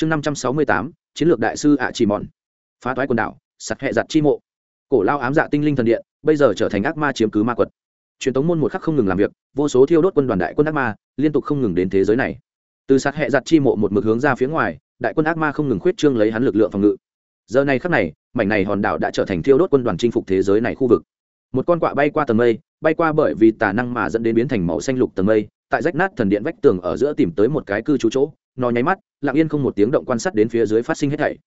chương năm trăm sáu mươi tám, chiến lược đại sư ạ chỉ mòn phá toái quần đảo, sặc hẹ giặt chi mộ. Cổ lao ám dạ tinh linh thần điện, bây giờ trở thành ác ma chiếm cứ ma quật. Truyền thống môn một khắc không ngừng làm việc, vô số thiêu đốt quân đoàn đại quân ác ma, liên tục không ngừng đến thế giới này. Từ sạt hẹ giặt chi mộ một mực hướng ra phía ngoài, đại quân ác ma không ngừng khuyết trương lấy hắn lực lượng phòng ngự. Giờ này khắc này, mảnh này hòn đảo đã trở thành thiêu đốt quân đoàn chinh phục thế giới này khu vực. Một con quạ bay qua tầng mây, bay qua bởi vì tà năng mà dẫn đến biến thành màu xanh lục tầng mây tại rách nát thần điện vách tường ở giữa tìm tới một cái cư trú chỗ, nó nháy mắt, lặng yên không một tiếng động quan sát đến phía dưới phát sinh hết thảy.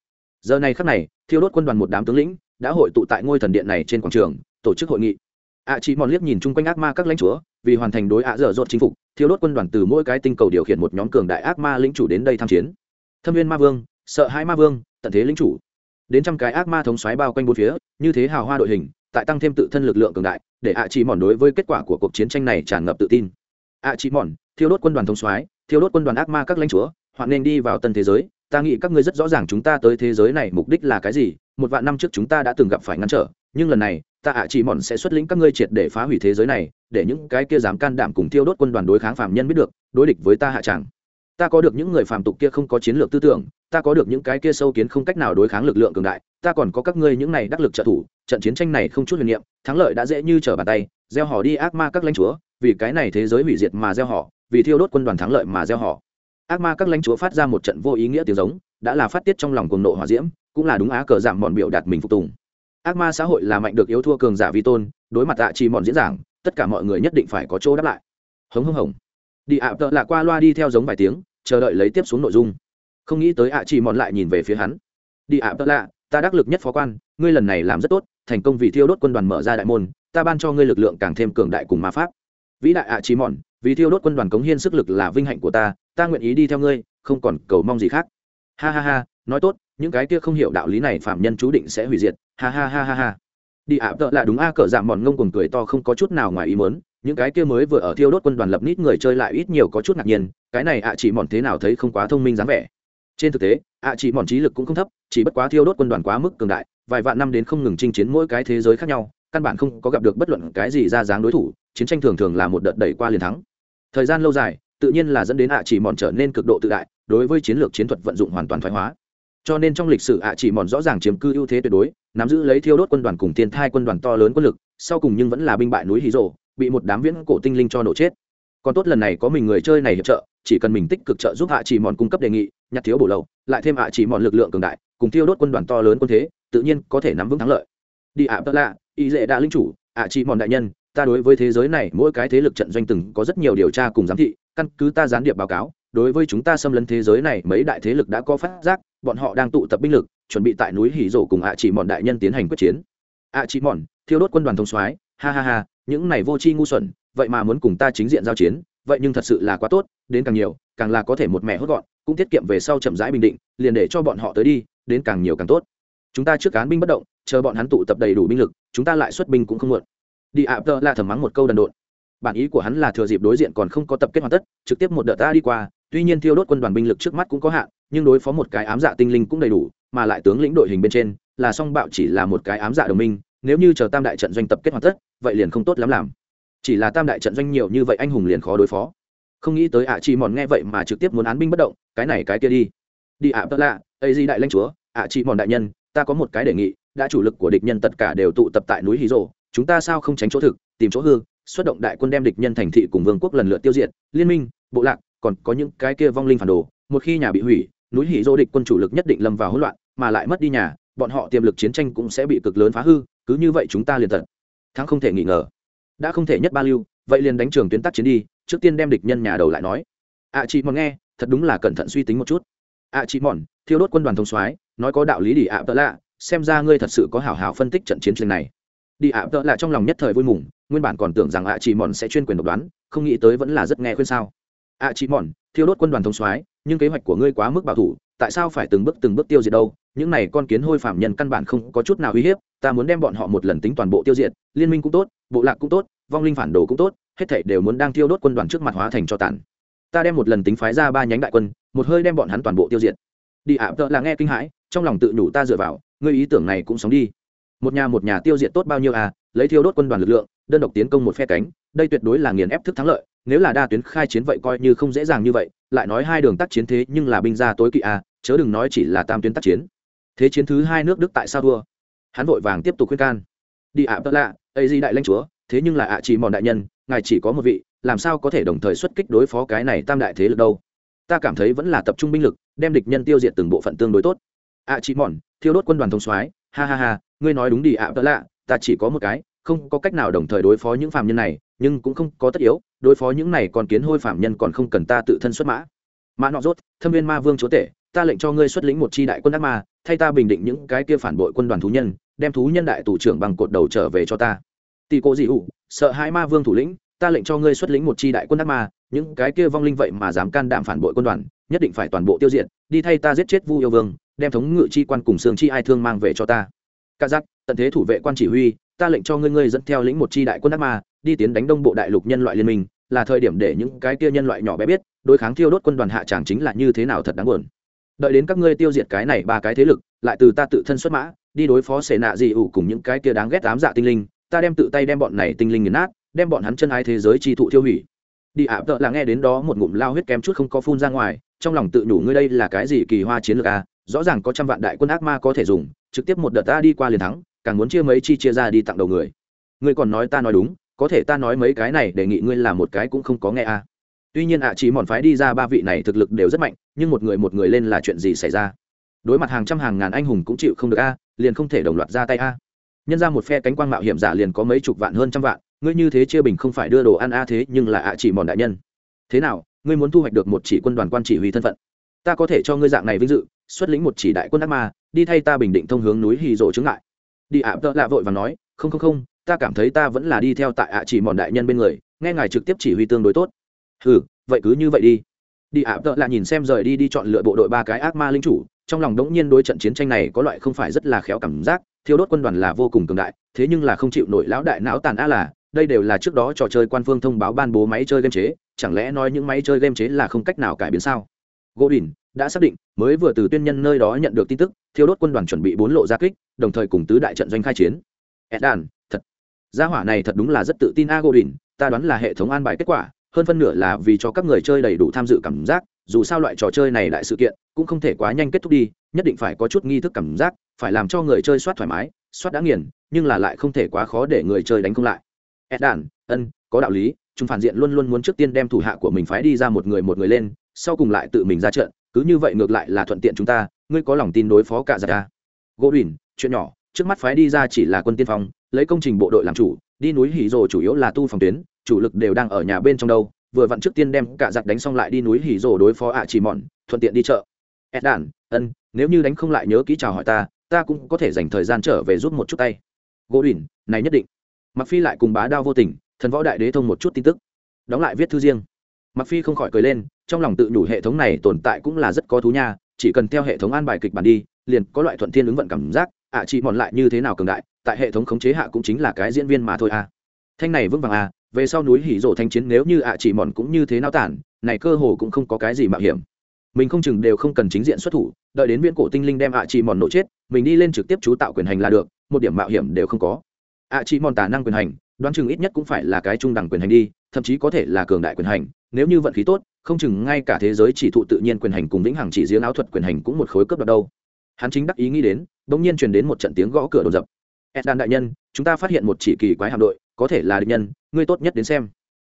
Giờ này khắc này, thiêu đốt quân đoàn một đám tướng lĩnh đã hội tụ tại ngôi thần điện này trên quảng trường, tổ chức hội nghị. Ạ à chỉ mòn liếc nhìn chung quanh ác ma các lãnh chúa, vì hoàn thành đối ạ dở dột chính phục, thiêu đốt quân đoàn từ mỗi cái tinh cầu điều khiển một nhóm cường đại ác ma lĩnh chủ đến đây tham chiến. Thâm viên ma vương, sợ hai ma vương, tận thế lĩnh chủ. Đến trăm cái ác ma thống xoáy bao quanh bốn phía, như thế hào hoa đội hình, tại tăng thêm tự thân lực lượng cường đại, để ạ chỉ mòn đối với kết quả của cuộc chiến tranh này tràn ngập tự tin. À, ạ chỉ mòn thiêu đốt quân đoàn thống soái, thiêu đốt quân đoàn ác ma các lãnh chúa hoặc nên đi vào tân thế giới. Ta nghĩ các ngươi rất rõ ràng chúng ta tới thế giới này mục đích là cái gì. Một vạn năm trước chúng ta đã từng gặp phải ngăn trở nhưng lần này ta ạ chỉ mòn sẽ xuất lĩnh các ngươi triệt để phá hủy thế giới này để những cái kia dám can đảm cùng thiêu đốt quân đoàn đối kháng phạm nhân biết được đối địch với ta hạ tràng ta có được những người phạm tục kia không có chiến lược tư tưởng ta có được những cái kia sâu kiến không cách nào đối kháng lực lượng cường đại ta còn có các ngươi những này đắc lực trợ thủ trận chiến tranh này không chút huyền niệm thắng lợi đã dễ như trở bàn tay gieo họ đi ác ma các lãnh chúa vì cái này thế giới hủy diệt mà gieo họ, vì thiêu đốt quân đoàn thắng lợi mà gieo họ. Ác ma các lãnh chúa phát ra một trận vô ý nghĩa tiếng giống, đã là phát tiết trong lòng cuồng nộ hỏa diễm, cũng là đúng á cờ giảm mòn biểu đạt mình phục tùng. Ác ma xã hội là mạnh được yếu thua cường giả vi tôn, đối mặt tạ chỉ mòn diễn giảng, tất cả mọi người nhất định phải có chỗ đáp lại. Hống hống hống. Đi ạ, tợ lạ qua loa đi theo giống vài tiếng, chờ đợi lấy tiếp xuống nội dung. Không nghĩ tới ạ chỉ mòn lại nhìn về phía hắn. Đi ạ, tợ lạ, ta đắc lực nhất phó quan, ngươi lần này làm rất tốt, thành công vì thiêu đốt quân đoàn mở ra đại môn, ta ban cho ngươi lực lượng càng thêm cường đại cùng ma pháp vĩ đại ạ trí mòn vì thiêu đốt quân đoàn cống hiến sức lực là vinh hạnh của ta ta nguyện ý đi theo ngươi, không còn cầu mong gì khác. Ha ha ha, nói tốt, những cái kia không hiểu đạo lý này phạm nhân chú định sẽ hủy diệt. Ha ha ha ha ha. Đi ạ, tợ là đúng a, cờ giảm mòn ngông cuồng cười to không có chút nào ngoài ý muốn, những cái kia mới vừa ở thiêu đốt quân đoàn lập nít người chơi lại ít nhiều có chút ngạc nhiên, cái này ạ chỉ mòn thế nào thấy không quá thông minh dáng vẻ. Trên thực tế, ạ chỉ mòn trí lực cũng không thấp, chỉ bất quá thiêu đốt quân đoàn quá mức cường đại, vài vạn năm đến không ngừng chinh chiến mỗi cái thế giới khác nhau căn bản không có gặp được bất luận cái gì ra dáng đối thủ, chiến tranh thường thường là một đợt đẩy qua liền thắng. Thời gian lâu dài, tự nhiên là dẫn đến ạ chỉ mòn trở nên cực độ tự đại, đối với chiến lược chiến thuật vận dụng hoàn toàn thoái hóa. Cho nên trong lịch sử ạ chỉ mòn rõ ràng chiếm cư ưu thế tuyệt đối, nắm giữ lấy thiêu đốt quân đoàn cùng thiên thai quân đoàn to lớn quân lực, sau cùng nhưng vẫn là binh bại núi hí rồ, bị một đám viễn cổ tinh linh cho nổ chết. Còn tốt lần này có mình người chơi này hiệp trợ, chỉ cần mình tích cực trợ giúp hạ chỉ mòn cung cấp đề nghị, nhặt thiếu bổ lậu, lại thêm hạ chỉ mòn lực lượng cường đại, cùng thiêu đốt quân đoàn to lớn quân thế, tự nhiên có thể nắm vững thắng lợi. Đi ạ tất lạ ý dễ đã linh chủ, ạ chỉ mòn đại nhân, ta đối với thế giới này, mỗi cái thế lực trận doanh từng có rất nhiều điều tra cùng giám thị, căn cứ ta gián điệp báo cáo, đối với chúng ta xâm lấn thế giới này, mấy đại thế lực đã có phát giác, bọn họ đang tụ tập binh lực, chuẩn bị tại núi hỉ rổ cùng ạ chỉ mòn đại nhân tiến hành quyết chiến. ạ chỉ mòn, thiêu đốt quân đoàn thông soái, ha ha ha, những này vô tri ngu xuẩn, vậy mà muốn cùng ta chính diện giao chiến, vậy nhưng thật sự là quá tốt, đến càng nhiều, càng là có thể một mẹ hốt gọn, cũng tiết kiệm về sau chậm rãi bình định, liền để cho bọn họ tới đi, đến càng nhiều càng tốt. Chúng ta trước cán binh bất động chờ bọn hắn tụ tập đầy đủ binh lực chúng ta lại xuất binh cũng không muộn. Đi ạ tơ là thầm mắng một câu đần độn. Bản ý của hắn là thừa dịp đối diện còn không có tập kết hoàn tất trực tiếp một đợt ta đi qua tuy nhiên thiêu đốt quân đoàn binh lực trước mắt cũng có hạn nhưng đối phó một cái ám dạ tinh linh cũng đầy đủ mà lại tướng lĩnh đội hình bên trên là song bạo chỉ là một cái ám dạ đồng minh nếu như chờ tam đại trận doanh tập kết hoàn tất vậy liền không tốt lắm làm. Chỉ là tam đại trận doanh nhiều như vậy anh hùng liền khó đối phó. Không nghĩ tới ạ chỉ mòn nghe vậy mà trực tiếp muốn án binh bất động cái này cái kia đi. Đi ạ à, tất lạ ấy gì đại lãnh chúa? Ạ chỉ mòn đại nhân ta có một cái đề nghị đã chủ lực của địch nhân tất cả đều tụ tập tại núi hí rồ. Chúng ta sao không tránh chỗ thực tìm chỗ hư xuất động đại quân đem địch nhân thành thị cùng vương quốc lần lượt tiêu diệt. Liên minh bộ lạc còn có những cái kia vong linh phản đồ. Một khi nhà bị hủy núi hỉ dô địch quân chủ lực nhất định lâm vào hỗn loạn mà lại mất đi nhà bọn họ tiềm lực chiến tranh cũng sẽ bị cực lớn phá hư cứ như vậy chúng ta liền tận. Thắng không thể nghỉ ngờ. Đã không thể nhất ba lưu vậy liền đánh trường tuyến tác chiến đi trước tiên đem địch nhân nhà đầu lại nói. Ạ à, chị mòn nghe thật đúng là cẩn thận suy tính một chút. Ạ à, chị mòn thiêu đốt quân đoàn thông soái nói có đạo lý đi ạ tợ lạ xem ra ngươi thật sự có hảo hảo phân tích trận chiến tranh này. Đi ạ, tợ là trong lòng nhất thời vui mừng, nguyên bản còn tưởng rằng ạ chỉ mòn sẽ chuyên quyền độc đoán, không nghĩ tới vẫn là rất nghe khuyên sao. Ạ chỉ mòn, thiêu đốt quân đoàn thông soái, nhưng kế hoạch của ngươi quá mức bảo thủ, tại sao phải từng bước từng bước tiêu diệt đâu? Những này con kiến hôi phạm nhân căn bản không có chút nào uy hiếp, ta muốn đem bọn họ một lần tính toàn bộ tiêu diệt, liên minh cũng tốt, bộ lạc cũng tốt, vong linh phản đồ cũng tốt, hết thảy đều muốn đang thiêu đốt quân đoàn trước mặt hóa thành cho tàn. Ta đem một lần tính phái ra ba nhánh đại quân, một hơi đem bọn hắn toàn bộ tiêu diệt. Đi ạ, tợ là nghe kinh hãi trong lòng tự nhủ ta dựa vào, ngươi ý tưởng này cũng sống đi. Một nhà một nhà tiêu diệt tốt bao nhiêu à lấy thiêu đốt quân đoàn lực lượng, đơn độc tiến công một phe cánh, đây tuyệt đối là nghiền ép thức thắng lợi, nếu là đa tuyến khai chiến vậy coi như không dễ dàng như vậy, lại nói hai đường tác chiến thế nhưng là binh gia tối kỵ à chớ đừng nói chỉ là tam tuyến tác chiến. Thế chiến thứ hai nước đức tại sao thua? Hắn vội vàng tiếp tục khuyên can. Đi ạ tợ lạ, ấy gì đại lãnh chúa, thế nhưng là ạ chỉ mòn đại nhân, ngài chỉ có một vị, làm sao có thể đồng thời xuất kích đối phó cái này tam đại thế lực đâu? Ta cảm thấy vẫn là tập trung binh lực, đem địch nhân tiêu diệt từng bộ phận tương đối tốt. À, ạ chỉ mòn, thiêu đốt quân đoàn thông soái. Ha ha ha, ngươi nói đúng đi ạ tớ lạ. Ta chỉ có một cái, không có cách nào đồng thời đối phó những phạm nhân này, nhưng cũng không có tất yếu. Đối phó những này còn kiến hôi phạm nhân còn không cần ta tự thân xuất mã. Mã nọ rốt, thâm viên ma vương chúa tể, ta lệnh cho ngươi xuất lĩnh một chi đại quân ác ma, thay ta bình định những cái kia phản bội quân đoàn thú nhân, đem thú nhân đại tù trưởng bằng cột đầu trở về cho ta. Tỷ cô dị ủ sợ hai ma vương thủ lĩnh, ta lệnh cho ngươi xuất lĩnh một chi đại quân ác ma, những cái kia vong linh vậy mà dám can đảm phản bội quân đoàn, nhất định phải toàn bộ tiêu diệt, đi thay ta giết chết vu yêu vương đem thống ngự chi quan cùng xương chi ai thương mang về cho ta. Ca giác tận thế thủ vệ quan chỉ huy, ta lệnh cho ngươi ngươi dẫn theo lĩnh một chi đại quân ác ma, đi tiến đánh đông bộ đại lục nhân loại liên minh, là thời điểm để những cái kia nhân loại nhỏ bé biết, đối kháng thiêu đốt quân đoàn hạ tràng chính là như thế nào thật đáng buồn. Đợi đến các ngươi tiêu diệt cái này ba cái thế lực, lại từ ta tự thân xuất mã, đi đối phó xệ nạ dị ủ cùng những cái kia đáng ghét ám dạ tinh linh, ta đem tự tay đem bọn này tinh linh nghiền nát, đem bọn hắn chân ái thế giới chi thụ tiêu hủy. Đi ạ, tợ là nghe đến đó một ngụm lao huyết kém chút không có phun ra ngoài, trong lòng tự nhủ ngươi đây là cái gì kỳ hoa chiến lược à rõ ràng có trăm vạn đại quân ác ma có thể dùng, trực tiếp một đợt ta đi qua liền thắng, càng muốn chia mấy chi chia ra đi tặng đầu người. Ngươi còn nói ta nói đúng, có thể ta nói mấy cái này đề nghị ngươi làm một cái cũng không có nghe à. Tuy nhiên ạ, chỉ mòn phái đi ra ba vị này thực lực đều rất mạnh, nhưng một người một người lên là chuyện gì xảy ra? Đối mặt hàng trăm hàng ngàn anh hùng cũng chịu không được a, liền không thể đồng loạt ra tay a. Nhân ra một phe cánh quang mạo hiểm giả liền có mấy chục vạn hơn trăm vạn, ngươi như thế chia bình không phải đưa đồ ăn a thế, nhưng là ạ, chỉ mòn đại nhân. Thế nào, ngươi muốn thu hoạch được một chỉ quân đoàn quan chỉ huy thân phận? Ta có thể cho ngươi dạng này vinh dự xuất lĩnh một chỉ đại quân ác ma, đi thay ta bình định thông hướng núi hì rộ chứng lại đi ạ, tợ lạ vội và nói, không không không, ta cảm thấy ta vẫn là đi theo tại ạ chỉ mòn đại nhân bên người, nghe ngài trực tiếp chỉ huy tương đối tốt. Ừ vậy cứ như vậy đi. Đi ạ, tợ lạ nhìn xem rời đi đi chọn lựa bộ đội ba cái ác ma linh chủ, trong lòng đống nhiên đối trận chiến tranh này có loại không phải rất là khéo cảm giác thiếu đốt quân đoàn là vô cùng cường đại, thế nhưng là không chịu nổi lão đại não tàn á là, đây đều là trước đó trò chơi quan phương thông báo ban bố máy chơi game chế, chẳng lẽ nói những máy chơi game chế là không cách nào cải biến sao? Gỗ đỉnh đã xác định, mới vừa từ tuyên nhân nơi đó nhận được tin tức, thiêu đốt quân đoàn chuẩn bị bốn lộ gia kích, đồng thời cùng tứ đại trận doanh khai chiến. Edan thật. Gia hỏa này thật đúng là rất tự tin a, gỗ đỉnh ta đoán là hệ thống an bài kết quả, hơn phân nửa là vì cho các người chơi đầy đủ tham dự cảm giác, dù sao loại trò chơi này đại sự kiện cũng không thể quá nhanh kết thúc đi, nhất định phải có chút nghi thức cảm giác, phải làm cho người chơi soát thoải mái, soát đã nghiền, nhưng là lại không thể quá khó để người chơi đánh không lại. Ed đàn, ân, có đạo lý, chúng phản diện luôn luôn muốn trước tiên đem thủ hạ của mình phái đi ra một người một người lên sau cùng lại tự mình ra trận, cứ như vậy ngược lại là thuận tiện chúng ta, ngươi có lòng tin đối phó cả ra ta gỗ đùn chuyện nhỏ, trước mắt phái đi ra chỉ là quân tiên phong, lấy công trình bộ đội làm chủ, đi núi hỉ rồ chủ yếu là tu phòng tuyến, chủ lực đều đang ở nhà bên trong đâu, vừa vặn trước tiên đem cả giặc đánh xong lại đi núi hỉ rồ đối phó ạ chỉ mòn thuận tiện đi chợ. Ed đản ân, nếu như đánh không lại nhớ kỹ chào hỏi ta ta cũng có thể dành thời gian trở về giúp một chút tay. Gỗ đỉnh này nhất định. Mặc phi lại cùng bá đao vô tình, thần võ đại đế thông một chút tin tức. Đóng lại viết thư riêng. Mặc phi không khỏi cười lên trong lòng tự nhủ hệ thống này tồn tại cũng là rất có thú nha, chỉ cần theo hệ thống an bài kịch bản đi, liền có loại thuận thiên ứng vận cảm giác, ạ, chị mòn lại như thế nào cường đại, tại hệ thống khống chế hạ cũng chính là cái diễn viên mà thôi à. Thanh này vững vàng à về sau núi hỉ rổ thanh chiến nếu như ạ chỉ mòn cũng như thế nào tản, này cơ hồ cũng không có cái gì mạo hiểm. Mình không chừng đều không cần chính diện xuất thủ, đợi đến viễn cổ tinh linh đem ạ chỉ mòn nổ chết, mình đi lên trực tiếp chú tạo quyền hành là được, một điểm mạo hiểm đều không có. Ạ chỉ mòn tà năng quyền hành, đoán chừng ít nhất cũng phải là cái trung đẳng quyền hành đi, thậm chí có thể là cường đại quyền hành, nếu như vận khí tốt không chừng ngay cả thế giới chỉ thụ tự nhiên quyền hành cùng vĩnh hằng chỉ riêng áo thuật quyền hành cũng một khối cấp đoạt đâu hắn chính đắc ý nghĩ đến bỗng nhiên truyền đến một trận tiếng gõ cửa đột dập Edan đại nhân, chúng ta phát hiện một chỉ kỳ quái hạm đội, có thể là địch nhân, ngươi tốt nhất đến xem.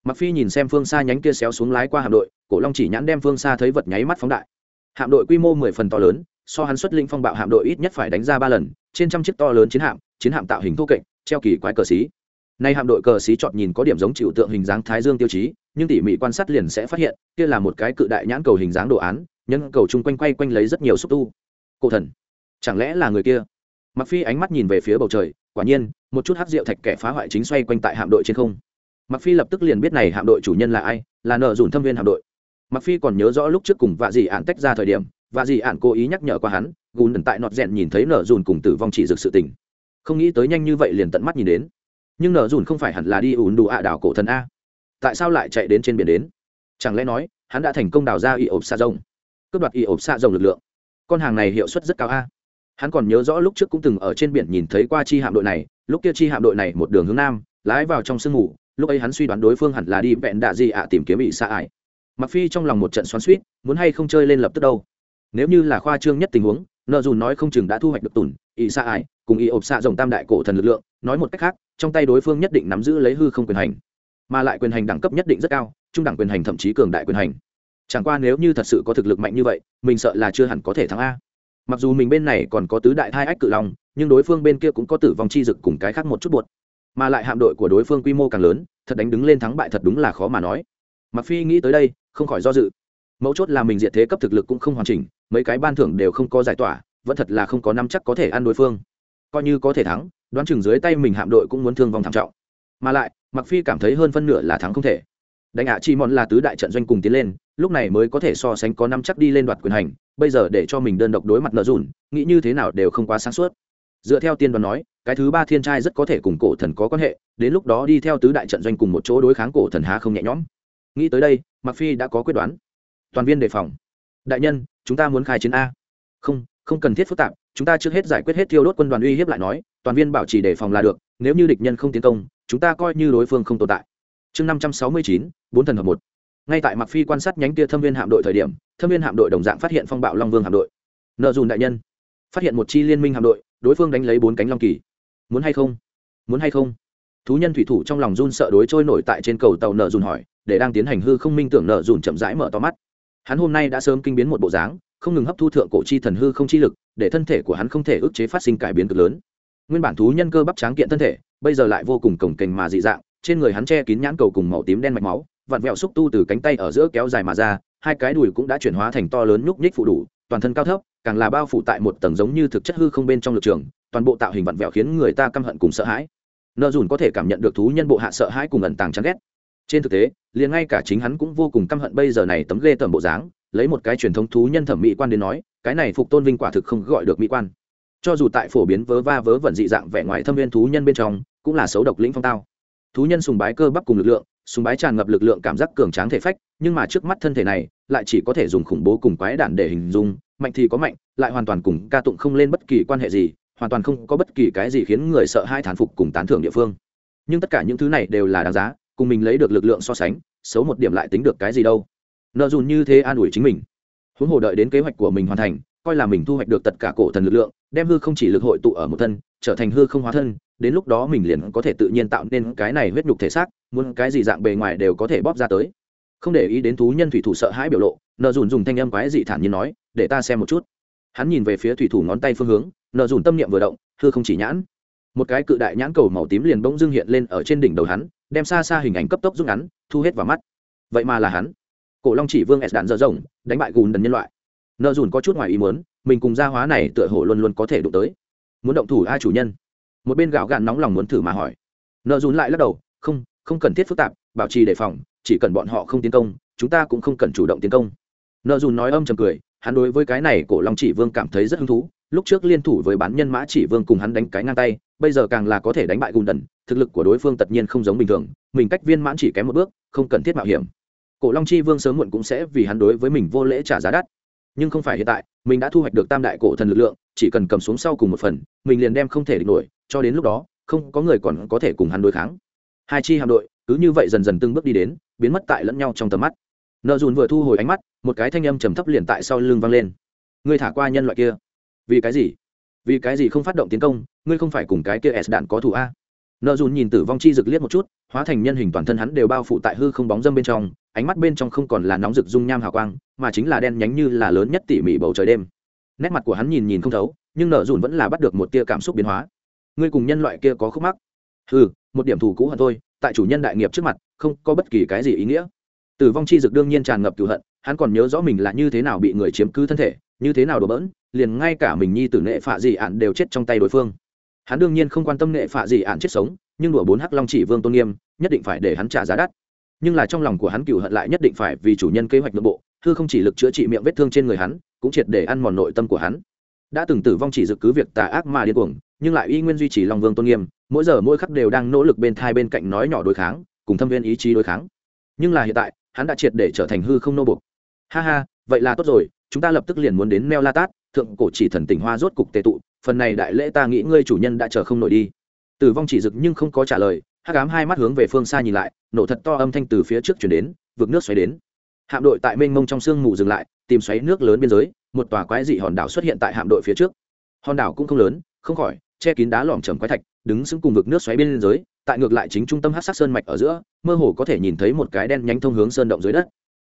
Mặc Phi nhìn xem phương xa nhánh kia xéo xuống lái qua hạm đội, Cổ Long chỉ nhãn đem phương xa thấy vật nháy mắt phóng đại. Hạm đội quy mô mười phần to lớn, so hắn xuất linh phong bạo hạm đội ít nhất phải đánh ra ba lần, trên trăm chiếc to lớn chiến hạm, chiến hạm tạo hình thô kệch, treo kỳ quái cờ xí. Nay hạm đội cờ xí chọn nhìn có điểm giống chịu tượng hình dáng thái dương tiêu chí, nhưng tỉ mỉ quan sát liền sẽ phát hiện, kia là một cái cự đại nhãn cầu hình dáng đồ án, nhân cầu chung quanh quay quanh lấy rất nhiều xúc tu. Cổ thần, chẳng lẽ là người kia? mặc phi ánh mắt nhìn về phía bầu trời quả nhiên một chút hắc rượu thạch kẻ phá hoại chính xoay quanh tại hạm đội trên không mặc phi lập tức liền biết này hạm đội chủ nhân là ai là nợ dùn thâm viên hạm đội mặc phi còn nhớ rõ lúc trước cùng vạ dị ạn tách ra thời điểm vạ dị ạn cố ý nhắc nhở qua hắn gùn tại nọt rèn nhìn thấy nợ dùn cùng tử vong chỉ dực sự tình không nghĩ tới nhanh như vậy liền tận mắt nhìn đến nhưng nợ dùn không phải hẳn là đi ủn đủ ạ đảo cổ thần a. Tại sao lại chạy đến trên biển đến? Chẳng lẽ nói, hắn đã thành công đào ra y ộp xa rồng? Cướp đoạt y ộp xa rồng lực lượng. Con hàng này hiệu suất rất cao a. Hắn còn nhớ rõ lúc trước cũng từng ở trên biển nhìn thấy qua chi hạm đội này, lúc kia chi hạm đội này một đường hướng nam, lái vào trong sương ngủ. lúc ấy hắn suy đoán đối phương hẳn là đi vẹn đạ gì ạ tìm kiếm bị xa ải. Mặc phi trong lòng một trận xoắn suýt muốn hay không chơi lên lập tức đâu. Nếu như là khoa trương nhất tình huống, nợ dùn nói không chừng đã thu hoạch được tùn ỵ xa ải cùng y ộp xạ rồng tam đại cổ thần lực lượng, nói một cách khác, trong tay đối phương nhất định nắm giữ lấy hư không quyền hành, mà lại quyền hành đẳng cấp nhất định rất cao, trung đẳng quyền hành thậm chí cường đại quyền hành. Chẳng qua nếu như thật sự có thực lực mạnh như vậy, mình sợ là chưa hẳn có thể thắng a. Mặc dù mình bên này còn có tứ đại thai ách cự long, nhưng đối phương bên kia cũng có tử vong chi dực cùng cái khác một chút buột mà lại hạm đội của đối phương quy mô càng lớn, thật đánh đứng lên thắng bại thật đúng là khó mà nói. Mặc phi nghĩ tới đây, không khỏi do dự. Mấu chốt là mình diện thế cấp thực lực cũng không hoàn chỉnh, mấy cái ban thưởng đều không có giải tỏa, vẫn thật là không có năm chắc có thể ăn đối phương coi như có thể thắng, đoán chừng dưới tay mình hạm đội cũng muốn thương vong thảm trọng. Mà lại mặc phi cảm thấy hơn phân nửa là thắng không thể. Đánh ạ chi mòn là tứ đại trận doanh cùng tiến lên, lúc này mới có thể so sánh có năm chắc đi lên đoạt quyền hành, bây giờ để cho mình đơn độc đối mặt nợ dùn nghĩ như thế nào đều không quá sáng suốt. Dựa theo tiên đoán nói, cái thứ ba thiên trai rất có thể cùng cổ thần có quan hệ, đến lúc đó đi theo tứ đại trận doanh cùng một chỗ đối kháng cổ thần há không nhẹ nhõm. Nghĩ tới đây mặc phi đã có quyết đoán. Toàn viên đề phòng. Đại nhân, chúng ta muốn khai chiến a. Không không cần thiết phức tạp chúng ta trước hết giải quyết hết thiêu đốt quân đoàn uy hiếp lại nói, toàn viên bảo trì đề phòng là được, nếu như địch nhân không tiến công, chúng ta coi như đối phương không tồn tại. Chương năm trăm sáu mươi chín, bốn thần hợp một. Ngay tại mặc phi quan sát nhánh tia thâm viên hạm đội thời điểm, thâm viên hạm đội đồng dạng phát hiện phong bạo long vương hạm đội. Nợ dùn đại nhân. Phát hiện một chi liên minh hạm đội, đối phương đánh lấy bốn cánh long kỳ. Muốn hay không? Muốn hay không? Thú nhân thủy thủ trong lòng run sợ đối trôi nổi tại trên cầu tàu nợ dùn hỏi, để đang tiến hành hư không minh tưởng nợ dùn chậm rãi mở to mắt. Hắn hôm nay đã sớm kinh biến một bộ dáng không ngừng hấp thu thượng cổ chi thần hư không chi lực, để thân thể của hắn không thể ức chế phát sinh cải biến cực lớn. Nguyên bản thú nhân cơ bắp tráng kiện thân thể, bây giờ lại vô cùng cổng kềnh mà dị dạng, trên người hắn che kín nhãn cầu cùng màu tím đen mạch máu, vặn vẹo xúc tu từ cánh tay ở giữa kéo dài mà ra, hai cái đùi cũng đã chuyển hóa thành to lớn nhúc nhích phụ đủ, toàn thân cao thấp, càng là bao phủ tại một tầng giống như thực chất hư không bên trong lực trường, toàn bộ tạo hình vặn vẹo khiến người ta căm hận cùng sợ hãi. Nợ dùn có thể cảm nhận được thú nhân bộ hạ sợ hãi cùng ẩn tàng chán ghét. Trên thực tế, liền ngay cả chính hắn cũng vô cùng căm hận bây giờ này tấm ghê tởm bộ dáng lấy một cái truyền thống thú nhân thẩm mỹ quan đến nói, cái này phục tôn vinh quả thực không gọi được mỹ quan. Cho dù tại phổ biến vớ va vớ vẩn dị dạng vẻ ngoài thâm viên thú nhân bên trong, cũng là xấu độc lĩnh phong tao. Thú nhân sùng bái cơ bắp cùng lực lượng, sùng bái tràn ngập lực lượng cảm giác cường tráng thể phách, nhưng mà trước mắt thân thể này, lại chỉ có thể dùng khủng bố cùng quái đản để hình dung, mạnh thì có mạnh, lại hoàn toàn cùng ca tụng không lên bất kỳ quan hệ gì, hoàn toàn không có bất kỳ cái gì khiến người sợ hai thán phục cùng tán thưởng địa phương. Nhưng tất cả những thứ này đều là đáng giá, cùng mình lấy được lực lượng so sánh, xấu một điểm lại tính được cái gì đâu nợ dùn như thế an ủi chính mình. Huống hồ đợi đến kế hoạch của mình hoàn thành, coi là mình thu hoạch được tất cả cổ thần lực lượng, đem hư không chỉ lực hội tụ ở một thân, trở thành hư không hóa thân, đến lúc đó mình liền có thể tự nhiên tạo nên cái này huyết nhục thể xác, muốn cái gì dạng bề ngoài đều có thể bóp ra tới. Không để ý đến thú nhân thủy thủ sợ hãi biểu lộ, nợ dùn dùng thanh âm quái dị thản nhiên nói, để ta xem một chút. Hắn nhìn về phía thủy thủ ngón tay phương hướng, nợ dùn tâm niệm vừa động, hư không chỉ nhãn. Một cái cự đại nhãn cầu màu tím liền bỗng dưng hiện lên ở trên đỉnh đầu hắn, đem xa xa hình ảnh cấp tốc rút ngắn, thu hết vào mắt. Vậy mà là hắn cổ long chỉ vương s đạn dở rộng đánh bại gùn đần nhân loại. Nợ dùn có chút ngoài ý muốn, mình cùng gia hóa này tựa hồ luôn luôn có thể đụng tới. Muốn động thủ ai chủ nhân? Một bên gạo gạn nóng lòng muốn thử mà hỏi. Nợ dùn lại lắc đầu, không không cần thiết phức tạp, bảo trì đề phòng, chỉ cần bọn họ không tiến công, chúng ta cũng không cần chủ động tiến công. Nợ dùn nói âm chầm cười, hắn đối với cái này cổ long chỉ vương cảm thấy rất hứng thú, lúc trước liên thủ với bán nhân mã chỉ vương cùng hắn đánh cái ngang tay, bây giờ càng là có thể đánh bại gùn đần, thực lực của đối phương tất nhiên không giống bình thường, mình cách viên mãn chỉ kém một bước, không cần thiết mạo hiểm cổ long chi vương sớm muộn cũng sẽ vì hắn đối với mình vô lễ trả giá đắt. Nhưng không phải hiện tại, mình đã thu hoạch được tam đại cổ thần lực lượng, chỉ cần cầm xuống sau cùng một phần, mình liền đem không thể địch nổi, cho đến lúc đó, không có người còn có thể cùng hắn đối kháng. Hai chi hạm đội, cứ như vậy dần dần từng bước đi đến, biến mất tại lẫn nhau trong tầm mắt. Nợ dùn vừa thu hồi ánh mắt, một cái thanh âm trầm thấp liền tại sau lưng vang lên. Ngươi thả qua nhân loại kia. Vì cái gì? Vì cái gì không phát động tiến công, ngươi không phải cùng cái kia s đạn có thủ a? Nợ dùn nhìn tử vong chi rực liếc một chút, hóa thành nhân hình toàn thân hắn đều bao phủ tại hư không bóng dâm bên trong ánh mắt bên trong không còn là nóng rực dung nham hào quang, mà chính là đen nhánh như là lớn nhất tỉ mỉ bầu trời đêm. Nét mặt của hắn nhìn nhìn không thấu, nhưng nợ dùn vẫn là bắt được một tia cảm xúc biến hóa. Ngươi cùng nhân loại kia có khúc mắc? Ừ một điểm thù cũ hận thôi, tại chủ nhân đại nghiệp trước mặt, không có bất kỳ cái gì ý nghĩa. Tử vong chi dực đương nhiên tràn ngập cựu hận, hắn còn nhớ rõ mình là như thế nào bị người chiếm cứ thân thể, như thế nào đổ bỡn, liền ngay cả mình nhi tử nệ phạ dị ạn đều chết trong tay đối phương. Hắn đương nhiên không quan tâm nệ phạ dị ạn chết sống, nhưng đùa bốn hắc long chỉ vương tôn nghiêm, nhất định phải để hắn trả giá đắt nhưng là trong lòng của hắn cựu hận lại nhất định phải vì chủ nhân kế hoạch nội bộ, hư không chỉ lực chữa trị miệng vết thương trên người hắn, cũng triệt để ăn mòn nội tâm của hắn. Đã từng tử vong chỉ dự cứ việc tà ác mà điên cuồng, nhưng lại y nguyên duy trì lòng vương tôn nghiêm, mỗi giờ mỗi khắc đều đang nỗ lực bên thai bên cạnh nói nhỏ đối kháng, cùng thâm viên ý chí đối kháng. Nhưng là hiện tại, hắn đã triệt để trở thành hư không nô bục ha ha, vậy là tốt rồi, chúng ta lập tức liền muốn đến meo la tát, thượng cổ chỉ thần tỉnh hoa rốt cục tệ tụ, phần này đại lễ ta nghĩ ngươi chủ nhân đã chờ không nổi đi. Tử vong chỉ dực nhưng không có trả lời hắc ám hai mắt hướng về phương xa nhìn lại, nổ thật to âm thanh từ phía trước chuyển đến, vực nước xoáy đến. Hạm đội tại mênh mông trong sương mù dừng lại, tìm xoáy nước lớn biên giới, một tòa quái dị hòn đảo xuất hiện tại hạm đội phía trước. Hòn đảo cũng không lớn, không khỏi, che kín đá lỏm chầm quái thạch, đứng sững cùng vực nước xoáy bên dưới tại ngược lại chính trung tâm hát sắc sơn mạch ở giữa, mơ hồ có thể nhìn thấy một cái đen nhánh thông hướng sơn động dưới đất.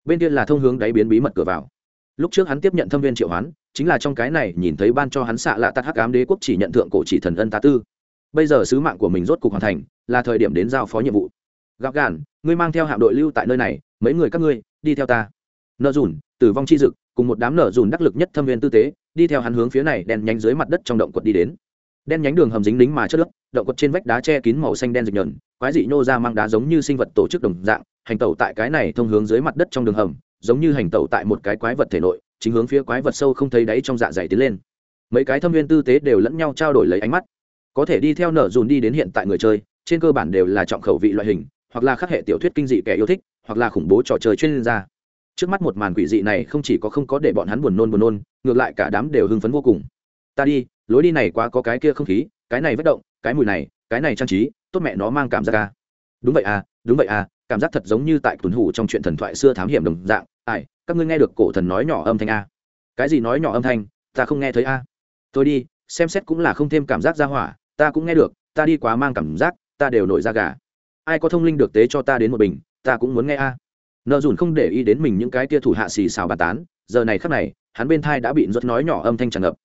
Bên kia là thông hướng đáy biến bí mật cửa vào. Lúc trước hắn tiếp nhận thâm viên triệu hoán, chính là trong cái này nhìn thấy ban cho hắn xạ lạ tắt hắc ám đế quốc chỉ nhận thượng cổ chỉ thần ân tá tư. Bây giờ sứ mạng của mình rốt cục hoàn thành là thời điểm đến giao phó nhiệm vụ. Gặp gàn, ngươi mang theo hạm đội lưu tại nơi này, mấy người các ngươi, đi theo ta. Nợ dùn, tử vong chi dực, cùng một đám nợ dùn đắc lực nhất thâm viên tư tế, đi theo hắn hướng phía này đen nhánh dưới mặt đất trong động quật đi đến. Đen nhánh đường hầm dính lính mà chất nước động quật trên vách đá che kín màu xanh đen dịch nhờn, quái dị nhô ra mang đá giống như sinh vật tổ chức đồng dạng, hành tẩu tại cái này thông hướng dưới mặt đất trong đường hầm, giống như hành tẩu tại một cái quái vật thể nội, chính hướng phía quái vật sâu không thấy đáy trong dạ dày tiến lên. Mấy cái thâm viên tư tế đều lẫn nhau trao đổi lấy ánh mắt. Có thể đi theo nở dùn đi đến hiện tại người chơi trên cơ bản đều là trọng khẩu vị loại hình, hoặc là khắc hệ tiểu thuyết kinh dị kẻ yêu thích, hoặc là khủng bố trò chơi chuyên gia. Trước mắt một màn quỷ dị này không chỉ có không có để bọn hắn buồn nôn buồn nôn, ngược lại cả đám đều hưng phấn vô cùng. Ta đi, lối đi này quá có cái kia không khí, cái này vất động, cái mùi này, cái này trang trí, tốt mẹ nó mang cảm giác ca đúng vậy à đúng vậy à cảm giác thật giống như tại tuần hủ trong chuyện thần thoại xưa thám hiểm đồng dạng. Ai, các ngươi nghe được cổ thần nói nhỏ âm thanh a cái gì nói nhỏ âm thanh? Ta không nghe thấy a tôi đi, xem xét cũng là không thêm cảm giác ra hỏa, ta cũng nghe được, ta đi quá mang cảm giác ta đều nổi ra gà. Ai có thông linh được tế cho ta đến một bình, ta cũng muốn nghe a. Nợ dùn không để ý đến mình những cái tia thủ hạ xì xào bà tán, giờ này khắc này, hắn bên thai đã bị rốt nói nhỏ âm thanh tràn ngập.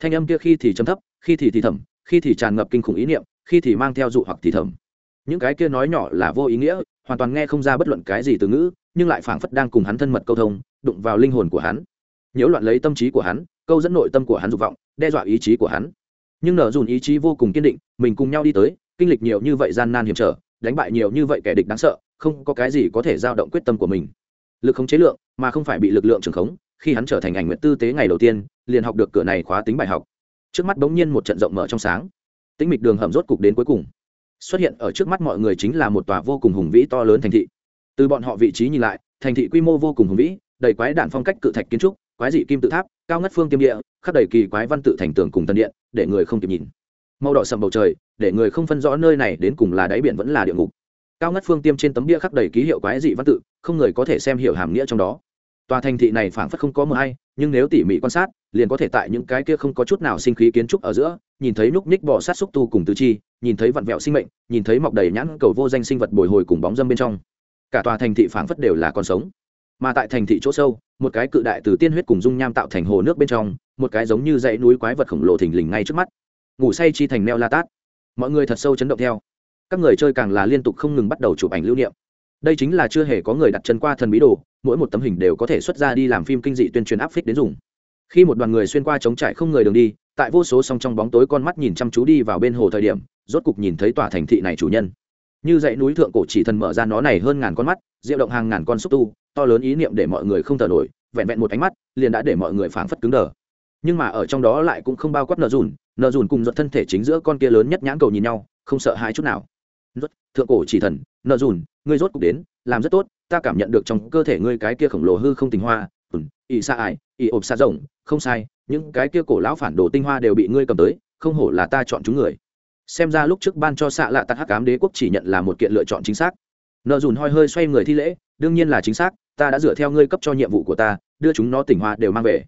Thanh âm kia khi thì chấm thấp, khi thì thì thầm, khi thì tràn ngập kinh khủng ý niệm, khi thì mang theo dụ hoặc thì thầm. Những cái kia nói nhỏ là vô ý nghĩa, hoàn toàn nghe không ra bất luận cái gì từ ngữ, nhưng lại phảng phất đang cùng hắn thân mật câu thông, đụng vào linh hồn của hắn. Nhiễu loạn lấy tâm trí của hắn, câu dẫn nội tâm của hắn dục vọng, đe dọa ý chí của hắn. Nhưng nở dùn ý chí vô cùng kiên định, mình cùng nhau đi tới kinh lịch nhiều như vậy gian nan hiểm trở, đánh bại nhiều như vậy kẻ địch đáng sợ, không có cái gì có thể giao động quyết tâm của mình. Lực khống chế lượng, mà không phải bị lực lượng trường khống, khi hắn trở thành ảnh nguyện tư tế ngày đầu tiên, liền học được cửa này khóa tính bài học. Trước mắt bỗng nhiên một trận rộng mở trong sáng. Tĩnh mịch đường hầm rốt cục đến cuối cùng. Xuất hiện ở trước mắt mọi người chính là một tòa vô cùng hùng vĩ to lớn thành thị. Từ bọn họ vị trí nhìn lại, thành thị quy mô vô cùng hùng vĩ, đầy quái đạn phong cách cự thạch kiến trúc, quái dị kim tự tháp, cao ngất phương tiêm địa khắc đầy kỳ quái văn tự thành tường cùng tân điện, để người không kịp nhìn màu đỏ sầm bầu trời, để người không phân rõ nơi này đến cùng là đáy biển vẫn là địa ngục. Cao ngất phương tiêm trên tấm bia khắc đầy ký hiệu quái dị văn tự, không người có thể xem hiểu hàm nghĩa trong đó. Tòa thành thị này phảng phất không có mờ hay, nhưng nếu tỉ mỉ quan sát, liền có thể tại những cái kia không có chút nào sinh khí kiến trúc ở giữa, nhìn thấy núc ních bò sát xúc tu cùng tứ chi, nhìn thấy vặn vẹo sinh mệnh, nhìn thấy mọc đầy nhãn cầu vô danh sinh vật bồi hồi cùng bóng dâm bên trong. Cả tòa thành thị phảng phất đều là con sống. Mà tại thành thị chỗ sâu, một cái cự đại từ tiên huyết cùng dung nham tạo thành hồ nước bên trong, một cái giống như dãy núi quái vật khổng lồ thình lình ngay trước mắt ngủ say chi thành neo la tát. Mọi người thật sâu chấn động theo. Các người chơi càng là liên tục không ngừng bắt đầu chụp ảnh lưu niệm. Đây chính là chưa hề có người đặt chân qua thần bí đồ, mỗi một tấm hình đều có thể xuất ra đi làm phim kinh dị tuyên truyền áp phích đến dùng. Khi một đoàn người xuyên qua trống trải không người đường đi, tại vô số song trong bóng tối con mắt nhìn chăm chú đi vào bên hồ thời điểm, rốt cục nhìn thấy tòa thành thị này chủ nhân. Như dãy núi thượng cổ chỉ thần mở ra nó này hơn ngàn con mắt, diệu động hàng ngàn con xúc tu, to lớn ý niệm để mọi người không thở nổi, vẹn vẹn một ánh mắt, liền đã để mọi người phảng phất cứng đờ. Nhưng mà ở trong đó lại cũng không bao quát nợ dùn nợ dùn cùng giật thân thể chính giữa con kia lớn nhất nhãn cầu nhìn nhau không sợ hãi chút nào. Rốt, thượng cổ chỉ thần nợ dùn ngươi rốt cục đến làm rất tốt ta cảm nhận được trong cơ thể ngươi cái kia khổng lồ hư không tình hoa ùn ỵ xa ải ý ộp xa rộng không sai những cái kia cổ lão phản đồ tinh hoa đều bị ngươi cầm tới không hổ là ta chọn chúng người. Xem ra lúc trước ban cho xạ lạ tạc hắc cám đế quốc chỉ nhận là một kiện lựa chọn chính xác. Nợ dùn hoi hơi xoay người thi lễ đương nhiên là chính xác ta đã dựa theo ngươi cấp cho nhiệm vụ của ta đưa chúng nó tỉnh hoa đều mang về.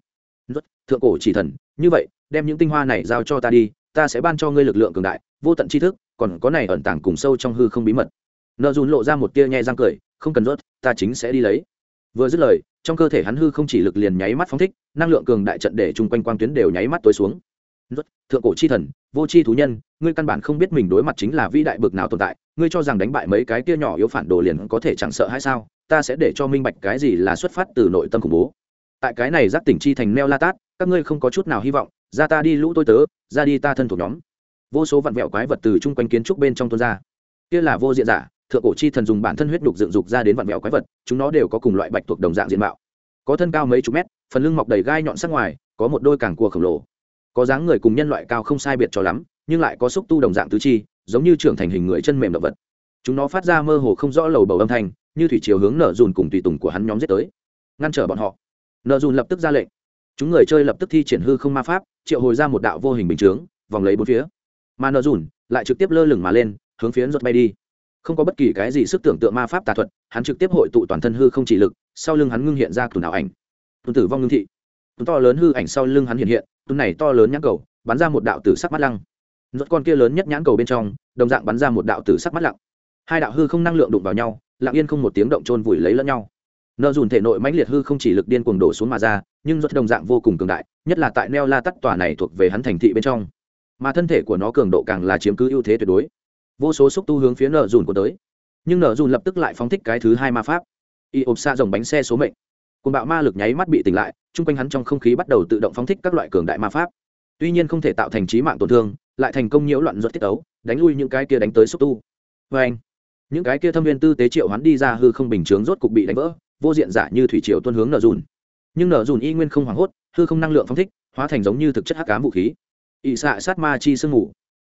Rốt, thượng cổ chỉ thần như vậy đem những tinh hoa này giao cho ta đi, ta sẽ ban cho ngươi lực lượng cường đại, vô tận tri thức, còn có này ẩn tàng cùng sâu trong hư không bí mật. Nợ dùn lộ ra một tia nhẹ răng cười, không cần rớt, ta chính sẽ đi lấy. Vừa dứt lời, trong cơ thể hắn hư không chỉ lực liền nháy mắt phóng thích, năng lượng cường đại trận để chung quanh quang tuyến đều nháy mắt tối xuống. Rớt, thượng cổ chi thần, vô chi thú nhân, ngươi căn bản không biết mình đối mặt chính là vĩ đại bực nào tồn tại, ngươi cho rằng đánh bại mấy cái tia nhỏ yếu phản đồ liền có thể chẳng sợ hay sao, ta sẽ để cho minh bạch cái gì là xuất phát từ nội tâm khủng bố. Tại cái này giác tỉnh chi thành neo la tát, các ngươi không có chút nào hy vọng ra ta đi lũ tôi tớ, ra đi ta thân thuộc nhóm. Vô số vặn vẹo quái vật từ chung quanh kiến trúc bên trong tuôn ra. Kia là vô diện giả, thượng cổ chi thần dùng bản thân huyết đục dựng dục ra đến vặn vẹo quái vật, chúng nó đều có cùng loại bạch thuộc đồng dạng diện mạo. Có thân cao mấy chục mét, phần lưng mọc đầy gai nhọn sắc ngoài, có một đôi càng cua khổng lồ. Có dáng người cùng nhân loại cao không sai biệt cho lắm, nhưng lại có xúc tu đồng dạng tứ chi, giống như trưởng thành hình người chân mềm động vật. Chúng nó phát ra mơ hồ không rõ lầu bầu âm thanh, như thủy chiều hướng nở dùn cùng tùy tùng của hắn nhóm giết tới. Ngăn trở bọn họ. Nở dùn lập tức ra lệnh chúng người chơi lập tức thi triển hư không ma pháp, triệu hồi ra một đạo vô hình bình chướng, vòng lấy bốn phía. Mà nợ dùn lại trực tiếp lơ lửng mà lên, hướng phía rột bay đi. Không có bất kỳ cái gì sức tưởng tượng ma pháp tà thuật, hắn trực tiếp hội tụ toàn thân hư không chỉ lực, sau lưng hắn ngưng hiện ra thủ nào ảnh. Tuần tử vong ngưng thị. To lớn hư ảnh sau lưng hắn hiện hiện tuần này to lớn nhãn cầu, bắn ra một đạo tử sắc mắt lăng. Rốt con kia lớn nhất nhãn cầu bên trong, đồng dạng bắn ra một đạo tử sắc mắt lặng. Hai đạo hư không năng lượng đụng vào nhau, lặng yên không một tiếng động trôn vùi lấy lẫn nhau nợ dùn thể nội mãnh liệt hư không chỉ lực điên cuồng đổ xuống mà ra, nhưng rốt đồng dạng vô cùng cường đại, nhất là tại neo la tắt tòa này thuộc về hắn thành thị bên trong. Mà thân thể của nó cường độ càng là chiếm cứ ưu thế tuyệt đối. Vô số xúc tu hướng phía nợ dùn của tới. Nhưng nợ dùn lập tức lại phóng thích cái thứ hai ma pháp. Y ộp xa dòng bánh xe số mệnh. Cùng bạo ma lực nháy mắt bị tỉnh lại, chung quanh hắn trong không khí bắt đầu tự động phóng thích các loại cường đại ma pháp. Tuy nhiên không thể tạo thành trí mạng tổn thương, lại thành công nhiễu loạn ruột tiết ấu đánh lui những cái kia đánh tới xúc tu. Vê anh những cái kia thâm viên tư tế triệu hắn đi ra hư không bình chướng rốt cục bị đánh vỡ vô diện giả như thủy triều tuân hướng nở dùn. Nhưng nở dùn y nguyên không hoảng hốt, hư không năng lượng phong thích, hóa thành giống như thực chất hắc cám vũ khí. Ỵ xạ sát ma chi sương mù.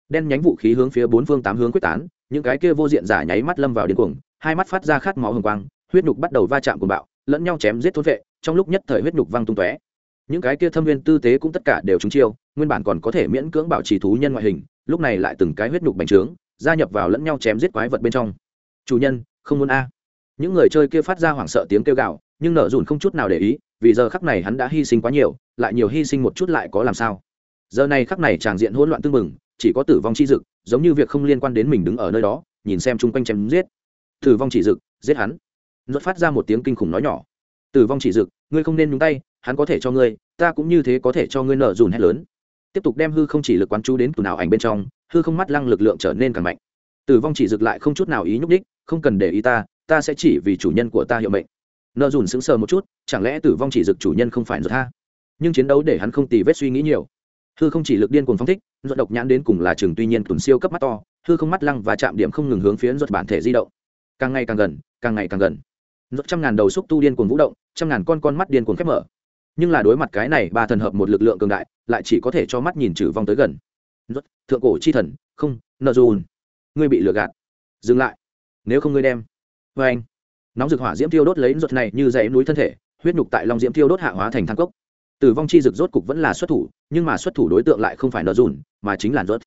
Đen nhánh vũ khí hướng phía bốn phương tám hướng quyết tán, những cái kia vô diện giả nháy mắt lâm vào điên cuồng, hai mắt phát ra khát máu hồng quang, huyết nhục bắt đầu va chạm cùng bạo, lẫn nhau chém giết thôn vệ, trong lúc nhất thời huyết nhục văng tung tóe. Những cái kia thâm viên tư tế cũng tất cả đều trúng chiêu, nguyên bản còn có thể miễn cưỡng bảo trì thú nhân ngoại hình, lúc này lại từng cái huyết nhục bành trướng, gia nhập vào lẫn nhau chém giết quái vật bên trong. Chủ nhân, không muốn a những người chơi kia phát ra hoảng sợ tiếng kêu gào, nhưng nở dùn không chút nào để ý, vì giờ khắc này hắn đã hy sinh quá nhiều, lại nhiều hy sinh một chút lại có làm sao? Giờ này khắc này tràng diện hỗn loạn tương mừng chỉ có tử vong chi dực, giống như việc không liên quan đến mình đứng ở nơi đó, nhìn xem chung quanh chém giết. Tử vong chỉ dực, giết hắn. Luật phát ra một tiếng kinh khủng nói nhỏ. Tử vong chỉ dực, ngươi không nên nhúng tay, hắn có thể cho ngươi, ta cũng như thế có thể cho ngươi nở dùn hét lớn. Tiếp tục đem hư không chỉ lực quán chú đến tù nào ảnh bên trong, hư không mắt lăng lực lượng trở nên càng mạnh. Tử vong chỉ dực lại không chút nào ý nhúc đích không cần để ý ta ta sẽ chỉ vì chủ nhân của ta hiệu mệnh. Nợ dùn sững sờ một chút, chẳng lẽ tử vong chỉ dực chủ nhân không phải ruột tha nhưng chiến đấu để hắn không tì vết suy nghĩ nhiều. Hư không chỉ lực điên cuồng phong thích, ruột độc nhãn đến cùng là chừng tuy nhiên tuần siêu cấp mắt to, hư không mắt lăng và chạm điểm không ngừng hướng phía ruột bản thể di động. Càng ngày càng gần, càng ngày càng gần. Ruột trăm ngàn đầu xúc tu điên cuồng vũ động, trăm ngàn con con mắt điên cuồng khép mở. Nhưng là đối mặt cái này, ba thần hợp một lực lượng cường đại, lại chỉ có thể cho mắt nhìn trừ vong tới gần. Ruột, thượng cổ chi thần, không, nợ dùn. Ngươi bị lừa gạt. Dừng lại. Nếu không ngươi đem vê anh, nóng rực hỏa diễm tiêu đốt lấy ruột này như dãy núi thân thể, huyết nhục tại long diễm tiêu đốt hạ hóa thành thang cốc. Tử vong chi rực rốt cục vẫn là xuất thủ, nhưng mà xuất thủ đối tượng lại không phải nợ dùn mà chính là rốt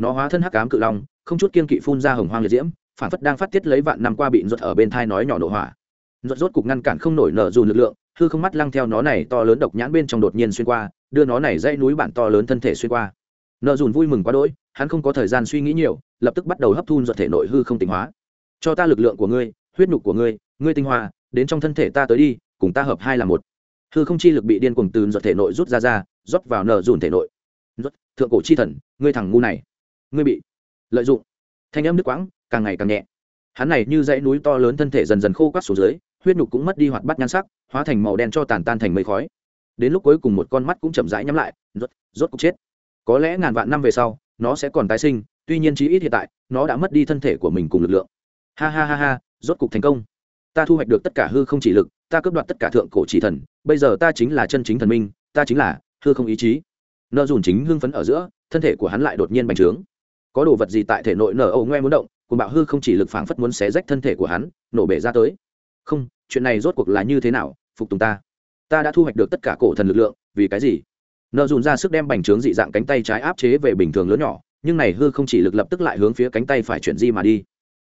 nó hóa thân hắc cám cự long, không chút kiên kỵ phun ra hồng hoang liệt diễm, phản phất đang phát tiết lấy vạn năm qua bị rốt ở bên thai nói nhỏ nổ hỏa. Rốt rốt cục ngăn cản không nổi nợ dùn lực lượng, hư không mắt lăng theo nó này to lớn độc nhãn bên trong đột nhiên xuyên qua, đưa nó này dãy núi bản to lớn thân thể xuyên qua. Nợ dùn vui mừng quá đỗi, hắn không có thời gian suy nghĩ nhiều, lập tức bắt đầu hấp thu ruột thể nội hư không tinh hóa. Cho ta lực lượng của ngươi huyết nhục của ngươi ngươi tinh hoa, đến trong thân thể ta tới đi, cùng ta hợp hai là một. Hư không chi lực bị điên cuồng từ ruột thể nội rút ra ra, rót vào nở dùn thể nội. Rút thượng cổ chi thần, ngươi thằng ngu này. Ngươi bị lợi dụng. Thanh âm nước quãng, càng ngày càng nhẹ. Hắn này như dãy núi to lớn thân thể dần dần khô quắt xuống dưới, huyết nhục cũng mất đi hoạt bát nhan sắc, hóa thành màu đen cho tàn tan thành mây khói. Đến lúc cuối cùng một con mắt cũng chậm rãi nhắm lại rốt rốt cục chết. Có lẽ ngàn vạn năm về sau, nó sẽ còn tái sinh, tuy nhiên chí ít hiện tại, nó đã mất đi thân thể của mình cùng lực lượng. Ha ha ha ha rốt cục thành công. Ta thu hoạch được tất cả hư không chỉ lực, ta cướp đoạt tất cả thượng cổ chỉ thần, bây giờ ta chính là chân chính thần minh, ta chính là hư không ý chí. Nợ dùn chính hưng phấn ở giữa, thân thể của hắn lại đột nhiên bành trướng. Có đồ vật gì tại thể nội nở âu ngoe muốn động cùng bạo hư không chỉ lực phảng phất muốn xé rách thân thể của hắn, nổ bể ra tới. Không, chuyện này rốt cuộc là như thế nào, phục tùng ta? Ta đã thu hoạch được tất cả cổ thần lực lượng, vì cái gì? Nợ dùn ra sức đem bành trướng dị dạng cánh tay trái áp chế về bình thường lớn nhỏ, nhưng này hư không chỉ lực lập tức lại hướng phía cánh tay phải chuyển di mà đi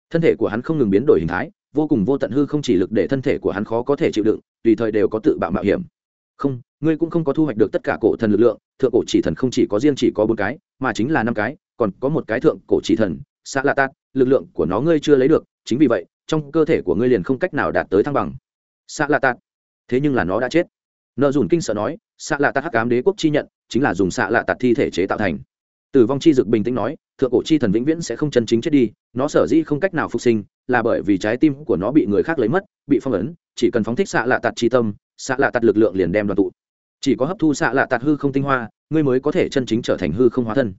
thân thể của hắn không ngừng biến đổi hình thái, vô cùng vô tận hư không chỉ lực để thân thể của hắn khó có thể chịu đựng, tùy thời đều có tự bạo mạo hiểm. Không, ngươi cũng không có thu hoạch được tất cả cổ thần lực lượng, thượng cổ chỉ thần không chỉ có riêng chỉ có bốn cái, mà chính là năm cái, còn có một cái thượng cổ chỉ thần xã lạ tát, lực lượng của nó ngươi chưa lấy được, chính vì vậy, trong cơ thể của ngươi liền không cách nào đạt tới thăng bằng. Xã lạ tát. Thế nhưng là nó đã chết. Nợ dùn kinh sợ nói xạ lạ tát hắc cám đế quốc chi nhận, chính là dùng xạ lạ Tạt thi thể chế tạo thành tử vong chi dực bình tĩnh nói, thượng cổ chi thần vĩnh viễn sẽ không chân chính chết đi, nó sở dĩ không cách nào phục sinh, là bởi vì trái tim của nó bị người khác lấy mất, bị phong ấn, chỉ cần phóng thích xạ lạ tạt chi tâm, xạ lạ tạt lực lượng liền đem đoàn tụ. Chỉ có hấp thu xạ lạ tạt hư không tinh hoa, ngươi mới có thể chân chính trở thành hư không hóa thân.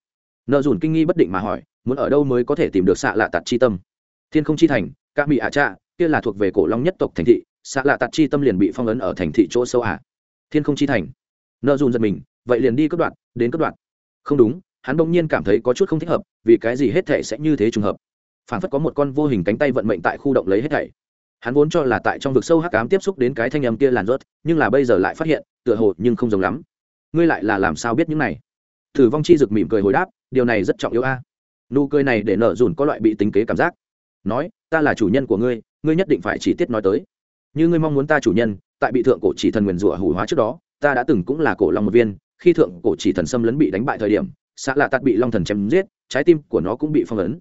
Nợ dùn kinh nghi bất định mà hỏi, muốn ở đâu mới có thể tìm được xạ lạ tạt chi tâm? Thiên không chi thành ca bị ả trạ, kia là thuộc về cổ long nhất tộc thành thị, xạ lạ tạt chi tâm liền bị phong ấn ở thành thị chỗ sâu ả thiên không chi thành. Nợ dùn giật mình, vậy liền đi cất đoạn đến cất đoạn không đúng hắn bỗng nhiên cảm thấy có chút không thích hợp, vì cái gì hết thể sẽ như thế trùng hợp? Phản phất có một con vô hình cánh tay vận mệnh tại khu động lấy hết thảy. Hắn vốn cho là tại trong vực sâu hắc ám tiếp xúc đến cái thanh âm kia làn rớt nhưng là bây giờ lại phát hiện, tựa hồ nhưng không giống lắm. Ngươi lại là làm sao biết những này? Thử vong chi rực mỉm cười hồi đáp, điều này rất trọng yếu a. Nụ cười này để nở dùn có loại bị tính kế cảm giác. Nói, ta là chủ nhân của ngươi ngươi nhất định phải chỉ tiết nói tới. Như ngươi mong muốn ta chủ nhân, tại bị thượng cổ chỉ thần nguyền rủa hủ hóa trước đó, ta đã từng cũng là cổ long một viên, khi thượng cổ chỉ thần xâm lấn bị đánh bại thời điểm xạ lạ tạt bị long thần chém giết, trái tim của nó cũng bị phong ấn.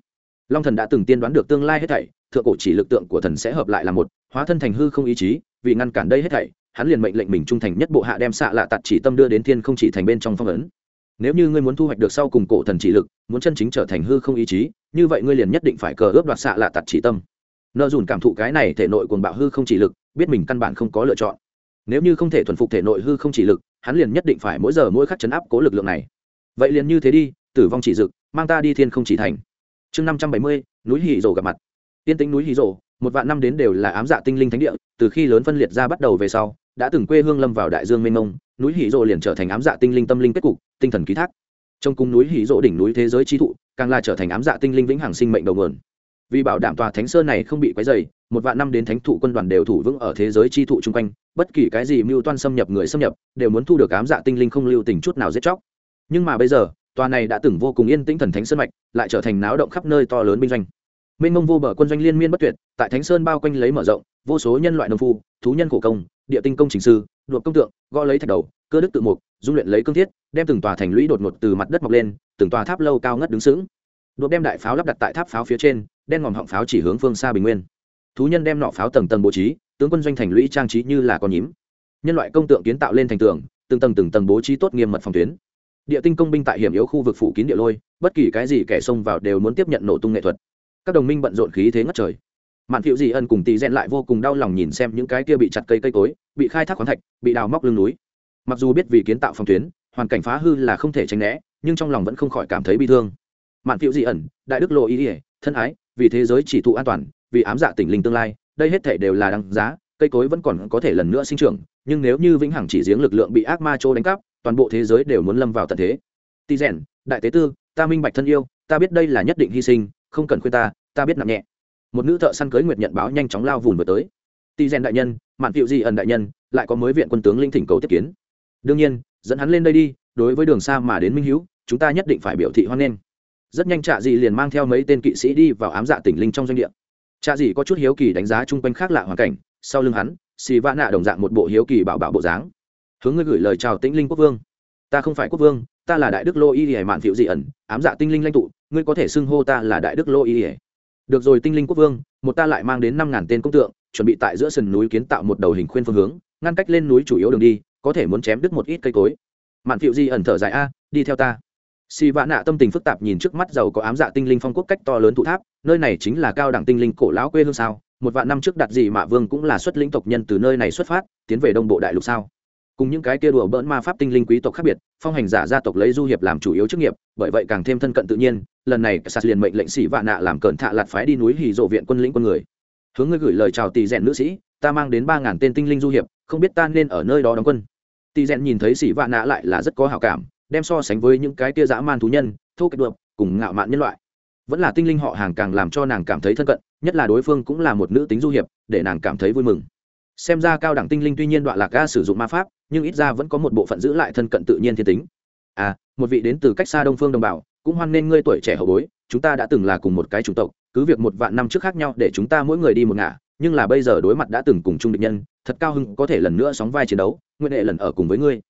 Long thần đã từng tiên đoán được tương lai hết thảy, thượng cổ chỉ lực tượng của thần sẽ hợp lại là một, hóa thân thành hư không ý chí, vì ngăn cản đây hết thảy, hắn liền mệnh lệnh mình trung thành nhất bộ hạ đem xạ lạ tạt chỉ tâm đưa đến thiên không chỉ thành bên trong phong ấn. Nếu như ngươi muốn thu hoạch được sau cùng cổ thần chỉ lực, muốn chân chính trở thành hư không ý chí, như vậy ngươi liền nhất định phải cờ ướp đoạt xạ lạ tạt chỉ tâm. Nợ dùn cảm thụ cái này thể nội cuồng bạo hư không chỉ lực, biết mình căn bản không có lựa chọn. Nếu như không thể thuần phục thể nội hư không chỉ lực, hắn liền nhất định phải mỗi giờ mỗi khắc chấn áp cố lực lượng này vậy liền như thế đi, tử vong chỉ dực, mang ta đi thiên không chỉ thành. Chương năm trăm bảy mươi, núi hì rồ gặp mặt. Tiên tính núi hì rồ, một vạn năm đến đều là ám dạ tinh linh thánh địa, từ khi lớn phân liệt ra bắt đầu về sau, đã từng quê hương lâm vào đại dương mênh mông, núi hì rồ liền trở thành ám dạ tinh linh tâm linh kết cục, tinh thần ký thác. Trong cung núi hì rồ đỉnh núi thế giới chi thụ, càng là trở thành ám dạ tinh linh vĩnh hằng sinh mệnh đầu nguồn. Vì bảo đảm tòa thánh sơn này không bị quấy dày một vạn năm đến thánh thụ quân đoàn đều thủ vững ở thế giới chi thụ chung quanh, bất kỳ cái gì mưu toan xâm nhập người xâm nhập, đều muốn thu được ám dạ tinh linh không lưu tình chút nào giết chóc nhưng mà bây giờ, tòa này đã từng vô cùng yên tĩnh thần thánh sơn mạch, lại trở thành náo động khắp nơi to lớn binh doanh. Mênh mông vô bờ quân doanh liên miên bất tuyệt, tại thánh sơn bao quanh lấy mở rộng, vô số nhân loại nông phu, thú nhân khổ công, địa tinh công trình sư, đột công tượng, gõ lấy thạch đầu, cơ đức tự mục, dung luyện lấy cương thiết, đem từng tòa thành lũy đột ngột từ mặt đất mọc lên, từng tòa tháp lâu cao ngất đứng sững. Đột đem đại pháo lắp đặt tại tháp pháo phía trên, đen ngòm họng pháo chỉ hướng phương xa bình nguyên. Thú nhân đem nọ pháo tầng tầng bố trí, tướng quân doanh thành lũy trang trí như là con nhím. Nhân loại công tượng kiến tạo lên thành tường, từng tầng từng tầng bố trí tốt nghiêm mật phòng tuyến địa tinh công binh tại hiểm yếu khu vực phủ kín địa lôi, bất kỳ cái gì kẻ xông vào đều muốn tiếp nhận nổ tung nghệ thuật. Các đồng minh bận rộn khí thế ngất trời. Mạn thiệu dị ân cùng tì rèn lại vô cùng đau lòng nhìn xem những cái kia bị chặt cây cây cối, bị khai thác khoáng thạch, bị đào móc lưng núi. Mặc dù biết vì kiến tạo phòng tuyến, hoàn cảnh phá hư là không thể tránh né, nhưng trong lòng vẫn không khỏi cảm thấy bi thương. Mạn thiệu dị ẩn đại đức lộ ý ỉa thân ái, vì thế giới chỉ thụ an toàn, vì ám dạ tỉnh linh tương lai, đây hết thể đều là đáng giá, cây cối vẫn còn có thể lần nữa sinh trưởng, nhưng nếu như vĩnh hằng chỉ giếng lực lượng bị ác ma trô đánh cắp toàn bộ thế giới đều muốn lâm vào tận thế. Tỳ rèn, đại tế tư, ta minh bạch thân yêu, ta biết đây là nhất định hy sinh, không cần khuyên ta ta biết nặng nhẹ. Một nữ thợ săn cưới nguyệt nhận báo nhanh chóng lao vùn vừa tới. Tỳ rèn đại nhân, mạn phiệu di ẩn đại nhân, lại có mới viện quân tướng linh thỉnh cầu tiếp kiến. Đương nhiên, dẫn hắn lên đây đi, đối với đường xa mà đến minh hữu chúng ta nhất định phải biểu thị hoan nghênh. Rất nhanh trạ dị liền mang theo mấy tên kỵ sĩ đi vào ám dạ tỉnh linh trong doanh địa. Trạ dị có chút hiếu kỳ đánh giá chung quanh khác lạ hoàn cảnh, sau lưng hắn xì vã nạ đồng dạng một bộ hiếu kỳ bảo bảo bộ dáng hướng ngươi gửi lời chào tĩnh linh quốc vương. Ta không phải quốc vương, ta là đại đức lô y hải mạn thiệu dị ẩn, ám dạ tinh linh lãnh tụ, ngươi có thể xưng hô ta là đại đức lô y hải được rồi tinh linh quốc vương, một ta lại mang đến năm ngàn tên công tượng, chuẩn bị tại giữa sườn núi kiến tạo một đầu hình khuyên phương hướng, ngăn cách lên núi chủ yếu đường đi, có thể muốn chém đứt một ít cây cối. Mạn phiệu di ẩn thở dài, a, đi theo ta. Xì vã nạ tâm tình phức tạp nhìn trước mắt giàu có ám dạ tinh linh phong quốc cách to lớn thụ tháp, nơi này chính là cao đẳng tinh linh cổ lão quê hương sao? Một vạn năm trước đặt gì mạ vương cũng là xuất lĩnh tộc nhân từ nơi này xuất phát, tiến về đông bộ đại lục sao? Cùng những cái kia đùa bỡn ma pháp tinh linh quý tộc khác biệt phong hành giả gia tộc lấy du hiệp làm chủ yếu chức nghiệp bởi vậy càng thêm thân cận tự nhiên lần này sạt liền mệnh lệnh sĩ vạn nạ làm cẩn thạ lạt phái đi núi hì rộ viện quân lĩnh quân người. Hướng ngươi gửi lời chào tỷ rèn nữ sĩ ta mang đến ba ngàn tên tinh linh du hiệp không biết ta nên ở nơi đó đóng quân. Tỷ rèn nhìn thấy sĩ vạn nạ lại là rất có hảo cảm đem so sánh với những cái kia dã man thú nhân thô kệch đượm, cùng ngạo mạn nhân loại. Vẫn là tinh linh họ hàng càng làm cho nàng cảm thấy thân cận nhất là đối phương cũng là một nữ tính du hiệp để nàng cảm thấy vui mừng. Xem ra cao đẳng tinh linh tuy nhiên đoạn lạc ga sử dụng ma pháp nhưng ít ra vẫn có một bộ phận giữ lại thân cận tự nhiên thiên tính. À một vị đến từ cách xa đông phương đồng bào cũng hoan nên ngươi tuổi trẻ hậu bối, chúng ta đã từng là cùng một cái chủng tộc, cứ việc một vạn năm trước khác nhau để chúng ta mỗi người đi một ngả, nhưng là bây giờ đối mặt đã từng cùng chung địch nhân, thật cao hưng có thể lần nữa sóng vai chiến đấu, nguyện hệ lần ở cùng với ngươi.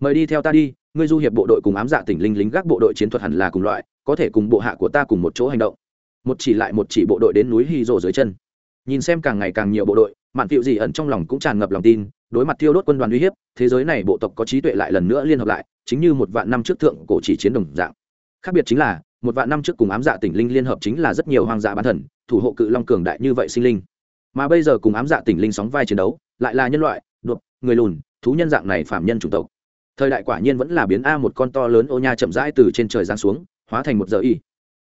Mời đi theo ta đi, ngươi du hiệp bộ đội cùng ám dạ tỉnh linh lính gác bộ đội chiến thuật hẳn là cùng loại, có thể cùng bộ hạ của ta cùng một chỗ hành động. Một chỉ lại một chỉ bộ đội đến núi hy rồ dưới chân. Nhìn xem càng ngày càng nhiều bộ đội, mạn phiệu gì ẩn trong lòng cũng tràn ngập lòng tin đối mặt thiêu đốt quân đoàn uy hiếp, thế giới này bộ tộc có trí tuệ lại lần nữa liên hợp lại, chính như một vạn năm trước thượng cổ chỉ chiến đồng dạng. Khác biệt chính là, một vạn năm trước cùng ám dạ tỉnh linh liên hợp chính là rất nhiều hoang dạ bán thần, thủ hộ cự long cường đại như vậy sinh linh. Mà bây giờ cùng ám dạ tỉnh linh sóng vai chiến đấu, lại là nhân loại đột người lùn, thú nhân dạng này phạm nhân chủng tộc. Thời đại quả nhiên vẫn là biến a một con to lớn ô nha chậm rãi từ trên trời giáng xuống, hóa thành một giờ y.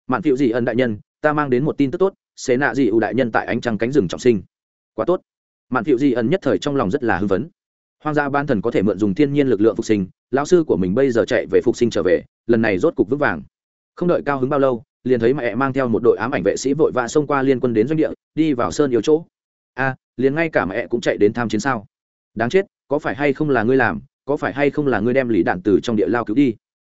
Mạn phiệu dị ân đại nhân, ta mang đến một tin tức tốt, xế nạ dị ưu đại nhân tại ánh trăng cánh rừng trọng sinh. Quá tốt mạn thiệu di ân nhất thời trong lòng rất là hưng phấn. Hoang gia ban thần có thể mượn dùng thiên nhiên lực lượng phục sinh, lão sư của mình bây giờ chạy về phục sinh trở về, lần này rốt cục vững vàng. Không đợi cao hứng bao lâu, liền thấy mẹ mang theo một đội ám ảnh vệ sĩ vội vã xông qua liên quân đến doanh địa, đi vào sơn yếu chỗ. A, liền ngay cả mẹ cũng chạy đến tham chiến sao? Đáng chết, có phải hay không là ngươi làm, có phải hay không là ngươi đem lý đạn từ trong địa lao cứu đi?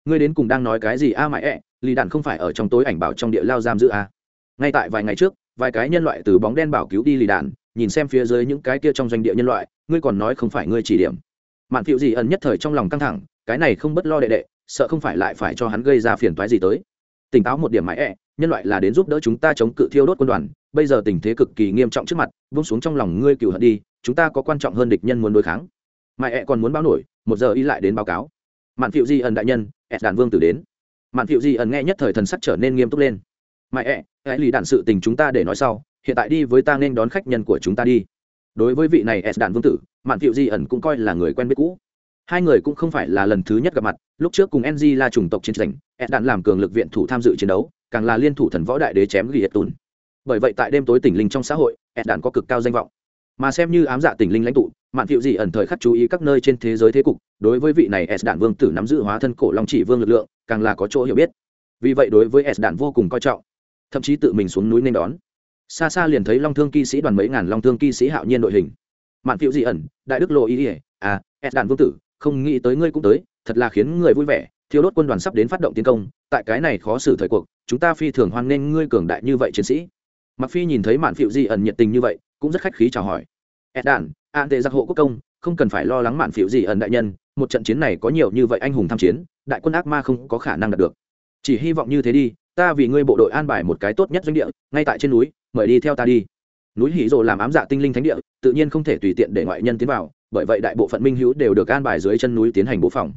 Ngươi đến cùng đang nói cái gì a à mãi ẹ lý đạn không phải ở trong tối ảnh bảo trong địa lao giam giữ a? Ngay tại vài ngày trước, vài cái nhân loại từ bóng đen bảo cứu đi lì đạn nhìn xem phía dưới những cái kia trong doanh địa nhân loại, ngươi còn nói không phải ngươi chỉ điểm. Mạn phiệu gì ẩn nhất thời trong lòng căng thẳng, cái này không bất lo đệ đệ, sợ không phải lại phải cho hắn gây ra phiền toái gì tới. Tỉnh táo một điểm mãi ẹ, nhân loại là đến giúp đỡ chúng ta chống cự thiêu đốt quân đoàn, bây giờ tình thế cực kỳ nghiêm trọng trước mặt, buông xuống trong lòng ngươi cựu hận đi, chúng ta có quan trọng hơn địch nhân muốn đối kháng. Mãi ẹ còn muốn báo nổi, một giờ y lại đến báo cáo. Mạn phiệu di ẩn đại nhân ed đàn vương tử đến. Mạn phiệu di ẩn nghe nhất thời thần sắc trở nên nghiêm túc lên. Mãi ẹ hãy lì đạn sự tình chúng ta để nói sau hiện tại đi với ta nên đón khách nhân của chúng ta đi. Đối với vị này s đạn vương tử, mạn thiệu di ẩn cũng coi là người quen biết cũ. Hai người cũng không phải là lần thứ nhất gặp mặt, lúc trước cùng ng là chủng tộc chiến tranh, s đạn làm cường lực viện thủ tham dự chiến đấu, càng là liên thủ thần võ đại đế chém ghi ed tùn. Bởi vậy tại đêm tối tỉnh linh trong xã hội, s đạn có cực cao danh vọng. Mà xem như ám dạ tỉnh linh lãnh tụ, mạn thiệu di ẩn thời khắc chú ý các nơi trên thế giới thế cục, đối với vị này s đạn vương tử nắm giữ hóa thân cổ long chỉ vương lực lượng, càng là có chỗ hiểu biết. Vì vậy đối với s đạn vô cùng coi trọng, thậm chí tự mình xuống núi nên đón xa xa liền thấy long thương kỵ sĩ đoàn mấy ngàn long thương kỵ sĩ hạo nhiên đội hình. Mạn phiệu dị ẩn, đại đức lộ ý ỉa à s đạn vương tử, không nghĩ tới ngươi cũng tới, thật là khiến người vui vẻ. Thiếu đốt quân đoàn sắp đến phát động tiến công, tại cái này khó xử thời cuộc, chúng ta phi thường hoan nghênh ngươi cường đại như vậy chiến sĩ. Mặc phi nhìn thấy mạn phiệu dị ẩn nhiệt tình như vậy, cũng rất khách khí chào hỏi. Ed đạn, an tệ giặc hộ quốc công, không cần phải lo lắng mạn phiệu dị ẩn đại nhân, một trận chiến này có nhiều như vậy anh hùng tham chiến, đại quân ác ma không có khả năng đạt được. Chỉ hy vọng như thế đi, ta vì ngươi bộ đội an bài một cái tốt nhất doanh địa, ngay tại trên núi mời đi theo ta đi. Núi hỉ rồ làm ám dạ tinh linh thánh địa, tự nhiên không thể tùy tiện để ngoại nhân tiến vào, bởi vậy đại bộ phận minh hữu đều được an bài dưới chân núi tiến hành bố phòng.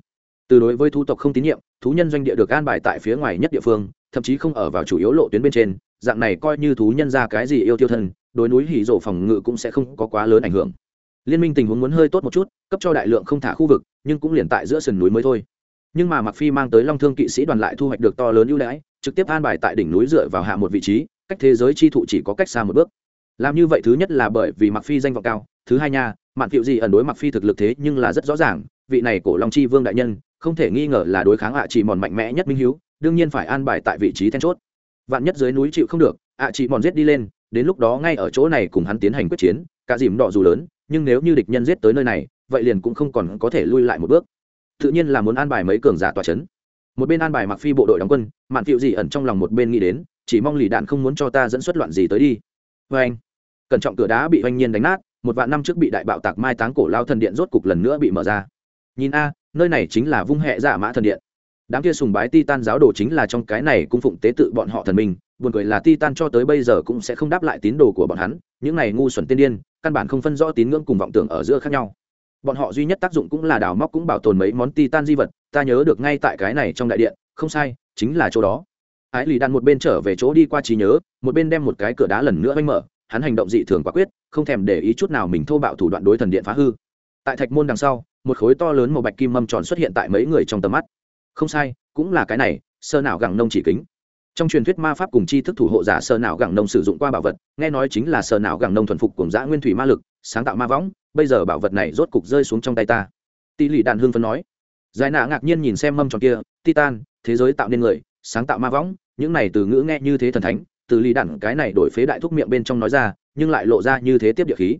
Từ đối với thu tộc không tín nhiệm, thú nhân doanh địa được an bài tại phía ngoài nhất địa phương, thậm chí không ở vào chủ yếu lộ tuyến bên trên, dạng này coi như thú nhân ra cái gì yêu tiêu thân đối núi hỉ rổ phòng ngự cũng sẽ không có quá lớn ảnh hưởng. Liên minh tình huống muốn hơi tốt một chút, cấp cho đại lượng không thả khu vực, nhưng cũng liền tại giữa sườn núi mới thôi. Nhưng mà mặc phi mang tới long thương kỵ sĩ đoàn lại thu hoạch được to lớn ưu đãi, trực tiếp an bài tại đỉnh núi dựa vào hạ một vị trí cách thế giới chi thụ chỉ có cách xa một bước. Làm như vậy thứ nhất là bởi vì mặc phi danh vọng cao, thứ hai nha, mạn phiệu gì ẩn đối mặc phi thực lực thế nhưng là rất rõ ràng, vị này cổ long chi vương đại nhân, không thể nghi ngờ là đối kháng ạ chỉ mòn mạnh mẽ nhất minh hiếu, đương nhiên phải an bài tại vị trí then chốt. Vạn nhất dưới núi chịu không được, ạ chỉ mòn giết đi lên, đến lúc đó ngay ở chỗ này cùng hắn tiến hành quyết chiến, cả dìm đỏ dù lớn, nhưng nếu như địch nhân giết tới nơi này, vậy liền cũng không còn có thể lui lại một bước. Tự nhiên là muốn an bài mấy cường giả tòa chấn. Một bên an bài mặc phi bộ đội đóng quân, mạn phiệu gì ẩn trong lòng một bên nghĩ đến chỉ mong lì đạn không muốn cho ta dẫn xuất loạn gì tới đi vê anh cẩn trọng cửa đá bị oanh nhiên đánh nát một vạn năm trước bị đại bạo tạc mai táng cổ lao thần điện rốt cục lần nữa bị mở ra nhìn a nơi này chính là vung hệ giả mã thần điện đám kia sùng bái ti tan giáo đồ chính là trong cái này cung phụng tế tự bọn họ thần minh buồn cười là Titan cho tới bây giờ cũng sẽ không đáp lại tín đồ của bọn hắn, những này ngu xuẩn tiên điên, căn bản không phân rõ tín ngưỡng cùng vọng tưởng ở giữa khác nhau. Bọn họ duy nhất tác dụng cũng là đào móc cũng bảo tồn mấy món Titan di vật, ta nhớ được ngay tại cái này trong đại điện, không sai, chính là chỗ đó. Ái Lì Đan một bên trở về chỗ đi qua trí nhớ, một bên đem một cái cửa đá lần nữa oanh mở, hắn hành động dị thường quả quyết, không thèm để ý chút nào mình thô bạo thủ đoạn đối thần điện phá hư. Tại thạch môn đằng sau, một khối to lớn màu bạch kim mâm tròn xuất hiện tại mấy người trong tầm mắt. Không sai, cũng là cái này, sơ nào gẳng nông chỉ kính trong truyền thuyết ma pháp cùng chi thức thủ hộ giả sơ nào gẳng nông sử dụng qua bảo vật nghe nói chính là sơ nào gẳng nông thuần phục cùng giã nguyên thủy ma lực sáng tạo ma võng bây giờ bảo vật này rốt cục rơi xuống trong tay ta tỷ lì đàn hương phân nói giải nạ ngạc nhiên nhìn xem mâm tròn kia titan thế giới tạo nên người sáng tạo ma võng những này từ ngữ nghe như thế thần thánh, từ lì đẳng cái này đổi phế đại thúc miệng bên trong nói ra, nhưng lại lộ ra như thế tiếp địa khí.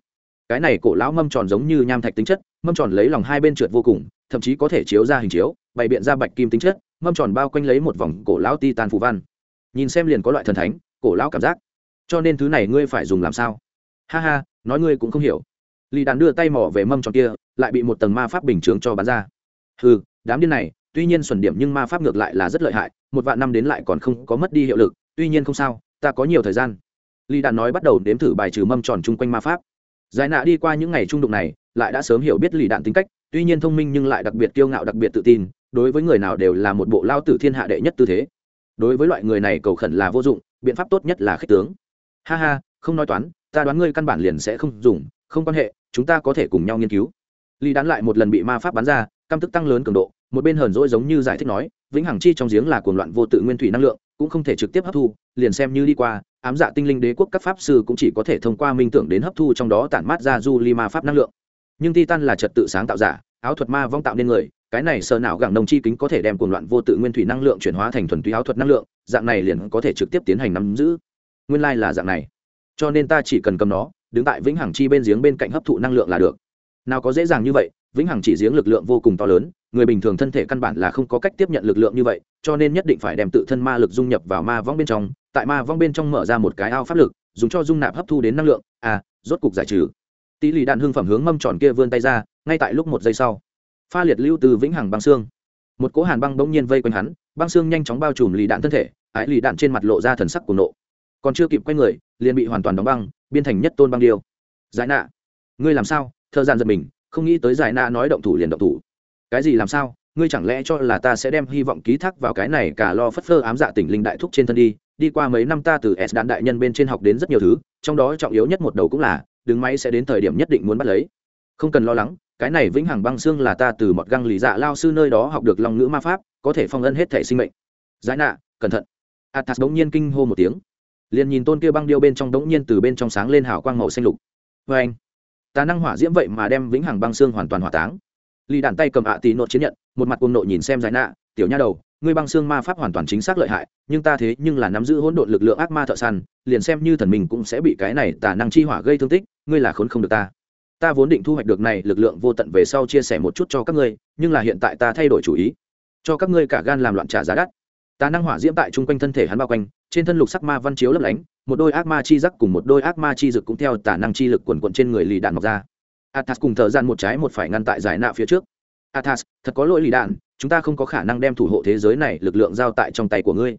Cái này cổ lão mâm tròn giống như nham thạch tính chất, mâm tròn lấy lòng hai bên trượt vô cùng, thậm chí có thể chiếu ra hình chiếu, bày biện ra bạch kim tính chất, mâm tròn bao quanh lấy một vòng cổ lão titan phù văn. Nhìn xem liền có loại thần thánh, cổ lão cảm giác. Cho nên thứ này ngươi phải dùng làm sao? Ha ha, nói ngươi cũng không hiểu. Lì đàn đưa tay mỏ về mâm tròn kia, lại bị một tầng ma pháp bình chướng cho bán ra. Ừ đám điên này, tuy nhiên xuẩn điểm nhưng ma pháp ngược lại là rất lợi hại một vạn năm đến lại còn không có mất đi hiệu lực, tuy nhiên không sao, ta có nhiều thời gian. Lì đạn nói bắt đầu đếm thử bài trừ mâm tròn chung quanh ma pháp. Giải nạ đi qua những ngày trung đụng này, lại đã sớm hiểu biết lì đạn tính cách, tuy nhiên thông minh nhưng lại đặc biệt kiêu ngạo đặc biệt tự tin, đối với người nào đều là một bộ lao tử thiên hạ đệ nhất tư thế. Đối với loại người này cầu khẩn là vô dụng, biện pháp tốt nhất là khích tướng. Ha ha, không nói toán, ta đoán ngươi căn bản liền sẽ không dùng, không quan hệ, chúng ta có thể cùng nhau nghiên cứu. Lý đán lại một lần bị ma pháp bắn ra, căm tức tăng lớn cường độ một bên hờn dỗi giống như giải thích nói, vĩnh hằng chi trong giếng là cuồng loạn vô tự nguyên thủy năng lượng, cũng không thể trực tiếp hấp thu, liền xem như đi qua, ám dạ tinh linh đế quốc các pháp sư cũng chỉ có thể thông qua minh tưởng đến hấp thu trong đó tản mát ra du li ma pháp năng lượng. Nhưng titan là trật tự sáng tạo giả, áo thuật ma vong tạo nên người, cái này sơ não gẳng nông chi kính có thể đem cuồng loạn vô tự nguyên thủy năng lượng chuyển hóa thành thuần túy áo thuật năng lượng, dạng này liền có thể trực tiếp tiến hành nắm giữ. Nguyên lai là dạng này. Cho nên ta chỉ cần cầm nó, đứng tại vĩnh hằng chi bên giếng bên cạnh hấp thụ năng lượng là được. Nào có dễ dàng như vậy, vĩnh hằng chỉ giếng lực lượng vô cùng to lớn người bình thường thân thể căn bản là không có cách tiếp nhận lực lượng như vậy, cho nên nhất định phải đem tự thân ma lực dung nhập vào ma vong bên trong, tại ma vong bên trong mở ra một cái ao pháp lực, dùng cho dung nạp hấp thu đến năng lượng. À rốt cục giải trừ. Tỷ lì đạn hương phẩm hướng mâm tròn kia vươn tay ra, ngay tại lúc một giây sau, pha liệt lưu từ vĩnh hằng băng xương. Một cỗ hàn băng bỗng nhiên vây quanh hắn, băng xương nhanh chóng bao trùm lì đạn thân thể, ái lì đạn trên mặt lộ ra thần sắc của nộ. Còn chưa kịp quay người, liền bị hoàn toàn đóng băng biên thành nhất tôn băng điêu. Giải nạ, ngươi làm sao? Thợ gian giật mình, không nghĩ tới giải nạ nói động thủ liền động thủ cái gì làm sao? Ngươi chẳng lẽ cho là ta sẽ đem hy vọng ký thác vào cái này cả lo phất phơ ám dạ tỉnh linh đại thúc trên thân đi? Đi qua mấy năm ta từ s đạn đại nhân bên trên học đến rất nhiều thứ, trong đó trọng yếu nhất một đầu cũng là, đứng máy sẽ đến thời điểm nhất định muốn bắt lấy. Không cần lo lắng, cái này vĩnh hằng băng xương là ta từ một găng lì dạ lao sư nơi đó học được lòng ngữ ma pháp, có thể phong ân hết thể sinh mệnh. Giải nạ, cẩn thận. Athas đống nhiên kinh hô một tiếng. Liền nhìn tôn kia băng điêu bên trong đống nhiên từ bên trong sáng lên hào quang màu xanh lục. Vê anh tà năng hỏa diễm vậy mà đem vĩnh hằng băng xương hoàn toàn hỏa táng lì đạn tay cầm ạ tì nốt chiến nhận, một mặt cuồng nộ nhìn xem giải nạ, tiểu nha đầu, ngươi băng xương ma pháp hoàn toàn chính xác lợi hại, nhưng ta thế nhưng là nắm giữ hỗn độn lực lượng ác ma thợ săn, liền xem như thần mình cũng sẽ bị cái này tà năng chi hỏa gây thương tích, ngươi là khốn không được ta. Ta vốn định thu hoạch được này lực lượng vô tận về sau chia sẻ một chút cho các ngươi, nhưng là hiện tại ta thay đổi chủ ý, cho các ngươi cả gan làm loạn trả giá đắt. Tà năng hỏa diễm tại chung quanh thân thể hắn bao quanh, trên thân lục sắc ma văn chiếu lấp lánh, một đôi ác ma chi giắc cùng một đôi ác ma chi dực cũng theo tà năng chi lực quần quận trên người lì đạn mọc ra athas cùng thợ dàn một trái một phải ngăn tại giải nạ phía trước. Athas, thật có lỗi lì đạn, chúng ta không có khả năng đem thủ hộ thế giới này lực lượng giao tại trong tay của ngươi.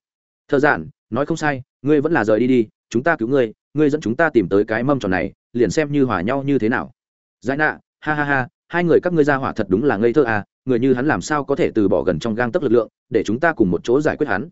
Thợ dàn, nói không sai, ngươi vẫn là rời đi đi, chúng ta cứu ngươi ngươi dẫn chúng ta tìm tới cái mâm tròn này, liền xem như hòa nhau như thế nào. Giải nạ, ha ha ha, hai người các ngươi ra hỏa thật đúng là ngây thơ à người như hắn làm sao có thể từ bỏ gần trong gang tấc lực lượng, để chúng ta cùng một chỗ giải quyết hắn.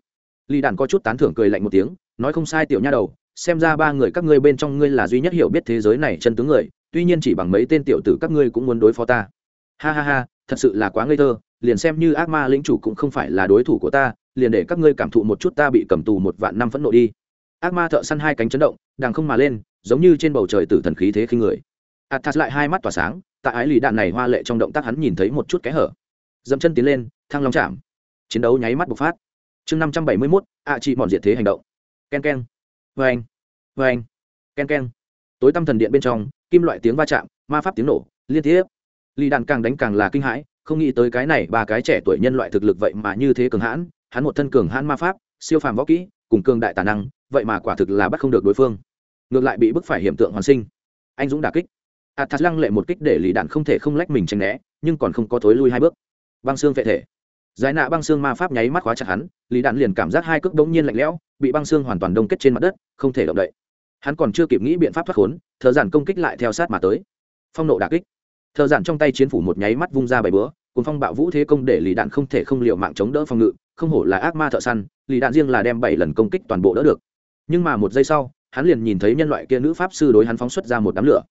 Lì đàn có chút tán thưởng cười lạnh một tiếng, nói không sai tiểu nha đầu, xem ra ba người các ngươi bên trong ngươi là duy nhất hiểu biết thế giới này chân tướng người tuy nhiên chỉ bằng mấy tên tiểu tử các ngươi cũng muốn đối phó ta. Ha ha ha, thật sự là quá ngây thơ, liền xem như ác ma lĩnh chủ cũng không phải là đối thủ của ta, liền để các ngươi cảm thụ một chút ta bị cầm tù một vạn năm phẫn nộ đi. Ác ma thợ săn hai cánh chấn động, đằng không mà lên, giống như trên bầu trời tử thần khí thế khinh người. Athas lại hai mắt tỏa sáng, tại ái lì đạn này hoa lệ trong động tác hắn nhìn thấy một chút kẽ hở. Dẫm chân tiến lên, thăng long chạm. Chiến đấu nháy mắt bộc phát. Chương năm trăm bảy mươi mốt, ạ chị mòn diệt thế hành động. K e n k e n vê anh vâng. vê anh vâng. k e n k e n tối tăm thần điện bên trong, kim loại tiếng va chạm, ma pháp tiếng nổ, liên tiếp. Lì đạn càng đánh càng là kinh hãi, không nghĩ tới cái này ba cái trẻ tuổi nhân loại thực lực vậy mà như thế cường hãn, hắn một thân cường hãn ma pháp, siêu phàm võ kỹ, cùng cường đại tà năng, vậy mà quả thực là bắt không được đối phương. Ngược lại bị bức phải hiểm tượng hoàn sinh. Anh dũng đà kích. Athas lăng lệ một kích để lì đạn không thể không lách mình tranh né, nhưng còn không có thối lui hai bước. Băng xương vệ thể. Giải nạ băng xương ma pháp nháy mắt khóa chặt hắn lý đạn liền cảm giác hai cước đống nhiên lạnh lẽo, bị băng xương hoàn toàn đông kết trên mặt đất, không thể động đậy hắn còn chưa kịp nghĩ biện pháp thoát khốn, thợ giản công kích lại theo sát mà tới. Phong nộ đà kích. Thợ giản trong tay chiến phủ một nháy mắt vung ra bảy bữa cùng phong bạo vũ thế công để lì đạn không thể không liệu mạng chống đỡ phòng ngự, không hổ là ác ma thợ săn, lì đạn riêng là đem bảy lần công kích toàn bộ đỡ được. Nhưng mà một giây sau, hắn liền nhìn thấy nhân loại kia nữ pháp sư đối hắn phóng xuất ra một đám lửa.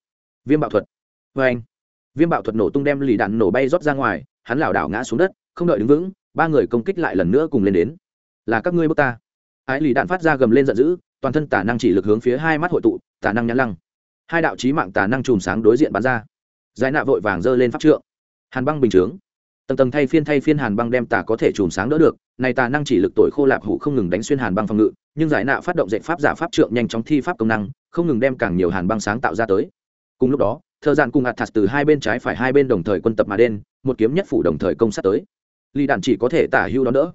Viêm bạo thuật. Vê anh. Viêm bạo thuật nổ tung đem lì đạn nổ bay rót ra ngoài, hắn lảo đảo ngã xuống đất, không đợi đứng vững, ba người công kích lại lần nữa cùng lên đến. Là các ngươi bước ta. Ái, lì đạn phát ra gầm lên giận dữ toàn thân tà năng chỉ lực hướng phía hai mắt hội tụ tà năng nhãn lăng. Hai đạo trí mạng tà năng chùm sáng đối diện bắn ra. Giải nạ vội vàng giơ lên pháp trượng. Hàn băng bình chướng. Tầng tầng thay phiên thay phiên hàn băng đem tà có thể chùm sáng đỡ được, này tà năng chỉ lực tội khô lạp hủ không ngừng đánh xuyên hàn băng phòng ngự, nhưng giải nạ phát động dạy pháp giả pháp trượng nhanh chóng thi pháp công năng, không ngừng đem càng nhiều hàn băng sáng tạo ra tới. Cùng lúc đó thợ dạn cùng ạt thạt từ hai bên trái phải hai bên đồng thời quân tập mà đen một kiếm nhất phủ đồng thời công sát tới. Ly đạn chỉ có thể tả hưu đó đỡ.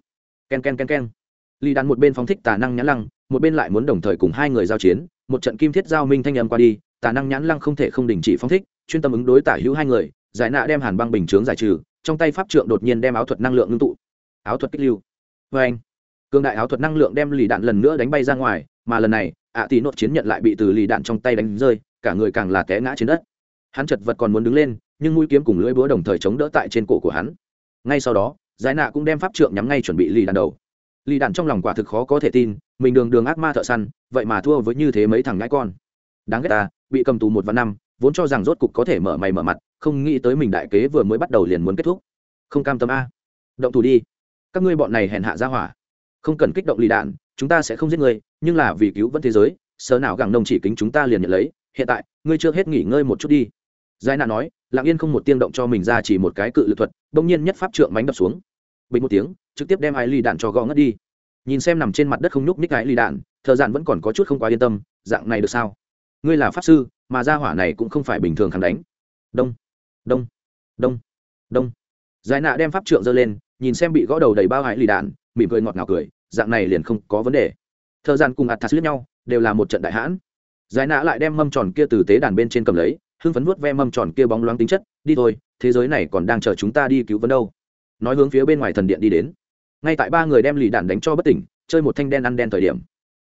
Ken ken ken ken. Ly đạn một bên phóng thích tà năng nhãn lăng một bên lại muốn đồng thời cùng hai người giao chiến, một trận kim thiết giao minh thanh âm qua đi, tà năng nhãn lăng không thể không đình chỉ phong thích, chuyên tâm ứng đối tả hữu hai người, giải nạ đem hàn băng bình chướng giải trừ, trong tay pháp trượng đột nhiên đem áo thuật năng lượng ngưng tụ. Áo thuật kích lưu. Vê anh cương đại áo thuật năng lượng đem lì đạn lần nữa đánh bay ra ngoài, mà lần này, ạ tỷ nội chiến nhận lại bị từ lì đạn trong tay đánh rơi, cả người càng là té ngã trên đất. Hắn chật vật còn muốn đứng lên, nhưng mũi kiếm cùng lưỡi búa đồng thời chống đỡ tại trên cổ của hắn. Ngay sau đó, giải nạ cũng đem pháp trượng nhắm ngay chuẩn bị lì đạn đầu lì đạn trong lòng quả thực khó có thể tin, mình đường đường ác ma thợ săn, vậy mà thua với như thế mấy thằng ngãi con. Đáng ghét ta, bị cầm tù một vạn năm, vốn cho rằng rốt cục có thể mở mày mở mặt, không nghĩ tới mình đại kế vừa mới bắt đầu liền muốn kết thúc. Không cam tâm a. Động thủ đi. Các ngươi bọn này hèn hạ ra hỏa. Không cần kích động lì đạn, chúng ta sẽ không giết ngươi, nhưng là vì cứu vẫn thế giới, sớ nào gẳng nông chỉ kính chúng ta liền nhận lấy, hiện tại, ngươi chưa hết nghỉ ngơi một chút đi. Giải nạ nói, lặng yên không một tiếng động cho mình ra chỉ một cái cự lực thuật, bỗng nhiên nhất pháp trượng mánh đập xuống. Bình một tiếng trực tiếp đem ai ly đạn cho gõ ngất đi. Nhìn xem nằm trên mặt đất không nhúc ních ai ly đạn, thợ dạn vẫn còn có chút không quá yên tâm, dạng này được sao? Ngươi là pháp sư, mà gia hỏa này cũng không phải bình thường kháng đánh. Đông đông đông đông. Giải nạ đem pháp trượng giơ lên, nhìn xem bị gõ đầu đầy bao hải lì đạn, mỉm cười ngọt ngào cười, dạng này liền không có vấn đề. Thợ dạn cùng ạt thạt lướt nhau, đều là một trận đại hãn. Giải nạ lại đem mâm tròn kia từ tế đàn bên trên cầm lấy, hưng phấn vuốt ve mâm tròn kia bóng loáng tính chất, đi thôi, thế giới này còn đang chờ chúng ta đi cứu vấn đâu. Nói hướng phía bên ngoài thần điện đi đến ngay tại ba người đem lì đạn đánh cho bất tỉnh, chơi một thanh đen ăn đen thời điểm.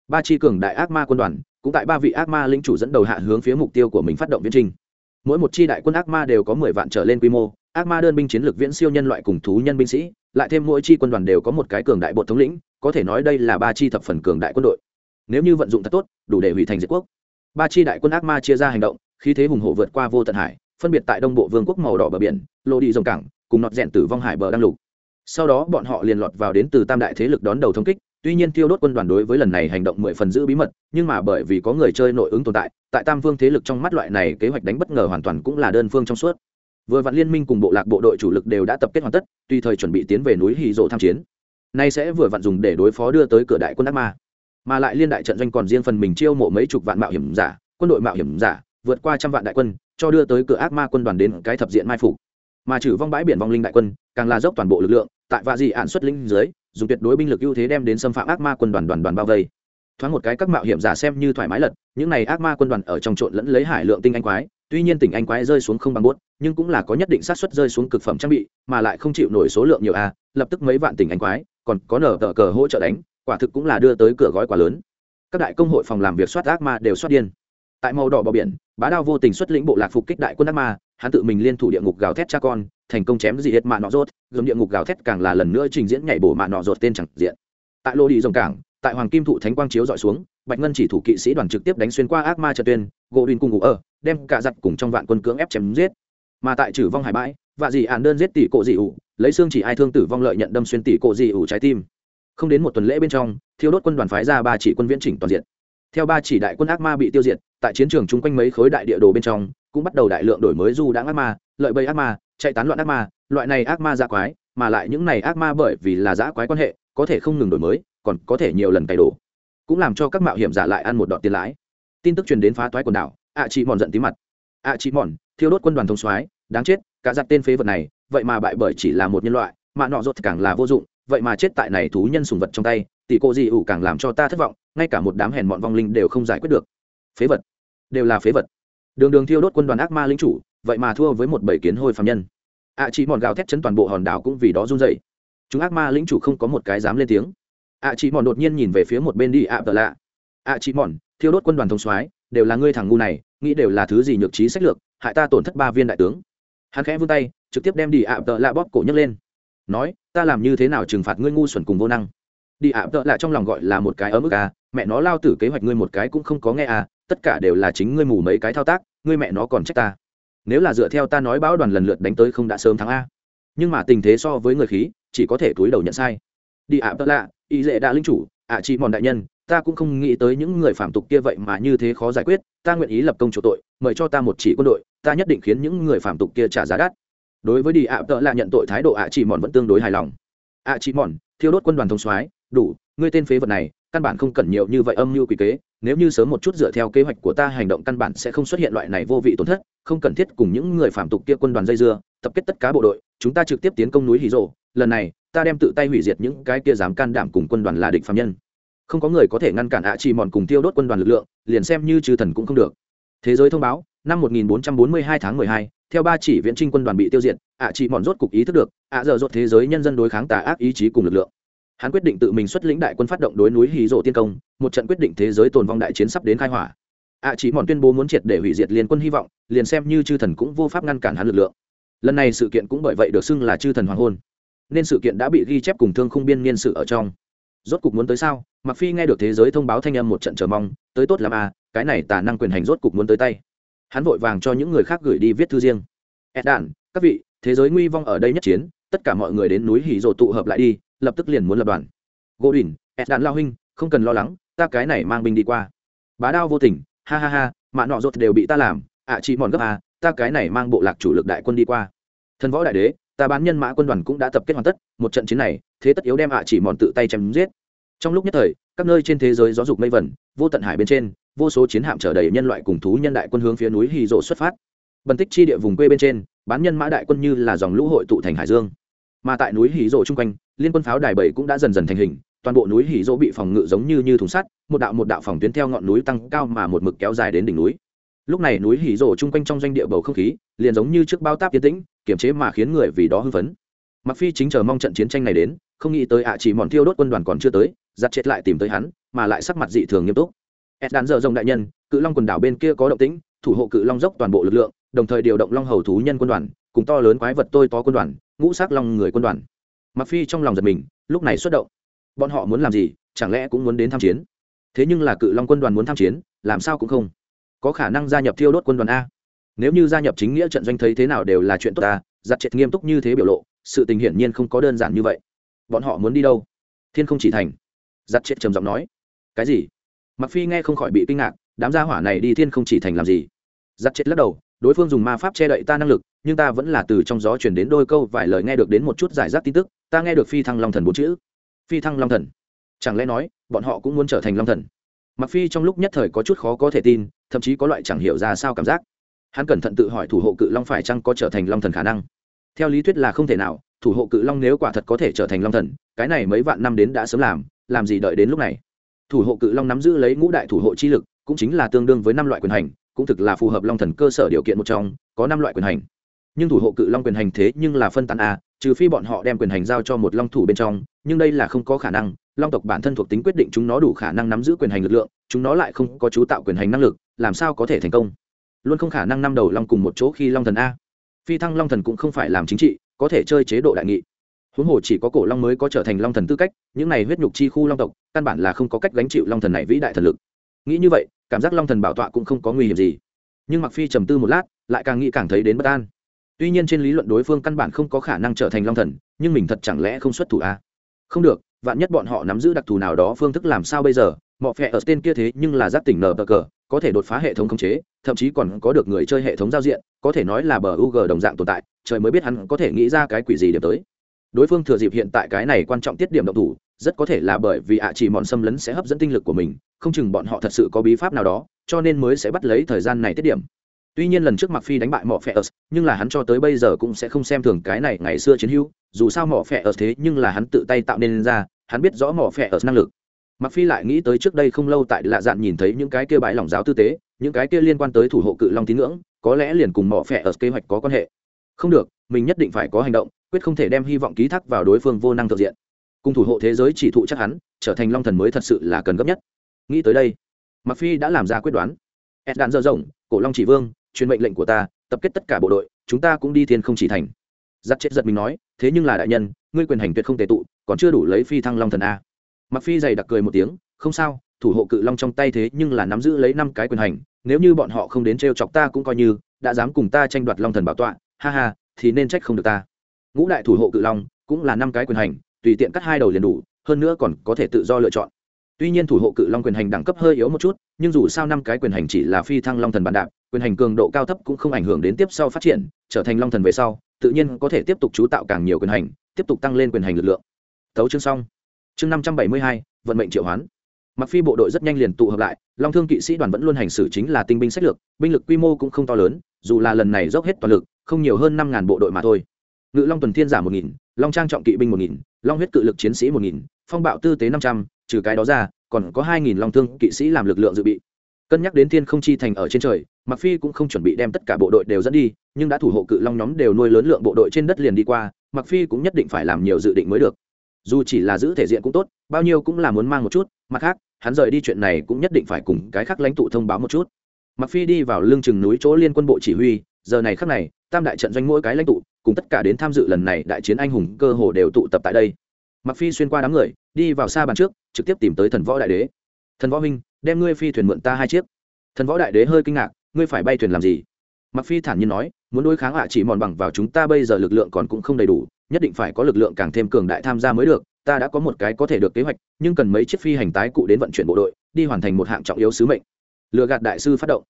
Ba chi cường đại ác ma quân đoàn, cũng tại ba vị ác ma linh chủ dẫn đầu hạ hướng phía mục tiêu của mình phát động viễn trình. Mỗi một chi đại quân ác ma đều có mười vạn trở lên quy mô, ác ma đơn binh chiến lược viễn siêu nhân loại cùng thú nhân binh sĩ, lại thêm mỗi chi quân đoàn đều có một cái cường đại bột thống lĩnh, có thể nói đây là ba chi thập phần cường đại quân đội. Nếu như vận dụng thật tốt, đủ để hủy thành diệt quốc. Ba chi đại quân ác ma chia ra hành động khi thế hùng hộ vượt qua vô tận hải, phân biệt tại đông bộ vương quốc màu đỏ bờ biển lộ đi dòng cảng, cùng nọt rẽn tử vong hải bờ đăng lục sau đó bọn họ liền lọt vào đến từ tam đại thế lực đón đầu thống kích. Tuy nhiên tiêu đốt quân đoàn đối với lần này hành động mười phần giữ bí mật, nhưng mà bởi vì có người chơi nội ứng tồn tại tại tam phương thế lực trong mắt loại này kế hoạch đánh bất ngờ hoàn toàn cũng là đơn phương trong suốt. Vừa vạn liên minh cùng bộ lạc bộ đội chủ lực đều đã tập kết hoàn tất tùy thời chuẩn bị tiến về núi hì rộ tham chiến, nay sẽ vừa vặn dùng để đối phó đưa tới cửa đại quân ác ma. Mà lại liên đại trận doanh còn riêng phần mình chiêu mộ mấy chục vạn mạo hiểm giả, quân đội mạo hiểm giả, vượt qua trăm vạn đại quân, cho đưa tới cửa ác ma quân đoàn đến cái thập diện mai phục. Mà trừ vong bãi biển vong linh đại quân, càng là dốc toàn bộ lực lượng tại vạ dị ạn xuất linh dưới, dùng tuyệt đối binh lực ưu thế đem đến xâm phạm ác ma quân đoàn đoàn đoàn bao vây. Thoáng một cái các mạo hiểm giả xem như thoải mái lật, những này ác ma quân đoàn ở trong trộn lẫn lấy hải lượng tinh anh quái, tuy nhiên tỉnh anh quái rơi xuống không bằng bốt nhưng cũng là có nhất định sát suất rơi xuống cực phẩm trang bị, mà lại không chịu nổi số lượng nhiều a, lập tức mấy vạn tỉnh anh quái, còn có nở tờ cờ hỗ trợ đánh, quả thực cũng là đưa tới cửa gói quá lớn. Các đại công hội phòng làm việc soát ác ma đều soát điên. Tại màu đỏ bờ biển, bá đao vô tình xuất lĩnh bộ lạc phục kích đại quân ác ma, hắn tự mình liên thủ địa ngục gào thét cha con thành công chém dị hết mạ nọ rốt gồm địa ngục gào thét càng là lần nữa trình diễn nhảy bổ mạ nọ rốt tên chẳng diện. Tại lô đi dòng cảng, tại hoàng kim thụ thánh quang chiếu dọi xuống, bạch ngân chỉ thủ kỵ sĩ đoàn trực tiếp đánh xuyên qua ác ma trật tuyên, gỗ đinh cung ngủ ở, đem cả giặc cùng trong vạn quân cưỡng ép chém giết. Mà tại trừ vong hải bãi và dị ản đơn giết tỷ cộ dị ủ, lấy xương chỉ ai thương tử vong lợi nhận đâm xuyên tỷ cộ dị ủ trái tim. Không đến một tuần lễ bên trong, thiêu đốt quân đoàn phái ra ba chỉ quân viễn chỉnh toàn diện. Theo ba chỉ đại quân ác ma bị tiêu diệt, tại chiến trường chung quanh mấy khối đại địa đồ bên trong, cũng bắt đầu đại lượng đổi mới du đãng ác ma, lợi bầy ác ma chạy tán loạn ác ma, loại này ác ma dã quái, mà lại những này ác ma bởi vì là dã quái quan hệ, có thể không ngừng đổi mới, còn có thể nhiều lần cày đổ. Cũng làm cho các mạo hiểm giả lại ăn một đọt tiền lãi. Tin tức truyền đến phá toái quần đảo, ạ à chị mòn giận tí mặt. Ạ à chị mòn, thiêu đốt quân đoàn thông soái, đáng chết, cả giặc tên phế vật này, vậy mà bại bởi chỉ là một nhân loại, mà nọ rốt càng là vô dụng, vậy mà chết tại này thú nhân sùng vật trong tay, tỷ cô gì ủ càng làm cho ta thất vọng, ngay cả một đám hèn mọn vong linh đều không giải quyết được. Phế vật, đều là phế vật. Đường đường thiêu đốt quân đoàn ác ma lính chủ vậy mà thua với một bảy kiến hôi phạm nhân. Ạ à chị mòn gào thét chấn toàn bộ hòn đảo cũng vì đó run dậy chúng ác ma lính chủ không có một cái dám lên tiếng. À, ạ chị mòn đột nhiên nhìn về phía một bên đi, ạ, tờ lạ. À, ạ chị mòn, thiêu đốt quân đoàn thông soái, đều là ngươi thằng ngu này, nghĩ đều là thứ gì nhược trí sách lược, hại ta tổn thất ba viên đại tướng. Hắn khẽ vươn tay, trực tiếp đem đi, ạ, tờ lạ bóp cổ nhấc lên. Nói, ta làm như thế nào trừng phạt ngươi ngu xuẩn cùng vô năng? Đi, ạ tợ lạ trong lòng gọi là một cái ấm ức à mẹ nó lao tử kế hoạch ngươi một cái cũng không có nghe à tất cả đều là chính ngươi mù mấy cái thao tác, ngươi mẹ nó còn trách ta nếu là dựa theo ta nói bão đoàn lần lượt đánh tới không đã sớm thắng a. Nhưng mà tình thế so với người khí, chỉ có thể túi đầu nhận sai. Đi ạ tợ lạ ý dễ đã linh chủ, ạ chị mòn đại nhân, ta cũng không nghĩ tới những người phạm tục kia vậy mà như thế khó giải quyết, ta nguyện ý lập công chủ tội, mời cho ta một chỉ quân đội, ta nhất định khiến những người phạm tục kia trả giá đắt. Đối với đi ạ tợ lạ nhận tội thái độ, ạ chị mòn vẫn tương đối hài lòng. Ạ chị mòn, thiêu đốt quân đoàn thông soái, đủ, ngươi tên phế vật này, căn bản không cần nhiều như vậy âm mưu quỷ kế nếu như sớm một chút dựa theo kế hoạch của ta hành động căn bản sẽ không xuất hiện loại này vô vị tổn thất không cần thiết cùng những người phạm tục kia quân đoàn dây dưa tập kết tất cả bộ đội chúng ta trực tiếp tiến công núi hì rồ. Lần này ta đem tự tay hủy diệt những cái kia dám can đảm cùng quân đoàn là địch phạm nhân. Không có người có thể ngăn cản ạ chỉ mòn cùng tiêu đốt quân đoàn lực lượng liền xem như chư thần cũng không được. Thế giới thông báo năm 1442 tháng 12, theo ba chỉ viễn trinh quân đoàn bị tiêu diệt ạ chỉ mòn rốt cục ý thức được ạ giờ rốt thế giới nhân dân đối kháng tà ác ý chí cùng lực lượng hắn quyết định tự mình xuất lĩnh đại quân phát động đối núi hí rộ tiên công một trận quyết định thế giới tồn vong đại chiến sắp đến khai hỏa. Ạ chỉ mòn tuyên bố muốn triệt để hủy diệt liên quân hy vọng liền xem như chư thần cũng vô pháp ngăn cản hắn lực lượng. Lần này sự kiện cũng bởi vậy được xưng là chư thần hoàng hôn. Nên sự kiện đã bị ghi chép cùng thương không biên niên sự ở trong. Rốt cục muốn tới sao? Mặc phi nghe được thế giới thông báo thanh âm một trận chờ mong tới tốt làm à, cái này tà năng quyền hành rốt cục muốn tới tay. Hắn vội vàng cho những người khác gửi đi viết thư riêng. Ed đàn các vị thế giới nguy vong ở đây nhất chiến tất cả mọi người đến núi hỉ rồ tụ hợp lại đi lập tức liền muốn lập đoàn. Gỗ đỉnh ed đạn lao huynh không cần lo lắng ta cái này mang binh đi qua. Bá đao vô tình ha ha ha mạ nọ rột đều bị ta làm ạ à, chỉ mòn gấp à ta cái này mang bộ lạc chủ lực đại quân đi qua. Thần võ đại đế ta bán nhân mã quân đoàn cũng đã tập kết hoàn tất một trận chiến này thế tất yếu đem ạ à, chỉ mòn tự tay chém giết. Trong lúc nhất thời các nơi trên thế giới gió dục mây vẩn vô tận hải bên trên vô số chiến hạm chở đầy nhân loại cùng thú nhân đại quân hướng phía núi hì rộ xuất phát. Bần tích chi địa vùng quê bên trên bán nhân mã đại quân như là dòng lũ hội tụ thành hải dương. Mà tại núi hì rộ chung quanh liên quân pháo đài bảy cũng đã dần dần thành hình, toàn bộ núi hỉ dỗ bị phòng ngự giống như như thùng sắt, một đạo một đạo phòng tuyến theo ngọn núi tăng cao mà một mực kéo dài đến đỉnh núi. Lúc này núi hỉ rổ chung quanh trong doanh địa bầu không khí, liền giống như trước bao táp yên tĩnh, kiềm chế mà khiến người vì đó hưng phấn. Mặc phi chính chờ mong trận chiến tranh này đến, không nghĩ tới ạ chỉ mòn thiêu đốt quân đoàn còn chưa tới, giặt chết lại tìm tới hắn, mà lại sắc mặt dị thường nghiêm túc. Ed đàn dở rồng đại nhân, cự long quần đảo bên kia có động tĩnh, thủ hộ cự long dốc toàn bộ lực lượng, đồng thời điều động long hầu thú nhân quân đoàn, cùng to lớn quái vật tôi to quân đoàn, ngũ sắc long người quân đoàn mặc phi trong lòng giật mình, lúc này xuất động. Bọn họ muốn làm gì, chẳng lẽ cũng muốn đến tham chiến? Thế nhưng là cự long quân đoàn muốn tham chiến, làm sao cũng không có khả năng gia nhập thiêu đốt quân đoàn a. Nếu như gia nhập chính nghĩa trận doanh thấy thế nào đều là chuyện tốt ta giặt triệt nghiêm túc như thế biểu lộ, sự tình hiển nhiên không có đơn giản như vậy. Bọn họ muốn đi đâu? Thiên không chỉ thành. Giặt triệt trầm giọng nói. Cái gì? Mặc phi nghe không khỏi bị kinh ngạc, đám gia hỏa này đi thiên không chỉ thành làm gì? Giặt triệt lắc đầu, đối phương dùng ma pháp che đậy ta năng lực, nhưng ta vẫn là từ trong gió chuyển đến đôi câu vài lời nghe được đến một chút giải rác tin tức ta nghe được phi thăng long thần bốn chữ. Phi thăng long thần. Chẳng lẽ nói, bọn họ cũng muốn trở thành long thần? Mặc phi trong lúc nhất thời có chút khó có thể tin, thậm chí có loại chẳng hiểu ra sao cảm giác. Hắn cẩn thận tự hỏi thủ hộ cự long phải chăng có trở thành long thần khả năng? Theo lý thuyết là không thể nào, thủ hộ cự long nếu quả thật có thể trở thành long thần, cái này mấy vạn năm đến đã sớm làm làm gì đợi đến lúc này? Thủ hộ cự long nắm giữ lấy ngũ đại thủ hộ chi lực, cũng chính là tương đương với năm loại quyền hành, cũng thực là phù hợp long thần cơ sở điều kiện một trong, có năm loại quyền hành. Nhưng thủ hộ cự long quyền hành thế nhưng là phân tán a trừ phi bọn họ đem quyền hành giao cho một long thủ bên trong, nhưng đây là không có khả năng, long tộc bản thân thuộc tính quyết định chúng nó đủ khả năng nắm giữ quyền hành lực lượng, chúng nó lại không có chú tạo quyền hành năng lực, làm sao có thể thành công? Luôn không khả năng năm đầu long cùng một chỗ khi long thần a. Phi thăng long thần cũng không phải làm chính trị, có thể chơi chế độ đại nghị. Huống hồ chỉ có cổ long mới có trở thành long thần tư cách, những này huyết nhục chi khu long tộc, căn bản là không có cách gánh chịu long thần này vĩ đại thần lực. Nghĩ như vậy, cảm giác long thần bảo tọa cũng không có nguy hiểm gì. Nhưng mặc phi trầm tư một lát, lại càng nghĩ càng thấy đến bất an tuy nhiên trên lý luận đối phương căn bản không có khả năng trở thành long thần, nhưng mình thật chẳng lẽ không xuất thủ à? không được, vạn nhất bọn họ nắm giữ đặc thù nào đó phương thức làm sao bây giờ? Mọi phe ở tên kia thế nhưng là giáp tỉnh nờ bờ cờ, có thể đột phá hệ thống khống chế, thậm chí còn có được người chơi hệ thống giao diện, có thể nói là bờ u đồng dạng tồn tại, trời mới biết hắn có thể nghĩ ra cái quỷ gì điểm tới. Đối phương thừa dịp hiện tại cái này quan trọng tiết điểm động thủ, rất có thể là bởi vì ạ chỉ mòn xâm lấn sẽ hấp dẫn tinh lực của mình, không chừng bọn họ thật sự có bí pháp nào đó, cho nên mới sẽ bắt lấy thời gian này tiết điểm tuy nhiên lần trước mặc phi đánh bại mỏ phe ớt, nhưng là hắn cho tới bây giờ cũng sẽ không xem thường cái này ngày xưa chiến hữu, dù sao mỏ phe ớt thế nhưng là hắn tự tay tạo nên ra, hắn biết rõ mỏ phe ớt năng lực. Mặc phi lại nghĩ tới trước đây không lâu tại lạ dạn nhìn thấy những cái kia bãi lỏng giáo tư tế, những cái kia liên quan tới thủ hộ cự long tín ngưỡng, có lẽ liền cùng mỏ phe ớt kế hoạch có quan hệ. Không được, mình nhất định phải có hành động, quyết không thể đem hy vọng ký thác vào đối phương vô năng thực diện. Cùng thủ hộ thế giới chỉ thụ chắc hắn, trở thành long thần mới thật sự là cần gấp nhất. Nghĩ tới đây mặc phi đã làm ra quyết đoán. Ed đạn dơ rộng, cổ long chỉ vương truyền mệnh lệnh của ta, tập kết tất cả bộ đội, chúng ta cũng đi thiên không chỉ thành. Giặc chết giật mình nói, thế nhưng là đại nhân, ngươi quyền hành tuyệt không tệ tụ, còn chưa đủ lấy phi thăng long thần a. Mặc phi dày đặc cười một tiếng, không sao, thủ hộ cự long trong tay thế nhưng là nắm giữ lấy năm cái quyền hành, nếu như bọn họ không đến trêu chọc ta cũng coi như, đã dám cùng ta tranh đoạt long thần bảo tọa, ha ha, thì nên trách không được ta. Ngũ đại thủ hộ cự long cũng là năm cái quyền hành, tùy tiện cắt hai đầu liền đủ, hơn nữa còn có thể tự do lựa chọn tuy nhiên thủ hộ cự long quyền hành đẳng cấp hơi yếu một chút, nhưng dù sao năm cái quyền hành chỉ là phi thăng long thần bản đạp, quyền hành cường độ cao thấp cũng không ảnh hưởng đến tiếp sau phát triển, trở thành long thần về sau, tự nhiên có thể tiếp tục chú tạo càng nhiều quyền hành, tiếp tục tăng lên quyền hành lực lượng. Thấu chương xong. Chương năm trăm bảy mươi hai, vận mệnh triệu hoán. Mặc phi bộ đội rất nhanh liền tụ hợp lại, long thương kỵ sĩ đoàn vẫn luôn hành xử chính là tinh binh sách lược, binh lực quy mô cũng không to lớn, dù là lần này dốc hết toàn lực, không nhiều hơn năm ngàn bộ đội mà thôi. Ngự long tuần thiên giả một nghìn, long trang trọng kỵ binh một nghìn, long huyết cự lực chiến sĩ một nghìn, phong bạo tư tế năm trăm trừ cái đó ra, còn có hai nghìn long thương kỵ sĩ làm lực lượng dự bị. Cân nhắc đến thiên không chi thành ở trên trời mặc phi cũng không chuẩn bị đem tất cả bộ đội đều dẫn đi, nhưng đã thủ hộ cự long nhóm đều nuôi lớn lượng bộ đội trên đất liền đi qua mặc phi cũng nhất định phải làm nhiều dự định mới được. Dù chỉ là giữ thể diện cũng tốt, bao nhiêu cũng là muốn mang một chút, mặt khác, hắn rời đi chuyện này cũng nhất định phải cùng cái khác lãnh tụ thông báo một chút. Mặc phi đi vào lưng chừng núi chỗ liên quân bộ chỉ huy, giờ này khắc này, tam đại trận doanh mỗi cái lãnh tụ, cùng tất cả đến tham dự lần này đại chiến anh hùng cơ hồ đều tụ tập tại đây mặc phi xuyên qua đám người đi vào xa bàn trước trực tiếp tìm tới thần võ đại đế. Thần võ huynh, đem ngươi phi thuyền mượn ta hai chiếc. Thần võ đại đế hơi kinh ngạc ngươi phải bay thuyền làm gì? Mặc phi thản nhiên nói muốn đối kháng hạ chỉ mòn bằng vào chúng ta bây giờ lực lượng còn cũng không đầy đủ nhất định phải có lực lượng càng thêm cường đại tham gia mới được ta đã có một cái có thể được kế hoạch nhưng cần mấy chiếc phi hành tái cụ đến vận chuyển bộ đội đi hoàn thành một hạng trọng yếu sứ mệnh. Lừa gạt đại sư phát động.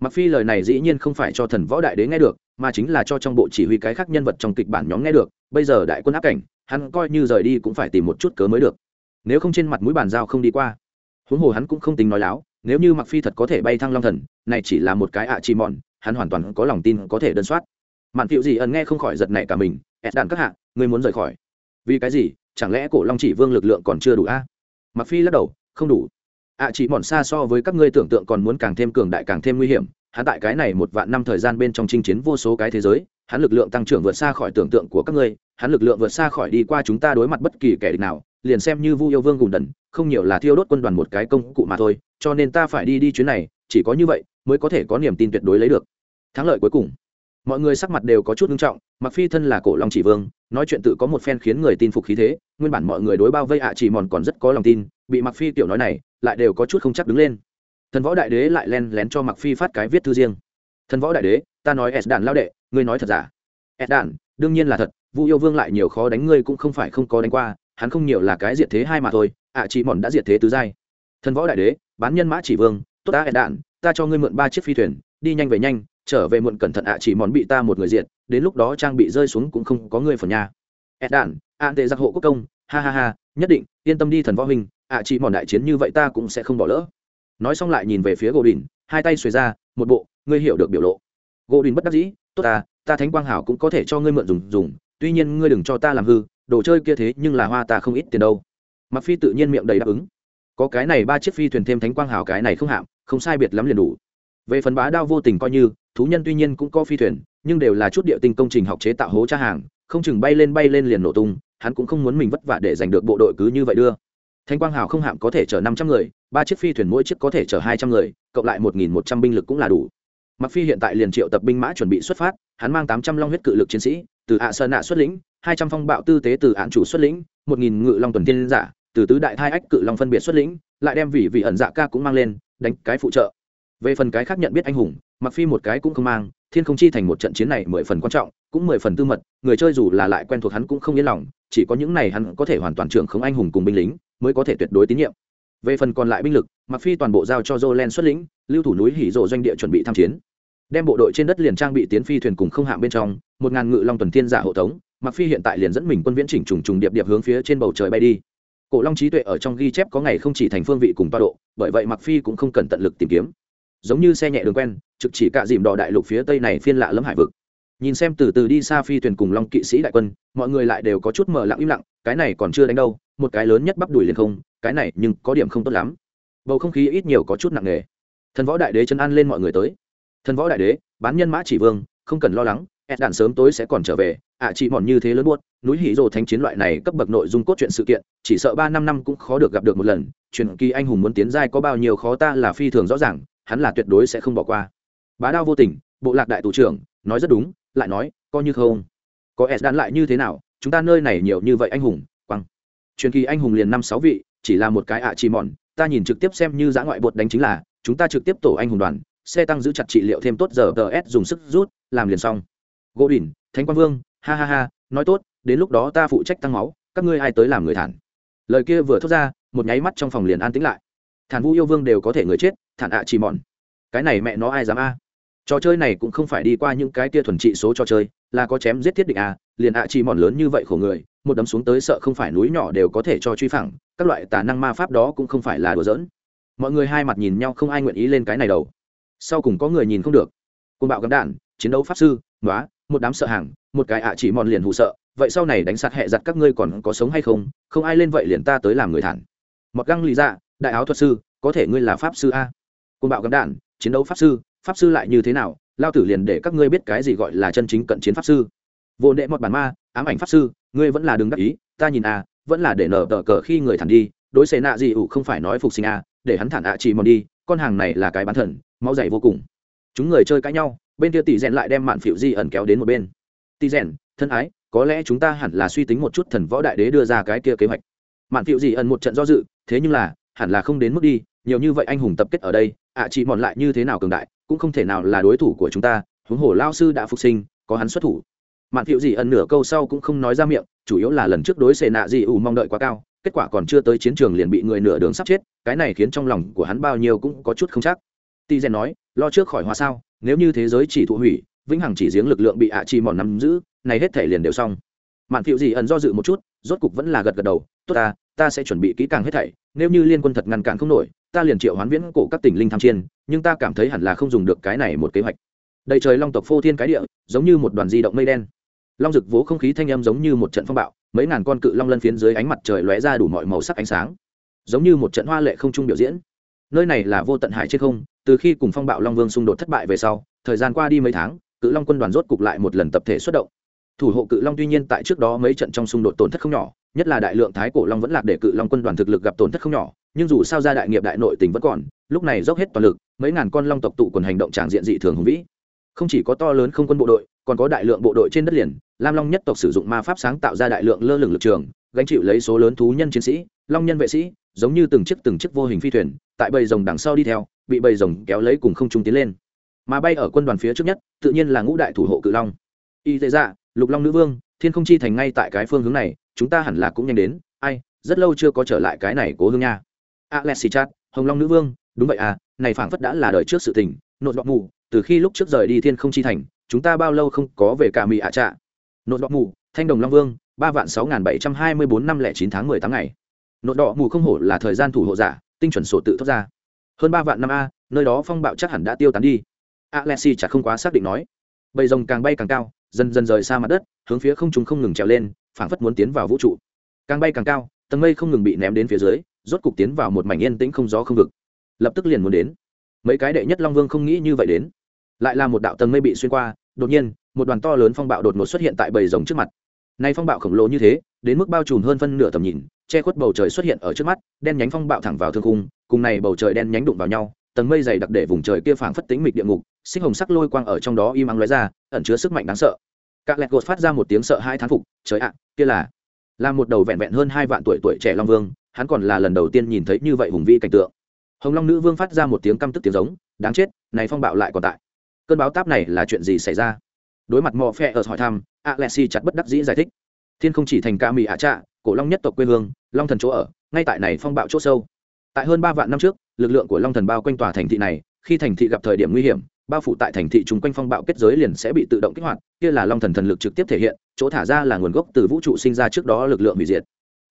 Mặc phi lời này dĩ nhiên không phải cho thần võ đại đế nghe được mà chính là cho trong bộ chỉ huy cái khác nhân vật trong kịch bản nhóm nghe được bây giờ đại quân áp cảnh hắn coi như rời đi cũng phải tìm một chút cớ mới được. Nếu không trên mặt mũi bàn giao không đi qua. Huống hồ hắn cũng không tính nói láo, nếu như mặc phi thật có thể bay thăng long thần, này chỉ là một cái ạ chi mòn hắn hoàn toàn có lòng tin có thể đơn soát. Mạn phiệu gì ẩn nghe không khỏi giật nảy cả mình ẹt đạn các hạ, ngươi muốn rời khỏi? Vì cái gì? Chẳng lẽ cổ long chỉ vương lực lượng còn chưa đủ a? Mặc phi lắc đầu, không đủ. Ạ chỉ mòn xa so với các ngươi tưởng tượng còn muốn càng thêm cường đại càng thêm nguy hiểm, hắn tại cái này một vạn năm thời gian bên trong chinh chiến vô số cái thế giới, hắn lực lượng tăng trưởng vượt xa khỏi tưởng tượng của các ngươi hắn lực lượng vượt xa khỏi đi qua chúng ta đối mặt bất kỳ kẻ địch nào, liền xem như vu yêu vương gùn đần, không nhiều là thiêu đốt quân đoàn một cái công cụ mà thôi, cho nên ta phải đi đi chuyến này, chỉ có như vậy mới có thể có niềm tin tuyệt đối lấy được. Thắng lợi cuối cùng. Mọi người sắc mặt đều có chút nghiêm trọng mặc phi thân là cổ long chỉ vương, nói chuyện tự có một phen khiến người tin phục khí thế, nguyên bản mọi người đối bao vây ạ chỉ mòn còn rất có lòng tin, bị mặc phi tiểu nói này, lại đều có chút không chắc đứng lên. Thần võ đại đế lại len lén cho mặc phi phát cái viết thư riêng. Thần võ đại đế, ta nói s đàn lao đệ, ngươi nói thật giả? S đàn đương nhiên là thật vu yêu vương lại nhiều khó đánh ngươi cũng không phải không có đánh qua hắn không nhiều là cái diệt thế hai mà thôi ạ chỉ mòn đã diệt thế tứ giai. Thần võ đại đế bán nhân mã chỉ vương tốt ta hẹn đạn ta cho ngươi mượn ba chiếc phi thuyền đi nhanh về nhanh trở về muộn cẩn thận ạ chỉ mòn bị ta một người diệt, đến lúc đó trang bị rơi xuống cũng không có người phần nhà. Ed đản an tệ giặc hộ quốc công ha ha ha nhất định yên tâm đi thần võ hình ạ chỉ mòn đại chiến như vậy ta cũng sẽ không bỏ lỡ. Nói xong lại nhìn về phía gỗ đình hai tay xuề ra một bộ ngươi hiểu được biểu lộ. Gỗ đình bất đắc dĩ tốt ta ta thánh quang hảo cũng có thể cho ngươi mượn dùng dùng tuy nhiên ngươi đừng cho ta làm hư, đồ chơi kia thế nhưng là hoa ta không ít tiền đâu. Mặc phi tự nhiên miệng đầy đáp ứng. Có cái này ba chiếc phi thuyền thêm thánh quang hảo cái này không hạm, không sai biệt lắm liền đủ. Về phần bá đao vô tình coi như, thú nhân tuy nhiên cũng có phi thuyền, nhưng đều là chút địa tinh công trình học chế tạo hố tra hàng, không chừng bay lên bay lên liền nổ tung, hắn cũng không muốn mình vất vả để giành được bộ đội cứ như vậy đưa. Thanh quang hào không hạm có thể chở năm trăm người, ba chiếc phi thuyền mỗi chiếc có thể chở hai trăm người, cộng lại một nghìn một trăm binh lực cũng là đủ. Mặc phi hiện tại liền triệu tập binh mã chuẩn bị xuất phát, hắn mang tám trăm long huyết cự lực chiến sĩ từ ạ sơn nạ xuất lĩnh, hai trăm phong bạo tư tế từ án chủ xuất lĩnh, một nghìn ngự long tuần tiên giả, từ tứ đại thai ách cự long phân biệt xuất lĩnh, lại đem vị vị ẩn dạ ca cũng mang lên, đánh cái phụ trợ. Về phần cái khác nhận biết anh hùng mặc phi một cái cũng không mang, thiên không chi thành một trận chiến này mười phần quan trọng, cũng mười phần tư mật, người chơi dù là lại quen thuộc hắn cũng không yên lòng, chỉ có những này hắn có thể hoàn toàn trưởng không anh hùng cùng binh lính, mới có thể tuyệt đối tín nhiệm. Về phần còn lại binh lực mặc phi toàn bộ giao cho jolen xuất lĩnh, lưu thủ núi hỉ rộ doanh địa chuẩn bị tham chiến đem bộ đội trên đất liền trang bị tiến phi thuyền cùng không hạng bên trong, một ngàn ngự long tuần thiên giả hộ tống mặc phi hiện tại liền dẫn mình quân viễn chỉnh trùng trùng điệp điệp hướng phía trên bầu trời bay đi. Cổ long trí tuệ ở trong ghi chép có ngày không chỉ thành phương vị cùng toa độ, bởi vậy mặc phi cũng không cần tận lực tìm kiếm. Giống như xe nhẹ đường quen, trực chỉ cạ dìm đỏ đại lục phía tây này phiên lạ lẫm hải vực. Nhìn xem từ từ đi xa phi thuyền cùng long kỵ sĩ đại quân, mọi người lại đều có chút mở lặng im lặng, cái này còn chưa đánh đâu, một cái lớn nhất bắp đùi liền không, cái này nhưng có điểm không tốt lắm. Bầu không khí ít nhiều có chút nặng nề. Thần võ đại đế chân an lên mọi người tới thần võ đại đế bán nhân mã chỉ vương không cần lo lắng ed đạn sớm tối sẽ còn trở về ạ à, chị mòn như thế lớn buốt núi hỉ rồ thánh chiến loại này cấp bậc nội dung cốt truyện sự kiện chỉ sợ ba năm năm cũng khó được gặp được một lần truyền kỳ anh hùng muốn tiến giai có bao nhiêu khó ta là phi thường rõ ràng hắn là tuyệt đối sẽ không bỏ qua. Bá đao vô tình bộ lạc đại tù trưởng nói rất đúng lại nói coi như không. Có ed đàn lại như thế nào chúng ta nơi này nhiều như vậy anh hùng quăng. Truyền kỳ anh hùng liền năm sáu vị chỉ là một cái ạ chỉ mòn ta nhìn trực tiếp xem như giã ngoại bột đánh chính là chúng ta trực tiếp tổ anh hùng đoàn xe tăng giữ chặt trị liệu thêm tốt giờ tờ s dùng sức rút, làm liền xong. Gỗ đỉnh thánh quang vương, ha ha ha, nói tốt, đến lúc đó ta phụ trách tăng máu, các ngươi ai tới làm người thản. Lời kia vừa thốt ra, một nháy mắt trong phòng liền an tĩnh lại. Thản vũ yêu vương đều có thể người chết, thản ạ chỉ mòn cái này mẹ nó ai dám a? Trò chơi này cũng không phải đi qua những cái tia thuần trị số trò chơi, là có chém giết thiết định a à, liền ạ chỉ mòn lớn như vậy khổ người, một đấm xuống tới sợ không phải núi nhỏ đều có thể cho truy phẳng, các loại tà năng ma pháp đó cũng không phải là đùa giỡn. Mọi người hai mặt nhìn nhau không ai nguyện ý lên cái này đầu sau cùng có người nhìn không được. Côn bạo gắm đạn, chiến đấu pháp sư nói một đám sợ hàng, một cái ạ chỉ mòn liền hụ sợ, vậy sau này đánh sạt hẹ giặt các ngươi còn có sống hay không? Không ai lên vậy liền ta tới làm người thản. Mặc găng lý dạ đại áo thuật sư, có thể ngươi là pháp sư a. Côn bạo gắm đạn, chiến đấu pháp sư pháp sư lại như thế nào? Lao tử liền để các ngươi biết cái gì gọi là chân chính cận chiến pháp sư. Vô đệ một bản ma, ám ảnh pháp sư, ngươi vẫn là đừng đắc ý, ta nhìn a, vẫn là để nở tờ cờ khi người thản đi, đối xế nạ gì ủ không phải nói phục sinh a, để hắn thản ạ chỉ mòn đi con hàng này là cái bán thần, máu dày vô cùng. Chúng người chơi cãi nhau, bên kia tỷ rèn lại đem mạn phiệu di ẩn kéo đến một bên. Tỷ rèn, thân ái, có lẽ chúng ta hẳn là suy tính một chút thần võ đại đế đưa ra cái kia kế hoạch. Mạn phiệu di ẩn một trận do dự, thế nhưng là, hẳn là không đến mức đi, nhiều như vậy anh hùng tập kết ở đây, ạ à chị mòn lại như thế nào cường đại, cũng không thể nào là đối thủ của chúng ta, huống hồ lao sư đã phục sinh, có hắn xuất thủ. Mạn phiệu di ẩn nửa câu sau cũng không nói ra miệng, chủ yếu là lần trước đối xệ nạ di ủ mong đợi quá cao kết quả còn chưa tới chiến trường liền bị người nửa đường sắp chết, cái này khiến trong lòng của hắn bao nhiêu cũng có chút không chắc. Ti rèn nói, lo trước khỏi hoa sao, nếu như thế giới chỉ thụ hủy, vĩnh hằng chỉ giếng lực lượng bị ạ à chi mòn nắm giữ, này hết thể liền đều xong. Mạn phiệu gì ẩn do dự một chút, rốt cục vẫn là gật gật đầu, tốt ta ta sẽ chuẩn bị kỹ càng hết thảy, nếu như liên quân thật ngăn cản không nổi, ta liền triệu hoán viễn cổ các tỉnh linh tham chiên nhưng ta cảm thấy hẳn là không dùng được cái này một kế hoạch. Đầy trời long tộc phô thiên cái địa, giống như một đoàn di động mây đen. Long rực vỗ không khí thanh âm giống như một trận phong bạo mấy ngàn con cự long lân phiến dưới ánh mặt trời lóe ra đủ mọi màu sắc ánh sáng, giống như một trận hoa lệ không trung biểu diễn. Nơi này là vô tận hải trên không, từ khi cùng phong bạo long vương xung đột thất bại về sau, thời gian qua đi mấy tháng, cự long quân đoàn rốt cục lại một lần tập thể xuất động. Thủ hộ cự long tuy nhiên tại trước đó mấy trận trong xung đột tổn thất không nhỏ, nhất là đại lượng thái cổ long vẫn lạc để cự long quân đoàn thực lực gặp tổn thất không nhỏ, nhưng dù sao ra đại nghiệp đại nội tình vẫn còn, lúc này dốc hết toàn lực, mấy ngàn con long tộc tụ quần hành động tràng diện dị thường hùng vĩ. Không chỉ có to lớn không quân bộ đội còn có đại lượng bộ đội trên đất liền, lam long nhất tộc sử dụng ma pháp sáng tạo ra đại lượng lơ lửng lực trường, gánh chịu lấy số lớn thú nhân chiến sĩ, long nhân vệ sĩ, giống như từng chiếc từng chiếc vô hình phi thuyền, tại bầy rồng đằng sau đi theo, bị bầy rồng kéo lấy cùng không trung tiến lên. Mà bay ở quân đoàn phía trước nhất, tự nhiên là ngũ đại thủ hộ cự long. Y tế dạ lục long nữ vương, thiên không chi thành ngay tại cái phương hướng này, chúng ta hẳn là cũng nhanh đến. Ai, rất lâu chưa có trở lại cái này cố hương nha. Alexi chat hồng long nữ vương, đúng vậy à này phảng phất đã là đời trước sự tình nội bọc mù, từ khi lúc trước rời đi thiên không chi thành chúng ta bao lâu không có về cả mỹ ạ à trạ? Nột đỏ mù, thanh đồng long vương, ba vạn sáu nghìn bảy trăm hai mươi bốn năm lẻ chín tháng mười tám ngày. Nốt đỏ mù không hổ là thời gian thủ hộ giả, tinh chuẩn sổ tự thoát ra. Hơn ba vạn năm a, nơi đó phong bạo chắc hẳn đã tiêu tán đi. Alexi chả không quá xác định nói. Bầy rồng càng bay càng cao, dần dần rời xa mặt đất, hướng phía không trung không ngừng trèo lên, phảng phất muốn tiến vào vũ trụ. Càng bay càng cao, tầng mây không ngừng bị ném đến phía dưới, rốt cục tiến vào một mảnh yên tĩnh không gió không vực. Lập tức liền muốn đến. Mấy cái đệ nhất long vương không nghĩ như vậy đến. Lại là một đạo tầng mây bị xuyên qua đột nhiên, một đoàn to lớn phong bạo đột ngột xuất hiện tại bầy rồng trước mặt. Nay phong bạo khổng lồ như thế, đến mức bao trùm hơn phân nửa tầm nhìn, che khuất bầu trời xuất hiện ở trước mắt, đen nhánh phong bạo thẳng vào thương khung, cùng này bầu trời đen nhánh đụng vào nhau, tầng mây dày đặc để vùng trời kia phảng phất tính mịch địa ngục, xích hồng sắc lôi quang ở trong đó im ắng lóe ra, ẩn chứa sức mạnh đáng sợ. Các lẹt gột phát ra một tiếng sợ hai thán phục, trời ạ, kia là là một đầu vẹn vẹn hơn hai vạn tuổi tuổi trẻ long vương, hắn còn là lần đầu tiên nhìn thấy như vậy hùng vĩ cảnh tượng. Hồng long nữ vương phát ra một tiếng căm tức tiếng giống, đáng chết, này phong bạo lại còn tại cơn báo táp này là chuyện gì xảy ra? Đối mặt mò phe ở hỏi thăm, alexi chặt bất đắc dĩ giải thích. Thiên không chỉ thành ca mỹ ạ trạ, cổ long nhất tộc quê hương, long thần chỗ ở, ngay tại này phong bạo chỗ sâu. Tại hơn ba vạn năm trước, lực lượng của long thần bao quanh tòa thành thị này, khi thành thị gặp thời điểm nguy hiểm, bao phủ tại thành thị chung quanh phong bạo kết giới liền sẽ bị tự động kích hoạt, kia là long thần thần lực trực tiếp thể hiện, chỗ thả ra là nguồn gốc từ vũ trụ sinh ra trước đó lực lượng hủy diệt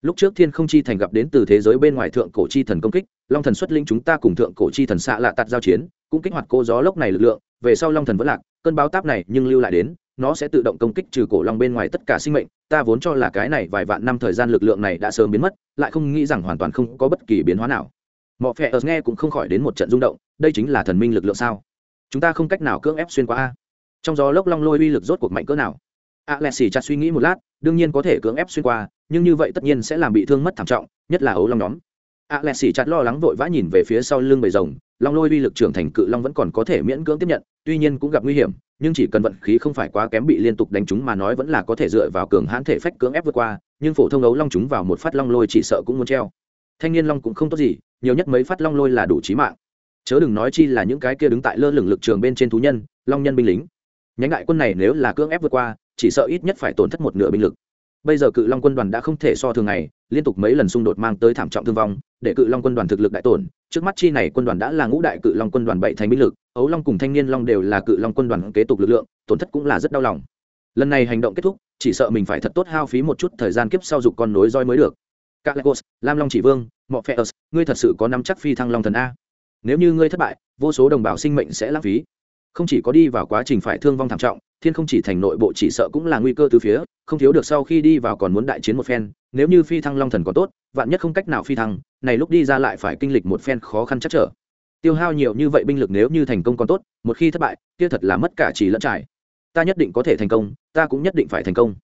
lúc trước thiên không chi thành gặp đến từ thế giới bên ngoài thượng cổ chi thần công kích, long thần xuất linh chúng ta cùng thượng cổ chi thần xạ lạ tạt giao chiến, cũng kích hoạt cô gió lốc này lực lượng, về sau long thần vẫn lạc, cơn báo táp này nhưng lưu lại đến, nó sẽ tự động công kích trừ cổ long bên ngoài tất cả sinh mệnh, ta vốn cho là cái này vài vạn năm thời gian lực lượng này đã sớm biến mất, lại không nghĩ rằng hoàn toàn không có bất kỳ biến hóa nào. Mọi phe nghe cũng không khỏi đến một trận rung động, đây chính là thần minh lực lượng sao? Chúng ta không cách nào cưỡng ép xuyên qua a. Trong gió lốc long lôi uy lực rốt cuộc mạnh cỡ nào? A lẹ xì chặt suy nghĩ một lát, đương nhiên có thể cưỡng ép xuyên qua nhưng như vậy tất nhiên sẽ làm bị thương mất thảm trọng, nhất là ấu long nhóm. A lẹ sỉ chặt lo lắng vội vã nhìn về phía sau lưng bầy rồng, long lôi uy lực trưởng thành cự long vẫn còn có thể miễn cưỡng tiếp nhận, tuy nhiên cũng gặp nguy hiểm, nhưng chỉ cần vận khí không phải quá kém bị liên tục đánh chúng mà nói vẫn là có thể dựa vào cường hãn thể phách cưỡng ép vượt qua, nhưng phổ thông ấu long chúng vào một phát long lôi chỉ sợ cũng muốn treo. Thanh niên long cũng không tốt gì, nhiều nhất mấy phát long lôi là đủ trí mạng. Chớ đừng nói chi là những cái kia đứng tại lơ lửng lực trường bên trên thú nhân, long nhân binh lính. Nhánh đại quân này nếu là cưỡng ép vượt qua, chỉ sợ ít nhất phải tổn thất một nửa binh lực bây giờ cự long quân đoàn đã không thể so thường ngày, liên tục mấy lần xung đột mang tới thảm trọng thương vong, để cự long quân đoàn thực lực đại tổn. Trước mắt chi này quân đoàn đã là ngũ đại cự long quân đoàn bảy thành binh lực, ấu long cùng thanh niên long đều là cự long quân đoàn kế tục lực lượng, tổn thất cũng là rất đau lòng. Lần này hành động kết thúc, chỉ sợ mình phải thật tốt hao phí một chút thời gian kiếp sau dục con nối roi mới được. Các lagos lam long chỉ vương, mọ phe ngươi thật sự có nắm chắc phi thăng long thần a. Nếu như ngươi thất bại, vô số đồng bào sinh mệnh sẽ lãng phí không chỉ có đi vào quá trình phải thương vong thảm trọng, thiên không chỉ thành nội bộ chỉ sợ cũng là nguy cơ từ phía, không thiếu được sau khi đi vào còn muốn đại chiến một phen, nếu như phi thăng long thần còn tốt, vạn nhất không cách nào phi thăng, này lúc đi ra lại phải kinh lịch một phen khó khăn chắc trở. Tiêu hao nhiều như vậy binh lực nếu như thành công còn tốt, một khi thất bại, kia thật là mất cả chỉ lẫn trải. Ta nhất định có thể thành công, ta cũng nhất định phải thành công.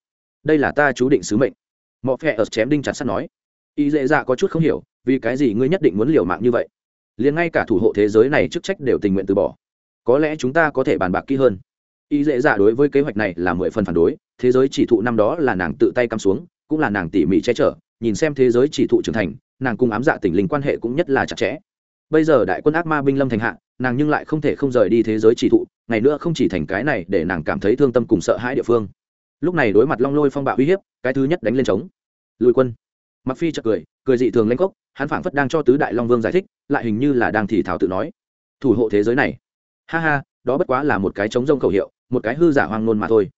Đây là ta chú định sứ mệnh. Mọ phe ở chém đinh chặt sắt nói. Ý dễ dạ có chút không hiểu, vì cái gì ngươi nhất định muốn liều mạng như vậy? Liền ngay cả thủ hộ thế giới này chức trách đều tình nguyện từ bỏ có lẽ chúng ta có thể bàn bạc kỹ hơn. Y dễ dạ đối với kế hoạch này là mười phần phản đối, thế giới chỉ thụ năm đó là nàng tự tay cắm xuống, cũng là nàng tỉ mỉ che chở, nhìn xem thế giới chỉ thụ trưởng thành, nàng cùng ám dạ tình linh quan hệ cũng nhất là chặt chẽ. Bây giờ đại quân ác ma binh lâm thành hạ, nàng nhưng lại không thể không rời đi thế giới chỉ thụ, ngày nữa không chỉ thành cái này để nàng cảm thấy thương tâm cùng sợ hãi địa phương. Lúc này đối mặt long lôi phong bạo uy hiếp, cái thứ nhất đánh lên trống. Lùi quân. Mặc phi chợt cười cười dị thường lên cốc hắn phảng phất đang cho tứ đại long vương giải thích, lại hình như là đang thì thảo tự nói. Thủ hộ thế giới này ha ha, đó bất quá là một cái chống rông khẩu hiệu, một cái hư giả hoang ngôn mà thôi.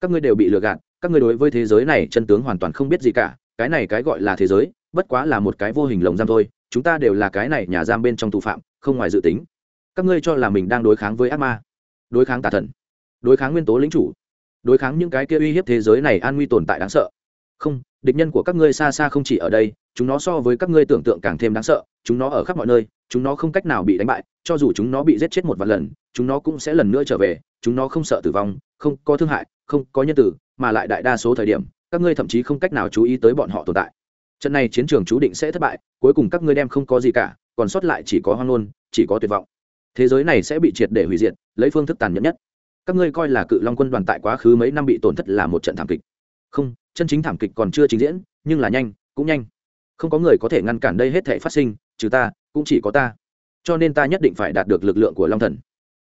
Các ngươi đều bị lừa gạt, các ngươi đối với thế giới này chân tướng hoàn toàn không biết gì cả, cái này cái gọi là thế giới, bất quá là một cái vô hình lồng giam thôi, chúng ta đều là cái này nhà giam bên trong tù phạm, không ngoài dự tính. Các ngươi cho là mình đang đối kháng với ác ma, đối kháng tà thần, đối kháng nguyên tố lính chủ, đối kháng những cái kia uy hiếp thế giới này an nguy tồn tại đáng sợ. Không, địch nhân của các ngươi xa xa không chỉ ở đây chúng nó so với các ngươi tưởng tượng càng thêm đáng sợ, chúng nó ở khắp mọi nơi, chúng nó không cách nào bị đánh bại, cho dù chúng nó bị giết chết một vài lần, chúng nó cũng sẽ lần nữa trở về, chúng nó không sợ tử vong, không có thương hại, không có nhân tử, mà lại đại đa số thời điểm, các ngươi thậm chí không cách nào chú ý tới bọn họ tồn tại. Trận này chiến trường chú định sẽ thất bại, cuối cùng các ngươi đem không có gì cả, còn sót lại chỉ có hoang ngôn, chỉ có tuyệt vọng. Thế giới này sẽ bị triệt để hủy diệt, lấy phương thức tàn nhẫn nhất. Các ngươi coi là cự long quân đoàn tại quá khứ mấy năm bị tổn thất là một trận thảm kịch. Không, chân chính thảm kịch còn chưa trình diễn, nhưng là nhanh, cũng nhanh không có người có thể ngăn cản đây hết thể phát sinh, trừ ta, cũng chỉ có ta. Cho nên ta nhất định phải đạt được lực lượng của long thần.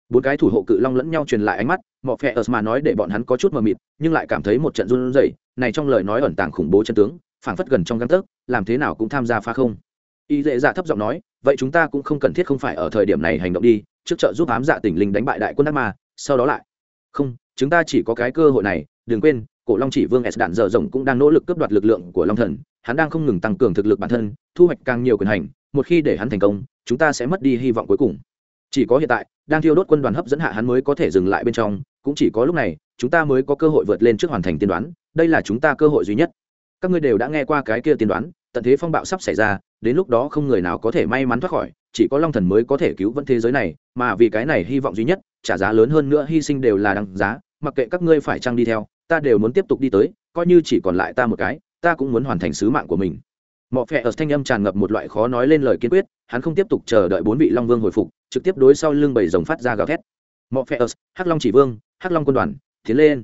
Bốn cái thủ hộ cự long lẫn nhau truyền lại ánh mắt, mọ phe ớt mà nói để bọn hắn có chút mờ mịt, nhưng lại cảm thấy một trận run rẩy, này trong lời nói ẩn tàng khủng bố chân tướng, phảng phất gần trong găng tấc, làm thế nào cũng tham gia pha không. Y dễ dạ thấp giọng nói, vậy chúng ta cũng không cần thiết không phải ở thời điểm này hành động đi, trước trợ giúp ám dạ tỉnh linh đánh bại đại quân đắc ma, sau đó lại. Không, chúng ta chỉ có cái cơ hội này, đừng quên, cổ long chỉ vương s đạn dở rộng cũng đang nỗ lực cướp đoạt lực lượng của long thần hắn đang không ngừng tăng cường thực lực bản thân, thu hoạch càng nhiều quyền hành, một khi để hắn thành công, chúng ta sẽ mất đi hy vọng cuối cùng. Chỉ có hiện tại, đang thiêu đốt quân đoàn hấp dẫn hạ hắn mới có thể dừng lại bên trong, cũng chỉ có lúc này, chúng ta mới có cơ hội vượt lên trước hoàn thành tiên đoán, đây là chúng ta cơ hội duy nhất. Các ngươi đều đã nghe qua cái kia tiên đoán, tận thế phong bạo sắp xảy ra, đến lúc đó không người nào có thể may mắn thoát khỏi, chỉ có long thần mới có thể cứu vãn thế giới này, mà vì cái này hy vọng duy nhất, trả giá lớn hơn nữa hy sinh đều là đằng giá, mặc kệ các ngươi phải chăng đi theo, ta đều muốn tiếp tục đi tới, coi như chỉ còn lại ta một cái ta cũng muốn hoàn thành sứ mạng của mình. Mọ phẹ ở thanh âm tràn ngập một loại khó nói lên lời kiên quyết, hắn không tiếp tục chờ đợi bốn vị long vương hồi phục, trực tiếp đối sau lưng bảy rồng phát ra gào thét. Mọ phẹ ở hắc long chỉ vương, hắc long quân đoàn, tiến lên.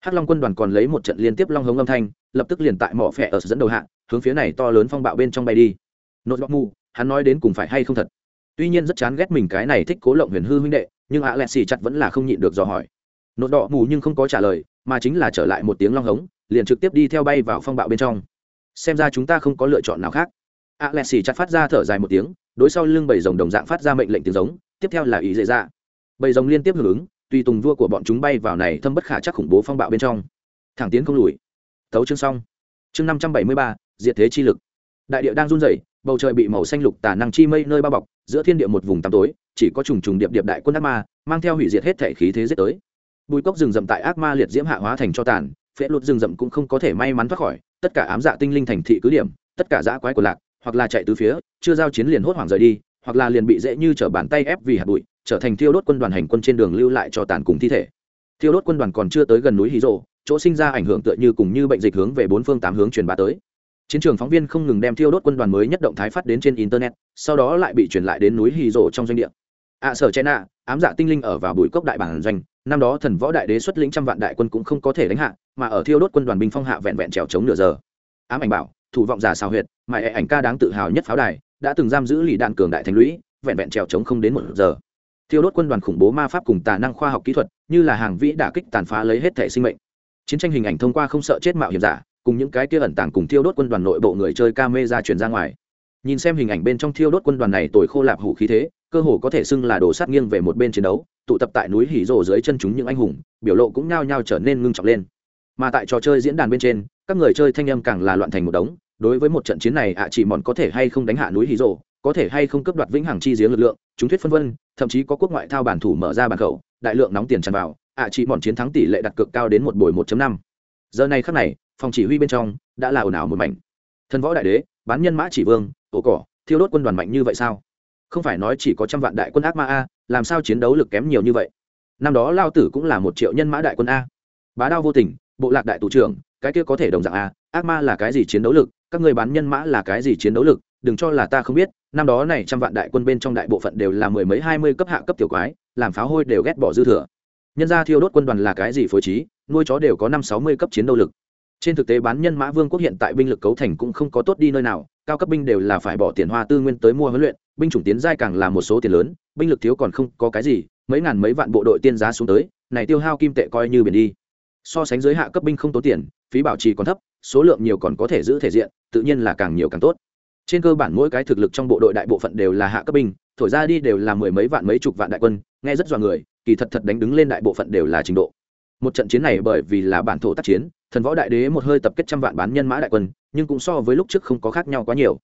Hắc long quân đoàn còn lấy một trận liên tiếp long hống âm thanh, lập tức liền tại mỏ phẹ ở dẫn đầu hạ, hướng phía này to lớn phong bạo bên trong bay đi. Nốt góc mù, hắn nói đến cùng phải hay không thật? Tuy nhiên rất chán ghét mình cái này thích cố lộng huyền hư huynh đệ, nhưng ạ lẹ xì chặt vẫn là không nhịn được dò hỏi nốt đỏ mù nhưng không có trả lời, mà chính là trở lại một tiếng long hống, liền trực tiếp đi theo bay vào phong bạo bên trong. Xem ra chúng ta không có lựa chọn nào khác. Ạ lẹ xì chặt phát ra thở dài một tiếng, đối sau lưng bảy rồng đồng dạng phát ra mệnh lệnh tiếng giống, tiếp theo là ý dễ dạ. ra bảy rồng liên tiếp hưởng ứng tùy tùng vua của bọn chúng bay vào này thâm bất khả chắc khủng bố phong bạo bên trong. Thẳng tiến không lùi. Thấu chương xong. Chương năm trăm bảy mươi ba, diệt thế chi lực. Đại địa đang run rẩy, bầu trời bị màu xanh lục tà năng chi mây nơi bao bọc, giữa thiên địa một vùng tăm tối, chỉ có trùng trùng điệp điệp đại quân ác ma, mang theo hủy diệt hết thể khí thế giết tới bùi cốc rừng rậm tại ác ma liệt diễm hạ hóa thành cho tàn phễ lụt rừng rậm cũng không có thể may mắn thoát khỏi tất cả ám dạ tinh linh thành thị cứ điểm tất cả dã quái của lạc hoặc là chạy từ phía chưa giao chiến liền hốt hoảng rời đi hoặc là liền bị dễ như trở bàn tay ép vì hạt bụi trở thành thiêu đốt quân đoàn hành quân trên đường lưu lại cho tàn cùng thi thể. Thiêu đốt quân đoàn còn chưa tới gần núi hí rộ chỗ sinh ra ảnh hưởng tựa như cùng như bệnh dịch hướng về bốn phương tám hướng truyền bá tới. Chiến trường phóng viên không ngừng đem thiêu đốt quân đoàn mới nhất động thái phát đến trên internet sau đó lại bị truyền lại đến núi hì rộ trong doanh địa. Ạ à, sở chen ạ ám dạ tinh linh ở vào bụi cốc đại bản doanh năm đó thần võ đại đế xuất lĩnh trăm vạn đại quân cũng không có thể đánh hạ, mà ở thiêu đốt quân đoàn binh phong hạ vẹn vẹn trèo chống nửa giờ. Ám ảnh bảo, thủ vọng giả xào huyệt mại e ảnh ca đáng tự hào nhất pháo đài, đã từng giam giữ lì đạn cường đại thành lũy, vẹn vẹn trèo chống không đến một giờ. Thiêu đốt quân đoàn khủng bố ma pháp cùng tà năng khoa học kỹ thuật, như là hàng vĩ đả kích tàn phá lấy hết thể sinh mệnh. Chiến tranh hình ảnh thông qua không sợ chết mạo hiểm giả, cùng những cái kia ẩn tàng cùng thiêu đốt quân đoàn nội bộ người chơi ca mê ra truyền ra ngoài. Nhìn xem hình ảnh bên trong thiêu đốt quân đoàn này tồi khô lạp hủ khí thế cơ hồ có thể xưng là đồ sát nghiêng về một bên chiến đấu, tụ tập tại núi hỉ rồ dưới chân chúng những anh hùng, biểu lộ cũng nhao nhao trở nên ngưng trọng lên. Mà tại trò chơi diễn đàn bên trên, các người chơi thanh âm càng là loạn thành một đống, đối với một trận chiến này, ạ chỉ mòn có thể hay không đánh hạ núi hỉ rồ, có thể hay không cấp đoạt vĩnh hằng chi giếng lực lượng, chúng thuyết phân vân, thậm chí có quốc ngoại thao bản thủ mở ra bản khẩu, đại lượng nóng tiền tràn vào, ạ chỉ mòn chiến thắng tỷ lệ đặt cược cao đến một buổi 1 năm. Giờ này khắc này, phòng chỉ huy bên trong đã là ồn ào một mảnh. Thần võ đại đế, bán nhân mã chỉ vương ổ cỏ, thiêu đốt quân đoàn mạnh như vậy sao? Không phải nói chỉ có trăm vạn đại quân ác ma a, làm sao chiến đấu lực kém nhiều như vậy? Năm đó lao tử cũng là một triệu nhân mã đại quân a. Bá đao vô tình, bộ lạc đại tù trưởng, cái kia có thể đồng dạng a, ác ma là cái gì chiến đấu lực, các người bán nhân mã là cái gì chiến đấu lực, đừng cho là ta không biết, năm đó này trăm vạn đại quân bên trong đại bộ phận đều là mười mấy, hai mươi cấp hạ cấp tiểu quái, làm pháo hôi đều ghét bỏ dư thừa. Nhân ra thiêu đốt quân đoàn là cái gì phối trí, nuôi chó đều có năm sáu mươi cấp chiến đấu lực. Trên thực tế bán nhân mã vương quốc hiện tại binh lực cấu thành cũng không có tốt đi nơi nào cao cấp binh đều là phải bỏ tiền hoa tư nguyên tới mua huấn luyện, binh chủng tiến giai càng là một số tiền lớn, binh lực thiếu còn không có cái gì, mấy ngàn mấy vạn bộ đội tiên giá xuống tới, này tiêu hao kim tệ coi như biển đi. So sánh giới hạ cấp binh không tốn tiền, phí bảo trì còn thấp, số lượng nhiều còn có thể giữ thể diện, tự nhiên là càng nhiều càng tốt. Trên cơ bản mỗi cái thực lực trong bộ đội đại bộ phận đều là hạ cấp binh, thổi ra đi đều là mười mấy vạn mấy chục vạn đại quân, nghe rất dọa người, kỳ thật thật đánh đứng lên đại bộ phận đều là trình độ. Một trận chiến này bởi vì là bản thổ tác chiến thần võ đại đế một hơi tập kết trăm vạn bán nhân mã đại quân, nhưng cũng so với lúc trước không có khác nhau quá nhiều.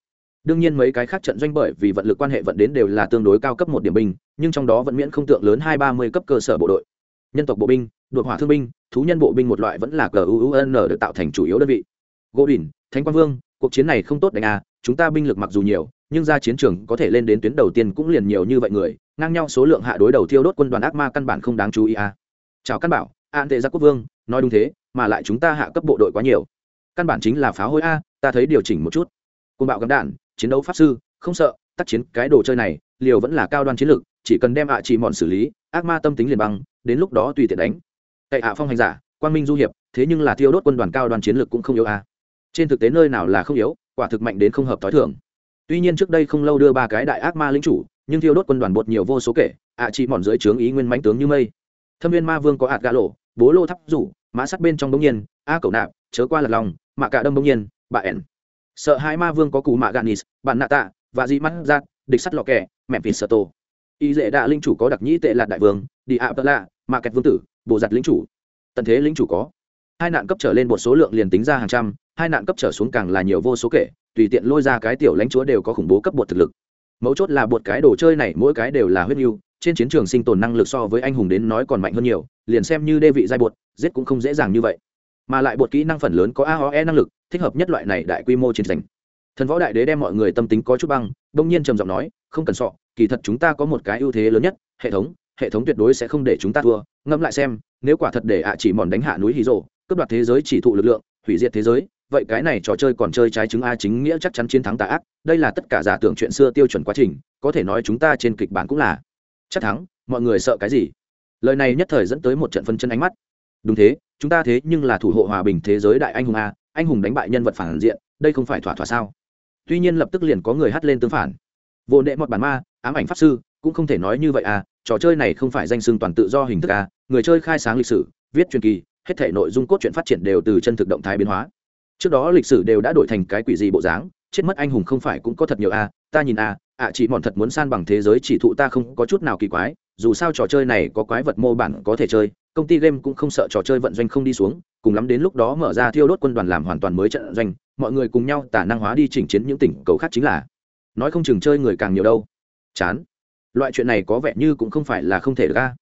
Đương nhiên mấy cái khác trận doanh bởi vì vận lực quan hệ vận đến đều là tương đối cao cấp một điểm binh, nhưng trong đó vẫn miễn không tượng lớn hai ba mươi cấp cơ sở bộ đội. Nhân tộc bộ binh, đột hỏa thương binh, thú nhân bộ binh một loại vẫn là gun được tạo thành chủ yếu đơn vị. Gỗ đỉnh, thánh quang vương, cuộc chiến này không tốt đánh à chúng ta binh lực mặc dù nhiều, nhưng ra chiến trường có thể lên đến tuyến đầu tiên cũng liền nhiều như vậy người, ngang nhau số lượng hạ đối đầu thiêu đốt quân đoàn ác ma căn bản không đáng chú ý à. chào căn bảo an tệ gia quốc vương, nói đúng thế, mà lại chúng ta hạ cấp bộ đội quá nhiều. Căn bản chính là phá hôi a, ta thấy điều chỉnh một chút. Côn bạo gắm đạn, chiến đấu pháp sư, không sợ, tác chiến cái đồ chơi này, liều vẫn là cao đoan chiến lược chỉ cần đem ạ chỉ mòn xử lý, ác ma tâm tính liền băng, đến lúc đó tùy tiện đánh. Cậy hạ phong hành giả, quang minh du hiệp, thế nhưng là thiêu đốt quân đoàn cao đoàn chiến lược cũng không yếu a. Trên thực tế nơi nào là không yếu, quả thực mạnh đến không hợp t h o i thưởng tuy nhiên trước đây không lâu đưa ba cái đại ác ma lính chủ, nhưng thiêu đốt quân đoàn bột nhiều vô số kể, ạ chỉ mòn dưới trướng ý nguyên mãnh tướng như mây thâm viên ma vương có hạt gà lộ, bố lô thắp rủ, mã sắt bên trong bỗng nhiên, a cậu nạp, chớ qua lật lòng, mạ cả đâm bỗng nhiên, bà ẻn. Sợ hai ma vương có cù mạ ganis bạn nạ tạ và dị mắt giạt địch sắt lò kẻ, mẹ vịt sợ tổ. Y dễ đạ linh chủ có đặc nhĩ tệ lạt đại vương, đi ạ tơ lạ, mạ kẹt vương tử bộ giặt lính chủ. Tận thế lính chủ có. Hai nạn cấp trở lên một số lượng liền tính ra hàng trăm, hai nạn cấp trở xuống càng là nhiều vô số kể, tùy tiện lôi ra cái tiểu lãnh chúa đều có khủng bố cấp bột thực lực. Mấu chốt là bột cái đồ chơi này mỗi cái đều là huyết mưu trên chiến trường sinh tồn năng lực so với anh hùng đến nói còn mạnh hơn nhiều, liền xem như đê vị giai bột giết cũng không dễ dàng như vậy. Mà lại bột kỹ năng phần lớn có aoe năng lực, thích hợp nhất loại này đại quy mô chiến tranh. Thần võ đại đế đem mọi người tâm tính có chút băng đông nhiên trầm giọng nói, không cần sọ, kỳ thật chúng ta có một cái ưu thế lớn nhất, hệ thống hệ thống tuyệt đối sẽ không để chúng ta thua. Ngẫm lại xem, nếu quả thật để ạ chỉ mòn đánh hạ núi hí rồ, cướp đoạt thế giới chỉ thụ lực lượng, hủy diệt thế giới, vậy cái này trò chơi còn chơi trái chứng a chính nghĩa chắc chắn chiến thắng tà ác, đây là tất cả giả tưởng chuyện xưa tiêu chuẩn quá trình, có thể nói chúng ta trên kịch bản cũng là chắc thắng, mọi người sợ cái gì? Lời này nhất thời dẫn tới một trận phân chân ánh mắt. Đúng thế, chúng ta thế nhưng là thủ hộ hòa bình thế giới đại anh hùng a, anh hùng đánh bại nhân vật phản diện, đây không phải thỏa thỏa sao? Tuy nhiên lập tức liền có người hắt lên tương phản. Vô nệ một bản ma, ám ảnh pháp sư, cũng không thể nói như vậy à trò chơi này không phải danh xưng toàn tự do hình thức à người chơi khai sáng lịch sử, viết truyền kỳ, hết thể nội dung cốt truyện phát triển đều từ chân thực động thái biến hóa. Trước đó lịch sử đều đã đổi thành cái quỷ gì bộ dáng chết mất anh hùng không phải cũng có thật nhiều à ta nhìn à ạ chỉ mòn thật muốn san bằng thế giới chỉ thụ ta không có chút nào kỳ quái, dù sao trò chơi này có quái vật mô bản có thể chơi, công ty game cũng không sợ trò chơi vận doanh không đi xuống, cùng lắm đến lúc đó mở ra thiêu đốt quân đoàn làm hoàn toàn mới trận doanh, mọi người cùng nhau tả năng hóa đi chỉnh chiến những tỉnh cầu khác chính là, nói không chừng chơi người càng nhiều đâu. Chán. Loại chuyện này có vẻ như cũng không phải là không thể ra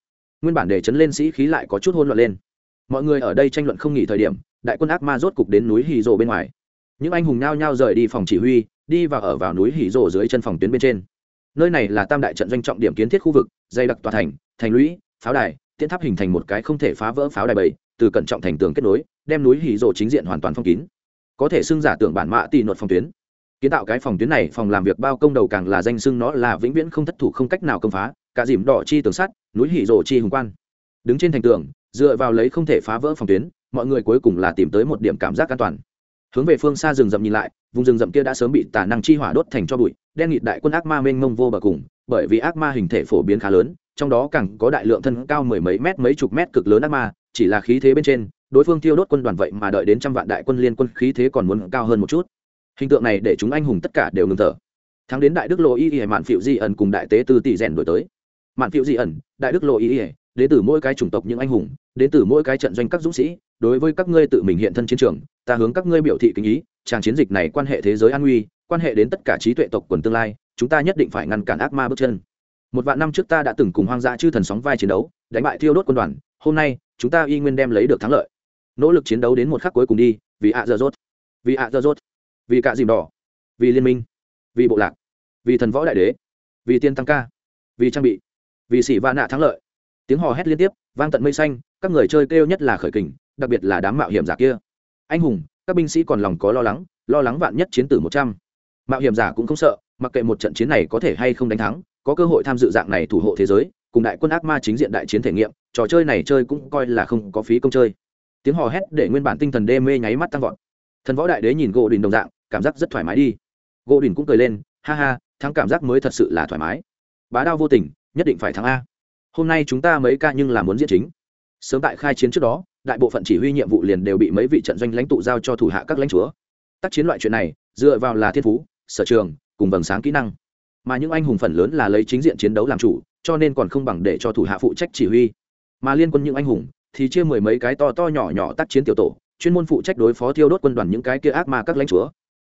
nguyên bản để chấn lên sĩ khí lại có chút hôn loạn lên. Mọi người ở đây tranh luận không nghỉ thời điểm, đại quân ác ma rốt cục đến núi hì rồ bên ngoài những anh hùng nao nhao rời đi phòng chỉ huy, đi và ở vào núi hỉ rồ dưới chân phòng tuyến bên trên. Nơi này là tam đại trận doanh trọng điểm kiến thiết khu vực, dây đặc tòa thành thành lũy, pháo đài tiến tháp hình thành một cái không thể phá vỡ pháo đài bảy, từ cẩn trọng thành tường kết nối, đem núi hỉ rồ chính diện hoàn toàn phong kín. Có thể xưng giả tưởng bản mã tì nột phòng tuyến. Kiến tạo cái phòng tuyến này, phòng làm việc bao công đầu càng là danh xưng nó là vĩnh viễn không thất thủ không cách nào công phá, cả dìm đỏ chi tường sắt, núi hỉ rồ chi hùng quan. Đứng trên thành tường, dựa vào lấy không thể phá vỡ phòng tuyến, mọi người cuối cùng là tìm tới một điểm cảm giác an toàn hướng về phương xa rừng rậm nhìn lại, vùng rừng rậm kia đã sớm bị tà năng chi hỏa đốt thành cho bụi, đen nghịt đại quân ác ma mênh mông vô bờ cùng, bởi vì ác ma hình thể phổ biến khá lớn, trong đó càng có đại lượng thân cao mười mấy mét mấy chục mét cực lớn ác ma, chỉ là khí thế bên trên, đối phương tiêu đốt quân đoàn vậy mà đợi đến trăm vạn đại quân liên quân khí thế còn muốn cao hơn một chút. Hình tượng này để chúng anh hùng tất cả đều ngừng thở. Thắng đến đại đức lộ y y mạn phiệu di ẩn cùng đại tế tư tỷ rèn đổi tới. Mạn phiệu di ẩn, đại đức lộ y y, đến từ mỗi cái chủng tộc những anh hùng, đến từ mỗi cái trận doanh các dũng sĩ đối với các ngươi tự mình hiện thân chiến trường, ta hướng các ngươi biểu thị kính ý tràng chiến dịch này quan hệ thế giới an nguy, quan hệ đến tất cả trí tuệ tộc quần tương lai, chúng ta nhất định phải ngăn cản ác ma bước chân. Một vạn năm trước ta đã từng cùng hoang dã chư thần sóng vai chiến đấu, đánh bại thiêu đốt quân đoàn, hôm nay, chúng ta y nguyên đem lấy được thắng lợi. Nỗ lực chiến đấu đến một khắc cuối cùng đi, vì ạ dơ rốt, vì ạ dơ rốt, vì cạ dìm đỏ, vì liên minh, vì bộ lạc, vì thần võ đại đế, vì tiên tăng ca, vì trang bị, vì sĩ va nạ thắng lợi. Tiếng hò hét liên tiếp, vang tận mây xanh, các người chơi kêu nhất là khởi kình đặc biệt là đám mạo hiểm giả kia. Anh hùng, các binh sĩ còn lòng có lo lắng lo lắng vạn nhất chiến tử một trăm. Mạo hiểm giả cũng không sợ, mặc kệ một trận chiến này có thể hay không đánh thắng, có cơ hội tham dự dạng này thủ hộ thế giới, cùng đại quân ác ma chính diện đại chiến thể nghiệm, trò chơi này chơi cũng coi là không có phí công chơi. Tiếng hò hét để nguyên bản tinh thần đê mê nháy mắt tăng vọt. Thần võ đại đế nhìn gỗ đình đồng dạng, cảm giác rất thoải mái đi. Gỗ đình cũng cười lên, ha ha, thắng cảm giác mới thật sự là thoải mái. Bá đao vô tình, nhất định phải thắng a. Hôm nay chúng ta mấy ca nhưng là muốn diễn chính. Sớm tại khai chiến trước đó đại bộ phận chỉ huy nhiệm vụ liền đều bị mấy vị trận doanh lãnh tụ giao cho thủ hạ các lãnh chúa. Tác chiến loại chuyện này, dựa vào là thiên phú, sở trường, cùng vầng sáng kỹ năng. Mà những anh hùng phần lớn là lấy chính diện chiến đấu làm chủ, cho nên còn không bằng để cho thủ hạ phụ trách chỉ huy. Mà liên quân những anh hùng thì chia mười mấy cái to to nhỏ nhỏ tác chiến tiểu tổ, chuyên môn phụ trách đối phó thiêu đốt quân đoàn những cái kia ác ma các lãnh chúa.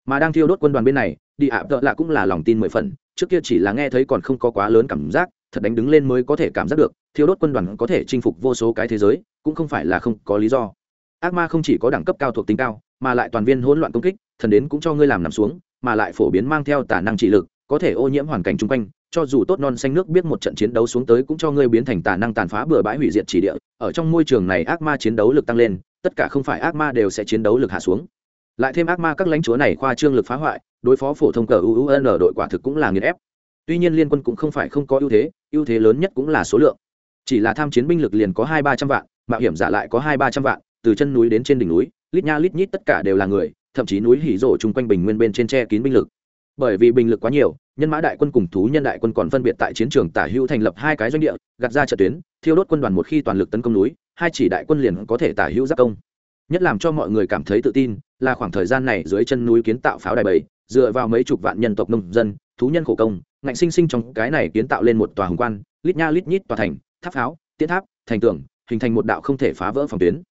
Mà đang thiêu đốt quân đoàn bên này, đi ạ tợ lạ cũng là lòng tin mười phần, trước kia chỉ là nghe thấy còn không có quá lớn cảm giác, thật đánh đứng lên mới có thể cảm giác được, thiêu đốt quân đoàn có thể chinh phục vô số cái thế giới cũng không phải là không có lý do. Ác ma không chỉ có đẳng cấp cao thuộc tính cao, mà lại toàn viên hỗn loạn công kích, thần đến cũng cho ngươi làm nằm xuống, mà lại phổ biến mang theo tả năng trị lực, có thể ô nhiễm hoàn cảnh chung quanh, cho dù tốt non xanh nước biết một trận chiến đấu xuống tới cũng cho ngươi biến thành tà năng tàn phá bừa bãi hủy diệt chỉ địa. Ở trong môi trường này ác ma chiến đấu lực tăng lên, tất cả không phải ác ma đều sẽ chiến đấu lực hạ xuống. Lại thêm ác ma các lãnh chúa này khoa trương lực phá hoại, đối phó phổ thông cờ uun đội quả thực cũng là nghiền ép. Tuy nhiên liên quân cũng không phải không có ưu thế ưu thế lớn nhất cũng là số lượng. Chỉ là tham chiến binh lực liền có hai ba trăm vạn mạo hiểm giả lại có hai ba trăm vạn, từ chân núi đến trên đỉnh núi, lít nha lít nhít tất cả đều là người, thậm chí núi hỉ rổ chung quanh bình nguyên bên trên tre kín binh lực. Bởi vì binh lực quá nhiều, nhân mã đại quân cùng thú nhân đại quân còn phân biệt tại chiến trường tả hữu thành lập hai cái doanh địa, gạt ra trận tuyến, thiêu đốt quân đoàn một khi toàn lực tấn công núi, hai chỉ đại quân liền có thể tả hữu giáp công. Nhất làm cho mọi người cảm thấy tự tin, là khoảng thời gian này dưới chân núi kiến tạo pháo đài bảy, dựa vào mấy chục vạn nhân tộc nông dân, thú nhân khổ công, ngạnh sinh sinh trong cái này kiến tạo lên một tòa hùng quan, lít nha lít nhít tòa thành, tháp pháo tiến tháp, thành tường hình thành một đạo không thể phá vỡ phòng tuyến.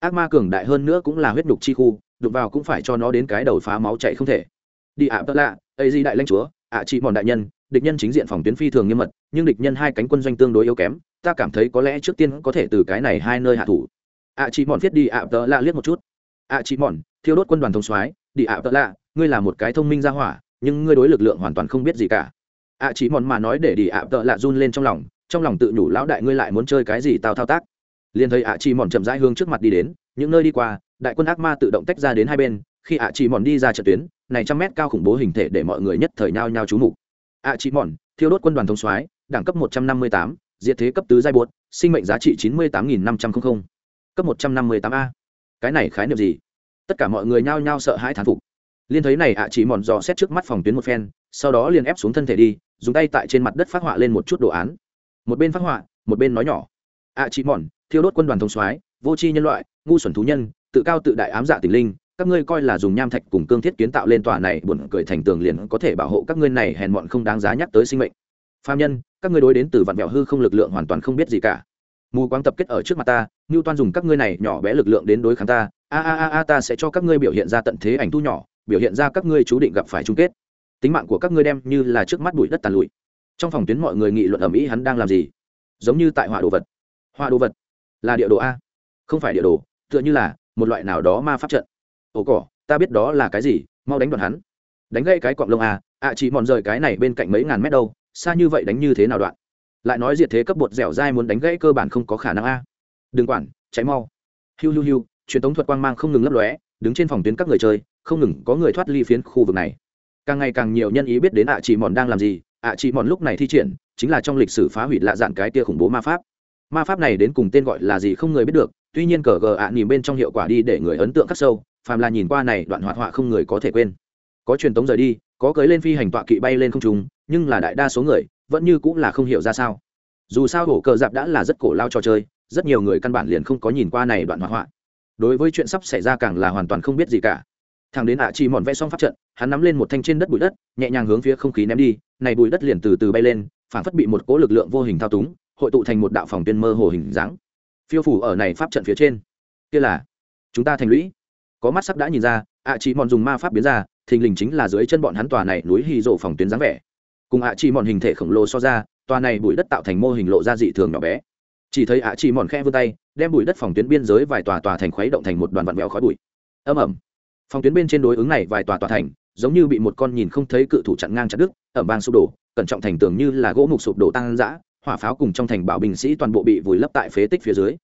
Ác ma cường đại hơn nữa cũng là huyết nhục chi khu, đụng vào cũng phải cho nó đến cái đầu phá máu chạy không thể. Đi ạ tớ lạ, ấy di đại lãnh chúa, ạ chị mòn đại nhân, địch nhân chính diện phòng tuyến phi thường nghiêm mật, nhưng địch nhân hai cánh quân doanh tương đối yếu kém, ta cảm thấy có lẽ trước tiên có thể từ cái này hai nơi hạ thủ. Ạ chị mòn viết đi ạ tớ lạ liếc một chút. Ạ chị mòn, thiêu đốt quân đoàn thông soái, đi ạ tớ lạ, ngươi là một cái thông minh ra hỏa, nhưng ngươi đối lực lượng hoàn toàn không biết gì cả. Ạ chị mòn mà nói để đi ạ tớ lạ run lên trong lòng trong lòng tự nhủ lão đại ngươi lại muốn chơi cái gì tao thao tác liền thấy ạ chi mòn chậm rãi hương trước mặt đi đến, những nơi đi qua, đại quân ác ma tự động tách ra đến hai bên, khi ạ chi mòn đi ra trận tuyến, này trăm mét cao khủng bố hình thể để mọi người nhất thời nhao nhao trú mục. ạ chi mòn, thiêu đốt quân đoàn thống soái, đẳng cấp một trăm năm mươi tám, diệt thế cấp tứ giai bột sinh mệnh giá trị chín mươi tám nghìn năm trăm linh cấp một trăm năm mươi tám a. Cái này khái niệm gì? Tất cả mọi người nhao nhao sợ hãi thán phục. Liên thấy này ạ chỉ mòn dò xét trước mắt phòng tuyến một phen, sau đó liền ép xuống thân thể đi, dùng tay tại trên mặt đất phát họa lên một chút đồ án. Một bên phát họa, một bên nói nhỏ. ạ chỉ mòn thiêu đốt quân đoàn thống soái, vô tri nhân loại, ngu xuẩn thú nhân, tự cao tự đại ám dạ tình linh, các ngươi coi là dùng nham thạch cùng cương thiết kiến tạo lên tòa này buồn cười thành tường liền có thể bảo hộ các ngươi này hèn mọn không đáng giá nhắc tới sinh mệnh. Phạm nhân, các ngươi đối đến từ vạn vẹo hư không lực lượng hoàn toàn không biết gì cả. Mù quáng tập kết ở trước mặt ta như toan dùng các ngươi này nhỏ bé lực lượng đến đối kháng ta. A a a a, ta sẽ cho các ngươi biểu hiện ra tận thế ảnh thu nhỏ, biểu hiện ra các ngươi chú định gặp phải chung kết. Tính mạng của các ngươi đem như là trước mắt bụi đất tàn lụi. Trong phòng tuyến mọi người nghị luận ở mỹ hắn đang làm gì. Giống như tại họa đồ vật. Họa đồ vật là địa đồ a? Không phải địa đồ tựa như là một loại nào đó ma pháp trận. Ồ cỏ ta biết đó là cái gì mau đánh đoạn hắn. Đánh gây cái cọng lông a, ạ chỉ mòn rời cái này bên cạnh mấy ngàn mét đâu xa như vậy đánh như thế nào đoạn? Lại nói diệt thế cấp bột dẻo dai muốn đánh gãy cơ bản không có khả năng a. Đừng quản cháy mau. Hiu hiu hiu truyền thống thuật quang mang không ngừng lấp lóe đứng trên phòng tuyến các người chơi không ngừng có người thoát ly phiến khu vực này. Càng ngày càng nhiều nhân ý biết đến ạ chỉ mòn đang làm gì ạ chỉ mòn lúc này thi triển chính là trong lịch sử phá hủy lạ dạn cái tia khủng bố ma pháp ma pháp này đến cùng tên gọi là gì không người biết được, tuy nhiên cờ gờ ạ nhìn bên trong hiệu quả đi để người ấn tượng khắc sâu, phàm là nhìn qua này đoạn hoạt họa không người có thể quên. Có truyền tống rời đi, có cưới lên phi hành tọa kỵ bay lên không trung, nhưng là đại đa số người vẫn như cũng là không hiểu ra sao. Dù sao hổ cờ dạp đã là rất cổ lao trò chơi, rất nhiều người căn bản liền không có nhìn qua này đoạn hoạt họa. Đối với chuyện sắp xảy ra càng là hoàn toàn không biết gì cả. Thằng đến ạ chỉ mòn vẽ xong pháp trận, hắn nắm lên một thanh trên đất bụi đất, nhẹ nhàng hướng phía không khí ném đi, này bụi đất liền từ từ bay lên phản phất bị một cỗ lực lượng vô hình thao túng hội tụ thành một đạo phòng tuyên mơ hồ hình dáng. Phiêu phủ ở này pháp trận phía trên. Kia là, chúng ta thành lũy. Có mắt sắp đã nhìn ra, ạ chỉ mòn dùng ma pháp biến ra, thình lình chính là dưới chân bọn hắn tòa này núi hy rộ phòng tuyến dáng vẻ. Cùng ạ chỉ mòn hình thể khổng lồ so ra, tòa này bụi đất tạo thành mô hình lộ ra dị thường nhỏ bé. Chỉ thấy ạ chỉ mòn khe vươn tay, đem bụi đất phòng tuyến biên giới vài tòa tòa thành khuấy động thành một đoàn vặn vẹo khói bụi. Âm ẩm phòng tuyến bên trên đối ứng này vài tòa tòa thành, giống như bị một con nhìn không thấy cự thủ chặn ngang chặt đứt, ẩm vang sụp đổ, cẩn trọng thành tường như là gỗ mục sụp đổ tăng dã hỏa pháo cùng trong thành bảo binh sĩ toàn bộ bị vùi lấp tại phế tích phía dưới.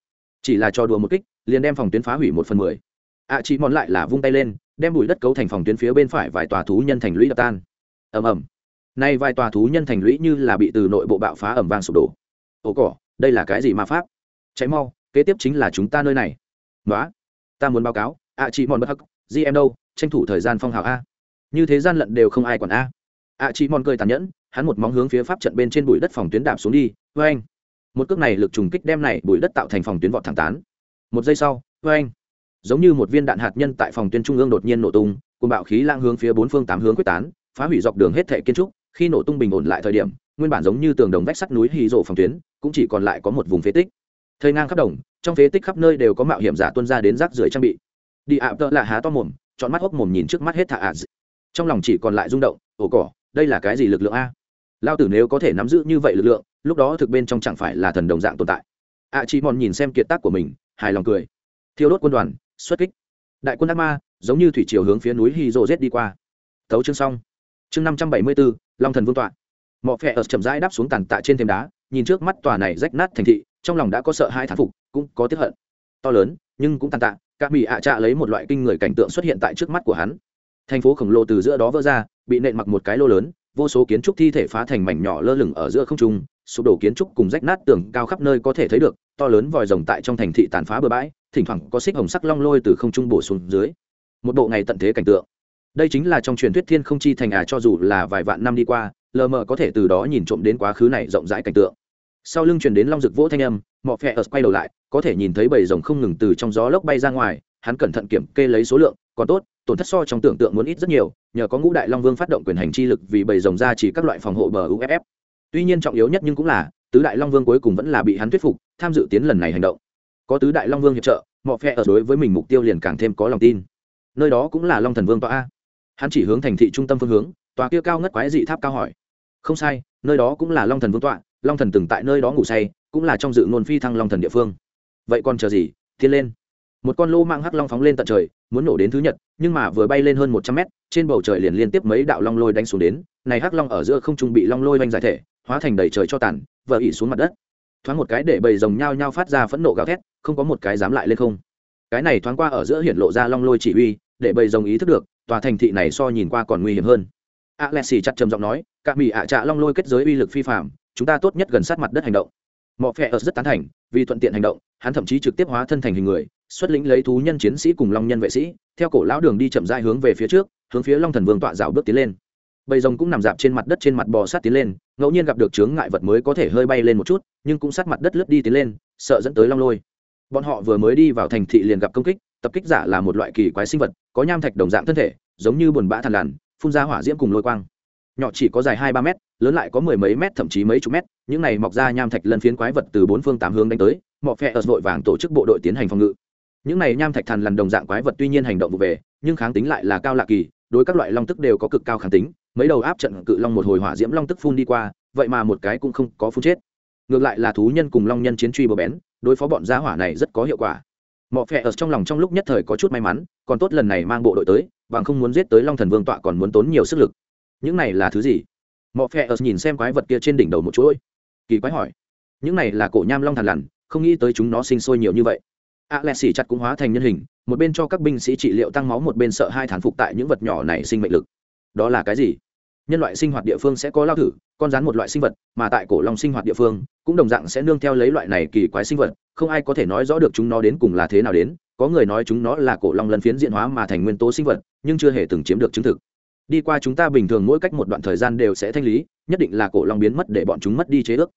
Chỉ là cho đùa một kích, liền đem phòng tuyến phá hủy một phần mười. Ạ chỉ mòn lại là vung tay lên, đem bụi đất cấu thành phòng tuyến phía bên phải vài tòa thú nhân thành lũy đập tan. Ầm ầm. Nay vài tòa thú nhân thành lũy như là bị từ nội bộ bạo phá ẩm vang sụp đổ. Ồ cỏ, đây là cái gì mà pháp? Cháy mau, kế tiếp chính là chúng ta nơi này. Nói ta muốn báo cáo ạ chỉ mòn bất hắc gm đâu, tranh thủ thời gian phong hào a. Như thế gian lận đều không ai còn a. Ạ chỉ mòn cười tàn nhẫn hắn một móng hướng phía pháp trận bên trên bụi đất phòng tuyến đạp xuống đi vê anh. Một cước này lực trùng kích đem này bụi đất tạo thành phòng tuyến vọt thẳng tán. Một giây sau vê anh. Giống như một viên đạn hạt nhân tại phòng tuyến trung ương đột nhiên nổ tung cùng bạo khí lang hướng phía bốn phương tám hướng quyết tán, phá hủy dọc đường hết thệ kiến trúc. Khi nổ tung bình ổn lại thời điểm, nguyên bản giống như tường đồng vách sắt núi hì rộ phòng tuyến, cũng chỉ còn lại có một vùng phế tích. Thời ngang khắp đồng, trong phế tích khắp nơi đều có mạo hiểm giả tuân ra đến rác rưởi trang bị. Đi ạ, tợ là há to mồm chọn mắt hốc mồm nhìn trước mắt hết thả ạ trong lòng chỉ còn lại rung động ồ cỏ, đây là cái gì lực lượng a? Lao tử nếu có thể nắm giữ như vậy lực lượng, lúc đó thực bên trong chẳng phải là thần đồng dạng tồn tại. A chi mòn nhìn xem kiệt tác của mình, hài lòng cười. Thiêu đốt quân đoàn, xuất kích. Đại quân ác ma, giống như thủy chiều hướng phía núi hy rô rết đi qua. Thấu chương xong. Chương năm trăm bảy mươi bốn long thần vương tọa. Mọ phe ở chậm rãi đáp xuống tàn tạ trên thềm đá, nhìn trước mắt tòa này rách nát thành thị, trong lòng đã có sợ hai thán phục, cũng có tiếp hận. To lớn, nhưng cũng tàn tạ, các bị ạ trạ lấy một loại kinh người cảnh tượng xuất hiện tại trước mắt của hắn. Thành phố khổng lồ từ giữa đó vỡ ra, bị nện mặc một cái lô lớn vô số kiến trúc thi thể phá thành mảnh nhỏ lơ lửng ở giữa không trung, sụp đổ kiến trúc cùng rách nát tường cao khắp nơi có thể thấy được, to lớn vòi rồng tại trong thành thị tàn phá bừa bãi, thỉnh thoảng có xích hồng sắc long lôi từ không trung bổ xuống dưới. Một bộ ngày tận thế cảnh tượng. Đây chính là trong truyền thuyết thiên không chi thành à cho dù là vài vạn năm đi qua, lờ mờ có thể từ đó nhìn trộm đến quá khứ này rộng rãi cảnh tượng. Sau lưng truyền đến long rực vỗ thanh âm, mọ phe ở quay đầu lại, có thể nhìn thấy bầy rồng không ngừng từ trong gió lốc bay ra ngoài, hắn cẩn thận kiểm kê lấy số lượng, còn tốt tổn thất so trong tưởng tượng muốn ít rất nhiều, nhờ có ngũ đại long vương phát động quyền hành chi lực vì bầy rồng ra chỉ các loại phòng hộ bờ uff tuy nhiên trọng yếu nhất nhưng cũng là, tứ đại long vương cuối cùng vẫn là bị hắn thuyết phục, tham dự tiến lần này hành động. Có tứ đại long vương hiệp trợ mọi phe ở đối với mình mục tiêu liền càng thêm có lòng tin. Nơi đó cũng là long thần vương tọa a. Hắn chỉ hướng thành thị trung tâm phương hướng, tòa kia cao ngất quái dị tháp cao hỏi. Không sai, nơi đó cũng là long thần vương tọa, long thần từng tại nơi đó ngủ say, cũng là trong dự ngôn phi thăng long thần địa phương. Vậy còn chờ gì thiên lên một con lô mang hắc long phóng lên tận trời, muốn nổ đến thứ nhật, nhưng mà vừa bay lên hơn một trăm mét, trên bầu trời liền liên tiếp mấy đạo long lôi đánh xuống đến, này hắc long ở giữa không trung bị long lôi oanh giải thể, hóa thành đầy trời cho tàn vợ ỉ xuống mặt đất. Thoáng một cái để bầy rồng nhao nhao phát ra phẫn nộ gào thét, không có một cái dám lại lên không. Cái này thoáng qua ở giữa hiện lộ ra long lôi chỉ huy, để bầy rồng ý thức được, tòa thành thị này so nhìn qua còn nguy hiểm hơn. A lẹ xì chặt trầm giọng nói, cả mỹ ạ trạ long lôi kết giới uy lực phi phạm chúng ta tốt nhất gần sát mặt đất hành động. Mọi phe ở rất tán thành, vì thuận tiện hành động, hắn thậm chí trực tiếp hóa thân thành hình người xuất lĩnh lấy thú nhân chiến sĩ cùng long nhân vệ sĩ, theo cổ lão đường đi chậm dai hướng về phía trước, hướng phía long thần vương tọa rào bước tiến lên. Bầy rồng cũng nằm dạp trên mặt đất trên mặt bò sát tiến lên, ngẫu nhiên gặp được chướng ngại vật mới có thể hơi bay lên một chút, nhưng cũng sát mặt đất lướt đi tiến lên, sợ dẫn tới long lôi. Bọn họ vừa mới đi vào thành thị liền gặp công kích, tập kích giả là một loại kỳ quái sinh vật, có nham thạch đồng dạng thân thể, giống như buồn bã thằn lằn, phun ra hỏa diễm cùng lôi quang. Nhỏ chỉ có dài hai ba mét, lớn lại có mười mấy mét thậm chí mấy chục mét, những này mọc ra nham thạch lân phiến quái vật từ bốn phương tám hướng đánh tới, mọ phe ở vội vàng tổ chức bộ đội tiến hành phòng ngự những này nham thạch thần lằn đồng dạng quái vật tuy nhiên hành động vụ về, nhưng kháng tính lại là cao lạ kỳ, đối các loại long tức đều có cực cao kháng tính, mấy đầu áp trận cự long một hồi hỏa diễm long tức phun đi qua, vậy mà một cái cũng không có phun chết. Ngược lại là thú nhân cùng long nhân chiến truy bờ bén đối phó bọn gia hỏa này rất có hiệu quả. Mọ phẹ ở trong lòng trong lúc nhất thời có chút may mắn, còn tốt lần này mang bộ đội tới và không muốn giết tới long thần vương tọa còn muốn tốn nhiều sức lực. Những này là thứ gì? Mọ phẹ ở nhìn xem quái vật kia trên đỉnh đầu một chuỗi, kỳ quái hỏi. Những này là cổ nham long thần lằn, không nghĩ tới chúng nó sinh sôi nhiều như vậy a lẹ xỉ chặt cũng hóa thành nhân hình, một bên cho các binh sĩ trị liệu tăng máu, một bên sợ hai thản phục tại những vật nhỏ này sinh mệnh lực. Đó là cái gì? Nhân loại sinh hoạt địa phương sẽ có lao thử, con rắn một loại sinh vật, mà tại cổ long sinh hoạt địa phương, cũng đồng dạng sẽ nương theo lấy loại này kỳ quái sinh vật, không ai có thể nói rõ được chúng nó đến cùng là thế nào đến, có người nói chúng nó là cổ long lần phiến diện hóa mà thành nguyên tố sinh vật, nhưng chưa hề từng chiếm được chứng thực. Đi qua chúng ta bình thường mỗi cách một đoạn thời gian đều sẽ thanh lý, nhất định là cổ long biến mất để bọn chúng mất đi chế ước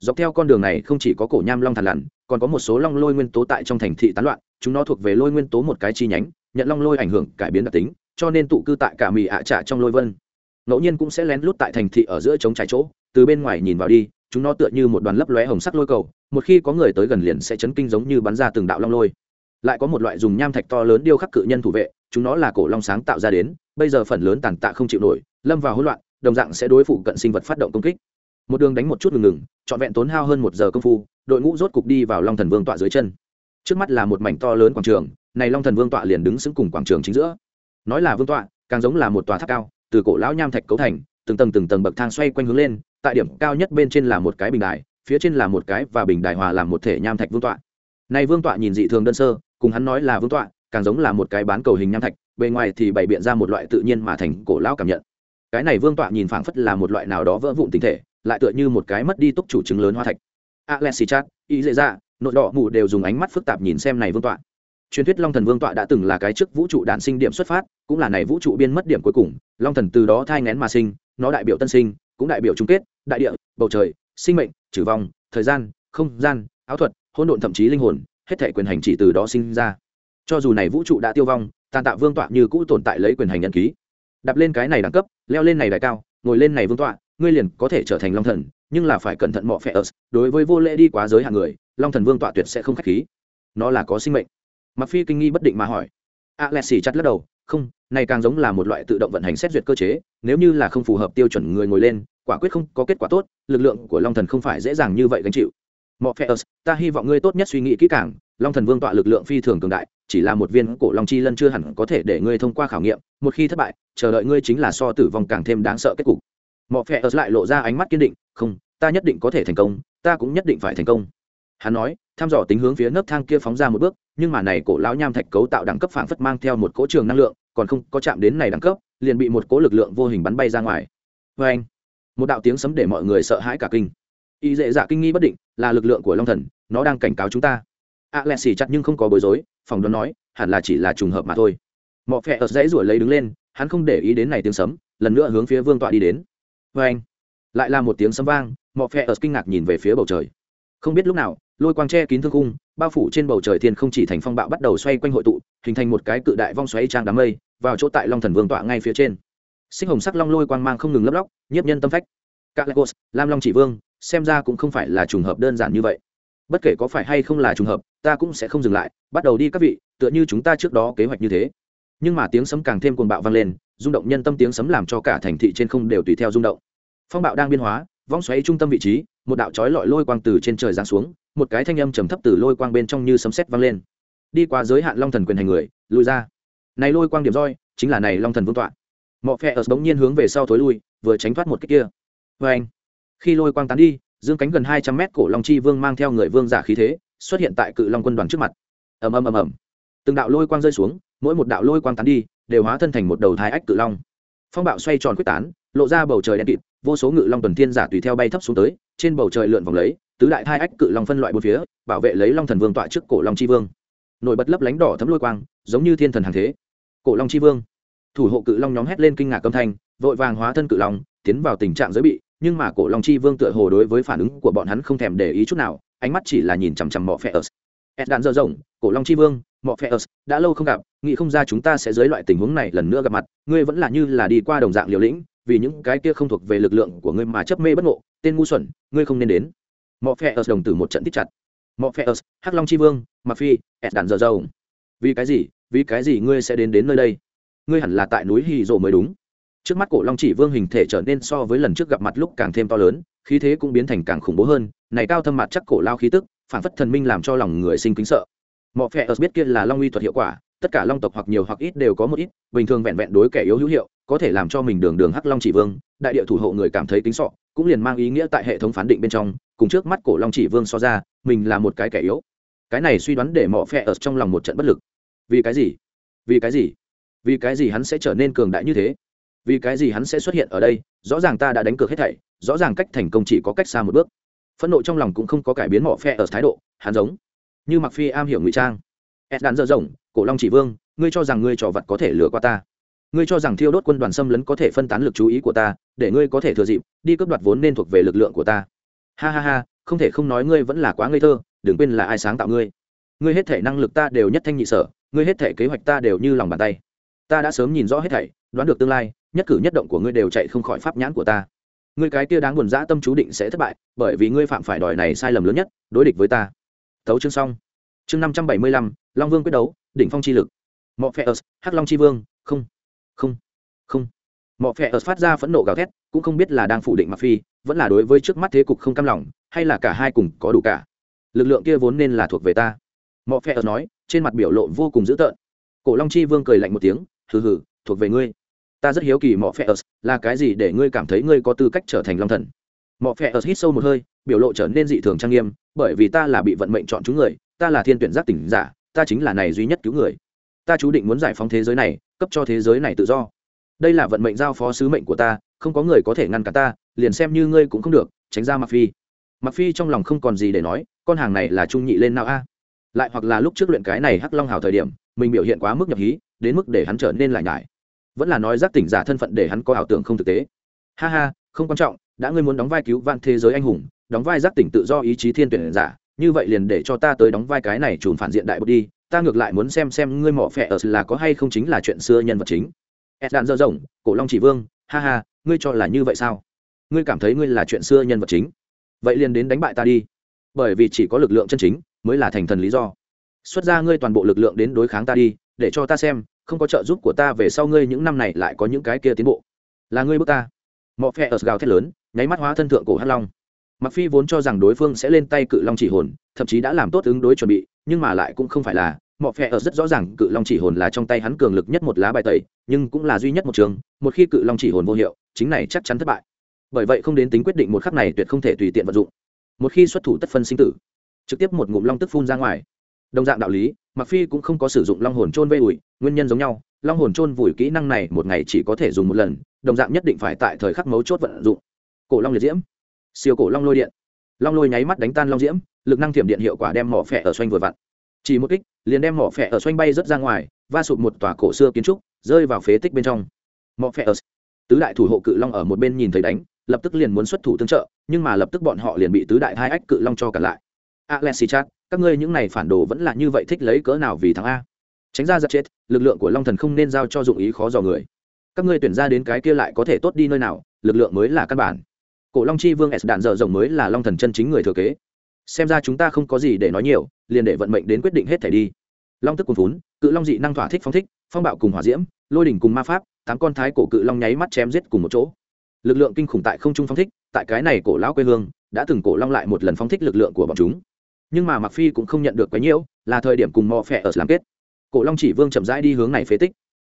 dọc theo con đường này không chỉ có cổ nham long thằn lằn, còn có một số long lôi nguyên tố tại trong thành thị tán loạn, chúng nó thuộc về lôi nguyên tố một cái chi nhánh, nhận long lôi ảnh hưởng, cải biến đặc tính, cho nên tụ cư tại cả mì ạ trạ trong lôi vân. Ngẫu nhiên cũng sẽ lén lút tại thành thị ở giữa chống trải chỗ, từ bên ngoài nhìn vào đi, chúng nó tựa như một đoàn lấp lóe hồng sắc lôi cầu, một khi có người tới gần liền sẽ chấn kinh giống như bắn ra từng đạo long lôi. Lại có một loại dùng nham thạch to lớn điêu khắc cự nhân thủ vệ, chúng nó là cổ long sáng tạo ra đến, bây giờ phần lớn tàn tạ không chịu nổi, lâm vào hỗn loạn, đồng dạng sẽ đối phụ cận sinh vật phát động công kích một đường đánh một chút ngừng ngừng, trọn vẹn tốn hao hơn một giờ công phu, đội ngũ rốt cục đi vào long thần vương tọa dưới chân. Trước mắt là một mảnh to lớn quảng trường, này long thần vương tọa liền đứng xứng cùng quảng trường chính giữa. Nói là vương tọa, càng giống là một tòa tháp cao, từ cổ lão nham thạch cấu thành, từng tầng từng tầng bậc thang xoay quanh hướng lên, tại điểm cao nhất bên trên là một cái bình đài, phía trên là một cái và bình đài hòa làm một thể nham thạch vương tọa. Này vương tọa nhìn dị thường đơn sơ, cùng hắn nói là vương tọa, càng giống là một cái bán cầu hình nham thạch, bề ngoài thì bày biện ra một loại tự nhiên mà thành cổ lão cảm nhận. Cái này vương tọa nhìn phảng phất là một loại nào đó vỡ vụn tinh thể lại tựa như một cái mất đi túc chủ chứng lớn hoa thạch. Alexi chat ý dễ ra nội đỏ mù đều dùng ánh mắt phức tạp nhìn xem này vương tọa. Truyền thuyết long thần vương tọa đã từng là cái trước vũ trụ đạn sinh điểm xuất phát, cũng là này vũ trụ biên mất điểm cuối cùng. Long thần từ đó thai ngén mà sinh, nó đại biểu tân sinh, cũng đại biểu chung kết, đại địa, bầu trời, sinh mệnh trừ vong, thời gian, không gian, áo thuật, hỗn độn thậm chí linh hồn, hết thể quyền hành chỉ từ đó sinh ra. Cho dù này vũ trụ đã tiêu vong, tàn tạ vương tọa như cũ tồn tại lấy quyền hành nhận ký. Đạp lên cái này đẳng cấp, leo lên này đại cao, ngồi lên này vương tọa ngươi liền có thể trở thành long thần, nhưng là phải cẩn thận mọ phe ớt. Đối với vô lễ đi quá giới hạn người, long thần vương tọa tuyệt sẽ không k h á c h khí. Nó là có sinh mệnh. Mặc phi kinh nghi bất định mà hỏi. A lẹ xì chặt lắc đầu, không, này càng giống là một loại tự động vận hành xét duyệt cơ chế, nếu như là không phù hợp tiêu chuẩn người ngồi lên, quả quyết không có kết quả tốt, lực lượng của long thần không phải dễ dàng như vậy gánh chịu. Mọ phe ớt, ta hy vọng ngươi tốt nhất suy nghĩ kỹ càng, long thần vương tọa lực lượng phi thường cường đại, chỉ là một viên cổ long chi lân chưa hẳn có thể để ngươi thông qua khảo nghiệm, một khi thất bại, chờ đợi ngươi chính là so tử vong càng thêm đáng sợ kết cục mọ phẹ ớt lại lộ ra ánh mắt kiên định, không, ta nhất định có thể thành công, ta cũng nhất định phải thành công. Hắn nói thăm dò tính hướng phía nấc thang kia phóng ra một bước, nhưng mà này cổ lão nham thạch cấu tạo đẳng cấp phảng phất mang theo một cỗ trường năng lượng, còn không có chạm đến này đẳng cấp, liền bị một cỗ lực lượng vô hình bắn bay ra ngoài. Vê anh, một đạo tiếng sấm để mọi người sợ hãi cả kinh. Y dễ dạ kinh nghi bất định, là lực lượng của long thần, nó đang cảnh cáo chúng ta. A lẹ xì chặt nhưng không có bối rối phòng đoán nói, hẳn là chỉ là trùng hợp mà thôi. Mọi phe ở dãy ruổi lấy đứng lên, hắn không để ý đến này tiếng sấm, lần nữa hướng phía vương tọa đi đến vê anh. Lại là một tiếng sấm vang mọi phe ở kinh ngạc nhìn về phía bầu trời. Không biết lúc nào, lôi quang che kín thương khung, bao phủ trên bầu trời thiên không chỉ thành phong bạo bắt đầu xoay quanh hội tụ, hình thành một cái cự đại vong xoáy trang đám mây, vào chỗ tại long thần vương tọa ngay phía trên. Sinh hồng sắc long lôi quang mang không ngừng lấp lóc, nhiếp nhân tâm phách. Các lagos lam long chỉ vương, xem ra cũng không phải là trùng hợp đơn giản như vậy. Bất kể có phải hay không là trùng hợp, ta cũng sẽ không dừng lại, bắt đầu đi các vị, tựa như chúng ta trước đó kế hoạch như thế. Nhưng mà tiếng sấm càng thêm cuồng bạo vang lên rung động nhân tâm tiếng sấm làm cho cả thành thị trên không đều tùy theo rung động. Phong bạo đang biên hóa, vong xoáy trung tâm vị trí, một đạo chói lọi lôi quang từ trên trời giáng xuống, một cái thanh âm trầm thấp từ lôi quang bên trong như sấm sét vang lên. Đi qua giới hạn long thần quyền hành người lùi ra. Này lôi quang điểm roi, chính là này long thần vương tọa. Mọ phe ở bỗng nhiên hướng về sau thối lui, vừa tránh thoát một cái kia. Vê anh, khi lôi quang tán đi, dương cánh gần hai trăm mét cổ long chi vương mang theo người vương giả khí thế, xuất hiện tại cự long quân đoàn trước mặt. Ầm ầm ầm ầm. Từng đạo lôi quang rơi xuống mỗi một đạo lôi quang tán đi, đều hóa thân thành một đầu thái ách cự long. Phong bạo xoay tròn quyết tán, lộ ra bầu trời đen kịt, vô số ngự long tuần thiên giả tùy theo bay thấp xuống tới, trên bầu trời lượn vòng lấy, tứ đại thai ách cự long phân loại bốn phía, bảo vệ lấy long thần vương tọa trước cổ long chi vương. Nổi bật lấp lánh đỏ thấm lôi quang, giống như thiên thần hàng thế. Cổ long chi vương. Thủ hộ cự long nhóm hét lên kinh ngạc âm thanh, vội vàng hóa thân cự long, tiến vào tình trạng giới bị, nhưng mà cổ long chi vương tựa hồ đối với phản ứng của bọn hắn không thèm để ý chút nào, ánh mắt chỉ là nhìn chằm chằm mọ phe ớt ed đạn dơ rộng, cổ long chi vương mọ phe ớt, đã lâu không gặp, nghĩ không ra chúng ta sẽ dưới loại tình huống này lần nữa gặp mặt. Ngươi vẫn là như là đi qua đồng dạng liều lĩnh, vì những cái kia không thuộc về lực lượng của ngươi mà chấp mê bất ngộ, tên ngu xuẩn, ngươi không nên đến. Mọ phe ớt đồng tử một trận thích chặt. Mọ phe ớt, hắc long chi vương mặc phi, ẹt đạn dở dâu. vì cái gì, vì cái gì ngươi sẽ đến đến nơi đây? Ngươi hẳn là tại núi hì rộ mới đúng. Trước mắt cổ long chỉ vương hình thể trở nên so với lần trước gặp mặt lúc càng thêm to lớn, khí thế cũng biến thành càng khủng bố hơn, này cao thâm mặt chắc cổ lao khí tức, phản phất thần minh làm cho lòng người sinh kính sợ mọi phe ớt biết kia là long uy thuật hiệu quả, tất cả long tộc hoặc nhiều hoặc ít đều có một ít, bình thường vẹn vẹn đối kẻ yếu hữu hiệu, có thể làm cho mình đường đường hắc long chỉ vương, đại địa thủ hộ người cảm thấy kính sọ, cũng liền mang ý nghĩa tại hệ thống phán định bên trong, cùng trước mắt cổ long chỉ vương so ra, mình là một cái kẻ yếu. Cái này suy đoán để mọi phe ở trong lòng một trận bất lực. Vì cái gì? Vì cái gì? Vì cái gì hắn sẽ trở nên cường đại như thế? Vì cái gì hắn sẽ xuất hiện ở đây? Rõ ràng ta đã đánh cược hết thảy, rõ ràng cách thành công chỉ có cách xa một bước. Phẫn nộ trong lòng cũng không có cải biến mỏ phe ở thái độ, hắn giống như mặc phi am hiểu ngụy trang. Ed đạn dở rộng, cổ long chỉ vương, ngươi cho rằng ngươi trò vật có thể lừa qua ta. Ngươi cho rằng thiêu đốt quân đoàn xâm lấn có thể phân tán lực chú ý của ta, để ngươi có thể thừa dịp, đi cướp đoạt vốn nên thuộc về lực lượng của ta. Ha ha ha, không thể không nói ngươi vẫn là quá ngây thơ, đừng quên là ai sáng tạo ngươi. Ngươi hết thể năng lực ta đều nhất thanh nhị sở, ngươi hết thể kế hoạch ta đều như lòng bàn tay. Ta đã sớm nhìn rõ hết thảy, đoán được tương lai, nhất cử nhất động của ngươi đều chạy không khỏi pháp nhãn của ta. Ngươi cái kia đáng buồn dã tâm chú định sẽ thất bại, bởi vì ngươi phạm phải đòi này sai lầm lớn nhất, đối địch với ta thấu chương xong. Chương năm trăm bảy mươi lăm, long vương quyết đấu, đỉnh phong chi lực. Mọ phe ớt, hắc long chi vương, không không không. Mọ phe ớt phát ra phẫn nộ gào thét, cũng không biết là đang phủ định mặc phi, vẫn là đối với trước mắt thế cục không cam lòng, hay là cả hai cùng có đủ cả. Lực lượng kia vốn nên là thuộc về ta. Mọ phe ớt nói, trên mặt biểu lộ vô cùng dữ tợn. Cổ long chi vương cười lạnh một tiếng, hừ hừ, thuộc về ngươi. Ta rất hiếu kỳ mọ phe ớt, là cái gì để ngươi cảm thấy ngươi có tư cách trở thành long thần? Mọ phe ớt hít sâu một hơi, biểu lộ trở nên dị thường trang nghiêm bởi vì ta là bị vận mệnh chọn chúng người, ta là thiên tuyển giác tỉnh giả, ta chính là này duy nhất cứu người. Ta chú định muốn giải phóng thế giới này, cấp cho thế giới này tự do. Đây là vận mệnh giao phó sứ mệnh của ta, không có người có thể ngăn cản ta, liền xem như ngươi cũng không được, tránh ra mặc phi. Mặc phi trong lòng không còn gì để nói, con hàng này là trung nhị lên nào a? Lại hoặc là lúc trước luyện cái này hắc long hào thời điểm, mình biểu hiện quá mức nhập hí, đến mức để hắn trở nên lại nhải. Vẫn là nói giác tỉnh giả thân phận để hắn có ảo tưởng không thực tế. Ha ha, không quan trọng đã ngươi muốn đóng vai cứu vạn thế giới anh hùng, đóng vai giác tỉnh tự do ý chí thiên tuyển giả, như vậy liền để cho ta tới đóng vai cái này trùn phản diện đại bột đi, ta ngược lại muốn xem xem ngươi mỏ phẹ ở là có hay không chính là chuyện xưa nhân vật chính. Ed đạn dơ rộng cổ long chỉ vương, ha ha, ngươi cho là như vậy sao? Ngươi cảm thấy ngươi là chuyện xưa nhân vật chính. Vậy liền đến đánh bại ta đi. Bởi vì chỉ có lực lượng chân chính mới là thành thần lý do. Xuất ra ngươi toàn bộ lực lượng đến đối kháng ta đi, để cho ta xem, không có trợ giúp của ta về sau ngươi những năm này lại có những cái kia tiến bộ. Là ngươi bước ta. Mọi phe ở gào thét lớn nháy mắt hóa thân thượng cổ hắc long. Mặc phi vốn cho rằng đối phương sẽ lên tay cự long chỉ hồn, thậm chí đã làm tốt ứng đối chuẩn bị, nhưng mà lại cũng không phải là mọi phe ở rất rõ ràng cự long chỉ hồn là trong tay hắn cường lực nhất một lá bài tẩy, nhưng cũng là duy nhất một trường, một khi cự long chỉ hồn vô hiệu, chính này chắc chắn thất bại. Bởi vậy không đến tính quyết định một khắc này tuyệt không thể tùy tiện vận dụng. Một khi xuất thủ tất phân sinh tử, trực tiếp một ngụm long tức phun ra ngoài. Đồng dạng đạo lý mặc phi cũng không có sử dụng long hồn trôn vây ủi, nguyên nhân giống nhau, long hồn trôn vùi kỹ năng này một ngày chỉ có thể dùng một lần, đồng dạng nhất định phải tại thời khắc mấu chốt vận dụng cổ long liệt diễm. Siêu cổ long lôi điện. Long lôi nháy mắt đánh tan long diễm, lực năng thiểm điện hiệu quả đem mỏ phẹ ở xoanh vừa vặn. Chỉ một kích, liền đem mỏ phẹ ở xoanh bay rất ra ngoài, va sụp một tòa cổ xưa kiến trúc, rơi vào phế tích bên trong. Mỏ phẹ ở tứ đại thủ hộ cự long ở một bên nhìn thấy đánh, lập tức liền muốn xuất thủ tương trợ, nhưng mà lập tức bọn họ liền bị tứ đại hai ách cự long cho cả lại. Alexi chat các ngươi những này phản đồ vẫn là như vậy thích lấy cỡ nào vì thắng a. Tránh ra giật chết, lực lượng của long thần không nên giao cho dụng ý khó dò người. Các ngươi tuyển ra đến cái kia lại có thể tốt đi nơi nào, lực lượng mới là căn bản cổ long chi vương s đạn dở rồng mới là long thần chân chính người thừa kế. Xem ra chúng ta không có gì để nói nhiều, liền để vận mệnh đến quyết định hết thể đi. Long tức cuồn vốn cự long dị năng thỏa thích phong thích, phong bạo cùng hỏa diễm, lôi đỉnh cùng ma pháp, tám con thái cổ cự long nháy mắt chém giết cùng một chỗ. Lực lượng kinh khủng tại không trung phong thích, tại cái này cổ lão quê hương, đã từng cổ long lại một lần phong thích lực lượng của bọn chúng. Nhưng mà mặc phi cũng không nhận được quấy nhiễu là thời điểm cùng mò phẹ ở làm kết. Cổ long chỉ vương chậm rãi đi hướng này phế tích.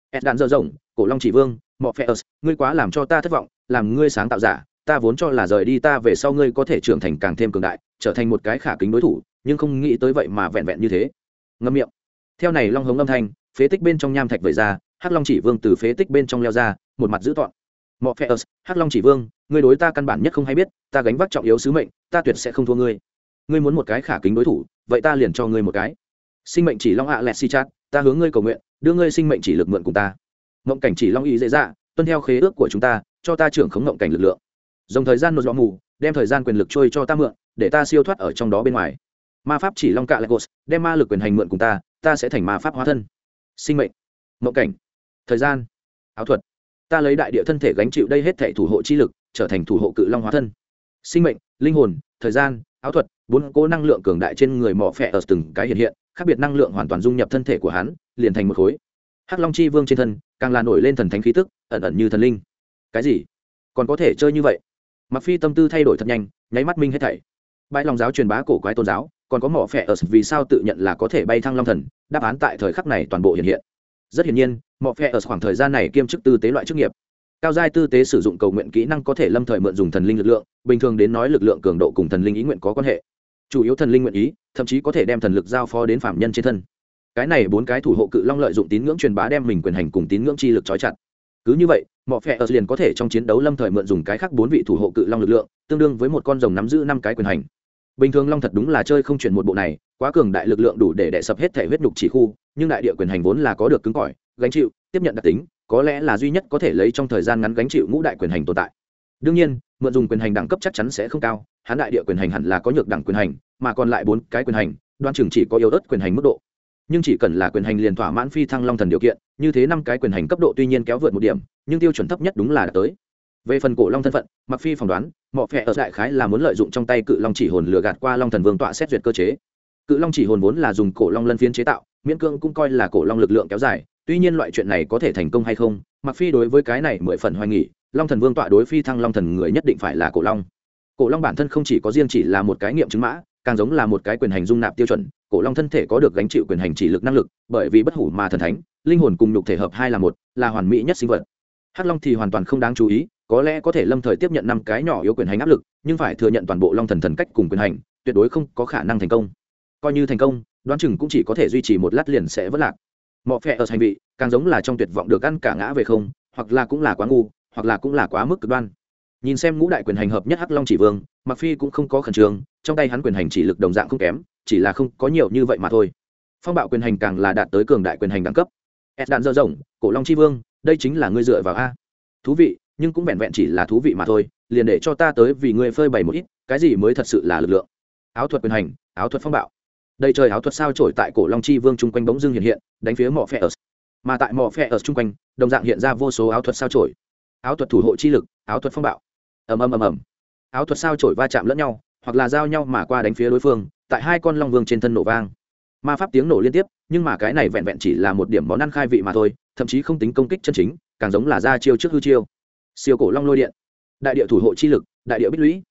Ed đạn dơ rộng cổ long chỉ vương mò phẹ ở, ngươi quá làm cho ta thất vọng, làm ngươi sáng tạo giả ta vốn cho là rời đi ta về sau ngươi có thể trưởng thành càng thêm cường đại trở thành một cái khả kính đối thủ nhưng không nghĩ tới vậy mà vẹn vẹn như thế. Ngâm miệng. Theo này long hống âm thanh phế tích bên trong nham thạch vẩy ra hắc long chỉ vương từ phế tích bên trong leo ra một mặt giữ tọn mọ phe ớt hắc long chỉ vương ngươi đối ta căn bản nhất không hay biết ta gánh vác trọng yếu sứ mệnh ta tuyệt sẽ không thua ngươi. Ngươi muốn một cái khả kính đối thủ vậy ta liền cho ngươi một cái. Sinh mệnh chỉ long ạ lẹt si chát, ta hướng ngươi cầu nguyện đưa ngươi sinh mệnh chỉ lực mượn cùng ta. Mộng cảnh chỉ long y dễ dạ tuân theo khế ước của chúng ta cho ta trưởng khống mộng cảnh lực lượng dòng thời gian nốt rõ mù, đem thời gian quyền lực trôi cho ta mượn, để ta siêu thoát ở trong đó bên ngoài. Ma pháp chỉ long cạ lại gos đem ma lực quyền hành mượn cùng ta ta sẽ thành ma pháp hóa thân. Sinh mệnh. Mộng cảnh. Thời gian. Áo thuật. Ta lấy đại địa thân thể gánh chịu đây hết thể thủ hộ chi lực, trở thành thủ hộ cự long hóa thân. Sinh mệnh, linh hồn, thời gian, áo thuật, bốn cố năng lượng cường đại trên người mỏ phẹ ở từng cái hiện hiện, khác biệt năng lượng hoàn toàn dung nhập thân thể của hắn, liền thành một khối. Hắc long chi vương trên thân, càng là nổi lên thần thánh khí tức, ẩn ẩn như thần linh. Cái gì? Còn có thể chơi như vậy? Mặc phi tâm tư thay đổi thật nhanh, nháy mắt minh hết thảy. Bãi lòng giáo truyền bá cổ quái tôn giáo, còn có mỏ phẻ ở vì sao tự nhận là có thể bay thăng long thần, đáp án tại thời khắc này toàn bộ hiện hiện. Rất hiển nhiên, mỏ phẻ ở khoảng thời gian này kiêm chức tư tế loại chức nghiệp. Cao giai tư tế sử dụng cầu nguyện kỹ năng có thể lâm thời mượn dùng thần linh lực lượng, bình thường đến nói lực lượng cường độ cùng thần linh ý nguyện có quan hệ. Chủ yếu thần linh nguyện ý, thậm chí có thể đem thần lực giao phó đến phạm nhân trên thân. Cái này bốn cái thủ hộ cự long lợi dụng tín ngưỡng truyền bá đem mình quyền hành cùng tín ngưỡng chi lực trói chặt. Cứ như vậy mọi phe ở liền có thể trong chiến đấu lâm thời mượn dùng cái khác bốn vị thủ hộ cự long lực lượng, tương đương với một con rồng nắm giữ năm cái quyền hành. Bình thường long thật đúng là chơi không chuyển một bộ này, quá cường đại lực lượng đủ để đẻ sập hết thể huyết nhục chỉ khu, nhưng đại địa quyền hành vốn là có được cứng cỏi, gánh chịu, tiếp nhận đặc tính, có lẽ là duy nhất có thể lấy trong thời gian ngắn gánh chịu ngũ đại quyền hành tồn tại. Đương nhiên, mượn dùng quyền hành đẳng cấp chắc chắn sẽ không cao, hắn đại địa quyền hành hẳn là có nhược đẳng quyền hành, mà còn lại bốn cái quyền hành, đoan chừng chỉ có yếu ớt quyền hành mức độ. Nhưng chỉ cần là quyền hành liền thỏa mãn phi thăng long thần điều kiện, như thế năm cái quyền hành cấp độ tuy nhiên kéo vượt một điểm nhưng tiêu chuẩn thấp nhất đúng là đã tới. Về phần cổ long thân phận mặc phi phỏng đoán, mọ phẹ ở đại khái là muốn lợi dụng trong tay cự long chỉ hồn lừa gạt qua long thần vương tọa xét duyệt cơ chế. Cự long chỉ hồn vốn là dùng cổ long lân phiến chế tạo, miễn cương cũng coi là cổ long lực lượng kéo dài, tuy nhiên loại chuyện này có thể thành công hay không mặc phi đối với cái này mười phần hoài nghỉ long thần vương tọa đối phi thăng long thần người nhất định phải là cổ long. Cổ long bản thân không chỉ có riêng chỉ là một cái nghiệm chứng mã, càng giống là một cái quyền hành dung nạp tiêu chuẩn, cổ long thân thể có được gánh chịu quyền hành chỉ lực năng lực, bởi vì bất hủ mà thần thánh, linh hồn cùng nhục thể hợp hai là một, là hoàn mỹ nhất sinh vật hắc long thì hoàn toàn không đáng chú ý, có lẽ có thể lâm thời tiếp nhận năm cái nhỏ yếu quyền hành áp lực, nhưng phải thừa nhận toàn bộ long thần thần cách cùng quyền hành, tuyệt đối không có khả năng thành công. Coi như thành công, đoán chừng cũng chỉ có thể duy trì một lát liền sẽ vất lạc. Mọi phe ở hành vị, càng giống là trong tuyệt vọng được ăn cả ngã về không, hoặc là cũng là quá ngu, hoặc là cũng là quá mức cực đoan. Nhìn xem ngũ đại quyền hành hợp nhất hắc long chỉ vương mặc phi cũng không có khẩn trương, trong tay hắn quyền hành chỉ lực đồng dạng không kém, chỉ là không có nhiều như vậy mà thôi. Phong bạo quyền hành càng là đạt tới cường đại quyền hành đẳng cấp. Ed đạn dơ rộng, cổ long chi vương đây chính là ngươi dựa vào a. Thú vị, nhưng cũng vẹn vẹn chỉ là thú vị mà thôi, liền để cho ta tới vì ngươi phơi bày một ít, cái gì mới thật sự là lực lượng? Áo thuật quyền hành, áo thuật phong bạo. Đây trời áo thuật sao trổi tại cổ long chi vương chung quanh bỗng dưng hiện hiện, đánh phía mỏ phe ở mà tại mỏ phe ở chung quanh, đồng dạng hiện ra vô số áo thuật sao trổi. Áo thuật thủ hộ chi lực, áo thuật phong bạo. Ầm ầm ầm ầm. Áo thuật sao trổi va chạm lẫn nhau, hoặc là giao nhau mà qua đánh phía đối phương, tại hai con long vương trên thân nổ vang. Ma pháp tiếng nổ liên tiếp, nhưng mà cái này vẹn vẹn chỉ là một điểm món ăn khai vị mà thôi thậm chí không tính công kích chân chính, càng giống là ra chiêu trước hư chiêu. Siêu cổ long lôi điện, đại địa thủ hộ chi lực, đại địa bích lũy.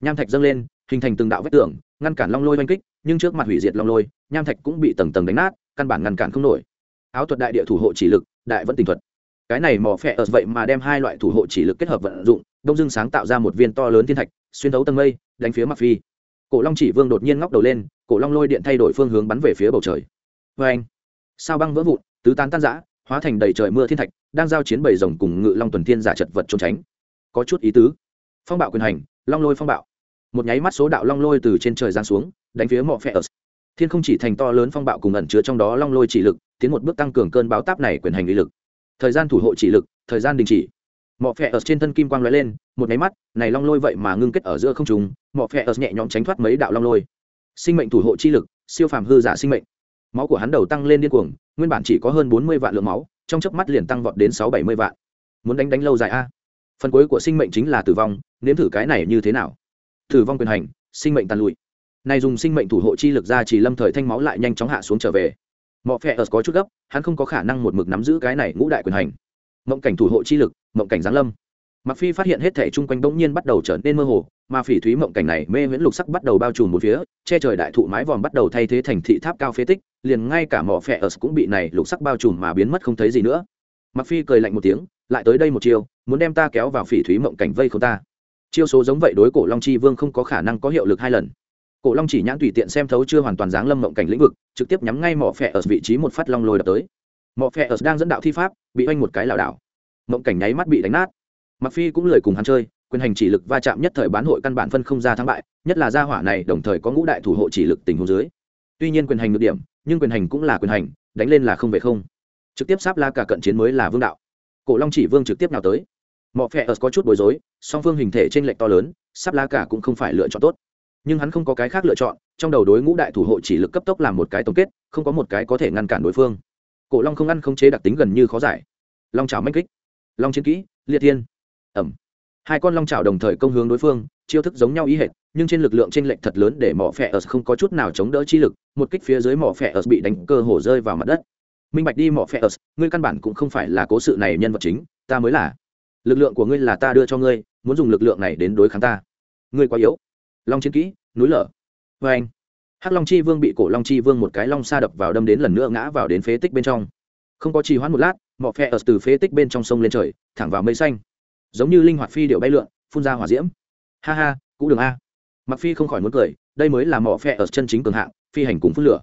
Nham thạch dâng lên, hình thành từng đạo vết tường, ngăn cản long lôi oanh kích, nhưng trước mặt hủy diệt long lôi, nham thạch cũng bị tầng tầng đánh nát, căn bản ngăn cản không nổi. Áo thuật đại địa thủ hộ chỉ lực, đại vẫn tình thuật. Cái này mỏ phẹ ở vậy mà đem hai loại thủ hộ chỉ lực kết hợp vận dụng, đông dương sáng tạo ra một viên to lớn thiên thạch, xuyên thấu tầng mây, đánh phía mặc phi. Cổ long chỉ vương đột nhiên ngóc đầu lên, cổ long lôi điện thay đổi phương hướng bắn về phía bầu trời. Vê anh sao băng vỡ vụn, tứ tán tan giã hóa thành đầy trời mưa thiên thạch, đang giao chiến bầy rồng cùng ngự long tuần thiên giả chật vật trốn tránh. Có chút ý tứ. Phong bạo quyền hành, long lôi phong bạo. Một nháy mắt số đạo long lôi từ trên trời giáng xuống, đánh phía mọ phe ở. Thiên không chỉ thành to lớn phong bạo cùng ẩn chứa trong đó long lôi chỉ lực, tiến một bước tăng cường cơn báo táp này quyền hành uy lực. Thời gian thủ hộ chỉ lực, thời gian đình chỉ. Mọ phe ở trên thân kim quang lóe lên, một nháy mắt, này long lôi vậy mà ngưng kết ở giữa không trùng mọ phe ở nhẹ nhõm tránh thoát mấy đạo long lôi. Sinh mệnh thủ hộ chi lực, siêu phàm hư giả sinh mệnh. Máu của hắn đầu tăng lên điên cuồng nguyên bản chỉ có hơn bốn mươi vạn lượng máu, trong chớp mắt liền tăng vọt đến sáu bảy mươi vạn. Muốn đánh đánh lâu dài a? Phần cuối của sinh mệnh chính là tử vong, nếm thử cái này như thế nào? Tử vong quyền hành, sinh mệnh tàn lụi. Này dùng sinh mệnh thủ hộ chi lực ra chỉ lâm thời thanh máu lại nhanh chóng hạ xuống trở về. Mọi phe ở có chút gấp, hắn không có khả năng một mực nắm giữ cái này ngũ đại quyền hành. Mộng cảnh thủ hộ chi lực, mộng cảnh giáng lâm. Mặc phi phát hiện hết thể chung quanh bỗng nhiên bắt đầu trở nên mơ hồ mà phỉ thúy mộng cảnh này mê miễn lục sắc bắt đầu bao trùm một phía, che trời đại thụ mái vòm bắt đầu thay thế thành thị tháp cao phế tích, liền ngay cả mỏ phẹ ở cũng bị này lục sắc bao trùm mà biến mất không thấy gì nữa. Mặc phi cười lạnh một tiếng, lại tới đây một chiêu, muốn đem ta kéo vào phỉ thúy mộng cảnh vây không ta. Chiêu số giống vậy đối cổ long chi vương không có khả năng có hiệu lực hai lần. Cổ long chỉ nhãn tùy tiện xem thấu chưa hoàn toàn dáng lâm mộng cảnh lĩnh vực, trực tiếp nhắm ngay mỏ phẹ ở vị trí một phát long lôi đập tới. Mỏ phẹ ở đang dẫn đạo thi pháp, bị oanh một cái lảo đảo. Mộng cảnh nháy mắt bị đánh nát. Mặc phi cũng lời cùng hắn chơi quyền hành chỉ lực va chạm nhất thời bán hội căn bản phân không ra thắng bại, nhất là gia hỏa này đồng thời có ngũ đại thủ hộ chỉ lực tình huống dưới. Tuy nhiên quyền hành được điểm, nhưng quyền hành cũng là quyền hành, đánh lên là không về không. Trực tiếp sáp la cả cận chiến mới là vương đạo. Cổ long chỉ vương trực tiếp nào tới. Mọi phe có chút bối rối, song phương hình thể trên lệch to lớn, sáp la cả cũng không phải lựa chọn tốt. Nhưng hắn không có cái khác lựa chọn, trong đầu đối ngũ đại thủ hộ chỉ lực cấp tốc làm một cái tổng kết, không có một cái có thể ngăn cản đối phương. Cổ long không ăn không chế đặc tính gần như khó giải. Long trào manh kích. Long chiến kỹ, liệt thiên. Ẩm hai con long trào đồng thời công hướng đối phương, chiêu thức giống nhau ý hệt, nhưng trên lực lượng t r ê n lệch thật lớn để mỏ phe ớt không có chút nào chống đỡ chi lực, một kích phía dưới mỏ phe ớt bị đánh cơ hồ rơi vào mặt đất. Minh bạch đi mỏ phe ớt, ngươi căn bản cũng không phải là cố sự này nhân vật chính, ta mới là. Lực lượng của ngươi là ta đưa cho ngươi, muốn dùng lực lượng này đến đối kháng ta. Ngươi quá yếu. Long chiến kỹ, núi lở. Vê anh, hắc long chi vương bị cổ long chi vương một cái long sa đập vào đâm đến lần nữa ngã vào đến phế tích bên trong. Không có trì hoãn một lát, mỏ phe ớt từ phế tích bên trong sông lên trời, thẳng vào mây xanh giống như linh hoạt phi điệu bay lượn, phun ra hỏa diễm. Ha ha, cũ đường a. Mặc phi không khỏi muốn cười, đây mới là mỏ phe ở chân chính cường hạng, phi hành cùng phun lửa.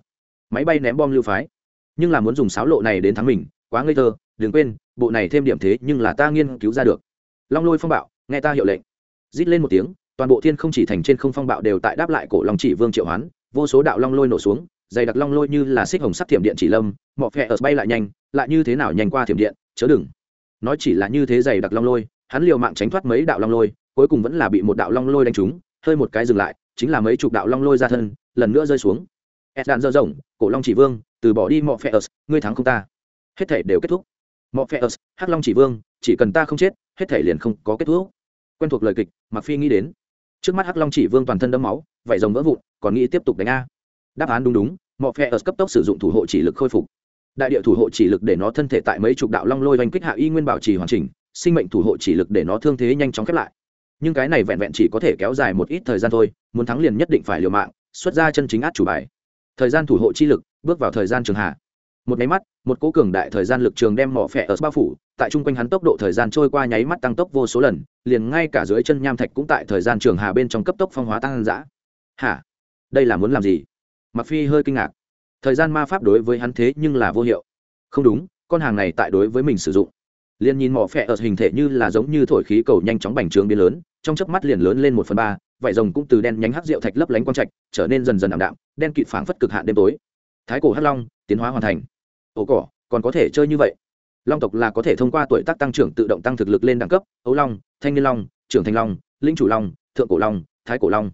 Máy bay ném bom lưu phái. Nhưng là muốn dùng sáo lộ này đến thắng mình, quá ngây thơ, đừng quên, bộ này thêm điểm thế nhưng là ta nghiên cứu ra được. Long lôi phong bạo, nghe ta hiệu lệnh. Rít lên một tiếng, toàn bộ thiên không chỉ thành trên không phong bạo đều tại đáp lại cổ long chỉ vương triệu hoán, vô số đạo long lôi nổ xuống, dày đặc long lôi như là xích hồng sắt thiểm điện chỉ lâm mọ phe ở bay lại nhanh, lại như thế nào nhanh qua thiểm điện, chớ đừng. Nói chỉ là như thế dày đặc long lôi hắn liều mạng tránh thoát mấy đạo long lôi, cuối cùng vẫn là bị một đạo long lôi đánh trúng, hơi một cái dừng lại, chính là mấy chục đạo long lôi ra thân, lần nữa rơi xuống. Ed đạn dơ rộng cổ long chỉ vương, từ bỏ đi mọi phe ớt, ngươi thắng không ta. Hết thể đều kết thúc. Mọi phe ớt, hắc long chỉ vương, chỉ cần ta không chết, hết thể liền không có kết thúc. Quen thuộc lời kịch mặc phi nghĩ đến. Trước mắt hắc long chỉ vương toàn thân đẫm máu vậy rồng vỡ vụn, còn nghĩ tiếp tục đánh a. Đáp án đúng đúng mọi phe ớt cấp tốc sử dụng thủ hộ chỉ lực khôi phục. Đại địa thủ hộ chỉ lực để nó thân thể tại mấy chục đạo long lôi oanh kích hạ y nguyên bảo trì hoàn chỉnh sinh mệnh thủ hộ chỉ lực để nó thương thế nhanh chóng khép lại. Nhưng cái này vẹn vẹn chỉ có thể kéo dài một ít thời gian thôi, muốn thắng liền nhất định phải liều mạng, xuất ra chân chính át chủ bài. Thời gian thủ hộ chi lực, bước vào thời gian trường hạ. Một máy mắt, một cố cường đại thời gian lực trường đem mỏ phẹ ở bao phủ, tại chung quanh hắn tốc độ thời gian trôi qua nháy mắt tăng tốc vô số lần, liền ngay cả dưới chân nham thạch cũng tại thời gian trường hà bên trong cấp tốc phong hóa tăng giã hả? Đây là muốn làm gì? Mặc phi hơi kinh ngạc. Thời gian ma pháp đối với hắn thế nhưng là vô hiệu. Không đúng, con hàng này tại đối với mình sử dụng liền nhìn mỏ phẹ ở hình thể như là giống như thổi khí cầu nhanh chóng bành trướng biến lớn, trong chớp mắt liền lớn lên một phần ba, vải rồng cũng từ đen nhánh hắc rượu thạch lấp lánh quang trạch, trở nên dần dần ảm đạm, đen kịt phảng phất cực hạn đêm tối. Thái cổ hắc long, tiến hóa hoàn thành. Ổ cỏ, còn có thể chơi như vậy? Long tộc là có thể thông qua tuổi tác tăng trưởng tự động tăng thực lực lên đẳng cấp, ấu long, thanh niên long, trưởng thanh long, linh chủ long, thượng cổ long, thái cổ long.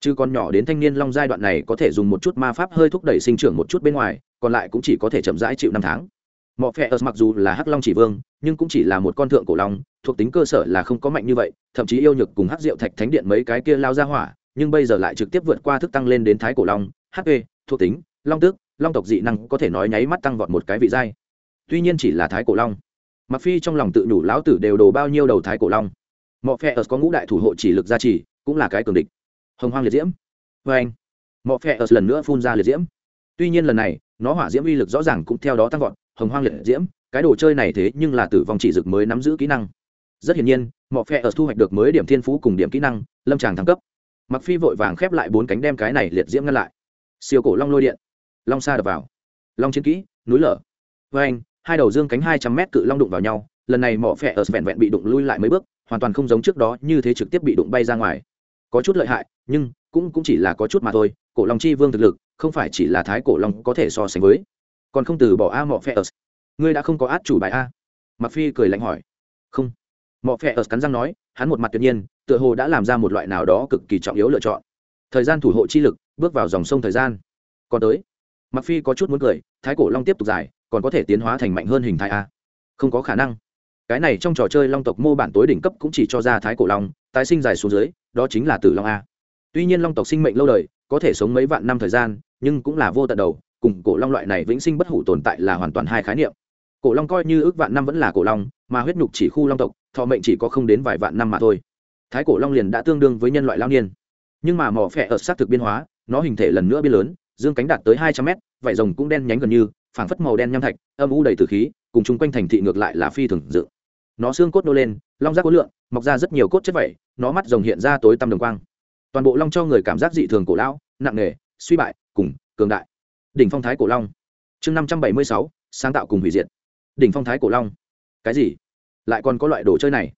Chứ còn nhỏ đến thanh niên long giai đoạn này có thể dùng một chút ma pháp hơi thúc đẩy sinh trưởng một chút bên ngoài, còn lại cũng chỉ có thể chậm rãi chịu năm tháng mọ phe ớt mặc dù là hắc long chỉ vương, nhưng cũng chỉ là một con thượng cổ long, thuộc tính cơ sở là không có mạnh như vậy, thậm chí yêu nhược cùng hắc Diệu thạch thánh điện mấy cái kia lao ra hỏa, nhưng bây giờ lại trực tiếp vượt qua thức tăng lên đến thái cổ long hp thuộc tính, long tước, long tộc dị năng có thể nói nháy mắt tăng vọt một cái vị giai. Tuy nhiên chỉ là thái cổ long. Mặc phi trong lòng tự nhủ lão tử đều đồ bao nhiêu đầu thái cổ long. Mọ phe ớt có ngũ đại thủ hộ chỉ lực gia trì, cũng là cái cường địch. Hồng hoang liệt diễm. Vê anh, mọ phe ớt lần nữa phun ra liệt diễm. Tuy nhiên lần này, nó hỏa diễm uy lực rõ ràng cũng theo đó tăng vọt hồng hoang liệt diễm, cái đồ chơi này thế nhưng là tử vong chỉ dực mới nắm giữ kỹ năng. Rất hiển nhiên mọi phe ở thu hoạch được mới điểm thiên phú cùng điểm kỹ năng, lâm tràng thăng cấp. Mặc phi vội vàng khép lại bốn cánh đem cái này liệt diễm ngăn lại. Siêu cổ long lôi điện. Long xa đập vào. Long chiến kỹ, núi lở. Với anh, hai đầu dương cánh hai trăm mét cự long đụng vào nhau, lần này mỏ phẹ ở vẹn vẹn bị đụng lui lại mấy bước, hoàn toàn không giống trước đó như thế trực tiếp bị đụng bay ra ngoài. Có chút lợi hại, nhưng cũng cũng chỉ là có chút mà thôi, cổ long chi vương thực lực, không phải chỉ là thái cổ long có thể so sánh với còn không từ bỏ a mọ phe ớt. Ngươi đã không có át chủ bài a. Mặc phi cười lạnh hỏi. Không. Mọ phe ớt cắn răng nói, hắn một mặt tuyệt nhiên, tựa hồ đã làm ra một loại nào đó cực kỳ trọng yếu lựa chọn. Thời gian thủ hộ chi lực, bước vào dòng sông thời gian. Còn tới. Mặc phi có chút muốn cười, thái cổ long tiếp tục dài còn có thể tiến hóa thành mạnh hơn hình thái a. Không có khả năng. Cái này trong trò chơi long tộc mô bản tối đỉnh cấp cũng chỉ cho ra thái cổ long, tái sinh dài xuống dưới, đó chính là tử long a. Tuy nhiên long tộc sinh mệnh lâu đời, có thể sống mấy vạn năm thời gian, nhưng cũng là vô tận đầu cùng cổ long loại này vĩnh sinh bất hủ tồn tại là hoàn toàn hai khái niệm. Cổ long coi như ước vạn năm vẫn là cổ long, mà huyết nhục chỉ khu long tộc, thọ mệnh chỉ có không đến vài vạn năm mà thôi. Thái cổ long liền đã tương đương với nhân loại lao niên. Nhưng mà mỏ phẹ ở xác thực biên hóa, nó hình thể lần nữa biên lớn, dương cánh đạt tới hai trăm mét, vải rồng cũng đen nhánh gần như, phảng phất màu đen nham thạch, âm u đầy từ khí, cùng chung quanh thành thị ngược lại là phi thường dự. Nó xương cốt nô lên, long giác có lượng mọc ra rất nhiều cốt chất vẩy nó mắt rồng hiện ra tối tăm đồng quang. Toàn bộ long cho người cảm giác dị thường cổ lão, nặng nề, suy bại, cùng cường đại đỉnh phong thái cổ long. Chương năm trăm bảy mươi sáu, sáng tạo cùng hủy diệt. Đỉnh phong thái cổ long. Cái gì? Lại còn có loại đồ chơi này?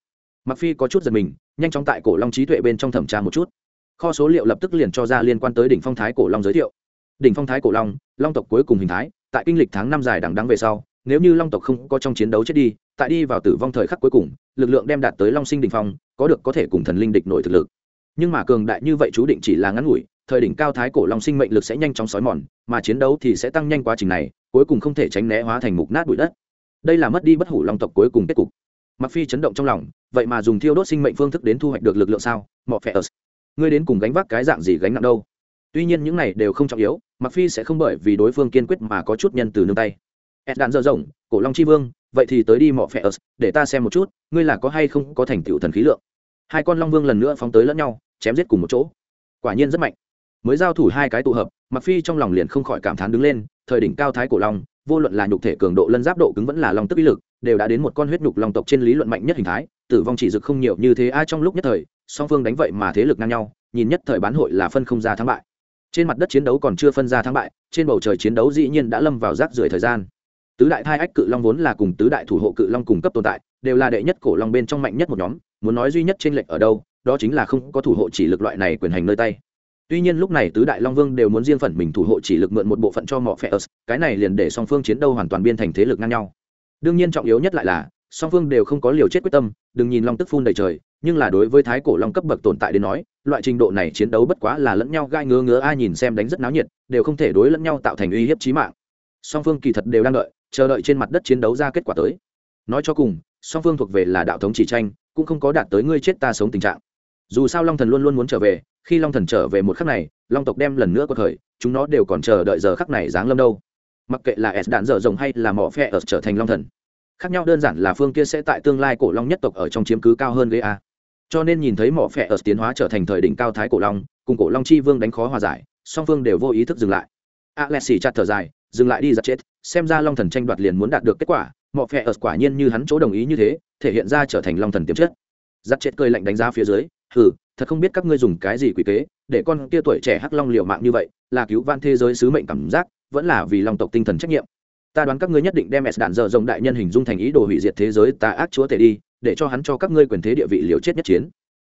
Mặc phi có chút giật mình, nhanh chóng tại cổ long trí tuệ bên trong thẩm tra một chút. Kho số liệu lập tức liền cho ra liên quan tới đỉnh phong thái cổ long giới thiệu. Đỉnh phong thái cổ long long tộc cuối cùng hình thái, tại kinh lịch tháng năm dài đằng đắng về sau, nếu như long tộc không có trong chiến đấu chết đi, tại đi vào tử vong thời khắc cuối cùng, lực lượng đem đạt tới long sinh đỉnh phong, có được có thể cùng thần linh địch nổi thực lực. Nhưng mà cường đại như vậy chú định chỉ là ngắn ngủi thời đỉnh cao thái cổ long sinh mệnh lực sẽ nhanh chóng sói mòn, mà chiến đấu thì sẽ tăng nhanh quá trình này, cuối cùng không thể tránh né hóa thành mục nát bụi đất. Đây là mất đi bất hủ long tộc cuối cùng kết cục. Mặc phi chấn động trong lòng, vậy mà dùng thiêu đốt sinh mệnh phương thức đến thu hoạch được lực lượng sao? Mọ phe ớt, ngươi đến cùng gánh vác cái dạng gì gánh nặng đâu? Tuy nhiên những này đều không trọng yếu mặc phi sẽ không bởi vì đối phương kiên quyết mà có chút nhân từ nương tay. Ed đạn dơ rộng, cổ long chi vương, vậy thì tới đi mọ phe ớt, để ta xem một chút, ngươi là có hay không có thành tựu thần khí lượng. Hai con long vương lần nữa phóng tới lẫn nhau, chém giết cùng một chỗ. Quả nhiên rất mạnh mới giao thủ hai cái tụ hợp mặc phi trong lòng liền không khỏi cảm thán đứng lên, thời đỉnh cao thái cổ long, vô luận là nhục thể cường độ lân giáp độ cứng vẫn là long tức uy lực, đều đã đến một con huyết nhục long tộc trên lý luận mạnh nhất hình thái, tử vong chỉ dực không nhiều như thế ai trong lúc nhất thời, song phương đánh vậy mà thế lực ngang nhau, nhìn nhất thời bán hội là phân không ra thắng bại. Trên mặt đất chiến đấu còn chưa phân ra thắng bại, trên bầu trời chiến đấu dĩ nhiên đã lâm vào rác rưởi thời gian. Tứ đại thai ách cự long vốn là cùng tứ đại thủ hộ cự long cùng cấp tồn tại, đều là đệ nhất cổ long bên trong mạnh nhất một nhóm, muốn nói duy nhất trên lệnh ở đâu, đó chính là không có thủ hộ chỉ lực loại này quyền hành nơi tay tuy nhiên lúc này tứ đại long vương đều muốn riêng phần mình thủ hộ chỉ lực mượn một bộ phận cho mọ phe ớt, cái này liền để song phương chiến đấu hoàn toàn biên thành thế lực ngang nhau. Đương nhiên trọng yếu nhất lại là, song phương đều không có liều chết quyết tâm, đừng nhìn long tức phun đầy trời, nhưng là đối với thái cổ long cấp bậc tồn tại đến nói, loại trình độ này chiến đấu bất quá là lẫn nhau gai ngứa ngứa ai nhìn xem đánh rất náo nhiệt, đều không thể đối lẫn nhau tạo thành uy hiếp chí mạng. Song phương kỳ thật đều đang đợi, chờ đợi trên mặt đất chiến đấu ra kết quả tới. Nói cho cùng, song phương thuộc về là đạo thống chỉ tranh, cũng không có đạt tới ngươi chết ta sống tình trạng. Dù sao long thần luôn luôn muốn trở về khi long thần trở về một khắc này, long tộc đem lần nữa có thời, chúng nó đều còn chờ đợi giờ khắc này giáng lâm đâu. Mặc kệ là s đạn dở rồng hay là mỏ phe ở trở thành long thần, khác nhau đơn giản là phương kia sẽ tại tương lai cổ long nhất tộc ở trong chiếm cứ cao hơn ghế a. Cho nên nhìn thấy mỏ phe ở tiến hóa trở thành thời đỉnh cao thái cổ long, cùng cổ long chi vương đánh khó hòa giải, song phương đều vô ý thức dừng lại. Alexi chặt thở dài, dừng lại đi giặt chết, xem ra long thần tranh đoạt liền muốn đạt được kết quả, mỏ phe ở quả nhiên như hắn chỗ đồng ý như thế, thể hiện ra trở thành long thần tiềm chất. Giặt chết cười lạnh đánh giá phía dưới hừ, thật không biết các ngươi dùng cái gì quỷ kế, để con kia tuổi trẻ hắc long liều mạng như vậy, là cứu van thế giới sứ mệnh cảm giác, vẫn là vì long tộc tinh thần trách nhiệm. Ta đoán các ngươi nhất định đem s đạn dở rộng đại nhân hình dung thành ý đồ hủy diệt thế giới ta ác chúa tể đi, để cho hắn cho các ngươi quyền thế địa vị liều chết nhất chiến.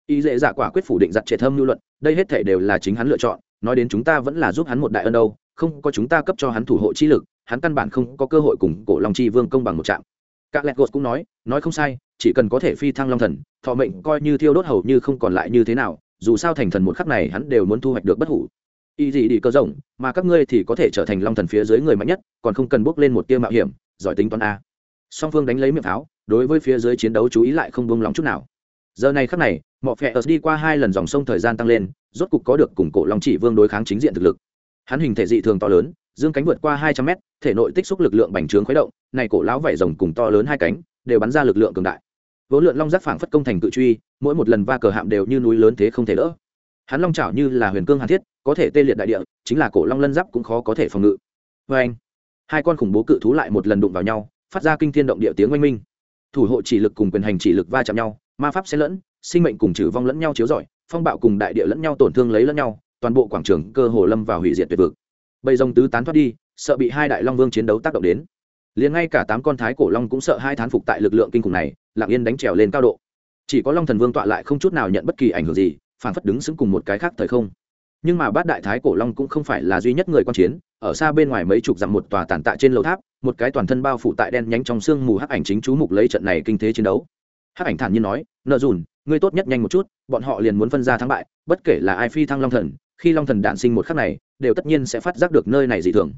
Y dễ giả quả quyết phủ định giặt triệt thâm lưu luận, đây hết thể đều là chính hắn lựa chọn, nói đến chúng ta vẫn là giúp hắn một đại ân đâu, không có chúng ta cấp cho hắn thủ hộ chi lực, hắn căn bản không có cơ hội cùng cổ long chi vương công bằng một trạm các lẹt gột cũng nói nói không sai, chỉ cần có thể phi thăng long thần, thọ mệnh coi như thiêu đốt hầu như không còn lại như thế nào, dù sao thành thần một khắc này hắn đều muốn thu hoạch được bất hủ. Y gì đi cơ rộng mà các ngươi thì có thể trở thành long thần phía dưới người mạnh nhất, còn không cần bước lên một tia mạo hiểm, giỏi tính toán a. Song phương đánh lấy miệng pháo, đối với phía dưới chiến đấu chú ý lại không buông lòng chút nào. Giờ này khắc này mọi phe đi qua hai lần dòng sông thời gian tăng lên, rốt cục có được cùng cổ long chỉ vương đối kháng chính diện thực lực hắn hình thể dị thường to lớn, dương cánh vượt qua hai trăm mét, thể nội tích xúc lực lượng bành trướng khuấy động, này cổ lão vảy rồng cùng to lớn hai cánh đều bắn ra lực lượng cường đại. Vốn lượn long giác phảng phất công thành cự truy, mỗi một lần va cờ hạm đều như núi lớn thế không thể đỡ. Hắn long chảo như là huyền cương hàn thiết, có thể tê liệt đại địa, chính là cổ long lân giáp cũng khó có thể phòng ngự. Vê anh, hai con khủng bố cự thú lại một lần đụng vào nhau, phát ra kinh thiên động địa tiếng oanh minh. Thủ hộ chỉ lực cùng quyền hành chỉ lực va chạm nhau, ma pháp sẽ lẫn, sinh mệnh cùng trừ vong lẫn nhau chiếu rọi, phong bạo cùng đại địa lẫn nhau tổn thương lấy lẫn nhau toàn bộ quảng trường cơ hồ lâm vào hủy diệt tuyệt vực. Bầy rồng tứ tán thoát đi, sợ bị hai đại long vương chiến đấu tác động đến. Liền ngay cả tám con thái cổ long cũng sợ hai thán phục tại lực lượng kinh khủng này, lặng yên đánh trèo lên cao độ. Chỉ có long thần vương tọa lại không chút nào nhận bất kỳ ảnh hưởng gì, phản phất đứng xứng cùng một cái khác thời không. Nhưng mà bát đại thái cổ long cũng không phải là duy nhất người quan chiến, ở xa bên ngoài mấy chục dặm một tòa tàn tạ trên lầu tháp, một cái toàn thân bao phủ tại đen nhánh trong sương mù hắc ảnh chính chú mục lấy trận này kinh thế chiến đấu. Hắc ảnh thản nhiên nói, nợ dùn ngươi tốt nhất nhanh một chút, bọn họ liền muốn phân ra thắng bại, bất kể là ai phi thăng long thần, khi long thần đản sinh một khắc này, đều tất nhiên sẽ phát giác được nơi này dị thường.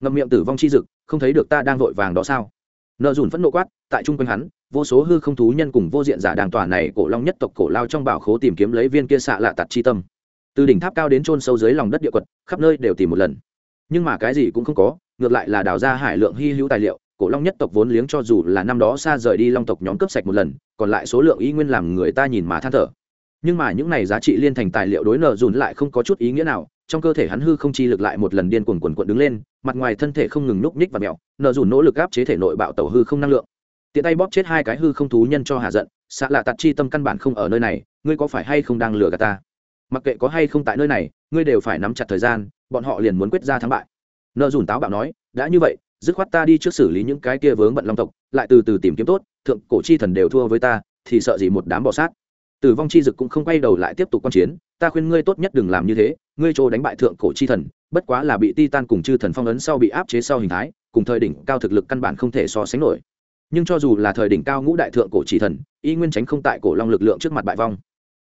Ngậm miệng tử vong chi dực, không thấy được ta đang vội vàng đó sao? Nợ dùn phẫn nộ quát, tại trung quanh hắn, vô số hư không thú nhân cùng vô diện giả đàng tòa này cổ long nhất tộc cổ lao trong bảo khố tìm kiếm lấy viên kia xạ lạ tạt chi tâm. Từ đỉnh tháp cao đến trôn sâu dưới lòng đất địa quật, khắp nơi đều tìm một lần. Nhưng mà cái gì cũng không có, ngược lại là đào ra hải lượng hy hữu tài liệu cổ long nhất tộc vốn liếng cho dù là năm đó xa rời đi long tộc nhóm cướp sạch một lần, còn lại số lượng y nguyên làm người ta nhìn mà than thở. Nhưng mà những này giá trị liên thành tài liệu đối nợ dùn lại không có chút ý nghĩa nào, trong cơ thể hắn hư không chi lực lại một lần điên cuồng quần quận đứng lên, mặt ngoài thân thể không ngừng núp ních và mẹo nợ dùn nỗ lực áp chế thể nội bạo tẩu hư không năng lượng. Tiện tay bóp chết hai cái hư không thú nhân cho hạ giận xạ lạ tạt chi tâm căn bản không ở nơi này, ngươi có phải hay không đang lừa gạt ta? Mặc kệ có hay không tại nơi này, ngươi đều phải nắm chặt thời gian, bọn họ liền muốn quyết ra thắng bại. Nợ dùn táo bạo nói, đã như vậy dứt khoát ta đi trước xử lý những cái kia vướng bận long tộc, lại từ từ tìm kiếm tốt, thượng cổ chi thần đều thua với ta, thì sợ gì một đám bọ sát. Tử vong chi dực cũng không quay đầu lại tiếp tục quan chiến, ta khuyên ngươi tốt nhất đừng làm như thế, ngươi chỗ đánh bại thượng cổ chi thần, bất quá là bị ti tan cùng chư thần phong ấn sau bị áp chế sau hình thái, cùng thời đỉnh cao thực lực căn bản không thể so sánh nổi. Nhưng cho dù là thời đỉnh cao ngũ đại thượng cổ chỉ thần, y nguyên tránh không tại cổ long lực lượng trước mặt bại vong.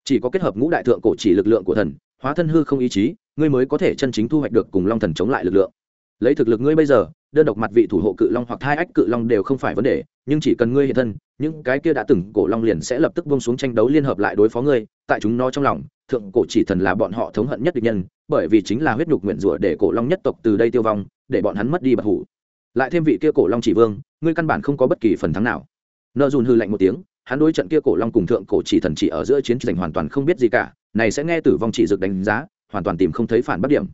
Chỉ có kết hợp ngũ đại thượng cổ chỉ lực lượng của thần, hóa thân hư không ý chí, ngươi mới có thể chân chính thu hoạch được cùng long thần chống lại lực lượng lấy thực lực ngươi bây giờ, đơn độc mặt vị thủ hộ cự long hoặc hai ách cự long đều không phải vấn đề, nhưng chỉ cần ngươi hiện thân, những cái kia đã từng cổ long liền sẽ lập tức bông xuống tranh đấu liên hợp lại đối phó ngươi, tại chúng nó trong lòng, thượng cổ chỉ thần là bọn họ thống hận nhất địch nhân, bởi vì chính là huyết nhục nguyện rủa để cổ long nhất tộc từ đây tiêu vong, để bọn hắn mất đi bật hủ. Lại thêm vị kia cổ long chỉ vương, ngươi căn bản không có bất kỳ phần thắng nào. Nợ dùn hư lạnh một tiếng, hắn đối trận kia cổ long cùng thượng cổ chỉ thần chỉ ở giữa chiến tranh hoàn toàn không biết gì cả, này sẽ nghe tử vong chỉ dực đánh giá, hoàn toàn tìm không thấy phản bất điểm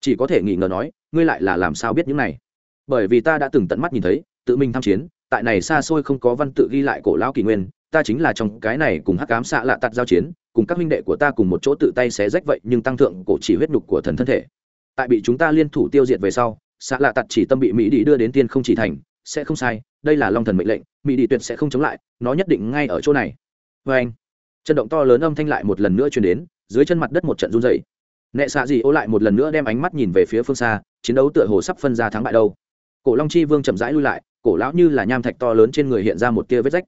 chỉ có thể nghi ngờ nói, ngươi lại là làm sao biết những này? Bởi vì ta đã từng tận mắt nhìn thấy, tự mình tham chiến, tại này xa xôi không có văn tự ghi lại cổ lão kỷ nguyên, ta chính là trong cái này cùng hắc cám xạ lạ tạt giao chiến, cùng các huynh đệ của ta cùng một chỗ tự tay xé rách vậy, nhưng tăng thượng cổ chỉ huyết nhục của thần thân thể. Tại bị chúng ta liên thủ tiêu diệt về sau, xạ lạ tạt chỉ tâm bị mỹ đi đưa đến tiên không chỉ thành, sẽ không sai, đây là long thần mệnh lệnh, mỹ đi tuyệt sẽ không chống lại, nó nhất định ngay ở chỗ này. Vâng. Vê anh chân động to lớn âm thanh lại một lần nữa truyền đến, dưới chân mặt đất một trận run dày nệ xạ gì ô lại một lần nữa đem ánh mắt nhìn về phía phương xa, chiến đấu tựa hồ sắp phân ra thắng bại đâu. Cổ long chi vương chậm rãi lui lại, cổ lão như là nham thạch to lớn trên người hiện ra một tia vết rách.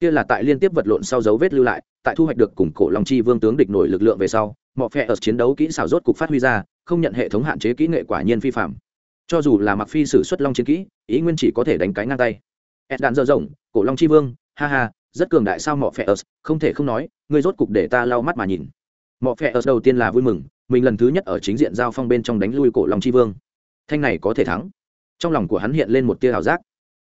Kia là tại liên tiếp vật lộn sau dấu vết lưu lại, tại thu hoạch được cùng cổ long chi vương tướng địch nổi lực lượng về sau mọi phe ở chiến đấu kỹ xảo rốt cục phát huy ra, không nhận hệ thống hạn chế kỹ nghệ quả nhiên phi phạm. Cho dù là mặc phi sử xuất long chiến kỹ, ý nguyên chỉ có thể đánh cái ngang tay. Ed đạn dơ rộng, cổ long chi vương, ha ha, rất cường đại sao mọ phe ớt không thể không nói, ngươi rốt cục để ta lau mắt mà nhìn. Mọ phe ớt đầu tiên là vui mừng mình lần thứ nhất ở chính diện giao phong bên trong đánh lui cổ long chi vương. Thanh này có thể thắng. Trong lòng của hắn hiện lên một tia ảo giác.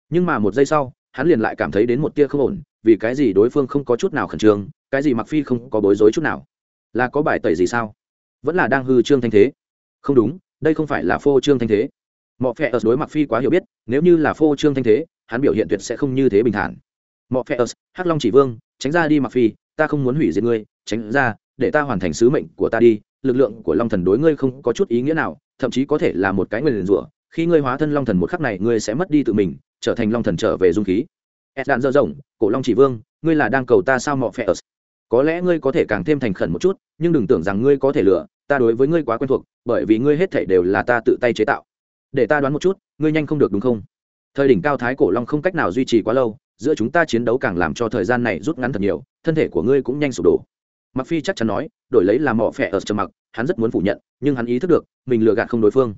Nhưng mà một giây sau, hắn liền lại cảm thấy đến một tia không ổn, vì cái gì đối phương không có chút nào khẩn trương, cái gì mặc phi không có bối rối chút nào? Là có bài tẩy gì sao? Vẫn là đang hư trương thanh thế. Không đúng, đây không phải là phô trương thanh thế. Mọi phe ở đối mặc phi quá hiểu biết, nếu như là phô trương thanh thế, hắn biểu hiện tuyệt sẽ không như thế bình thản. Mọi phe ở hắc long chỉ vương, tránh ra đi mặc phi, ta không muốn hủy diệt ngươi, tránh ra, để ta hoàn thành sứ mệnh của ta đi lực lượng của long thần đối ngươi không có chút ý nghĩa nào, thậm chí có thể là một cái nguyền rủa, khi ngươi hóa thân long thần một khắc này, ngươi sẽ mất đi tự mình, trở thành long thần trở về dung khí. Ed đạn dơ rộng cổ long chỉ vương, ngươi là đang cầu ta sao mọ phe ớt? Có lẽ ngươi có thể càng thêm thành khẩn một chút, nhưng đừng tưởng rằng ngươi có thể lựa ta đối với ngươi quá quen thuộc, bởi vì ngươi hết thể đều là ta tự tay chế tạo. Để ta đoán một chút, ngươi nhanh không được đúng không? Thời đỉnh cao thái cổ long không cách nào duy trì quá lâu, giữa chúng ta chiến đấu càng làm cho thời gian này rút ngắn thật nhiều, thân thể của ngươi cũng nhanh sụp đổ mặc phi chắc chắn nói, đổi lấy làm mỏ phẻ ở trầm mặc, hắn rất muốn phủ nhận, nhưng hắn ý thức được, mình lừa gạt không đối phương.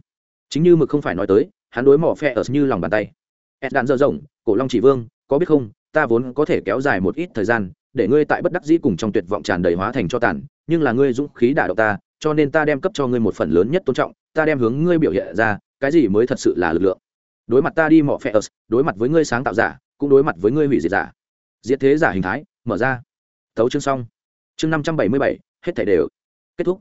Chính như mực không phải nói tới, hắn đối mỏ phẻ ở như lòng bàn tay. Ed đạn dơ rộng, cổ long chỉ vương, có biết không, ta vốn có thể kéo dài một ít thời gian, để ngươi tại bất đắc dĩ cùng trong tuyệt vọng tràn đầy hóa thành cho tàn, nhưng là ngươi dũng khí đả động ta, cho nên ta đem cấp cho ngươi một phần lớn nhất tôn trọng, ta đem hướng ngươi biểu hiện ra, cái gì mới thật sự là lực lượng? Đối mặt ta đi mỏ phe ớt đối mặt với ngươi sáng tạo giả, cũng đối mặt với ngươi hủy diệt giả. Diệt thế giả hình thái, mở ra. Thấu chương xong chương năm trăm bảy mươi bảy, hết thể đều. Kết thúc.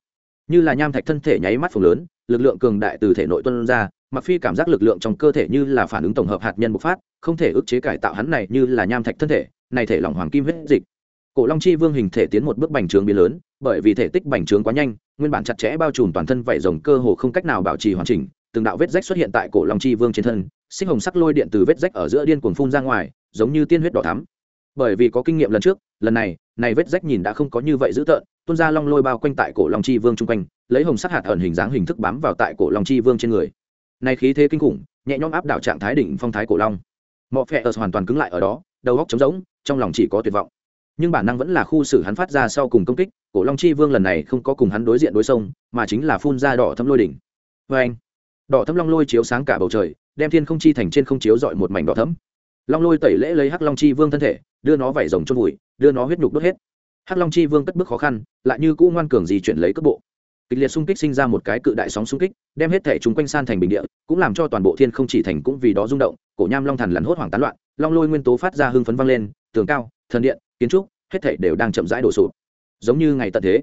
Như là nham thạch thân thể nháy mắt phồng lớn, lực lượng cường đại từ thể nội tuân ra mặc phi cảm giác lực lượng trong cơ thể như là phản ứng tổng hợp hạt nhân bộc phát, không thể ức chế cải tạo hắn này như là nham thạch thân thể, này thể lỏng hoàng kim huyết dịch. Cổ long chi vương hình thể tiến một bước bành trướng biến lớn, bởi vì thể tích bành trướng quá nhanh, nguyên bản chặt chẽ bao trùm toàn thân vảy rồng cơ hồ không cách nào bảo trì hoàn chỉnh, từng đạo vết rách xuất hiện tại cổ long chi vương trên thân, sinh hồng sắc lôi điện từ vết rách ở giữa điên cuồng phun ra ngoài, giống như tiên huyết đỏ thắm bởi vì có kinh nghiệm lần trước, lần này này vết rách nhìn đã không có như vậy dữ tợn, tuôn ra long lôi bao quanh tại cổ long chi vương chung quanh, lấy hồng sắc hạt ẩn hình dáng hình thức bám vào tại cổ long chi vương trên người. Này khí thế kinh khủng, nhẹ nhõm áp đảo trạng thái đỉnh phong thái cổ long. Mọi phe ở hoàn toàn cứng lại ở đó, đầu góc trống rỗng, trong lòng chỉ có tuyệt vọng. Nhưng bản năng vẫn là khu xử hắn phát ra sau cùng công kích, cổ long chi vương lần này không có cùng hắn đối diện đối sông mà chính là phun ra đỏ thâm lôi đỉnh. Vê anh, đỏ thâm long lôi chiếu sáng cả bầu trời, đem thiên không chi thành trên không chiếu dọi một mảnh đỏ thấm. Long lôi tẩy lễ lấy hắc long chi vương thân thể đưa nó vẩy rồng chôn vùi, đưa nó huyết nhục đốt hết. Hắc long chi vương cất bước khó khăn, lại như cũ ngoan cường gì chuyển lấy cước bộ. Kịch liệt xung kích sinh ra một cái cự đại sóng xung kích, đem hết thể chúng quanh san thành bình địa, cũng làm cho toàn bộ thiên không chỉ thành cũng vì đó rung động, cổ nham long thần lắn hốt hoảng tán loạn, long lôi nguyên tố phát ra hưng phấn vang lên, tường cao, thần điện, kiến trúc, hết thể đều đang chậm rãi đổ sụp. Giống như ngày tận thế,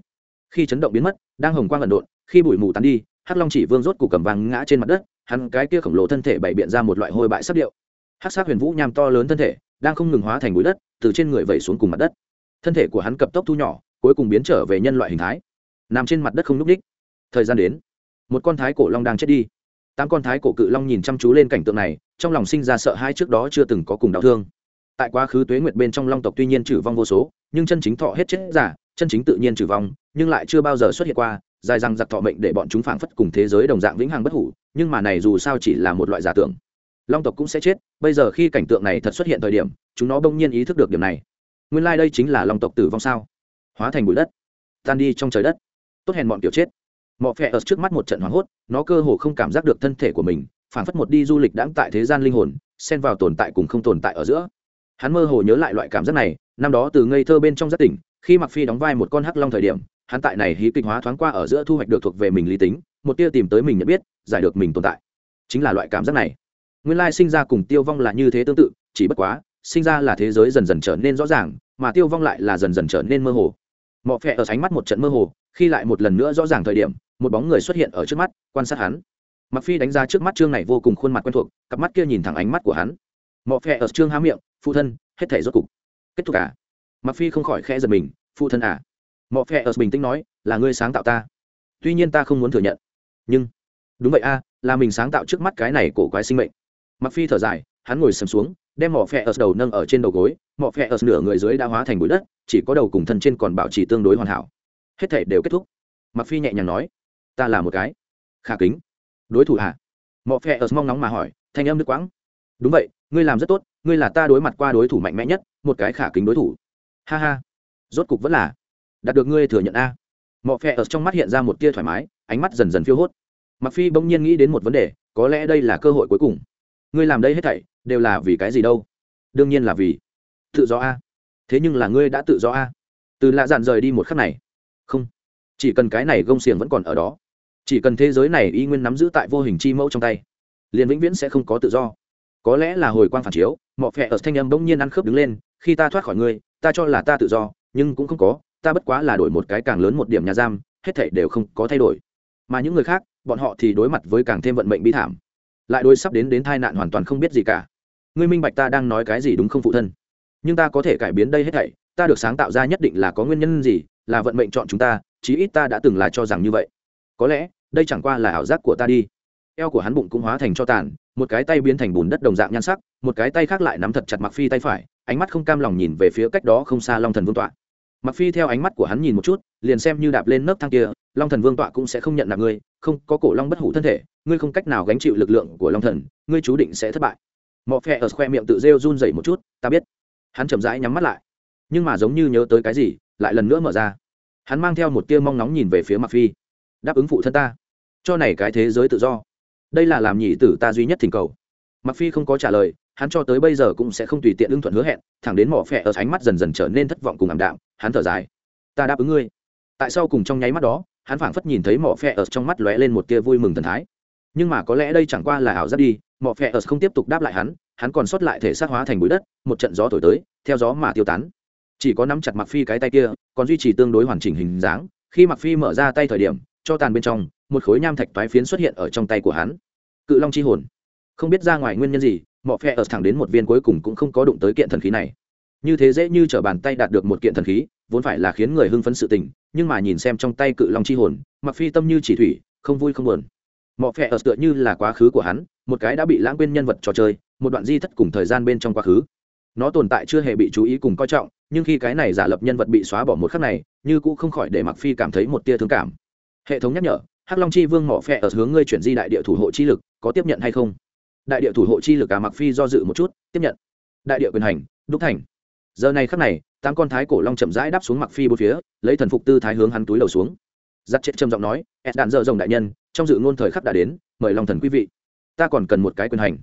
khi chấn động biến mất, đang hồng quang ẩn độn, khi bụi mù tán đi, hắc long chỉ vương rốt cục cầm vàng ngã trên mặt đất, hắn cái kia khổng lồ thân thể bày biện ra một loại hôi bại sắc điệu. Hắc sát huyền vũ nham to lớn thân thể đang không ngừng hóa thành bụi đất, từ trên người vẩy xuống cùng mặt đất. Thân thể của hắn cập tốc thu nhỏ, cuối cùng biến trở về nhân loại hình thái. Nằm trên mặt đất không n ú c thời gian đến. Một con thái cổ long đang chết đi. Tám con thái cổ cự long nhìn chăm chú lên cảnh tượng này, trong lòng sinh ra sợ hãi trước đó chưa từng có cùng đau thương. Tại quá khứ tuế nguyệt bên trong long tộc tuy nhiên trừ vong vô số, nhưng chân chính thọ hết chết giả, chân chính tự nhiên trừ vong, nhưng lại chưa bao giờ xuất hiện qua, dài răng giặc thọ mệnh để bọn chúng phảng phất cùng thế giới đồng dạng vĩnh hằng bất hủ, nhưng mà này dù sao chỉ là một loại giả tưởng long tộc cũng sẽ chết, bây giờ khi cảnh tượng này thật xuất hiện thời điểm, chúng nó bỗng nhiên ý thức được điểm này. Nguyên lai、like、đây chính là long tộc tử vong sao? Hóa thành bụi đất, tan đi trong trời đất. Tốt hèn bọn kiểu chết. Mọ phe ở trước mắt một trận hoảng hốt, nó cơ hồ không cảm giác được thân thể của mình, phảng phất một đi du lịch đãng tại thế gian linh hồn, xen vào tồn tại cùng không tồn tại ở giữa. Hắn mơ hồ nhớ lại loại cảm giác này, năm đó từ ngây thơ bên trong giác tỉnh, khi mặc phi đóng vai một con hắc long thời điểm, hắn tại này hí kịch hóa thoáng qua ở giữa thu hoạch được thuộc về mình lý tính, một tia tìm tới mình nhận biết, giải được mình tồn tại. Chính là loại cảm giác này nguyên lai sinh ra cùng tiêu vong là như thế tương tự, chỉ bất quá, sinh ra là thế giới dần dần trở nên rõ ràng, mà tiêu vong lại là dần dần trở nên mơ hồ. Mọ phẹ ở ánh mắt một trận mơ hồ, khi lại một lần nữa rõ ràng thời điểm, một bóng người xuất hiện ở trước mắt, quan sát hắn. Mặc phi đánh ra trước mắt trương này vô cùng khuôn mặt quen thuộc, cặp mắt kia nhìn thẳng ánh mắt của hắn. Mọ phẹ ở trương há miệng, phụ thân, hết thể rốt cục kết thúc à? cả mặc phi không khỏi khẽ giật mình, phụ thân à? Mọ phẹ ở bình tĩnh nói, là ngươi sáng tạo ta. Tuy nhiên ta không muốn thừa nhận, nhưng đúng vậy a là mình sáng tạo trước mắt cái này cổ quái sinh mệnh mặc phi thở dài, hắn ngồi sầm xuống, đem mỏ phẹ ở đầu nâng ở trên đầu gối, mỏ phẹ ở nửa người dưới đã hóa thành bụi đất, chỉ có đầu cùng thân trên còn bảo trì tương đối hoàn hảo. Hết thể đều kết thúc. Mặc phi nhẹ nhàng nói, ta là một cái khả kính. Đối thủ hả mỏ phẹ ở mong nóng mà hỏi, thanh âm nước quãng. Đúng vậy, ngươi làm rất tốt, ngươi là ta đối mặt qua đối thủ mạnh mẽ nhất, một cái khả kính đối thủ. Ha ha, rốt cục vẫn là đạt được ngươi thừa nhận a. Mọ phe ở trong mắt hiện ra một tia thoải mái, ánh mắt dần dần phiêu hốt. Mặc phi bỗng nhiên nghĩ đến một vấn đề, có lẽ đây là cơ hội cuối cùng ngươi làm đây hết thảy, đều là vì cái gì đâu? Đương nhiên là vì tự do a. Thế nhưng là ngươi đã tự do a. Từ lạ dạn rời đi một khắc này. Không. Chỉ cần cái này gông xiềng vẫn còn ở đó. Chỉ cần thế giới này y nguyên nắm giữ tại vô hình chi mẫu trong tay, liền vĩnh viễn sẽ không có tự do. Có lẽ là hồi quang phản chiếu, mọ phẹ ở thanh âm bỗng nhiên ăn khớp đứng lên, khi ta thoát khỏi ngươi, ta cho là ta tự do, nhưng cũng không có, ta bất quá là đổi một cái càng lớn một điểm nhà giam, hết thảy đều không có thay đổi. Mà những người khác, bọn họ thì đối mặt với càng thêm vận mệnh bi thảm lại đôi sắp đến đến tai nạn hoàn toàn không biết gì cả. Ngươi minh bạch ta đang nói cái gì đúng không phụ thân? Nhưng ta có thể cải biến đây hết thảy, ta được sáng tạo ra nhất định là có nguyên nhân gì, là vận mệnh chọn chúng ta, chí ít ta đã từng là cho rằng như vậy. Có lẽ, đây chẳng qua là ảo giác của ta đi. Eo của hắn bụng cũng hóa thành cho tàn, một cái tay biến thành bùn đất đồng dạng nhan sắc, một cái tay khác lại nắm thật chặt mặc phi tay phải, ánh mắt không cam lòng nhìn về phía cách đó không xa long thần vương tọa. Mặc phi theo ánh mắt của hắn nhìn một chút, liền xem như đạp lên nấc thang kia, long thần vương tọa cũng sẽ không nhận nạp ngươi không có cổ long bất hủ thân thể, ngươi không cách nào gánh chịu lực lượng của long thần, ngươi chú định sẽ thất bại. Mọ phe ở khoe miệng tự rêu run dậy một chút, ta biết. Hắn chậm rãi nhắm mắt lại, nhưng mà giống như nhớ tới cái gì, lại lần nữa mở ra. Hắn mang theo một tia mong nóng nhìn về phía mặc phi. Đáp ứng phụ thân ta. Cho này cái thế giới tự do. Đây là làm nhị tử ta duy nhất thỉnh cầu. Mặc phi không có trả lời, hắn cho tới bây giờ cũng sẽ không tùy tiện ưng thuận hứa hẹn, thẳng đến mỏ phẹ ở ánh mắt dần dần trở nên thất vọng cùng ảm đạm, hắn thở dài. Ta đáp ứng ngươi. Tại sao cùng trong nháy mắt đó hắn phảng phất nhìn thấy mỏ phẹ ở trong mắt lóe lên một tia vui mừng thần thái. Nhưng mà có lẽ đây chẳng qua là ảo giác đi mỏ phẹ ở không tiếp tục đáp lại hắn hắn còn sót lại thể xác hóa thành bụi đất, một trận gió thổi tới, theo gió mà tiêu tán. Chỉ có nắm chặt mặc phi cái tay kia, còn duy trì tương đối hoàn chỉnh hình dáng, khi mặc phi mở ra tay thời điểm, cho tàn bên trong, một khối nham thạch toái phiến xuất hiện ở trong tay của hắn. Cự long chi hồn. Không biết ra ngoài nguyên nhân gì mỏ phe ở thẳng đến một viên cuối cùng cũng không có đụng tới kiện thần khí này. Như thế dễ như t r ở bàn tay đạt được một kiện thần khí, vốn phải là khiến người hưng phấn sự tình nhưng mà nhìn xem trong tay cự long chi hồn mặc phi tâm như chỉ thủy, không vui không buồn. Mọ phẹ ở tựa như là quá khứ của hắn, một cái đã bị lãng quên nhân vật trò chơi, một đoạn di thất cùng thời gian bên trong quá khứ. Nó tồn tại chưa hề bị chú ý cùng coi trọng, nhưng khi cái này giả lập nhân vật bị xóa bỏ một khắc này, như cũng không khỏi để mặc phi cảm thấy một tia thương cảm. Hệ thống nhắc nhở, hắc long chi vương mỏ phẹ ở hướng ngươi chuyển di đại địa thủ hộ chi lực, có tiếp nhận hay không? Đại địa thủ hộ chi lực à mặc phi do dự một chút, tiếp nhận. Đại địa quyền hành, đúc thành. Giờ này khắc này tám con thái cổ long chậm rãi đáp xuống mặc phi bốn phía, lấy thần phục tư thái hướng hắn túi đầu xuống. Giặt chết trầm giọng nói ed đạn dợ rồng đại nhân, trong dự ngôn thời khắc đã đến, mời long thần quý vị. Ta còn cần một cái quyền hành.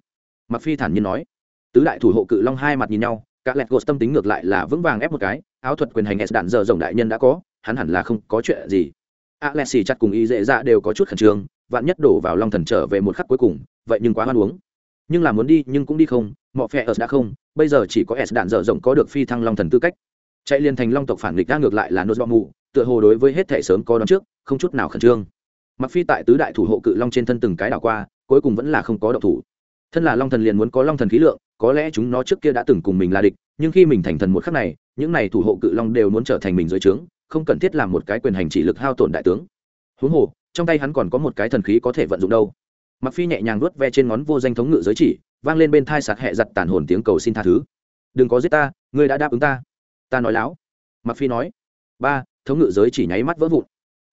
Mặc phi thản nhiên nói. Tứ đại thủ hộ cự long hai mặt nhìn nhau các lẹt gột tâm tính ngược lại là vững vàng ép một cái, áo thuật quyền hành ed đạn dợ rồng đại nhân đã có, hắn hẳn là không có chuyện gì. A lẹt xì chặt cùng y dễ dạ đều có chút khẩn trương, vạn nhất đổ vào long thần trở về một khắc cuối cùng, vậy nhưng quá hoan uống. Nhưng là muốn đi nhưng cũng đi không, mọ phe ở đã không, bây giờ chỉ có s đạn dở rộng có được phi thăng long thần tư cách chạy liền thành long tộc phản nghịch ra ngược lại là nốt bọ mù tựa hồ đối với hết thể sớm có đón trước, không chút nào khẩn trương. Mặc phi tại tứ đại thủ hộ cự long trên thân từng cái đảo qua, cuối cùng vẫn là không có động thủ. Thân là long thần liền muốn có long thần khí lượng, có lẽ chúng nó trước kia đã từng cùng mình là địch, nhưng khi mình thành thần một khắc này, những này thủ hộ cự long đều muốn trở thành mình dưới trướng, không cần thiết làm một cái quyền hành chỉ lực hao tổn đại tướng. Huống hồ, trong tay hắn còn có một cái thần khí có thể vận dụng đâu. Mặc phi nhẹ nhàng vuốt ve trên ngón vô danh thống ngự giới chỉ, vang lên bên thai sạt hẹ giặt tàn hồn tiếng cầu xin tha thứ. Đừng có giết ta, ngươi đã đáp ứng ta ta nói láo. Mặc phi nói, ba, thống ngự giới chỉ nháy mắt vỡ vụn.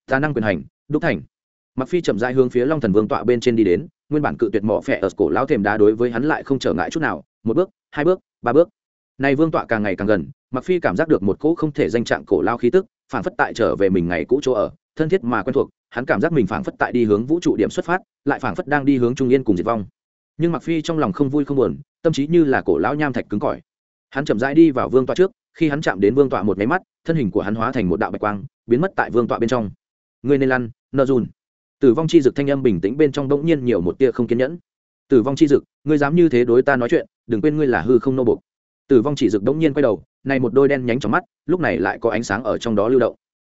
Ta năng quyền hành, đúc thành. Mặc phi chậm rãi hướng phía long thần vương tọa bên trên đi đến, nguyên bản cự tuyệt mỏ phẹ ở cổ lão thềm đá đối với hắn lại không trở ngại chút nào, một bước, hai bước, ba bước. Này vương tọa càng ngày càng gần mặc phi cảm giác được một cỗ không thể danh trạng cổ lao khí tức phản phất tại trở về mình ngày cũ chỗ ở, thân thiết mà quen thuộc, hắn cảm giác mình phảng phất tại đi hướng vũ trụ điểm xuất phát, lại phảng phất đang đi hướng trung yên cùng diệt vong. Nhưng mặc phi trong lòng không vui không buồn, tâm trí như là cổ lão nham thạch cứng cỏi. Hắn chậm rãi đi vào vương tọa trước khi hắn chạm đến vương tọa một máy mắt, thân hình của hắn hóa thành một đạo bạch quang, biến mất tại vương tọa bên trong. Người nên lăn, nợ dùn. Tử vong chi dực thanh âm bình tĩnh bên trong bỗng nhiên nhiều một tia không kiên nhẫn. Tử vong chi dực, ngươi dám như thế đối ta nói chuyện, đừng quên ngươi là hư không nô bộc. Tử vong chỉ dực bỗng nhiên quay đầu, này một đôi đen nhánh trong mắt, lúc này lại có ánh sáng ở trong đó lưu động.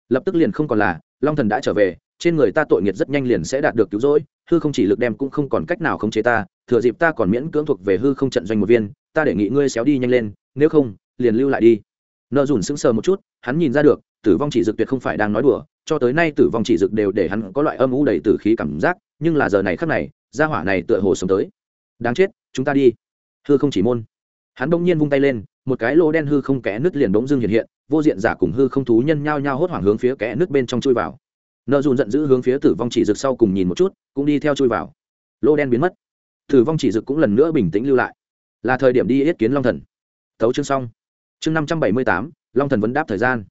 Lập tức liền không còn là, long thần đã trở về, trên người ta tội nghiệt rất nhanh liền sẽ đạt được cứu rỗi, hư không chỉ lực đem cũng không còn cách nào khống chế ta, thừa dịp ta còn miễn cưỡng thuộc về hư không trận doanh một viên, ta đề nghị ngươi xéo đi nhanh lên, nếu không liền lưu lại đi. Nợ dùn sững sờ một chút, hắn nhìn ra được, tử vong chỉ dực tuyệt không phải đang nói đùa, cho tới nay tử vong chỉ dực đều để hắn có loại âm u đầy tử khí cảm giác, nhưng là giờ này khắc này, gia hỏa này tựa hồ sống tới. Đáng chết, chúng ta đi. Hư không chỉ môn. Hắn bỗng nhiên vung tay lên, một cái lô đen hư không kẽ nứt liền bỗng dưng hiện hiện, vô diện giả cùng hư không thú nhân nhao nhao hốt hoảng hướng phía kẽ nứt bên trong chui vào. Nợ dùn giận dữ hướng phía tử vong chỉ Dực sau cùng nhìn một chút, cũng đi theo chui vào. Lô đen biến mất. Tử vong chỉ Dực cũng lần nữa bình tĩnh lưu lại. Là thời điểm đi yết kiến long thần. Thấu chương xong chương năm trăm bảy mươi tám, long thần vấn đáp thời gian.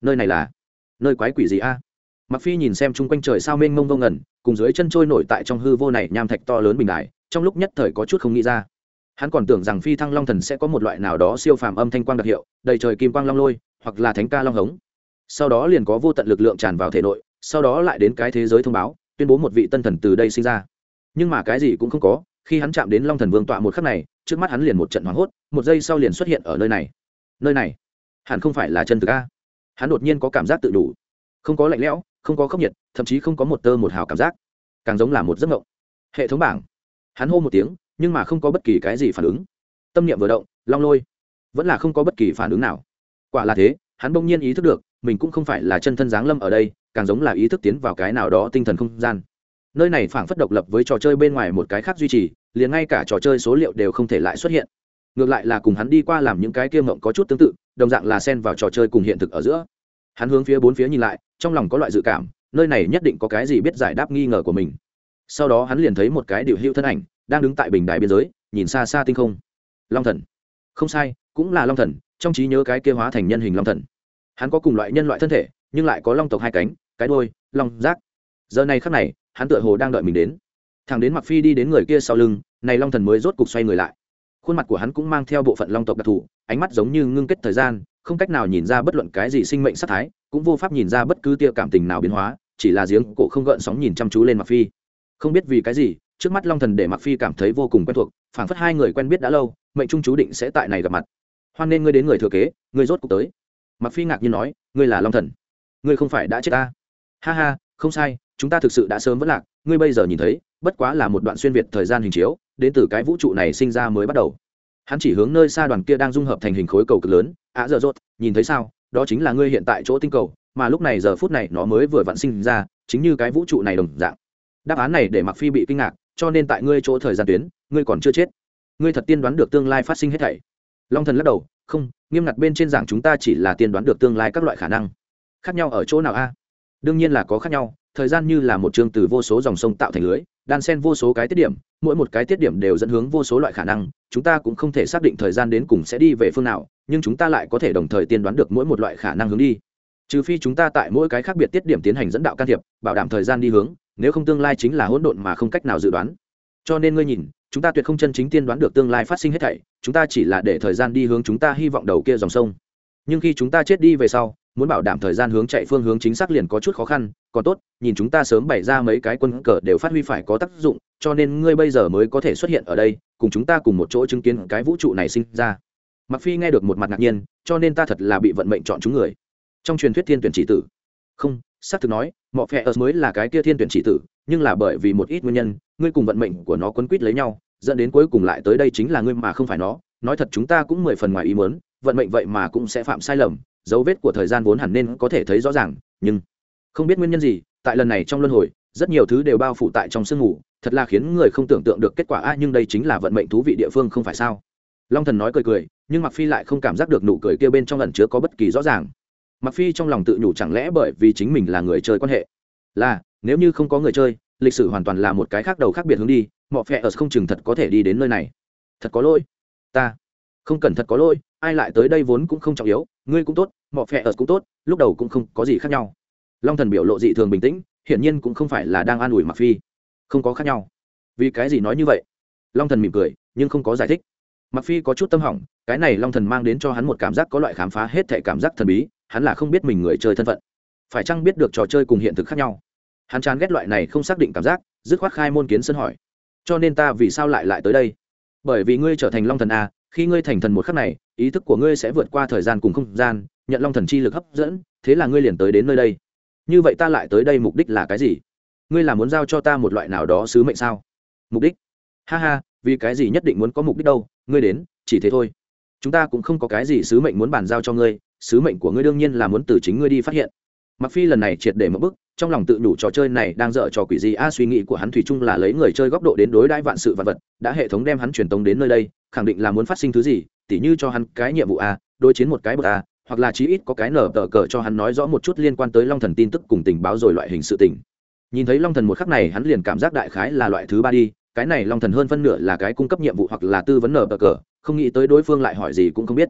Nơi này là? Nơi quái quỷ gì a? Mặc phi nhìn xem chung quanh trời sao mênh mông vô ngẩn cùng dưới chân trôi nổi tại trong hư vô này nham thạch to lớn bình đại trong lúc nhất thời có chút không nghĩ ra. Hắn còn tưởng rằng phi thăng long thần sẽ có một loại nào đó siêu phàm âm thanh quang đặc hiệu, đầy trời kim quang long lôi, hoặc là thánh ca long hống. Sau đó liền có vô tận lực lượng tràn vào thể nội, sau đó lại đến cái thế giới thông báo, tuyên bố một vị tân thần từ đây sinh ra. Nhưng mà cái gì cũng không có, khi hắn chạm đến long thần vương tọa một khắc này, trước mắt hắn liền một trận hoảng hốt, một giây sau liền xuất hiện ở nơi này nơi này hẳn không phải là chân thực a. Hắn đột nhiên có cảm giác tự đủ. Không có lạnh lẽo, không có khốc nhiệt, thậm chí không có một tơ một hào cảm giác. Càng giống là một giấc mộng. Hệ thống bảng. Hắn hô một tiếng, nhưng mà không có bất kỳ cái gì phản ứng. Tâm niệm vừa động, long lôi. Vẫn là không có bất kỳ phản ứng nào. Quả là thế, hắn bỗng nhiên ý thức được, mình cũng không phải là chân thân giáng lâm ở đây, càng giống là ý thức tiến vào cái nào đó tinh thần không gian. Nơi này phảng phất độc lập với trò chơi bên ngoài một cái khác duy trì, liền ngay cả trò chơi số liệu đều không thể lại xuất hiện ngược lại là cùng hắn đi qua làm những cái kia mộng có chút tương tự, đồng dạng là xen vào trò chơi cùng hiện thực ở giữa. Hắn hướng phía bốn phía nhìn lại, trong lòng có loại dự cảm, nơi này nhất định có cái gì biết giải đáp nghi ngờ của mình. Sau đó hắn liền thấy một cái điều hữu thân ảnh, đang đứng tại bình đài biên giới, nhìn xa xa tinh không. Long thần. Không sai, cũng là long thần, trong trí nhớ cái kia hóa thành nhân hình long thần. Hắn có cùng loại nhân loại thân thể, nhưng lại có long tộc hai cánh, cái đôi long giác. Giờ này khắc này, hắn tựa hồ đang đợi mình đến. Thằng đến mặc phi đi đến người kia sau lưng, này long thần mới rốt cục xoay người lại khuôn mặt của hắn cũng mang theo bộ phận long tộc đặc thù, ánh mắt giống như ngưng kết thời gian, không cách nào nhìn ra bất luận cái gì sinh mệnh sát thái, cũng vô pháp nhìn ra bất cứ tia cảm tình nào biến hóa, chỉ là giếng cổ không gợn sóng nhìn chăm chú lên mặc phi. Không biết vì cái gì, trước mắt long thần để mặc phi cảm thấy vô cùng quen thuộc, phảng phất hai người quen biết đã lâu, mệnh trung chú định sẽ tại này gặp mặt. Hoan nên ngươi đến người thừa kế, ngươi rốt cục tới. Mặc phi ngạc nhiên nói, ngươi là long thần. Ngươi không phải đã chết ta. Ha ha, không sai, chúng ta thực sự đã sớm vẫn lạc, ngươi bây giờ nhìn thấy bất quá là một đoạn xuyên việt thời gian hình chiếu, đến từ cái vũ trụ này sinh ra mới bắt đầu. Hắn chỉ hướng nơi xa đoàn kia đang dung hợp thành hình khối cầu cực lớn ạ dở dột, nhìn thấy sao? Đó chính là ngươi hiện tại chỗ tinh cầu, mà lúc này giờ phút này nó mới vừa vặn sinh ra, chính như cái vũ trụ này đồng dạng. Đáp án này để mặc phi bị kinh ngạc, cho nên tại ngươi chỗ thời gian tuyến, ngươi còn chưa chết. Ngươi thật tiên đoán được tương lai phát sinh hết thảy. Long thần lắc đầu, không, nghiêm ngặt bên trên giảng chúng ta chỉ là tiên đoán được tương lai các loại khả năng. Khác nhau ở chỗ nào a? Đương nhiên là có khác nhau, thời gian như là một chương từ vô số dòng sông tạo thành lưới đan sen vô số cái tiết điểm, mỗi một cái tiết điểm đều dẫn hướng vô số loại khả năng, chúng ta cũng không thể xác định thời gian đến cùng sẽ đi về phương nào, nhưng chúng ta lại có thể đồng thời tiên đoán được mỗi một loại khả năng hướng đi. Trừ phi chúng ta tại mỗi cái khác biệt tiết điểm tiến hành dẫn đạo can thiệp, bảo đảm thời gian đi hướng, nếu không tương lai chính là hỗn độn mà không cách nào dự đoán. Cho nên ngươi nhìn, chúng ta tuyệt không chân chính tiên đoán được tương lai phát sinh hết thảy, chúng ta chỉ là để thời gian đi hướng chúng ta hy vọng đầu kia dòng sông. Nhưng khi chúng ta chết đi về sau muốn bảo đảm thời gian hướng chạy phương hướng chính xác liền có chút khó khăn, còn tốt, nhìn chúng ta sớm bày ra mấy cái quân cờ đều phát huy phải có tác dụng, cho nên ngươi bây giờ mới có thể xuất hiện ở đây, cùng chúng ta cùng một chỗ chứng kiến cái vũ trụ này sinh ra. Mặc phi nghe được một mặt ngạc nhiên, cho nên ta thật là bị vận mệnh chọn chúng người. Trong truyền thuyết thiên tuyển chỉ tử. Không, xác thực nói mọi phe ớt mới là cái kia thiên tuyển chỉ tử, nhưng là bởi vì một ít nguyên nhân, ngươi cùng vận mệnh của nó quấn quýt lấy nhau, dẫn đến cuối cùng lại tới đây chính là ngươi mà không phải nó. Nói thật chúng ta cũng mười phần ngoài ý muốn, vận mệnh vậy mà cũng sẽ phạm sai lầm dấu vết của thời gian vốn hẳn nên có thể thấy rõ ràng, nhưng không biết nguyên nhân gì, tại lần này trong luân hồi, rất nhiều thứ đều bao phủ tại trong sương ngủ thật là khiến người không tưởng tượng được kết quả. A nhưng đây chính là vận mệnh thú vị địa phương không phải sao? Long thần nói cười cười, nhưng mặc phi lại không cảm giác được nụ cười kia bên trong lần chứa có bất kỳ rõ ràng. Mặc phi trong lòng tự nhủ chẳng lẽ bởi vì chính mình là người chơi quan hệ? Là, nếu như không có người chơi, lịch sử hoàn toàn là một cái khác đầu khác biệt hướng đi mọi phe ở không chừng thật có thể đi đến nơi này. Thật có lỗi. Ta, không cần thật có lỗi, ai lại tới đây vốn cũng không trọng yếu ngươi cũng tốt, mọ phẹ ở cũng tốt, lúc đầu cũng không có gì khác nhau. Long thần biểu lộ dị thường bình tĩnh, hiển nhiên cũng không phải là đang an ủi mặc phi. Không có khác nhau. Vì cái gì nói như vậy? Long thần mỉm cười, nhưng không có giải thích. Mặc phi có chút tâm hỏng, cái này long thần mang đến cho hắn một cảm giác có loại khám phá hết thệ cảm giác thần bí, hắn là không biết mình người chơi thân phận. Phải chăng biết được trò chơi cùng hiện thực khác nhau? Hắn chán ghét loại này không xác định cảm giác, dứt khoát khai môn kiến sân hỏi. Cho nên ta vì sao lại lại tới đây? Bởi vì ngươi trở thành long thần a khi ngươi thành thần một khắc này, ý thức của ngươi sẽ vượt qua thời gian cùng không gian, nhận long thần chi lực hấp dẫn, thế là ngươi liền tới đến nơi đây. Như vậy ta lại tới đây mục đích là cái gì? Ngươi là muốn giao cho ta một loại nào đó sứ mệnh sao? Mục đích? Ha ha, vì cái gì nhất định muốn có mục đích đâu, ngươi đến, chỉ thế thôi. Chúng ta cũng không có cái gì sứ mệnh muốn bàn giao cho ngươi, sứ mệnh của ngươi đương nhiên là muốn từ chính ngươi đi phát hiện. Mặc phi lần này triệt để một bức, trong lòng tự đủ trò chơi này đang dở trò quỷ gì. A, suy nghĩ của hắn thủy chung là lấy người chơi góc độ đến đối đãi vạn sự vạn vật, đã hệ thống đem hắn truyền tống đến nơi đây khẳng định là muốn phát sinh thứ gì, tỉ như cho hắn cái nhiệm vụ a, đối chiến một cái bậc a, hoặc là chí ít có cái nở tờ cờ cho hắn nói rõ một chút liên quan tới long thần tin tức cùng tình báo rồi loại hình sự tình. Nhìn thấy long thần một khắc này, hắn liền cảm giác đại khái là loại thứ ba đi, cái này long thần hơn phân nửa là cái cung cấp nhiệm vụ hoặc là tư vấn nở tờ cờ, không nghĩ tới đối phương lại hỏi gì cũng không biết.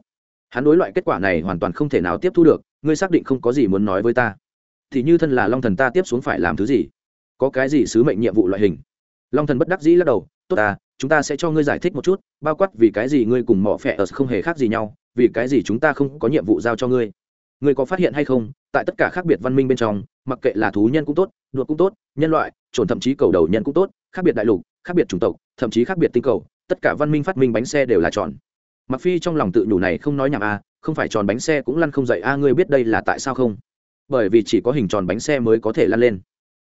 Hắn đối loại kết quả này hoàn toàn không thể nào tiếp thu được, ngươi xác định không có gì muốn nói với ta. Thì như thân là long thần ta tiếp xuống phải làm thứ gì? Có cái gì sứ mệnh nhiệm vụ loại hình? Long thần bất đắc dĩ lắc đầu, tốt ta chúng ta sẽ cho ngươi giải thích một chút, bao quát vì cái gì ngươi cùng mỏ phẹ ở không hề khác gì nhau, vì cái gì chúng ta không có nhiệm vụ giao cho ngươi. Ngươi có phát hiện hay không? Tại tất cả khác biệt văn minh bên trong, mặc kệ là thú nhân cũng tốt đuột cũng tốt, nhân loại, trồn thậm chí cầu đầu nhân cũng tốt, khác biệt đại lục, khác biệt chủng tộc, thậm chí khác biệt tinh cầu, tất cả văn minh phát minh bánh xe đều là tròn. Mặc phi trong lòng tự nhủ này không nói nhảm a không phải tròn bánh xe cũng lăn không dậy a ngươi biết đây là tại sao không? Bởi vì chỉ có hình tròn bánh xe mới có thể lăn lên.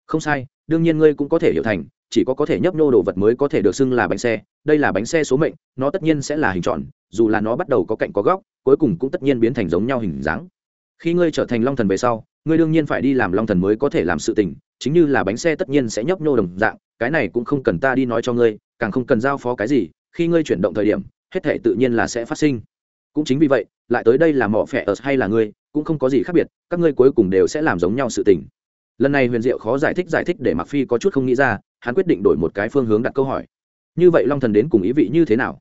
Không sai đương nhiên ngươi cũng có thể hiểu thành, chỉ có có thể nhấp nhô đồ vật mới có thể được xưng là bánh xe. Đây là bánh xe số mệnh, nó tất nhiên sẽ là hình tròn, dù là nó bắt đầu có cạnh có góc, cuối cùng cũng tất nhiên biến thành giống nhau hình dáng. Khi ngươi trở thành long thần về sau, ngươi đương nhiên phải đi làm long thần mới có thể làm sự tình, chính như là bánh xe tất nhiên sẽ nhấp nhô đồng dạng, cái này cũng không cần ta đi nói cho ngươi, càng không cần giao phó cái gì, khi ngươi chuyển động thời điểm, hết thể tự nhiên là sẽ phát sinh. Cũng chính vì vậy, lại tới đây là mỏ phẻ ở hay là ngươi, cũng không có gì khác biệt, các ngươi cuối cùng đều sẽ làm giống nhau sự tình lần này huyền diệu khó giải thích giải thích để mặc phi có chút không nghĩ ra, hắn quyết định đổi một cái phương hướng đặt câu hỏi. Như vậy long thần đến cùng ý vị như thế nào?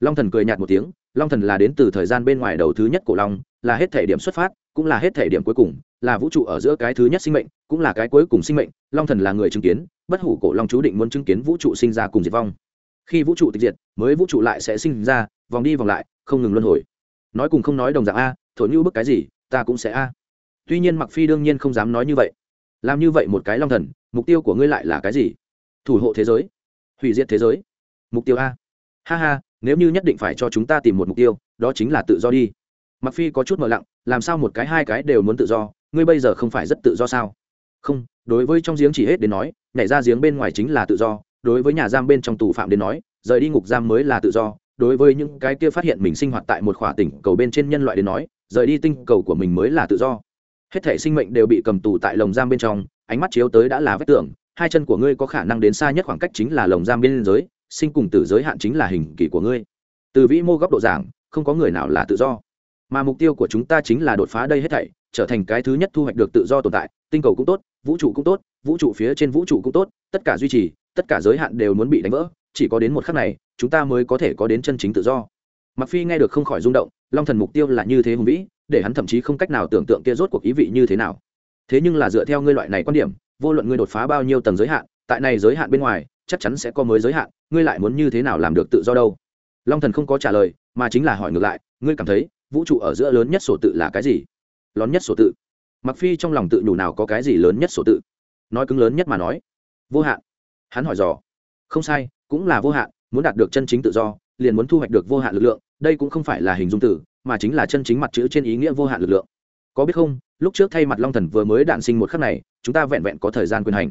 Long thần cười nhạt một tiếng, long thần là đến từ thời gian bên ngoài đầu thứ nhất của long, là hết thể điểm xuất phát, cũng là hết thể điểm cuối cùng, là vũ trụ ở giữa cái thứ nhất sinh mệnh, cũng là cái cuối cùng sinh mệnh. Long thần là người chứng kiến, bất hủ cổ long chú định muốn chứng kiến vũ trụ sinh ra cùng diệt vong. Khi vũ trụ tịch diệt, mới vũ trụ lại sẽ sinh ra, vòng đi vòng lại, không ngừng luân hồi. Nói cùng không nói đồng dạng a, thổi như bức cái gì, ta cũng sẽ a. Tuy nhiên mặc phi đương nhiên không dám nói như vậy làm như vậy một cái long thần, mục tiêu của ngươi lại là cái gì? Thủ hộ thế giới. Hủy diệt thế giới. Mục tiêu a. Ha ha, nếu như nhất định phải cho chúng ta tìm một mục tiêu, đó chính là tự do đi. Mặc phi có chút mờ lặng, làm sao một cái hai cái đều muốn tự do? Ngươi bây giờ không phải rất tự do sao? Không, đối với trong giếng chỉ hết đến nói, nhảy ra giếng bên ngoài chính là tự do. Đối với nhà giam bên trong tù phạm đến nói, rời đi ngục giam mới là tự do. Đối với những cái kia phát hiện mình sinh hoạt tại một khỏa tỉnh cầu bên trên nhân loại đến nói, rời đi tinh cầu của mình mới là tự do hết thể sinh mệnh đều bị cầm tù tại lồng giam bên trong, ánh mắt chiếu tới đã là vết tưởng, hai chân của ngươi có khả năng đến xa nhất khoảng cách chính là lồng giam biên giới, sinh cùng tử giới hạn chính là hình kỳ của ngươi. Từ vĩ mô góc độ giảng, không có người nào là tự do. Mà mục tiêu của chúng ta chính là đột phá đây hết thảy, trở thành cái thứ nhất thu hoạch được tự do tồn tại, tinh cầu cũng tốt, vũ trụ cũng tốt, vũ trụ phía trên vũ trụ cũng tốt, tất cả duy trì, tất cả giới hạn đều muốn bị đánh vỡ, chỉ có đến một khắc này, chúng ta mới có thể có đến chân chính tự do. Mặc phi nghe được không khỏi rung động, long thần mục tiêu là như thế hùng vĩ để hắn thậm chí không cách nào tưởng tượng kia rốt cuộc ý vị như thế nào. Thế nhưng là dựa theo ngươi loại này quan điểm, vô luận ngươi đột phá bao nhiêu tầng giới hạn, tại này giới hạn bên ngoài, chắc chắn sẽ có mới giới hạn, ngươi lại muốn như thế nào làm được tự do đâu? Long thần không có trả lời, mà chính là hỏi ngược lại, ngươi cảm thấy, vũ trụ ở giữa lớn nhất sổ tự là cái gì? Lớn nhất sổ tự. Mặc phi trong lòng tự nhủ nào có cái gì lớn nhất sổ tự? Nói cứng lớn nhất mà nói. Vô hạn. Hắn hỏi dò. Không sai, cũng là vô hạn, muốn đạt được chân chính tự do, liền muốn thu hoạch được vô hạn lực lượng, đây cũng không phải là hình dung tử mà chính là chân chính mặt chữ trên ý nghĩa vô hạn lực lượng. Có biết không, lúc trước thay mặt long thần vừa mới đạn sinh một khắc này, chúng ta vẹn vẹn có thời gian quyền hành.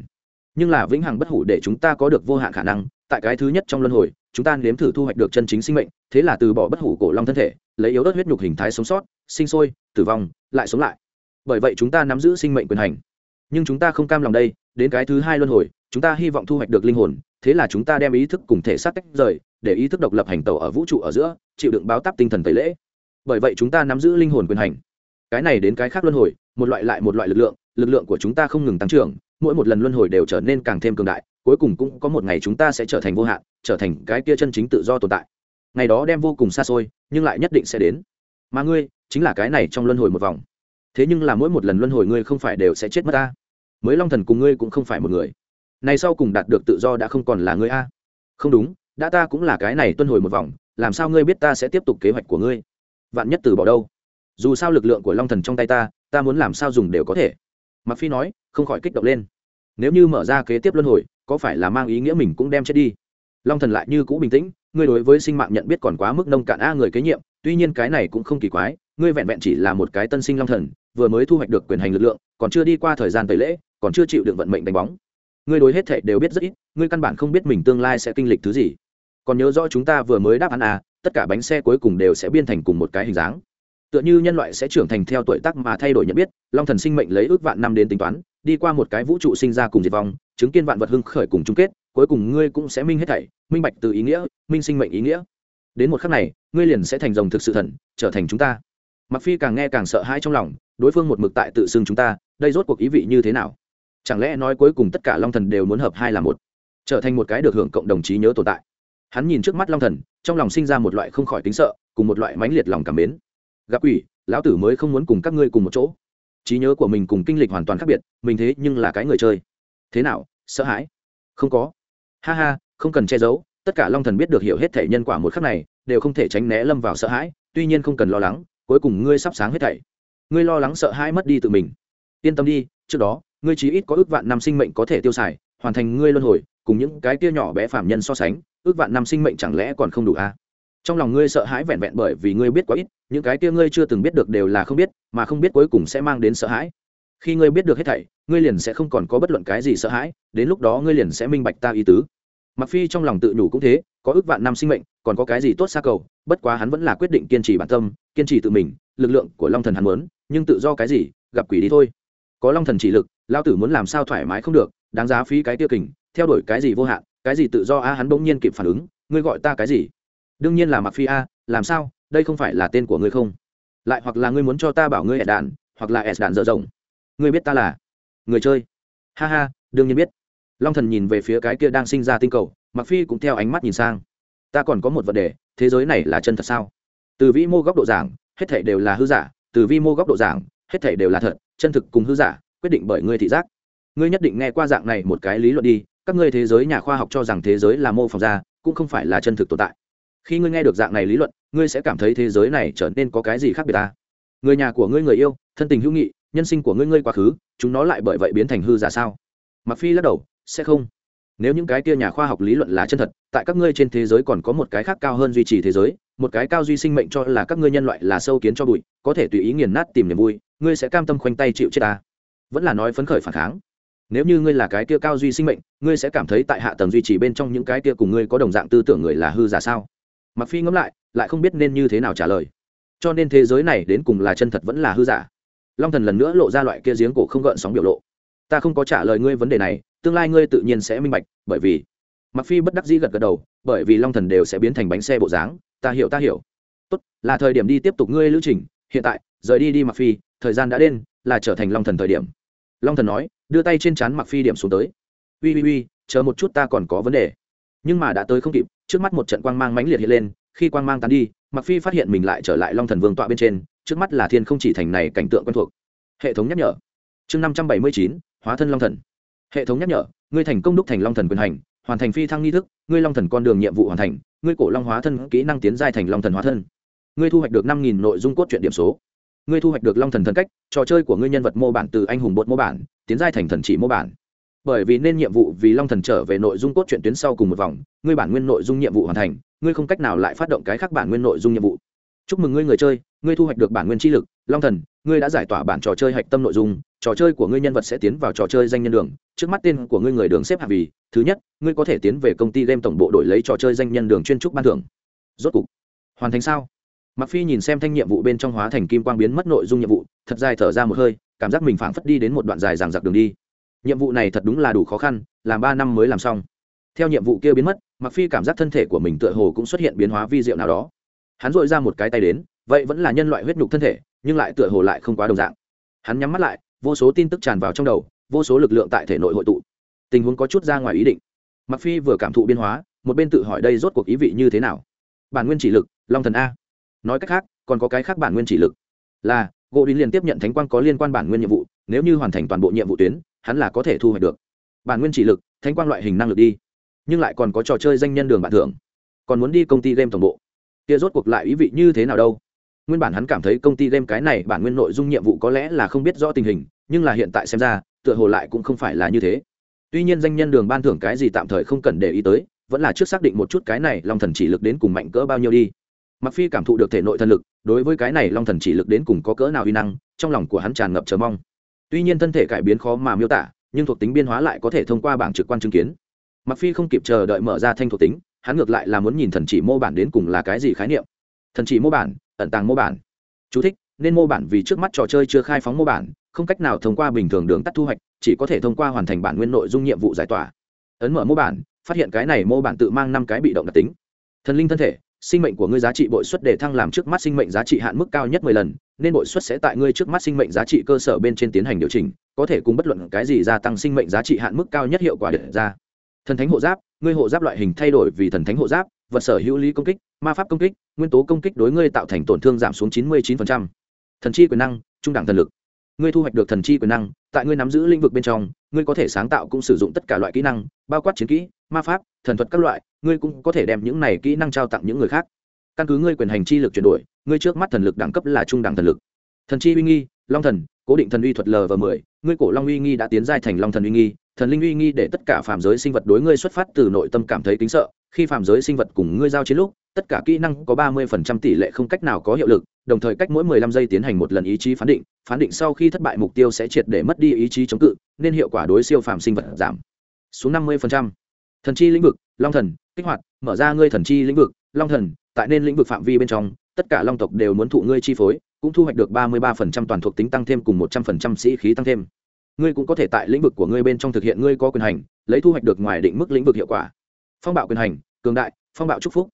Nhưng là vĩnh hằng bất hủ để chúng ta có được vô hạn khả năng, tại cái thứ nhất trong luân hồi, chúng ta nếm thử thu hoạch được chân chính sinh mệnh, thế là từ bỏ bất hủ cổ long thân thể, lấy yếu đất huyết nhục hình thái sống sót, sinh sôi, tử vong, lại sống lại. Bởi vậy chúng ta nắm giữ sinh mệnh quyền hành. Nhưng chúng ta không cam lòng đây, đến cái thứ hai luân hồi, chúng ta hy vọng thu hoạch được linh hồn, thế là chúng ta đem ý thức cùng thể xác tách rời, để ý thức độc lập hành tẩu ở vũ trụ ở giữa, chịu đựng báo táp tinh thần tẩy lễ bởi vậy chúng ta nắm giữ linh hồn quyền hành. Cái này đến cái khác luân hồi, một loại lại một loại lực lượng lực lượng của chúng ta không ngừng tăng trưởng, mỗi một lần luân hồi đều trở nên càng thêm cường đại, cuối cùng cũng có một ngày chúng ta sẽ trở thành vô hạn, trở thành cái kia chân chính tự do tồn tại. Ngày đó đem vô cùng xa xôi, nhưng lại nhất định sẽ đến. Mà ngươi, chính là cái này trong luân hồi một vòng. Thế nhưng là mỗi một lần luân hồi ngươi không phải đều sẽ chết mất ta. Mới long thần cùng ngươi cũng không phải một người. Này sau cùng đạt được tự do đã không còn là ngươi a. Không đúng, đã ta cũng là cái này tuân hồi một vòng, làm sao ngươi biết ta sẽ tiếp tục kế hoạch của ngươi? Vạn nhất từ bỏ đâu? Dù sao lực lượng của long thần trong tay ta ta muốn làm sao dùng đều có thể. Mặc phi nói, không khỏi kích động lên. Nếu như mở ra kế tiếp luân hồi, có phải là mang ý nghĩa mình cũng đem chết đi? Long thần lại như cũ bình tĩnh, ngươi đối với sinh mạng nhận biết còn quá mức nông cạn a à, người kế nhiệm, tuy nhiên cái này cũng không kỳ quái, ngươi vẹn vẹn chỉ là một cái tân sinh long thần, vừa mới thu hoạch được quyền hành lực lượng, còn chưa đi qua thời gian tẩy lễ, còn chưa chịu được vận mệnh đánh bóng. Ngươi đối hết thệ đều biết rất ít, ngươi căn bản không biết mình tương lai sẽ kinh lịch thứ gì. Còn nhớ rõ chúng ta vừa mới đáp án à tất cả bánh xe cuối cùng đều sẽ biên thành cùng một cái hình dáng. Tựa như nhân loại sẽ trưởng thành theo tuổi tác mà thay đổi nhận biết, long thần sinh mệnh lấy ước vạn năm đến tính toán, đi qua một cái vũ trụ sinh ra cùng diệt vong, chứng kiến vạn vật hưng khởi cùng chung kết, cuối cùng ngươi cũng sẽ minh hết thảy, minh bạch từ ý nghĩa, minh sinh mệnh ý nghĩa. Đến một khắc này, ngươi liền sẽ thành rồng thực sự thần, trở thành chúng ta. Mặc phi càng nghe càng sợ hãi trong lòng, đối phương một mực tại tự xưng chúng ta, đây rốt cuộc ý vị như thế nào? Chẳng lẽ nói cuối cùng tất cả long thần đều muốn hợp hai là một, trở thành một cái được hưởng cộng đồng trí nhớ tồn tại? Hắn nhìn trước mắt long thần trong lòng sinh ra một loại không khỏi tính sợ, cùng một loại mãnh liệt lòng cảm mến. Gặp quỷ, lão tử mới không muốn cùng các ngươi cùng một chỗ. Trí nhớ của mình cùng kinh lịch hoàn toàn khác biệt, mình thế nhưng là cái người chơi. Thế nào, sợ hãi? Không có. Ha ha, không cần che giấu, tất cả long thần biết được hiểu hết thể nhân quả một khắc này, đều không thể tránh né lâm vào sợ hãi, tuy nhiên không cần lo lắng, cuối cùng ngươi sắp sáng hết thảy. Ngươi lo lắng sợ hãi mất đi tự mình. Yên tâm đi, trước đó, ngươi chỉ ít có ước vạn năm sinh mệnh có thể tiêu xài, hoàn thành ngươi luân hồi, cùng những cái kia nhỏ bé phạm nhân so sánh ước vạn năm sinh mệnh chẳng lẽ còn không đủ à? trong lòng ngươi sợ hãi vẹn vẹn bởi vì ngươi biết quá ít, những cái kia ngươi chưa từng biết được đều là không biết, mà không biết cuối cùng sẽ mang đến sợ hãi. Khi ngươi biết được hết thảy, ngươi liền sẽ không còn có bất luận cái gì sợ hãi, đến lúc đó ngươi liền sẽ minh bạch ta ý tứ. Mặc phi trong lòng tự nhủ cũng thế, có ước vạn năm sinh mệnh, còn có cái gì tốt xa cầu, bất quá hắn vẫn là quyết định kiên trì bản tâm, kiên trì tự mình, lực lượng của long thần hắn muốn, nhưng tự do cái gì, gặp quỷ đi thôi. Có long thần chỉ lực lao tử muốn làm sao thoải mái không được, đáng giá phí cái tiêu kình, theo đuổi cái gì vô hạn cái gì tự do a, hắn bỗng nhiên kịp phản ứng, ngươi gọi ta cái gì? Đương nhiên là mặc phi a, làm sao? Đây không phải là tên của ngươi không? Lại hoặc là ngươi muốn cho ta bảo ngươi ẻ đạn hoặc là ẻ đạn dở rộng. Ngươi biết ta là người chơi. Ha ha, đương nhiên biết. Long thần nhìn về phía cái kia đang sinh ra tinh cầu mặc phi cũng theo ánh mắt nhìn sang. Ta còn có một vấn đề, thế giới này là chân thật sao? Từ vĩ mô góc độ giảng, hết thể đều là hư giả. Từ vi mô góc độ giảng, hết thể đều là thật, chân thực cùng hư giả, quyết định bởi ngươi thị giác. Ngươi nhất định nghe qua dạng này một cái lý luận đi các ngươi thế giới nhà khoa học cho rằng thế giới là mô phỏng ra, cũng không phải là chân thực tồn tại. Khi ngươi nghe được dạng này lý luận, ngươi sẽ cảm thấy thế giới này trở nên có cái gì khác biệt ta? Người nhà của ngươi người yêu, thân tình hữu nghị, nhân sinh của ngươi ngươi quá khứ, chúng nó lại bởi vậy biến thành hư giả sao? Mặc phi lắc đầu, sẽ không. Nếu những cái kia nhà khoa học lý luận là chân thật, tại các ngươi trên thế giới còn có một cái khác cao hơn duy trì thế giới, một cái cao duy sinh mệnh cho là các ngươi nhân loại là sâu kiến cho bụi, có thể tùy ý nghiền nát tìm niềm vui, ngươi sẽ cam tâm khoanh tay chịu chết ta. Vẫn là nói phấn khởi phản kháng nếu như ngươi là cái kia cao duy sinh mệnh, ngươi sẽ cảm thấy tại hạ tầng duy trì bên trong những cái kia cùng ngươi có đồng dạng tư tưởng người là hư giả sao? Mặc phi ngẫm lại lại không biết nên như thế nào trả lời. Cho nên thế giới này đến cùng là chân thật vẫn là hư giả? Long thần lần nữa lộ ra loại kia giếng cổ không gợn sóng biểu lộ. Ta không có trả lời ngươi vấn đề này, tương lai ngươi tự nhiên sẽ minh bạch, bởi vì mặc phi bất đắc dĩ gật gật đầu, bởi vì long thần đều sẽ biến thành bánh xe bộ dáng. Ta hiểu ta hiểu. Tốt, là thời điểm đi tiếp tục ngươi lữ trình. Hiện tại, rời đi đi mặc phi, thời gian đã đến, là trở thành long thần thời điểm long thần nói, đưa tay trên chắn mặc phi điểm xuống tới. Ui ui ui, chờ một chút ta còn có vấn đề. Nhưng mà đã tới không kịp, trước mắt một trận quang mang mãnh liệt hiện lên, khi quang mang tán đi, mặc phi phát hiện mình lại trở lại long thần vương tọa bên trên, trước mắt là thiên không chỉ thành này cảnh tượng quen thuộc. Hệ thống nhắc nhở. Chương năm trăm bảy mươi chín, hóa thân long thần. Hệ thống nhắc nhở, ngươi thành công đúc thành long thần quyền hành, hoàn thành phi thăng nghi thức, ngươi long thần con đường nhiệm vụ hoàn thành, ngươi cổ long hóa thân kỹ năng tiến giai thành long thần hóa thân. Ngươi thu hoạch được năm nghìn nội dung cốt truyện điểm số ngươi thu hoạch được long thần thần cách, trò chơi của ngươi nhân vật mô bản từ anh hùng bột mô bản, tiến giai thành thần chỉ mô bản. Bởi vì nên nhiệm vụ vì long thần trở về nội dung cốt truyện tuyến sau cùng một vòng, ngươi bản nguyên nội dung nhiệm vụ hoàn thành, ngươi không cách nào lại phát động cái khác bản nguyên nội dung nhiệm vụ. Chúc mừng ngươi người chơi, ngươi thu hoạch được bản nguyên chi lực, long thần, ngươi đã giải tỏa bản trò chơi hạch tâm nội dung, trò chơi của ngươi nhân vật sẽ tiến vào trò chơi danh nhân đường. Trước mắt tên của ngươi người đường xếp hạng vì, thứ nhất, ngươi có thể tiến về công ty game tổng bộ đổi lấy trò chơi danh nhân đường chuyên trúc ban thưởng. Rốt cục, hoàn thành sao? Mặc phi nhìn xem thanh nhiệm vụ bên trong hóa thành kim quang biến mất nội dung nhiệm vụ, thật dài thở ra một hơi, cảm giác mình phảng phất đi đến một đoạn dài ràng giặc đường đi. Nhiệm vụ này thật đúng là đủ khó khăn, làm ba năm mới làm xong. Theo nhiệm vụ kia biến mất mặc phi cảm giác thân thể của mình tựa hồ cũng xuất hiện biến hóa vi diệu nào đó. Hắn dội ra một cái tay đến, vậy vẫn là nhân loại huyết nhục thân thể, nhưng lại tựa hồ lại không quá đồng dạng. Hắn nhắm mắt lại, vô số tin tức tràn vào trong đầu, vô số lực lượng tại thể nội hội tụ. Tình huống có chút ra ngoài ý định. Mặc phi vừa cảm thụ biến hóa, một bên tự hỏi đây rốt cuộc ý vị như thế nào. Bản nguyên chỉ lực, long thần a nói cách khác, còn có cái khác bản nguyên chỉ lực. Là gỗ đi liền tiếp nhận thánh quang có liên quan bản nguyên nhiệm vụ, nếu như hoàn thành toàn bộ nhiệm vụ tuyến, hắn là có thể thu hoạch được. Bản nguyên chỉ lực, thánh quang loại hình năng lực đi. Nhưng lại còn có trò chơi danh nhân đường bản thưởng. Còn muốn đi công ty game tổng bộ. Kia rốt cuộc lại ý vị như thế nào đâu? Nguyên bản hắn cảm thấy công ty game cái này bản nguyên nội dung nhiệm vụ có lẽ là không biết rõ tình hình, nhưng là hiện tại xem ra, tựa hồ lại cũng không phải là như thế. Tuy nhiên danh nhân đường ban thưởng cái gì tạm thời không cần để ý tới, vẫn là trước xác định một chút cái này long thần chỉ lực đến cùng mạnh cỡ bao nhiêu đi mặc phi cảm thụ được thể nội thân lực đối với cái này long thần chỉ lực đến cùng có cỡ nào uy năng trong lòng của hắn tràn ngập chờ mong. Tuy nhiên thân thể cải biến khó mà miêu tả nhưng thuộc tính biên hóa lại có thể thông qua bảng trực quan chứng kiến. Mặc phi không kịp chờ đợi mở ra thanh thuộc tính hắn ngược lại là muốn nhìn thần chỉ mô bản đến cùng là cái gì khái niệm. Thần chỉ mô bản ẩn tàng mô bản. Chú thích, nên mô bản vì trước mắt trò chơi chưa khai phóng mô bản không cách nào thông qua bình thường đường tắt thu hoạch chỉ có thể thông qua hoàn thành bản nguyên nội dung nhiệm vụ giải tỏa. Ấn mở mô bản phát hiện cái này mô bản tự mang năm cái bị động đặc tính. Thần linh thân thể sinh mệnh của ngươi giá trị bội suất để thăng làm trước mắt sinh mệnh giá trị hạn mức cao nhất mười lần, nên bội suất sẽ tại ngươi trước mắt sinh mệnh giá trị cơ sở bên trên tiến hành điều chỉnh, có thể cùng bất luận cái gì gia tăng sinh mệnh giá trị hạn mức cao nhất hiệu quả được ra thần thánh hộ giáp, ngươi hộ giáp loại hình thay đổi vì thần thánh hộ giáp, vật sở hữu lý công kích, ma pháp công kích, nguyên tố công kích đối ngươi tạo thành tổn thương giảm xuống chín mươi 99%. thần chi quyền năng, trung đẳng thần lực ngươi thu hoạch được thần chi quyền năng, tại ngươi nắm giữ lĩnh vực bên trong, ngươi có thể sáng tạo cũng sử dụng tất cả loại kỹ năng, bao quát chiến kỹ ma pháp, thần thuật các loại, ngươi cũng có thể đem những này kỹ năng trao tặng những người khác. Căn cứ ngươi quyền hành chi lực chuyển đổi, ngươi trước mắt thần lực đẳng cấp là trung đẳng thần lực. Thần chi uy nghi, long thần, cố định thần uy thuật l và mười, ngươi cổ long uy nghi đã tiến giai thành long thần uy nghi, thần linh uy nghi để tất cả phàm giới sinh vật đối ngươi xuất phát từ nội tâm cảm thấy kính sợ. Khi phàm giới sinh vật cùng ngươi giao chiến lúc, tất cả kỹ năng có ba mươi phần trăm tỷ lệ không cách nào có hiệu lực, đồng thời cách mỗi mười lăm giây tiến hành một lần ý chí phán định phán định sau khi thất bại mục tiêu sẽ triệt để mất đi ý chí chống cự, nên hiệu quả đối siêu phàm sinh vật giảm xuống năm mươi phần trăm thần chi lĩnh vực long thần kích hoạt mở ra ngươi thần chi lĩnh vực long thần tại nên lĩnh vực phạm vi bên trong tất cả long tộc đều muốn thụ ngươi chi phối cũng thu hoạch được ba mươi ba phần trăm toàn thuộc tính tăng thêm cùng một trăm phần trăm sĩ khí tăng thêm. Ngươi cũng có thể tại lĩnh vực của ngươi bên trong thực hiện ngươi có quyền hành lấy thu hoạch được ngoài định mức lĩnh vực hiệu quả. Phong bạo quyền hành cường đại phong bạo chúc phúc.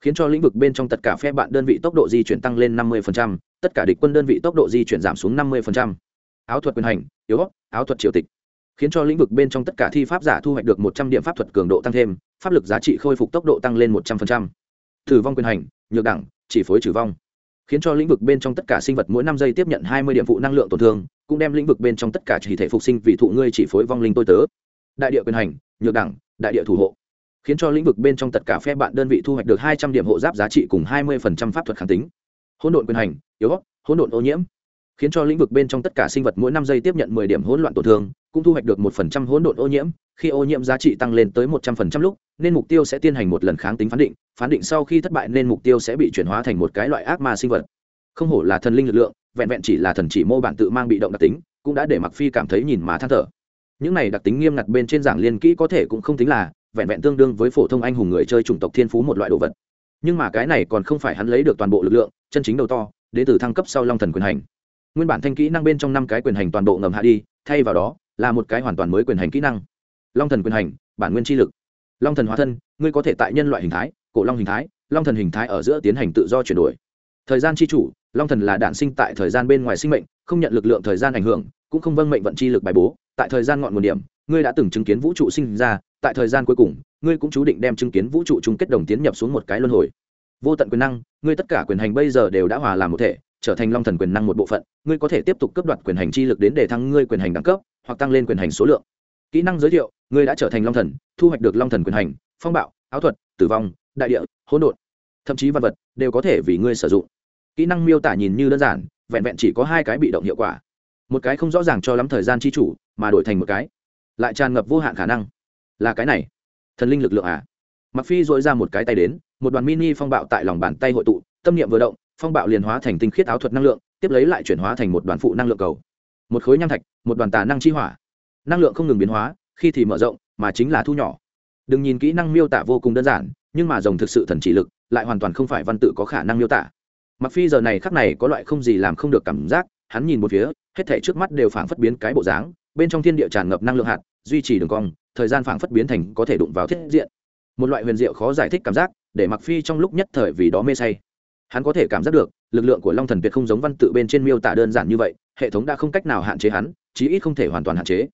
Khiến cho lĩnh vực bên trong tất cả phe bạn đơn vị tốc độ di chuyển tăng lên 50%, tất cả địch quân đơn vị tốc độ di chuyển giảm xuống 50%. áo thuật quyền hành yếu áo thuật triều tịch khiến cho lĩnh vực bên trong tất cả thi pháp giả thu hoạch được 100 điểm pháp thuật cường độ tăng thêm, pháp lực giá trị khôi phục tốc độ tăng lên 100%. thử vong quyền hành, nhược đẳng, chỉ phối trừ vong. Khiến cho lĩnh vực bên trong tất cả sinh vật mỗi năm giây tiếp nhận 20 điểm phụ năng lượng tổn thương, cũng đem lĩnh vực bên trong tất cả chỉ thể phục sinh vì thụ ngươi chỉ phối vong linh tôi tớ. Đại địa quyền hành, nhược đẳng, đại địa thủ hộ. Khiến cho lĩnh vực bên trong tất cả phe bạn đơn vị thu hoạch được hai trăm điểm hộ giáp giá trị cùng hai mươi pháp thuật kháng tính. Hỗn độn quyền hành, yếu hỗn độn ô nhiễm khiến cho lĩnh vực bên trong tất cả sinh vật mỗi năm giây tiếp nhận mười điểm hỗn loạn tổn thương, cũng thu hoạch được một phần trăm hỗn độn ô nhiễm. Khi ô nhiễm giá trị tăng lên tới một trăm phần trăm lúc, nên mục tiêu sẽ tiến hành một lần kháng tính phán định. Phán định sau khi thất bại nên mục tiêu sẽ bị chuyển hóa thành một cái loại ác ma sinh vật. Không hổ là thần linh lực lượng, vẹn vẹn chỉ là thần chỉ mô bản tự mang bị động đặc tính, cũng đã để mặc phi cảm thấy nhìn má than thở. Những này đặc tính nghiêm ngặt bên trên giảng liên kỹ có thể cũng không tính là, vẹn vẹn tương đương với phổ thông anh hùng người chơi chủng tộc thiên phú một loại đồ vật. Nhưng mà cái này còn không phải hắn lấy được toàn bộ lực lượng, chân chính đầu to, đến từ thăng cấp sau long thần quyền hành nguyên bản thanh kỹ năng bên trong năm cái quyền hành toàn bộ ngầm hạ đi, thay vào đó, là một cái hoàn toàn mới quyền hành kỹ năng. Long thần quyền hành, bản nguyên chi lực. Long thần hóa thân, ngươi có thể tại nhân loại hình thái, cổ long hình thái, long thần hình thái ở giữa tiến hành tự do chuyển đổi. Thời gian chi chủ, long thần là đản sinh tại thời gian bên ngoài sinh mệnh, không nhận lực lượng thời gian ảnh hưởng, cũng không vâng mệnh vận chi lực bài bố, tại thời gian ngọn nguồn điểm, ngươi đã từng chứng kiến vũ trụ sinh ra, tại thời gian cuối cùng, ngươi cũng chú định đem chứng kiến vũ trụ chung kết đồng tiến nhập xuống một cái luân hồi. Vô tận quyền năng, ngươi tất cả quyền hành bây giờ đều đã hòa làm một thể trở thành long thần quyền năng một bộ phận, ngươi có thể tiếp tục cấp đoạt quyền hành chi lực đến để thăng ngươi quyền hành đẳng cấp, hoặc tăng lên quyền hành số lượng. Kỹ năng giới thiệu, ngươi đã trở thành long thần, thu hoạch được long thần quyền hành, phong bạo, áo thuật, tử vong, đại địa, hỗn độn, thậm chí văn vật đều có thể vì ngươi sử dụng. Kỹ năng miêu tả nhìn như đơn giản, vẹn vẹn chỉ có hai cái bị động hiệu quả. Một cái không rõ ràng cho lắm thời gian chi chủ, mà đổi thành một cái lại tràn ngập vô hạn khả năng. Là cái này, thần linh lực lượng à? Mặc phi dội ra một cái tay đến, một đoàn mini phong bạo tại lòng bàn tay hội tụ, tâm niệm vừa động phong bạo liền hóa thành tinh khiết áo thuật năng lượng, tiếp lấy lại chuyển hóa thành một đoàn phụ năng lượng cầu. Một khối nham thạch, một đoàn tà năng chi hỏa. Năng lượng không ngừng biến hóa, khi thì mở rộng, mà chính là thu nhỏ. Đừng nhìn kỹ năng miêu tả vô cùng đơn giản, nhưng mà rồng thực sự thần chỉ lực, lại hoàn toàn không phải văn tự có khả năng miêu tả. Mặc phi giờ này khắc này có loại không gì làm không được cảm giác, hắn nhìn một phía, hết thảy trước mắt đều phảng phất biến cái bộ dáng, bên trong thiên địa tràn ngập năng lượng hạt, duy trì đường cong, thời gian phảng phất biến thành có thể đụng vào thiết diện. Một loại huyền diệu khó giải thích cảm giác, để mặc phi trong lúc nhất thời vì đó mê say hắn có thể cảm giác được, lực lượng của long thần tuyệt không giống văn tự bên trên miêu tả đơn giản như vậy, hệ thống đã không cách nào hạn chế hắn, chí ít không thể hoàn toàn hạn chế.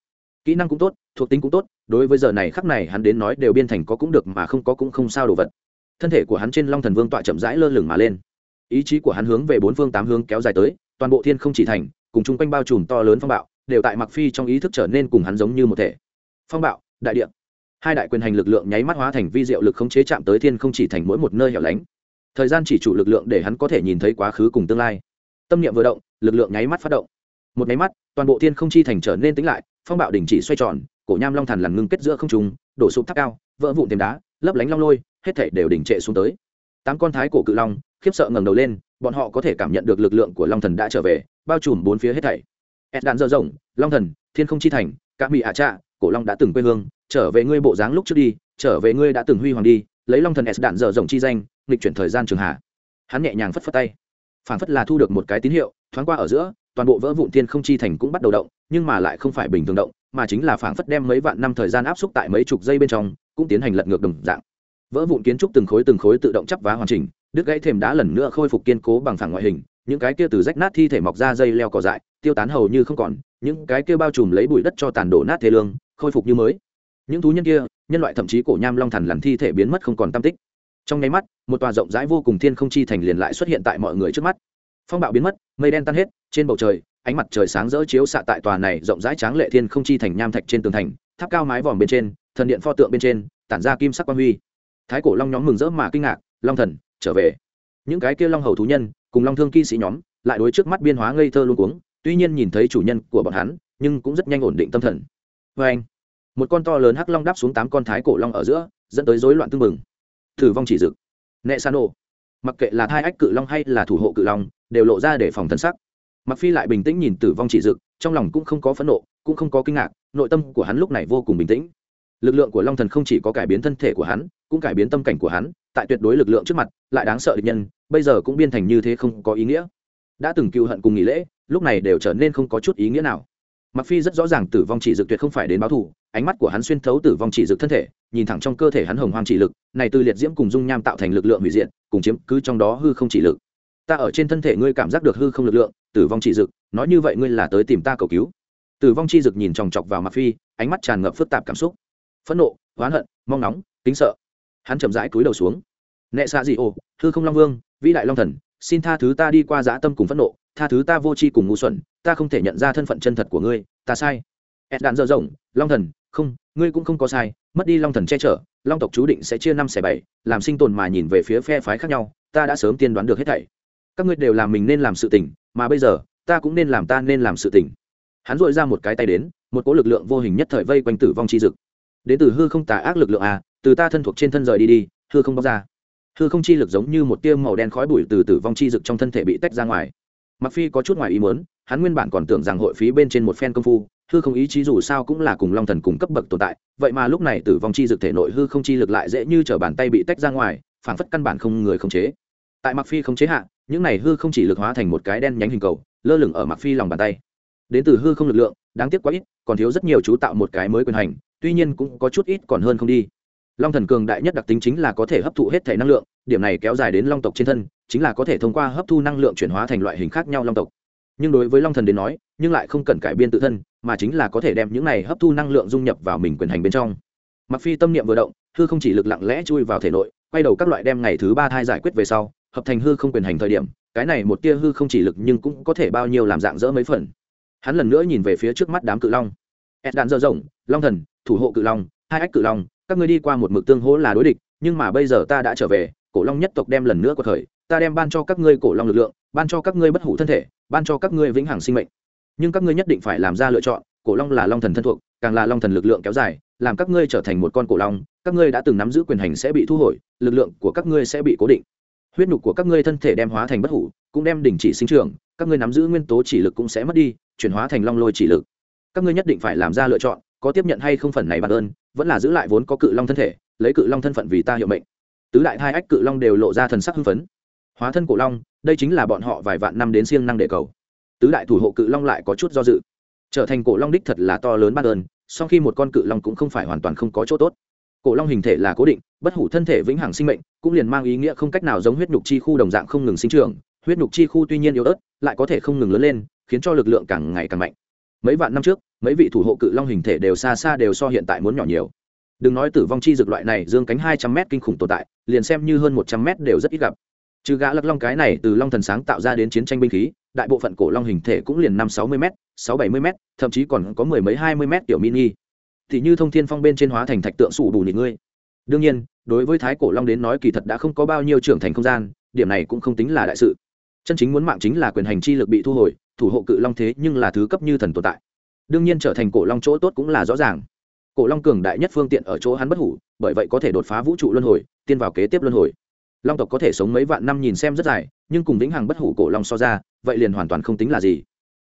Kỹ năng cũng tốt, thuộc tính cũng tốt, đối với giờ này khắc này hắn đến nói đều biên thành có cũng được mà không có cũng không sao đồ vật. Thân thể của hắn trên long thần vương tọa chậm rãi lơ lửng mà lên. Ý chí của hắn hướng về bốn phương tám hướng kéo dài tới, toàn bộ thiên không chỉ thành, cùng chung quanh bao trùm to lớn phong bạo, đều tại mặc phi trong ý thức trở nên cùng hắn giống như một thể. Phong bạo, đại địa. Hai đại quyền hành lực lượng nháy mắt hóa thành vi diệu lực khống chế chạm tới thiên không chỉ thành mỗi một nơi hẻo lánh thời gian chỉ chủ lực lượng để hắn có thể nhìn thấy quá khứ cùng tương lai. Tâm niệm vừa động, lực lượng nháy mắt phát động. Một nháy mắt, toàn bộ thiên không chi thành trở nên tĩnh lại, phong bạo đình chỉ xoay tròn, cổ nham long thần lằn ngưng kết giữa không trùng đổ sụp tháp cao, vỡ vụn thêm đá, lấp lánh long lôi, hết thể đều đình trệ xuống tới. Tám con thái cổ cự long, khiếp sợ ngẩng đầu lên, bọn họ có thể cảm nhận được lực lượng của long thần đã trở về, bao trùm bốn phía hết thảy. Ed đạn dơ rộng, long thần, thiên không chi thành, cả mỹ ạ trạ, cổ long đã từng quê hương, trở về ngươi bộ dáng lúc trước đi, trở về ngươi đã từng huy hoàng đi, lấy long thần ed đạn dở rộng chi danh nghịch chuyển thời gian trường hạ hắn nhẹ nhàng phất phất tay. Phảng phất là thu được một cái tín hiệu, thoáng qua ở giữa, toàn bộ vỡ vụn thiên không chi thành cũng bắt đầu động, nhưng mà lại không phải bình thường động, mà chính là phảng phất đem mấy vạn năm thời gian áp xúc tại mấy chục giây bên trong, cũng tiến hành lật ngược đồng dạng. Vỡ vụn kiến trúc từng khối từng khối tự động chắp vá hoàn chỉnh, đứt gãy thềm đá lần nữa khôi phục kiên cố bằng phẳng ngoại hình, những cái kia từ rách nát thi thể mọc ra dây leo cỏ dại, tiêu tán hầu như không còn, những cái kia bao trùm lấy bụi đất cho tàn đổ nát thế lương, khôi phục như mới. Những thú nhân kia, nhân loại thậm chí cổ nham long thần lằn thi thể biến mất không còn tam tích trong nháy mắt, một tòa rộng rãi vô cùng thiên không chi thành liền lại xuất hiện tại mọi người trước mắt. Phong bạo biến mất, mây đen tan hết, trên bầu trời, ánh mặt trời sáng rỡ chiếu xạ tại tòa này rộng rãi tráng lệ thiên không chi thành nham thạch trên tường thành, tháp cao mái vòm bên trên, thần điện pho tượng bên trên, tản ra kim sắc quang huy. Thái cổ long nhóm mừng rỡ mà kinh ngạc, long thần, trở về. Những cái kia long hầu thú nhân, cùng long thương kỵ sĩ nhóm, lại đối trước mắt biên hóa ngây thơ luôn cuống, tuy nhiên nhìn thấy chủ nhân của bọn hắn, nhưng cũng rất nhanh ổn định tâm thần. Vê anh một con to lớn hắc long đáp xuống tám con thái cổ long ở giữa, dẫn tới rối loạn tương mừng thử vong chỉ dực. Nẹ san ô mặc kệ là hai ách cự long hay là thủ hộ cự long, đều lộ ra để phòng thân sắc mặc phi lại bình tĩnh nhìn tử vong chỉ dực, trong lòng cũng không có phẫn nộ, cũng không có kinh ngạc, nội tâm của hắn lúc này vô cùng bình tĩnh. Lực lượng của long thần không chỉ có cải biến thân thể của hắn, cũng cải biến tâm cảnh của hắn, tại tuyệt đối lực lượng trước mặt, lại đáng sợ địch nhân, bây giờ cũng biên thành như thế không có ý nghĩa. Đã từng cựu hận cùng nghỉ lễ, lúc này đều trở nên không có chút ý nghĩa nào mặc phi rất rõ ràng tử vong chỉ dực tuyệt không phải đến báo thù, ánh mắt của hắn xuyên thấu tử vong chỉ dực thân thể, nhìn thẳng trong cơ thể hắn hồng hoang chỉ lực, này từ liệt diễm cùng dung nham tạo thành lực lượng hủy diện cùng chiếm cứ trong đó hư không chỉ lực. Ta ở trên thân thể ngươi cảm giác được hư không lực lượng, tử vong chỉ dực nói như vậy ngươi là tới tìm ta cầu cứu. Tử vong chi dực nhìn chòng chọc vào mặc phi, ánh mắt tràn ngập phức tạp cảm xúc. Phẫn nộ, oán hận, mong nóng, kính sợ. Hắn chậm rãi cúi đầu xuống. Nệ xạ dị ô, hư không long vương, vĩ đại long thần, xin tha thứ ta đi qua dã tâm cùng phẫn nộ tha thứ ta vô tri cùng ngu xuẩn, ta không thể nhận ra thân phận chân thật của ngươi, ta sai. Ed đạn dở rộng, long thần, không, ngươi cũng không có sai, mất đi long thần che chở, long tộc chú định sẽ chia năm xẻ bảy, làm sinh tồn mà nhìn về phía phe phái khác nhau, ta đã sớm tiên đoán được hết thảy. Các ngươi đều làm mình nên làm sự tình, mà bây giờ, ta cũng nên làm ta nên làm sự tình. Hắn dội ra một cái tay đến, một cỗ lực lượng vô hình nhất thời vây quanh tử vong chi dực. Đến từ hư không tà ác lực lượng à từ ta thân thuộc trên thân rời đi đi, hư không bóc ra. Hư không chi lực giống như một tia màu đen khói bụi từ tử vong chi dực trong thân thể bị tách ra ngoài mặc phi có chút ngoài ý muốn, hắn nguyên bản còn tưởng rằng hội phí bên trên một phen công phu, hư không ý chí dù sao cũng là cùng long thần cùng cấp bậc tồn tại, vậy mà lúc này tử vong chi dực thể nội hư không chi lực lại dễ như trở bàn tay bị tách ra ngoài, phảng phất căn bản không người không chế. Tại mặc phi không chế hạ, những này hư không chỉ lực hóa thành một cái đen nhánh hình cầu, lơ lửng ở mặc phi lòng bàn tay. Đến từ hư không lực lượng, đáng tiếc quá ít, còn thiếu rất nhiều chú tạo một cái mới quyền hành, tuy nhiên cũng có chút ít còn hơn không đi. Long thần cường đại nhất đặc tính chính là có thể hấp thụ hết thể năng lượng điểm này kéo dài đến long tộc trên thân, chính là có thể thông qua hấp thu năng lượng chuyển hóa thành loại hình khác nhau long tộc. Nhưng đối với long thần đến nói, nhưng lại không cần cải biên tự thân, mà chính là có thể đem những này hấp thu năng lượng dung nhập vào mình quyền hành bên trong. Mặc phi tâm niệm vừa động, hư không chỉ lực lặng lẽ chui vào thể nội, quay đầu các loại đem ngày thứ ba thai giải quyết về sau, hợp thành hư không quyền hành thời điểm, cái này một tia hư không chỉ lực nhưng cũng có thể bao nhiêu làm dạng dỡ mấy phần. Hắn lần nữa nhìn về phía trước mắt đám cự long. Ed đạn dơ rộng, long thần, thủ hộ cự long, hai ách cự long, các ngươi đi qua một mực tương hỗ là đối địch, nhưng mà bây giờ ta đã trở về cổ long nhất tộc đem lần nữa cuộc khởi ta đem ban cho các ngươi cổ long lực lượng, ban cho các ngươi bất hủ thân thể, ban cho các ngươi vĩnh hằng sinh mệnh. Nhưng các ngươi nhất định phải làm ra lựa chọn, cổ long là long thần thân thuộc, càng là long thần lực lượng kéo dài, làm các ngươi trở thành một con cổ long, các ngươi đã từng nắm giữ quyền hành sẽ bị thu hồi, lực lượng của các ngươi sẽ bị cố định. Huyết nhục của các ngươi thân thể đem hóa thành bất hủ, cũng đem đình chỉ sinh trưởng, các ngươi nắm giữ nguyên tố chỉ lực cũng sẽ mất đi, chuyển hóa thành long lôi chỉ lực. Các ngươi nhất định phải làm ra lựa chọn, có tiếp nhận hay không phần này bản ơn, vẫn là giữ lại vốn có cự long thân thể, lấy cự long thân phận vì ta hiệu mệnh tứ đại thai ách cự long đều lộ ra thần sắc hưng phấn. Hóa thân cổ long, đây chính là bọn họ vài vạn năm đến siêng năng để cầu. Tứ đại thủ hộ cự long lại có chút do dự. Trở thành cổ long đích thật là to lớn ban ơn sau khi một con cự long cũng không phải hoàn toàn không có chỗ tốt. Cổ long hình thể là cố định, bất hủ thân thể vĩnh hằng sinh mệnh, cũng liền mang ý nghĩa không cách nào giống huyết nhục chi khu đồng dạng không ngừng sinh trưởng. Huyết nhục chi khu tuy nhiên yếu ớt, lại có thể không ngừng lớn lên, khiến cho lực lượng càng ngày càng mạnh. Mấy vạn năm trước, mấy vị thủ hộ cự long hình thể đều xa xa đều so hiện tại muốn nhỏ nhiều đừng nói tử vong chi dược loại này, dương cánh hai trăm m kinh khủng tồn tại, liền xem như hơn một trăm m đều rất ít gặp. Trừ gã lắc long cái này từ long thần sáng tạo ra đến chiến tranh binh khí, đại bộ phận cổ long hình thể cũng liền năm, sáu mươi m sáu, bảy mươi m thậm chí còn có mười mấy, hai mươi m tiểu mini. Thì như thông thiên phong bên trên hóa thành thạch tượng sủ đủ nịt ngươi. Đương nhiên, đối với thái cổ long đến nói kỳ thật đã không có bao nhiêu trưởng thành không gian, điểm này cũng không tính là đại sự. Chân chính muốn mạng chính là quyền hành chi lực bị thu hồi, thủ hộ cự long thế nhưng là thứ cấp như thần tồn tại. Đương nhiên trở thành cổ long chỗ tốt cũng là rõ ràng cổ long cường đại nhất phương tiện ở chỗ hắn bất hủ, bởi vậy có thể đột phá vũ trụ luân hồi, tiên vào kế tiếp luân hồi. Long tộc có thể sống mấy vạn năm nhìn xem rất dài, nhưng cùng vĩnh hằng bất hủ cổ long so ra, vậy liền hoàn toàn không tính là gì.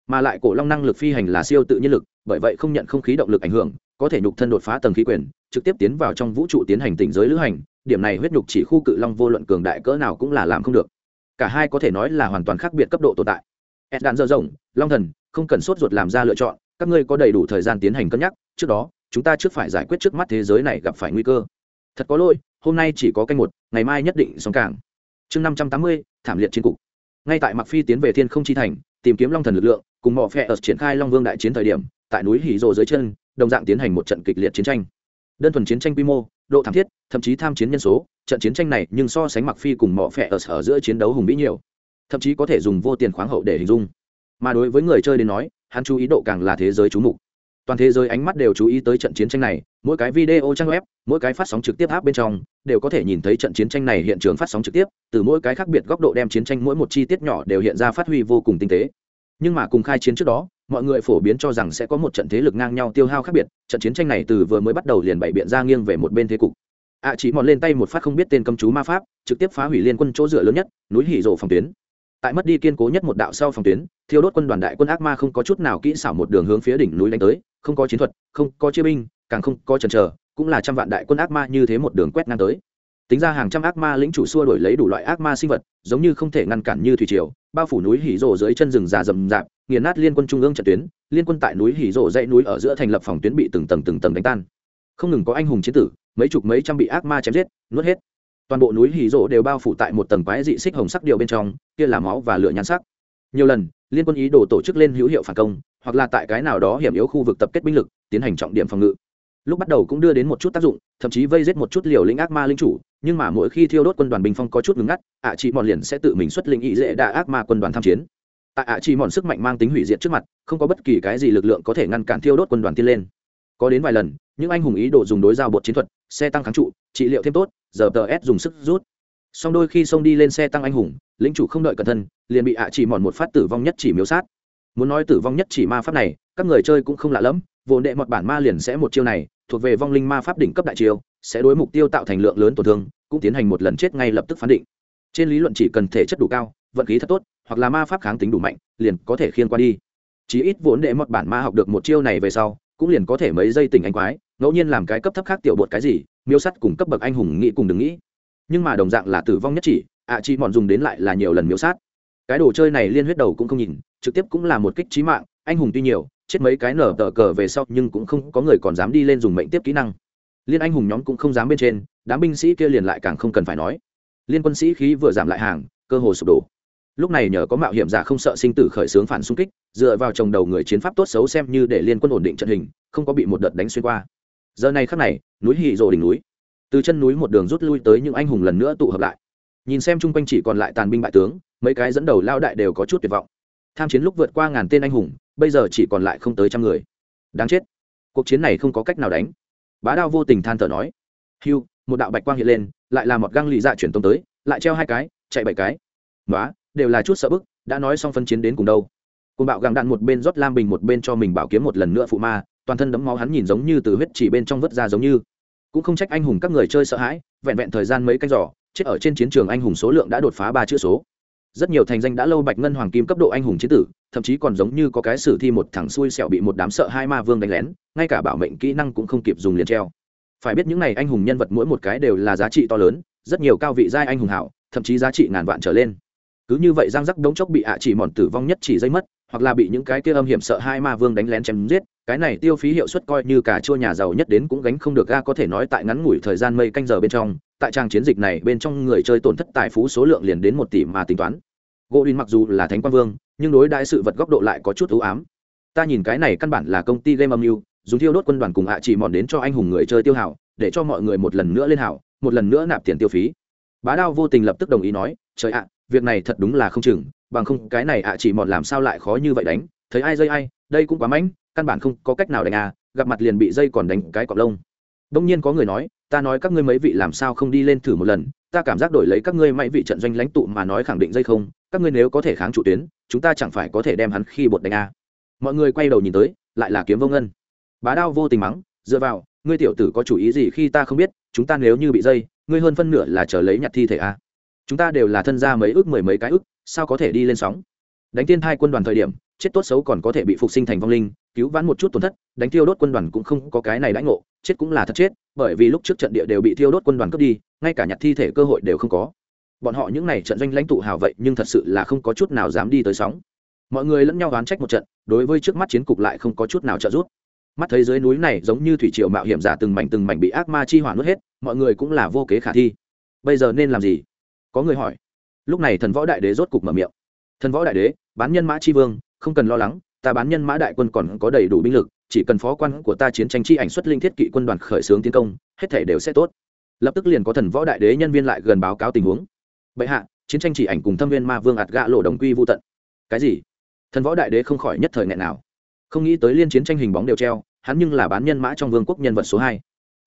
Mà lại cổ long năng lực phi hành là siêu tự nhiên lực, bởi vậy không nhận không khí động lực ảnh hưởng, có thể nhục thân đột phá tầng khí quyển trực tiếp tiến vào trong vũ trụ tiến hành tỉnh giới lữ hành, điểm này huyết nhục chỉ khu cự long vô luận cường đại cỡ nào cũng là làm không được. Cả hai có thể nói là hoàn toàn khác biệt cấp độ tồn tại. Ed đạn dơ rộng, long thần, không cần sốt ruột làm ra lựa chọn, các ngươi có đầy đủ thời gian tiến hành cân nhắc, trước đó chúng ta trước phải giải quyết trước mắt thế giới này gặp phải nguy cơ. Thật có lỗi, hôm nay chỉ có canh một, ngày mai nhất định xong cảng chương năm trăm tám mươi, thảm liệt chiến cục. Ngay tại mặc phi tiến về thiên không chi thành, tìm kiếm long thần lực lượng, cùng mỏ phe ở triển khai long vương đại chiến thời điểm, tại núi hỉ rồ dưới chân, đồng dạng tiến hành một trận kịch liệt chiến tranh. Đơn thuần chiến tranh quy mô, độ thảm thiết, thậm chí tham chiến nhân số, trận chiến tranh này nhưng so sánh mặc phi cùng mỏ phe ở sở giữa chiến đấu hùng vĩ nhiều. Thậm chí có thể dùng vô tiền khoáng hậu để hình dung. Mà đối với người chơi đến nói, hắn chú ý độ càng là thế giới chú mục toàn thế giới ánh mắt đều chú ý tới trận chiến tranh này, mỗi cái video trang web, mỗi cái phát sóng trực tiếp áp bên trong, đều có thể nhìn thấy trận chiến tranh này hiện trường phát sóng trực tiếp, từ mỗi cái khác biệt góc độ đem chiến tranh mỗi một chi tiết nhỏ đều hiện ra phát huy vô cùng tinh tế. Nhưng mà cùng khai chiến trước đó, mọi người phổ biến cho rằng sẽ có một trận thế lực ngang nhau tiêu hao khác biệt, trận chiến tranh này từ vừa mới bắt đầu liền bày biện ra nghiêng về một bên thế cục. Ạ à chỉ mòn lên tay một phát không biết tên cầm chú ma pháp, trực tiếp phá hủy liên quân chỗ dựa lớn nhất, núi hỉ rộ phòng tuyến tại mất đi kiên cố nhất một đạo sau phòng tuyến, thiêu đốt quân đoàn đại quân ác ma không có chút nào kỹ xảo một đường hướng phía đỉnh núi đánh tới, không có chiến thuật, không có chia binh, càng không có trần chờ, cũng là trăm vạn đại quân ác ma như thế một đường quét ngang tới. Tính ra hàng trăm ác ma lĩnh chủ xua đổi lấy đủ loại ác ma sinh vật, giống như không thể ngăn cản như thủy triều, bao phủ núi hỉ rổ dưới chân rừng già rậm rạp, nghiền nát liên quân trung ương trận tuyến, liên quân tại núi hỉ rổ dãy núi ở giữa thành lập phòng tuyến bị từng tầng từng tầng đánh tan. Không ngừng có anh hùng chiến tử, mấy chục mấy trăm bị ác ma chém giết, nuốt hết toàn bộ núi hỉ rỗ đều bao phủ tại một tầng quái dị xích hồng sắc điều bên trong, kia là máu và lửa nhan sắc. Nhiều lần, liên quân ý đồ tổ chức lên hữu hiệu phản công, hoặc là tại cái nào đó hiểm yếu khu vực tập kết binh lực, tiến hành trọng điểm phòng ngự. Lúc bắt đầu cũng đưa đến một chút tác dụng, thậm chí vây giết một chút liều lĩnh ác ma linh chủ, nhưng mà mỗi khi thiêu đốt quân đoàn bình phong có chút ngừng ngắt, ạ à chị mòn liền sẽ tự mình xuất linh ý dễ đa ác ma quân đoàn tham chiến. Tại ạ à chị mòn sức mạnh mang tính hủy diệt trước mặt, không có bất kỳ cái gì lực lượng có thể ngăn cản thiêu đốt quân đoàn tiên lên có đến vài lần những anh hùng ý đồ dùng đối giao bột chiến thuật, xe tăng kháng trụ, trị liệu thêm tốt, giờ tờ s dùng sức rút. Song đôi khi xông đi lên xe tăng anh hùng, lính chủ không đợi cẩn thân, liền bị ạ à chỉ mòn một phát tử vong nhất chỉ miếu sát. Muốn nói tử vong nhất chỉ ma pháp này, các người chơi cũng không lạ lẫm vồn đệ một bản ma liền sẽ một chiêu này, thuộc về vong linh ma pháp đỉnh cấp đại chiêu, sẽ đối mục tiêu tạo thành lượng lớn tổn thương, cũng tiến hành một lần chết ngay lập tức phán định. Trên lý luận chỉ cần thể chất đủ cao, vận khí thật tốt, hoặc là ma pháp kháng tính đủ mạnh, liền có thể khiên qua đi. Chí ít vốn đệ một bản ma học được một chiêu này về sau cũng liền có thể mấy giây tỉnh anh quái, ngẫu nhiên làm cái cấp thấp khác tiểu bột cái gì, miêu sắt cùng cấp bậc anh hùng nghĩ cùng đừng nghĩ. Nhưng mà đồng dạng là tử vong nhất chỉ, ạ à chi mòn dùng đến lại là nhiều lần miêu sát. Cái đồ chơi này liên huyết đầu cũng không nhìn, trực tiếp cũng là một kích trí mạng, anh hùng tuy nhiều, chết mấy cái nở tờ cờ về sau nhưng cũng không có người còn dám đi lên dùng mệnh tiếp kỹ năng. Liên anh hùng nhóm cũng không dám bên trên, đám binh sĩ kia liền lại càng không cần phải nói. Liên quân sĩ khí vừa giảm lại hàng, cơ hồ sụp đổ lúc này nhờ có mạo hiểm giả không sợ sinh tử khởi xướng phản xung kích, dựa vào chồng đầu người chiến pháp tốt xấu xem như để liên quân ổn định trận hình, không có bị một đợt đánh xuyên qua. Giờ này khắc này, núi hì rồ đỉnh núi. Từ chân núi một đường rút lui tới những anh hùng lần nữa tụ hợp lại. Nhìn xem chung quanh chỉ còn lại tàn binh bại tướng, mấy cái dẫn đầu lao đại đều có chút tuyệt vọng. Tham chiến lúc vượt qua ngàn tên anh hùng, bây giờ chỉ còn lại không tới trăm người. Đáng chết. Cuộc chiến này không có cách nào đánh. Bá đao vô tình than thở nói. Hưu, một đạo bạch quang hiện lên, lại là một găng lì dạ chuyển tông tới, lại treo hai cái, chạy bảy cái. Nói đều là chút sợ bức, đã nói xong phân chiến đến cùng đâu. Cùng bạo găng đạn một bên rót lam bình một bên cho mình bảo kiếm một lần nữa phụ ma, toàn thân đấm máu hắn nhìn giống như từ huyết chỉ bên trong vớt ra giống như. Cũng không trách anh hùng các người chơi sợ hãi, vẹn vẹn thời gian mấy canh giỏ chết ở trên chiến trường anh hùng số lượng đã đột phá ba chữ số. Rất nhiều thành danh đã lâu bạch ngân hoàng kim cấp độ anh hùng chiến tử, thậm chí còn giống như có cái sử thi một thằng xui xẹo bị một đám sợ hai ma vương đánh lén, ngay cả bảo mệnh kỹ năng cũng không kịp dùng liền treo. Phải biết những này anh hùng nhân vật mỗi một cái đều là giá trị to lớn, rất nhiều cao vị giai anh hùng hảo, thậm chí giá trị ngàn vạn trở lên cứ như vậy giang rắc đống chốc bị ạ chỉ mòn tử vong nhất chỉ dây mất, hoặc là bị những cái kia âm hiểm sợ hai ma vương đánh lén chém giết, cái này tiêu phí hiệu suất coi như cả chua nhà giàu nhất đến cũng gánh không được ga có thể nói tại ngắn ngủi thời gian mây canh giờ bên trong, tại trang chiến dịch này bên trong người chơi tổn thất tài phú số lượng liền đến một tỷ mà tính toán. Gỗ đinh mặc dù là thánh quan vương, nhưng đối đại sự vật góc độ lại có chút ưu ám. Ta nhìn cái này căn bản là công ty game âm mưu, dùng thiêu đốt quân đoàn cùng ạ chỉ mòn đến cho anh hùng người chơi tiêu hảo để cho mọi người một lần nữa lên hảo một lần nữa nạp tiền tiêu phí. Bá đao vô tình lập tức đồng ý nói, trời ạ việc này thật đúng là không chừng, bằng không cái này ạ chỉ mòn làm sao lại khó như vậy đánh, thấy ai dây ai, đây cũng quá mãnh, căn bản không có cách nào đánh à gặp mặt liền bị dây còn đánh cái cọp lông. Đông nhiên có người nói, ta nói các ngươi mấy vị làm sao không đi lên thử một lần, ta cảm giác đổi lấy các ngươi mấy vị trận doanh lãnh tụ mà nói khẳng định dây không, các ngươi nếu có thể kháng chủ tuyến, chúng ta chẳng phải có thể đem hắn khi bột đánh à. mọi người quay đầu nhìn tới, lại là kiếm vô ngân. Bá đao vô tình mắng, dựa vào, ngươi tiểu tử có chủ ý gì khi ta không biết, chúng ta nếu như bị dây, ngươi hơn phân nửa là chờ lấy nhặt thi thể a chúng ta đều là thân gia mấy ước mười mấy cái ước, sao có thể đi lên sóng? Đánh tiên hai quân đoàn thời điểm, chết tốt xấu còn có thể bị phục sinh thành vong linh, cứu vãn một chút tổn thất, đánh thiêu đốt quân đoàn cũng không có cái này đãi ngộ, chết cũng là thật chết, bởi vì lúc trước trận địa đều bị thiêu đốt quân đoàn cướp đi, ngay cả nhặt thi thể cơ hội đều không có. Bọn họ những n à y trận doanh lãnh tụ hào vậy nhưng thật sự là không có chút nào dám đi tới sóng. Mọi người lẫn nhau oán trách một trận, đối với trước mắt chiến cục lại không có chút nào trợ giúp. Mắt thấy dưới núi này giống như thủy triều mạo hiểm giả từng mảnh từng mảnh bị ác ma chi hỏa nuốt hết, mọi người cũng là vô kế khả thi. Bây giờ nên làm gì? Có người hỏi. Lúc này thần võ đại đế rốt cục mở miệng. Thần võ đại đế, bán nhân mã tri vương, không cần lo lắng, ta bán nhân mã đại quân còn có đầy đủ binh lực, chỉ cần phó quan của ta chiến tranh chi ảnh xuất linh thiết kỵ quân đoàn khởi xướng tiến công, hết thể đều sẽ tốt. Lập tức liền có thần võ đại đế nhân viên lại gần báo cáo tình huống. Bệ hạ, chiến tranh chỉ ảnh cùng thâm viên ma vương ạt gạ lộ đồng quy vô tận. Cái gì? Thần võ đại đế không khỏi nhất thời nghẹn nào. Không nghĩ tới liên chiến tranh hình bóng đều treo, hắn nhưng là bán nhân mã trong vương quốc nhân vật số hai.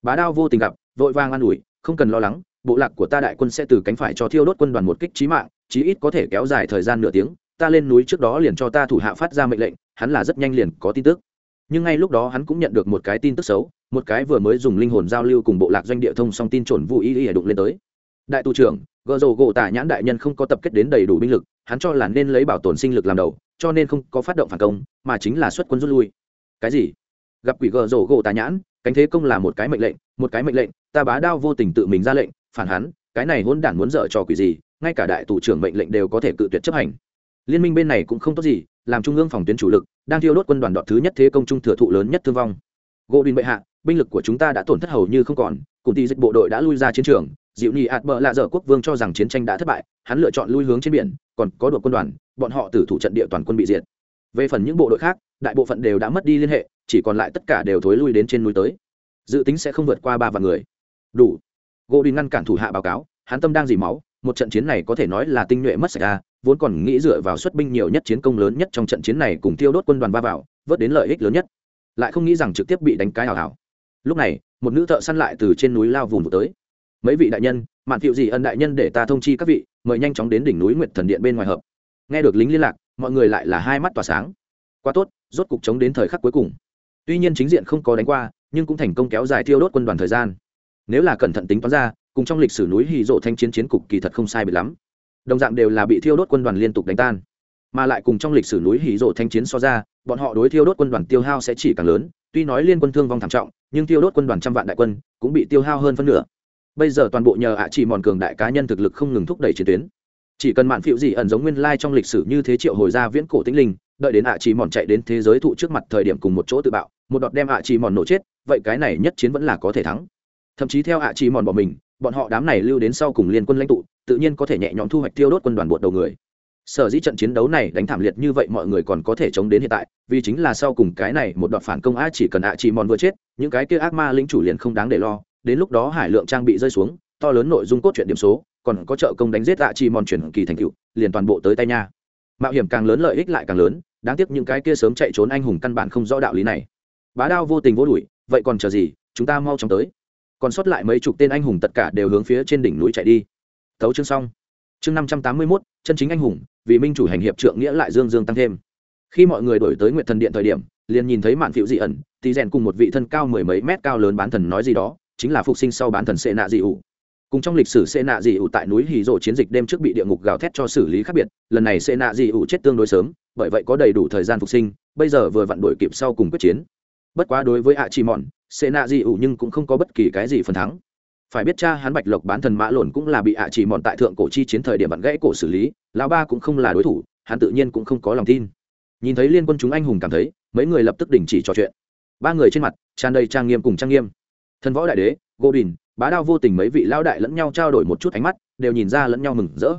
Bá đao vô tình gặp, vội vang an ủi, không cần lo lắng bộ lạc của ta đại quân sẽ từ cánh phải cho thiêu đốt quân đoàn một kích trí mạng, chí ít có thể kéo dài thời gian nửa tiếng, ta lên núi trước đó liền cho ta thủ hạ phát ra mệnh lệnh, hắn là rất nhanh liền có tin tức. Nhưng ngay lúc đó hắn cũng nhận được một cái tin tức xấu, một cái vừa mới dùng linh hồn giao lưu cùng bộ lạc doanh địa thông song tin trồn vụ ý ý đụng lên tới. Đại tu trưởng gợ rồ gỗ tả nhãn đại nhân không có tập kết đến đầy đủ binh lực, hắn cho là nên lấy bảo tồn sinh lực làm đầu, cho nên không có phát động phản công, mà chính là xuất quân rút lui. Cái gì? Gặp quỷ gợ rồ gỗ tả nhãn, cánh thế công là một cái mệnh lệnh, một cái mệnh lệnh, ta bá đao vô tình tự mình ra lệnh phản hắn, cái này hôn đản muốn dở trò quỷ gì, ngay cả đại tù trưởng mệnh lệnh đều có thể cự tuyệt chấp hành. Liên minh bên này cũng không tốt gì, làm trung ương phòng tuyến chủ lực, đang thiêu đốt quân đoàn đọt thứ nhất thế công trung thừa thụ lớn nhất thương vong. Gỗ đình bệ hạ, binh lực của chúng ta đã tổn thất hầu như không còn, cùng ty dịch bộ đội đã lui ra chiến trường, dịu nhị ạt bờ lạ dở quốc vương cho rằng chiến tranh đã thất bại, hắn lựa chọn lui hướng trên biển, còn có đội quân đoàn, bọn họ tử thủ trận địa toàn quân bị diệt. Về phần những bộ đội khác, đại bộ phận đều đã mất đi liên hệ, chỉ còn lại tất cả đều thối lui đến trên núi tới. Dự tính sẽ không vượt qua ba vạn người. Đủ gỗ đi ngăn cản thủ hạ báo cáo, hắn tâm đang dì máu, một trận chiến này có thể nói là tinh nhuệ mất sạch ra vốn còn nghĩ dựa vào xuất binh nhiều nhất chiến công lớn nhất trong trận chiến này cùng tiêu đốt quân đoàn ba vào, vớt đến lợi ích lớn nhất. Lại không nghĩ rằng trực tiếp bị đánh cái hào hào. Lúc này, một nữ thợ săn lại từ trên núi lao vùng tới. Mấy vị đại nhân, mạn thiệu gì ân đại nhân để ta thông chi các vị, mời nhanh chóng đến đỉnh núi nguyệt thần điện bên ngoài hợp. Nghe được lính liên lạc, mọi người lại là hai mắt tỏa sáng. Quá tốt, rốt cục chống đến thời khắc cuối cùng. Tuy nhiên chính diện không có đánh qua, nhưng cũng thành công kéo dài tiêu đốt quân đoàn thời gian nếu là cẩn thận tính toán ra, cùng trong lịch sử núi hì rộ thanh chiến chiến cục kỳ thật không sai bị lắm. Đồng dạng đều là bị thiêu đốt quân đoàn liên tục đánh tan. Mà lại cùng trong lịch sử núi hì rộ thanh chiến so ra, bọn họ đối thiêu đốt quân đoàn tiêu hao sẽ chỉ càng lớn. Tuy nói liên quân thương vong thảm trọng, nhưng tiêu đốt quân đoàn trăm vạn đại quân cũng bị tiêu hao hơn phân nửa. Bây giờ toàn bộ nhờ ạ chỉ mòn cường đại cá nhân thực lực không ngừng thúc đẩy chiến tuyến. Chỉ cần mạn phiệu gì ẩn giống nguyên lai trong lịch sử như thế triệu hồi ra viễn cổ tĩnh linh, đợi đến ạ chỉ mòn chạy đến thế giới thụ trước mặt thời điểm cùng một chỗ tự bạo, một đọt đem ạ chỉ mòn nổ chết, vậy cái này nhất chiến vẫn là có thể thắng thậm chí theo ạ chỉ mòn bỏ mình, bọn họ đám này lưu đến sau cùng liên quân lãnh tụ, tự nhiên có thể nhẹ nhõm thu hoạch tiêu đốt quân đoàn bột đầu người. Sở dĩ trận chiến đấu này đánh thảm liệt như vậy mọi người còn có thể chống đến hiện tại, vì chính là sau cùng cái này một đoạn phản công a chỉ cần ạ chỉ mòn vừa chết, những cái kia ác ma lính chủ liền không đáng để lo, đến lúc đó hải lượng trang bị rơi xuống, to lớn nội dung cốt truyện điểm số, còn có trợ công đánh giết ạ chỉ mòn chuyển kỳ thành cựu liền toàn bộ tới tay nha. Mạo hiểm càng lớn lợi ích lại càng lớn, đáng tiếc những cái kia sớm chạy trốn anh hùng căn bản không rõ đạo lý này. Bá đao vô tình vô đuổi, vậy còn chờ gì, chúng ta mau chóng tới còn sót lại mấy chục tên anh hùng tất cả đều hướng phía trên đỉnh núi chạy đi. Thấu chương xong. Chương năm trăm tám mươi mốt, chân chính anh hùng, vì minh chủ hành hiệp trượng nghĩa lại dương dương tăng thêm. Khi mọi người đổi tới nguyện thần điện thời điểm, liền nhìn thấy mạn phiệu dị ẩn, thì rèn cùng một vị thân cao mười mấy mét cao lớn bán thần nói gì đó, chính là phục sinh sau bán thần sệ nạ dị ủ. Cùng trong lịch sử sệ nạ dị ủ tại núi hì rộ chiến dịch đêm trước bị địa ngục gào thét cho xử lý khác biệt, lần này sệ nạ dị ủ chết tương đối sớm, bởi vậy có đầy đủ thời gian phục sinh, bây giờ vừa vặn đổi kịp sau cùng quyết chiến. Bất quá đối với ạ chi mòn xê nạ dị ủ nhưng cũng không có bất kỳ cái gì phần thắng. Phải biết cha hắn bạch lộc bán thần mã lộn cũng là bị ạ chỉ mòn tại thượng cổ chi chiến thời điểm bạn gãy cổ xử lý, lão ba cũng không là đối thủ, hắn tự nhiên cũng không có lòng tin. Nhìn thấy liên quân chúng anh hùng cảm thấy, mấy người lập tức đình chỉ trò chuyện. Ba người trên mặt, tràn đầy trang nghiêm cùng trang nghiêm. Thần võ đại đế, gô đình, bá đao vô tình mấy vị lao đại lẫn nhau trao đổi một chút ánh mắt, đều nhìn ra lẫn nhau mừng rỡ.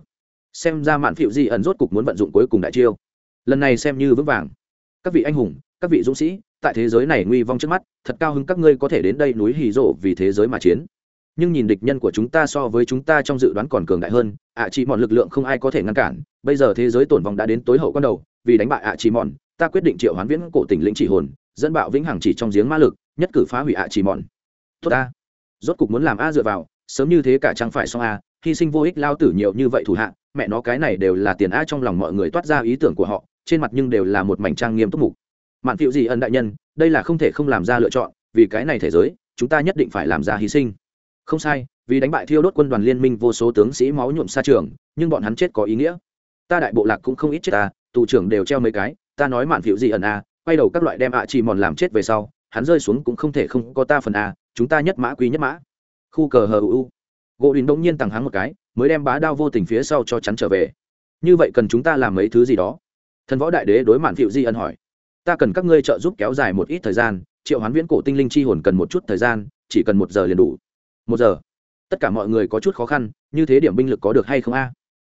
Xem ra mạn phiệu di ẩn rốt cục muốn vận dụng cuối cùng đại chiêu. Lần này xem như vững vàng. Các vị anh hùng, các vị dũng sĩ tại thế giới này nguy vong trước mắt, thật cao hứng các ngươi có thể đến đây núi hì rộ vì thế giới mà chiến. Nhưng nhìn địch nhân của chúng ta so với chúng ta trong dự đoán còn cường đại hơn, ạ chỉ mòn lực lượng không ai có thể ngăn cản. Bây giờ thế giới tổn vong đã đến tối hậu con đầu, vì đánh bại ạ chỉ mòn ta quyết định triệu hoán viễn cổ tỉnh lĩnh chỉ hồn, dẫn bạo vĩnh hằng chỉ trong giếng ma lực, nhất cử phá hủy ạ chỉ mòn tốt ta. Rốt cục muốn làm a dựa vào, sớm như thế cả chẳng phải xong a, hy sinh vô ích lao tử nhiều như vậy thủ hạ, mẹ nó cái này đều là tiền a trong lòng mọi người toát ra ý tưởng của họ, trên mặt nhưng đều là một mảnh trang nghiêm túc mục mạn phiệu gì ân đại nhân, đây là không thể không làm ra lựa chọn, vì cái này thế giới, chúng ta nhất định phải làm ra hy sinh. Không sai, vì đánh bại thiêu đốt quân đoàn liên minh vô số tướng sĩ máu nhuộm xa trường, nhưng bọn hắn chết có ý nghĩa. Ta đại bộ lạc cũng không ít chết ta tù trưởng đều treo mấy cái, ta nói mạn phiệu gì ẩn a à, quay đầu các loại đem ạ chỉ mòn làm chết về sau, hắn rơi xuống cũng không thể không có ta phần a chúng ta nhất mã quý nhất mã. Khu cờ hờ u gỗ đình đông nhiên tằng hắn một cái, mới đem bá đao vô tình phía sau cho chắn trở về. Như vậy cần chúng ta làm mấy thứ gì đó? Thần võ đại đế đối mạn phiệu di ân hỏi ta cần các ngươi trợ giúp kéo dài một ít thời gian, triệu hoán viễn cổ tinh linh chi hồn cần một chút thời gian, chỉ cần một giờ liền đủ. Một giờ. Tất cả mọi người có chút khó khăn, như thế điểm binh lực có được hay không a?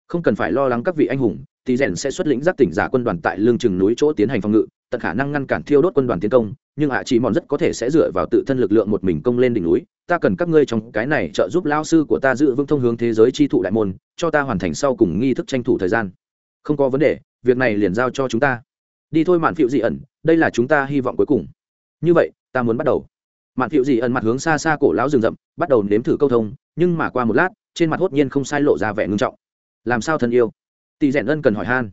Không cần phải lo lắng các vị anh hùng, thì rèn sẽ xuất lĩnh giác tỉnh giả quân đoàn tại lương chừng núi chỗ tiến hành phòng ngự, tận khả năng ngăn cản thiêu đốt quân đoàn tiến công, nhưng ạ chỉ mòn rất có thể sẽ dựa vào tự thân lực lượng một mình công lên đỉnh núi. Ta cần các ngươi trong cái này trợ giúp lao sư của ta giữ vững thông hướng thế giới chi thụ đại môn, cho ta hoàn thành sau cùng nghi thức tranh thủ thời gian. Không có vấn đề, việc này liền giao cho chúng ta đi thôi mạn phiệu dị ẩn, đây là chúng ta hy vọng cuối cùng. Như vậy, ta muốn bắt đầu. Mạn phiệu dị ẩn mặt hướng xa xa cổ lão rừng rậm, bắt đầu nếm thử câu thông, nhưng mà qua một lát, trên mặt hốt nhiên không sai lộ ra vẻ ngưng trọng. Làm sao thân yêu? Tỷ rèn ân cần hỏi han.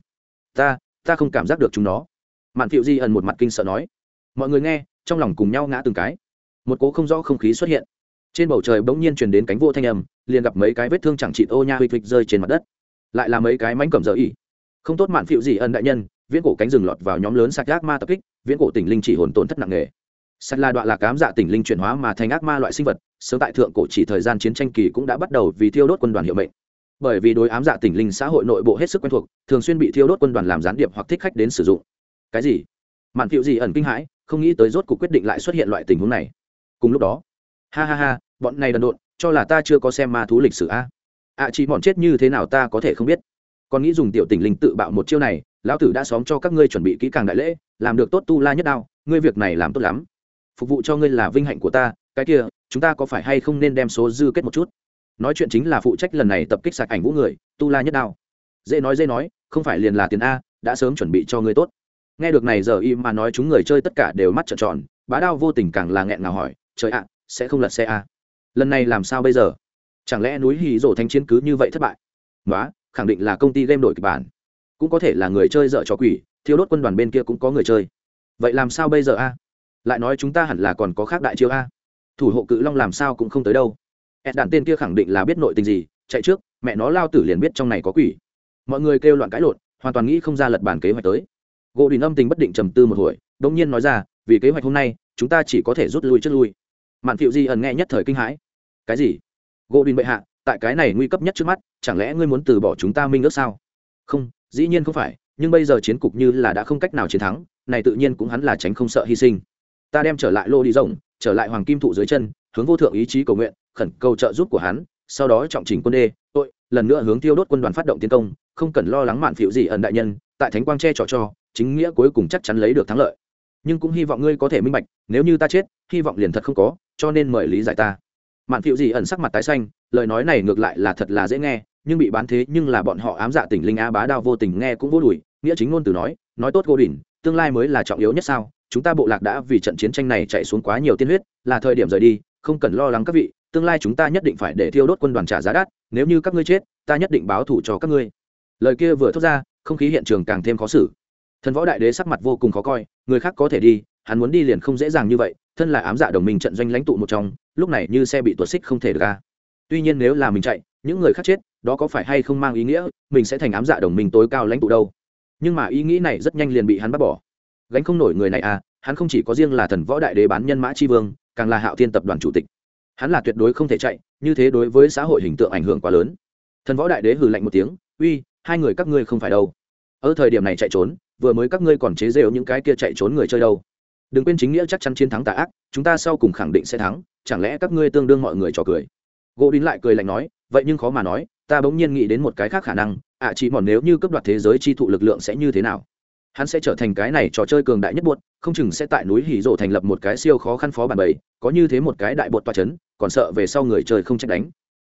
Ta ta không cảm giác được chúng nó. Mạn phiệu di ẩn một mặt kinh sợ nói. Mọi người nghe, trong lòng cùng nhau ngã từng cái. Một cố không rõ không khí xuất hiện. Trên bầu trời bỗng nhiên truyền đến cánh vô thanh âm, liền gặp mấy cái vết thương chẳng trị ô nha huỵch huỵch rơi trên mặt đất. Lại là mấy cái mánh cầm dở ỉ. Không tốt mạn phiệu gì ân đại nhân viễn cổ cánh rừng lọt vào nhóm lớn sạc ác ma tập kích, viễn cổ tỉnh linh chỉ hồn tổn thất nặng nề. Sạc là đoạn lạc cám dạ tỉnh linh chuyển hóa mà thành ác ma loại sinh vật, sớm tại thượng cổ chỉ thời gian chiến tranh kỳ cũng đã bắt đầu vì thiêu đốt quân đoàn hiệu mệnh. Bởi vì đối ám dạ tỉnh linh xã hội nội bộ hết sức quen thuộc, thường xuyên bị thiêu đốt quân đoàn làm gián điệp hoặc thích khách đến sử dụng. Cái gì? Mạn thiệu gì ẩn kinh hãi, không nghĩ tới rốt cuộc quyết định lại xuất hiện loại tình huống này. Cùng lúc đó, ha ha ha, bọn này đần độn, cho là ta chưa có xem ma thú lịch sử a. À? à chỉ bọn chết như thế nào ta có thể không biết còn nghĩ dùng tiểu tình linh tự bạo một chiêu này, lão tử đã xóm cho các ngươi chuẩn bị kỹ càng đại lễ, làm được tốt tu la nhất đao, ngươi việc này làm tốt lắm. Phục vụ cho ngươi là vinh hạnh của ta, cái kia, chúng ta có phải hay không nên đem số dư kết một chút? Nói chuyện chính là phụ trách lần này tập kích sạc ảnh vũ người, tu la nhất đao. Dễ nói dễ nói, không phải liền là tiền a, đã sớm chuẩn bị cho ngươi tốt. Nghe được này giờ im mà nói chúng người chơi tất cả đều mắt trợn tròn, bá đao vô tình càng là nghẹn ngào hỏi, trời ạ, sẽ không lật xe a? Lần này làm sao bây giờ? Chẳng lẽ núi hì rổ thanh chiến cứ như vậy thất bại? Nói khẳng định là công ty game đổi kịch bản. Cũng có thể là người chơi dở cho quỷ thiếu đốt quân đoàn bên kia cũng có người chơi. Vậy làm sao bây giờ a? Lại nói chúng ta hẳn là còn có khác đại chiêu a. Thủ hộ cự long làm sao cũng không tới đâu. Ed đạn tên kia khẳng định là biết nội tình gì, chạy trước, mẹ nó lao tử liền biết trong này có quỷ. Mọi người kêu loạn cãi lộn, hoàn toàn nghĩ không ra lật bản kế hoạch tới. Gỗ đình âm tình bất định trầm tư một hồi đông nhiên nói ra, vì kế hoạch hôm nay, chúng ta chỉ có thể rút lui trước lui. Mạn phiệu di ẩn nghe nhất thời kinh hãi. Cái gì? Gỗ đình bệ hạ tại cái này nguy cấp nhất trước mắt, chẳng lẽ ngươi muốn từ bỏ chúng ta minh ước sao? Không, dĩ nhiên không phải, nhưng bây giờ chiến cục như là đã không cách nào chiến thắng, này tự nhiên cũng hắn là tránh không sợ hy sinh. Ta đem trở lại lô đi rộng, trở lại hoàng kim thụ dưới chân, hướng vô thượng ý chí cầu nguyện, khẩn cầu trợ giúp của hắn, sau đó trọng trình quân đê, tội, lần nữa hướng tiêu đốt quân đoàn phát động tiến công, không cần lo lắng mạn phiệu gì ẩn đại nhân, tại thánh quang che trò cho, chính nghĩa cuối cùng chắc chắn lấy được thắng lợi. Nhưng cũng hy vọng ngươi có thể minh bạch, nếu như ta chết, hy vọng liền thật không có, cho nên mời lý giải ta. Mạn phiệu gì ẩn sắc mặt tái xanh lời nói này ngược lại là thật là dễ nghe, nhưng bị bán thế nhưng là bọn họ ám dạ tỉnh linh a bá đao vô tình nghe cũng vô đùi, nghĩa chính ngôn từ nói nói tốt gô đỉnh tương lai mới là trọng yếu nhất sao? Chúng ta bộ lạc đã vì trận chiến tranh này chạy xuống quá nhiều tiên huyết, là thời điểm rời đi, không cần lo lắng các vị, tương lai chúng ta nhất định phải để thiêu đốt quân đoàn trả giá đắt, nếu như các ngươi chết, ta nhất định báo thù cho các ngươi. Lời kia vừa thốt ra, không khí hiện trường càng thêm khó xử. Thần võ đại đế sắc mặt vô cùng khó coi, người khác có thể đi, hắn muốn đi liền không dễ dàng như vậy, thân là ám dạ đồng minh trận doanh lãnh tụ một trong, lúc này như xe bị tuột xích không thể được ra tuy nhiên nếu là mình chạy, những người khác chết, đó có phải hay không mang ý nghĩa, mình sẽ thành ám dạ đồng minh tối cao lãnh tụ đâu? Nhưng mà ý nghĩ này rất nhanh liền bị hắn bắt bỏ. Gánh không nổi người này à hắn không chỉ có riêng là thần võ đại đế bán nhân mã tri vương, càng là hạo thiên tập đoàn chủ tịch. Hắn là tuyệt đối không thể chạy, như thế đối với xã hội hình tượng ảnh hưởng quá lớn. Thần võ đại đế hừ lạnh một tiếng, uy, hai người các ngươi không phải đâu. Ở thời điểm này chạy trốn, vừa mới các ngươi còn chế rêu những cái kia chạy trốn người chơi đâu. Đừng quên chính nghĩa chắc chắn chiến thắng tà ác, chúng ta sau cùng khẳng định sẽ thắng, chẳng lẽ các ngươi tương đương mọi người trò cười? Gỗ đín lại cười lạnh nói vậy nhưng khó mà nói ta bỗng nhiên nghĩ đến một cái khác khả năng ạ à, chỉ mòn nếu như cấp đoạt thế giới chi thụ lực lượng sẽ như thế nào? Hắn sẽ trở thành cái này trò chơi cường đại nhất bột, không chừng sẽ tại núi hỉ rộ thành lập một cái siêu khó khăn phó bản bầy, có như thế một cái đại bột toa chấn còn sợ về sau người chơi không trách đánh.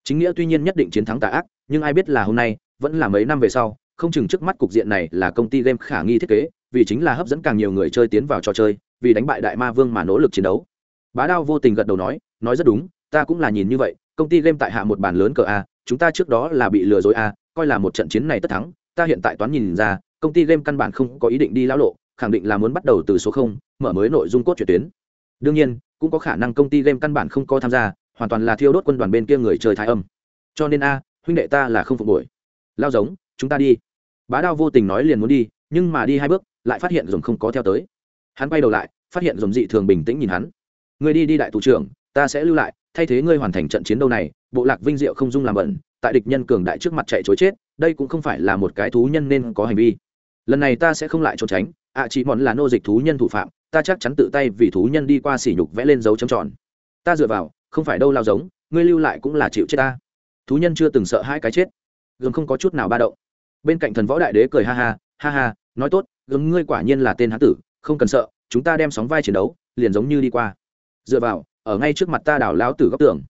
Chính nghĩa tuy nhiên nhất định chiến thắng tà ác nhưng ai biết là hôm nay vẫn là mấy năm về sau không chừng trước mắt cục diện này là công ty game khả nghi thiết kế vì chính là hấp dẫn càng nhiều người chơi tiến vào trò chơi vì đánh bại đại ma vương mà nỗ lực chiến đấu. Bá đao vô tình gật đầu nói nói rất đúng ta cũng là nhìn như vậy công ty game tại hạ một bàn lớn cờ a, chúng ta trước đó là bị lừa dối a, coi là một trận chiến này tất thắng, ta hiện tại toán nhìn ra, công ty game căn bản không có ý định đi lão lộ, khẳng định là muốn bắt đầu từ số không, mở mới nội dung cốt truyện tuyến. Đương nhiên, cũng có khả năng công ty game căn bản không có tham gia, hoàn toàn là thiêu đốt quân đoàn bên kia người chơi thái âm. Cho nên a, huynh đệ ta là không phục buổi. Lao giống, chúng ta đi. Bá đao vô tình nói liền muốn đi, nhưng mà đi hai bước, lại phát hiện dòng không có theo tới. Hắn quay đầu lại, phát hiện dòng dị thường bình tĩnh nhìn hắn. Người đi đi đại thủ trưởng, ta sẽ lưu lại thay thế ngươi hoàn thành trận chiến đấu này bộ lạc vinh diệu không dung làm bẩn tại địch nhân cường đại trước mặt chạy chối chết đây cũng không phải là một cái thú nhân nên có hành vi. Lần này ta sẽ không lại trốn tránh ạ à, chỉ mòn là nô dịch thú nhân thủ phạm ta chắc chắn tự tay vì thú nhân đi qua sỉ nhục vẽ lên dấu chấm tròn. Ta dựa vào không phải đâu lao giống ngươi lưu lại cũng là chịu chết ta. Thú nhân chưa từng sợ hai cái chết. Gương không có chút nào ba động. Bên cạnh thần võ đại đế cười ha ha ha ha nói tốt gương ngươi quả nhiên là tên hán tử không cần sợ chúng ta đem sóng vai chiến đấu liền giống như đi qua. Dựa vào ở ngay trước mặt ta đào lao tử góc tường.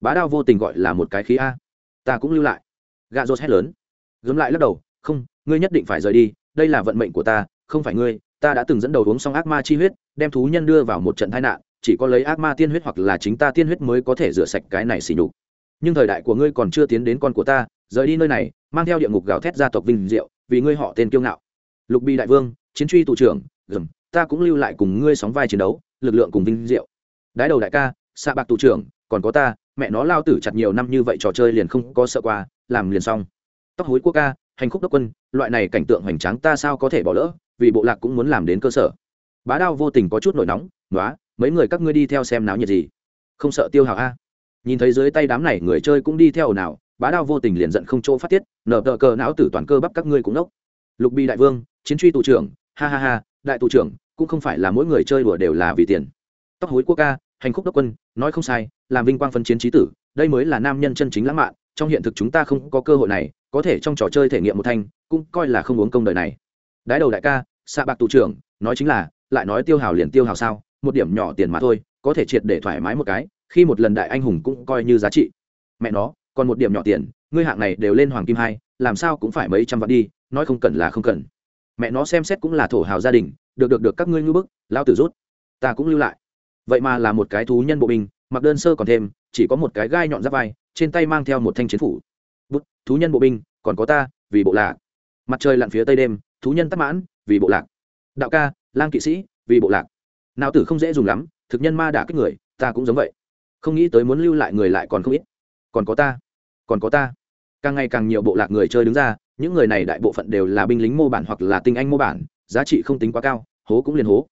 Bá đao vô tình gọi là một cái khí a. Ta cũng lưu lại. Gà rô hét lớn. Gấm lại lắc đầu, không, ngươi nhất định phải rời đi, đây là vận mệnh của ta, không phải ngươi, ta đã từng dẫn đầu uống xong ác ma chi huyết, đem thú nhân đưa vào một trận tai nạn, chỉ có lấy ác ma tiên huyết hoặc là chính ta tiên huyết mới có thể rửa sạch cái này xỉ nhục. Nhưng thời đại của ngươi còn chưa tiến đến con của ta, rời đi nơi này, mang theo địa ngục gào thét gia tộc vinh diệu, vì ngươi họ tên kiêu ngạo. Lục bi đại vương, chiến truy tụ trưởng gừng ta cũng lưu lại cùng ngươi sóng vai chiến đấu, lực lượng cùng vinh diệu đái đầu đại ca xạ bạc tù trưởng, còn có ta, mẹ nó lao tử chặt nhiều năm như vậy trò chơi liền không có sợ qua, làm liền xong. Tóc hối quốc ca, hành khúc đốc quân, loại này cảnh tượng hoành tráng ta sao có thể bỏ lỡ, vì bộ lạc cũng muốn làm đến cơ sở. Bá đao vô tình có chút nổi nóng nói mấy người các ngươi đi theo xem náo nhiệt gì? Không sợ tiêu hào a? Nhìn thấy dưới tay đám này người chơi cũng đi theo nào bá đao vô tình liền giận không chỗ phát tiết, nở tờ cờ não tử toàn cơ bắp các ngươi cũng nốc. Lục bi đại vương, chiến truy tù trưởng, ha ha ha, đại tù trưởng, cũng không phải là mỗi người chơi đùa đều là vì tiền tóc hối quốc ca, hành khúc đốc quân, nói không sai, làm vinh quang phân chiến trí tử, đây mới là nam nhân chân chính lãng mạn, trong hiện thực chúng ta không có cơ hội này, có thể trong trò chơi thể nghiệm một thanh, cũng coi là không uống công đời này. Đái đầu đại ca xạ bạc tù trưởng, nói chính là, lại nói tiêu hào liền tiêu hào sao, một điểm nhỏ tiền mà thôi, có thể triệt để thoải mái một cái, khi một lần đại anh hùng cũng coi như giá trị. Mẹ nó, còn một điểm nhỏ tiền, ngươi hạng này đều lên hoàng kim hai, làm sao cũng phải mấy trăm vạn đi, nói không cần là không cần. Mẹ nó xem xét cũng là thổ hào gia đình, được được được, các ngươi ngư bức lao tử rút, ta cũng lưu lại vậy mà là một cái thú nhân bộ binh, mặc đơn sơ còn thêm, chỉ có một cái gai nhọn giáp vai, trên tay mang theo một thanh chiến phủ. Bút, thú nhân bộ binh, còn có ta, vì bộ lạc. Mặt trời lặn phía tây đêm, thú nhân tắc mãn, vì bộ lạc. Đạo ca, lang kỵ sĩ, vì bộ lạc. Nào tử không dễ dùng lắm, thực nhân ma đả kích người, ta cũng giống vậy. Không nghĩ tới muốn lưu lại người lại còn không ít. Còn có ta, còn có ta. Càng ngày càng nhiều bộ lạc người chơi đứng ra, những người này đại bộ phận đều là binh lính mô bản hoặc là tinh anh mô bản, giá trị không tính quá cao, hố cũng liền hố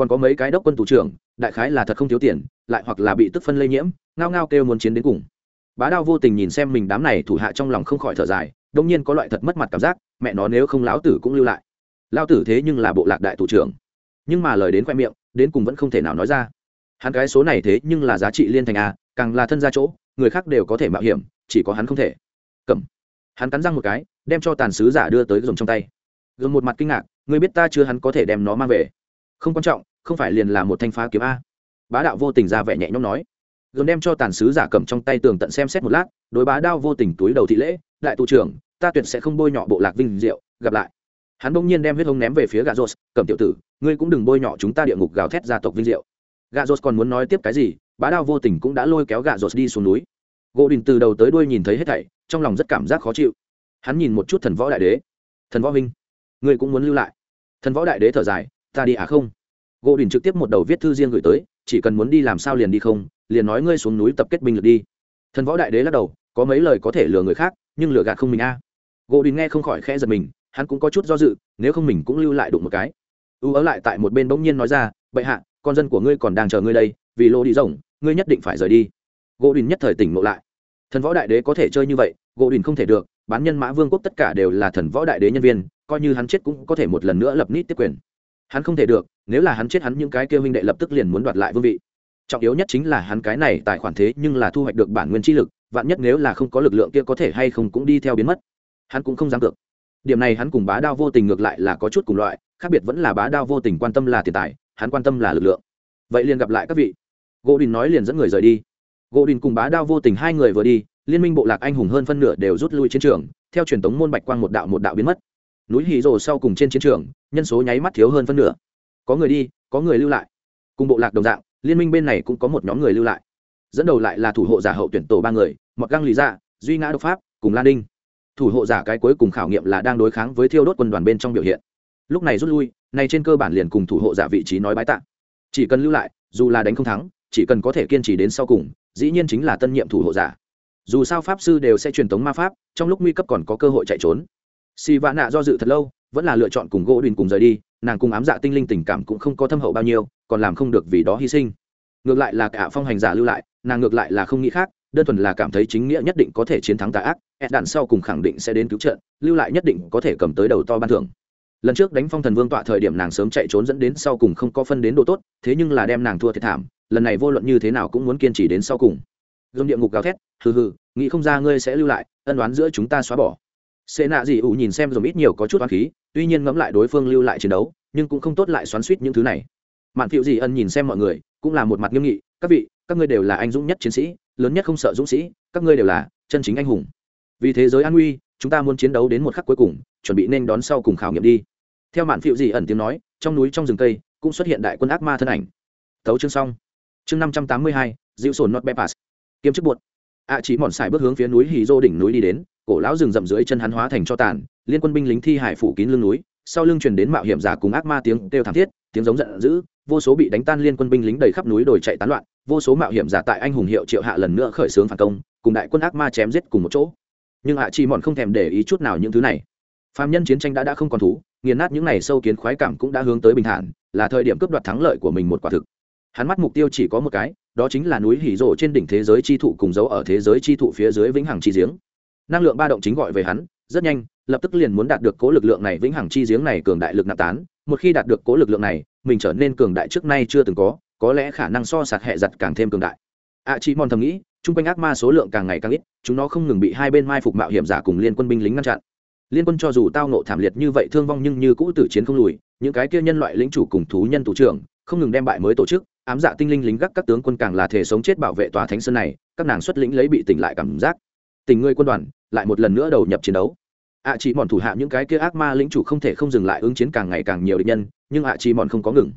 còn có mấy cái đốc quân thủ trưởng, đại khái là thật không thiếu tiền, lại hoặc là bị tức phân lây nhiễm, ngao ngao kêu muốn chiến đến cùng. Bá đao vô tình nhìn xem mình đám này thủ hạ trong lòng không khỏi thở dài đông nhiên có loại thật mất mặt cảm giác, mẹ nó nếu không lão tử cũng lưu lại. Lao tử thế nhưng là bộ lạc đại thủ trưởng. Nhưng mà lời đến khoe miệng, đến cùng vẫn không thể nào nói ra. Hắn cái số này thế nhưng là giá trị liên thành a, càng là thân ra chỗ, người khác đều có thể mạo hiểm, chỉ có hắn không thể. Cầm. Hắn cắn răng một cái, đem cho tàn sứ giả đưa tới dùng trong tay. Gồm một mặt kinh ngạc, người biết ta chưa hắn có thể đem nó mang về. Không quan trọng không phải liền là một thanh phá kiếm a? Bá đạo vô tình ra vẻ nhẹ nhõm nói. Gồm đem cho tàn sứ giả cầm trong tay tường tận xem xét một lát, đối bá đao vô tình túi đầu thị lễ, đại tù trưởng, ta tuyệt sẽ không bôi nhọ bộ lạc vinh diệu, gặp lại. Hắn bỗng nhiên đem huyết hông ném về phía gà rột cầm tiểu tử, ngươi cũng đừng bôi nhọ chúng ta địa ngục gào thét gia tộc vinh diệu. Gà rột còn muốn nói tiếp cái gì, bá đao vô tình cũng đã lôi kéo gà rột đi xuống núi. Gỗ đình từ đầu tới đuôi nhìn thấy hết thảy, trong lòng rất cảm giác khó chịu. Hắn nhìn một chút thần võ đại đế. Thần võ huynh, ngươi cũng muốn lưu lại? Thần võ đại đế thở dài, ta đi à không? Gỗ đình trực tiếp một đầu viết thư riêng gửi tới, chỉ cần muốn đi làm sao liền đi không, liền nói ngươi xuống núi tập kết binh lực đi. Thần võ đại đế lắc đầu, có mấy lời có thể lừa người khác, nhưng lừa gạt không mình a. À. gỗ đình nghe không khỏi khẽ giật mình, hắn cũng có chút do dự, nếu không mình cũng lưu lại đụng một cái. U ớ lại tại một bên bỗng nhiên nói ra, bệ hạ, con dân của ngươi còn đang chờ ngươi đây, vì lô đi rồng ngươi nhất định phải rời đi. Gỗ đình nhất thời tỉnh ngộ lại. Thần võ đại đế có thể chơi như vậy, gỗ đình không thể được, bán nhân mã vương quốc tất cả đều là thần võ đại đế nhân viên, coi như hắn chết cũng có thể một lần nữa lập nít tiếp quyền hắn không thể được, nếu là hắn chết hắn những cái kêu huynh đệ lập tức liền muốn đoạt lại vương vị. Trọng yếu nhất chính là hắn cái này tài khoản thế nhưng là thu hoạch được bản nguyên chi lực, vạn nhất nếu là không có lực lượng kia có thể hay không cũng đi theo biến mất. Hắn cũng không dám được điểm này hắn cùng bá đao vô tình ngược lại là có chút cùng loại, khác biệt vẫn là bá đao vô tình quan tâm là tiền tài, hắn quan tâm là lực lượng. Vậy liền gặp lại các vị. Gỗ đình nói liền dẫn người rời đi. Gỗ đình cùng bá đao vô tình hai người vừa đi, liên minh bộ lạc anh hùng hơn phân nửa đều rút lui chiến trường, theo truyền thống môn bạch quang một đạo một đạo biến mất núi hì rồ sau cùng trên chiến trường, nhân số nháy mắt thiếu hơn phân nửa. Có người đi, có người lưu lại. Cùng bộ lạc đồng dạng, liên minh bên này cũng có một nhóm người lưu lại. Dẫn đầu lại là thủ hộ giả hậu tuyển tổ ba người mọt găng lý dạ duy ngã độc pháp, cùng lan đinh. Thủ hộ giả cái cuối cùng khảo nghiệm là đang đối kháng với thiêu đốt quân đoàn bên trong biểu hiện. Lúc này rút lui này trên cơ bản liền cùng thủ hộ giả vị trí nói bái tạ. Chỉ cần lưu lại, dù là đánh không thắng, chỉ cần có thể kiên trì đến sau cùng, dĩ nhiên chính là tân nhiệm thủ hộ giả. Dù sao pháp sư đều sẽ truyền tống ma pháp, trong lúc nguy cấp còn có cơ hội chạy trốn si Vạn nạ do dự thật lâu, vẫn là lựa chọn cùng gỗ đình cùng rời đi, nàng cùng ám dạ tinh linh tình cảm cũng không có thâm hậu bao nhiêu, còn làm không được vì đó hy sinh. Ngược lại là cả phong hành giả lưu lại, nàng ngược lại là không nghĩ khác, đơn thuần là cảm thấy chính nghĩa nhất định có thể chiến thắng tà ác ed đạn sau cùng khẳng định sẽ đến cứu trận lưu lại nhất định có thể cầm tới đầu to ban thưởng. Lần trước đánh phong thần vương tọa thời điểm nàng sớm chạy trốn dẫn đến sau cùng không có phân đến độ tốt, thế nhưng là đem nàng thua thiệt thảm, lần này vô luận như thế nào cũng muốn kiên trì đến sau cùng. Dồn địa ngục gào thét, hừ hừ, nghĩ không ra ngươi sẽ lưu lại, ân đoán giữa chúng ta xóa bỏ xê nạ dị ủ nhìn xem dùng ít nhiều có chút oán khí, tuy nhiên ngẫm lại đối phương lưu lại chiến đấu, nhưng cũng không tốt lại xoắn suýt những thứ này. Mạn phiệu dị ân nhìn xem mọi người, cũng là một mặt nghiêm nghị, các vị, các ngươi đều là anh dũng nhất chiến sĩ, lớn nhất không sợ dũng sĩ, các ngươi đều là chân chính anh hùng. Vì thế giới an nguy, chúng ta muốn chiến đấu đến một khắc cuối cùng, chuẩn bị nên đón sau cùng khảo nghiệm đi. Theo mạn phiệu dị ẩn tiếng nói, trong núi trong rừng cây cũng xuất hiện đại quân ác ma thân ảnh. Tấu chương xong. Chương năm trăm tám mươi hai, dịu sồn not bypass kiếm chức buột ạ chỉ mòn xài bước hướng phía núi hì dô đỉnh núi đi đến cổ lão rừng rậm dưới chân hắn hóa thành cho tàn, liên quân binh lính thi hải phủ kín lưng núi, sau lưng truyền đến mạo hiểm giả cùng ác ma tiếng kêu thảm thiết, tiếng giống giận dữ, vô số bị đánh tan liên quân binh lính đầy khắp núi đồi chạy tán loạn, vô số mạo hiểm giả tại anh hùng hiệu triệu hạ lần nữa khởi xướng phản công, cùng đại quân ác ma chém giết cùng một chỗ. Nhưng hạ chi mòn không thèm để ý chút nào những thứ này. Phạm nhân chiến tranh đã đã không còn thú, nghiền nát những này sâu kiến khoái cảm cũng đã hướng tới bình thản, là thời điểm cướp đoạt thắng lợi của mình một quả thực. Hắn mắt mục tiêu chỉ có một cái, đó chính là núi hỉ rộ trên đỉnh thế giới chi thụ cùng dấu ở thế giới chi thụ phía dưới vĩnh hằng chi giếng năng lượng ba động chính gọi về hắn, rất nhanh, lập tức liền muốn đạt được cố lực lượng này, vĩnh hằng chi giếng này cường đại lực nạp tán, một khi đạt được cố lực lượng này, mình trở nên cường đại trước nay chưa từng có có lẽ khả năng so sạt hẹ giặt càng thêm cường đại. A chị mòn thầm nghĩ, chung quanh ác ma số lượng càng ngày càng ít, chúng nó không ngừng bị hai bên mai phục mạo hiểm giả cùng liên quân binh lính ngăn chặn. Liên quân cho dù tao nộ thảm liệt như vậy thương vong nhưng như cũ tử chiến không lùi, những cái kia nhân loại lính chủ cùng thú nhân thủ trưởng, không ngừng đem bại mới tổ chức, ám dạ tinh linh lính gác các tướng quân càng là thể sống chết bảo vệ tòa thánh sơn này, các nàng xuất lĩnh lấy bị tỉnh lại cảm giác. Tình người quân đoàn lại một lần nữa đầu nhập chiến đấu. Ạ chỉ mòn thủ hạ những cái kia ác ma lĩnh chủ không thể không dừng lại ứng chiến càng ngày càng nhiều địch nhân, nhưng ạ chỉ mòn không có ngừng.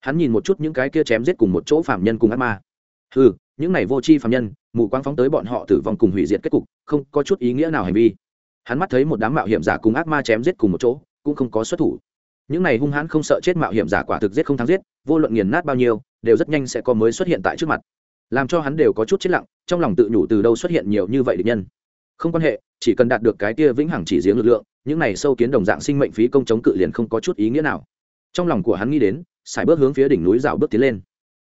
Hắn nhìn một chút những cái kia chém giết cùng một chỗ phạm nhân cùng ác ma. Ừ những này vô tri phạm nhân, mù quang phóng tới bọn họ tử vong cùng hủy diệt kết cục, không có chút ý nghĩa nào hành vi. Hắn mắt thấy một đám mạo hiểm giả cùng ác ma chém giết cùng một chỗ, cũng không có xuất thủ. Những này hung hãn không sợ chết mạo hiểm giả quả thực giết không thắng giết, vô luận nghiền nát bao nhiêu, đều rất nhanh sẽ có mới xuất hiện tại trước mặt. Làm cho hắn đều có chút chết lặng, trong lòng tự nhủ từ đâu xuất hiện nhiều như vậy địch nhân không quan hệ, chỉ cần đạt được cái kia vĩnh hằng chỉ giếng lực lượng, những này sâu kiến đồng dạng sinh mệnh phí công chống cự liền không có chút ý nghĩa nào. Trong lòng của hắn nghĩ đến, sải bước hướng phía đỉnh núi rào bước tiến lên.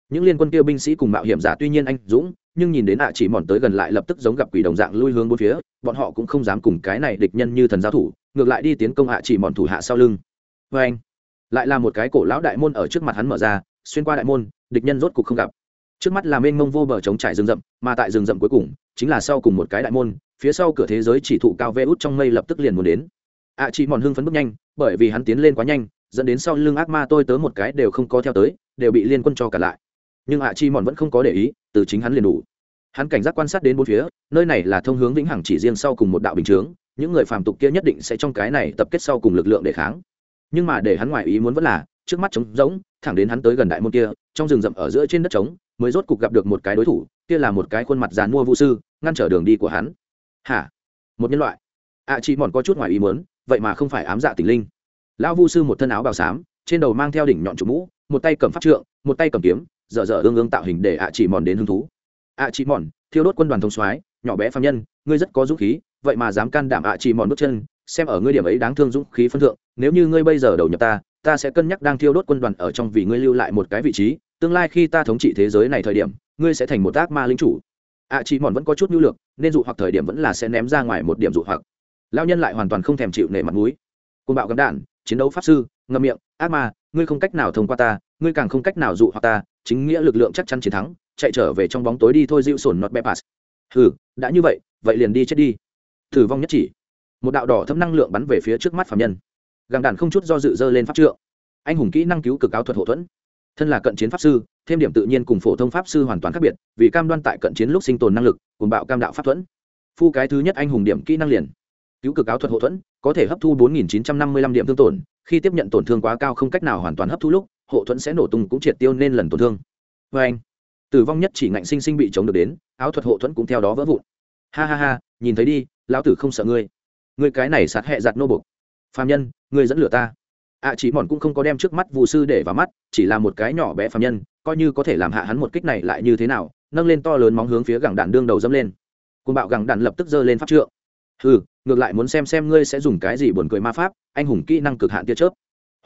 Những liên quân kia binh sĩ cùng mạo hiểm giả tuy nhiên anh dũng, nhưng nhìn đến ạ chỉ mòn tới gần lại lập tức giống gặp quỷ đồng dạng lui hướng bốn phía, bọn họ cũng không dám cùng cái này địch nhân như thần giao thủ, ngược lại đi tiến công ạ chỉ mòn thủ hạ sau lưng. Vê anh, lại là một cái cổ lão đại môn ở trước mặt hắn mở ra, xuyên qua đại môn, địch nhân rốt cục không gặp. Trước mắt là mênh mông vô bờ chống trải rừng rậm, mà tại rừng rậm cuối cùng chính là sau cùng một cái đại môn, phía sau cửa thế giới chỉ thụ cao vê út trong mây lập tức liền muốn đến. Ạ chị mòn hưng phấn bước nhanh, bởi vì hắn tiến lên quá nhanh, dẫn đến sau lưng ác ma tôi tớ một cái đều không có theo tới, đều bị liên quân cho cả lại. Nhưng à, ạ chi mòn vẫn không có để ý, từ chính hắn liền đủ. Hắn cảnh giác quan sát đến bốn phía, nơi này là thông hướng vĩnh hằng chỉ riêng sau cùng một đạo bình chướng, những người phàm tục kia nhất định sẽ trong cái này tập kết sau cùng lực lượng để kháng. Nhưng mà để hắn ngoài ý muốn vẫn là, trước mắt trống rỗng, thẳng đến hắn tới gần đại môn kia, trong rừng rậm ở giữa trên đất trống mới rốt cục gặp được một cái đối thủ, kia là một cái khuôn mặt dàn mua vũ sư, ngăn trở đường đi của hắn. Hả? Một nhân loại. Ạ chị mòn có chút ngoài ý muốn, vậy mà không phải ám dạ tình linh. Lão vu sư một thân áo bào xám, trên đầu mang theo đỉnh nhọn trụ mũ, một tay cầm pháp trượng, một tay cầm kiếm, dở dở ương ương tạo hình để ạ chỉ mòn đến hứng thú. À, ạ chỉ mòn thiêu đốt quân đoàn thông soái, nhỏ bé phạm nhân, ngươi rất có dũng khí, vậy mà dám can đảm ạ chỉ mòn bước chân, xem ở ngươi điểm ấy đáng thương dũng khí phân thượng, nếu như ngươi bây giờ đầu nhập ta ta sẽ cân nhắc đang thiêu đốt quân đoàn ở trong vì ngươi lưu lại một cái vị trí tương lai khi ta thống trị thế giới này thời điểm, ngươi sẽ thành một ác ma lính chủ. À, Ạ chỉ mòn vẫn có chút nhu lược nên dụ hoặc thời điểm vẫn là sẽ ném ra ngoài một điểm dụ hoặc. Lao nhân lại hoàn toàn không thèm chịu nể mặt mũi. Côn bạo gắn đạn, chiến đấu pháp sư ngâm miệng, ác ma, ngươi không cách nào thông qua ta, ngươi càng không cách nào dụ hoặc ta, chính nghĩa lực lượng chắc chắn chiến thắng, chạy trở về trong bóng tối đi thôi, dịu sổn nọt bẹ pass hừ, đã như vậy vậy liền đi chết đi. Thử vong nhất chỉ. Một đạo đỏ thâm năng lượng bắn về phía trước mắt phạm nhân. Gàng đàn không chút do dự dơ lên pháp trượng. Anh hùng kỹ năng cứu cực áo thuật hậu thuẫn thân là cận chiến pháp sư, thêm điểm tự nhiên cùng phổ thông pháp sư hoàn toàn khác biệt, vì cam đoan tại cận chiến lúc sinh tồn năng lực, cùng bạo cam đạo pháp thuẫn. Phu cái thứ nhất anh hùng điểm kỹ năng liền. Cứu cực áo thuật hậu thuẫn, có thể hấp thu 4.955 điểm thương tổn, khi tiếp nhận tổn thương quá cao không cách nào hoàn toàn hấp thu lúc, hộ thuẫn sẽ nổ tung cũng triệt tiêu nên lần tổn thương. Vê anh, tử vong nhất chỉ ngạnh sinh sinh bị chống được đến, áo thuật hộ thuẫn cũng theo đó vỡ vụn. Ha ha ha, nhìn thấy đi, lão tử không sợ ngươi. Ngươi cái này sát hẹ giặt nô bục phàm nhân, ngươi dẫn lửa ta ạ à, chỉ mòn cũng không có đem trước mắt vụ sư để vào mắt chỉ là một cái nhỏ bé phàm nhân coi như có thể làm hạ hắn một kích này lại như thế nào nâng lên to lớn móng hướng phía gẳng đạn đương đầu dâm lên. Côn bạo gẳng đạn lập tức giơ lên pháp trượng. Ừ ngược lại muốn xem xem ngươi sẽ dùng cái gì buồn cười ma pháp anh hùng kỹ năng cực hạn tia chớp.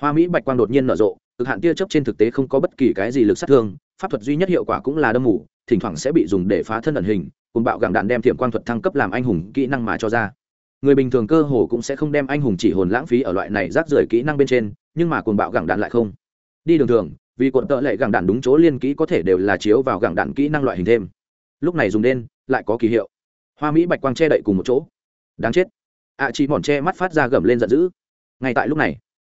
Hoa mỹ bạch quang đột nhiên nở rộ cực hạn tia chớp trên thực tế không có bất kỳ cái gì lực sát thương pháp thuật duy nhất hiệu quả cũng là đâm mù thỉnh thoảng sẽ bị dùng để phá thân ẩn hình cùng bạo gẳng đạn đem thiểm quang thuật thăng cấp làm anh hùng kỹ năng mà cho ra người bình thường cơ hồ cũng sẽ không đem anh hùng chỉ hồn lãng phí ở loại này rác rưởi kỹ năng bên trên nhưng mà cuồng bạo gẳng đạn lại không. Đi đường thường vì cuộn tợ lệ gẳng đạn đúng chỗ liên kỹ có thể đều là chiếu vào gẳng đạn kỹ năng loại hình thêm. Lúc này dùng đen lại có kỳ hiệu. Hoa mỹ bạch quang che đậy cùng một chỗ. Đáng chết. Ạ à, chỉ mòn che mắt phát ra gầm lên giận dữ. Ngay tại lúc này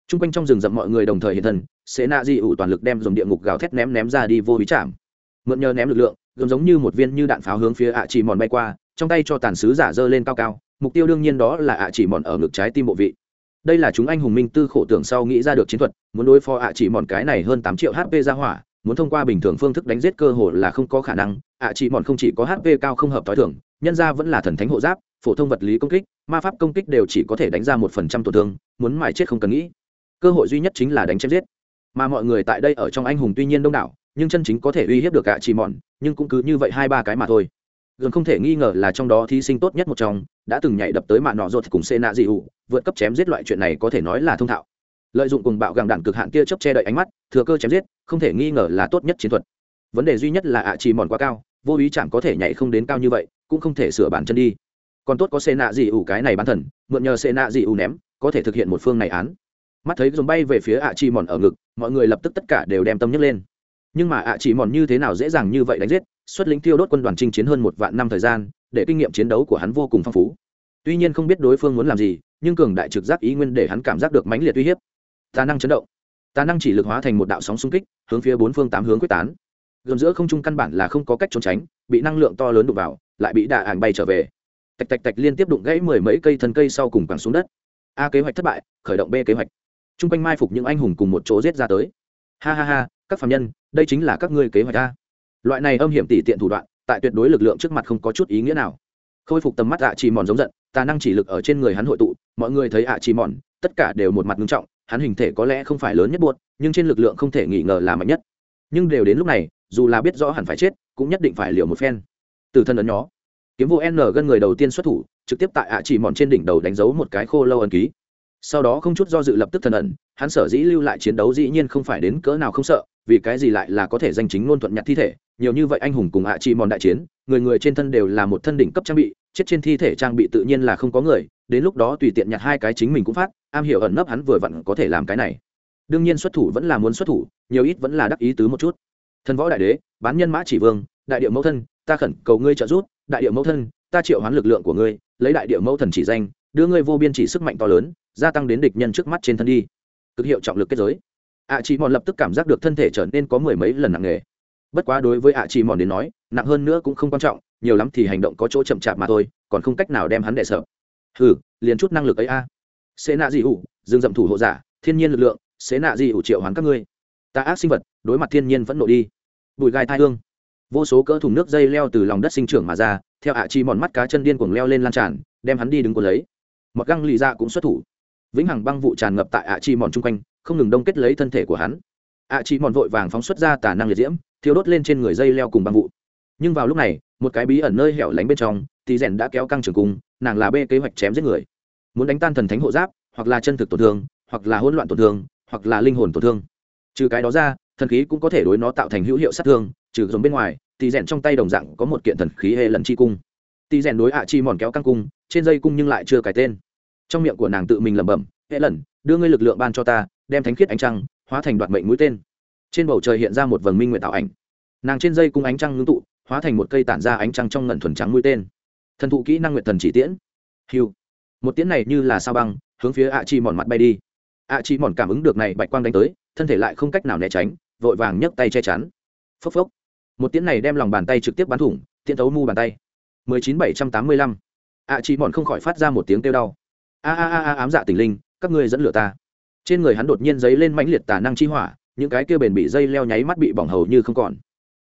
t r u n g quanh trong rừng rậm mọi người đồng thời hiện thân sẽ nạ di ủ toàn lực đem dùng địa ngục gào thét ném ném ra đi vô ý chạm. Mượn nhờ ném lực lượng gầm giống như một viên như đạn pháo hướng phía ạ à chỉ mòn bay qua trong tay cho tàn sứ giả dơ lên cao cao mục tiêu đương nhiên đó là ạ à chỉ mòn ở ngực trái tim bộ vị. Đây là chúng anh hùng minh tư khổ tưởng sau nghĩ ra được chiến thuật, muốn đối phó ạ chỉ mòn cái này hơn tám triệu hp ra hỏa, muốn thông qua bình thường phương thức đánh giết cơ hồ là không có khả năng, ạ chỉ mòn không chỉ có hp cao không hợp t h o i thưởng nhân ra vẫn là thần thánh hộ giáp, phổ thông vật lý công kích, ma pháp công kích đều chỉ có thể đánh ra một phần trăm tổn thương, muốn mài chết không cần nghĩ. Cơ hội duy nhất chính là đánh chém giết. Mà mọi người tại đây ở trong anh hùng tuy nhiên đông đảo, nhưng chân chính có thể uy hiếp được ạ chỉ mòn, nhưng cũng cứ như vậy hai ba cái mà thôi gần không thể nghi ngờ là trong đó thí sinh tốt nhất một trong, đã từng nhảy đập tới mạ nọ rột cùng xê nạ dị ủ vượt cấp chém giết loại chuyện này có thể nói là thông thạo. Lợi dụng cùng bạo gàng đạn cực hạn kia chấp che đậy ánh mắt, thừa cơ chém giết, không thể nghi ngờ là tốt nhất chiến thuật. Vấn đề duy nhất là ạ chỉ mòn quá cao, vô ý chẳng có thể nhảy không đến cao như vậy, cũng không thể sửa bản chân đi. Còn tốt có xê nạ dị ủ cái này bán thần, mượn nhờ xê nạ dị ủ ném, có thể thực hiện một phương này án. Mắt thấy dùng bay về phía ạ chi mòn ở ngực, mọi người lập tức tất cả đều đem tâm nhấc lên. Nhưng mà ạ chỉ mòn như thế nào dễ dàng như vậy đánh giết xuất lính tiêu đốt quân đoàn chinh chiến hơn một vạn năm thời gian, để kinh nghiệm chiến đấu của hắn vô cùng phong phú. Tuy nhiên không biết đối phương muốn làm gì, nhưng cường đại trực giác ý nguyên để hắn cảm giác được mãnh liệt uy hiếp. Tà năng chấn động. Tà năng chỉ lực hóa thành một đạo sóng xung kích, hướng phía bốn phương tám hướng quyết tán. Gần giữa không trung căn bản là không có cách trốn tránh, bị năng lượng to lớn đụng vào, lại bị đà ảnh bay trở về. Tạch tạch tạch liên tiếp đụng gãy mười mấy cây thân cây sau cùng quẳng xuống đất. A kế hoạch thất bại, khởi động b kế hoạch. T r u n g quanh mai phục những anh hùng cùng một chỗ giết ra tới. Ha ha ha, các phạm nhân, đây chính là các ngươi kế hoạch a loại này âm hiểm tỷ tiện thủ đoạn, tại tuyệt đối lực lượng trước mặt không có chút ý nghĩa nào. Khôi phục tầm mắt ạ chỉ mòn giống giận, tà năng chỉ lực ở trên người hắn hội tụ, mọi người thấy ạ chỉ mòn, tất cả đều một mặt nghiêm trọng, hắn hình thể có lẽ không phải lớn nhất buốt nhưng trên lực lượng không thể nghi ngờ là mạnh nhất. Nhưng đều đến lúc này, dù là biết rõ hẳn phải chết, cũng nhất định phải liều một phen. Từ thân ấn nhó kiếm vô n gần người đầu tiên xuất thủ, trực tiếp tại ạ chỉ mòn trên đỉnh đầu đánh dấu một cái khô lâu ẩn ký sau đó không chút do dự lập tức thần ẩn, hắn sở dĩ lưu lại chiến đấu dĩ nhiên không phải đến cỡ nào không sợ, vì cái gì lại là có thể danh chính ngôn thuận nhặt thi thể, nhiều như vậy anh hùng cùng hạ chi mòn đại chiến, người người trên thân đều là một thân đỉnh cấp trang bị, chết trên thi thể trang bị tự nhiên là không có người, đến lúc đó tùy tiện nhặt hai cái chính mình cũng phát, am hiểu ẩn nấp hắn vừa vặn có thể làm cái này. Đương nhiên xuất thủ vẫn là muốn xuất thủ, nhiều ít vẫn là đắc ý tứ một chút. Thần võ đại đế, bán nhân mã chỉ vương, đại điệu mẫu thân, ta khẩn cầu ngươi trợ giúp, đại điệu mẫu thân, ta triệu hoán lực lượng của ngươi, lấy đại điệu mẫu thần chỉ danh, đưa ngươi vô biên chỉ sức mạnh to lớn gia tăng đến địch nhân trước mắt trên thân đi. Cực hiệu trọng lực kết giới. Ạ chị mòn lập tức cảm giác được thân thể trở nên có mười mấy lần nặng nề. Bất quá đối với ạ chị mòn đến nói, nặng hơn nữa cũng không quan trọng, nhiều lắm thì hành động có chỗ chậm chạp mà thôi, còn không cách nào đem hắn đẻ sợ hừ, liền chút năng lực ấy a. À. xế nạ dị ủ, dương dậm thủ hộ giả, thiên nhiên lực lượng, xế nạ dị ủ triệu hoán các ngươi. Ta ác sinh vật, đối mặt thiên nhiên vẫn nộ đi. Bụi gai thai hương. Vô số cỡ thùng nước dây leo từ lòng đất sinh trưởng mà ra, theo ạ chi mòn mắt cá chân điên cuồng leo lên lan tràn, đem hắn đi đứng cuốn lấy. Mặc găng lì ra cũng xuất thủ vĩnh hằng băng vụ tràn ngập tại ạ chi mòn chung quanh, không ngừng đông kết lấy thân thể của hắn. ạ chi mòn vội vàng phóng xuất ra tà năng liệt diễm thiếu đốt lên trên người dây leo cùng băng vụ. Nhưng vào lúc này, một cái bí ẩn nơi hẻo lánh bên trong tí rèn đã kéo căng trường cung, nàng là bê kế hoạch chém giết người. Muốn đánh tan thần thánh hộ giáp, hoặc là chân thực tổn thương, hoặc là hỗn loạn tổn thương, hoặc là linh hồn tổn thương. Trừ cái đó ra, thần khí cũng có thể đối nó tạo thành hữu hiệu sát thương, trừ giống bên ngoài Tỷ rèn trong tay đồng dạng có một kiện thần khí hệ lần chi cung. Tỷ rèn đối ạ chi mòn kéo căng cung, trên dây cung nhưng lại chưa cải tên trong miệng của nàng tự mình lẩm bẩm, hệ lần, đưa ngươi lực lượng ban cho ta, đem thánh khiết ánh trăng hóa thành đoạt mệnh mũi tên. Trên bầu trời hiện ra một vầng minh nguyện tạo ảnh. Nàng trên dây cung ánh trăng ngưng tụ, hóa thành một cây tản ra ánh trăng trong ngẩn thuần trắng mũi tên. Thần thụ kỹ năng nguyện thần chỉ tiễn. Hiu. Một tiễn này như là sao băng, hướng phía ạ chi mòn mặt bay đi. ạ chi mòn cảm ứng được này bạch quang đánh tới, thân thể lại không cách nào né tránh, vội vàng nhấc tay che chắn. Phốc phốc. Một tiễn này đem lòng bàn tay trực tiếp bắn thủng, tiễn thấu mu bàn tay. 19785. ạ chi mòn không khỏi phát ra một tiếng kêu đau a a a ám dạ tình linh, các ngươi dẫn lửa ta. Trên người hắn đột nhiên dấy lên mãnh liệt tà năng chi hỏa, những cái kia bền bị dây leo nháy mắt bị bỏng hầu như không còn.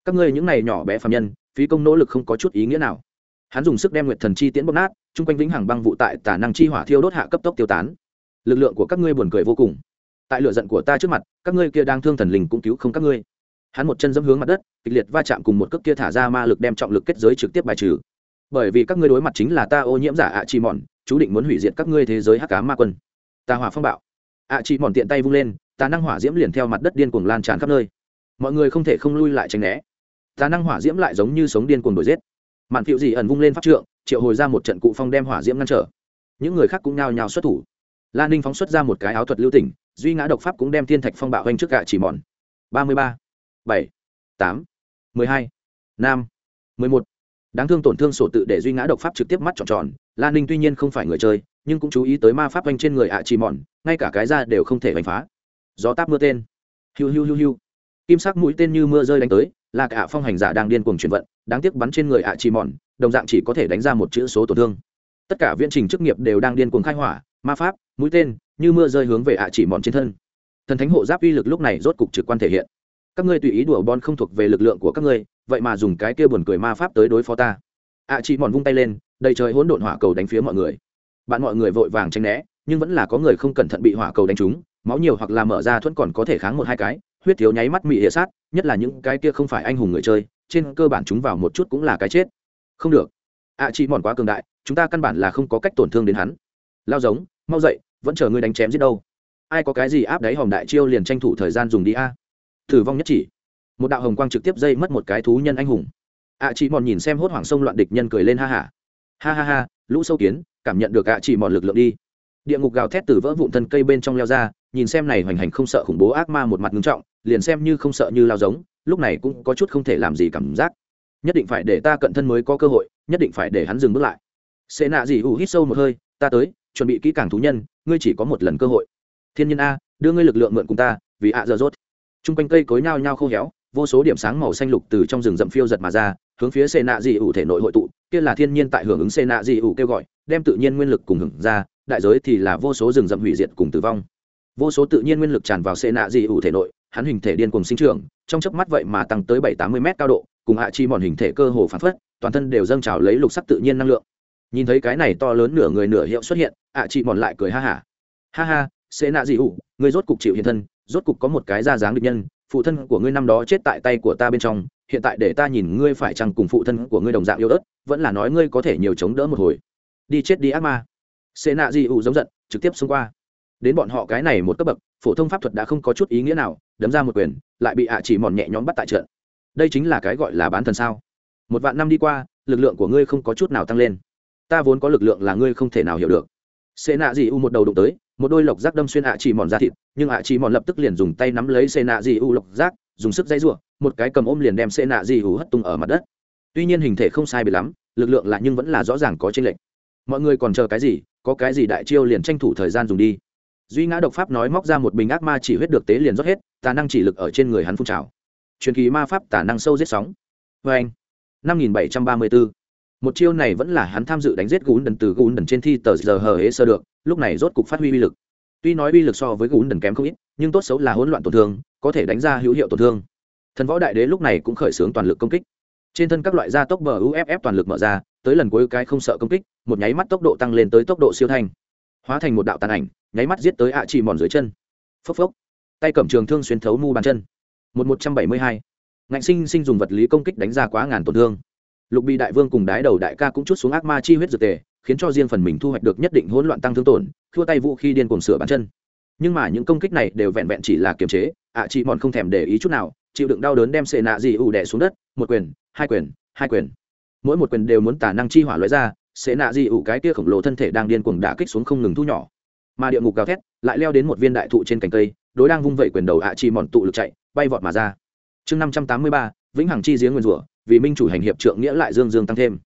Các ngươi những này nhỏ bé phạm nhân, phí công nỗ lực không có chút ý nghĩa nào. Hắn dùng sức đem nguyệt thần chi tiễn bóp nát, chung quanh vĩnh hằng băng vụ tại tà năng chi hỏa thiêu đốt hạ cấp tốc tiêu tán. Lực lượng của các ngươi buồn cười vô cùng. Tại lửa giận của ta trước mặt, các ngươi kia đang thương thần linh cũng cứu không các ngươi. Hắn một chân dẫm hướng mặt đất, kịch liệt va chạm cùng một cước kia thả ra ma lực đem trọng lực kết giới trực tiếp bài trừ. Bởi vì các ngươi đối mặt chính là ta ô nhiễm giả ạ chi mòn chú định muốn hủy diệt các ngươi thế giới hắc cá ma quân. Ta hỏa phong bạo. Ạ chị mòn tiện tay vung lên, ta năng hỏa diễm liền theo mặt đất điên cuồng lan tràn khắp nơi. Mọi người không thể không lui lại tránh né. Tà năng hỏa diễm lại giống như sống điên cuồng đuổi giết. Mạn phiệu dị ẩn vung lên pháp trượng, triệu hồi ra một trận cụ phong đem hỏa diễm ngăn trở. Những người khác cũng nhao nhao xuất thủ. Lan ninh phóng xuất ra một cái áo thuật lưu tỉnh duy ngã độc pháp cũng đem thiên thạch phong bạo hoành trước gạ chỉ mòn. Ba mươi ba, bảy, tám, mười hai, năm, mười một đáng thương tổn thương sổ tự để duy ngã độc pháp trực tiếp mắt tròn tròn lan ninh tuy nhiên không phải người chơi, nhưng cũng chú ý tới ma pháp oanh trên người ạ chỉ mòn, ngay cả cái ra đều không thể oanh phá. Gió táp mưa tên. Hiu hiu hiu hiu. Kim sắc mũi tên như mưa rơi đánh tới, là cả phong hành giả đang điên cuồng chuyển vận, đáng tiếc bắn trên người ạ chỉ mòn, đồng dạng chỉ có thể đánh ra một chữ số tổn thương. Tất cả viễn trình chức nghiệp đều đang điên cuồng khai hỏa, ma pháp, mũi tên, như mưa rơi hướng về ạ chỉ mòn trên thân. Thần thánh hộ giáp uy lực lúc này rốt cục trực quan thể hiện. Các ngươi tùy ý đùa bon không thuộc về lực lượng của các ngươi vậy mà dùng cái kia buồn cười ma pháp tới đối phó ta. Ạ chị mòn vung tay lên, đầy trời hỗn độn hỏa cầu đánh phía mọi người. Bạn mọi người vội vàng tranh né, nhưng vẫn là có người không cẩn thận bị hỏa cầu đánh trúng, máu nhiều hoặc là mở ra thuẫn còn có thể kháng một hai cái, huyết thiếu nháy mắt mị hệ sát, nhất là những cái kia không phải anh hùng người chơi, trên cơ bản chúng vào một chút cũng là cái chết. Không được. Ạ chị mòn quá cường đại, chúng ta căn bản là không có cách tổn thương đến hắn. Lao giống, mau dậy, vẫn chờ ngươi đánh chém giết đâu. Ai có cái gì áp đáy hòm đại chiêu liền tranh thủ thời gian dùng đi a. À. thử vong nhất chỉ một đạo hồng quang trực tiếp dây mất một cái thú nhân anh hùng. Ạ chỉ mòn nhìn xem hốt hoảng sông loạn địch nhân cười lên ha hả ha. ha ha ha, lũ sâu kiến, cảm nhận được ạ chỉ mòn lực lượng đi. Địa ngục gào thét từ vỡ vụn thân cây bên trong leo ra, nhìn xem này hoành hành không sợ khủng bố ác ma một mặt ngưng trọng, liền xem như không sợ như lao giống, lúc này cũng có chút không thể làm gì cảm giác. Nhất định phải để ta cận thân mới có cơ hội, nhất định phải để hắn dừng bước lại. Xê nạ dị ủ hít sâu một hơi, ta tới, chuẩn bị kỹ càng thú nhân, ngươi chỉ có một lần cơ hội. Thiên nhân a, đưa ngươi lực lượng mượn cùng ta, vì ạ giờ rốt. T r u n g quanh cây cối nhao nhao khô héo vô số điểm sáng màu xanh lục từ trong rừng rậm phiêu giật mà ra, hướng phía xê nạ dị ủ thể nội hội tụ, kia là thiên nhiên tại hưởng ứng xê nạ dị ủ kêu gọi, đem tự nhiên nguyên lực cùng hưởng ra, đại giới thì là vô số rừng rậm hủy diệt cùng tử vong vô số tự nhiên nguyên lực tràn vào xê nạ dị ủ thể nội, hắn hình thể điên cùng sinh trưởng, trong chớp mắt vậy mà tăng tới bảy tám mươi m cao độ, cùng hạ chi mòn hình thể cơ hồ phản phất, toàn thân đều dâng trào lấy lục sắc tự nhiên năng lượng nhìn thấy cái này to lớn nửa người nửa hiệu xuất hiện, ạ chị mòn lại cười ha hả ha. ha ha sẽ nạ dị ủ ngươi rốt cục chịu hiện thân, rốt cục có một cái ra dáng địch nhân phụ thân của ngươi năm đó chết tại tay của ta bên trong, hiện tại để ta nhìn ngươi phải chăng cùng phụ thân của ngươi đồng dạng yêu ớt, vẫn là nói ngươi có thể nhiều chống đỡ một hồi. Đi chết đi ác ma. Xê nạ di ủ giống giận, trực tiếp xông qua. Đến bọn họ cái này một cấp bậc, phổ thông pháp thuật đã không có chút ý nghĩa nào, đấm ra một quyền, lại bị ạ chỉ mòn nhẹ nhõm bắt tại trận. Đây chính là cái gọi là bán thần sao? Một vạn năm đi qua, lực lượng của ngươi không có chút nào tăng lên. Ta vốn có lực lượng là ngươi không thể nào hiểu được. Xê nạ di u một đầu đụng tới một đôi lộc giác đâm xuyên ạ chỉ mòn ra thịt, nhưng ạ chỉ mòn lập tức liền dùng tay nắm lấy xê nạ di u lộc giác dùng sức dây r một cái cầm ôm liền đem xê nạ di u hất tung ở mặt đất. Tuy nhiên hình thể không sai bị lắm, lực lượng lại nhưng vẫn là rõ ràng có tranh lệch. Mọi người còn chờ cái gì, có cái gì đại chiêu liền tranh thủ thời gian dùng đi. Duy ngã độc pháp nói móc ra một bình ác ma chỉ huyết được tế liền rót hết, tà năng chỉ lực ở trên người hắn phun trào. Truyền kỳ ma pháp tà năng sâu giết sóng. Vê anh, năm nghìn bảy trăm ba mươi bốn một chiêu này vẫn là hắn tham dự đánh giết gún đần từ gún đần trên thi tờ giờ hờ hế sơ được lúc này rốt cục phát huy uy lực. Tuy nói uy lực so với gún đần kém không ít, nhưng tốt xấu là hỗn loạn tổn thương, có thể đánh ra hữu hiệu tổn thương. Thần võ đại đế lúc này cũng khởi xướng toàn lực công kích. Trên thân các loại gia tốc bờ uff toàn lực mở ra, tới lần cuối cái không sợ công kích, một nháy mắt tốc độ tăng lên tới tốc độ siêu thanh. Hóa thành một đạo tàn ảnh, nháy mắt giết tới ạ chỉ mòn dưới chân. Phốc phốc. Tay cầm trường thương xuyên thấu mu bàn chân. Một một trăm bảy mươi hai. Ngạnh sinh sinh dùng vật lý công kích đánh ra quá ngàn tổn thương. Lục bị đại vương cùng đái đầu đại ca cũng chút xuống ác ma chi huyết dược tề khiến cho riêng phần mình thu hoạch được nhất định hỗn loạn tăng thương tổn, thua tay vũ khi điên cuồng sửa bàn chân. Nhưng mà những công kích này đều vẹn vẹn chỉ là kiềm chế, ạ à, chị mòn không thèm để ý chút nào, chịu đựng đau đớn đem xệ nạ dị ủ đẻ xuống đất, một quyền, hai quyền hai quyền. Mỗi một quyền đều muốn tả năng chi hỏa lóe ra, xệ nạ dị ủ cái kia khổng lồ thân thể đang điên cuồng đả kích xuống không ngừng thu nhỏ. Mà địa ngục gào thét lại leo đến một viên đại thụ trên cành cây, đối đang vung vẩy quyền đầu ạ à, chi mòn tụ lực chạy, bay vọt mà ra. Chương năm trăm tám mươi ba, vĩnh hằng chi giếng nguyên rủa, vì minh chủ hành hiệp trượng nghĩa lại dương dương tăng thêm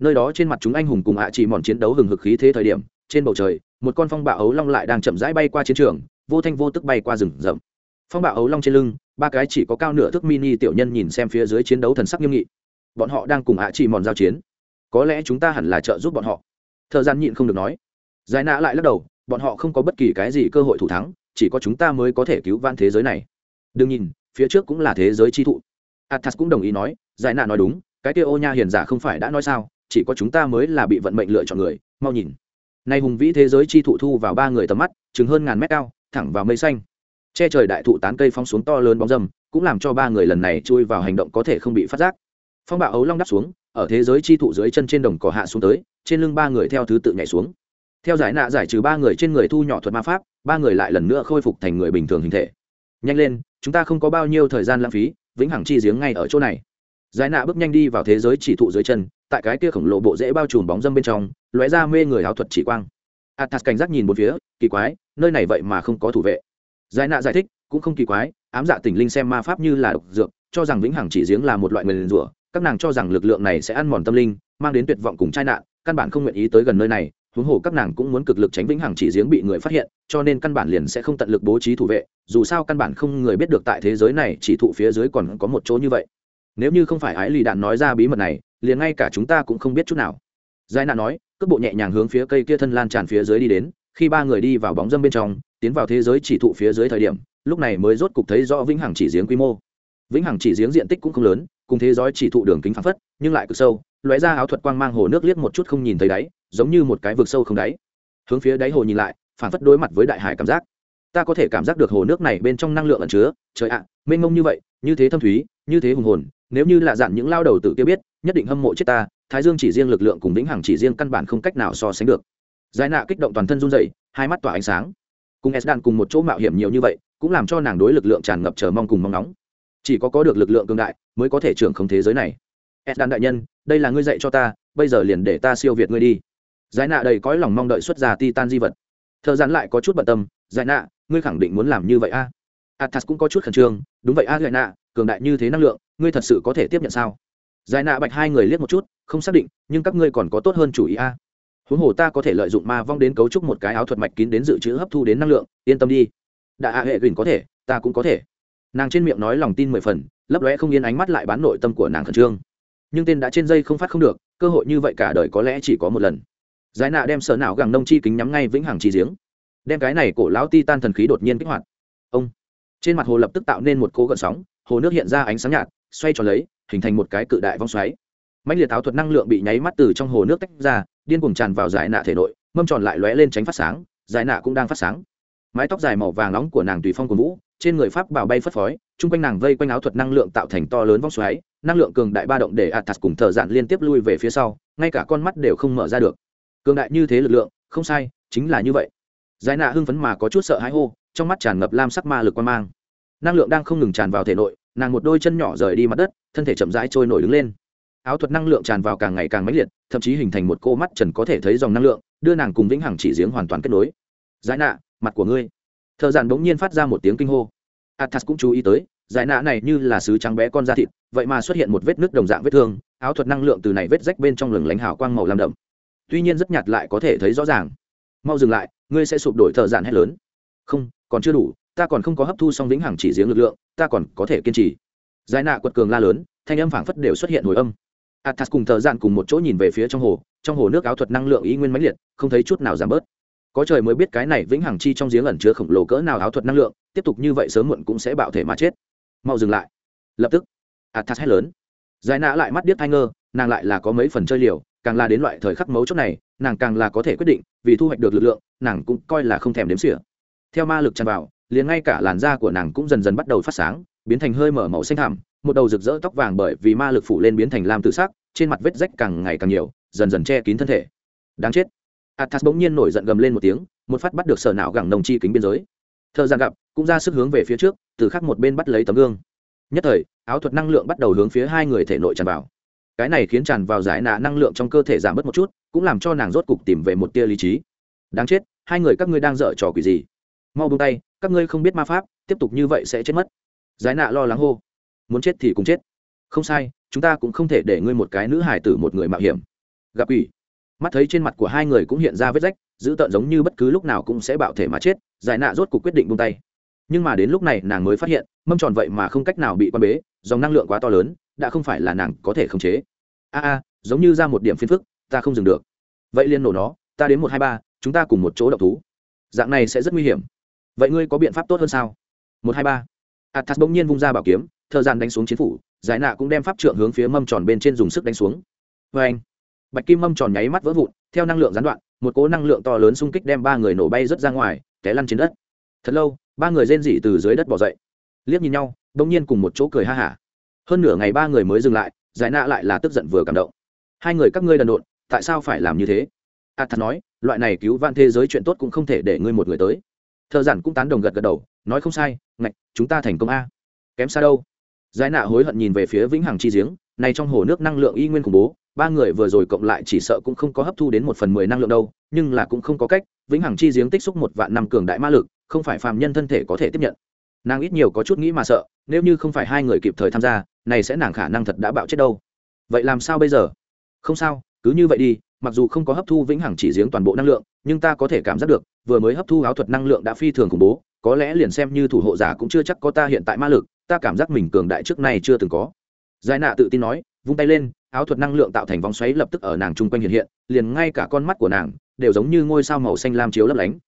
nơi đó trên mặt chúng anh hùng cùng ạ chỉ mòn chiến đấu hừng hực khí thế thời điểm, trên bầu trời, một con phong bạo ấu long lại đang chậm rãi bay qua chiến trường, vô thanh vô tức bay qua rừng rậm. Phong bạo ấu long trên lưng, ba cái chỉ có cao nửa thước mini tiểu nhân nhìn xem phía dưới chiến đấu thần sắc nghiêm nghị. Bọn họ đang cùng ạ chỉ mòn giao chiến. Có lẽ chúng ta hẳn là trợ giúp bọn họ. Thời gian nhịn không được nói. Giải nã lại lắc đầu, bọn họ không có bất kỳ cái gì cơ hội thủ thắng, chỉ có chúng ta mới có thể cứu van thế giới này. Đừng nhìn, phía trước cũng là thế giới chi thụ. Athas cũng đồng ý nói, giải nã nói đúng, cái kia ô nha hiền giả không phải đã nói sao? Chỉ có chúng ta mới là bị vận mệnh lựa chọn người, mau nhìn. Nay hùng vĩ thế giới chi thụ thu vào ba người tầm mắt, chừng hơn ngàn mét cao, thẳng vào mây xanh. Che trời đại thụ tán cây phong xuống to lớn bóng dâm, cũng làm cho ba người lần này chui vào hành động có thể không bị phát giác. Phong bạo ấu long đắp xuống, ở thế giới chi thụ dưới chân trên đồng cỏ hạ xuống tới, trên lưng ba người theo thứ tự nhảy xuống. Theo giải nạ giải trừ ba người trên người thu nhỏ thuật ma pháp, ba người lại lần nữa khôi phục thành người bình thường hình thể. Nhanh lên, chúng ta không có bao nhiêu thời gian lãng phí, vĩnh hằng chi giếng ngay ở chỗ này. Giải nạ bước nhanh đi vào thế giới chỉ thụ dưới chân tại cái kia khổng lồ bộ dễ bao trùm bóng dâm bên trong, lóe ra mê người áo thuật chỉ quang. Athas cảnh giác nhìn một phía, kỳ quái, nơi này vậy mà không có thủ vệ. Giải nạ giải thích, cũng không kỳ quái, ám dạ tỉnh linh xem ma pháp như là độc dược, cho rằng vĩnh hằng chỉ giếng là một loại người liền rủa, các nàng cho rằng lực lượng này sẽ ăn mòn tâm linh, mang đến tuyệt vọng cùng tai nạn, căn bản không nguyện ý tới gần nơi này, huống hồ các nàng cũng muốn cực lực tránh vĩnh hằng chỉ giếng bị người phát hiện, cho nên căn bản liền sẽ không tận lực bố trí thủ vệ, dù sao căn bản không người biết được tại thế giới này chỉ thụ phía dưới còn có một chỗ như vậy. Nếu như không phải ái lì đạn nói ra bí mật này liền ngay cả chúng ta cũng không biết chút nào. Giải nạ nói, cước bộ nhẹ nhàng hướng phía cây kia thân lan tràn phía dưới đi đến, khi ba người đi vào bóng dâm bên trong, tiến vào thế giới chỉ thụ phía dưới thời điểm, lúc này mới rốt cục thấy rõ vĩnh hằng chỉ giếng quy mô. Vĩnh hằng chỉ giếng diện tích cũng không lớn, cùng thế giới chỉ thụ đường kính phăng phất, nhưng lại cực sâu, lóe ra áo thuật quang mang hồ nước liếc một chút không nhìn thấy đáy, giống như một cái vực sâu không đáy. Hướng phía đáy hồ nhìn lại phản phất đối mặt với đại hải cảm giác. Ta có thể cảm giác được hồ nước này bên trong năng lượng ẩn chứa. Trời ạ, mênh mông như vậy, như thế thâm thúy, như thế hùng hồn, nếu như là dặn những lao đầu tự kia biết nhất định hâm mộ chết ta, thái dương chỉ riêng lực lượng cùng vĩnh hằng chỉ riêng căn bản không cách nào so sánh được. Giải nạ kích động toàn thân run dậy hai mắt tỏa ánh sáng. Cùng s đan cùng một chỗ mạo hiểm nhiều như vậy, cũng làm cho nàng đối lực lượng tràn ngập chờ mong cùng mong nóng chỉ có có được lực lượng cường đại, mới có thể trưởng không thế giới này. S đan đại nhân, đây là ngươi dạy cho ta, bây giờ liền để ta siêu việt ngươi đi. Giải nạ đầy cõi lòng mong đợi xuất ra ti tan di vật. Thợ gián lại có chút bận tâm, giải nạ, ngươi khẳng định muốn làm như vậy a? À? athas cũng có chút khẩn trương, đúng vậy a, giải nạ, cường đại như thế năng lượng, ngươi thật sự có thể tiếp nhận sao? Giải nạ bạch hai người liếc một chút, không xác định, nhưng các ngươi còn có tốt hơn chủ ý a. Huống hồ ta có thể lợi dụng ma vong đến cấu trúc một cái áo thuật mạch kín đến dự trữ hấp thu đến năng lượng, yên tâm đi. Đại hạ hệ gửi có thể, ta cũng có thể. Nàng trên miệng nói lòng tin mười phần, lấp lóe không yên ánh mắt lại bán nội tâm của nàng khẩn trương. Nhưng tên đã trên dây không phát không được, cơ hội như vậy cả đời có lẽ chỉ có một lần. Giải nạ đem sở não gàng nông chi kính nhắm ngay vĩnh hằng chi giếng. Đem cái này cổ lão ti tan thần khí đột nhiên kích hoạt. Ông. Trên mặt hồ lập tức tạo nên một cỗ gợn sóng, hồ nước hiện ra ánh sáng nhạt, xoay tròn lấy hình thành một cái cự đại vong xoáy. Mạnh liệt áo thuật năng lượng bị nháy mắt từ trong hồ nước tách ra, điên cuồng tràn vào giải nạ thể nội, mâm tròn lại lóe lên tránh phát sáng, giải nạ cũng đang phát sáng. Mái tóc dài màu vàng nóng của nàng tùy phong của vũ, trên người pháp bảo bay phất phới, chung quanh nàng vây quanh áo thuật năng lượng tạo thành to lớn vong xoáy, năng lượng cường đại ba động để athas cùng thợ dạn liên tiếp lui về phía sau, ngay cả con mắt đều không mở ra được. Cường đại như thế lực lượng, không sai, chính là như vậy. Giải nạ hưng phấn mà có chút sợ hãi hô, trong mắt tràn ngập lam sắc ma lực quan mang. Năng lượng đang không ngừng tràn vào thể nội nàng một đôi chân nhỏ rời đi mặt đất, thân thể chậm rãi trôi nổi đứng lên. Áo thuật năng lượng tràn vào càng ngày càng mãnh liệt, thậm chí hình thành một cô mắt trần có thể thấy dòng năng lượng, đưa nàng cùng vĩnh hằng chỉ giếng hoàn toàn kết nối. Giải nạ, mặt của ngươi. Thợ giản bỗng nhiên phát ra một tiếng kinh hô. Athas cũng chú ý tới, giải nạ này như là sứ trắng bé con da thịt, vậy mà xuất hiện một vết nứt đồng dạng vết thương, áo thuật năng lượng từ này vết rách bên trong lừng lánh hào quang màu lam đậm. Tuy nhiên rất nhạt lại có thể thấy rõ ràng. Mau dừng lại, ngươi sẽ sụp đổi thợ giản hết lớn. Không, còn chưa đủ ta còn không có hấp thu xong vĩnh hằng chỉ giếng lực lượng, ta còn có thể kiên trì. Giải nạ quật cường la lớn, thanh âm phảng phất đều xuất hiện hồi âm. Athas cùng thợ dạn cùng một chỗ nhìn về phía trong hồ trong hồ nước áo thuật năng lượng ý nguyên mãnh liệt, không thấy chút nào giảm bớt. Có trời mới biết cái này vĩnh hằng chi trong giếng ẩn chứa khổng lồ cỡ nào áo thuật năng lượng, tiếp tục như vậy sớm muộn cũng sẽ bạo thể mà chết. Mau dừng lại. Lập tức, athas hét lớn. Giải nạ lại mắt điếc thai ngơ, nàng lại là có mấy phần chơi liều, càng là đến loại thời khắc mấu chốt này, nàng càng là có thể quyết định, vì thu hoạch được lực lượng, nàng cũng coi là không thèm đếm xỉa. Theo ma lực tràn vào liền ngay cả làn da của nàng cũng dần dần bắt đầu phát sáng, biến thành hơi mở màu xanh thảm một đầu rực rỡ tóc vàng bởi vì ma lực phủ lên biến thành lam tự sắc, trên mặt vết rách càng ngày càng nhiều, dần dần che kín thân thể. Đáng chết. Athas bỗng nhiên nổi giận gầm lên một tiếng, một phát bắt được sở não gẳng nồng chi kính biên giới. Thợ gian gặp, cũng ra sức hướng về phía trước, từ khắc một bên bắt lấy tấm gương. Nhất thời, áo thuật năng lượng bắt đầu hướng phía hai người thể nội tràn vào. Cái này khiến tràn vào giải nạ năng lượng trong cơ thể giảm bớt một chút, cũng làm cho nàng rốt cục tìm về một tia lý trí. Đáng chết, hai người các ngươi đang dở trò quỷ gì? Mau buông tay các ngươi không biết ma pháp, tiếp tục như vậy sẽ chết mất. Giải nạ lo lắng hô. Muốn chết thì cũng chết. Không sai, chúng ta cũng không thể để ngươi một cái nữ hải tử một người mạo hiểm. Gặp quỷ. Mắt thấy trên mặt của hai người cũng hiện ra vết rách giữ tợn giống như bất cứ lúc nào cũng sẽ bạo thể mà chết, giải nạ rốt cuộc quyết định buông tay. Nhưng mà đến lúc này nàng mới phát hiện, mâm tròn vậy mà không cách nào bị quan bế, dòng năng lượng quá to lớn, đã không phải là nàng có thể khống chế. A a, giống như ra một điểm phiền phức, ta không dừng được. Vậy liên nổ nó, ta đến một hai ba, chúng ta cùng một chỗ độc thú. Dạng này sẽ rất nguy hiểm vậy ngươi có biện pháp tốt hơn sao? Một hai ba. Athas bỗng nhiên vung ra bảo kiếm thợ gian đánh xuống chiến phủ, giải nạ cũng đem pháp trượng hướng phía mâm tròn bên trên dùng sức đánh xuống. Vê anh, bạch kim mâm tròn nháy mắt vỡ vụn, theo năng lượng gián đoạn, một cố năng lượng to lớn xung kích đem ba người nổ bay rớt ra ngoài, té lăn trên đất. Thật lâu, ba người rên rỉ từ dưới đất bỏ dậy. Liếc nhìn nhau đ ỗ n g nhiên cùng một chỗ cười ha hả. Hơn nửa ngày ba người mới dừng lại, giải nạ lại là tức giận vừa cảm động. Hai người các ngươi đần độn, tại sao phải làm như thế? A thật nói, loại này cứu van thế giới chuyện tốt cũng không thể để ngươi một người tới thợ giản cũng tán đồng gật gật đầu, nói không sai, ngạch, chúng ta thành công a. Kém xa đâu. Giải nạ hối hận nhìn về phía vĩnh hằng chi giếng, này trong hồ nước năng lượng y nguyên khủng bố, ba người vừa rồi cộng lại chỉ sợ cũng không có hấp thu đến một phần mười năng lượng đâu, nhưng là cũng không có cách, vĩnh hằng chi giếng tích xúc một vạn năm cường đại ma lực, không phải phàm nhân thân thể có thể tiếp nhận. Nàng ít nhiều có chút nghĩ mà sợ, nếu như không phải hai người kịp thời tham gia, này sẽ nàng khả năng thật đã bạo chết đâu. Vậy làm sao bây giờ? Không sao, cứ như vậy đi mặc dù không có hấp thu vĩnh hằng chỉ giếng toàn bộ năng lượng, nhưng ta có thể cảm giác được, vừa mới hấp thu áo thuật năng lượng đã phi thường khủng bố, có lẽ liền xem như thủ hộ giả cũng chưa chắc có ta hiện tại ma lực, ta cảm giác mình cường đại trước nay chưa từng có. Giải nạ tự tin nói, vung tay lên, áo thuật năng lượng tạo thành vòng xoáy lập tức ở nàng chung quanh hiện hiện, liền ngay cả con mắt của nàng đều giống như ngôi sao màu xanh lam chiếu lấp lánh.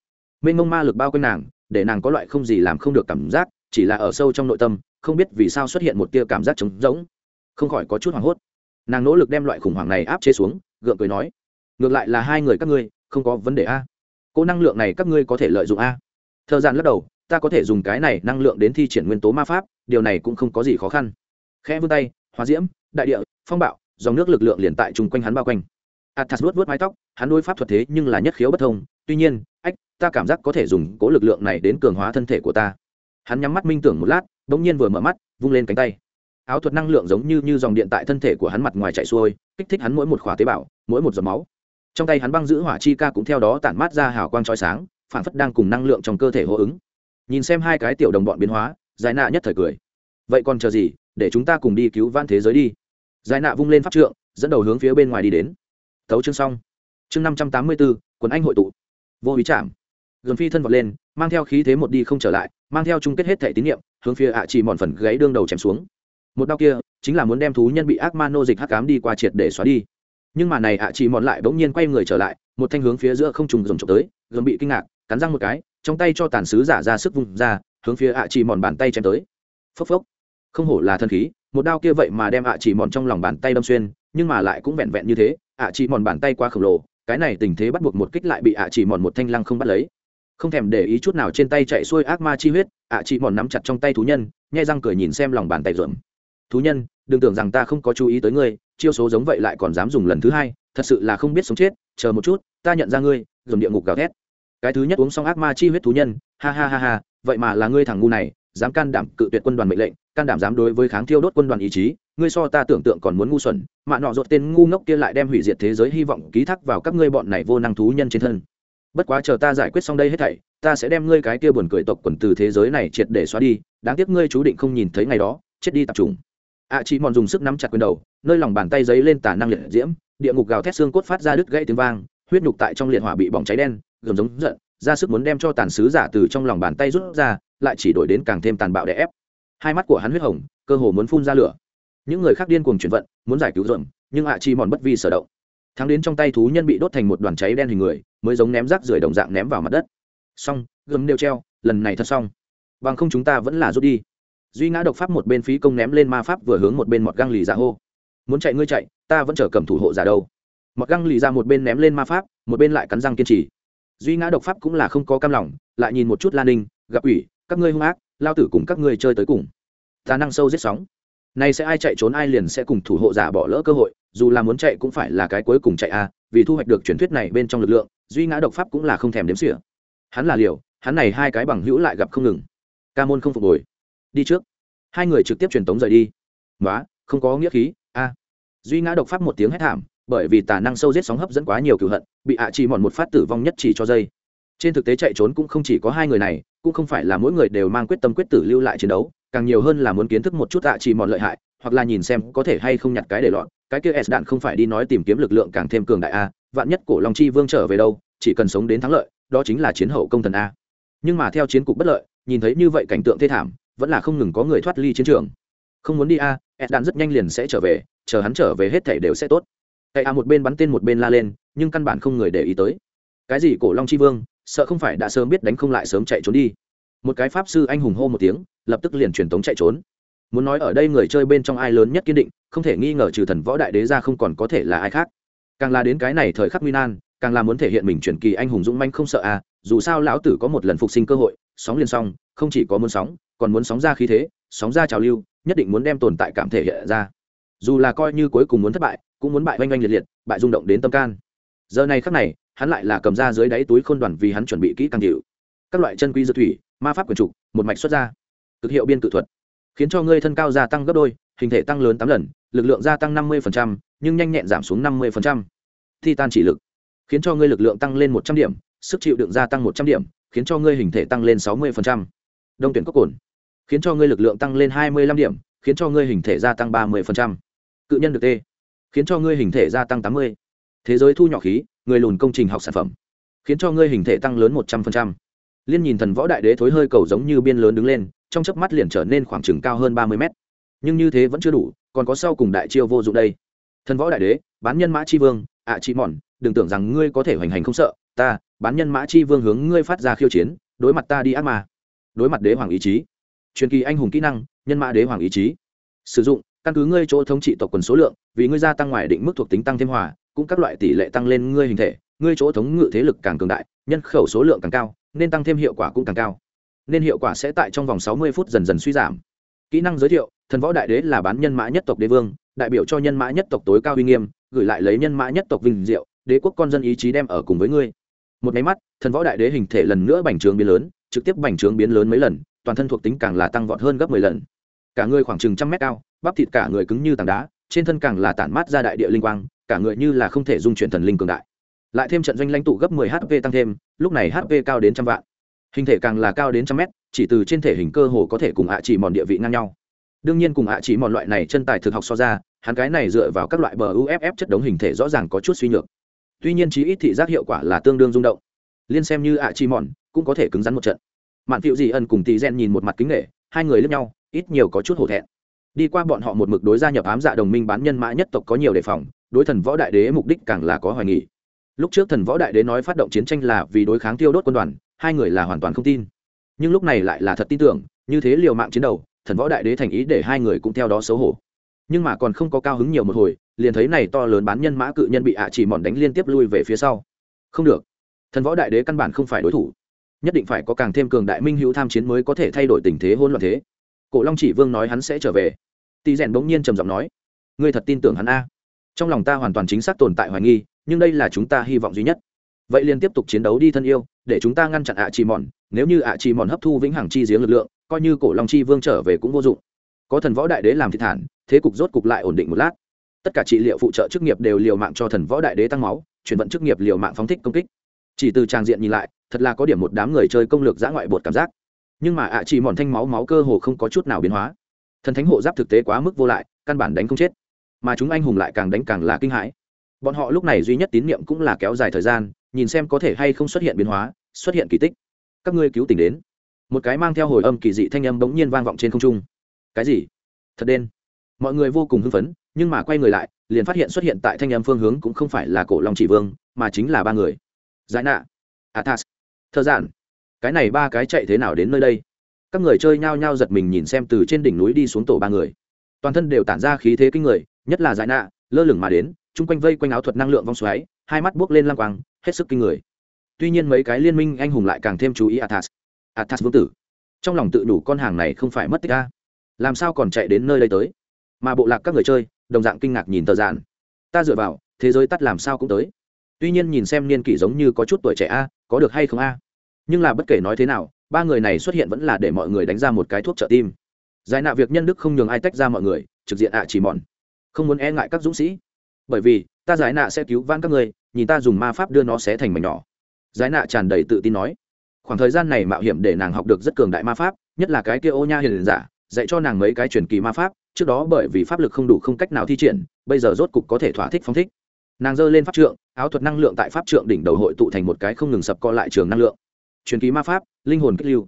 Mênh mông ma lực bao quanh nàng, để nàng có loại không gì làm không được cảm giác, chỉ là ở sâu trong nội tâm, không biết vì sao xuất hiện một tia cảm giác trống rỗng. Không khỏi có chút hoảng hốt. Nàng nỗ lực đem loại khủng hoảng này áp chế xuống, gượng cười nói ngược lại là hai người các ngươi, không có vấn đề a. Cô năng lượng này các ngươi có thể lợi dụng a. Thợ gian lắc đầu, ta có thể dùng cái này năng lượng đến thi triển nguyên tố ma pháp, điều này cũng không có gì khó khăn. Khẽ vươn tay, hóa diễm, đại địa, phong bạo, dòng nước lực lượng liền tại chung quanh hắn bao quanh. Athas vuốt vuốt mái tóc, hắn đối pháp thuật thế nhưng là nhất khiếu bất thông, tuy nhiên, ách, ta cảm giác có thể dùng cố lực lượng này đến cường hóa thân thể của ta. Hắn nhắm mắt minh tưởng một lát đ ỗ n g nhiên vừa mở mắt, vung lên cánh tay. Áo thuật năng lượng giống như như dòng điện tại thân thể của hắn mặt ngoài chạy xuôi, kích thích hắn mỗi một khỏa tế bào, mỗi một giọt máu trong tay hắn băng giữ hỏa chi ca cũng theo đó tản mát ra hào quang trói sáng, phản phất đang cùng năng lượng trong cơ thể hô ứng. Nhìn xem hai cái tiểu đồng bọn biến hóa, giải nạ nhất thời cười. Vậy còn chờ gì, để chúng ta cùng đi cứu van thế giới đi. Giải nạ vung lên pháp trượng, dẫn đầu hướng phía bên ngoài đi đến. Tấu chương xong. Chương năm trăm tám mươi bốn quần anh hội tụ. Vô ý chạm. Gần phi thân vọt lên, mang theo khí thế một đi không trở lại, mang theo chung kết hết thẻ tín nhiệm hướng phía ạ chỉ mòn phần gáy đương đầu chém xuống. Một đau kia, chính là muốn đem thú nhân bị ác ma nô dịch hắc cám đi qua triệt để xóa đi nhưng mà này ạ chỉ mòn lại bỗng nhiên quay người trở lại, một thanh hướng phía giữa không trùng rồng trộm tới gần bị kinh ngạc, cắn răng một cái, trong tay cho tàn sứ giả ra sức vùng ra, hướng phía ạ chỉ mòn bàn tay chém tới. Phốc phốc. Không hổ là thân khí, một đao kia vậy mà đem ạ chỉ mòn trong lòng bàn tay đâm xuyên, nhưng mà lại cũng vẹn vẹn như thế, ạ chỉ mòn bàn tay quá khổng lồ, cái này tình thế bắt buộc một kích lại bị ạ chỉ mòn một thanh lăng không bắt lấy. Không thèm để ý chút nào trên tay chạy xuôi ác ma chi huyết, ạ chỉ mòn nắm chặt trong tay thú nhân, nhai răng cười nhìn xem lòng bàn tay rộm thú nhân, đừng tưởng rằng ta không có chú ý tới ngươi chiêu số giống vậy lại còn dám dùng lần thứ hai, thật sự là không biết sống chết, chờ một chút, ta nhận ra ngươi, dùng địa ngục gào thét. Cái thứ nhất uống xong ác ma chi huyết thú nhân, ha ha ha ha, vậy mà là ngươi thằng ngu này, dám can đảm cự tuyệt quân đoàn mệnh lệnh, can đảm dám đối với kháng thiêu đốt quân đoàn ý chí, ngươi so ta tưởng tượng còn muốn ngu xuẩn mạ nọ dột tên ngu ngốc kia lại đem hủy diệt thế giới hy vọng ký thác vào các ngươi bọn này vô năng thú nhân trên thân. Bất quá chờ ta giải quyết xong đây hết thảy, ta sẽ đem ngươi cái kia buồn cười tộc quần từ thế giới này triệt để xóa đi, đáng tiếc ngươi chú định không nhìn thấy ngày đó, chết đi tập trung ạ Chỉ chị mòn dùng sức nắm chặt quyền đầu, nơi lòng bàn tay giấy lên tả năng liệt diễm, địa ngục gào thét xương cốt phát ra đứt gãy tiếng vang, huyết nhục tại trong liệt hỏa bị bỏng cháy đen, gầm giống giận, ra sức muốn đem cho tàn sứ giả từ trong lòng bàn tay rút ra, lại chỉ đổi đến càng thêm tàn bạo đè ép. Hai mắt của hắn huyết hồng, cơ hồ muốn phun ra lửa. Những người khác điên cuồng chuyển vận, muốn giải cứu rộn nhưng ạ à, chi mòn bất vi sở động. Thắng đến trong tay thú nhân bị đốt thành một đoàn cháy đen hình người, mới giống ném rác rưởi đồng dạng ném vào mặt đất. Xong, gầm nêu treo, lần này thật xong. Bằng không chúng ta vẫn là rút đi duy ngã độc pháp một bên phí công ném lên ma pháp vừa hướng một bên mọt găng lì ra hô. Muốn chạy ngươi chạy, ta vẫn chờ cầm thủ hộ giả đâu. Mọt găng lì ra một bên ném lên ma pháp, một bên lại cắn răng kiên trì. Duy ngã độc pháp cũng là không có cam lòng, lại nhìn một chút lan ninh, gặp ủy các ngươi hung ác, lao tử cùng các ngươi chơi tới cùng. Ta năng sâu giết sóng. Nay sẽ ai chạy trốn ai liền sẽ cùng thủ hộ giả bỏ lỡ cơ hội, dù là muốn chạy cũng phải là cái cuối cùng chạy a, vì thu hoạch được truyền thuyết này bên trong lực lượng, duy ngã độc pháp cũng là không thèm đếm xỉa. Hắn là liều, hắn này hai cái bằng hữu lại gặp không ngừng. Ca môn không phục hồi đi trước. Hai người trực tiếp truyền tống rời đi. Nói không có nghĩa khí. A. Duy ngã độc pháp một tiếng hét thảm, bởi vì tà năng sâu giết sóng hấp dẫn quá nhiều cựu hận, bị ạ chỉ mòn một phát tử vong nhất chỉ cho dây. Trên thực tế chạy trốn cũng không chỉ có hai người này, cũng không phải là mỗi người đều mang quyết tâm quyết tử lưu lại chiến đấu, càng nhiều hơn là muốn kiến thức một chút ạ chỉ mòn lợi hại, hoặc là nhìn xem có thể hay không nhặt cái để lọt. Cái kia s đạn không phải đi nói tìm kiếm lực lượng càng thêm cường đại a, vạn nhất cổ long chi vương trở về đâu, chỉ cần sống đến thắng lợi, đó chính là chiến hậu công thần a. Nhưng mà theo chiến cục bất lợi, nhìn thấy như vậy cảnh tượng thê thảm vẫn là không ngừng có người thoát ly chiến trường. Không muốn đi a, ed đạn rất nhanh liền sẽ trở về, chờ hắn trở về hết thảy đều sẽ tốt. Cậy a một bên bắn tên một bên la lên, nhưng căn bản không người để ý tới. Cái gì cổ long chi vương, sợ không phải đã sớm biết đánh không lại sớm chạy trốn đi. Một cái pháp sư anh hùng hô một tiếng, lập tức liền truyền tống chạy trốn. Muốn nói ở đây người chơi bên trong ai lớn nhất kiên định, không thể nghi ngờ trừ thần võ đại đế ra không còn có thể là ai khác. Càng là đến cái này thời khắc nguy nan, càng là muốn thể hiện mình truyền kỳ anh hùng dũng manh không sợ à dù sao lão tử có một lần phục sinh cơ hội, sóng liền xong không chỉ có muốn sóng, còn muốn sóng ra khí thế, sóng ra trào lưu, nhất định muốn đem tồn tại cảm thể hiện ra. Dù là coi như cuối cùng muốn thất bại, cũng muốn bại oanh oanh liệt liệt, bại rung động đến tâm can. Giờ này khắc này, hắn lại là cầm ra dưới đáy túi khôn đoàn vì hắn chuẩn bị kỹ càng hiệu các loại chân quy dược thủy, ma pháp quyền trục, một mạch xuất ra. Cực hiệu biên tự thuật. Khiến cho ngươi thân cao gia tăng gấp đôi, hình thể tăng lớn tám lần, lực lượng gia tăng năm mươi nhưng nhanh nhẹn giảm xuống năm mươi thi tan chỉ lực. Khiến cho ngươi lực lượng tăng lên một trăm điểm sức chịu đựng gia tăng một trăm điểm, khiến cho ngươi hình thể tăng lên sáu mươi đông tuyển cốc cồn, khiến cho ngươi lực lượng tăng lên hai mươi lăm điểm, khiến cho ngươi hình thể gia tăng ba mươi cự nhân được tê, khiến cho ngươi hình thể gia tăng tám mươi. Thế giới thu nhỏ khí, người lùn công trình học sản phẩm, khiến cho ngươi hình thể tăng lớn một trăm linh liên nhìn thần võ đại đế thối hơi cầu giống như biên lớn đứng lên, trong chớp mắt liền trở nên khoảng chừng cao hơn ba mươi mét. Nhưng như thế vẫn chưa đủ, còn có sau cùng đại chiêu vô dụng đây. Thần võ đại đế, bán nhân mã chi vương, ạ à chi mòn, đừng tưởng rằng ngươi có thể hoành hành không sợ ta, bán nhân mã chi vương hướng ngươi phát ra khiêu chiến, đối mặt ta đi ác ma. Đối mặt đế hoàng ý chí. Truyền kỳ anh hùng kỹ năng, nhân mã đế hoàng ý chí. Sử dụng, căn cứ ngươi chỗ thống trị tộc quần số lượng, vì ngươi gia tăng ngoài định mức thuộc tính tăng thêm hòa, cũng các loại tỷ lệ tăng lên ngươi hình thể, ngươi chỗ thống ngự thế lực càng cường đại, nhân khẩu số lượng càng cao, nên tăng thêm hiệu quả cũng càng cao. Nên hiệu quả sẽ tại trong vòng sáu mươi phút dần dần suy giảm. Kỹ năng giới thiệu, thần võ đại đế là bán nhân mã nhất tộc đế vương, đại biểu cho nhân mã nhất tộc tối cao uy nghiêm, gửi lại lấy nhân mã nhất tộc vinh diệu, đế quốc con dân ý chí đem ở cùng với ngươi một máy mắt, thần võ đại đế hình thể lần nữa bành trướng biến lớn, trực tiếp bành trướng biến lớn mấy lần, toàn thân thuộc tính càng là tăng vọt hơn gấp mười lần. Cả người khoảng chừng trăm mét cao, bắp thịt cả người cứng như tảng đá, trên thân càng là tản mát ra đại địa linh quang, cả người như là không thể dung chuyển thần linh cường đại. Lại thêm trận doanh lãnh tụ gấp 10 hp tăng thêm, lúc này hp cao đến trăm vạn. Hình thể càng là cao đến trăm mét, chỉ từ trên thể hình cơ hồ có thể cùng ạ chỉ mòn địa vị ngang nhau. Đương nhiên cùng ạ chỉ mòn loại này chân tài thực học so ra, hắn cái này dựa vào các loại bờ uff chất đống hình thể rõ ràng có chút suy nhược tuy nhiên chí ít thị giác hiệu quả là tương đương rung động. Liên xem như ạ chi mòn cũng có thể cứng rắn một trận. Mạn phiệu dị ân cùng tỷ gen nhìn một mặt kính nghệ hai người lướt nhau, ít nhiều có chút hổ thẹn. Đi qua bọn họ một mực đối gia nhập ám dạ đồng minh bán nhân mã nhất tộc có nhiều đề phòng, đối thần võ đại đế mục đích càng là có hoài nghỉ lúc trước thần võ đại đế nói phát động chiến tranh là vì đối kháng tiêu đốt quân đoàn, hai người là hoàn toàn không tin. Nhưng lúc này lại là thật tin tưởng, như thế liều mạng chiến đầu, thần võ đại đế thành ý để hai người cũng theo đó xấu hổ. Nhưng mà còn không có cao hứng nhiều một hồi liền thấy này to lớn bán nhân mã cự nhân bị ạ chỉ mòn đánh liên tiếp lui về phía sau. Không được. Thần võ đại đế căn bản không phải đối thủ. Nhất định phải có càng thêm cường đại minh hữu tham chiến mới có thể thay đổi tình thế hôn loạn thế. Cổ long chỉ vương nói hắn sẽ trở về. Tỳ rèn bỗng nhiên trầm giọng nói, ngươi thật tin tưởng hắn a? Trong lòng ta hoàn toàn chính xác tồn tại hoài nghi, nhưng đây là chúng ta hy vọng duy nhất. Vậy liền tiếp tục chiến đấu đi thân yêu, để chúng ta ngăn chặn ạ chỉ mòn. Nếu như ạ chỉ mòn hấp thu vĩnh hằng chi giếng lực lượng, coi như cổ long chi vương trở về cũng vô dụng. Có thần võ đại đế làm thị thản, thế cục rốt cục lại ổn định một lát tất cả trị liệu phụ trợ chức nghiệp đều liều mạng cho thần võ đại đế tăng máu, chuyển vận chức nghiệp liều mạng phóng thích công kích. Chỉ từ trang diện nhìn lại, thật là có điểm một đám người chơi công lược giã ngoại bột cảm giác. Nhưng mà ạ chỉ mòn thanh máu máu cơ hồ không có chút nào biến hóa. Thần thánh hộ giáp thực tế quá mức vô lại, căn bản đánh không chết. Mà chúng anh hùng lại càng đánh càng là kinh hãi. Bọn họ lúc này duy nhất tín nhiệm cũng là kéo dài thời gian, nhìn xem có thể hay không xuất hiện biến hóa, xuất hiện kỳ tích. Các ngươi cứu tỉnh đến. Một cái mang theo hồi âm kỳ dị thanh âm bỗng nhiên vang vọng trên không trung. Cái gì? Thật đen. Mọi người vô cùng hưng phấn nhưng mà quay người lại, liền phát hiện xuất hiện tại thanh âm phương hướng cũng không phải là cổ long chỉ vương, mà chính là ba người. Giải nạ. Athas. Thơ giản cái này ba cái chạy thế nào đến nơi đây? Các người chơi nhao nhao giật mình nhìn xem từ trên đỉnh núi đi xuống tổ ba người. Toàn thân đều tản ra khí thế kinh người, nhất là giải nạ, lơ lửng mà đến, chung quanh vây quanh áo thuật năng lượng vong xoáy, hai mắt buốc lên lăng quang, hết sức kinh người. Tuy nhiên mấy cái liên minh anh hùng lại càng thêm chú ý athas. Athas vương tử. Trong lòng tự đủ con hàng này không phải mất tích ca làm sao còn chạy đến nơi đây tới? Mà bộ lạc các người chơi, đồng dạng kinh ngạc nhìn tờ giản. Ta dựa vào, thế giới tắt làm sao cũng tới. Tuy nhiên nhìn xem niên kỷ giống như có chút tuổi trẻ a, có được hay không a? Nhưng là bất kể nói thế nào, ba người này xuất hiện vẫn là để mọi người đánh ra một cái thuốc trợ tim. Giải nạ việc nhân đức không nhường ai tách ra mọi người, trực diện ạ chỉ mòn. Không muốn e ngại các dũng sĩ. Bởi vì, ta giải nạ sẽ cứu van các người, nhìn ta dùng ma pháp đưa nó xé thành mảnh nhỏ. Giải nạ tràn đầy tự tin nói. Khoảng thời gian này mạo hiểm để nàng học được rất cường đại ma pháp, nhất là cái kia ô nha hiền giả, dạy cho nàng mấy cái truyền kỳ ma pháp trước đó bởi vì pháp lực không đủ không cách nào thi triển, bây giờ rốt cục có thể thỏa thích phóng thích. Nàng giơ lên pháp trượng, áo thuật năng lượng tại pháp trượng đỉnh đầu hội tụ thành một cái không ngừng sập co lại trường năng lượng. Truyền ký ma pháp, linh hồn kích lưu.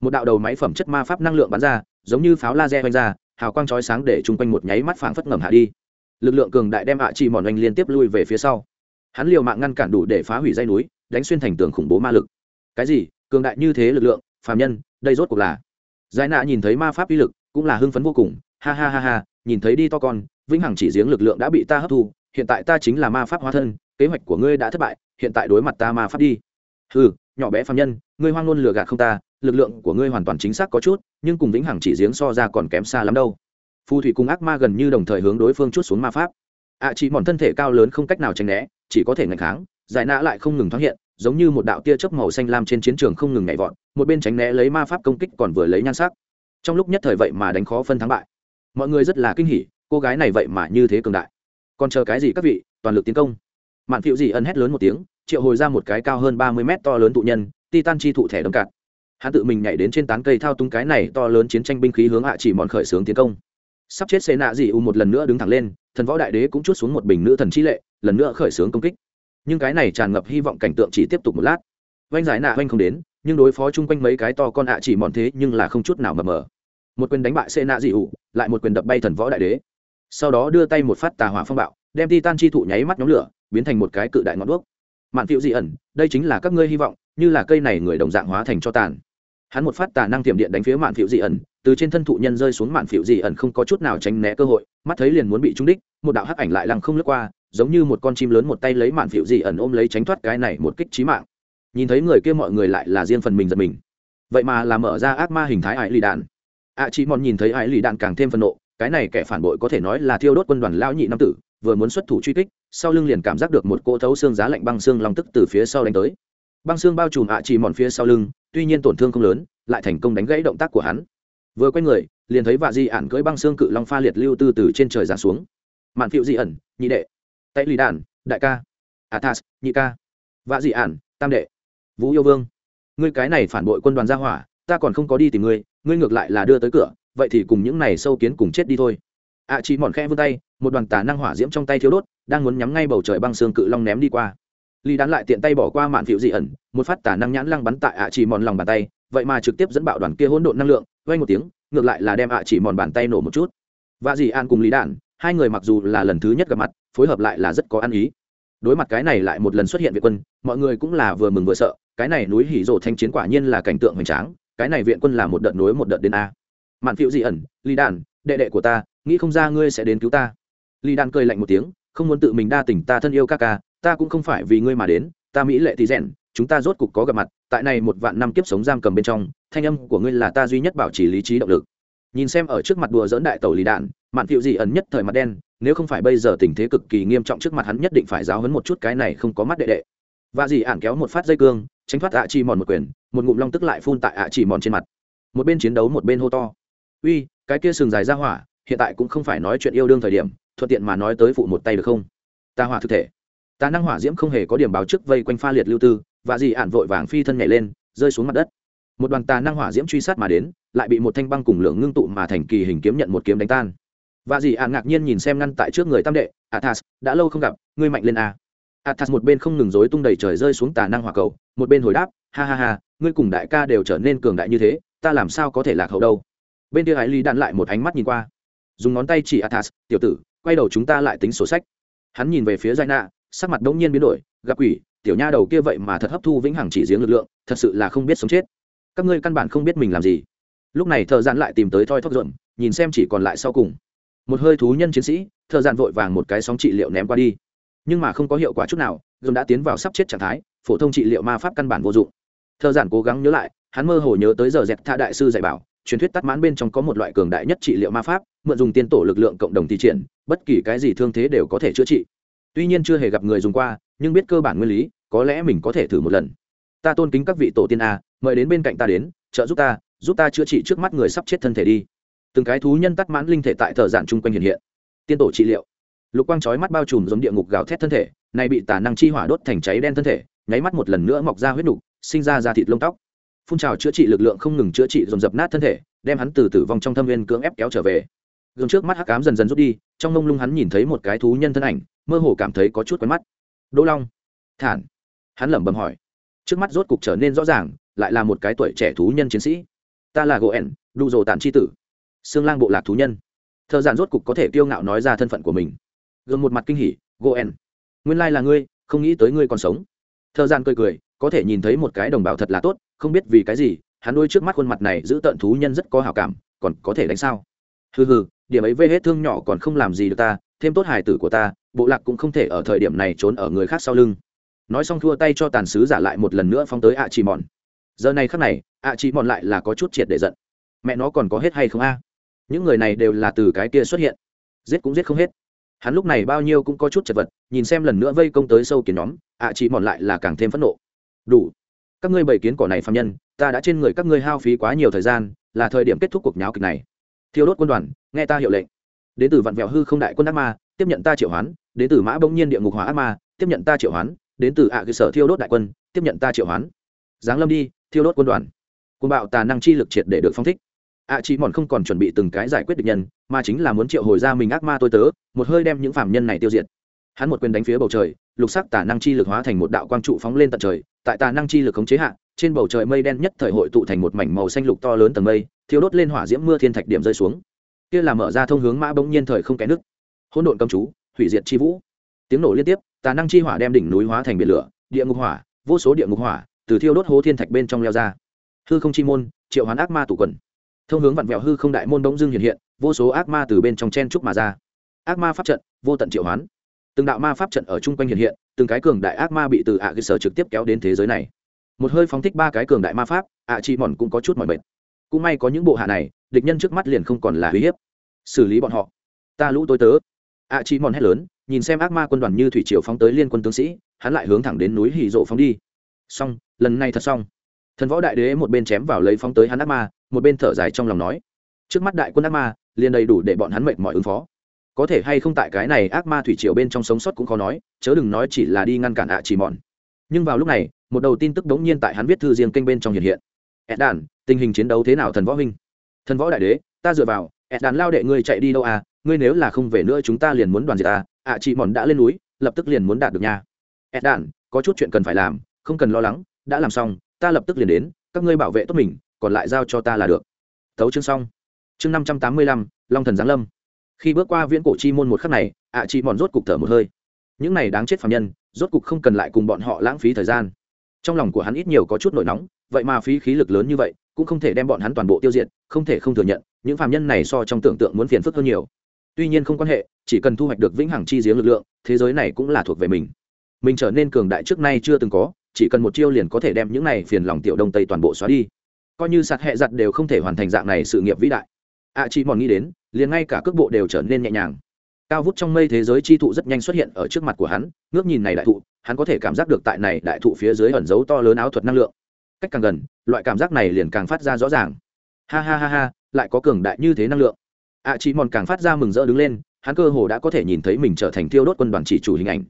Một đạo đầu máy phẩm chất ma pháp năng lượng bắn ra, giống như pháo laser oanh ra, hào quang chói sáng để chung quanh một nháy mắt phảng phất ngầm hạ đi. Lực lượng cường đại đem hạ chỉ mòn oanh liên tiếp lui về phía sau. Hắn liều mạng ngăn cản đủ để phá hủy dây núi, đánh xuyên thành tường khủng bố ma lực. Cái gì? Cường đại như thế lực lượng? Phàm nhân, đây rốt cuộc là? Giải nạ nhìn thấy ma pháp uy lực, cũng là hưng phấn vô cùng ha ha ha ha nhìn thấy đi to con vĩnh hằng chỉ giếng lực lượng đã bị ta hấp thu hiện tại ta chính là ma pháp hóa thân kế hoạch của ngươi đã thất bại hiện tại đối mặt ta ma pháp đi. Ừ nhỏ bé phạm nhân ngươi hoang luôn lừa gạt không ta lực lượng của ngươi hoàn toàn chính xác có chút nhưng cùng vĩnh hằng chỉ giếng so ra còn kém xa lắm đâu. Phù thủy cùng ác ma gần như đồng thời hướng đối phương chút xuống ma pháp. Ạ à, chỉ mòn thân thể cao lớn không cách nào tránh né chỉ có thể ngạch kháng giải nã lại không ngừng thoát hiện giống như một đạo tia chớp màu xanh lam trên chiến trường không ngừng nhảy vọt một bên tránh né lấy ma pháp công kích còn vừa lấy nhan sắc. Trong lúc nhất thời vậy mà đánh khó phân thắng bại mọi người rất là kinh hỉ, cô gái này vậy mà như thế cường đại. Còn chờ cái gì các vị, toàn lực tiến công. Mạn phiệu dị ân hét lớn một tiếng, triệu hồi ra một cái cao hơn ba mươi mét to lớn tụ nhân, titan chi thụ thẻ đấm cạn. Hắn tự mình nhảy đến trên tán cây thao túng cái này to lớn chiến tranh binh khí hướng hạ chỉ mòn khởi xướng tiến công. Sắp chết xê nạ dị u một lần nữa đứng thẳng lên, thần võ đại đế cũng chút xuống một bình nữ thần chi lệ, lần nữa khởi xướng công kích. Nhưng cái này tràn ngập hy vọng cảnh tượng chỉ tiếp tục một lát. Oanh giải nạ oanh không đến, nhưng đối phó chung quanh mấy cái to con hạ chỉ mòn thế nhưng là không chút nào mờ mờ một quyền đánh bại xê nạ dị ủ lại một quyền đập bay thần võ đại đế. Sau đó đưa tay một phát tà hỏa phong bạo, đem titan chi thụ nháy mắt nhóm lửa, biến thành một cái cự đại ngọn đuốc. Mạn phiệu dị ẩn, đây chính là các ngươi hy vọng, như là cây này người đồng dạng hóa thành cho tàn. Hắn một phát tà năng tiềm điện đánh phía mạn phiệu dị ẩn, từ trên thân thụ nhân rơi xuống mạn phiệu dị ẩn không có chút nào tránh né cơ hội, mắt thấy liền muốn bị trúng đích, một đạo hắc ảnh lại lăng không lướt qua, giống như một con chim lớn một tay lấy mạn phiệu dị ẩn ôm lấy tránh thoát cái này một kích trí mạng. Nhìn thấy người kia mọi người lại là riêng phần mình giật mình. Vậy mà là mở ra ác ma hình thái ải lì đạn ạ chị mòn nhìn thấy Ái lì đạn càng thêm phân nộ, cái này kẻ phản bội có thể nói là thiêu đốt quân đoàn Lão nhị nam tử, vừa muốn xuất thủ truy kích, sau lưng liền cảm giác được một cỗ thấu xương giá lạnh băng xương long tức từ phía sau đánh tới. Băng xương bao trùm ạ chị mòn phía sau lưng, tuy nhiên tổn thương không lớn, lại thành công đánh gãy động tác của hắn. Vừa quay người, liền thấy vạ di ản cưỡi băng xương cự long pha liệt lưu từ từ trên trời giáng xuống. Mạn phiệu di ẩn, nhị đệ. Tay lì đàn đại ca. Athas, nhị ca. Vạ di ản, tam đệ. Vũ yêu vương. Ngươi cái này phản bội quân đoàn gia hỏa, ta còn không có đi tìm ngươi ngươi ngược lại là đưa tới cửa, vậy thì cùng những này sâu kiến cùng chết đi thôi. À, ạ chỉ mòn khe vươn tay, một đoàn tà năng hỏa diễm trong tay thiếu đốt, đang muốn nhắm ngay bầu trời băng xương cự long ném đi qua. Ly đán lại tiện tay bỏ qua mạn phiệu dị ẩn, một phát tà năng nhãn lăng bắn tại ạ chỉ mòn lòng bàn tay, vậy mà trực tiếp dẫn bạo đoàn kia hỗn độn năng lượng vay một tiếng, ngược lại là đem ạ chỉ mòn bàn tay nổ một chút. Và dị an cùng lý đản hai người mặc dù là lần thứ nhất gặp mặt, phối hợp lại là rất có ăn ý. Đối mặt cái này lại một lần xuất hiện về quân, mọi người cũng là vừa mừng vừa sợ, cái này núi hỉ rồ thanh chiến quả nhiên là cảnh tượng hoành tráng cái này viện quân là một đợt nối một đợt đến a. Mạn phiệu dị ẩn lý đản đệ đệ của ta, nghĩ không ra ngươi sẽ đến cứu ta. Lý đàn cười lạnh một tiếng, không muốn tự mình đa tình ta thân yêu ca ca, ta cũng không phải vì ngươi mà đến, ta mỹ lệ tí rèn, chúng ta rốt cục có gặp mặt, tại này một vạn năm kiếp sống giam cầm bên trong, thanh âm của ngươi là ta duy nhất bảo trì lý trí động lực. Nhìn xem ở trước mặt đùa dỡn đại tẩu lý đạn, mạn phiệu dị ẩn nhất thời mặt đen, nếu không phải bây giờ tình thế cực kỳ nghiêm trọng trước mặt hắn nhất định phải giáo hấn một chút cái này không có mắt đệ đệ. Và dì ản kéo một phát dây cương tránh thoát ạ chỉ mòn một quyền, một ngụm long tức lại phun tại ạ chỉ mòn trên mặt. Một bên chiến đấu một bên hô to. Uy, cái kia sừng dài ra hỏa, hiện tại cũng không phải nói chuyện yêu đương thời điểm, thuận tiện mà nói tới phụ một tay được không? Ta hỏa thực thể. Ta năng hỏa diễm không hề có điểm báo trước vây quanh pha liệt lưu tư, và dì ản vội vàng phi thân nhảy lên, rơi xuống mặt đất. Một đoàn tà năng hỏa diễm truy sát mà đến, lại bị một thanh băng cùng lượng ngưng tụ mà thành kỳ hình kiếm nhận một kiếm đánh tan. Và dì ạn ngạc nhiên nhìn xem ngăn tại trước người tam đệ, athas, đã lâu không gặp, ngươi mạnh lên à? Athas một bên không ngừng dối tung đầy trời rơi xuống tà năng hỏa cầu, một bên hồi đáp, ha ha ha, ngươi cùng đại ca đều trở nên cường đại như thế, ta làm sao có thể lạc hậu đâu? Bên kia hải ly đạn lại một ánh mắt nhìn qua. Dùng ngón tay chỉ athas, tiểu tử, quay đầu chúng ta lại tính sổ sách. Hắn nhìn về phía giai nạ sắc mặt đống nhiên biến đổi, gặp quỷ, tiểu nha đầu kia vậy mà thật hấp thu vĩnh hằng chỉ giếng lực lượng, thật sự là không biết sống chết. Các ngươi căn bản không biết mình làm gì. Lúc này thợ giản lại tìm tới thoi thóp ruộng, nhìn xem chỉ còn lại sau cùng. Một hơi thú nhân chiến sĩ, thợ giản vội vàng một cái sóng trị liệu ném qua đi nhưng mà không có hiệu quả chút nào dồn đã tiến vào sắp chết trạng thái, phổ thông trị liệu ma pháp căn bản vô dụng. Thợ giản cố gắng nhớ lại, hắn mơ hồ nhớ tới giờ dẹp tha đại sư dạy bảo, truyền thuyết tắt mãn bên trong có một loại cường đại nhất trị liệu ma pháp, mượn dùng tiên tổ lực lượng cộng đồng thi triển, bất kỳ cái gì thương thế đều có thể chữa trị. Tuy nhiên chưa hề gặp người dùng qua, nhưng biết cơ bản nguyên lý, có lẽ mình có thể thử một lần. Ta tôn kính các vị tổ tiên a, mời đến bên cạnh ta đến, trợ giúp ta giúp ta chữa trị trước mắt người sắp chết thân thể đi. Từng cái thú nhân tắt mãn linh thể tại thợ giản chung quanh hiện hiện. Tiên tổ trị liệu lục quang chói mắt bao trùm giống địa ngục gào thét thân thể, này bị tả năng chi hỏa đốt thành cháy đen thân thể, nháy mắt một lần nữa mọc ra huyết đục sinh ra da thịt lông tóc. Phun trào chữa trị lực lượng không ngừng chữa trị dồn dập nát thân thể, đem hắn từ tử vong trong thâm viên cưỡng ép kéo trở về. Gương trước mắt hắc cám dần dần rút đi, trong mông lung hắn nhìn thấy một cái thú nhân thân ảnh, mơ hồ cảm thấy có chút quen mắt. Đỗ long, thản. Hắn lẩm bẩm hỏi. Trước mắt rốt cục trở nên rõ ràng, lại là một cái tuổi trẻ thú nhân chiến sĩ. Ta là gỗ ẻn đủ rồ tản c h i tử. Xương lang bộ lạc thú nhân. Thợ giản rốt cục có thể kiêu ngạo nói ra thân phận của mình gồm một mặt kinh hỉ goen, nguyên lai là ngươi không nghĩ tới ngươi còn sống. Thợ gian cười cười có thể nhìn thấy một cái đồng bào thật là tốt không biết vì cái gì hắn đôi trước mắt khuôn mặt này giữ tận thú nhân rất có hào cảm còn có thể đánh sao? Hừ hừ điểm ấy vây hết thương nhỏ còn không làm gì được ta thêm tốt hài tử của ta bộ lạc cũng không thể ở thời điểm này trốn ở người khác sau lưng. Nói xong thua tay cho tàn sứ giả lại một lần nữa phóng tới ạ chỉ mòn giờ này khắc này ạ chỉ mòn lại là có chút triệt để giận. Mẹ nó còn có hết hay không a? Những người này đều là từ cái kia xuất hiện. Giết cũng giết không hết hắn lúc này bao nhiêu cũng có chút chật vật, nhìn xem lần nữa vây công tới sâu kiến nhóm, ạ chỉ mòn lại là càng thêm phẫn nộ. Đủ. Các ngươi bày kiến cỏ này phạm nhân, ta đã trên người các ngươi hao phí quá nhiều thời gian, là thời điểm kết thúc cuộc nháo kịch này. Thiêu đốt quân đoàn, nghe ta hiệu lệnh. Đến từ vạn vẹo hư không đại quân ác ma, tiếp nhận ta triệu hoán. Đến từ mã bỗng nhiên địa ngục hỏa ác ma, tiếp nhận ta triệu hoán. Đến từ ạ cơ sở thiêu đốt đại quân, tiếp nhận ta triệu hoán. Giáng lâm đi, thiêu đốt quân đoàn. Quân bạo tà năng chi lực triệt để được phong thích ạ chỉ mòn không còn chuẩn bị từng cái giải quyết địch nhân, mà chính là muốn triệu hồi ra mình ác ma tôi tớ, một hơi đem những phạm nhân này tiêu diệt. Hắn một quyền đánh phía bầu trời, lục sắc tà năng chi lực hóa thành một đạo quang trụ phóng lên tận trời, tại tà năng chi lực khống chế hạ, trên bầu trời mây đen nhất thời hội tụ thành một mảnh màu xanh lục to lớn tầng mây, thiêu đốt lên hỏa diễm mưa thiên thạch điểm rơi xuống. Kia là mở ra thông hướng mã bỗng nhiên thời không kẽ nước hỗn độn công chú, hủy diệt chi vũ. Tiếng nổ liên tiếp, tà năng chi hỏa đem đỉnh núi hóa thành biển lửa, địa ngục hỏa, vô số địa ngục hỏa, từ thiêu đốt hố thiên thạch bên trong leo ra. Hư không chi môn, triệu hoán ác ma tụ quần thông hướng vặn vẹo hư không đại môn bỗng dưng hiện hiện, vô số ác ma từ bên trong chen trúc mà ra. Ác ma pháp trận, vô tận triệu hoán. Từng đạo ma pháp trận ở chung quanh hiện hiện, từng cái cường đại ác ma bị từ ạ cơ sở trực tiếp kéo đến thế giới này. Một hơi phóng thích ba cái cường đại ma pháp, ạ chị mòn cũng có chút mỏi mệt. Cũng may có những bộ hạ này, địch nhân trước mắt liền không còn là uy hiếp. Xử lý bọn họ. Ta lũ tôi tớ. Ạ chị mòn hét lớn, nhìn xem ác ma quân đoàn như thủy triều phóng tới liên quân tướng sĩ, hắn lại hướng thẳng đến núi hì rộ phóng đi. Xong, lần này thật xong. Thần võ đại đế một bên chém vào lấy phóng tới hắn ác ma một bên thở dài trong lòng nói, trước mắt đại quân ác ma liền đầy đủ để bọn hắn mệt mọi ứng phó. Có thể hay không tại cái này ác ma thủy triều bên trong sống sót cũng khó nói, chớ đừng nói chỉ là đi ngăn cản ạ chỉ mòn nhưng vào lúc này, một đầu tin tức đống nhiên tại hắn viết thư riêng kênh bên trong hiện hiện. Ed đàn tình hình chiến đấu thế nào thần võ huynh? Thần võ đại đế, ta dựa vào ed đàn lao đệ ngươi chạy đi đâu à? Ngươi nếu là không về nữa chúng ta liền muốn đoàn diệt à? Ạ chỉ mòn đã lên núi, lập tức liền muốn đạt được nha ed đàn có chút chuyện cần phải làm, không cần lo lắng, đã làm xong, ta lập tức liền đến, các ngươi bảo vệ tốt mình còn lại giao cho ta là được. Thấu chương xong. Chương năm trăm tám mươi lăm, long thần giáng lâm. Khi bước qua viễn cổ chi môn một khắc này, ạ chị mòn rốt cục thở một hơi. Những này đáng chết phạm nhân, rốt cục không cần lại cùng bọn họ lãng phí thời gian. Trong lòng của hắn ít nhiều có chút nổi nóng, vậy mà phí khí lực lớn như vậy, cũng không thể đem bọn hắn toàn bộ tiêu diệt, không thể không thừa nhận, những phạm nhân này so trong tưởng tượng muốn phiền phức hơn nhiều. Tuy nhiên không quan hệ, chỉ cần thu hoạch được vĩnh hằng chi giếng lực lượng, thế giới này cũng là thuộc về mình. Mình trở nên cường đại trước nay chưa từng có, chỉ cần một chiêu liền có thể đem những này phiền lòng tiểu đông tây toàn bộ xóa đi coi như sạt hẹ giặt đều không thể hoàn thành dạng này sự nghiệp vĩ đại. Ạ à, chỉ mòn nghĩ đến liền ngay cả cước bộ đều trở nên nhẹ nhàng. Cao vút trong mây thế giới chi thụ rất nhanh xuất hiện ở trước mặt của hắn ngước nhìn này đại thụ hắn có thể cảm giác được tại này đại thụ phía dưới ẩn dấu to lớn áo thuật năng lượng. Cách càng gần loại cảm giác này liền càng phát ra rõ ràng. Ha ha ha ha lại có cường đại như thế năng lượng. Ạ à, chị mòn càng phát ra mừng rỡ đứng lên hắn cơ hồ đã có thể nhìn thấy mình trở thành thiêu đốt quân đoàn chỉ chủ hình ảnh.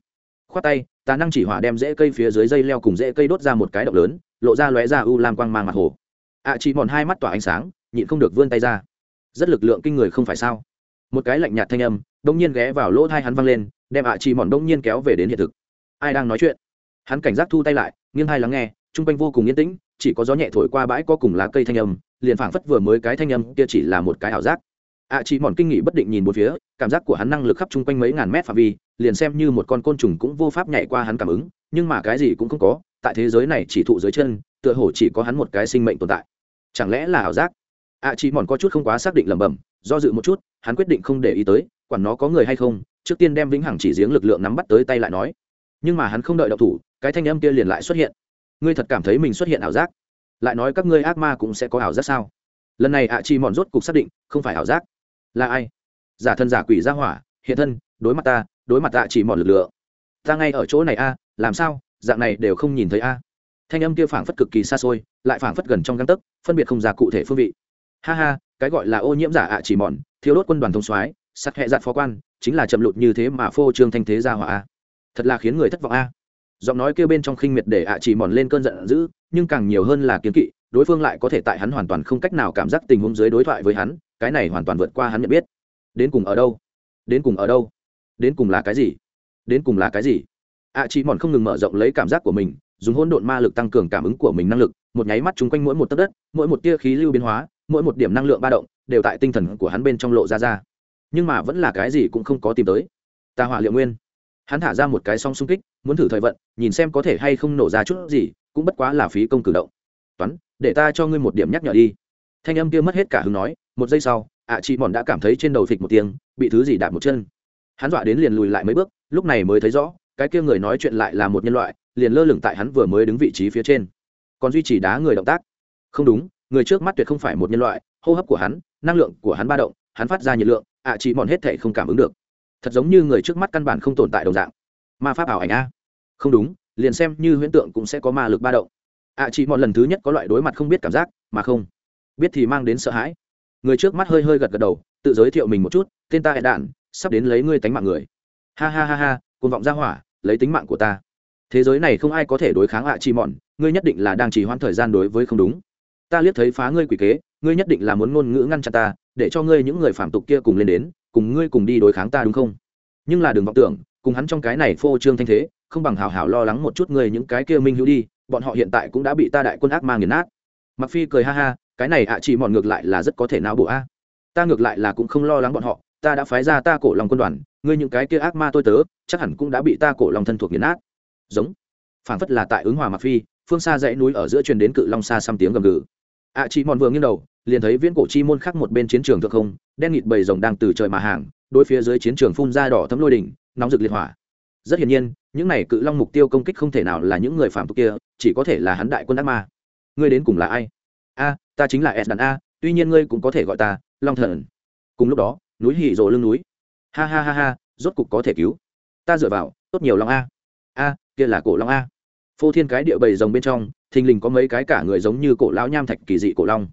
Khoát tay tà năng chỉ hỏa đem rễ cây phía dưới dây leo cùng rễ cây đốt ra một cái động lớn lộ ra lóe ra u lam quang mang mặt hồ ạ à, chị mòn hai mắt tỏa ánh sáng nhịn không được vươn tay ra. Rất lực lượng kinh người không phải sao? Một cái lạnh nhạt thanh âm đông nhiên ghé vào lỗ thai hắn văng lên đem ạ à chị mòn đông nhiên kéo về đến hiện thực. Ai đang nói chuyện? Hắn cảnh giác thu tay lại nghiêng hai lắng nghe chung quanh vô cùng yên tĩnh chỉ có gió nhẹ thổi qua bãi có cùng lá cây thanh âm liền phảng phất vừa mới cái thanh âm kia chỉ là một cái ảo giác. Ạ à, chị mòn kinh nghị bất định nhìn một phía cảm giác của hắn năng lực khắp chung quanh mấy ngàn mét phạm vi liền xem như một con côn trùng cũng vô pháp nhảy qua hắn cảm ứng nhưng mà cái gì cũng không có tại thế giới này chỉ thụ dưới chân tựa hồ chỉ có hắn một cái sinh mệnh tồn tại chẳng lẽ là ảo giác? Ạ à, chị mòn có chút không quá xác định lẩm bẩm do dự một chút hắn quyết định không để ý tới quản nó có người hay không trước tiên đem vĩnh hằng chỉ giếng lực lượng nắm bắt tới tay lại nói. Nhưng mà hắn không đợi đậu thủ cái thanh âm kia liền lại xuất hiện. Ngươi thật cảm thấy mình xuất hiện ảo giác? Lại nói các ngươi ác ma cũng sẽ có ảo giác sao? Lần này ạ chị mòn rốt cục xác định không phải ảo giác. Là ai? Giả thân giả quỷ ra hỏa hiện thân đối mặt ta đối mặt ạ chỉ mòn lực lượng. Ta ngay ở chỗ này a làm sao? Dạng này đều không nhìn thấy a thanh âm kia phảng phất cực kỳ xa xôi, lại phảng phất gần trong găng tấc, phân biệt không ra cụ thể phương vị. Ha ha, cái gọi là ô nhiễm giả ạ chỉ mòn thiếu đốt quân đoàn thông soái sắc hẹ dạt phó quan, chính là chậm lụt như thế mà phô trương thanh thế ra hỏa a. Thật là khiến người thất vọng a. Giọng nói kêu bên trong khinh miệt để ạ chỉ mòn lên cơn giận dữ, nhưng càng nhiều hơn là kiến kỵ, đối phương lại có thể tại hắn hoàn toàn không cách nào cảm giác tình huống dưới đối thoại với hắn, cái này hoàn toàn vượt qua hắn nhận biết. Đến cùng ở đâu? Đến cùng ở đâu? Đến cùng là cái gì? Đến cùng là cái gì? Ạ chỉ mòn không ngừng mở rộng lấy cảm giác của mình dùng hỗn độn ma lực tăng cường cảm ứng của mình năng lực, một nháy mắt chung quanh mỗi một tấc đất, mỗi một tia khí lưu biến hóa, mỗi một điểm năng lượng ba động, đều tại tinh thần của hắn bên trong lộ ra ra. Nhưng mà vẫn là cái gì cũng không có tìm tới. Tà hỏa liệu nguyên. Hắn thả ra một cái song xung kích, muốn thử thời vận, nhìn xem có thể hay không nổ ra chút gì, cũng bất quá là phí công cử động. Toán, để ta cho ngươi một điểm nhắc nhở đi. Thanh âm kia mất hết cả hứng nói, một giây sau, ạ chị mòn đã cảm thấy trên đầu phịch một tiếng, bị thứ gì đạp một chân. Hắn dọa đến liền lùi lại mấy bước, lúc này mới thấy rõ, cái kia người nói chuyện lại là một nhân loại liền lơ lửng tại hắn vừa mới đứng vị trí phía trên. Còn duy trì đá người động tác. Không đúng người trước mắt tuyệt không phải một nhân loại hô hấp của hắn năng lượng của hắn ba động hắn phát ra nhiệt lượng ạ chỉ mòn hết thể không cảm ứng được. Thật giống như người trước mắt căn bản không tồn tại đồng dạng. Ma pháp ảo ảnh a. Không đúng liền xem như huyễn tượng cũng sẽ có ma lực ba động. Ạ à, chỉ mòn lần thứ nhất có loại đối mặt không biết cảm giác mà không biết thì mang đến sợ hãi. Người trước mắt hơi hơi gật gật đầu tự giới thiệu mình một chút tên ta hệ đạn sắp đến lấy ngươi tánh mạng người. Ha ha ha ha côn vọng ra hỏa lấy tính mạng của ta thế giới này không ai có thể đối kháng ạ à chi mòn ngươi nhất định là đang trì hoãn thời gian đối với không đúng. Ta liếc thấy phá ngươi quỷ kế, ngươi nhất định là muốn ngôn ngữ ngăn chặn ta, để cho ngươi những người phạm tục kia cùng lên đến, cùng ngươi cùng đi đối kháng ta đúng không? Nhưng là đừng vọng tưởng, cùng hắn trong cái này phô trương thanh thế, không bằng hào hào lo lắng một chút ngươi những cái kia minh hữu đi, bọn họ hiện tại cũng đã bị ta đại quân ác mang nghiền nát. Mặc phi cười ha ha, cái này ạ chỉ mòn ngược lại là rất có thể não bộ a. Ta ngược lại là cũng không lo lắng bọn họ, ta đã phái ra ta cổ lòng quân đoàn, ngươi những cái kia ác ma tôi tớ, chắc hẳn cũng đã bị ta cổ lòng thân thuộc nghiền nát giống. Phảng phất là tại ứng hòa mặc phi, phương xa dãy núi ở giữa truyền đến cự long xa xăm tiếng gầm gừ. Ạ chỉ mòn vừa nghiêng đầu, liền thấy viễn cổ chi môn khác một bên chiến trường thượng không, đen nghịt bầy rồng đang từ trời mà hàng, đối phía dưới chiến trường phun ra đỏ thấm lôi đỉnh, nóng rực liệt hỏa. Rất hiển nhiên, những này cự long mục tiêu công kích không thể nào là những người phạm tục kia, chỉ có thể là hắn đại quân ác ma. Ngươi đến cùng là ai? A, ta chính là s đàn a, tuy nhiên ngươi cũng có thể gọi ta long thần. Cùng lúc đó, núi hỉ rồ lưng núi. Ha ha ha ha, rốt cục có thể cứu. Ta dựa vào, tốt nhiều long a. A kia là cổ long a. Phô thiên cái địa bầy rồng bên trong, thình lình có mấy cái cả người giống như cổ lão nham thạch kỳ dị cổ long.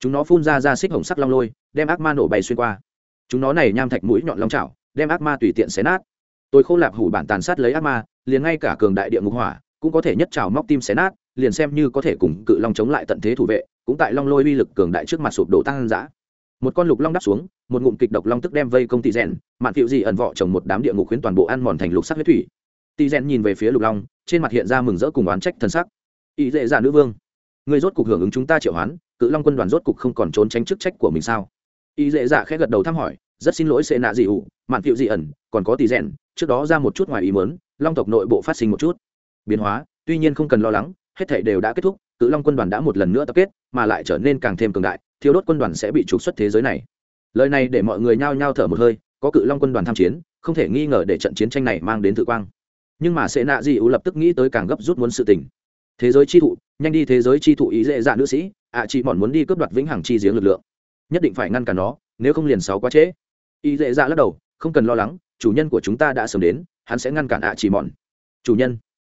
Chúng nó phun ra ra xích hồng sắc long lôi, đem ác ma nổ bay xuyên qua. Chúng nó này nham thạch mũi nhọn long chảo, đem ác ma tùy tiện xé nát. Tôi khô lạp hủ bản tàn sát lấy ác ma, liền ngay cả cường đại địa ngục hỏa cũng có thể nhất trào móc tim xé nát, liền xem như có thể cùng cự long chống lại tận thế thủ vệ, cũng tại long lôi uy lực cường đại trước mặt sụp đổ tăng giã một con lục long đắp xuống, một ngụm kịch độc long tức đem vây công tị rèn, mạn phiệu gì ẩn vọ trồng một đám địa ngục khuyến toàn bộ ăn mòn thành lục sắc huyết thủy tỳ rèn nhìn về phía lục long, trên mặt hiện ra mừng rỡ cùng oán trách thân sắc. Ý dễ dạ nữ vương người rốt cục hưởng ứng chúng ta triệu hoán, cự long quân đoàn rốt cục không còn trốn tránh chức trách của mình sao? Ý dễ dạ khẽ gật đầu thăm hỏi, rất xin lỗi sẽ nạ dị ủ mạn thiệu dị ẩn, còn có tỷ rèn, trước đó ra một chút ngoài ý mớn long tộc nội bộ phát sinh một chút biến hóa, tuy nhiên không cần lo lắng, hết thể đều đã kết thúc, cự long quân đoàn đã một lần nữa tập kết, mà lại trở nên càng thêm cường đại thiếu đốt quân đoàn sẽ bị trục xuất thế giới này. Lời này để mọi người nhao nhao thở một hơi, có cự long quân đoàn tham chiến, không thể nghi ngờ để trận chiến tranh này mang đến tự quang nhưng mà sẽ nạ dị ủ lập tức nghĩ tới càng gấp rút muốn sự tình. Thế giới chi thụ nhanh đi thế giới chi thụ ý dễ dạ nữ sĩ ạ à, chị mòn muốn đi cướp đoạt vĩnh hằng chi giếng lực lượng. Nhất định phải ngăn cản nó nếu không liền sáu quá trễ. Ý dễ dạ lắc đầu không cần lo lắng chủ nhân của chúng ta đã sớm đến hắn sẽ ngăn cản ạ chỉ mòn chủ nhân.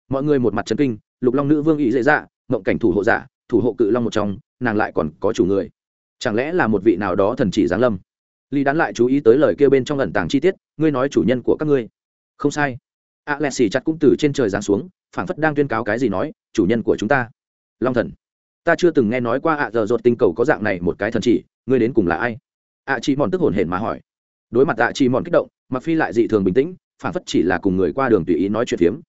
Mọi người một mặt chân kinh lục long nữ vương ý dễ dạ mộng cảnh thủ hộ giả thủ hộ cự long một trong nàng lại còn có chủ người. Chẳng lẽ là một vị nào đó thần chỉ giáng lâm? Lý đán lại chú ý tới lời kêu bên trong ẩn tàng chi tiết ngươi nói chủ nhân của các ngươi. Không sai a lẹ xì chặt cũng từ trên trời giáng xuống, phảng phất đang tuyên cáo cái gì nói, chủ nhân của chúng ta, long thần, ta chưa từng nghe nói qua ạ, giờ ruột tinh cầu có dạng này một cái thần chỉ, ngươi đến cùng là ai? Ạ chị mòn tức hồn hển mà hỏi. Đối mặt ạ chị mòn kích động mặc phi lại dị thường bình tĩnh, phảng phất chỉ là cùng người qua đường tùy ý nói chuyện phiếm.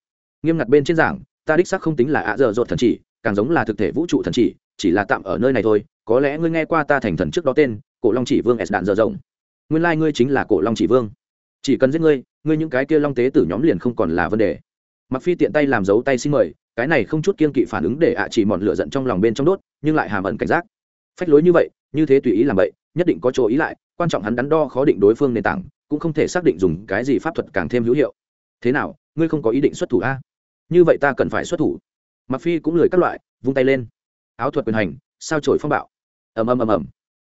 Nghiêm ngặt bên trên giảng, ta đích xác không tính là ạ, giờ ruột thần chỉ, càng giống là thực thể vũ trụ thần chỉ chỉ là tạm ở nơi này thôi, có lẽ ngươi nghe qua ta thành thần trước đó tên, cổ long chỉ vương s đạn giờ rộng. Nguyên lai ngươi chính là cổ long chỉ vương. Chỉ cần giết ngươi ngươi những cái kia long tế tử nhóm liền không còn là vấn đề. Mặc phi tiện tay làm dấu tay xin mời, cái này không chút kiên kỵ phản ứng để ạ chỉ mòn lửa giận trong lòng bên trong đốt, nhưng lại hàm ẩn cảnh giác. Phách lối như vậy, như thế tùy ý làm vậy, nhất định có chỗ ý lại, quan trọng hắn đắn đo khó định đối phương nền tảng, cũng không thể xác định dùng cái gì pháp thuật càng thêm hữu hiệu. Thế nào, ngươi không có ý định xuất thủ a? Như vậy ta cần phải xuất thủ. Mặc phi cũng lười các loại, vung tay lên. Áo thuật quyền hành, sao trổi phong bạo? Ầm ầm ầm ầm.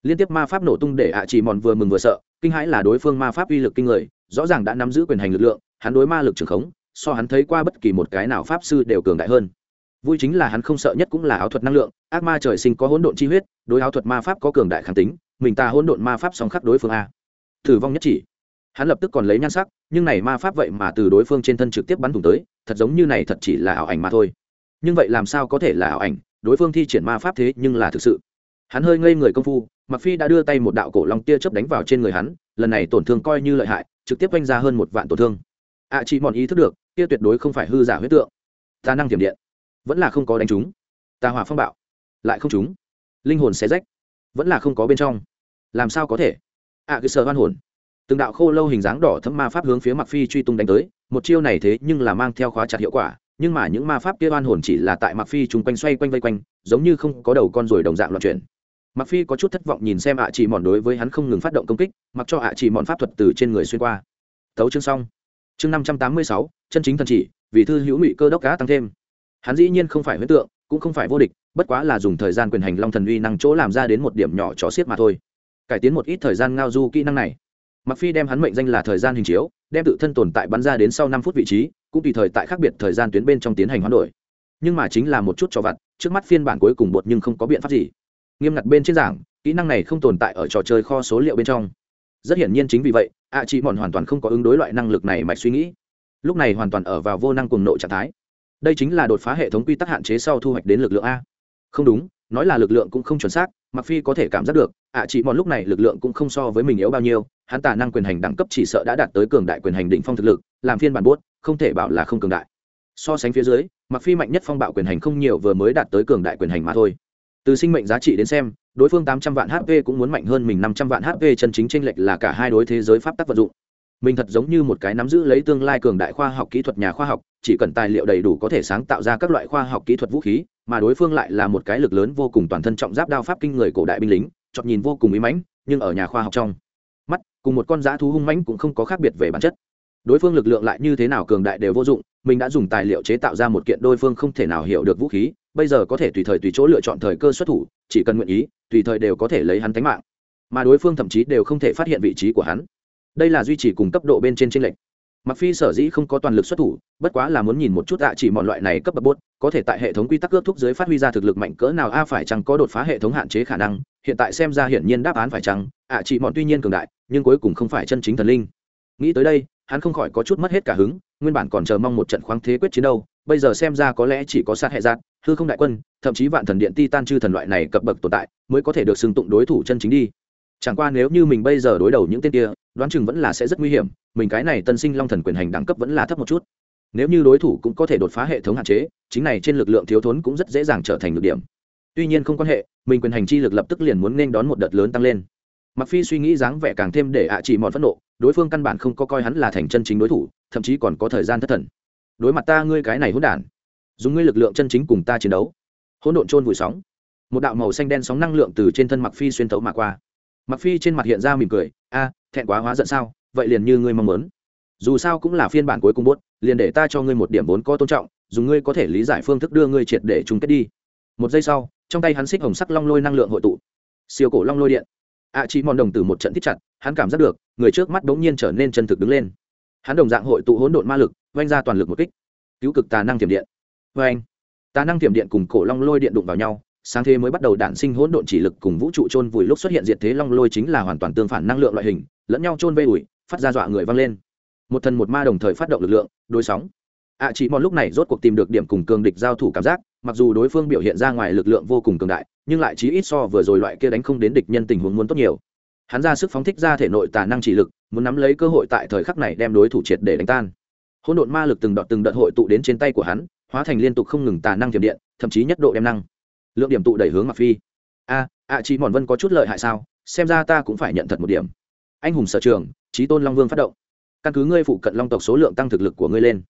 Liên tiếp ma pháp nổ tung để ạ chỉ mòn vừa mừng vừa sợ, kinh hãi là đối phương ma pháp uy lực kinh người rõ ràng đã nắm giữ quyền hành lực lượng, hắn đối ma lực trường khống, so hắn thấy qua bất kỳ một cái nào pháp sư đều cường đại hơn. Vui chính là hắn không sợ nhất cũng là áo thuật năng lượng, ác ma trời sinh có hỗn độn chi huyết, đối áo thuật ma pháp có cường đại kháng tính, mình ta hỗn độn ma pháp song khắc đối phương a. Thử vong nhất chỉ. Hắn lập tức còn lấy nhan sắc, nhưng này ma pháp vậy mà từ đối phương trên thân trực tiếp bắn thủng tới, thật giống như này thật chỉ là ảo ảnh mà thôi. Nhưng vậy làm sao có thể là ảo ảnh? Đối phương thi triển ma pháp thế nhưng là thực sự hắn hơi ngây người công phu mặc phi đã đưa tay một đạo cổ long tia chớp đánh vào trên người hắn lần này tổn thương coi như lợi hại trực tiếp quanh ra hơn một vạn tổn thương. Ạ à, chị mòn ý thức được kia tuyệt đối không phải hư giả huyết tượng. Ta năng tiềm điện vẫn là không có đánh trúng ta hỏa phong bạo lại không trúng linh hồn xé rách vẫn là không có bên trong. Làm sao có thể? Ạ à, cứ sờ hoan hồn. Từng đạo khô lâu hình dáng đỏ thấm ma pháp hướng phía mặc phi truy tung đánh tới một chiêu này thế nhưng là mang theo khóa chặt hiệu quả nhưng mà những ma pháp kia oan hồn chỉ là tại mặc phi chúng quanh xoay quanh vây quanh giống như không có đầu con rồi đồng dạng loạn chuyển mặc phi có chút thất vọng nhìn xem ạ chỉ mòn đối với hắn không ngừng phát động công kích, mặc cho ạ chỉ mòn pháp thuật từ trên người xuyên qua. Tấu chương xong. Chương năm trăm tám mươi sáu, chân chính thần chỉ, vì thư hữu ngụy cơ đốc cá tăng thêm. Hắn dĩ nhiên không phải huyết tượng, cũng không phải vô địch, bất quá là dùng thời gian quyền hành long thần uy năng chỗ làm ra đến một điểm nhỏ chó xiết mà thôi. Cải tiến một ít thời gian ngao du kỹ năng này. Mặc phi đem hắn mệnh danh là thời gian hình chiếu, đem tự thân tồn tại bắn ra đến sau năm phút vị trí, cũng tùy thời tại khác biệt thời gian tuyến bên trong tiến hành hoán đổi. Nhưng mà chính là một chút cho vặt, trước mắt phiên bản cuối cùng bột nhưng không có biện pháp gì nghiêm ngặt bên trên giảng, kỹ năng này không tồn tại ở trò chơi kho số liệu bên trong. Rất hiển nhiên chính vì vậy, ạ chị mòn hoàn toàn không có ứng đối loại năng lực này mạch suy nghĩ. Lúc này hoàn toàn ở vào vô năng cùng nội trạng thái. Đây chính là đột phá hệ thống quy tắc hạn chế sau thu hoạch đến lực lượng a. Không đúng, nói là lực lượng cũng không chuẩn xác mặc phi có thể cảm giác được, ạ chị mòn lúc này lực lượng cũng không so với mình yếu bao nhiêu, hắn tả năng quyền hành đẳng cấp chỉ sợ đã đạt tới cường đại quyền hành đỉnh phong thực lực, làm phiên bản buốt, không thể bảo là không cường đại. So sánh phía dưới mặc phi mạnh nhất phong bạo quyền hành không nhiều vừa mới đạt tới cường đại quyền hành mà thôi từ sinh mệnh giá trị đến xem, đối phương tám trăm vạn hp cũng muốn mạnh hơn mình năm trăm vạn hp chân chính tranh lệch là cả hai đối thế giới pháp tắc vận dụng. Mình thật giống như một cái nắm giữ lấy tương lai cường đại khoa học kỹ thuật nhà khoa học, chỉ cần tài liệu đầy đủ có thể sáng tạo ra các loại khoa học kỹ thuật vũ khí, mà đối phương lại là một cái lực lớn vô cùng toàn thân trọng giáp đao pháp kinh người cổ đại binh lính chọt nhìn vô cùng ý mãnh, nhưng ở nhà khoa học trong, mắt cùng một con dã thú hung mãnh cũng không có khác biệt về bản chất. Đối phương lực lượng lại như thế nào cường đại đều vô dụng, mình đã dùng tài liệu chế tạo ra một kiện đôi phương không thể nào hiểu được vũ khí bây giờ có thể tùy thời tùy chỗ lựa chọn thời cơ xuất thủ, chỉ cần nguyện ý, tùy thời đều có thể lấy hắn tánh mạng. Mà đối phương thậm chí đều không thể phát hiện vị trí của hắn. Đây là duy trì cùng cấp độ bên trên tranh lệch. Mặc phi sở dĩ không có toàn lực xuất thủ, bất quá là muốn nhìn một chút ạ chỉ mọi loại này cấp bậc bốt, có thể tại hệ thống quy tắc ước thúc dưới phát huy ra thực lực mạnh cỡ nào, a phải chăng có đột phá hệ thống hạn chế khả năng, hiện tại xem ra hiển nhiên đáp án phải chăng, ạ chỉ mọn tuy nhiên cường đại, nhưng cuối cùng không phải chân chính thần linh. Nghĩ tới đây, hắn không khỏi có chút mất hết cả hứng, nguyên bản còn chờ mong một trận khoáng thế quyết chiến đâu, bây giờ xem ra có lẽ chỉ có sát hệ giạt hư không đại quân, thậm chí vạn thần điện ti tan chư thần loại này cập bậc tồn tại, mới có thể được xưng tụng đối thủ chân chính đi. Chẳng qua nếu như mình bây giờ đối đầu những tên kia, đoán chừng vẫn là sẽ rất nguy hiểm, mình cái này tân sinh long thần quyền hành đẳng cấp vẫn là thấp một chút. Nếu như đối thủ cũng có thể đột phá hệ thống hạn chế, chính này trên lực lượng thiếu thốn cũng rất dễ dàng trở thành được điểm. Tuy nhiên không quan hệ, mình quyền hành chi lực lập tức liền muốn nên đón một đợt lớn tăng lên. Mặc phi suy nghĩ dáng vẻ càng thêm để ạ chỉ mòn phẫn nộ, đối phương căn bản không có coi hắn là thành chân chính đối thủ, thậm chí còn có thời gian thất thần. Đối mặt ta ngươi cái này hỗn đản dùng ngươi lực lượng chân chính cùng ta chiến đấu. Hỗn độn trôn vùi sóng. Một đạo màu xanh đen sóng năng lượng từ trên thân mặc phi xuyên thấu mà qua. Mặc phi trên mặt hiện ra mỉm cười, a, thẹn quá hóa giận sao? Vậy liền như ngươi mong muốn. Dù sao cũng là phiên bản cuối cùng bốt liền để ta cho ngươi một điểm vốn có tôn trọng dùng ngươi có thể lý giải phương thức đưa ngươi triệt để chung kết đi. Một giây sau, trong tay hắn xích hồng sắc long lôi năng lượng hội tụ. Siêu cổ long lôi điện. A chỉ mòn đồng từ một trận thiết chặt, hắn cảm giác được, người trước mắt bỗng nhiên trở nên chân thực đứng lên. Hắn đồng dạng hội tụ hỗn độn ma lực vanh ra toàn lực một kích. Cứu cực tà năng tiềm điện vê anh tà năng tiềm điện cùng cổ long lôi điện đụng vào nhau sáng thế mới bắt đầu đản sinh hỗn độn chỉ lực cùng vũ trụ trôn vùi lúc xuất hiện diện thế long lôi chính là hoàn toàn tương phản năng lượng loại hình lẫn nhau trôn vây ủi phát ra dọa người văng lên. Một thần một ma đồng thời phát động lực lượng đối sóng. Ạ à, chỉ mòn lúc này rốt cuộc tìm được điểm cùng cường địch giao thủ cảm giác mặc dù đối phương biểu hiện ra ngoài lực lượng vô cùng cường đại nhưng lại chí ít so vừa rồi loại kia đánh không đến địch nhân tình huống muốn tốt nhiều. Hắn ra sức phóng thích ra thể nội tà năng chỉ lực muốn nắm lấy cơ hội tại thời khắc này đem đối thủ triệt để đánh tan. Hỗn độn ma lực từng đợt từng đợt hội tụ đến trên tay của hắn hóa thành liên tục không ngừng tà năng tiềm điện thậm chí nhất độ đem năng. Lượng điểm tụ đẩy hướng mặc phi. A à, ạ à, mòn vân có chút lợi hại sao? Xem ra ta cũng phải nhận thật một điểm. Anh hùng sở trường trí tôn long vương phát động. Căn cứ ngươi phụ cận long tộc số lượng tăng thực lực của ngươi lên.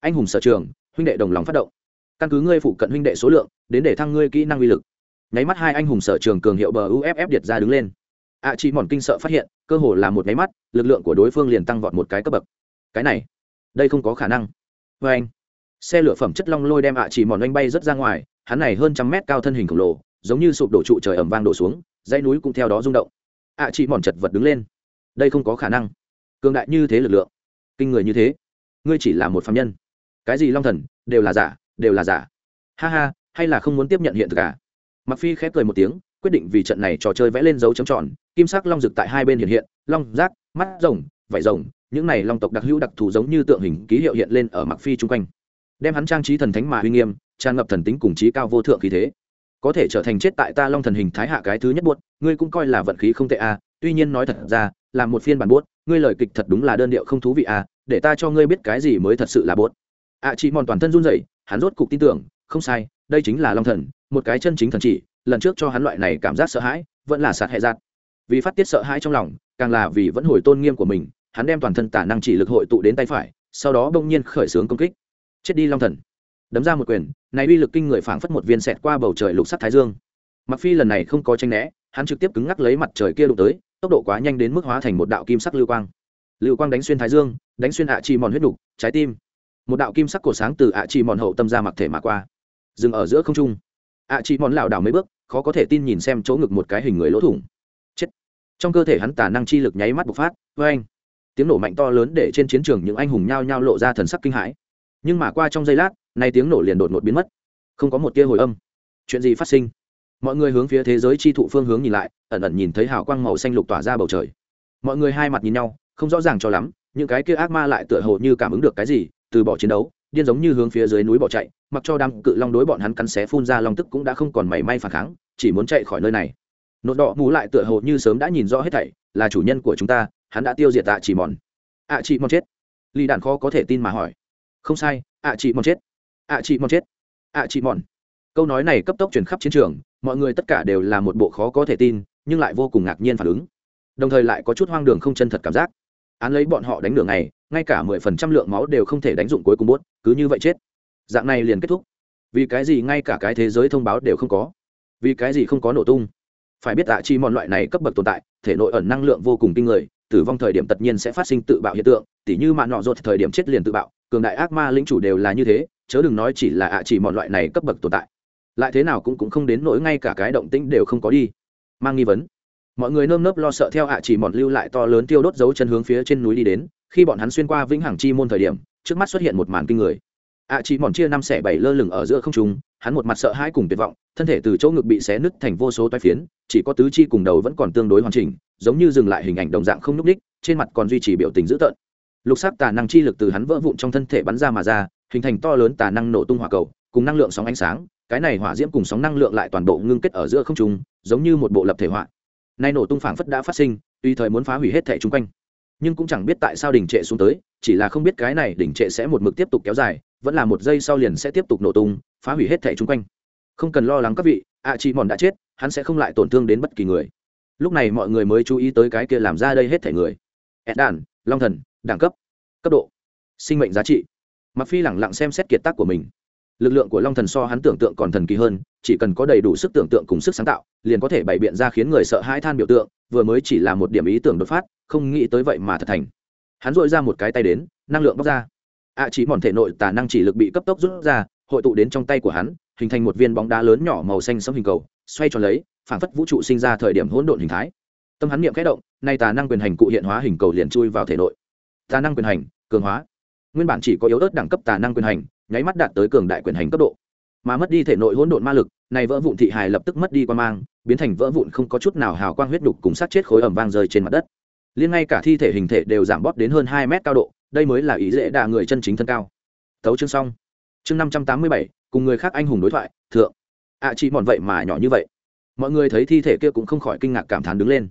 Anh hùng sở trường huynh đệ đồng lòng phát động. Căn cứ ngươi phụ cận huynh đệ số lượng đến để thăng ngươi kỹ năng uy lực. Nháy mắt hai anh hùng sở trường cường hiệu bờ uff điệt ra đứng lên. Ạ à, chị mòn kinh sợ phát hiện cơ hồ là một nháy mắt lực lượng của đối phương liền tăng vọt một cái cấp bậc. Cái này đây không có khả năng. Vê anh xe lửa phẩm chất long lôi đem ạ à chỉ mòn oanh bay rất ra ngoài, hắn này hơn trăm mét cao thân hình khổng lồ, giống như sụp đổ trụ trời ẩm vang đổ xuống, dãy núi cũng theo đó rung động. Ạ à chỉ mòn chật vật đứng lên. Đây không có khả năng. Cường đại như thế lực lượng. Kinh người như thế. Ngươi chỉ là một phạm nhân. Cái gì long thần, đều là giả, đều là giả. Ha ha, hay là không muốn tiếp nhận hiện thực à? Mặc phi khép cười một tiếng, quyết định vì trận này trò chơi vẽ lên dấu chấm tròn, kim sắc long rực tại hai bên hiện hiện, long rác, mắt rồng, vảy rồng, những này long tộc đặc hữu đặc thù giống như tượng hình ký hiệu hiện lên ở mặc phi chung quanh đem hắn trang trí thần thánh mà uy nghiêm tràn ngập thần tính cùng trí cao vô thượng khí thế. Có thể trở thành chết tại ta long thần hình thái hạ cái thứ nhất buốt ngươi cũng coi là vận khí không tệ à tuy nhiên nói thật ra là một phiên bản buốt ngươi lời kịch thật đúng là đơn điệu không thú vị à để ta cho ngươi biết cái gì mới thật sự là buốt. Ạ à, chị mòn toàn thân run rẩy hắn rốt cục tin tưởng không sai đây chính là long thần một cái chân chính thần chỉ lần trước cho hắn loại này cảm giác sợ hãi vẫn là sạt hệ giạt vì phát tiết sợ hãi trong lòng càng là vì vẫn hồi tôn nghiêm của mình hắn đem toàn thân tả năng chỉ lực hội tụ đến tay phải sau đó bỗng nhiên khởi xướng công kích chết đi long thần. Đấm ra một quyền, này uy lực kinh người phảng phất một viên xẹt qua bầu trời lục sắt thái dương. Mặc phi lần này không có tranh né, hắn trực tiếp cứng ngắc lấy mặt trời kia đụng tới, tốc độ quá nhanh đến mức hóa thành một đạo kim sắc lưu quang. Lưu quang đánh xuyên thái dương, đánh xuyên ạ chi mòn huyết đục, trái tim. Một đạo kim sắc cổ sáng từ ạ chi mòn hậu tâm ra mặc thể mà qua, dừng ở giữa không trung. Ạ chi mòn lảo đảo mấy bước, khó có thể tin nhìn xem chỗ ngực một cái hình người lỗ thủng. Chết. Trong cơ thể hắn tả năng chi lực nháy mắt bộc phát với anh tiếng nổ mạnh to lớn để trên chiến trường những anh hùng nhao nhao lộ ra thần sắc kinh hãi nhưng mà qua trong giây lát nay tiếng nổ liền đột ngột biến mất. Không có một tia hồi âm. Chuyện gì phát sinh? Mọi người hướng phía thế giới chi thụ phương hướng nhìn lại ẩn ẩn nhìn thấy hào quang màu xanh lục tỏa ra bầu trời. Mọi người hai mặt nhìn nhau không rõ ràng cho lắm những cái kia ác ma lại tựa hồ như cảm ứng được cái gì từ bỏ chiến đấu điên giống như hướng phía dưới núi bỏ chạy mặc cho đám cự long đối bọn hắn cắn xé phun ra long tức cũng đã không còn mảy may phản kháng chỉ muốn chạy khỏi nơi này. Nốt đỏ mù lại tựa hồ như sớm đã nhìn rõ hết thảy là chủ nhân của chúng ta hắn đã tiêu diệt tạ chỉ mòn. ạ à, chị mòn chết. Ly đạn khó có thể tin mà hỏi không sai ạ à, chị mòn chết. Ạ à, chị mòn chết. Ạ chị mòn. Câu nói này cấp tốc truyền khắp chiến trường mọi người tất cả đều là một bộ khó có thể tin nhưng lại vô cùng ngạc nhiên phản ứng. Đồng thời lại có chút hoang đường không chân thật cảm giác. Án lấy bọn họ đánh đường này ngay cả mười phần trăm lượng máu đều không thể đánh dụng cuối cùng bốt cứ như vậy chết. Dạng này liền kết thúc. Vì cái gì ngay cả cái thế giới thông báo đều không có? Vì cái gì không có nổ tung? Phải biết ạ chi mòn loại này cấp bậc tồn tại thể nội ẩn năng lượng vô cùng kinh người tử vong thời điểm tất nhiên sẽ phát sinh tự bạo hiện tượng tỉ như mạ nọ rột thời điểm chết liền tự bạo cường đại ác ma lĩnh chủ đều là như thế, chớ đừng nói chỉ là ạ chỉ mọi loại này cấp bậc tồn tại. Lại thế nào cũng cũng không đến nỗi ngay cả cái động tĩnh đều không có đi. Mang nghi vấn. Mọi người nơm nớp lo sợ theo ạ chỉ mòn lưu lại to lớn tiêu đốt dấu chân hướng phía trên núi đi đến, khi bọn hắn xuyên qua vĩnh hằng chi môn thời điểm, trước mắt xuất hiện một màn kinh người. Ạ chỉ mòn chia năm xẻ bảy lơ lửng ở giữa không trung, hắn một mặt sợ hãi cùng tuyệt vọng, thân thể từ chỗ ngực bị xé nứt thành vô số toái phiến, chỉ có tứ chi cùng đầu vẫn còn tương đối hoàn chỉnh, giống như dừng lại hình ảnh đồng dạng không n ú c ních trên mặt còn duy trì biểu tình dữ tợn lục sắc tà năng chi lực từ hắn vỡ vụn trong thân thể bắn ra mà ra, hình thành to lớn tà năng nổ tung hỏa cầu, cùng năng lượng sóng ánh sáng. Cái này hỏa diễm cùng sóng năng lượng lại toàn bộ ngưng kết ở giữa không trung, giống như một bộ lập thể họa. Nay nổ tung phảng phất đã phát sinh tùy thời muốn phá hủy hết thể chung quanh, nhưng cũng chẳng biết tại sao đỉnh trệ xuống tới, chỉ là không biết cái này đỉnh trệ sẽ một mực tiếp tục kéo dài, vẫn là một giây sau liền sẽ tiếp tục nổ tung, phá hủy hết thể chung quanh. Không cần lo lắng các vị, ạ chị mòn đã chết, hắn sẽ không lại tổn thương đến bất kỳ người. Lúc này mọi người mới chú ý tới cái kia làm ra đây hết thể người. Ed đàn long thần đẳng cấp cấp độ, sinh mệnh giá trị. Mặc phi lẳng lặng xem xét kiệt tác của mình. Lực lượng của long thần so hắn tưởng tượng còn thần kỳ hơn, chỉ cần có đầy đủ sức tưởng tượng cùng sức sáng tạo, liền có thể bày biện ra khiến người sợ hãi than biểu tượng, vừa mới chỉ là một điểm ý tưởng đột phát, không nghĩ tới vậy mà thật thành. Hắn dội ra một cái tay đến, năng lượng bóc ra. Ạ chỉ mòn thể nội tà năng chỉ lực bị cấp tốc rút ra, hội tụ đến trong tay của hắn, hình thành một viên bóng đá lớn nhỏ màu xanh sẫm hình cầu, xoay tròn lấy, phản phất vũ trụ sinh ra thời điểm hỗn độn hình thái. Tâm hắn niệm khẽ động, nay tà năng quyền hành cụ hiện hóa hình cầu liền chui vào thể nội tà năng quyền hành cường hóa. Nguyên bản chỉ có yếu ớt đẳng cấp tà năng quyền hành nháy mắt đạt tới cường đại quyền hành cấp độ. Mà mất đi thể nội hỗn độn ma lực này vỡ vụn thị hài lập tức mất đi quan mang biến thành vỡ vụn không có chút nào hào quang huyết đục cùng sát chết khối ẩm vang rơi trên mặt đất. Liên ngay cả thi thể hình thể đều giảm bóp đến hơn hai mét cao độ đây mới là ý dễ đà người chân chính thân cao. Tấu chương xong. Chương năm trăm tám mươi bảy cùng người khác anh hùng đối thoại thượng. Ạ à, chị mòn vậy mà nhỏ như vậy. Mọi người thấy thi thể kia cũng không khỏi kinh ngạc cảm thán đứng lên.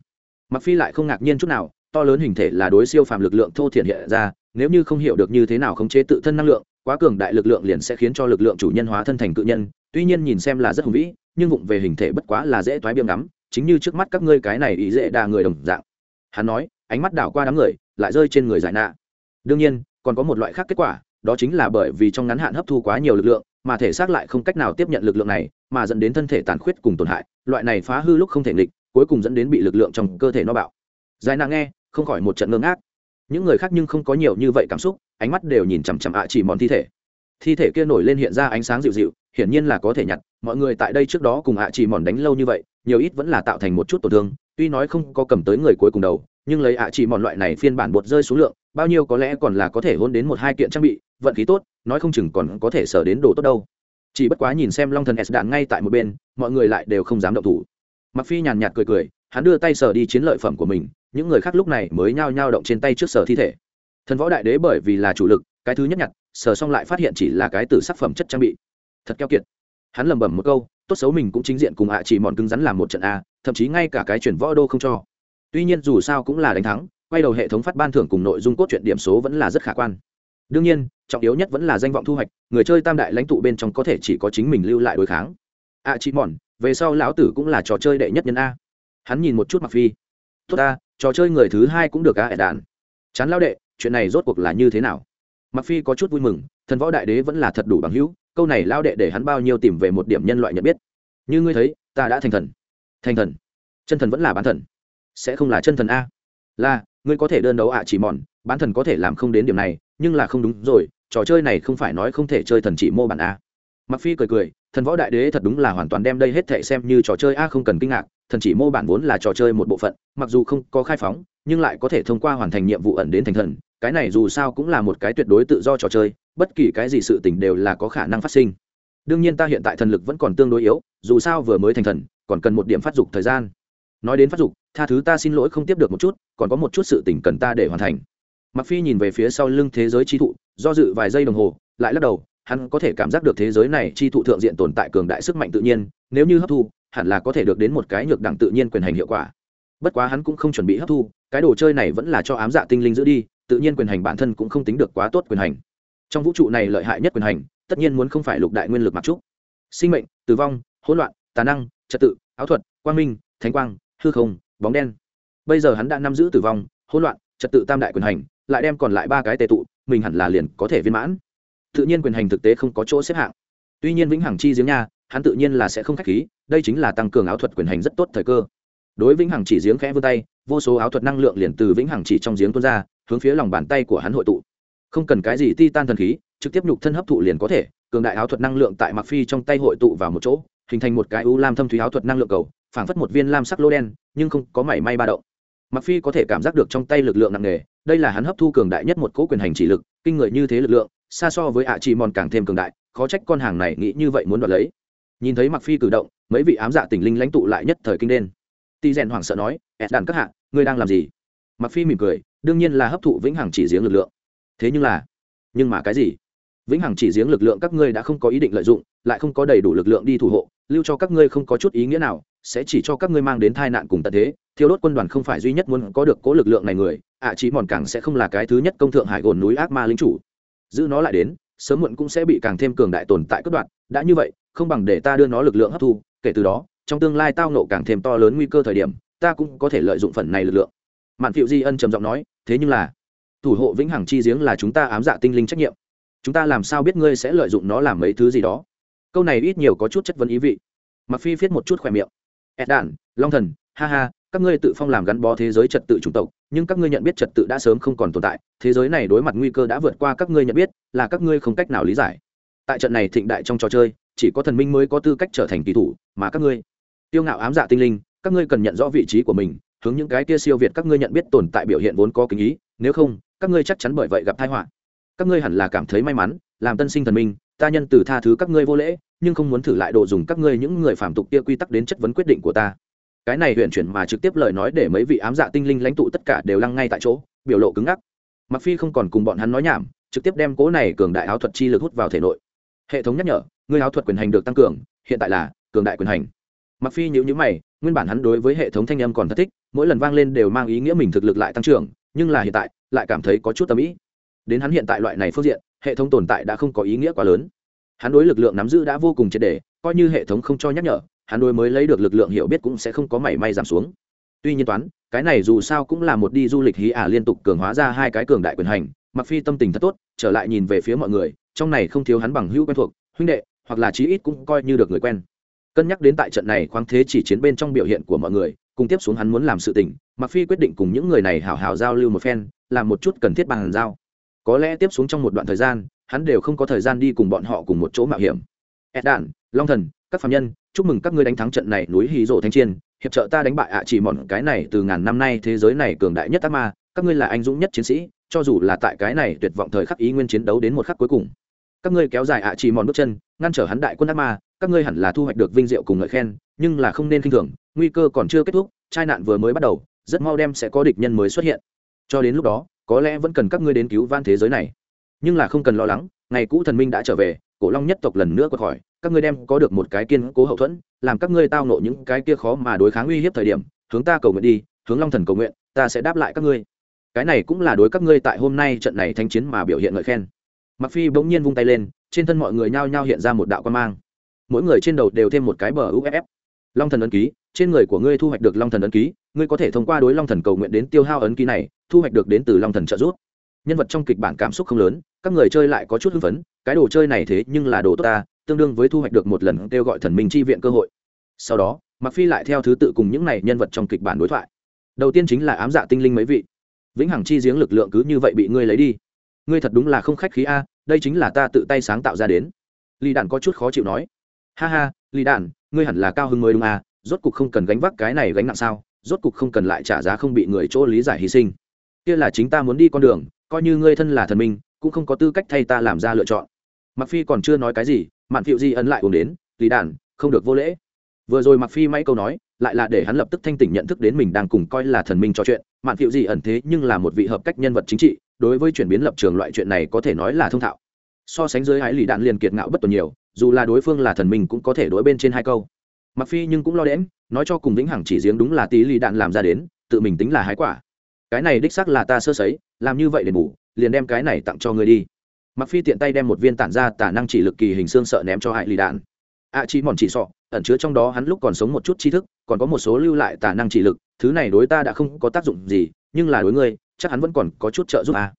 Mặc phi lại không ngạc nhiên chút nào to lớn hình thể là đối siêu phàm lực lượng thô thiện hiện ra, nếu như không hiểu được như thế nào khống chế tự thân năng lượng, quá cường đại lực lượng liền sẽ khiến cho lực lượng chủ nhân hóa thân thành cự nhân. Tuy nhiên nhìn xem là rất hùng vĩ, nhưng vụng về hình thể bất quá là dễ toái biêm ngắm, chính như trước mắt các ngươi cái này ý dễ đa người đồng dạng. Hắn nói, ánh mắt đảo qua đám người, lại rơi trên người giải nạ. Đương nhiên, còn có một loại khác kết quả, đó chính là bởi vì trong ngắn hạn hấp thu quá nhiều lực lượng, mà thể xác lại không cách nào tiếp nhận lực lượng này, mà dẫn đến thân thể tàn khuyết cùng tổn hại, loại này phá hư lúc không thể nghịch, cuối cùng dẫn đến bị lực lượng trong cơ thể nó bạo. Giải nạ nghe không khỏi một trận ngơ ngác. Những người khác nhưng không có nhiều như vậy cảm xúc, ánh mắt đều nhìn chằm chằm ạ chỉ mòn thi thể. Thi thể kia nổi lên hiện ra ánh sáng dịu dịu, hiển nhiên là có thể nhặt, mọi người tại đây trước đó cùng ạ chỉ mòn đánh lâu như vậy, nhiều ít vẫn là tạo thành một chút tổn thương, tuy nói không có cầm tới người cuối cùng đầu, nhưng lấy ạ chỉ mòn loại này phiên bản bột rơi số lượng, bao nhiêu có lẽ còn là có thể hôn đến một hai kiện trang bị, vận khí tốt, nói không chừng còn có thể sở đến đồ tốt đâu. Chỉ bất quá nhìn xem long thần s đạn ngay tại một bên, mọi người lại đều không dám động thủ. Mặc phi nhàn nhạt cười cười hắn đưa tay sờ đi chiến lợi phẩm của mình, những người khác lúc này mới nhao nhao động trên tay trước sở thi thể. Thần võ đại đế bởi vì là chủ lực, cái thứ nhất nhặt, sờ xong lại phát hiện chỉ là cái từ sắc phẩm chất trang bị. Thật keo kiệt. Hắn lẩm bẩm một câu, tốt xấu mình cũng chính diện cùng ạ chỉ mòn cứng rắn làm một trận a, thậm chí ngay cả cái chuyển võ đô không cho. Tuy nhiên dù sao cũng là đánh thắng, quay đầu hệ thống phát ban thưởng cùng nội dung cốt truyện điểm số vẫn là rất khả quan. Đương nhiên, trọng yếu nhất vẫn là danh vọng thu hoạch, người chơi tam đại lãnh tụ bên trong có thể chỉ có chính mình lưu lại đối kháng. ạ chỉ mòn, về sau lão tử cũng là trò chơi đệ nhất nhân a hắn nhìn một chút mặc phi. Tốt ta, trò chơi người thứ hai cũng được a đàn chán lao đệ, chuyện này rốt cuộc là như thế nào? Mặc phi có chút vui mừng, thần võ đại đế vẫn là thật đủ bằng hữu, câu này lao đệ để hắn bao nhiêu tìm về một điểm nhân loại nhận biết. Như ngươi thấy, ta đã thành thần. Thành thần? Chân thần vẫn là bán thần. Sẽ không là chân thần a. Là, ngươi có thể đơn đấu ạ chỉ mòn, bán thần có thể làm không đến điểm này, nhưng là không đúng rồi, trò chơi này không phải nói không thể chơi thần chỉ mô bản a. Mặc phi cười cười, thần võ đại đế thật đúng là hoàn toàn đem đây hết thệ xem như trò chơi a, không cần kinh ngạc thần chỉ mô bản vốn là trò chơi một bộ phận, mặc dù không có khai phóng, nhưng lại có thể thông qua hoàn thành nhiệm vụ ẩn đến thành thần, cái này dù sao cũng là một cái tuyệt đối tự do trò chơi, bất kỳ cái gì sự tình đều là có khả năng phát sinh. Đương nhiên ta hiện tại thần lực vẫn còn tương đối yếu, dù sao vừa mới thành thần, còn cần một điểm phát dục thời gian. Nói đến phát dục, tha thứ ta xin lỗi không tiếp được một chút, còn có một chút sự tình cần ta để hoàn thành. Mặc phi nhìn về phía sau lưng thế giới chi thụ, do dự vài giây đồng hồ, lại lắc đầu, hắn có thể cảm giác được thế giới này chi thụ thượng diện tồn tại cường đại sức mạnh tự nhiên, nếu như hấp thu hẳn là có thể được đến một cái nhược đẳng tự nhiên quyền hành hiệu quả. Bất quá hắn cũng không chuẩn bị hấp thu, cái đồ chơi này vẫn là cho ám dạ tinh linh giữ đi, tự nhiên quyền hành bản thân cũng không tính được quá tốt quyền hành. Trong vũ trụ này lợi hại nhất quyền hành, tất nhiên muốn không phải lục đại nguyên lực mặc trúc. Sinh mệnh, tử vong, hỗn loạn, tà năng, trật tự, áo thuật, quang minh, thánh quang, hư không, bóng đen. Bây giờ hắn đã nắm giữ tử vong, hỗn loạn, trật tự tam đại quyền hành, lại đem còn lại ba cái tệ tụ, mình hẳn là liền có thể viên mãn. Tự nhiên quyền hành thực tế không có chỗ xếp hạng. Tuy nhiên vĩnh hằng chi giếng nha hắn tự nhiên là sẽ không k h á c h khí, đây chính là tăng cường áo thuật quyền hành rất tốt thời cơ. Đối vĩnh hằng chỉ giếng khẽ vươn tay, vô số áo thuật năng lượng liền từ vĩnh hằng chỉ trong giếng tuôn ra, hướng phía lòng bàn tay của hắn hội tụ. Không cần cái gì ti tan thần khí, trực tiếp nhục thân hấp thụ liền có thể, cường đại áo thuật năng lượng tại mặc phi trong tay hội tụ vào một chỗ, hình thành một cái u lam thâm thúy áo thuật năng lượng cầu, phảng phất một viên lam sắc lô đen, nhưng không có mảy may ba động. Mặc phi có thể cảm giác được trong tay lực lượng nặng nề, đây là hắn hấp thu cường đại nhất một cỗ quyền hành chỉ lực, kinh người như thế lực lượng, xa so với ạ à chỉ mòn càng thêm cường đại, khó trách con hàng này nghĩ như vậy muốn đoạt lấy nhìn thấy mặc phi cử động, mấy vị ám dạ tỉnh linh lãnh tụ lại nhất thời kinh đen. Ti rèn hoảng sợ nói ẹt đàn các hạ, ngươi đang làm gì? Mặc phi mỉm cười, đương nhiên là hấp thụ vĩnh hằng chỉ giếng lực lượng. Thế nhưng là, nhưng mà cái gì? Vĩnh hằng chỉ giếng lực lượng các ngươi đã không có ý định lợi dụng, lại không có đầy đủ lực lượng đi thủ hộ, lưu cho các ngươi không có chút ý nghĩa nào, sẽ chỉ cho các ngươi mang đến tai nạn cùng tận thế. Thiêu đốt quân đoàn không phải duy nhất muốn có được cố lực lượng này người, ạ à chỉ mòn càng sẽ không là cái thứ nhất công thượng hải gồn núi ác ma lính chủ. Giữ nó lại đến, sớm muộn cũng sẽ bị càng thêm cường đại tồn tại cất đoạn đã như vậy không bằng để ta đưa nó lực lượng hấp thu, kể từ đó, trong tương lai tao nộ càng thêm to lớn nguy cơ thời điểm, ta cũng có thể lợi dụng phần này lực lượng. Mạn phiệu di ân trầm giọng nói, thế nhưng là, thủ hộ vĩnh hằng chi giếng là chúng ta ám dạ tinh linh trách nhiệm. Chúng ta làm sao biết ngươi sẽ lợi dụng nó làm mấy thứ gì đó? Câu này ít nhiều có chút chất vấn ý vị. Mặc phi viết một chút khỏe miệng. Ed đản long thần, ha ha, các ngươi tự phong làm gắn bó thế giới trật tự chủng tộc, nhưng các ngươi nhận biết trật tự đã sớm không còn tồn tại, thế giới này đối mặt nguy cơ đã vượt qua các ngươi nhận biết, là các ngươi không cách nào lý giải. Tại trận này thịnh đại trong trò chơi chỉ có thần minh mới có tư cách trở thành kỳ thủ mà các ngươi. Tiêu ngạo ám dạ tinh linh, các ngươi cần nhận rõ vị trí của mình, hướng những cái kia siêu việt các ngươi nhận biết tồn tại biểu hiện vốn có kính ý, nếu không, các ngươi chắc chắn bởi vậy gặp tai họa. Các ngươi hẳn là cảm thấy may mắn, làm tân sinh thần minh, ta nhân từ tha thứ các ngươi vô lễ, nhưng không muốn thử lại đồ dùng các ngươi những người phạm tục kia quy tắc đến chất vấn quyết định của ta. Cái này huyện chuyển mà trực tiếp lời nói để mấy vị ám dạ tinh linh lãnh tụ tất cả đều lăng ngay tại chỗ, biểu lộ cứng ngắc. Mặc phi không còn cùng bọn hắn nói nhảm, trực tiếp đem cố này cường đại áo thuật chi lực hút vào thể nội. Hệ thống nhắc nhở ngươi áo thuật quyền hành được tăng cường, hiện tại là cường đại quyền hành. Mặc phi nhíu nhíu mày, nguyên bản hắn đối với hệ thống thanh âm còn thất thích, mỗi lần vang lên đều mang ý nghĩa mình thực lực lại tăng trưởng, nhưng là hiện tại, lại cảm thấy có chút tâm ý. Đến hắn hiện tại loại này phương diện, hệ thống tồn tại đã không có ý nghĩa quá lớn. Hắn đối lực lượng nắm giữ đã vô cùng triệt đề coi như hệ thống không cho nhắc nhở, hắn đối mới lấy được lực lượng hiểu biết cũng sẽ không có mảy may giảm xuống. Tuy nhiên toán, cái này dù sao cũng là một đi du lịch hí ả liên tục cường hóa ra hai cái cường đại quyền hành mặc phi tâm tình thật tốt, trở lại nhìn về phía mọi người, trong này không thiếu hắn bằng hữu quen thuộc, huynh đệ hoặc là chí ít cũng coi như được người quen. Cân nhắc đến tại trận này khoáng thế chỉ chiến bên trong biểu hiện của mọi người, cùng tiếp xuống hắn muốn làm sự tình mặc phi quyết định cùng những người này hào hào giao lưu một phen, làm một chút cần thiết bằng giao. Có lẽ tiếp xuống trong một đoạn thời gian, hắn đều không có thời gian đi cùng bọn họ cùng một chỗ mạo hiểm. Ed đạn long thần, các phạm nhân, chúc mừng các ngươi đánh thắng trận này núi hí rộ thanh chiên, hiệp trợ ta đánh bại ạ chỉ mòn cái này từ ngàn năm nay thế giới này cường đại nhất ác ma, các ngươi là anh dũng nhất chiến sĩ, cho dù là tại cái này tuyệt vọng thời khắc ý nguyên chiến đấu đến một khắc cuối cùng các ngươi kéo dài ạ chỉ mòn bước chân, ngăn trở hắn đại quân ác ma, các ngươi hẳn là thu hoạch được vinh diệu cùng ngợi khen, nhưng là không nên khinh thường, nguy cơ còn chưa kết thúc, trai nạn vừa mới bắt đầu, rất mau đem sẽ có địch nhân mới xuất hiện. Cho đến lúc đó, có lẽ vẫn cần các ngươi đến cứu van thế giới này. Nhưng là không cần lo lắng, ngày cũ thần minh đã trở về, cổ long nhất tộc lần nữa quật khỏi các ngươi đem có được một cái kiên cố hậu thuẫn, làm các ngươi tao nộ những cái kia khó mà đối kháng uy hiếp thời điểm, hướng ta cầu nguyện đi, hướng long thần cầu nguyện, ta sẽ đáp lại các ngươi. Cái này cũng là đối các ngươi tại hôm nay trận này thanh chiến mà biểu hiện ngợi khen mặc phi bỗng nhiên vung tay lên, trên thân mọi người nhao nhao hiện ra một đạo quan mang. Mỗi người trên đầu đều thêm một cái bờ uff long thần ấn ký, trên người của ngươi thu hoạch được long thần ấn ký, ngươi có thể thông qua đối long thần cầu nguyện đến tiêu hao ấn ký này, thu hoạch được đến từ long thần trợ giúp. Nhân vật trong kịch bản cảm xúc không lớn, các người chơi lại có chút hưng phấn, cái đồ chơi này thế nhưng là đồ tốt ta, tương đương với thu hoạch được một lần kêu gọi thần minh chi viện cơ hội. Sau đó mặc phi lại theo thứ tự cùng những này nhân vật trong kịch bản đối thoại. Đầu tiên chính là ám dạ tinh linh mấy vị. Vĩnh hằng chi giếng lực lượng cứ như vậy bị ngươi lấy đi ngươi thật đúng là không khách khí a, đây chính là ta tự tay sáng tạo ra đến. Lì đạn có chút khó chịu nói. Ha ha, lì đạn, ngươi hẳn là cao hơn mới đúng a, rốt cục không cần gánh vác cái này gánh nặng sao, rốt cục không cần lại trả giá không bị người chỗ lý giải hy sinh. Kia là chính ta muốn đi con đường, coi như ngươi thân là thần minh, cũng không có tư cách thay ta làm ra lựa chọn. Mặc phi còn chưa nói cái gì, mạn phiệu di ấn lại uống đến lý đạn, không được vô lễ. Vừa rồi mặc phi mấy câu nói, lại là để hắn lập tức thanh tỉnh nhận thức đến mình đang cùng coi là thần minh trò chuyện. Mạn phiệu di ẩn thế nhưng là một vị hợp cách nhân vật chính trị đối với chuyển biến lập trường loại chuyện này có thể nói là thông thạo. So sánh dưới Hải Lì đạn liền kiệt ngạo bất tuần nhiều dù là đối phương là thần minh cũng có thể đối bên trên hai câu. Mặc phi nhưng cũng lo đễm nói cho cùng vĩnh hằng chỉ giếng đúng là tí Lì đạn làm ra đến tự mình tính là hái quả. Cái này đích xác là ta sơ sấy làm như vậy để ngủ liền đem cái này tặng cho ngươi đi. Mặc phi tiện tay đem một viên tản ra tả năng chỉ lực kỳ hình xương sợ ném cho hại lì đạn. Ạ à, chỉ mòn chỉ sọ ẩn chứa trong đó hắn lúc còn sống một chút tri thức còn có một số lưu lại tả năng chỉ lực thứ này đối ta đã không có tác dụng gì nhưng là đối ngươi chắc hắn vẫn còn có chút trợ giúp à.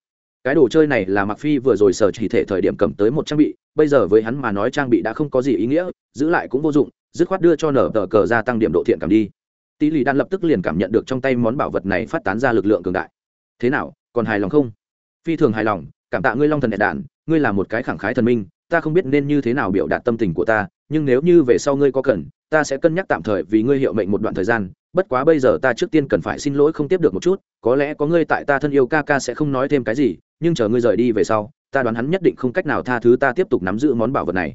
cái đồ chơi này là mặc phi vừa rồi sở chỉ thể thời điểm cầm tới một trang bị, bây giờ với hắn mà nói trang bị đã không có gì ý nghĩa, giữ lại cũng vô dụng, dứt khoát đưa cho nở tờ cờ gia tăng điểm độ thiện cảm đi. Tỷ lì đan lập tức liền cảm nhận được trong tay món bảo vật này phát tán ra lực lượng cường đại. Thế nào, còn hài lòng không? Phi thường hài lòng, cảm tạ ngươi long thần đại đản ngươi là một cái khẳng khái thần minh, ta không biết nên như thế nào biểu đạt tâm tình của ta, nhưng nếu như về sau ngươi có cần ta sẽ cân nhắc tạm thời vì ngươi hiệu mệnh một đoạn thời gian, bất quá bây giờ ta trước tiên cần phải xin lỗi không tiếp được một chút, có lẽ có ngươi tại ta thân yêu ca ca sẽ không nói thêm cái gì, nhưng chờ ngươi rời đi về sau, ta đoán hắn nhất định không cách nào tha thứ ta tiếp tục nắm giữ món bảo vật này.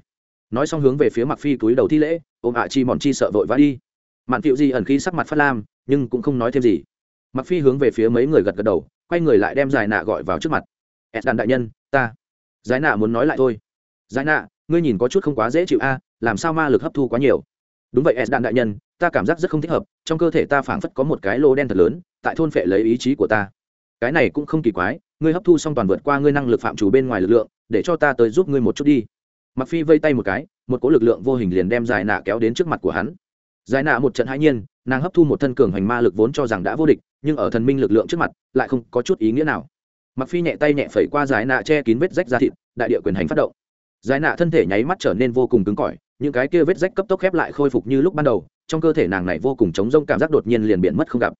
Nói xong hướng về phía mặc phi túi đầu thi lễ, ôm ạ, chi mòn chi sợ vội vã đi. Mạn Tiệu di ẩn khí sắc mặt phát lam, nhưng cũng không nói thêm gì. Mặc phi hướng về phía mấy người gật gật đầu, quay người lại đem giải nạ gọi vào trước mặt. Ed đàn đại nhân, ta. Giải nạ muốn nói lại thôi. Giải nạ, ngươi nhìn có chút không quá dễ chịu a, làm sao ma lực hấp thu quá nhiều? Đúng vậy, s đạn đại nhân, ta cảm giác rất không thích hợp, trong cơ thể ta phảng phất có một cái lô đen thật lớn, tại thôn phệ lấy ý chí của ta. Cái này cũng không kỳ quái, ngươi hấp thu xong toàn vượt qua ngươi năng lực phạm chủ bên ngoài lực lượng, để cho ta tới giúp ngươi một chút đi. Mặc phi vây tay một cái, một cỗ lực lượng vô hình liền đem giải nạ kéo đến trước mặt của hắn. Giải nạ một trận hãi nhiên, nàng hấp thu một thân cường hành ma lực vốn cho rằng đã vô địch, nhưng ở thần minh lực lượng trước mặt, lại không có chút ý nghĩa nào. Mặc phi nhẹ tay nhẹ phẩy qua giải nạ che kín vết rách ra thịt, đại địa quyền hành phát động. Giải nạ thân thể nháy mắt trở nên vô cùng cứng cỏi những cái kia vết rách cấp tốc khép lại khôi phục như lúc ban đầu, trong cơ thể nàng này vô cùng chống rông cảm giác đột nhiên liền biến mất không gặp.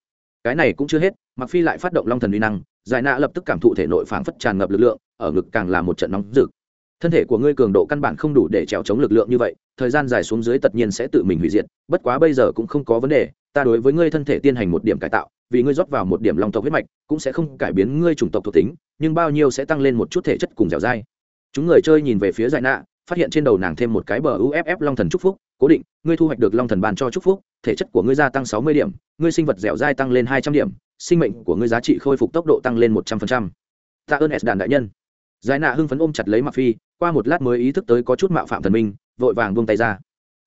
Cái này cũng chưa hết mặc phi lại phát động long thần uy năng, giải nạ lập tức cảm thụ thể nội phảng phất tràn ngập lực lượng, ở ngực càng là một trận nóng rực. Thân thể của ngươi cường độ căn bản không đủ để trèo chống lực lượng như vậy, thời gian dài xuống dưới tất nhiên sẽ tự mình hủy diệt, bất quá bây giờ cũng không có vấn đề, ta đối với ngươi thân thể tiến hành một điểm cải tạo, vì ngươi rót vào một điểm long tộc huyết mạch, cũng sẽ không cải biến ngươi chủng tộc thuộc tính, nhưng bao nhiêu sẽ tăng lên một chút thể chất cùng dẻo dai. Chúng người chơi nhìn về phía giải nạ phát hiện trên đầu nàng thêm một cái bờ uff long thần chúc phúc, cố định, ngươi thu hoạch được long thần ban cho chúc phúc, thể chất của ngươi gia tăng sáu mươi điểm, ngươi sinh vật dẻo dai tăng lên hai trăm điểm, sinh mệnh của ngươi giá trị khôi phục tốc độ tăng lên một trăm phần trăm. tạ ơn s đàn đại nhân. Giải nạ hưng phấn ôm chặt lấy mặc phi, qua một lát mới ý thức tới có chút mạo phạm thần minh, vội vàng buông tay ra.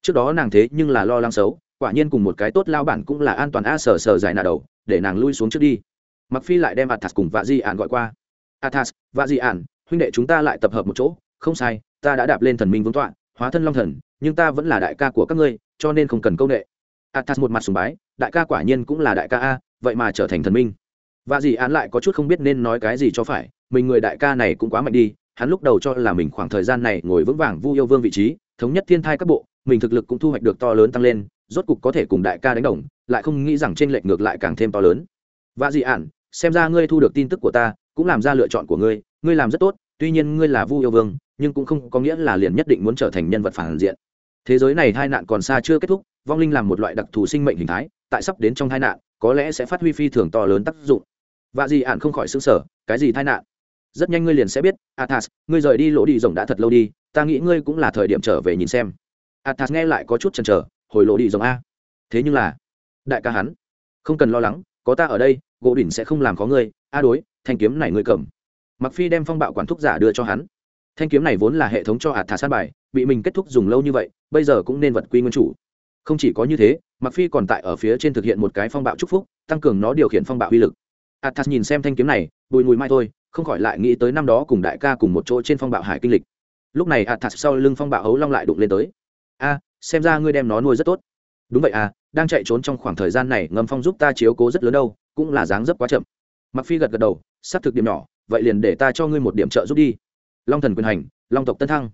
Trước đó nàng thế nhưng là lo lắng xấu, quả nhiên cùng một cái tốt lao bản cũng là an toàn a sờ sờ giải nạ đầu, để nàng lui xuống trước đi. Mặc phi lại đem athas cùng vạ di ản gọi qua. Athas, vạ di ản, huynh đệ chúng ta lại tập hợp một chỗ, không sai ta đã đạp lên thần minh vương tọa, hóa thân long thần, nhưng ta vẫn là đại ca của các ngươi, cho nên không cần công nghệ athas một mặt sùng bái, đại ca quả nhiên cũng là đại ca a, vậy mà trở thành thần minh. Và dì án lại có chút không biết nên nói cái gì cho phải, mình người đại ca này cũng quá mạnh đi, hắn lúc đầu cho là mình khoảng thời gian này ngồi vững vàng vu yêu vương vị trí, thống nhất thiên thai các bộ, mình thực lực cũng thu hoạch được to lớn tăng lên, rốt cục có thể cùng đại ca đánh đồng, lại không nghĩ rằng trên lệch ngược lại càng thêm to lớn. Và dị ản xem ra ngươi thu được tin tức của ta, cũng làm ra lựa chọn của ngươi ngươi làm rất tốt, tuy nhiên ngươi là vu yêu vương nhưng cũng không có nghĩa là liền nhất định muốn trở thành nhân vật phản diện. Thế giới này hai nạn còn xa chưa kết thúc, vong linh làm một loại đặc thù sinh mệnh hình thái, tại sắp đến trong hai nạn, có lẽ sẽ phát huy phi thường to lớn tác dụng. Và gì ạn không khỏi xứng sở cái gì tai nạn? Rất nhanh ngươi liền sẽ biết, athas, ngươi rời đi lỗ đi rồng đã thật lâu đi, ta nghĩ ngươi cũng là thời điểm trở về nhìn xem. Athas nghe lại có chút chần chờ, hồi lỗ đi rồng a. Thế nhưng là, đại ca hắn, không cần lo lắng, có ta ở đây, gỗ đỉnh sẽ không làm có ngươi, a đối, thanh kiếm này ngươi cầm. Mặc phi đem phong bạo quản thúc giả đưa cho hắn thanh kiếm này vốn là hệ thống cho ạt thả sát bài, bị mình kết thúc dùng lâu như vậy, bây giờ cũng nên vật quy nguyên chủ. Không chỉ có như thế mặc phi còn tại ở phía trên thực hiện một cái phong bạo chúc phúc, tăng cường nó điều khiển phong bạo uy lực. Athas nhìn xem thanh kiếm này, bùi mùi mai thôi, không khỏi lại nghĩ tới năm đó cùng đại ca cùng một chỗ trên phong bạo hải kinh lịch. Lúc này athas sau lưng phong bạo hấu long lại đụng lên tới. A, xem ra ngươi đem nó nuôi rất tốt. Đúng vậy à đang chạy trốn trong khoảng thời gian này, ngâm phong giúp ta chiếu cố rất lớn đâu, cũng là dáng dấp quá chậm. Mặc phi gật gật đầu, sắp thực điểm nhỏ, vậy liền để ta cho ngươi một điểm trợ giúp đi long thần quyền hành, long tộc tân thăng.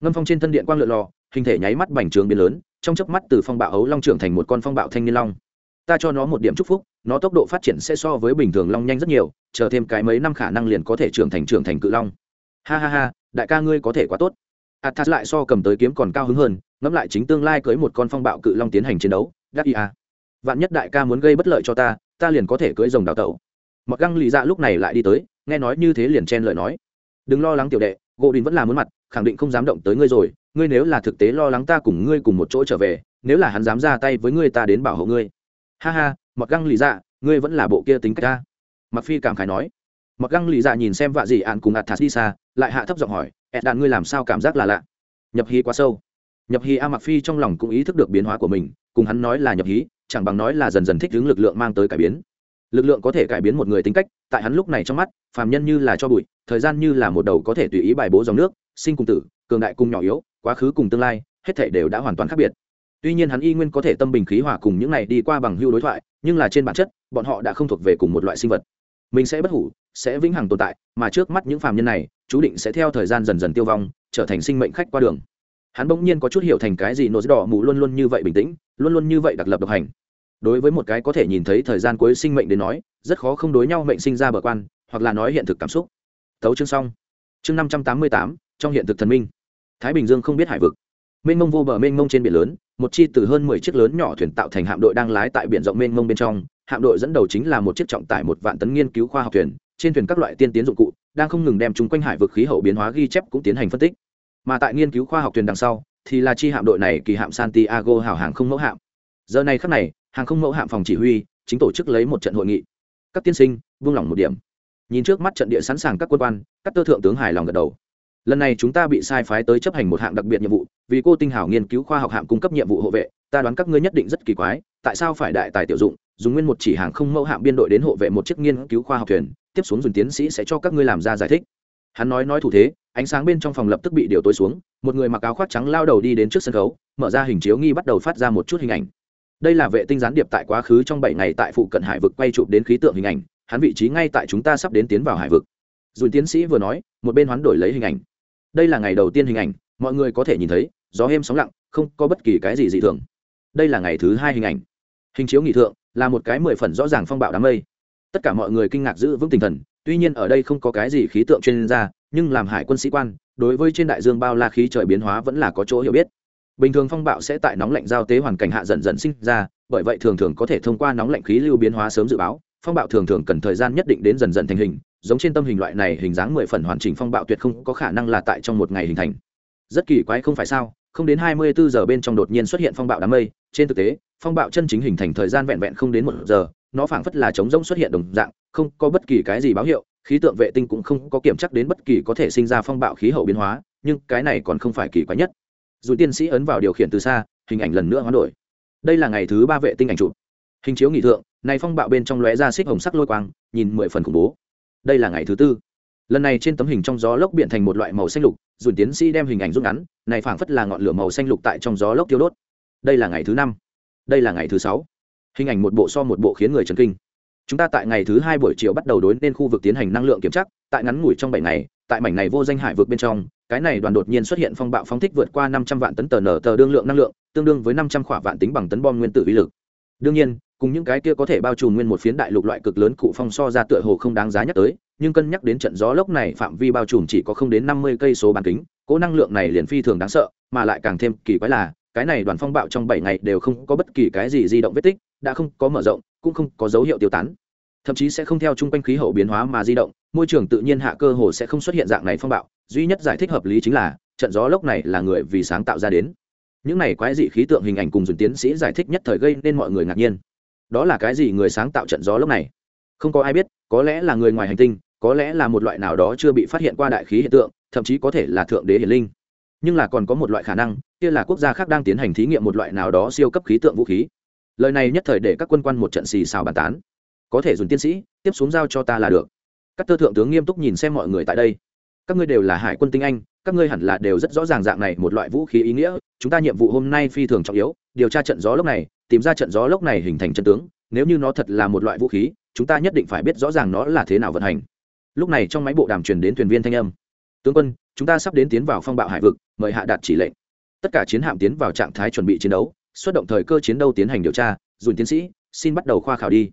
Ngâm phong trên thân điện quang lượn lò hình thể nháy mắt bành trướng biến lớn, trong chớp mắt từ phong bạo ấu long trưởng thành một con phong bạo thanh niên long. Ta cho nó một điểm chúc phúc, nó tốc độ phát triển sẽ so với bình thường long nhanh rất nhiều, chờ thêm cái mấy năm khả năng liền có thể trưởng thành trưởng thành cự long. Ha ha ha, đại ca ngươi có thể quá tốt. Athas lại so cầm tới kiếm còn cao hứng hơn, ngẫm lại chính tương lai cưới một con phong bạo cự long tiến hành chiến đấu, đắc ý à. vạn nhất đại ca muốn gây bất lợi cho ta ta liền có thể cưới rồng đào tẩu. Mặc găng lì dạ lúc này lại đi tới, nghe nói như thế liền chen lời nói đừng lo lắng tiểu đệ gỗ đình vẫn là muốn mặt, khẳng định không dám động tới ngươi rồi. Ngươi nếu là thực tế lo lắng ta cùng ngươi cùng một chỗ trở về, nếu là hắn dám ra tay với ngươi ta đến bảo hộ ngươi. Ha ha mặc găng lì dạ ngươi vẫn là bộ kia tính cách ta. Mặc phi cảm khái nói. Mặc găng lì dạ nhìn xem vạ dị ạn cùng athas đi xa, lại hạ thấp giọng hỏi ẹt đàn ngươi làm sao cảm giác là lạ? Nhập hí quá sâu. Nhập hí a mặc phi trong lòng cũng ý thức được biến hóa của mình, cùng hắn nói là nhập hí, chẳng bằng nói là dần dần thích ứng lực lượng mang tới cải biến lực lượng có thể cải biến một người tính cách, tại hắn lúc này trong mắt, phàm nhân như là cho bụi, thời gian như là một đầu có thể tùy ý bài bố dòng nước, sinh cùng tử, cường đại cùng nhỏ yếu, quá khứ cùng tương lai, hết thể đều đã hoàn toàn khác biệt. Tuy nhiên hắn y nguyên có thể tâm bình khí hòa cùng những này đi qua bằng hưu đối thoại, nhưng là trên bản chất, bọn họ đã không thuộc về cùng một loại sinh vật. Mình sẽ bất hủ, sẽ vĩnh hằng tồn tại, mà trước mắt những phàm nhân này, chú định sẽ theo thời gian dần dần tiêu vong, trở thành sinh mệnh khách qua đường. Hắn bỗng nhiên có chút hiểu thành cái gì, nỗi đỏ mù luôn luôn như vậy bình tĩnh, luôn luôn như vậy đặc lập độc hành đối với một cái có thể nhìn thấy thời gian cuối sinh mệnh đến nói, rất khó không đối nhau mệnh sinh ra bờ quan, hoặc là nói hiện thực cảm xúc. Tấu chương xong. Chương năm trăm tám mươi tám, trong hiện thực thần minh. Thái bình dương không biết hải vực. Mênh mông vô bờ mênh mông trên biển lớn, một chi từ hơn mười chiếc lớn nhỏ thuyền tạo thành hạm đội đang lái tại biển rộng mênh mông bên trong. Hạm đội dẫn đầu chính là một chiếc trọng tải một vạn tấn nghiên cứu khoa học thuyền. Trên thuyền các loại tiên tiến dụng cụ, đang không ngừng đem chúng quanh hải vực khí hậu biến hóa ghi chép cũng tiến hành phân tích. Mà tại nghiên cứu khoa học thuyền đằng sau, thì là chi hạm đội này, kỳ hạm santiago hào hàng không mẫu hạm. Giờ này khắc này hàng không mẫu hạm phòng chỉ huy, chính tổ chức lấy một trận hội nghị. Các tiên sinh vung lòng một điểm. Nhìn trước mắt trận địa sẵn sàng các quân quan, các tơ thượng tướng hài lòng gật đầu. Lần này chúng ta bị sai phái tới chấp hành một hạng đặc biệt nhiệm vụ, vì cô tinh hảo nghiên cứu khoa học hạm cung cấp nhiệm vụ hộ vệ, ta đoán các ngươi nhất định rất kỳ quái, tại sao phải đại tài tiểu dụng, dùng nguyên một chỉ hàng không mẫu hạm biên đội đến hộ vệ một chiếc nghiên cứu khoa học thuyền, tiếp xuống dùng tiến sĩ sẽ cho các ngươi làm ra giải thích. Hắn nói nói thủ thế, ánh sáng bên trong phòng lập tức bị điều tối xuống, một người mặc áo khoác trắng lao đầu đi đến trước sân khấu, mở ra hình chiếu nghi bắt đầu phát ra một chút hình ảnh đây là vệ tinh gián điệp tại quá khứ trong bảy ngày tại phụ cận hải vực quay chụp đến khí tượng hình ảnh, hắn vị trí ngay tại chúng ta sắp đến tiến vào hải vực. Dùn tiến sĩ vừa nói, một bên hoán đổi lấy hình ảnh. Đây là ngày đầu tiên hình ảnh, mọi người có thể nhìn thấy, gió êm sóng lặng, không có bất kỳ cái gì dị thường. Đây là ngày thứ hai hình ảnh. Hình chiếu nghị thượng, là một cái mười phần rõ ràng phong bạo đám mây. Tất cả mọi người kinh ngạc giữ vững tinh thần, tuy nhiên ở đây không có cái gì khí tượng chuyên gia, nhưng làm hải quân sĩ quan, đối với trên đại dương bao la khí trời biến hóa vẫn là có chỗ hiểu biết bình thường phong bạo sẽ tại nóng lạnh giao tế hoàn cảnh hạ dần dần sinh ra, bởi vậy thường thường có thể thông qua nóng lạnh khí lưu biến hóa sớm dự báo, phong bạo thường thường cần thời gian nhất định đến dần dần thành hình, giống trên tâm hình loại này hình dáng mười phần hoàn chỉnh phong bạo tuyệt không có khả năng là tại trong một ngày hình thành. Rất kỳ quái không phải sao, không đến hai mươi bốn giờ bên trong đột nhiên xuất hiện phong bạo đám mây, trên thực tế, phong bạo chân chính hình thành thời gian vẹn vẹn không đến một giờ, nó phảng phất là trống rỗng xuất hiện đồng dạng, không có bất kỳ cái gì báo hiệu, khí tượng vệ tinh cũng không có kiểm chắc đến bất kỳ có thể sinh ra phong bạo khí hậu biến hóa, nhưng cái này còn không phải kỳ quái nhất dù tiên sĩ ấn vào điều khiển từ xa, hình ảnh lần nữa hoán đổi. Đây là ngày thứ ba vệ tinh ảnh chụp. Hình chiếu nghị thượng, này phong bạo bên trong lóe ra xích hồng sắc lôi quang, nhìn mười phần khủng bố. Đây là ngày thứ tư. Lần này trên tấm hình trong gió lốc biến thành một loại màu xanh lục, Dù tiến sĩ đem hình ảnh rút ngắn, này phảng phất là ngọn lửa màu xanh lục tại trong gió lốc tiêu đốt. Đây là ngày thứ năm. Đây là ngày thứ sáu. Hình ảnh một bộ so một bộ khiến người chấn kinh. Chúng ta tại ngày thứ hai buổi chiều bắt đầu đối nên khu vực tiến hành năng lượng kiểm tra, tại ngắn ngủi trong bảy ngày, tại mảnh này vô danh hải vực bên trong cái này đoàn đột nhiên xuất hiện phong bạo phóng thích vượt qua năm trăm vạn tấn tờ nở tờ đương lượng năng lượng, tương đương với năm trăm khỏa vạn tính bằng tấn bom nguyên tử uy lực. Đương nhiên, cùng những cái kia có thể bao trùm nguyên một phiến đại lục loại cực lớn cụ phong so ra tựa hồ không đáng giá nhắc tới, nhưng cân nhắc đến trận gió lốc này phạm vi bao trùm chỉ có không đến năm mươi cây số bán kính, cỗ năng lượng này liền phi thường đáng sợ, mà lại càng thêm kỳ quái là, cái này đoàn phong bạo trong bảy ngày đều không có bất kỳ cái gì di động vết tích, đã không có mở rộng, cũng không có dấu hiệu tiêu tán. Thậm chí sẽ không theo chung quanh khí hậu biến hóa mà di động, môi trường tự nhiên hạ cơ hồ sẽ không xuất hiện dạng này phong bạo duy nhất giải thích hợp lý chính là, trận gió lốc này là người vì sáng tạo ra đến. Những này quái dị khí tượng hình ảnh cùng dùng tiến sĩ giải thích nhất thời gây nên mọi người ngạc nhiên. Đó là cái gì người sáng tạo trận gió lốc này? Không có ai biết, có lẽ là người ngoài hành tinh, có lẽ là một loại nào đó chưa bị phát hiện qua đại khí hiện tượng, thậm chí có thể là thượng đế hiển linh. Nhưng là còn có một loại khả năng, kia là quốc gia khác đang tiến hành thí nghiệm một loại nào đó siêu cấp khí tượng vũ khí. Lời này nhất thời để các quân quan một trận xì xào bàn tán. Có thể dùng tiến sĩ, tiếp xuống giao cho ta là được. Các tơ thượng tướng nghiêm túc nhìn xem mọi người tại đây các ngươi đều là hải quân tinh anh, các ngươi hẳn là đều rất rõ ràng dạng này một loại vũ khí ý nghĩa, chúng ta nhiệm vụ hôm nay phi thường trọng yếu, điều tra trận gió lốc này, tìm ra trận gió lốc này hình thành chân tướng, nếu như nó thật là một loại vũ khí, chúng ta nhất định phải biết rõ ràng nó là thế nào vận hành. Lúc này trong máy bộ đàm truyền đến thuyền viên thanh âm. Tướng quân, chúng ta sắp đến tiến vào phong bạo hải vực, mời hạ đạt chỉ lệnh. Tất cả chiến hạm tiến vào trạng thái chuẩn bị chiến đấu, xuất động thời cơ chiến đấu tiến hành điều tra, dùn tiến sĩ, xin bắt đầu khoa khảo đi.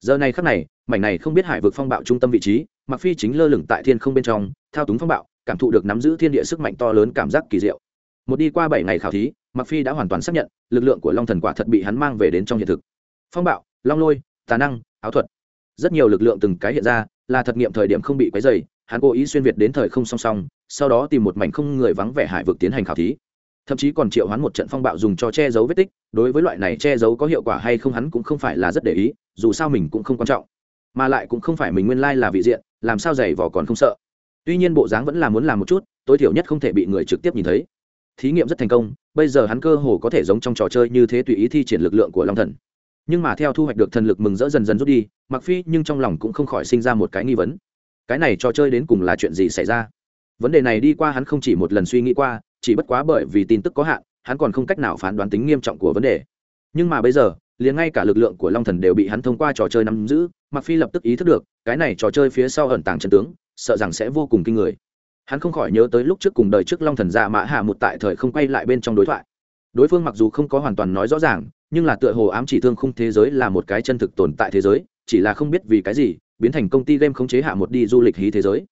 Giờ này khắc này mảnh này không biết hải vực phong bạo trung tâm vị trí mặc phi chính lơ lửng tại thiên không bên trong, thao túng phong bạo, cảm thụ được nắm giữ thiên địa sức mạnh to lớn cảm giác kỳ diệu. Một đi qua bảy ngày khảo thí mặc phi đã hoàn toàn xác nhận, lực lượng của long thần quả thật bị hắn mang về đến trong hiện thực. Phong bạo, long lôi, tà năng, áo thuật. Rất nhiều lực lượng từng cái hiện ra, là thật nghiệm thời điểm không bị quấy dày hắn cố ý xuyên việt đến thời không song song, sau đó tìm một mảnh không người vắng vẻ hải vực tiến hành khảo thí. Thậm chí còn triệu hoán một trận phong bạo dùng cho che giấu vết tích, đối với loại này che giấu có hiệu quả hay không hắn cũng không phải là rất để ý, dù sao mình cũng không quan trọng mà lại cũng không phải mình nguyên lai là vị diện, làm sao giày vỏ còn không sợ. Tuy nhiên bộ dáng vẫn là muốn làm một chút, tối thiểu nhất không thể bị người trực tiếp nhìn thấy. Thí nghiệm rất thành công, bây giờ hắn cơ hồ có thể giống trong trò chơi như thế tùy ý thi triển lực lượng của long thần. Nhưng mà theo thu hoạch được thần lực mừng rỡ dần dần rút đi mặc phi nhưng trong lòng cũng không khỏi sinh ra một cái nghi vấn. Cái này trò chơi đến cùng là chuyện gì xảy ra? Vấn đề này đi qua hắn không chỉ một lần suy nghĩ qua, chỉ bất quá bởi vì tin tức có hạn, hắn còn không cách nào phán đoán tính nghiêm trọng của vấn đề. Nhưng mà bây giờ, liền ngay cả lực lượng của long thần đều bị hắn thông qua trò chơi nắm giữ mặc phi lập tức ý thức được, cái này trò chơi phía sau ẩn tàng chân tướng, sợ rằng sẽ vô cùng kinh người. Hắn không khỏi nhớ tới lúc trước cùng đời trước long thần dạ mã hạ một tại thời không quay lại bên trong đối thoại. Đối phương mặc dù không có hoàn toàn nói rõ ràng, nhưng là tựa hồ ám chỉ thương khung thế giới là một cái chân thực tồn tại thế giới, chỉ là không biết vì cái gì, biến thành công ty game khống chế hạ một đi du lịch hí thế giới.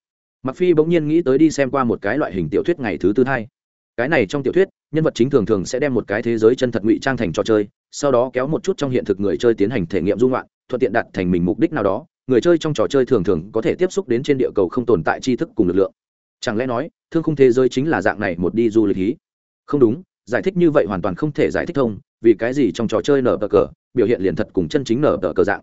Mặc phi bỗng nhiên nghĩ tới đi xem qua một cái loại hình tiểu thuyết ngày thứ tư hai cái này trong tiểu thuyết, nhân vật chính thường thường sẽ đem một cái thế giới chân thật ngụy trang thành trò chơi, sau đó kéo một chút trong hiện thực người chơi tiến hành thể nghiệm dung loạn thuận tiện đạt thành mình mục đích nào đó, người chơi trong trò chơi thường thường có thể tiếp xúc đến trên địa cầu không tồn tại tri thức cùng lực lượng. Chẳng lẽ nói, thương khung thế giới chính là dạng này một đi du lịch hí? Không đúng, giải thích như vậy hoàn toàn không thể giải thích thông, vì cái gì trong trò chơi nở tờ cờ, biểu hiện liền thật cùng chân chính nở tờ cờ dạng.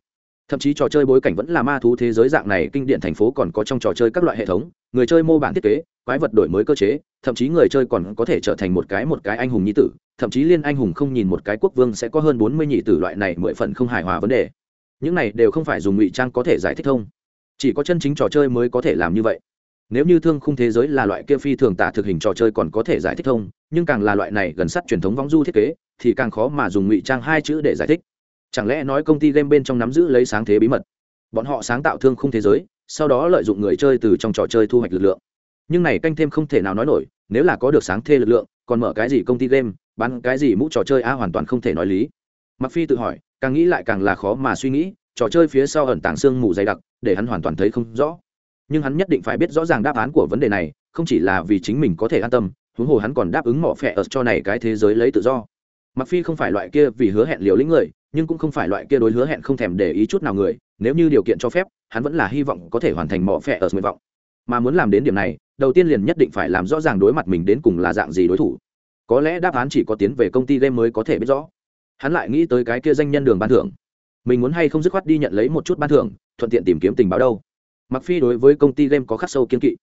Thậm chí trò chơi bối cảnh vẫn là ma thú thế giới dạng này, kinh điển thành phố còn có trong trò chơi các loại hệ thống, người chơi mô bản thiết kế, quái vật đổi mới cơ chế, thậm chí người chơi còn có thể trở thành một cái một cái anh hùng nhí tử, thậm chí liên anh hùng không nhìn một cái quốc vương sẽ có hơn bốn mươi nhị tử loại này mười phần không hài hòa vấn đề những này đều không phải dùng ngụy trang có thể giải thích thông. Chỉ có chân chính trò chơi mới có thể làm như vậy. Nếu như thương khung thế giới là loại kia phi thường tả thực hình trò chơi còn có thể giải thích thông, nhưng càng là loại này gần sát truyền thống vong du thiết kế, thì càng khó mà dùng ngụy trang hai chữ để giải thích. Chẳng lẽ nói công ty game bên trong nắm giữ lấy sáng thế bí mật? Bọn họ sáng tạo thương khung thế giới, sau đó lợi dụng người chơi từ trong trò chơi thu hoạch lực lượng. Nhưng này canh thêm không thể nào nói nổi, nếu là có được sáng thế lực lượng, còn mở cái gì công ty game, bán cái gì mũ trò chơi a hoàn toàn không thể nói lý mặc phi tự hỏi, càng nghĩ lại càng là khó mà suy nghĩ, trò chơi phía sau ẩn tàng xương mù dày đặc, để hắn hoàn toàn thấy không rõ. Nhưng hắn nhất định phải biết rõ ràng đáp án của vấn đề này, không chỉ là vì chính mình có thể an tâm, huống hồ hắn còn đáp ứng mỏ phẹ ở cho này cái thế giới lấy tự do. Mặc phi không phải loại kia vì hứa hẹn liều lĩnh người, nhưng cũng không phải loại kia đối hứa hẹn không thèm để ý chút nào người, nếu như điều kiện cho phép, hắn vẫn là hy vọng có thể hoàn thành mỏ phẹ ở nguyện vọng. Mà muốn làm đến điểm này, đầu tiên liền nhất định phải làm rõ ràng đối mặt mình đến cùng là dạng gì đối thủ. Có lẽ đáp án chỉ có tiến về công ty game mới có thể biết rõ hắn lại nghĩ tới cái kia danh nhân đường ban thưởng. Mình muốn hay không dứt khoát đi nhận lấy một chút ban thưởng, thuận tiện tìm kiếm tình báo đâu. Mặc phi đối với công ty game có khắc sâu kiên kỵ.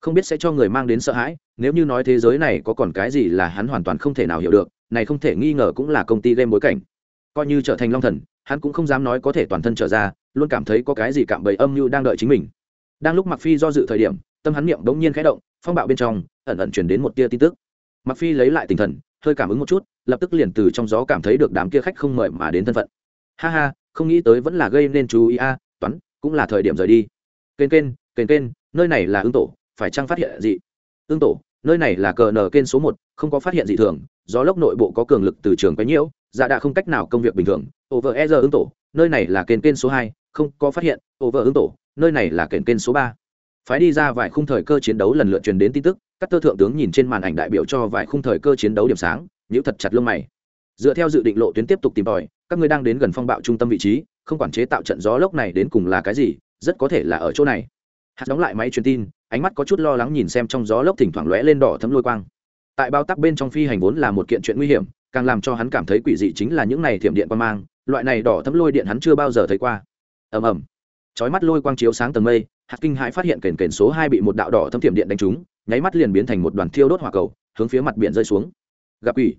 Không biết sẽ cho người mang đến sợ hãi, nếu như nói thế giới này có còn cái gì là hắn hoàn toàn không thể nào hiểu được, này không thể nghi ngờ cũng là công ty game bối cảnh. Coi như trở thành long thần, hắn cũng không dám nói có thể toàn thân trở ra, luôn cảm thấy có cái gì cạm bẫy âm mưu đang đợi chính mình. Đang lúc mặc phi do dự thời điểm, tâm hắn niệm đống nhiên khẽ động, phong bạo bên trong, ẩn ẩn chuyển đến một tia tin tức. Mặc phi lấy lại tinh thần hơi cảm ứng một chút, lập tức liền từ trong gió cảm thấy được đám kia khách không mời mà đến thân phận. Ha ha, không nghĩ tới vẫn là gây nên chú ý a, toán, cũng là thời điểm rời đi. Kênh kênh kênh kênh, nơi này là ương tổ, phải chăng phát hiện gì? Ương tổ, nơi này là cờ nờ kênh số một, không có phát hiện gì thường, gió lốc nội bộ có cường lực từ trường quấy nhiễu dạ đã không cách nào công việc bình thường. Over e giờ ứng tổ, nơi này là kênh kênh số hai, không có phát hiện. Over ứng tổ, nơi này là kênh kênh số ba. Phái đi ra vài khung thời cơ chiến đấu lần lượt truyền đến tin tức các tơ thượng tướng nhìn trên màn ảnh đại biểu cho vài khung thời cơ chiến đấu điểm sáng nhữ thật chặt lông mày. Dựa theo dự định lộ tuyến tiếp tục tìm tòi, các ngươi đang đến gần phong bạo trung tâm vị trí, không quản chế tạo trận gió lốc này đến cùng là cái gì, rất có thể là ở chỗ này. Hạt đóng lại máy truyền tin, ánh mắt có chút lo lắng nhìn xem trong gió lốc thỉnh thoảng lóe lên đỏ thấm lôi quang. Tại bao tắc bên trong phi hành vốn là một kiện chuyện nguy hiểm, càng làm cho hắn cảm thấy quỷ dị chính là những này thiểm điện quan mang, loại này đỏ thấm lôi điện hắn chưa bao giờ thấy qua. Ầm ầm. Chói mắt lôi quang chiếu sáng tầng mây, hạt kinh hãi phát hiện kền kền số hai bị một đạo đỏ thấm thiểm điện đánh trúng nháy mắt liền biến thành một đoàn thiêu đốt hỏa cầu, hướng phía mặt biển rơi xuống. Gặp quỷ.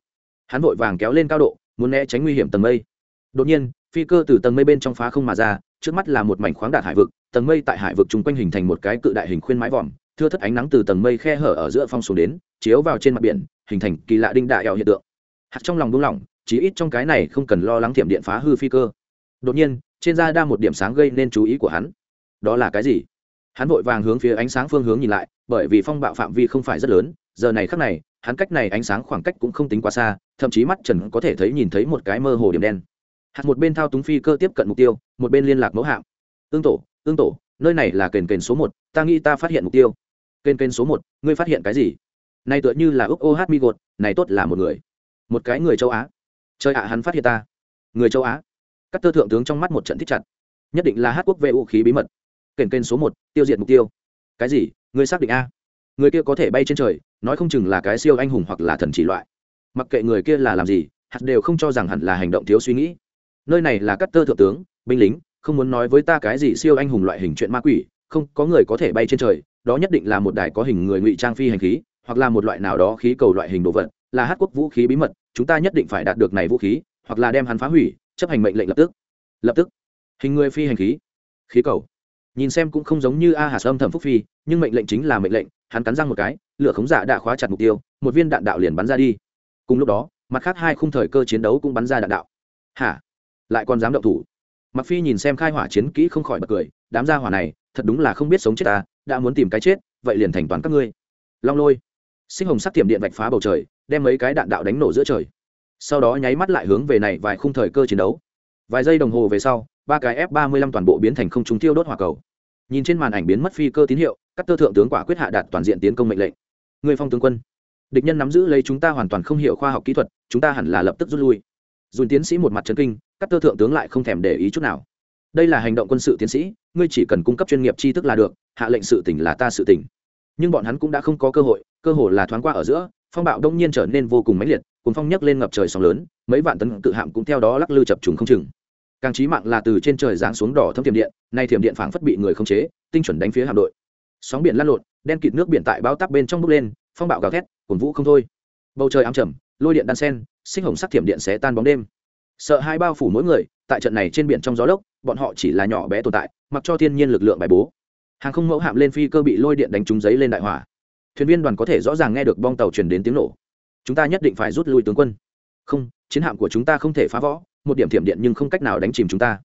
Hắn vội vàng kéo lên cao độ, muốn né tránh nguy hiểm tầng mây. Đột nhiên, phi cơ từ tầng mây bên trong phá không mà ra, trước mắt là một mảnh khoáng đạt hải vực, tầng mây tại hải vực chung quanh hình thành một cái cự đại hình khuyên mái vòm, thưa thất ánh nắng từ tầng mây khe hở ở giữa phong xuống đến, chiếu vào trên mặt biển, hình thành kỳ lạ đinh đại eo hiện tượng. Hạt trong lòng buông lỏng, chí ít trong cái này không cần lo lắng thiểm điện phá hư phi cơ. Đột nhiên, trên da đa một điểm sáng gây nên chú ý của hắn. Đó là cái gì? Hắn vội vàng hướng phía ánh sáng phương hướng nhìn lại bởi vì phong bạo phạm vi không phải rất lớn, giờ này khắc này, hắn cách này ánh sáng khoảng cách cũng không tính quá xa, thậm chí mắt trần có thể thấy nhìn thấy một cái mơ hồ điểm đen. Hạt một bên thao túng phi cơ tiếp cận mục tiêu, một bên liên lạc mẫu hạm. Ương tổ ương tổ, nơi này là kền kền số một, ta nghĩ ta phát hiện mục tiêu. Kền kền số một, ngươi phát hiện cái gì? Này tựa như là ước ô hát mi gột, này tốt là một người. Một cái người châu á. Chơi ạ, hắn phát hiện ta. Người châu á? Các tơ thượng tướng trong mắt một trận thích chặt. Nhất định là hát quốc về vũ khí bí mật. Kền kền số một, tiêu diệt mục tiêu. Cái gì? Ngươi xác định a? Người kia có thể bay trên trời, nói không chừng là cái siêu anh hùng hoặc là thần chỉ loại. Mặc kệ người kia là làm gì hạt đều không cho rằng hẳn là hành động thiếu suy nghĩ. Nơi này là cắt tơ thượng tướng, binh lính, không muốn nói với ta cái gì siêu anh hùng loại hình chuyện ma quỷ, không, có người có thể bay trên trời, đó nhất định là một đài có hình người ngụy trang phi hành khí, hoặc là một loại nào đó khí cầu loại hình đồ vật, là hát quốc vũ khí bí mật, chúng ta nhất định phải đạt được này vũ khí, hoặc là đem hắn phá hủy, chấp hành mệnh lệnh lập tức. Lập tức. Hình người phi hành khí. Khí cầu nhìn xem cũng không giống như a hà sâm thẩm phúc phi, nhưng mệnh lệnh chính là mệnh lệnh, hắn cắn răng một cái, lửa khống giả đã khóa chặt mục tiêu, một viên đạn đạo liền bắn ra đi. Cùng lúc đó, mặt khác hai khung thời cơ chiến đấu cũng bắn ra đạn đạo. Hả? Lại còn dám động thủ? Mặc phi nhìn xem khai hỏa chiến kỹ không khỏi bật cười, đám gia hỏa này, thật đúng là không biết sống chết ta, đã muốn tìm cái chết, vậy liền thành toàn các ngươi. Long lôi. Sinh hồng sắc tiềm điện vạch phá bầu trời, đem mấy cái đạn đạo đánh nổ giữa trời. Sau đó nháy mắt lại hướng về này vài khung thời cơ chiến đấu. Vài giây đồng hồ về sau ba cái f ba mươi lăm toàn bộ biến thành không trung tiêu đốt hỏa cầu. Nhìn trên màn ảnh biến mất phi cơ tín hiệu, các tơ thượng tướng quả quyết hạ đạt toàn diện tiến công mệnh lệnh. Người phong tướng quân, địch nhân nắm giữ lấy chúng ta hoàn toàn không hiểu khoa học kỹ thuật, chúng ta hẳn là lập tức rút lui. Dùn tiến sĩ một mặt trấn kinh, các tơ thượng tướng lại không thèm để ý chút nào. Đây là hành động quân sự tiến sĩ, ngươi chỉ cần cung cấp chuyên nghiệp tri thức là được, hạ lệnh sự tỉnh là ta sự tỉnh. Nhưng bọn hắn cũng đã không có cơ hội cơ hội là thoáng qua ở giữa, phong bạo đông nhiên trở nên vô cùng mãnh liệt cùng phong nhấc lên ngập trời sóng lớn, mấy vạn tấn cự hạm cũng theo đó lắc lư chập trùng không chừng càng trí mạng là từ trên trời giáng xuống đỏ thâm thiểm điện, nay thiểm điện phảng phất bị người không chế, tinh chuẩn đánh phía hạm đội. Sóng biển lăn lộn, đen kịt nước biển tại bao tắp bên trong bốc lên, phong bạo gào thét cuồn vũ không thôi. Bầu trời ám trầm, lôi điện đan sen sinh hồng sắc thiểm điện xé tan bóng đêm. Sợ hai bao phủ mỗi người, tại trận này trên biển trong gió lốc, bọn họ chỉ là nhỏ bé tồn tại, mặc cho thiên nhiên lực lượng bài bố. Hàng không mẫu hạm lên phi cơ bị lôi điện đánh trúng giấy lên đại hỏa. Thuyền viên đoàn có thể rõ ràng nghe được bong tàu truyền đến tiếng nổ. Chúng ta nhất định phải rút lui tướng quân. Không, chiến hạm của chúng ta không thể phá võ một điểm thiểm điện nhưng không cách nào đánh chìm chúng ta.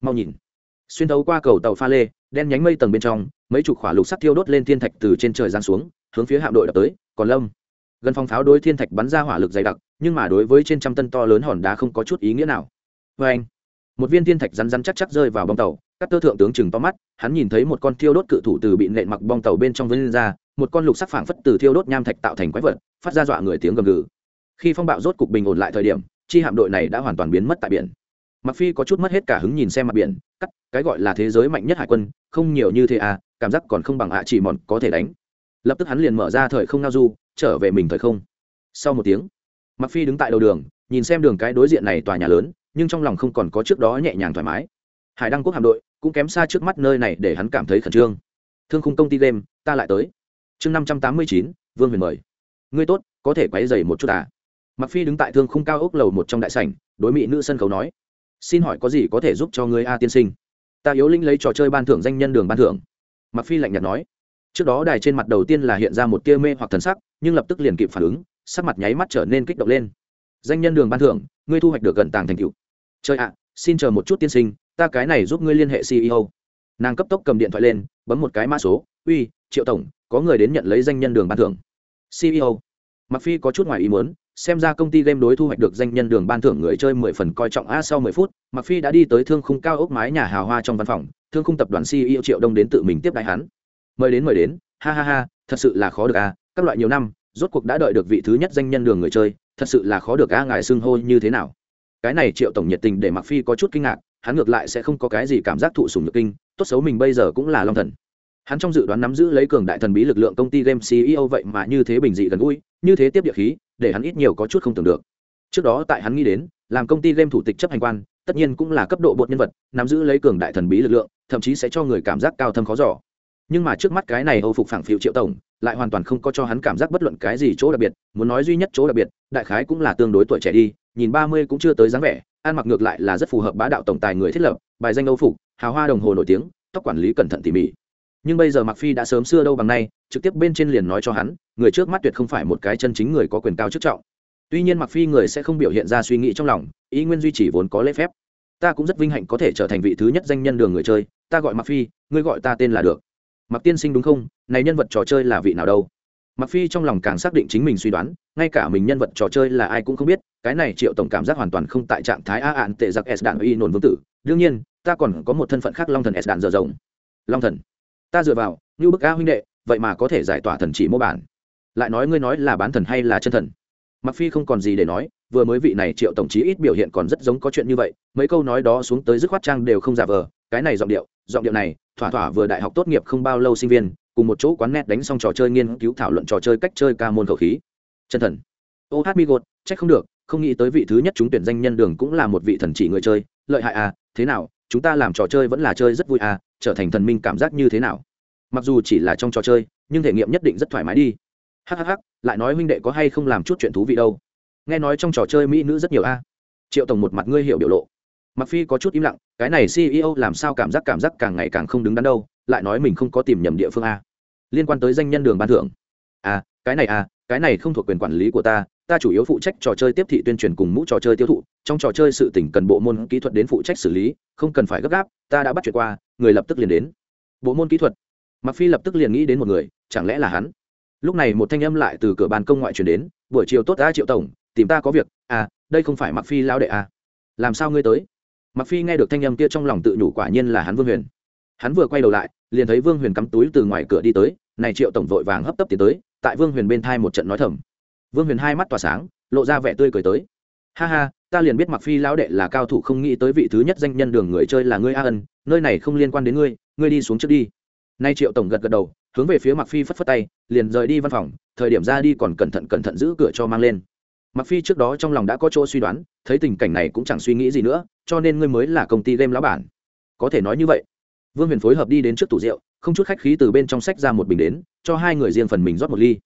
Mau nhìn. Xuyên thấu qua cầu tàu pha lê, đen nhánh mây tầng bên trong, mấy chục khỏa lục sắt thiêu đốt lên thiên thạch từ trên trời giáng xuống, hướng phía hạm đội đập tới, còn lâm. Gần phòng pháo đối thiên thạch bắn ra hỏa lực dày đặc, nhưng mà đối với trên trăm tân to lớn hòn đá không có chút ý nghĩa nào. Vê anh, một viên thiên thạch rắn rắn chắc chắc rơi vào bong tàu các tơ thượng tướng chừng to mắt, hắn nhìn thấy một con thiêu đốt cự thủ từ bị nện mặc bong tàu bên trong vân ra, một con lục sắc phảng phất từ thiêu đốt nham thạch tạo thành quái vật, phát ra dọa người tiếng gầm gừ. Khi phong bạo rốt cục bình ổn lại thời điểm chi hạm đội này đã hoàn toàn biến mất tại biển. Mặc phi có chút mất hết cả hứng nhìn xem mặt biển, cắt, cái gọi là thế giới mạnh nhất hải quân, không nhiều như thế à cảm giác còn không bằng ạ chỉ mòn có thể đánh. Lập tức hắn liền mở ra thời không ngao du, trở về mình thời không. Sau một tiếng mặc phi đứng tại đầu đường, nhìn xem đường cái đối diện này tòa nhà lớn, nhưng trong lòng không còn có trước đó nhẹ nhàng thoải mái. Hải đăng quốc hạm đội cũng kém xa trước mắt nơi này để hắn cảm thấy khẩn trương. Thương khung công ty game, ta lại tới. Chương năm trăm tám mươi chín, vương huyền mời. Ngươi tốt, có thể quấy dày một chút à? Mặc phi đứng tại thương khung cao ốc lầu một trong đại sảnh, đối mỹ nữ sân khấu nói, xin hỏi có gì có thể giúp cho người a tiên sinh? Ta yếu linh lấy trò chơi ban thưởng danh nhân đường ban thưởng. Mặc phi lạnh nhạt nói, trước đó đài trên mặt đầu tiên là hiện ra một tia mê hoặc thần sắc, nhưng lập tức liền kịp phản ứng, sắc mặt nháy mắt trở nên kích động lên. Danh nhân đường ban thưởng, ngươi thu hoạch được gần tàng thành tựu. Chơi ạ, xin chờ một chút tiên sinh, ta cái này giúp ngươi liên hệ ceo nàng cấp tốc cầm điện thoại lên, bấm một cái mã số, uy, triệu tổng, có người đến nhận lấy danh nhân đường ban thưởng. Ceo mặc phi có chút ngoài ý muốn xem ra công ty game đối thu hoạch được danh nhân đường ban thưởng người chơi mười phần coi trọng a sau mười phút mặc phi đã đi tới thương khung cao ốc mái nhà hào hoa trong văn phòng, thương khung tập đoàn ceo triệu đông đến tự mình tiếp đại hắn. Mời đến mời đến, ha ha ha, thật sự là khó được a các loại nhiều năm, rốt cuộc đã đợi được vị thứ nhất danh nhân đường người chơi, thật sự là khó được a ngài xưng hô như thế nào. Cái này triệu tổng nhiệt tình để mặc phi có chút kinh ngạc, hắn ngược lại sẽ không có cái gì cảm giác thụ sùng nhược kinh, tốt xấu mình bây giờ cũng là long thần hắn trong dự đoán nắm giữ lấy cường đại thần bí lực lượng công ty game ceo vậy mà như thế bình dị gần gũi, như thế tiếp địa khí, để hắn ít nhiều có chút không tưởng được. Trước đó tại hắn nghĩ đến, làm công ty game thủ tịch chấp hành quan, tất nhiên cũng là cấp độ bột nhân vật, nắm giữ lấy cường đại thần bí lực lượng, thậm chí sẽ cho người cảm giác cao thâm khó giỏ nhưng mà trước mắt cái này âu phục phẳng phiệu triệu tổng, lại hoàn toàn không có cho hắn cảm giác bất luận cái gì chỗ đặc biệt, muốn nói duy nhất chỗ đặc biệt, đại khái cũng là tương đối tuổi trẻ đi, nhìn ba mươi cũng chưa tới dáng vẻ, ăn mặc ngược lại là rất phù hợp bá đạo tổng tài người thiết lập, bài danh âu phục, hào hoa đồng hồ nổi tiếng, tóc quản lý cẩn thận tỉ mỉ nhưng bây giờ mặc phi đã sớm xưa đâu bằng nay, trực tiếp bên trên liền nói cho hắn, người trước mắt tuyệt không phải một cái chân chính người có quyền cao chức trọng. Tuy nhiên mặc phi người sẽ không biểu hiện ra suy nghĩ trong lòng, ý nguyên duy trì vốn có lễ phép. Ta cũng rất vinh hạnh có thể trở thành vị thứ nhất danh nhân đường người chơi, ta gọi mặc phi, ngươi gọi ta tên là được. Mặc tiên sinh đúng không? Này nhân vật trò chơi là vị nào đâu? Mặc phi trong lòng càng xác định chính mình suy đoán, ngay cả mình nhân vật trò chơi là ai cũng không biết, cái này triệu tổng cảm giác hoàn toàn không tại trạng thái a ạn tệ giặc s đạn y nổn vương tử. Đương nhiên, ta còn có một thân phận khác long thần s đạn dở rộng long thần ta dựa vào, như bức a huynh đệ, vậy mà có thể giải tỏa thần chỉ mô bản. Lại nói ngươi nói là bán thần hay là chân thần? Mặc phi không còn gì để nói, vừa mới vị này triệu tổng chí ít biểu hiện còn rất giống có chuyện như vậy, mấy câu nói đó xuống tới dứt khoát trang đều không giả vờ, cái này giọng điệu giọng điệu này, thỏa thỏa vừa đại học tốt nghiệp không bao lâu sinh viên, cùng một chỗ quán net đánh xong trò chơi nghiên cứu thảo luận trò chơi cách chơi ca môn khẩu khí. Chân thần. Ô hát mi gột, trách không được, không nghĩ tới vị thứ nhất chúng tuyển danh nhân đường cũng là một vị thần chỉ người chơi, lợi hại à thế nào chúng ta làm trò chơi vẫn là chơi rất vui à trở thành thần minh cảm giác như thế nào? Mặc dù chỉ là trong trò chơi, nhưng thể nghiệm nhất định rất thoải mái đi. Hhh lại nói huynh đệ có hay không làm chút chuyện thú vị đâu? Nghe nói trong trò chơi mỹ nữ rất nhiều a. Triệu tổng một mặt ngươi hiểu biểu lộ. Mặc phi có chút im lặng, cái này ceo làm sao cảm giác cảm giác càng ngày càng không đứng đắn đâu, lại nói mình không có tìm nhầm địa phương a. Liên quan tới danh nhân đường ban thưởng. À cái này à cái này không thuộc quyền quản lý của ta ta chủ yếu phụ trách trò chơi tiếp thị tuyên truyền cùng mũ trò chơi tiêu thụ, trong trò chơi sự tỉnh cần bộ môn kỹ thuật đến phụ trách xử lý, không cần phải gấp gáp, ta đã bắt chuyện qua, người lập tức liền đến. Bộ môn kỹ thuật? Mặc phi lập tức liền nghĩ đến một người, chẳng lẽ là hắn? Lúc này một thanh âm lại từ cửa ban công ngoại truyền đến, buổi chiều tốt ta, triệu tổng, tìm ta có việc à đây không phải mặc phi lao đệ à. Làm sao ngươi tới? Mặc phi nghe được thanh âm kia trong lòng tự nhủ quả nhiên là hắn vương huyền. Hắn vừa quay đầu lại, liền thấy vương huyền cắm túi từ ngoài cửa đi tới, này triệu tổng vội vàng hấp tấp tiến tới tại vương huyền bên thai một trận nói thầm. Vương huyền hai mắt tỏa sáng, lộ ra vẻ tươi cười tới. Ha ha, ta liền biết mặc phi lão đệ là cao thủ không nghĩ tới vị thứ nhất danh nhân đường người chơi là ngươi a ân, nơi này không liên quan đến ngươi ngươi đi xuống trước đi. Nay triệu tổng gật gật đầu, hướng về phía mặc phi phất phất tay, liền rời đi văn phòng, thời điểm ra đi còn cẩn thận cẩn thận giữ cửa cho mang lên. Mặc phi trước đó trong lòng đã có chỗ suy đoán, thấy tình cảnh này cũng chẳng suy nghĩ gì nữa, cho nên ngươi mới là công ty game lão bản. Có thể nói như vậy. Vương huyền phối hợp đi đến trước tủ rượu không chút khách khí từ bên trong sách ra một bình đến, cho hai người riêng phần mình rót một ly.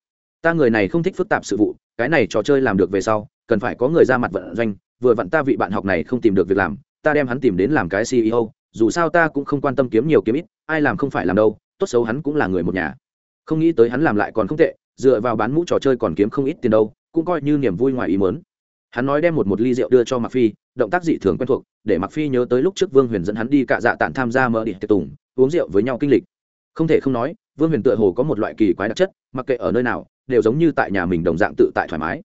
Ta người này không thích phức tạp sự vụ, cái này trò chơi làm được về sau, cần phải có người ra mặt vận doanh, vừa vặn ta vị bạn học này không tìm được việc làm, ta đem hắn tìm đến làm cái ceo dù sao ta cũng không quan tâm kiếm nhiều kiếm ít, ai làm không phải làm đâu, tốt xấu hắn cũng là người một nhà. Không nghĩ tới hắn làm lại còn không tệ, dựa vào bán mũ trò chơi còn kiếm không ít tiền đâu, cũng coi như niềm vui ngoài ý mớn hắn nói đem một một ly rượu đưa cho mặc phi, động tác dị thường quen thuộc, để mặc phi nhớ tới lúc trước vương huyền dẫn hắn đi cạ dạ tản tham gia mở địa tiệc tùng, uống rượu với nhau kinh lịch không thể không nói, vương huyền tựa hồ có một loại kỳ quái đặc chất, mặc kệ ở nơi nào, đều giống như tại nhà mình đồng dạng tự tại thoải mái.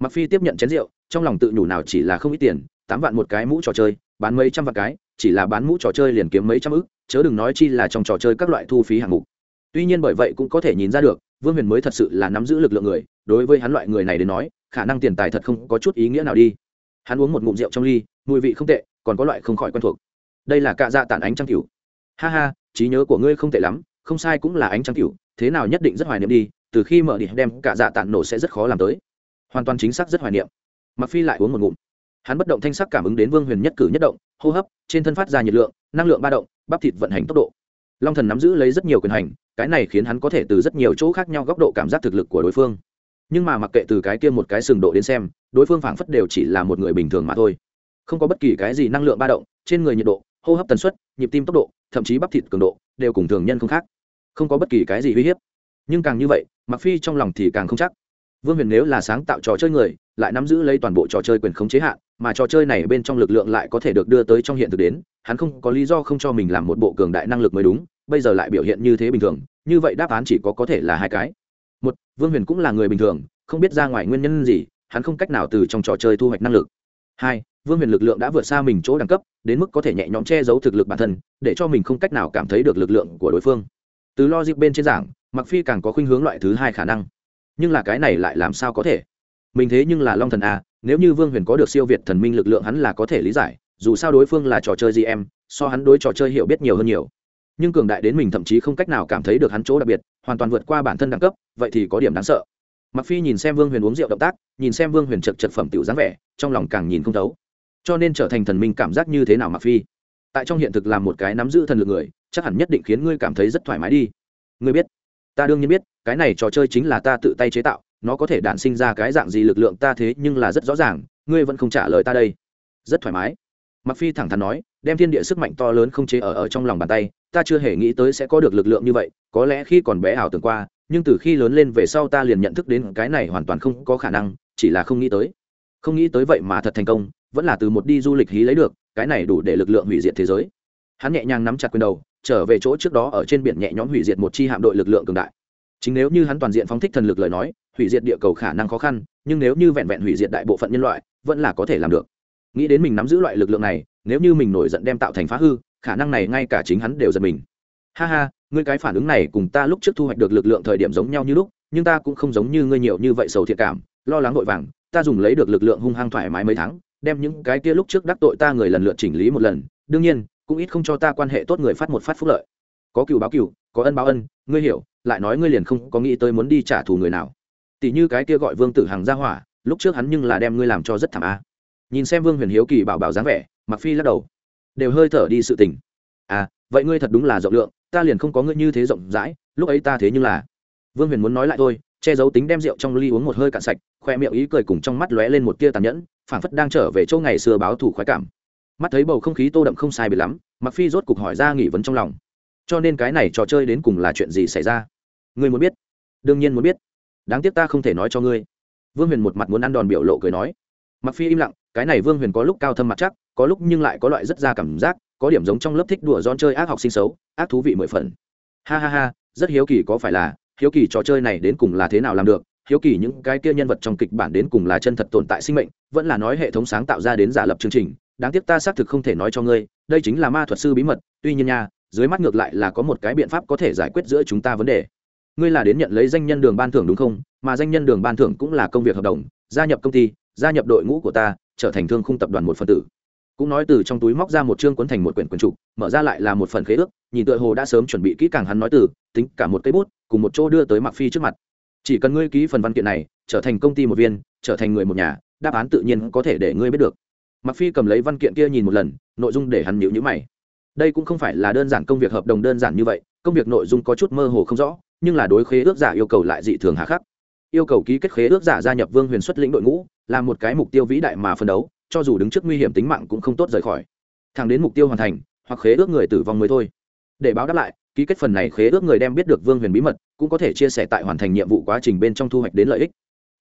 Mặc phi tiếp nhận chén rượu, trong lòng tự nhủ nào chỉ là không ít tiền, tám vạn một cái mũ trò chơi, bán mấy trăm vạn cái, chỉ là bán mũ trò chơi liền kiếm mấy trăm ức, chớ đừng nói chi là trong trò chơi các loại thu phí hạng mục. Tuy nhiên bởi vậy cũng có thể nhìn ra được, vương huyền mới thật sự là nắm giữ lực lượng người, đối với hắn loại người này đến nói, khả năng tiền tài thật không có chút ý nghĩa nào đi. Hắn uống một ngụm rượu trong ly, mùi vị không tệ, còn có loại không khỏi quen thuộc. Đây là cạ dạ tản ánh trăng cửu ha ha, trí nhớ của ngươi không tệ lắm không sai cũng là ánh trăng cửu thế nào nhất định rất hoài niệm đi, từ khi mở đi đem cả dạ tản nổ sẽ rất khó làm tới. Hoàn toàn chính xác rất hoài niệm. Mặc phi lại uống một ngụm. Hắn bất động thanh sắc cảm ứng đến vương huyền nhất cử nhất động, hô hấp, trên thân phát ra nhiệt lượng, năng lượng ba động, bắp thịt vận hành tốc độ. Long thần nắm giữ lấy rất nhiều quyền hành, cái này khiến hắn có thể từ rất nhiều chỗ khác nhau góc độ cảm giác thực lực của đối phương. Nhưng mà mặc kệ từ cái kia một cái sừng độ đến xem, đối phương phảng phất đều chỉ là một người bình thường mà thôi. Không có bất kỳ cái gì năng lượng ba động, trên người nhiệt độ hô hấp tần suất, nhịp tim tốc độ, thậm chí bắp thịt cường độ đều cùng thường nhân không khác. Không có bất kỳ cái gì uy hiếp. Nhưng càng như vậy mặc phi trong lòng thì càng không chắc. Vương huyền nếu là sáng tạo trò chơi người, lại nắm giữ lấy toàn bộ trò chơi quyền khống chế hạn, mà trò chơi này bên trong lực lượng lại có thể được đưa tới trong hiện thực đến, hắn không có lý do không cho mình làm một bộ cường đại năng lực mới đúng, bây giờ lại biểu hiện như thế bình thường, như vậy đáp án chỉ có có thể là hai cái. Một, vương huyền cũng là người bình thường, không biết ra ngoài nguyên nhân gì, hắn không cách nào từ trong trò chơi thu hoạch năng lực hai, vương huyền lực lượng đã vượt xa mình chỗ đẳng cấp, đến mức có thể nhẹ nhõm che giấu thực lực bản thân, để cho mình không cách nào cảm thấy được lực lượng của đối phương. Từ logic bên trên giảng mặc phi càng có khuynh hướng loại thứ hai khả năng. Nhưng là cái này lại làm sao có thể? Mình thế nhưng là long thần a, nếu như vương huyền có được siêu việt thần minh lực lượng hắn là có thể lý giải, dù sao đối phương là trò chơi gì em so hắn đối trò chơi hiểu biết nhiều hơn nhiều. Nhưng cường đại đến mình thậm chí không cách nào cảm thấy được hắn chỗ đặc biệt, hoàn toàn vượt qua bản thân đẳng cấp, vậy thì có điểm đáng sợ mặc phi nhìn xem vương huyền uống rượu động tác, nhìn xem vương huyền chật chật phẩm tiểu dáng vẻ, trong lòng càng nhìn không thấu. Cho nên trở thành thần minh cảm giác như thế nào mặc phi? Tại trong hiện thực làm một cái nắm giữ thần lực người, chắc hẳn nhất định khiến ngươi cảm thấy rất thoải mái đi. Ngươi biết, ta đương nhiên biết, cái này trò chơi chính là ta tự tay chế tạo, nó có thể đản sinh ra cái dạng gì lực lượng ta thế nhưng là rất rõ ràng, ngươi vẫn không trả lời ta đây. Rất thoải mái. Mặc phi thẳng thắn nói, đem thiên địa sức mạnh to lớn không chế ở ở trong lòng bàn tay, ta chưa hề nghĩ tới sẽ có được lực lượng như vậy, có lẽ khi còn bé ảo tưởng qua nhưng từ khi lớn lên về sau ta liền nhận thức đến cái này hoàn toàn không có khả năng, chỉ là không nghĩ tới. Không nghĩ tới vậy mà thật thành công, vẫn là từ một đi du lịch hí lấy được, cái này đủ để lực lượng hủy diệt thế giới. Hắn nhẹ nhàng nắm chặt quyền đầu, trở về chỗ trước đó ở trên biển nhẹ nhõm hủy diệt một chi hạm đội lực lượng cường đại. Chính nếu như hắn toàn diện phóng thích thần lực lời nói, hủy diệt địa cầu khả năng khó khăn, nhưng nếu như vẹn vẹn hủy diệt đại bộ phận nhân loại, vẫn là có thể làm được. Nghĩ đến mình nắm giữ loại lực lượng này, nếu như mình nổi giận đem tạo thành phá hư, khả năng này ngay cả chính hắn đều giật mình ha ha, ngươi cái phản ứng này cùng ta lúc trước thu hoạch được lực lượng thời điểm giống nhau như lúc, nhưng ta cũng không giống như ngươi nhiều như vậy sầu thiệt cảm, lo lắng vội vàng, ta dùng lấy được lực lượng hung hăng thoải mái mấy tháng, đem những cái kia lúc trước đắc tội ta người lần lượt chỉnh lý một lần, đương nhiên, cũng ít không cho ta quan hệ tốt người phát một phát phúc lợi. Có cựu báo cựu có ân báo ân, ngươi hiểu, lại nói ngươi liền không có nghĩ tới muốn đi trả thù người nào. Tỷ như cái kia gọi vương tử hằng ra hỏa, lúc trước hắn nhưng là đem ngươi làm cho rất thảm a. Nhìn xem vương huyền hiếu kỳ bảo bảo dáng vẻ mặc phi lắc đầu. Đều hơi thở đi sự tình. À vậy ngươi thật đúng là rộng lượng, ta liền không có ngươi như thế rộng rãi, lúc ấy ta thế nhưng là. Vương huyền muốn nói lại thôi, che giấu tính đem rượu trong ly uống một hơi cạn sạch, khoe miệng ý cười cùng trong mắt lóe lên một tia tàn nhẫn, phảng phất đang trở về chỗ ngày xưa báo thủ khoái cảm. Mắt thấy bầu không khí tô đậm không sai bị lắm mặc phi rốt cục hỏi ra nghỉ vấn trong lòng. Cho nên cái này trò chơi đến cùng là chuyện gì xảy ra? Ngươi muốn biết? Đương nhiên muốn biết. Đáng tiếc ta không thể nói cho ngươi. Vương huyền một mặt muốn ăn đòn biểu lộ cười nói. Mặc phi im lặng, cái này vương huyền có lúc cao thâm mặt chắc, có lúc nhưng lại có loại rất ra cảm giác có điểm giống trong lớp thích đùa giòn chơi ác học sinh xấu, ác thú vị mười phần. Ha ha ha, rất hiếu kỳ có phải là, hiếu kỳ trò chơi này đến cùng là thế nào làm được, hiếu kỳ những cái kia nhân vật trong kịch bản đến cùng là chân thật tồn tại sinh mệnh, vẫn là nói hệ thống sáng tạo ra đến giả lập chương trình, đáng tiếc ta xác thực không thể nói cho ngươi, đây chính là ma thuật sư bí mật, tuy nhiên nha, dưới mắt ngược lại là có một cái biện pháp có thể giải quyết giữa chúng ta vấn đề. Ngươi là đến nhận lấy danh nhân đường ban thưởng đúng không? Mà danh nhân đường ban thưởng cũng là công việc hợp đồng, gia nhập công ty, gia nhập đội ngũ của ta, trở thành thương khung tập đoàn một phần tử cũng nói từ trong túi móc ra một chương cuốn thành một quyển quyển trục, mở ra lại là một phần khế ước, nhìn tựa hồ đã sớm chuẩn bị kỹ càng hắn nói từ, tính cả một cây bút, cùng một chỗ đưa tới mặc phi trước mặt. Chỉ cần ngươi ký phần văn kiện này, trở thành công ty một viên, trở thành người một nhà, đáp án tự nhiên có thể để ngươi biết được. Mặc phi cầm lấy văn kiện kia nhìn một lần, nội dung để hắn nhíu nhíu mày. Đây cũng không phải là đơn giản công việc hợp đồng đơn giản như vậy, công việc nội dung có chút mơ hồ không rõ, nhưng là đối khế ước giả yêu cầu lại dị thường hà khắc. Yêu cầu ký kết khế ước giả gia nhập vương huyền xuất lĩnh đội ngũ, là một cái mục tiêu vĩ đại mà phân đấu cho dù đứng trước nguy hiểm tính mạng cũng không tốt rời khỏi. Thẳng đến mục tiêu hoàn thành, hoặc khế ước người tử vong mới thôi. Để báo đáp lại, ký kết phần này khế ước người đem biết được vương huyền bí mật, cũng có thể chia sẻ tại hoàn thành nhiệm vụ quá trình bên trong thu hoạch đến lợi ích.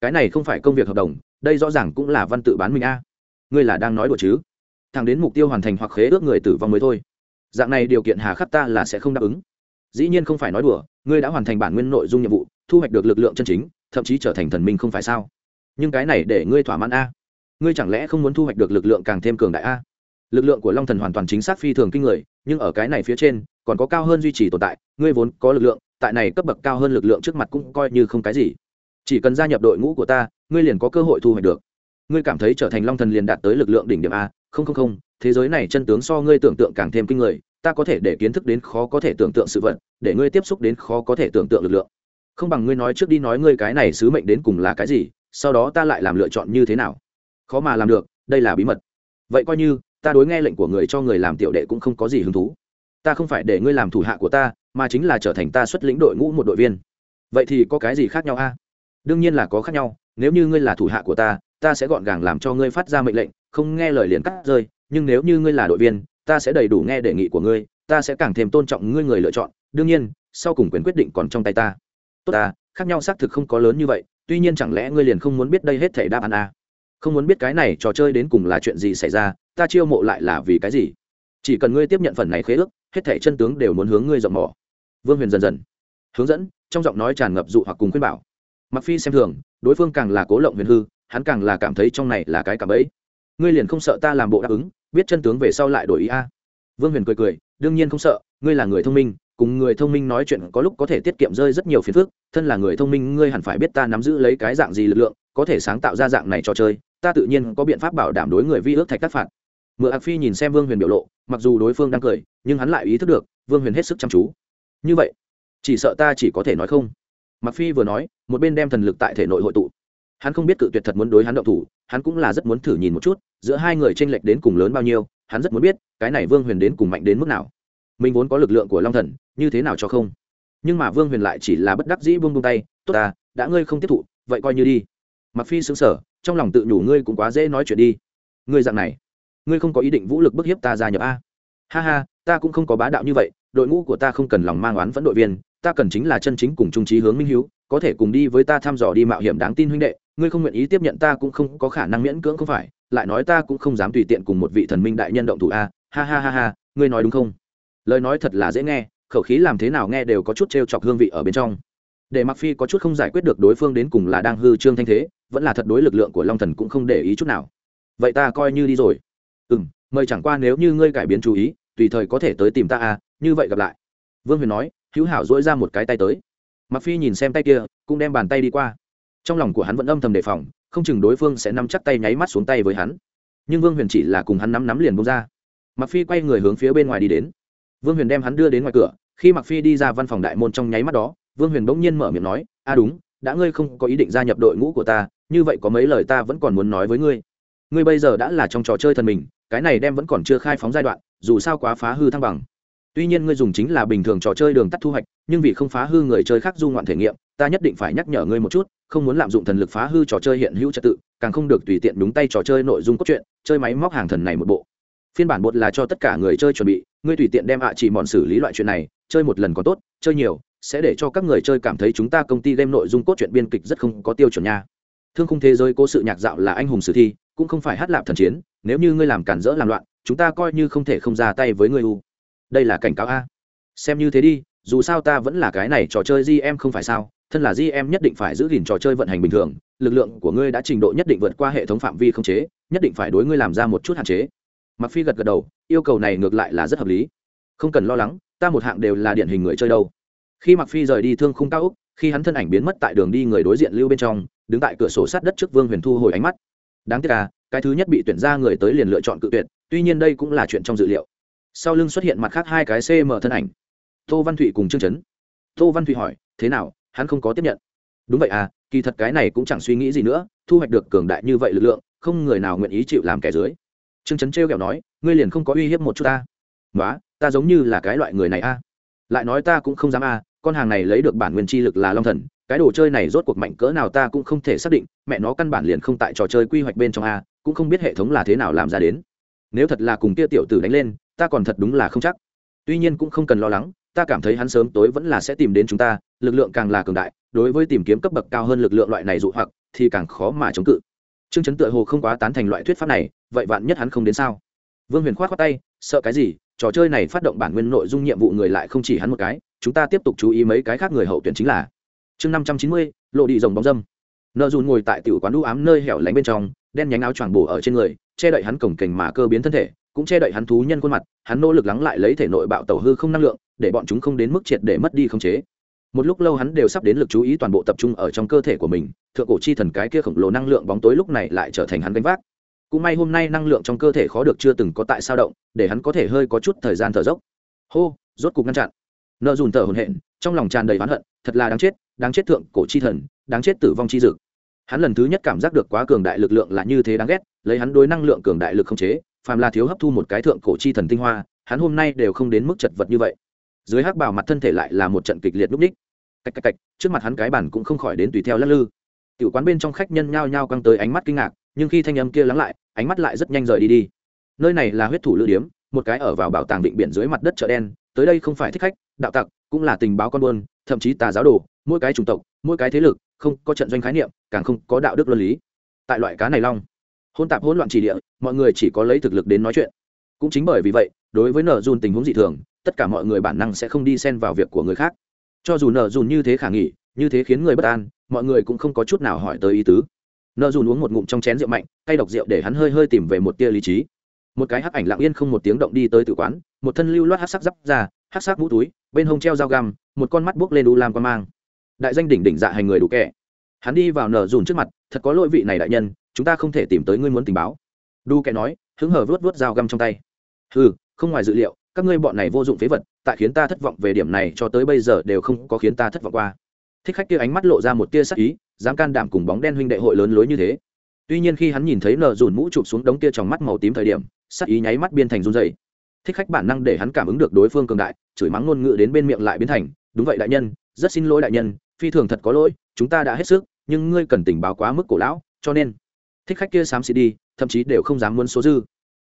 Cái này không phải công việc hợp đồng, đây rõ ràng cũng là văn tự bán mình a. Ngươi là đang nói đùa chứ? Thẳng đến mục tiêu hoàn thành hoặc khế ước người tử vong mới thôi. Dạng này điều kiện hà khắc ta là sẽ không đáp ứng. Dĩ nhiên không phải nói đùa, ngươi đã hoàn thành bản nguyên nội dung nhiệm vụ, thu hoạch được lực lượng chân chính, thậm chí trở thành thần minh không phải sao? Nhưng cái này để ngươi thỏa mãn a ngươi chẳng lẽ không muốn thu hoạch được lực lượng càng thêm cường đại a? Lực lượng của long thần hoàn toàn chính xác phi thường kinh người, nhưng ở cái này phía trên, còn có cao hơn duy trì tồn tại, ngươi vốn có lực lượng, tại này cấp bậc cao hơn lực lượng trước mặt cũng coi như không cái gì. Chỉ cần gia nhập đội ngũ của ta, ngươi liền có cơ hội thu hoạch được. Ngươi cảm thấy trở thành long thần liền đạt tới lực lượng đỉnh điểm a? Không không không, thế giới này chân tướng so ngươi tưởng tượng càng thêm kinh người, ta có thể để kiến thức đến khó có thể tưởng tượng sự vật, để ngươi tiếp xúc đến khó có thể tưởng tượng lực lượng. Không bằng ngươi nói trước đi nói ngươi cái này sứ mệnh đến cùng là cái gì, sau đó ta lại làm lựa chọn như thế nào khó mà làm được, đây là bí mật. Vậy coi như, ta đối nghe lệnh của người cho người làm tiểu đệ cũng không có gì hứng thú. Ta không phải để ngươi làm thủ hạ của ta, mà chính là trở thành ta xuất lĩnh đội ngũ một đội viên. Vậy thì có cái gì khác nhau a? Đương nhiên là có khác nhau, nếu như ngươi là thủ hạ của ta ta sẽ gọn gàng làm cho ngươi phát ra mệnh lệnh, không nghe lời liền cắt rơi, nhưng nếu như ngươi là đội viên, ta sẽ đầy đủ nghe đề nghị của ngươi, ta sẽ càng thêm tôn trọng ngươi người lựa chọn. Đương nhiên, sau cùng quyền quyết định còn trong tay ta. Tốt ta, khác nhau xác thực không có lớn như vậy, tuy nhiên chẳng lẽ ngươi liền không muốn biết đây hết thể đáp án a? Không muốn biết cái này trò chơi đến cùng là chuyện gì xảy ra, ta chiêu mộ lại là vì cái gì? Chỉ cần ngươi tiếp nhận phần này khế ước, hết thể chân tướng đều muốn hướng ngươi dọn mỏ vương huyền dần dần hướng dẫn, trong giọng nói tràn ngập dụ hoặc cùng khuyên bảo. Mặc phi xem thường, đối phương càng là cố lộng huyền hư, hắn càng là cảm thấy trong này là cái cảm ấy. Ngươi liền không sợ ta làm bộ đáp ứng, biết chân tướng về sau lại đổi ý a. Vương huyền cười cười, đương nhiên không sợ, ngươi là người thông minh, cùng người thông minh nói chuyện có lúc có thể tiết kiệm rơi rất nhiều phiền phức, thân là người thông minh, ngươi hẳn phải biết ta nắm giữ lấy cái dạng gì lực lượng, có thể sáng tạo ra dạng này cho chơi ta tự nhiên có biện pháp bảo đảm đối người vi ước thạch tác phạt. Mượn ạc phi nhìn xem vương huyền biểu lộ, mặc dù đối phương đang cười, nhưng hắn lại ý thức được, vương huyền hết sức chăm chú. Như vậy, chỉ sợ ta chỉ có thể nói không. Mặc phi vừa nói, một bên đem thần lực tại thể nội hội tụ. Hắn không biết cự tuyệt thật muốn đối hắn động thủ, hắn cũng là rất muốn thử nhìn một chút, giữa hai người tranh lệch đến cùng lớn bao nhiêu, hắn rất muốn biết, cái này vương huyền đến cùng mạnh đến mức nào. Mình vốn có lực lượng của long thần, như thế nào cho không? Nhưng mà vương huyền lại chỉ là bất đắc dĩ buông buông tay, tốt ta, đã ngươi không tiếp thụ, vậy coi như đi. Mặc phi xứng sở trong lòng tự nhủ ngươi cũng quá dễ nói chuyện đi. Ngươi dạng này, ngươi không có ý định vũ lực bức hiếp ta gia nhập a? Ha ha, ta cũng không có bá đạo như vậy, đội ngũ của ta không cần lòng mang oán vẫn đội viên, ta cần chính là chân chính cùng trung trí hướng minh hiếu, có thể cùng đi với ta thăm dò đi mạo hiểm đáng tin huynh đệ, ngươi không nguyện ý tiếp nhận ta cũng không có khả năng miễn cưỡng không phải, lại nói ta cũng không dám tùy tiện cùng một vị thần minh đại nhân động thủ a. Ha ha ha ha, ngươi nói đúng không? Lời nói thật là dễ nghe, khẩu khí làm thế nào nghe đều có chút t chọc hương vị ở bên trong để mặc phi có chút không giải quyết được đối phương đến cùng là đang hư trương thanh thế, vẫn là thật đối lực lượng của long thần cũng không để ý chút nào. Vậy ta coi như đi rồi. Ừ m mời chẳng qua nếu như ngươi cải biến chú ý, tùy thời có thể tới tìm ta à như vậy gặp lại. Vương huyền nói, hữu hảo dỗi ra một cái tay tới. Mặc phi nhìn xem tay kia, cũng đem bàn tay đi qua. Trong lòng của hắn vẫn âm thầm đề phòng, không chừng đối phương sẽ nắm chắc tay nháy mắt xuống tay với hắn. Nhưng vương huyền chỉ là cùng hắn nắm nắm liền bông ra. Mặc phi quay người hướng phía bên ngoài đi đến. Vương huyền đem hắn đưa đến ngoài cửa, khi mặc phi đi ra văn phòng đại môn trong nháy mắt đó vương huyền bỗng nhiên mở miệng nói, a, đúng, đã ngươi không có ý định gia nhập đội ngũ của ta, như vậy có mấy lời ta vẫn còn muốn nói với ngươi. Ngươi bây giờ đã là trong trò chơi thần mình, cái này đem vẫn còn chưa khai phóng giai đoạn, dù sao quá phá hư thăng bằng. Tuy nhiên ngươi dùng chính là bình thường trò chơi đường tắt thu hoạch, nhưng vì không phá hư người chơi khác du ngoạn thể nghiệm, ta nhất định phải nhắc nhở ngươi một chút, không muốn lạm dụng thần lực phá hư trò chơi hiện hữu trật tự, càng không được tùy tiện đúng tay trò chơi nội dung cốt truyện, chơi máy móc hàng thần này một bộ. Phiên bản bột là cho tất cả người chơi chuẩn bị, ngươi tùy tiện đem ạ chỉ mòn xử lý loại chuyện này, chơi một lần còn tốt, chơi nhiều sẽ để cho các người chơi cảm thấy chúng ta công ty game nội dung cốt truyện biên kịch rất không có tiêu chuẩn nha. Thương khung thế giới cố sự nhạc dạo là anh hùng sử thi, cũng không phải hát lạp thần chiến, nếu như ngươi làm cản rỡ làm loạn, chúng ta coi như không thể không ra tay với ngươi u. Đây là cảnh cáo a. Xem như thế đi, dù sao ta vẫn là cái này trò chơi gm không phải sao, thân là gm nhất định phải giữ gìn trò chơi vận hành bình thường, lực lượng của ngươi đã trình độ nhất định vượt qua hệ thống phạm vi không chế, nhất định phải đối ngươi làm ra một chút hạn chế. Mặc phi gật gật đầu, yêu cầu này ngược lại là rất hợp lý. Không cần lo lắng, ta một hạng đều là điển hình người chơi đâu khi mặc phi rời đi thương khung cao úc khi hắn thân ảnh biến mất tại đường đi người đối diện lưu bên trong, đứng tại cửa sổ sát đất trước vương huyền thu hồi ánh mắt. Đáng tiếc là cái thứ nhất bị tuyển ra người tới liền lựa chọn cự tuyệt, tuy nhiên đây cũng là chuyện trong dự liệu. Sau lưng xuất hiện mặt khác hai cái cm thân ảnh. Tô văn thụy cùng trương chấn. Tô văn thụy hỏi, thế nào? Hắn không có tiếp nhận. Đúng vậy à kỳ thật cái này cũng chẳng suy nghĩ gì nữa, thu hoạch được cường đại như vậy lực lượng, không người nào nguyện ý chịu làm kẻ dưới. Trương chấn trêu kẹo nói, ngươi liền không có uy hiếp một chút ta. Nói ta giống như là cái loại người này a. Lại nói ta cũng không dám a con hàng này lấy được bản nguyên chi lực là long thần, cái đồ chơi này rốt cuộc mạnh cỡ nào ta cũng không thể xác định, mẹ nó căn bản liền không tại trò chơi quy hoạch bên trong a, cũng không biết hệ thống là thế nào làm ra đến. Nếu thật là cùng kia tiểu tử đánh lên, ta còn thật đúng là không chắc. Tuy nhiên cũng không cần lo lắng, ta cảm thấy hắn sớm tối vẫn là sẽ tìm đến chúng ta, lực lượng càng là cường đại, đối với tìm kiếm cấp bậc cao hơn lực lượng loại này dụ hoặc, thì càng khó mà chống cự. Trương chấn tựa hồ không quá tán thành loại thuyết pháp này, vậy vạn nhất hắn không đến sao? Vương huyền k h o á t khoác tay, sợ cái gì, trò chơi này phát động bản nguyên nội dung nhiệm vụ người lại không chỉ hắn một cái chúng ta tiếp tục chú ý mấy cái khác người hậu tuyển chính là chương năm trăm chín mươi, lộ đi rồng bóng dâm. Nợ dùn ngồi tại tiểu quán đu ám nơi hẻo lánh bên trong, đen nhánh áo choàng bổ ở trên người, che đậy hắn cổng kềnh mà cơ biến thân thể, cũng che đậy hắn thú nhân khuôn mặt, hắn nỗ lực lắng lại lấy thể nội bạo tàu hư không năng lượng, để bọn chúng không đến mức triệt để mất đi khống chế. Một lúc lâu hắn đều sắp đến lực chú ý toàn bộ tập trung ở trong cơ thể của mình, thượng cổ chi thần cái kia khổng lồ năng lượng bóng tối lúc này lại trở thành hắn gánh vác. Cũng may hôm nay năng lượng trong cơ thể khó được chưa từng có tại sao động, để hắn có thể hơi có chút thời gian thở dốc. Hô, rốt cục ngăn chặn nợ dùn thở hồn hện, trong lòng tràn đầy oán hận, thật là đáng chết đáng chết thượng cổ chi thần, đáng chết tử vong chi dực. Hắn lần thứ nhất cảm giác được quá cường đại lực lượng là như thế đáng ghét, lấy hắn đối năng lượng cường đại lực không chế, phàm là thiếu hấp thu một cái thượng cổ chi thần tinh hoa, hắn hôm nay đều không đến mức chật vật như vậy. Dưới hắc bảo mặt thân thể lại là một trận kịch liệt núp ních. Cạch cạch cạch, trước mặt hắn cái bản cũng không khỏi đến tùy theo lắc lư. Tiểu quán bên trong khách nhân nhao nhao căng tới ánh mắt kinh ngạc, nhưng khi thanh âm kia lắng lại, ánh mắt lại rất nhanh rời đi đi. Nơi này là huyết thủ lữ điếm, một cái ở vào bảo tàng định biển dưới mặt đất chợ đen tới đây không phải thích khách, đạo tặc, cũng là tình báo con buôn, thậm chí tà giáo đồ, mỗi cái chủng tộc, mỗi cái thế lực, không có trận doanh khái niệm, càng không có đạo đức luân lý. Tại loại cá này long hôn tạp hỗn loạn chỉ địa, mọi người chỉ có lấy thực lực đến nói chuyện. Cũng chính bởi vì vậy, đối với nợ dùn tình huống dị thường, tất cả mọi người bản năng sẽ không đi xen vào việc của người khác. Cho dù nợ dùn như thế khả nghỉ như thế khiến người bất an, mọi người cũng không có chút nào hỏi tới ý tứ. Nợ dùn uống một ngụm trong chén rượu mạnh, cay độc rượu để hắn hơi hơi tìm về một tia lý trí. Một cái hắc ảnh lặng yên không một tiếng động đi tới tử quán một thân lưu loát hắc sắc giáp ra, hắc sắc mũ túi, bên hông treo dao găm, một con mắt buốc lên đu lam quan mang. Đại danh đỉnh đỉnh dạ hành người đủ kẻ. Hắn đi vào nở dùn trước mặt, thật có lỗi vị này đại nhân, chúng ta không thể tìm tới ngươi muốn tình báo. Đu kẻ nói, hứng hở vớt vớt dao găm trong tay. Ừ không ngoài dự liệu, các ngươi bọn này vô dụng phế vật, tại khiến ta thất vọng về điểm này cho tới bây giờ đều không có khiến ta thất vọng qua. Thích khách kia ánh mắt lộ ra một tia sắc ý, dám can đảm cùng bóng đen huynh đệ hội lớn lối như thế. Tuy nhiên khi hắn nhìn thấy nở dùn mũ chụp xuống đống tia trong mắt màu tím thời điểm, sắc ý nháy mắt biên thành run dày thích khách bản năng để hắn cảm ứng được đối phương cường đại, chửi mắng ngôn ngữ đến bên miệng lại biến thành, đúng vậy đại nhân, rất xin lỗi đại nhân, phi thường thật có lỗi, chúng ta đã hết sức, nhưng ngươi cần tình báo quá mức cổ lão, cho nên, thích khách kia xám xịt đi, thậm chí đều không dám muốn số dư.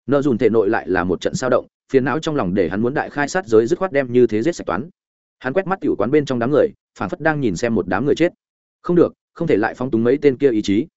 Nợ dùn thể nội lại là một trận sao động, phiền não trong lòng để hắn muốn đại khai sát giới dứt khoát đem như thế giết sạch toán. Hắn quét mắt tiểu quán bên trong đám người phản phất đang nhìn xem một đám người chết. Không được, không thể lại phóng túng mấy tên kia ý chí.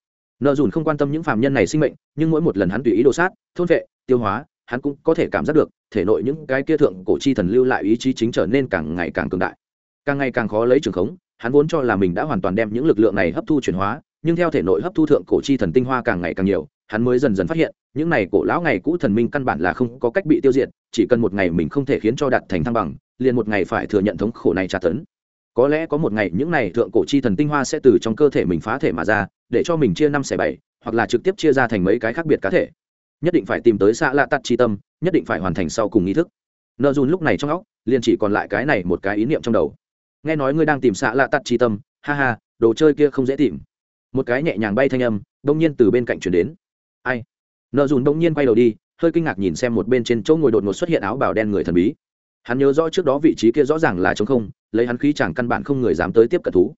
Nợ dùn không quan tâm những phạm nhân này sinh mệnh, nhưng mỗi một lần hắn tùy ý đồ sát, thôn vệ, tiêu hóa hắn cũng có thể cảm giác được, thể nội những cái kia thượng cổ chi thần lưu lại ý chí chính trở nên càng ngày càng cường đại. Càng ngày càng khó lấy trường khống, hắn vốn cho là mình đã hoàn toàn đem những lực lượng này hấp thu chuyển hóa, nhưng theo thể nội hấp thu thượng cổ chi thần tinh hoa càng ngày càng nhiều, hắn mới dần dần phát hiện, những này cổ lão ngày cũ thần minh căn bản là không có cách bị tiêu diệt, chỉ cần một ngày mình không thể khiến cho đạt thành thăng bằng, liền một ngày phải thừa nhận thống khổ này tra tấn. Có lẽ có một ngày những này thượng cổ chi thần tinh hoa sẽ từ trong cơ thể mình phá thể mà ra, để cho mình chia năm xẻ bảy, hoặc là trực tiếp chia ra thành mấy cái khác biệt cá thể nhất định phải tìm tới xạ lạ tắt chi tâm, nhất định phải hoàn thành sau cùng nghi thức. Nợ dùn lúc này trong óc, liền chỉ còn lại cái này một cái ý niệm trong đầu. Nghe nói ngươi đang tìm xạ lạ tắt chi tâm, ha ha, đồ chơi kia không dễ tìm. Một cái nhẹ nhàng bay thanh âm đông nhiên từ bên cạnh chuyển đến. Ai? Nợ dùn đông nhiên quay đầu đi, hơi kinh ngạc nhìn xem một bên trên chỗ ngồi đột ngột xuất hiện áo bào đen người thần bí. Hắn nhớ rõ trước đó vị trí kia rõ ràng là chống không, lấy hắn khí chẳng căn bản không người dám tới tiếp cận thú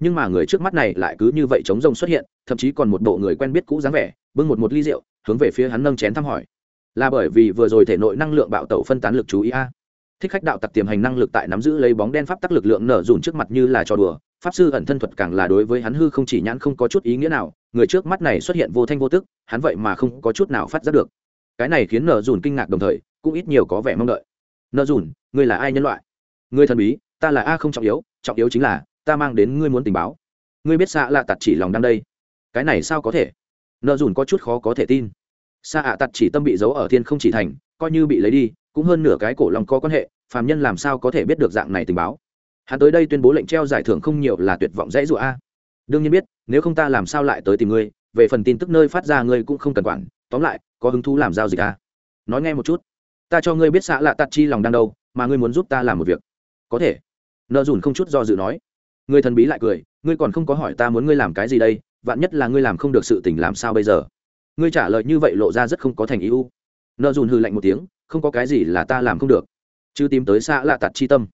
nhưng mà người trước mắt này lại cứ như vậy chống rông xuất hiện, thậm chí còn một bộ người quen biết cũ dáng vẻ, bưng một một ly rượu, hướng về phía hắn nâng chén thăm hỏi. Là bởi vì vừa rồi thể nội năng lượng bạo tẩu phân tán lực chú ý a. Thích khách đạo tặc tiềm hành năng lực tại nắm giữ lấy bóng đen pháp tắc lực lượng nở dùn trước mặt như là trò đùa, pháp sư ẩn thân thuật càng là đối với hắn hư không chỉ nhãn không có chút ý nghĩa nào, người trước mắt này xuất hiện vô thanh vô tức, hắn vậy mà không có chút nào phát giác được. Cái này khiến nở dùn kinh ngạc đồng thời, cũng ít nhiều có vẻ mong đợi. Nở dùn ngươi là ai nhân loại? Ngươi thần bí, ta là a không trọng yếu trọng yếu chính là ta mang đến ngươi muốn tình báo. Ngươi biết xạ là tạt chỉ lòng đang đây. Cái này sao có thể? Nợ dùn có chút khó có thể tin. Xạ ạ tạt chỉ tâm bị giấu ở thiên không chỉ thành, coi như bị lấy đi, cũng hơn nửa cái cổ lòng có quan hệ, phàm nhân làm sao có thể biết được dạng này tình báo? Hắn tới đây tuyên bố lệnh treo giải thưởng không nhiều là tuyệt vọng dễ dụa a. Đương nhiên biết, nếu không ta làm sao lại tới tìm ngươi, về phần tin tức nơi phát ra ngươi cũng không cần quản, tóm lại, có hứng thú làm giao dịch a. Nói nghe một chút. Ta cho ngươi biết xạ lạ tạt chi lòng đang đâu, mà ngươi muốn giúp ta làm một việc. Có thể. Nợ dùn không chút do dự nói người thần bí lại cười, ngươi còn không có hỏi ta muốn ngươi làm cái gì đây, vạn nhất là ngươi làm không được sự tình làm sao bây giờ? Ngươi trả lời như vậy lộ ra rất không có thành ý u. Nợ dùn hư lạnh một tiếng, không có cái gì là ta làm không được. Chứ tìm tới xa lạ tạt chi tâm.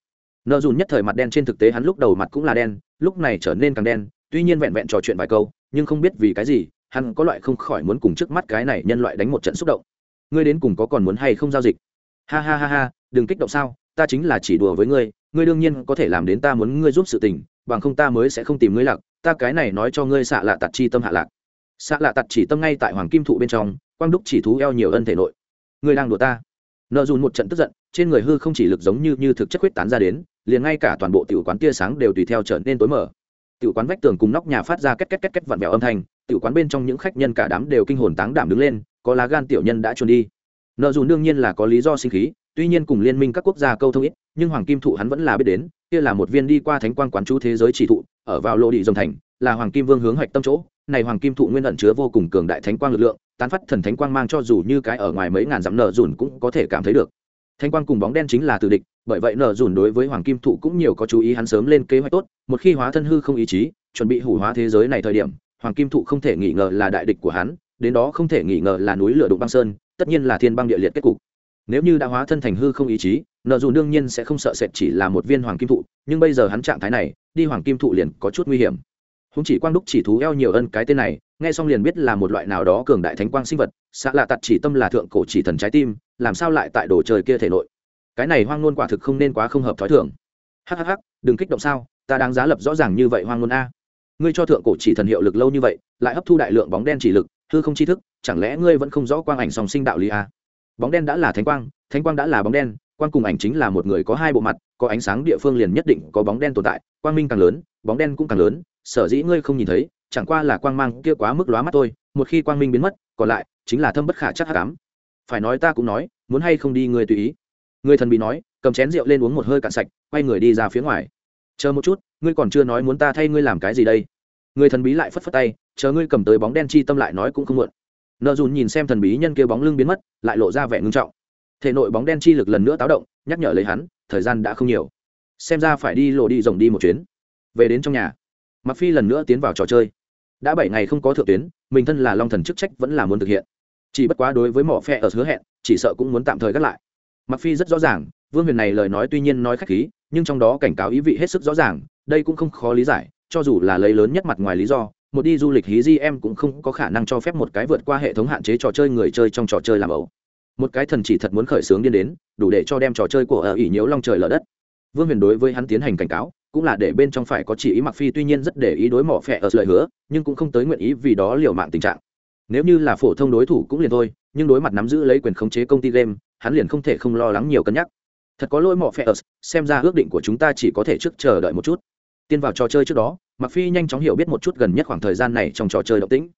Nợ dùn nhất thời mặt đen trên thực tế hắn lúc đầu mặt cũng là đen, lúc này trở nên càng đen, tuy nhiên vẹn vẹn trò chuyện vài câu, nhưng không biết vì cái gì, hắn có loại không khỏi muốn cùng trước mắt cái này nhân loại đánh một trận xúc động. Ngươi đến cùng có còn muốn hay không giao dịch? Ha ha ha ha, đừng kích động sao, ta chính là chỉ đùa với ngươi ngươi đương nhiên có thể làm đến ta muốn ngươi giúp sự tình bằng không ta mới sẽ không tìm ngươi lạc, ta cái này nói cho ngươi xạ lạ tạt chi tâm hạ lạc. Xạ lạ tạt chỉ tâm ngay tại hoàng kim thụ bên trong, quang đúc chỉ thú eo nhiều ân thể nội. Ngươi đang đùa ta. Nợ dùn một trận tức giận, trên người hư không chỉ lực giống như như thực chất huyết tán ra đến, liền ngay cả toàn bộ tiểu quán tia sáng đều tùy theo trở nên tối mở tiểu quán vách tường cùng nóc nhà phát ra két két két két vặn vẹo âm thanh, tiểu quán bên trong những khách nhân cả đám đều kinh hồn táng đảm đứng lên, có lá gan tiểu nhân đã trốn đi. Nợ dùn đương nhiên là có lý do sinh khí tuy nhiên cùng liên minh các quốc gia câu thông ít, nhưng hoàng kim thụ hắn vẫn là biết đến, kia là một viên đi qua thánh quang quán chú thế giới chỉ thụ, ở vào lô đi dòng thành, là hoàng kim vương hướng hoạch tâm chỗ. Này hoàng kim thụ nguyên ẩn chứa vô cùng cường đại thánh quang lực lượng, tán phát thần thánh quang mang cho dù như cái ở ngoài mấy ngàn dặm nở dùn cũng có thể cảm thấy được. Thánh quang cùng bóng đen chính là tử địch, bởi vậy nở dùn đối với hoàng kim thụ cũng nhiều có chú ý, hắn sớm lên kế hoạch tốt, một khi hóa thân hư không ý chí, chuẩn bị hủ hóa thế giới này thời điểm, hoàng kim thụ không thể nghi ngờ là đại địch của hắn, đến đó không thể nghi ngờ là núi lửa đụng băng sơn, tất nhiên là thiên băng địa liệt kết cục nếu như đã hóa thân thành hư không ý chí, nợ dù đương nhiên sẽ không sợ sệt chỉ là một viên hoàng kim thụ, nhưng bây giờ hắn trạng thái này, đi hoàng kim thụ liền có chút nguy hiểm. Húng chỉ quang đúc chỉ thú eo nhiều ân cái tên này, nghe xong liền biết là một loại nào đó cường đại thánh quang sinh vật xã lạ tặt chỉ tâm là thượng cổ chỉ thần trái tim, làm sao lại tại đồ trời kia thể nội? Cái này hoang ngôn quả thực không nên quá không hợp thói thường. Hhh đừng kích động sao, ta đang giá lập rõ ràng như vậy hoang ngôn a. Ngươi cho thượng cổ chỉ thần hiệu lực lâu như vậy, lại hấp thu đại lượng bóng đen chỉ lực, hư không chi thức, chẳng lẽ ngươi vẫn không rõ quang ảnh song sinh đạo lý a? Bóng đen đã là thánh quang thánh quang đã là bóng đen, quang cùng ảnh chính là một người có hai bộ mặt, có ánh sáng địa phương liền nhất định có bóng đen tồn tại, quang minh càng lớn, bóng đen cũng càng lớn, sở dĩ ngươi không nhìn thấy, chẳng qua là quang mang kia quá mức lóa mắt thôi, một khi quang minh biến mất, còn lại chính là thâm bất khả chắc hạ cám phải nói ta cũng nói, muốn hay không đi ngươi tùy ý. Người thần bị nói, cầm chén rượu lên uống một hơi cạn sạch, quay người đi ra phía ngoài. Chờ một chút, ngươi còn chưa nói muốn ta thay ngươi làm cái gì đây. Người thần bí lại phất phất tay, chờ ngươi cầm tới bóng đen chi tâm lại nói cũng không muộn nợ dùn nhìn xem thần bí nhân kia bóng lưng biến mất, lại lộ ra vẻ ngưng trọng. Thể nội bóng đen chi lực lần nữa táo động, nhắc nhở lấy hắn, thời gian đã không nhiều. Xem ra phải đi lộ đi rồng đi một chuyến. Về đến trong nhà mặc phi lần nữa tiến vào trò chơi. Đã bảy ngày không có thượng tuyến, mình thân là long thần chức trách vẫn là muốn thực hiện. Chỉ bất quá đối với mỏ phe ở hứa hẹn, chỉ sợ cũng muốn tạm thời gác lại. Mặc phi rất rõ ràng, vương huyền này lời nói tuy nhiên nói khách khí, nhưng trong đó cảnh cáo ý vị hết sức rõ ràng, đây cũng không khó lý giải, cho dù là lấy lớn nhất mặt ngoài lý do một đi du lịch hí di em cũng không có khả năng cho phép một cái vượt qua hệ thống hạn chế trò chơi người chơi trong trò chơi làm ẩu. Một cái thần chỉ thật muốn khởi xướng điên đến, đủ để cho đem trò chơi của ở ỉ nhiễu long trời lở đất. Vương huyền đối với hắn tiến hành cảnh cáo, cũng là để bên trong phải có chỉ ý mặc phi tuy nhiên rất để ý đối mỏ phẹ ở lời hứa, nhưng cũng không tới nguyện ý vì đó liều mạng tình trạng. Nếu như là phổ thông đối thủ cũng liền thôi, nhưng đối mặt nắm giữ lấy quyền khống chế công ty game, hắn liền không thể không lo lắng nhiều cân nhắc. Thật có lỗi mỏ phẹ ở, xem ra ước định của chúng ta chỉ có thể trước chờ đợi một chút. Tiên vào trò chơi trước đó mặc phi nhanh chóng hiểu biết một chút gần nhất khoảng thời gian này trong trò chơi động tĩnh.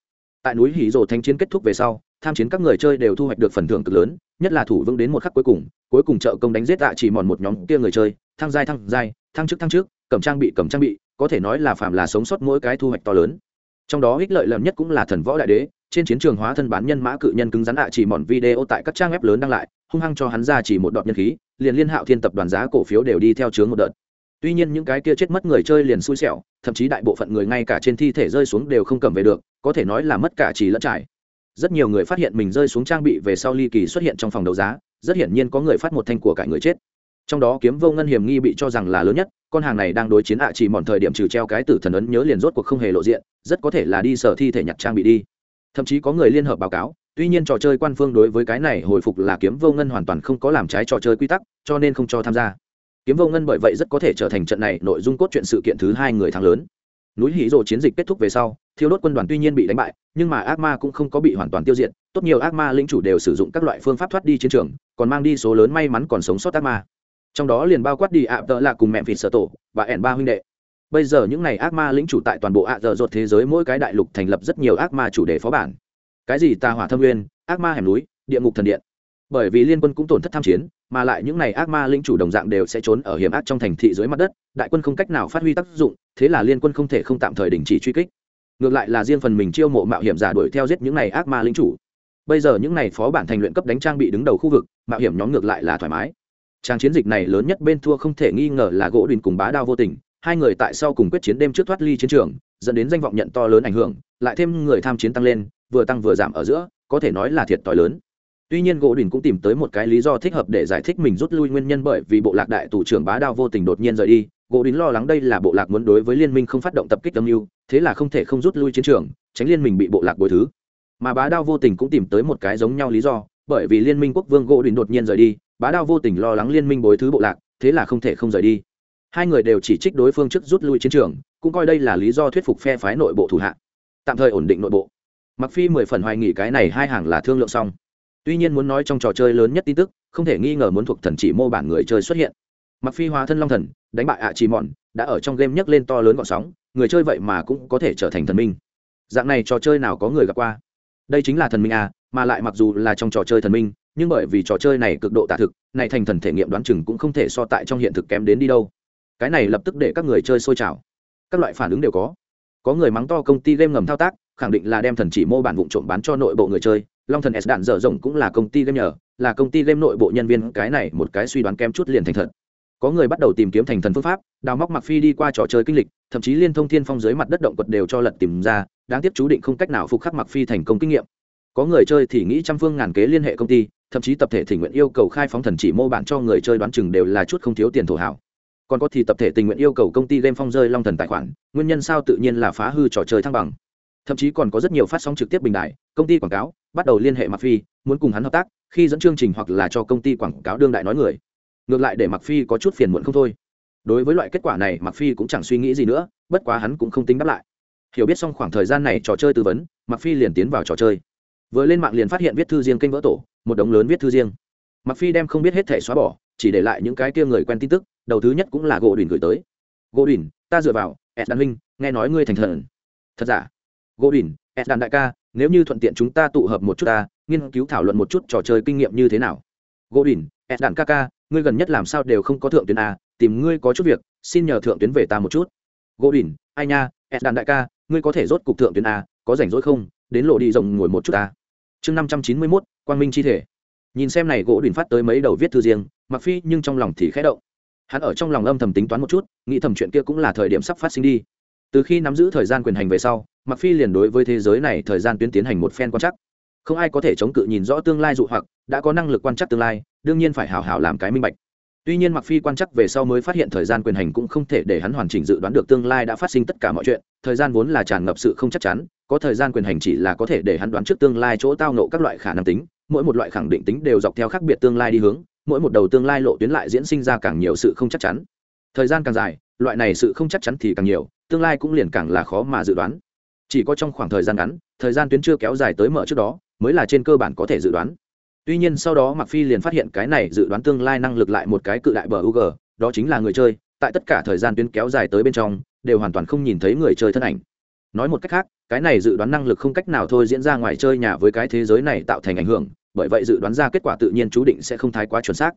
Tại núi hỉ rồ thanh chiến kết thúc về sau, tham chiến các người chơi đều thu hoạch được phần thưởng cực lớn, nhất là thủ vững đến một khắc cuối cùng cuối cùng trợ công đánh giết tạ chỉ mòn một nhóm kia người chơi, thăng giai thăng giai, thăng chức thăng trước, cầm trang bị, cầm trang bị, có thể nói là phạm là sống sót mỗi cái thu hoạch to lớn. Trong đó ích lợi lớn nhất cũng là thần võ đại đế, trên chiến trường hóa thân bán nhân mã cự nhân cứng rắn ạ chỉ mòn video tại các trang web lớn đăng lại, hung hăng cho hắn ra chỉ một đoạn nhân khí, liền liên hạo thiên tập đoàn giá cổ phiếu đều đi theo chướng một đợt tuy nhiên những cái kia chết mất người chơi liền xui xẻo, thậm chí đại bộ phận người ngay cả trên thi thể rơi xuống đều không cầm về được, có thể nói là mất cả chỉ lẫn trải. Rất nhiều người phát hiện mình rơi xuống trang bị về sau ly kỳ xuất hiện trong phòng đấu giá, rất hiển nhiên có người phát một thanh của cải người chết. Trong đó kiếm vô ngân hiểm nghi bị cho rằng là lớn nhất, con hàng này đang đối chiến ạ à chỉ mòn thời điểm trừ treo cái tử thần ấn nhớ liền rốt cuộc không hề lộ diện, rất có thể là đi sở thi thể nhặt trang bị đi. Thậm chí có người liên hợp báo cáo, tuy nhiên trò chơi quan phương đối với cái này hồi phục là kiếm vô ngân hoàn toàn không có làm trái trò chơi quy tắc, cho nên không cho tham gia kiếm vô ngân bởi vậy rất có thể trở thành trận này nội dung cốt truyện sự kiện thứ hai người thắng lớn. Núi hí rồ chiến dịch kết thúc về sau, thiêu đốt quân đoàn tuy nhiên bị đánh bại, nhưng mà ác ma cũng không có bị hoàn toàn tiêu diệt, tốt nhiều ác ma lĩnh chủ đều sử dụng các loại phương pháp thoát đi chiến trường, còn mang đi số lớn may mắn còn sống sót ác ma. Trong đó liền bao quát đi ạ, tợ là cùng mẹ vịt sở tổ và ẻn ba huynh đệ. Bây giờ những n à y ác ma lĩnh chủ tại toàn bộ ạ dợ dột thế giới mỗi cái đại lục thành lập rất nhiều ác ma chủ đề phó bản. Cái gì tà hỏa thâm nguyên, ác ma hẻm núi, địa ngục thần điện bởi vì liên quân cũng tổn thất tham chiến, mà lại những n à y ác ma lĩnh chủ đồng dạng đều sẽ trốn ở hiểm ác trong thành thị dưới mặt đất, đại quân không cách nào phát huy tác dụng, thế là liên quân không thể không tạm thời đình chỉ truy kích. Ngược lại là riêng phần mình chiêu mộ mạo hiểm giả đuổi theo giết những n à y ác ma lĩnh chủ. Bây giờ những n à y phó bản thành luyện cấp đánh trang bị đứng đầu khu vực, mạo hiểm nhóm ngược lại là thoải mái. Trang chiến dịch này lớn nhất bên thua không thể nghi ngờ là gỗ đùn cùng bá đao vô tình, hai người tại sau cùng quyết chiến đêm trước thoát ly chiến trường, dẫn đến danh vọng nhận to lớn ảnh hưởng, lại thêm người tham chiến tăng lên, vừa tăng vừa giảm ở giữa, có thể nói là thiệt t lớn tuy nhiên gỗ đình cũng tìm tới một cái lý do thích hợp để giải thích mình rút lui nguyên nhân bởi vì bộ lạc đại tù trưởng bá đao vô tình đột nhiên rời đi. Gỗ đình lo lắng đây là bộ lạc muốn đối với liên minh không phát động tập kích âm mưu, thế là không thể không rút lui chiến trường, tránh liên minh bị bộ lạc bồi thứ. Mà bá đao vô tình cũng tìm tới một cái giống nhau lý do, bởi vì liên minh quốc vương gỗ đình đột nhiên rời đi, bá đao vô tình lo lắng liên minh bồi thứ bộ lạc, thế là không thể không rời đi. Hai người đều chỉ trích đối phương trước rút lui chiến trường, cũng coi đây là lý do thuyết phục phe phái nội bộ thủ hạ. Tạm thời ổn định nội bộ. Mặc phi mười phần hoài nghỉ cái này hai hàng là thương lượng xong tuy nhiên muốn nói trong trò chơi lớn nhất tin tức, không thể nghi ngờ muốn thuộc thần chỉ mô bản người chơi xuất hiện. Mặc phi hóa thân long thần, đánh bại ạ à chỉ mòn đã ở trong game nhấc lên to lớn gọn sóng, người chơi vậy mà cũng có thể trở thành thần minh. Dạng này trò chơi nào có người gặp qua? Đây chính là thần minh à mà lại mặc dù là trong trò chơi thần minh, nhưng bởi vì trò chơi này cực độ tạ thực, này thành thần thể nghiệm đoán chừng cũng không thể so tại trong hiện thực kém đến đi đâu. Cái này lập tức để các người chơi sôi trào. Các loại phản ứng đều có. Có người mắng to công ty game ngầm thao tác, khẳng định là đem thần chỉ mô bản vụ trộm bán cho nội bộ người chơi long thần s đạn dở rộng cũng là công ty game nhờ, là công ty game nội bộ nhân viên. Cái này một cái suy đoán kém chút liền thành thật. Có người bắt đầu tìm kiếm thành thần phương pháp, đào móc mặc phi đi qua trò chơi kinh lịch, thậm chí liên thông thiên phong dưới mặt đất động quật đều cho lật tìm ra, đáng tiếc chú định không cách nào phục khắc mặc phi thành công kinh nghiệm. Có người chơi thì nghĩ trăm phương ngàn kế liên hệ công ty, thậm chí tập thể tình nguyện yêu cầu khai phóng thần chỉ mô bản cho người chơi đoán chừng đều là chút không thiếu tiền thổ hảo còn có thì tập thể tình nguyện yêu cầu công ty game phong rơi long thần tài khoản, nguyên nhân sao tự nhiên là phá hư trò chơi thăng bằng. Thậm chí còn có rất nhiều phát sóng trực tiếp bình đại, công ty quảng cáo bắt đầu liên hệ mặc phi, muốn cùng hắn hợp tác, khi dẫn chương trình hoặc là cho công ty quảng cáo đương đại nói người. Ngược lại để mặc phi có chút phiền muộn không thôi. Đối với loại kết quả này mặc phi cũng chẳng suy nghĩ gì nữa, bất quá hắn cũng không tính đáp lại. Hiểu biết xong khoảng thời gian này trò chơi tư vấn mặc phi liền tiến vào trò chơi. Vừa lên mạng liền phát hiện viết thư riêng kênh vỡ tổ, một đống lớn viết thư riêng. Mặc phi đem không biết hết thể xóa bỏ, chỉ để lại những cái kia người quen tin tức, đầu thứ nhất cũng là gỗ đỉnh gửi tới. Gỗ đỉnh, ta dựa vào ed đan huynh, nghe nói ngươi thành thần. Thật giả? Gỗ đỉnh ed đan đại ca nếu như thuận tiện chúng ta tụ hợp một chút ta nghiên cứu thảo luận một chút trò chơi kinh nghiệm như thế nào. Gỗ đỉnh, ed đan ca ca ngươi gần nhất làm sao đều không có thượng tuyến a tìm ngươi có chút việc xin nhờ thượng tuyến về ta một chút. Gỗ đỉnh, ai nha ed đan đại ca ngươi có thể rốt cục thượng tuyến a có rảnh rỗi không? Đến lộ đi rồng ngồi một chút ta. Chương năm trăm chín mươi mốt quang minh chi thể. Nhìn xem này gỗ đỉnh phát tới mấy đầu viết thư riêng mặc phi nhưng trong lòng thì khẽ động. Hắn ở trong lòng âm thầm tính toán một chút nghĩ thầm chuyện kia cũng là thời điểm sắp phát sinh đi. Từ khi nắm giữ thời gian quyền hành về sau mặc phi liền đối với thế giới này thời gian tuyến tiến hành một phen quan chắc không ai có thể chống cự nhìn rõ tương lai dụ hoặc, đã có năng lực quan chắc tương lai, đương nhiên phải hào hào làm cái minh bạch. Tuy nhiên mặc phi quan chắc về sau mới phát hiện thời gian quyền hành cũng không thể để hắn hoàn chỉnh dự đoán được tương lai đã phát sinh tất cả mọi chuyện, thời gian vốn là tràn ngập sự không chắc chắn, có thời gian quyền hành chỉ là có thể để hắn đoán trước tương lai chỗ tao nộ các loại khả năng tính, mỗi một loại khẳng định tính đều dọc theo khác biệt tương lai đi hướng, mỗi một đầu tương lai lộ tuyến lại diễn sinh ra càng nhiều sự không chắc chắn. Thời gian càng dài, loại này sự không chắc chắn thì càng nhiều, tương lai cũng liền càng là khó mà dự đoán chỉ có trong khoảng thời gian ngắn, thời gian tuyến chưa kéo dài tới mở trước đó, mới là trên cơ bản có thể dự đoán. Tuy nhiên sau đó mặc phi liền phát hiện cái này dự đoán tương lai năng lực lại một cái cự đại bờ ug đó chính là người chơi, tại tất cả thời gian tuyến kéo dài tới bên trong, đều hoàn toàn không nhìn thấy người chơi thân ảnh. Nói một cách khác, cái này dự đoán năng lực không cách nào thôi diễn ra ngoài chơi nhà với cái thế giới này tạo thành ảnh hưởng, bởi vậy dự đoán ra kết quả tự nhiên chú định sẽ không thái quá chuẩn xác.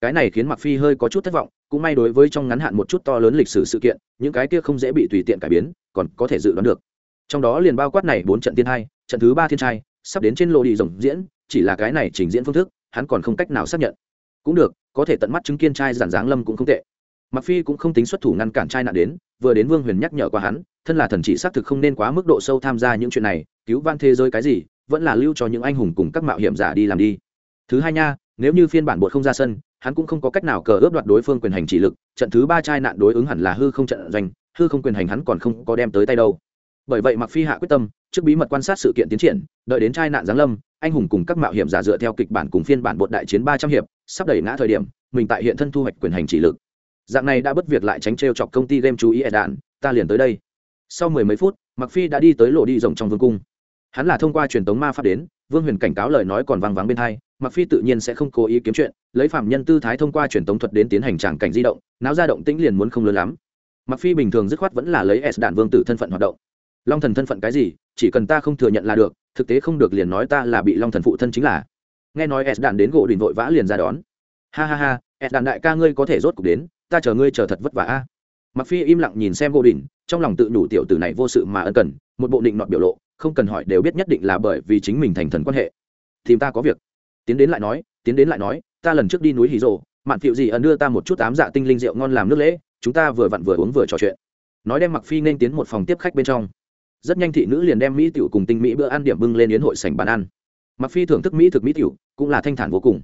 Cái này khiến mặc phi hơi có chút thất vọng, cũng may đối với trong ngắn hạn một chút to lớn lịch sử sự kiện, những cái kia không dễ bị tùy tiện cải biến, còn có thể dự đoán được trong đó liền bao quát này bốn trận tiên hai, trận thứ ba thiên trai, sắp đến trên lộ đi rồng diễn, chỉ là cái này trình diễn phương thức, hắn còn không cách nào xác nhận. Cũng được, có thể tận mắt chứng kiến trai giản dáng lâm cũng không tệ. Mặc phi cũng không tính xuất thủ ngăn cản trai nạn đến, vừa đến vương huyền nhắc nhở qua hắn, thân là thần chỉ xác thực không nên quá mức độ sâu tham gia những chuyện này, cứu van thế giới cái gì, vẫn là lưu cho những anh hùng cùng các mạo hiểm giả đi làm đi. Thứ hai nha, nếu như phiên bản bột không ra sân, hắn cũng không có cách nào cờ ướp đoạt đối phương quyền hành chỉ lực, trận thứ ba trai nạn đối ứng hẳn là hư không trận doanh, hư không quyền hành hắn còn không có đem tới tay đâu bởi vậy mặc phi hạ quyết tâm, trước bí mật quan sát sự kiện tiến triển, đợi đến trai nạn giáng lâm, anh hùng cùng các mạo hiểm giả dựa theo kịch bản cùng phiên bản bột đại chiến ba trăm hiệp, sắp đẩy ngã thời điểm, mình tại hiện thân thu hoạch quyền hành chỉ lực. Dạng này đã bất việc lại tránh trêu chọc công ty game chú ý ẻ đạn, ta liền tới đây. Sau mười mấy phút mặc phi đã đi tới lộ đi rộng trong vương cung. Hắn là thông qua truyền tống ma pháp đến, vương huyền cảnh cáo lời nói còn vang vắng bên hai mặc phi tự nhiên sẽ không cố ý kiếm chuyện, lấy phạm nhân tư thái thông qua truyền tống thuật đến tiến hành tràng cảnh di động, náo ra động tĩnh liền muốn không lớn lắm. Mặc phi bình thường dứt khoát vẫn là lấy s đạn vương tử thân phận hoạt động long thần thân phận cái gì, chỉ cần ta không thừa nhận là được, thực tế không được liền nói ta là bị long thần phụ thân chính là. Nghe nói s đạn đến gỗ đình vội vã liền ra đón. Ha ha ha, s đạn đại ca ngươi có thể rốt cục đến, ta chờ ngươi chờ thật vất vả a. Mặc phi im lặng nhìn xem gỗ đình trong lòng tự đủ tiểu tử này vô sự mà ân cần, một bộ định nọt biểu lộ, không cần hỏi đều biết nhất định là bởi vì chính mình thành thần quan hệ. Thì ta có việc. Tiến đến lại nói, tiến đến lại nói, ta lần trước đi núi hì rồ, mạn phiệu gì ẩn đưa ta một chút ám dạ tinh linh rượu ngon làm nước lễ, chúng ta vừa vặn vừa uống vừa trò chuyện. Nói đem mặc phi nên tiến một phòng tiếp khách bên trong rất nhanh thị nữ liền đem mỹ tiểu cùng tinh mỹ bữa ăn điểm bưng lên yến hội sảnh bàn ăn. Mặc phi thưởng thức mỹ thực mỹ tiểu, cũng là thanh thản vô cùng.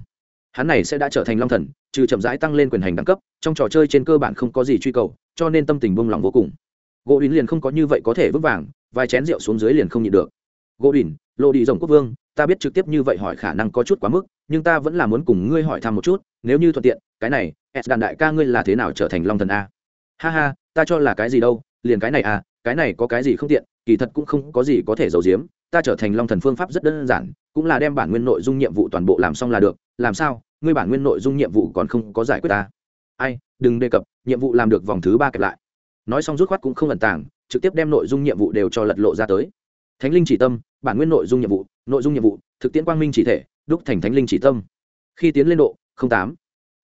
Hắn này sẽ đã trở thành long thần, trừ chậm rãi tăng lên quyền hành đẳng cấp, trong trò chơi trên cơ bản không có gì truy cầu, cho nên tâm tình buông lòng vô cùng. Gỗ đín liền không có như vậy có thể vững vàng, vài chén rượu xuống dưới liền không nhịn được. Gỗ đỉnh lộ đi rồng quốc vương, ta biết trực tiếp như vậy hỏi khả năng có chút quá mức, nhưng ta vẫn là muốn cùng ngươi hỏi thăm một chút, nếu như thuận tiện, cái này, s đàn đại ca ngươi là thế nào trở thành long thần a? Ha ha, ta cho là cái gì đâu, liền cái này à cái này có cái gì không tiện kỳ thật cũng không có gì có thể giấu giếm, ta trở thành long thần phương pháp rất đơn giản, cũng là đem bản nguyên nội dung nhiệm vụ toàn bộ làm xong là được, làm sao, ngươi bản nguyên nội dung nhiệm vụ còn không có giải quyết ta? Ai, đừng đề cập, nhiệm vụ làm được vòng thứ ba kẹp lại. Nói xong rút khoát cũng không ẩn tàng, trực tiếp đem nội dung nhiệm vụ đều cho lật lộ ra tới. Thánh linh chỉ tâm, bản nguyên nội dung nhiệm vụ, nội dung nhiệm vụ, thực tiễn quang minh chỉ thể, đúc thành thánh linh chỉ tâm. Khi tiến lên độ tám,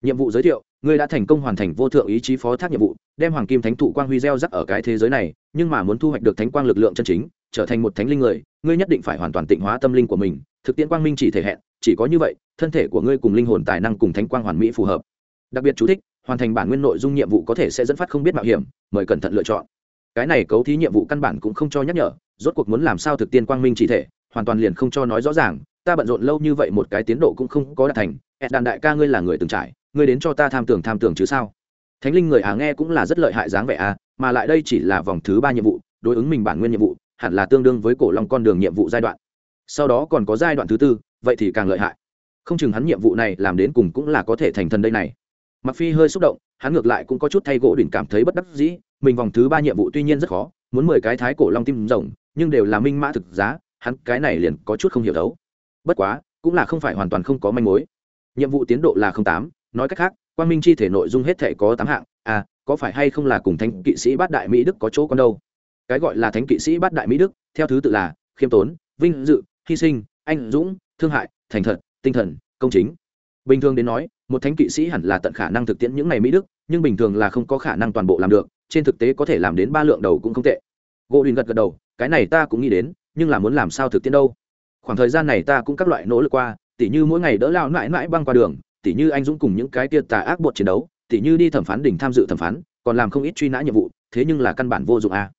nhiệm vụ giới thiệu ngươi đã thành công hoàn thành vô thượng ý chí phó thác nhiệm vụ, đem hoàng kim thánh thụ quang huy gieo rắc ở cái thế giới này, nhưng mà muốn thu hoạch được thánh quang lực lượng chân chính, trở thành một thánh linh người, ngươi nhất định phải hoàn toàn tịnh hóa tâm linh của mình, thực tiễn quang minh chỉ thể hẹn, chỉ có như vậy, thân thể của ngươi cùng linh hồn tài năng cùng thánh quang hoàn mỹ phù hợp. Đặc biệt chú thích, hoàn thành bản nguyên nội dung nhiệm vụ có thể sẽ dẫn phát không biết mạo hiểm, mời cẩn thận lựa chọn. Cái này cấu thí nhiệm vụ căn bản cũng không cho nhắc nhở, rốt cuộc muốn làm sao thực tiên quang minh chỉ thể, hoàn toàn liền không cho nói rõ ràng, ta bận rộn lâu như vậy một cái tiến độ cũng không có đạt thành, ed đàn đại ca ngươi là người từng trải ngươi đến cho ta tham tưởng tham tưởng chứ sao? Thánh linh người à nghe cũng là rất lợi hại dáng vẻ à mà lại đây chỉ là vòng thứ ba nhiệm vụ, đối ứng mình bản nguyên nhiệm vụ, hẳn là tương đương với cổ long con đường nhiệm vụ giai đoạn. Sau đó còn có giai đoạn thứ tư, vậy thì càng lợi hại. Không chừng hắn nhiệm vụ này làm đến cùng cũng là có thể thành thần đây này. Mặc phi hơi xúc động, hắn ngược lại cũng có chút thay gỗ đỉnh cảm thấy bất đắc dĩ, mình vòng thứ ba nhiệm vụ tuy nhiên rất khó, muốn mười cái thái cổ long tim rồng nhưng đều là minh mã thực giá, hắn cái này liền có chút không hiểu đấu. Bất quá, cũng là không phải hoàn toàn không có manh mối. Nhiệm vụ tiến độ là tám nói cách khác quan minh chi thể nội dung hết thể có tám hạng. À có phải hay không là cùng thánh kỵ sĩ bát đại mỹ đức có chỗ con đâu? Cái gọi là thánh kỵ sĩ bát đại mỹ đức, theo thứ tự là khiêm tốn, vinh dự, hy sinh, anh dũng, thương hại, thành thật, tinh thần, công chính. Bình thường đến nói, một thánh kỵ sĩ hẳn là tận khả năng thực tiễn những này mỹ đức, nhưng bình thường là không có khả năng toàn bộ làm được, trên thực tế có thể làm đến ba lượng đầu cũng không tệ. Gỗ đình gật gật đầu, cái này ta cũng nghĩ đến, nhưng là muốn làm sao thực tiễn đâu? Khoảng thời gian này ta cũng các loại nỗ lực qua, tỉ như mỗi ngày đỡ lao mãi mãi băng qua đường tỉ như anh dũng cùng những cái tia tà ác bột chiến đấu, tỉ như đi thẩm phán đỉnh tham dự thẩm phán, còn làm không ít truy nã nhiệm vụ, thế nhưng là căn bản vô dụng a à.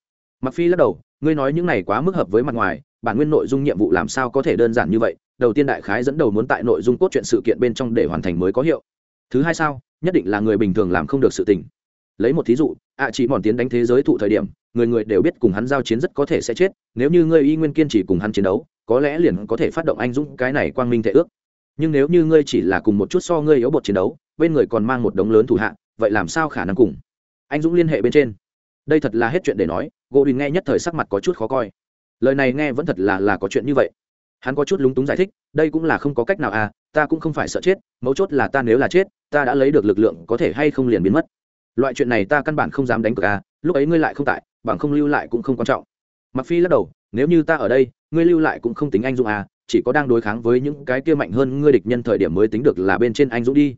mặc phi lắc đầu, ngươi nói những này quá mức hợp với mặt ngoài, bản nguyên nội dung nhiệm vụ làm sao có thể đơn giản như vậy, đầu tiên đại khái dẫn đầu muốn tại nội dung cốt truyện sự kiện bên trong để hoàn thành mới có hiệu. Thứ hai sao, nhất định là người bình thường làm không được sự tình. Lấy một thí dụ, ạ chỉ mòn tiến đánh thế giới thụ thời điểm, người người đều biết cùng hắn giao chiến rất có thể sẽ chết, nếu như ngươi y nguyên kiên trì cùng hắn chiến đấu, có lẽ liền có thể phát động anh dũng cái này quang minh thể ước nhưng nếu như ngươi chỉ là cùng một chút so ngươi yếu bột chiến đấu, bên người còn mang một đống lớn thủ hạ, vậy làm sao khả năng cùng? Anh dũng liên hệ bên trên. Đây thật là hết chuyện để nói gỗ đình nghe nhất thời sắc mặt có chút khó coi. Lời này nghe vẫn thật là là có chuyện như vậy. Hắn có chút lúng túng giải thích, đây cũng là không có cách nào à ta cũng không phải sợ chết, mấu chốt là ta nếu là chết, ta đã lấy được lực lượng có thể hay không liền biến mất. Loại chuyện này ta căn bản không dám đánh cược à lúc ấy ngươi lại không tại, bằng không lưu lại cũng không quan trọng. Mặc phi lắc đầu, nếu như ta ở đây, ngươi lưu lại cũng không tính anh dũng à chỉ có đang đối kháng với những cái kia mạnh hơn ngươi địch nhân thời điểm mới tính được là bên trên anh dũng đi.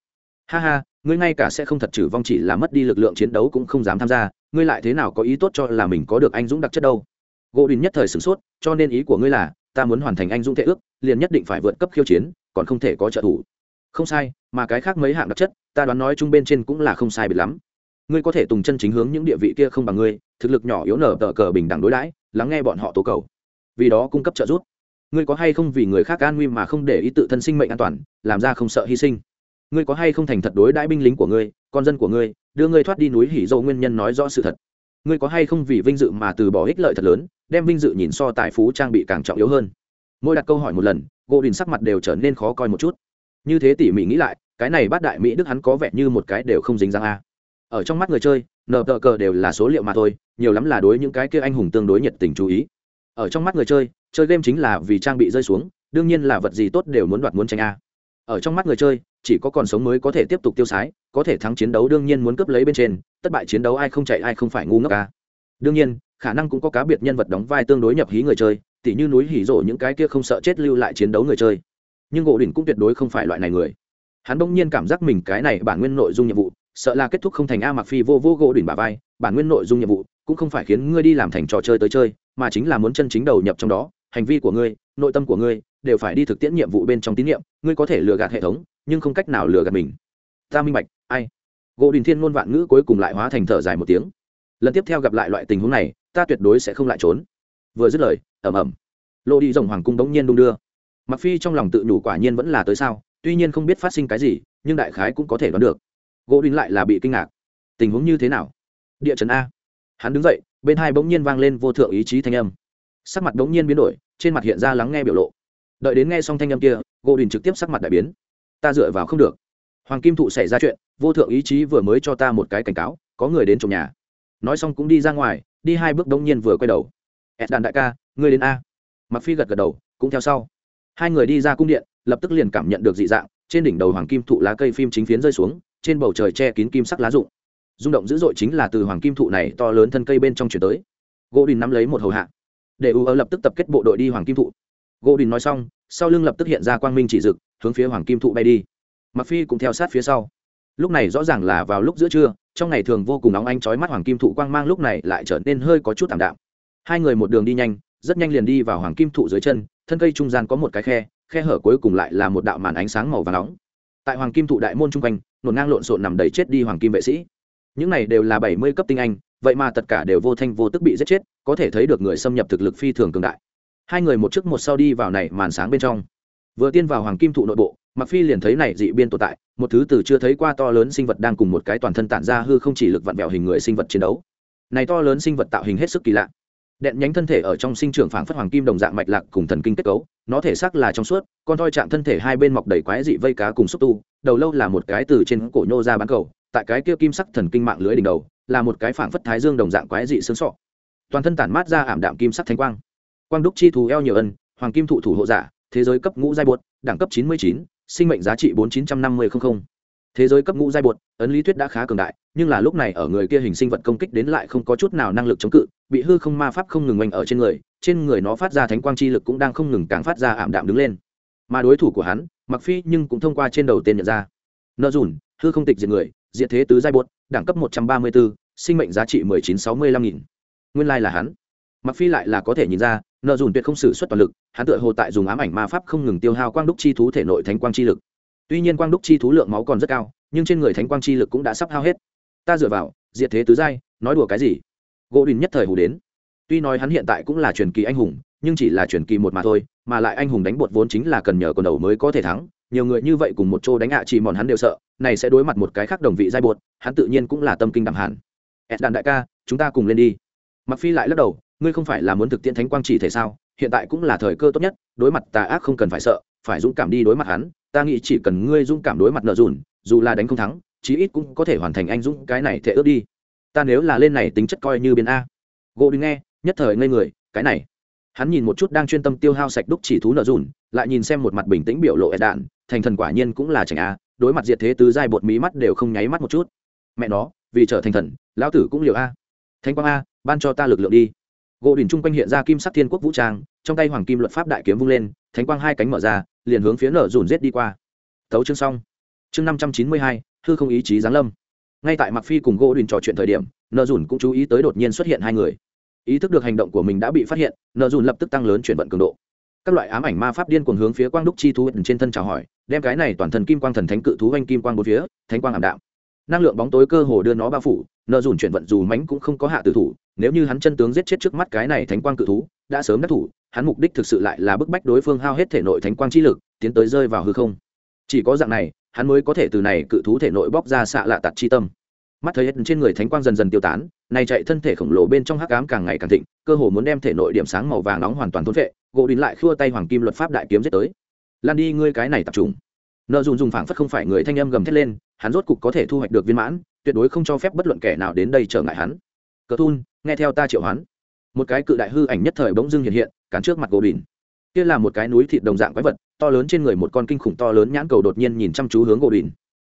Ha ha, ngươi ngay cả sẽ không thật trừ vong chỉ là mất đi lực lượng chiến đấu cũng không dám tham gia, ngươi lại thế nào có ý tốt cho là mình có được anh dũng đặc chất đâu? Gỗ đình nhất thời sửng sốt, cho nên ý của ngươi là, ta muốn hoàn thành anh dũng thể ước, liền nhất định phải vượt cấp khiêu chiến, còn không thể có trợ thủ. Không sai, mà cái khác mấy hạng đặc chất, ta đoán nói chung bên trên cũng là không sai biệt lắm. Ngươi có thể tùng chân chính hướng những địa vị kia không bằng ngươi, thực lực nhỏ yếu nở tờ cờ bình đẳng đối đãi, lắng nghe bọn họ tố cầu. Vì đó cung cấp trợ giúp ngươi có hay không vì người khác an nguy mà không để ý tự thân sinh mệnh an toàn, làm ra không sợ hy sinh? Ngươi có hay không thành thật đối đãi binh lính của ngươi, con dân của ngươi, đưa ngươi thoát đi núi hỉ dâu nguyên nhân nói rõ sự thật? Ngươi có hay không vì vinh dự mà từ bỏ ích lợi thật lớn, đem vinh dự nhìn so tài phú trang bị càng trọng yếu hơn? Mỗi đặt câu hỏi một lần, gỗ đình sắc mặt đều trở nên khó coi một chút. Như thế tỉ mỉ nghĩ lại, cái này bát đại mỹ đức hắn có vẻ như một cái đều không dính dáng a. Ở trong mắt người chơi, nờ tờ cờ đều là số liệu mà thôi, nhiều lắm là đối những cái kia anh hùng tương đối nhiệt tình chú ý. Ở trong mắt người chơi chơi game chính là vì trang bị rơi xuống, đương nhiên là vật gì tốt đều muốn đoạt muốn tranh a. Ở trong mắt người chơi, chỉ có còn sống mới có thể tiếp tục tiêu sái, có thể thắng chiến đấu đương nhiên muốn cướp lấy bên trên tất bại chiến đấu ai không chạy ai không phải ngu ngốc a. Đương nhiên, khả năng cũng có cá biệt nhân vật đóng vai tương đối nhập hí người chơi, tỉ như núi hỉ rộ những cái kia không sợ chết lưu lại chiến đấu người chơi. Nhưng gỗ đỉnh cũng tuyệt đối không phải loại này người. Hắn bỗng nhiên cảm giác mình cái này bản nguyên nội dung nhiệm vụ, sợ là kết thúc không thành a mặc phi vô vô gỗ đỉnh bà vai, bản nguyên nội dung nhiệm vụ cũng không phải khiến ngươi đi làm thành trò chơi tới chơi, mà chính là muốn chân chính đầu nhập trong đó hành vi của ngươi, nội tâm của ngươi đều phải đi thực tiễn nhiệm vụ bên trong tín nhiệm, ngươi có thể lừa gạt hệ thống, nhưng không cách nào lừa gạt mình. Ta minh bạch, ai? Gỗ đình thiên ngôn vạn ngữ cuối cùng lại hóa thành thở dài một tiếng. Lần tiếp theo gặp lại loại tình huống này, ta tuyệt đối sẽ không lại trốn. Vừa dứt lời ẩm ẩm lộ đi rồng hoàng cung đống nhiên đung đưa. Mặc phi trong lòng tự nhủ quả nhiên vẫn là tới sao, tuy nhiên không biết phát sinh cái gì, nhưng đại khái cũng có thể đoán được. Gỗ đình lại là bị kinh ngạc. Tình huống như thế nào? Địa chấn a. Hắn đứng dậy, bên hai bỗng nhiên vang lên vô thượng ý chí thanh âm sắc mặt đống nhiên biến đổi, trên mặt hiện ra lắng nghe biểu lộ. Đợi đến nghe xong thanh âm kia gỗ đình trực tiếp sắc mặt đại biến. Ta dựa vào không được. Hoàng kim thụ xảy ra chuyện, vô thượng ý chí vừa mới cho ta một cái cảnh cáo, có người đến trong nhà. Nói xong cũng đi ra ngoài, đi hai bước đông nhiên vừa quay đầu. Ed đàn đại ca, ngươi đến a. Mặc phi gật gật đầu, cũng theo sau. Hai người đi ra cung điện, lập tức liền cảm nhận được dị dạng, trên đỉnh đầu hoàng kim thụ lá cây phim chính phiến rơi xuống, trên bầu trời che kín kim sắc lá rụng. Rung động dữ dội chính là từ hoàng kim thụ này to lớn thân cây bên trong chuyển tới. Gỗ đình nắm lấy một hầu hạ để u ơ lập tức tập kết bộ đội đi hoàng kim thụ. Gỗ đình nói xong, sau lưng lập tức hiện ra quang minh chỉ dực, hướng phía hoàng kim thụ bay đi. Mặc phi cũng theo sát phía sau. Lúc này rõ ràng là vào lúc giữa trưa, trong ngày thường vô cùng nóng anh chói mắt hoàng kim thụ quang mang lúc này lại trở nên hơi có chút tạm đạm. Hai người một đường đi nhanh, rất nhanh liền đi vào hoàng kim thụ dưới chân, thân cây trung gian có một cái khe khe hở cuối cùng lại là một đạo màn ánh sáng màu vàng nóng. Tại hoàng kim thụ đại môn trung quanh, nổn ngang lộn xộn nằm đầy chết đi hoàng kim vệ sĩ. Những này đều là bảy mươi cấp tinh anh, vậy mà tất cả đều vô thanh vô tức bị giết chết có thể thấy được người xâm nhập thực lực phi thường cường đại. Hai người một trước một sau đi vào này màn sáng bên trong. Vừa tiên vào hoàng kim thụ nội bộ mặc phi liền thấy này dị biên tồn tại, một thứ từ chưa thấy qua to lớn sinh vật đang cùng một cái toàn thân tản ra hư không chỉ lực vặn vẹo hình người sinh vật chiến đấu. Này to lớn sinh vật tạo hình hết sức kỳ lạ. Đẹn nhánh thân thể ở trong sinh trưởng phảng phất hoàng kim đồng dạng mạch lạc cùng thần kinh kết cấu, nó thể xác là trong suốt, con thoi chạm thân thể hai bên mọc đầy quái dị vây cá cùng xúc tu, đầu lâu là một cái từ trên cổ nhô ra bán cầu, tại cái kia kim sắc thần kinh mạng lưới đỉnh đầu, là một cái phảng phất thái dương đồng dạng quái dị xương sọ toàn thân tản mát ra ảm đạm kim sắc thánh quang. Quang đúc chi thù eo nhiều ân hoàng kim thụ thủ hộ giả thế giới cấp ngũ giai bột đẳng cấp chín mươi chín sinh mệnh giá trị bốn chín trăm năm mươi không. Thế giới cấp ngũ giai bột ấn lý thuyết đã khá cường đại nhưng là lúc này ở người kia hình sinh vật công kích đến lại không có chút nào năng lực chống cự bị hư không ma pháp không ngừng oanh ở trên người trên người nó phát ra thánh quang chi lực cũng đang không ngừng càng phát ra ảm đạm đứng lên. Mà đối thủ của hắn mặc phi nhưng cũng thông qua trên đầu tên nhận ra. Nợ dùn hư không tịch diệt người diệt thế tứ giai bột đẳng cấp một trăm ba mươi 134, sinh mệnh giá trị mười chín sáu mươi lăm nghìn nguyên lai là hắn. Mặc phi lại là có thể nhìn ra, nợ dùn tuyệt không sử xuất toàn lực, hắn tựa hồ tại dùng ám ảnh ma pháp không ngừng tiêu hao quang đúc chi thú thể nội thánh quang chi lực. Tuy nhiên quang đúc chi thú lượng máu còn rất cao, nhưng trên người thánh quang chi lực cũng đã sắp hao hết. Ta dựa vào, diệt thế tứ giai, nói đùa cái gì? Gỗ đình nhất thời hù đến. Tuy nói hắn hiện tại cũng là truyền kỳ anh hùng, nhưng chỉ là truyền kỳ một mà thôi, mà lại anh hùng đánh bột vốn chính là cần nhờ con đầu mới có thể thắng. Nhiều người như vậy cùng một chỗ đánh ạ chỉ mòn hắn đều sợ, này sẽ đối mặt một cái khác đồng vị giai bột, hắn tự nhiên cũng là tâm kinh đẳng hẳn. Ed đàn đại ca, chúng ta cùng lên đi mặc phi lại lắc đầu, ngươi không phải là muốn thực tiễn thánh quang chỉ thể sao? Hiện tại cũng là thời cơ tốt nhất, đối mặt tà ác không cần phải sợ, phải dũng cảm đi đối mặt hắn. Ta nghĩ chỉ cần ngươi dũng cảm đối mặt nợ dùn, dù là đánh không thắng, chí ít cũng có thể hoàn thành anh dũng cái này thể ước đi. Ta nếu là lên này tính chất coi như biến a. Gỗ đi nghe, nhất thời ngây người, cái này. Hắn nhìn một chút đang chuyên tâm tiêu hao sạch đúc chỉ thú nợ dùn, lại nhìn xem một mặt bình tĩnh biểu lộ ẹ đạn, thành thần quả nhiên cũng là chảnh a, đối mặt diệt thế tứ giai bột mí mắt đều không nháy mắt một chút. Mẹ nó, vì trở thành thần, lão tử cũng liều a. Thanh quang a ban cho ta lực lượng đi. Gỗ đỉnh chung quanh hiện ra kim sắc thiên quốc vũ trang, trong tay hoàng kim luật pháp đại kiếm vung lên, thánh quang hai cánh mở ra, liền hướng phía nở dùn giết đi qua. Thấu chương xong. Chương năm trăm chín mươi hai thư không ý chí giáng lâm. Ngay tại mặc phi cùng gỗ đỉnh trò chuyện thời điểm, nở dùn cũng chú ý tới đột nhiên xuất hiện hai người. Ý thức được hành động của mình đã bị phát hiện, nở dùn lập tức tăng lớn chuyển vận cường độ. Các loại ám ảnh ma pháp điên cuồng hướng phía quang đúc chi thú trên thân chào hỏi, đem cái này toàn thân kim quang thần thánh cự thú anh kim quang bốn phía, thánh quang ảm đạm. Năng lượng bóng tối cơ hồ đưa nó bao phủ nợ dùn chuyển vận dù mánh cũng không có hạ tử thủ, nếu như hắn chân tướng giết chết trước mắt cái này thánh quang cự thú, đã sớm đắc thủ, hắn mục đích thực sự lại là bức bách đối phương hao hết thể nội thánh quang chi lực, tiến tới rơi vào hư không. Chỉ có dạng này, hắn mới có thể từ này cự thú thể nội bóc ra xạ lạ tạt chi tâm. Mắt thấy hết trên người thánh quang dần dần tiêu tán, này chạy thân thể khổng lồ bên trong hắc ám càng ngày càng thịnh, cơ hồ muốn đem thể nội điểm sáng màu vàng nóng hoàn toàn thôn vệ gỗ đín lại khua tay hoàng kim luật pháp đại kiếm giết tới. Lan đi, ngươi cái này tập trung. Nợ dùn dùng phảng phất không phải người thanh âm gầm thét lên, hắn rốt cục có thể thu hoạch được viên mãn tuyệt đối không cho phép bất luận kẻ nào đến đây trở ngại hắn. Cờ thun, nghe theo ta triệu hắn một cái cự đại hư ảnh nhất thời bỗng dưng hiện hiện, cản trước mặt gỗ đỉnh. Kia là một cái núi thịt đồng dạng quái vật, to lớn trên người một con kinh khủng to lớn nhãn cầu đột nhiên nhìn chăm chú hướng gỗ đỉnh.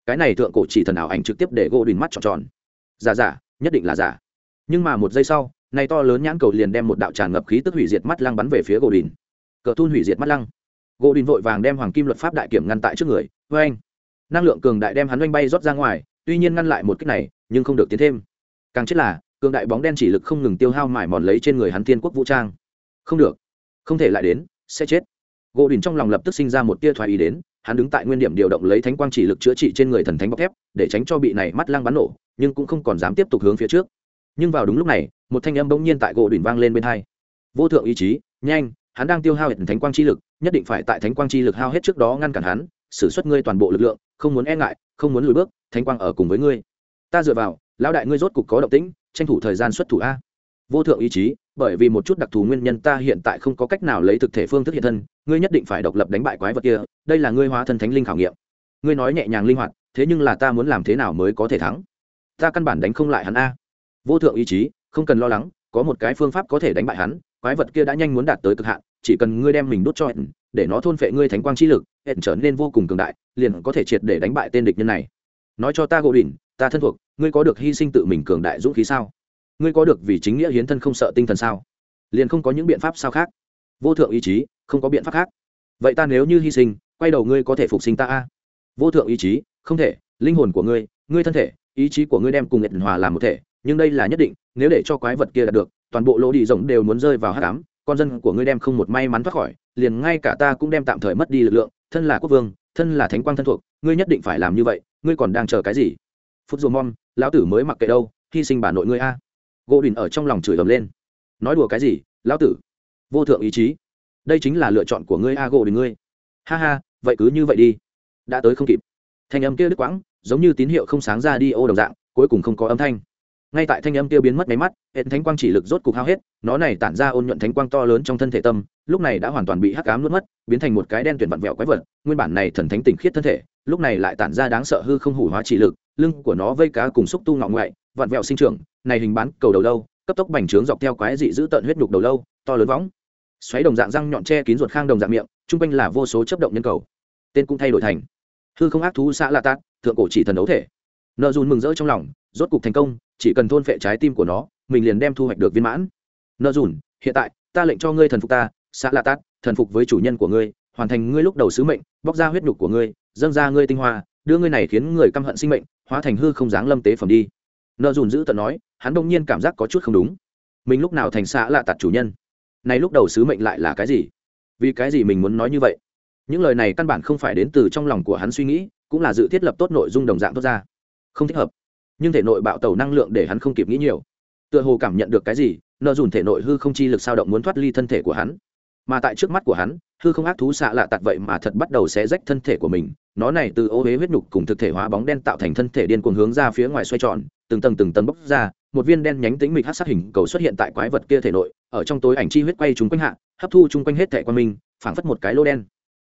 Cái này thượng cổ chỉ thần ảo ảnh trực tiếp để gỗ đỉnh mắt tròn tròn. Giả giả, nhất định là giả. Nhưng mà một giây sau, này to lớn nhãn cầu liền đem một đạo tràn ngập khí tức hủy diệt mắt lăng bắn về phía gỗ đỉnh. Cờ thun hủy diệt mắt lăng. Gỗ đình vội vàng đem hoàng kim luật pháp đại kiểm ngăn tại trước người. Vê anh năng lượng cường đại đem hắn oanh bay rót ra ngoài tuy nhiên ngăn lại một cách này, nhưng không được tiến thêm. Càng chết là, cường đại bóng đen chỉ lực không ngừng tiêu hao mải mòn lấy trên người hắn thiên quốc vũ trang. Không được. Không thể lại đến, sẽ chết. Gỗ đình trong lòng lập tức sinh ra một tia thoái ý đến, hắn đứng tại nguyên điểm điều động lấy thánh quang chỉ lực chữa trị trên người thần thánh bọc thép, để tránh cho bị này mắt lăng bắn nổ, nhưng cũng không còn dám tiếp tục hướng phía trước. Nhưng vào đúng lúc này, một thanh âm bỗng nhiên tại gỗ đình vang lên bên hai. Vô thượng ý chí, nhanh, hắn đang tiêu hao hệ thánh quang chi lực, nhất định phải tại thánh quang chi lực hao hết trước đó ngăn cản hắn xử suất ngươi toàn bộ lực lượng, không muốn e ngại, không muốn lùi bước thánh quang ở cùng với ngươi. Ta dựa vào, lão đại ngươi rốt cục có động tĩnh, tranh thủ thời gian xuất thủ a. Vô thượng ý chí, bởi vì một chút đặc thù nguyên nhân ta hiện tại không có cách nào lấy thực thể phương thức hiện thân, ngươi nhất định phải độc lập đánh bại quái vật kia, đây là ngươi hóa thân thánh linh khảo nghiệm. Ngươi nói nhẹ nhàng linh hoạt, thế nhưng là ta muốn làm thế nào mới có thể thắng? Ta căn bản đánh không lại hắn a. Vô thượng ý chí, không cần lo lắng, có một cái phương pháp có thể đánh bại hắn, quái vật kia đã nhanh muốn đạt tới cực hạn, chỉ cần ngươi đem mình đốt cho hẹn, để nó thôn phệ ngươi thánh quang chi lực, hẹn trở nên vô cùng cường đại, liền có thể triệt để đánh bại tên địch nhân này nói cho ta gỗ đỉnh, ta thân thuộc, ngươi có được hy sinh tự mình cường đại dũng khí sao? Ngươi có được vì chính nghĩa hiến thân không sợ tinh thần sao? Liền không có những biện pháp sao khác? Vô thượng ý chí, không có biện pháp khác. Vậy ta nếu như hy sinh, quay đầu ngươi có thể phục sinh ta a? Vô thượng ý chí, không thể, linh hồn của ngươi ngươi thân thể, ý chí của ngươi đem cùng nhiệt hòa làm một thể, nhưng đây là nhất định, nếu để cho quái vật kia đạt được, toàn bộ lỗ đi rộng đều muốn rơi vào hát cám con dân của ngươi đem không một may mắn thoát khỏi, liền ngay cả ta cũng đem tạm thời mất đi lực lượng, thân là quốc vương thân là thánh quang thân thuộc, ngươi nhất định phải làm như vậy, ngươi còn đang chờ cái gì? Phút dù mom, lão tử mới mặc kệ đâu, hy sinh bà nội ngươi a. Gỗ đình ở trong lòng chửi ầm lên. Nói đùa cái gì, lão tử? Vô thượng ý chí. Đây chính là lựa chọn của ngươi a, gỗ đình ngươi. Ha ha, vậy cứ như vậy đi. Đã tới không kịp. Thanh âm kia đứt quãng, giống như tín hiệu không sáng ra đi ô đồng dạng, cuối cùng không có âm thanh ngay tại thanh âm kia biến mất máy mắt hệ thánh quang chỉ lực rốt cục hao hết, nó này tản ra ôn nhuận thánh quang to lớn trong thân thể tâm, lúc này đã hoàn toàn bị hắc cám nuốt mất, biến thành một cái đen tuyển vặn vẹo quái vật, nguyên bản này thần thánh tỉnh khiết thân thể, lúc này lại tản ra đáng sợ hư không hủ hóa chỉ lực, lưng của nó vây cá cùng xúc tu ngọ ngoại, vặn vẹo sinh trưởng, này hình bán cầu đầu lâu, cấp tốc bành trướng dọc theo quái dị giữ tận huyết nhục đầu lâu, to lớn võng. Xoáy đồng dạng răng nhọn che kín ruột khang đồng dạng miệng, chung quanh là vô số chấp động nhân cầu. Tên cũng thay đổi thành. Hư không ác thú xã la tát, thượng cổ chỉ thần đấu thể. Nợ dùn mừng rỡ trong lòng rốt cục thành công, chỉ cần thôn phệ trái tim của nó, mình liền đem thu hoạch được viên mãn. Nợ dùn, hiện tại, ta lệnh cho ngươi thần phục ta xã lạ tát, thần phục với chủ nhân của ngươi, hoàn thành ngươi lúc đầu sứ mệnh, bóc ra huyết nhục của ngươi, dâng ra ngươi tinh hoa, đưa ngươi này khiến người căm hận sinh mệnh, hóa thành hư không dáng lâm tế phẩm đi. Nợ dùn giữ tận nói, hắn đông nhiên cảm giác có chút không đúng. Mình lúc nào thành xã lạ tạt chủ nhân? Này lúc đầu sứ mệnh lại là cái gì? Vì cái gì mình muốn nói như vậy? Những lời này căn bản không phải đến từ trong lòng của hắn suy nghĩ, cũng là dự thiết lập tốt nội dung đồng dạng tốt ra. Không thích hợp nhưng thể nội bạo tẩu năng lượng để hắn không kịp nghĩ nhiều. Tựa hồ cảm nhận được cái gì, nợ dùn thể nội hư không chi lực sao động muốn thoát ly thân thể của hắn. Mà tại trước mắt của hắn, hư không ác thú xạ lạ tạt vậy mà thật bắt đầu xé rách thân thể của mình. Nó này từ ô huế huyết nhục cùng thực thể hóa bóng đen tạo thành thân thể điên cuồng hướng ra phía ngoài xoay tròn, từng tầng từng tầng bốc ra, một viên đen nhánh tính mịch hát sát hình cầu xuất hiện tại quái vật kia thể nội, ở trong tối ảnh chi huyết quay chúng quanh hạ, hấp thu chung quanh hết thể quan minh, phảng phất một cái lô đen.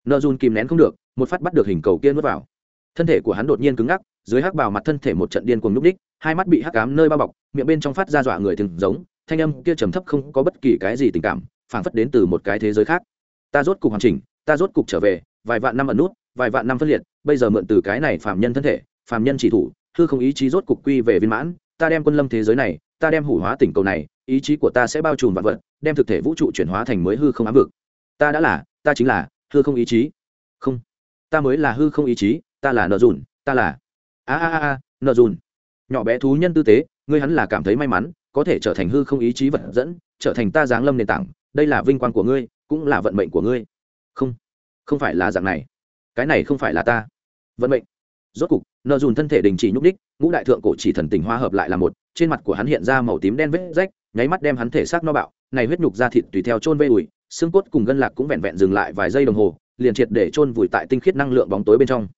Nợ dùn kìm nén không được, một phát bắt được hình cầu kia nuốt vào thân thể của hắn đột nhiên cứng ngắc, dưới hắc bào mặt thân thể một trận điên cuồng nhúc đích hai mắt bị hắc cám nơi bao bọc, miệng bên trong phát ra dọa người từng giống, thanh âm kia trầm thấp không có bất kỳ cái gì tình cảm, phảng phất đến từ một cái thế giới khác. Ta rốt cục hoàn chỉnh, ta rốt cục trở về, vài vạn năm ẩn nút, vài vạn năm phân liệt, bây giờ mượn từ cái này phàm nhân thân thể, phàm nhân chỉ thủ, hư không ý chí rốt cục quy về viên mãn, ta đem quân lâm thế giới này, ta đem hủ hóa tỉnh cầu này, ý chí của ta sẽ bao trùm vạn vật, đem thực thể vũ trụ chuyển hóa thành mới hư không ám vực. Ta đã là, ta chính là hư không ý chí. Không, ta mới là hư không ý chí ta là nợ dùn, ta là. A a a nợ dùn. Nhỏ bé thú nhân tư tế, ngươi hắn là cảm thấy may mắn, có thể trở thành hư không ý chí vật dẫn, trở thành ta giáng lâm nền tảng. Đây là vinh quang của ngươi, cũng là vận mệnh của ngươi. Không không phải là dạng này. Cái này không phải là ta. Vận mệnh. Rốt cục, nợ dùn thân thể đình chỉ nhúc đích ngũ đại thượng cổ chỉ thần tình hoa hợp lại là một, trên mặt của hắn hiện ra màu tím đen vết rách, nháy mắt đem hắn thể xác no bạo, này huyết nhục ra thịt tùy theo chôn vây ủi, xương cốt cùng gân lạc cũng vẹn vẹn dừng lại vài giây đồng hồ, liền triệt để chôn vùi tại tinh khiết năng lượng bóng tối bên trong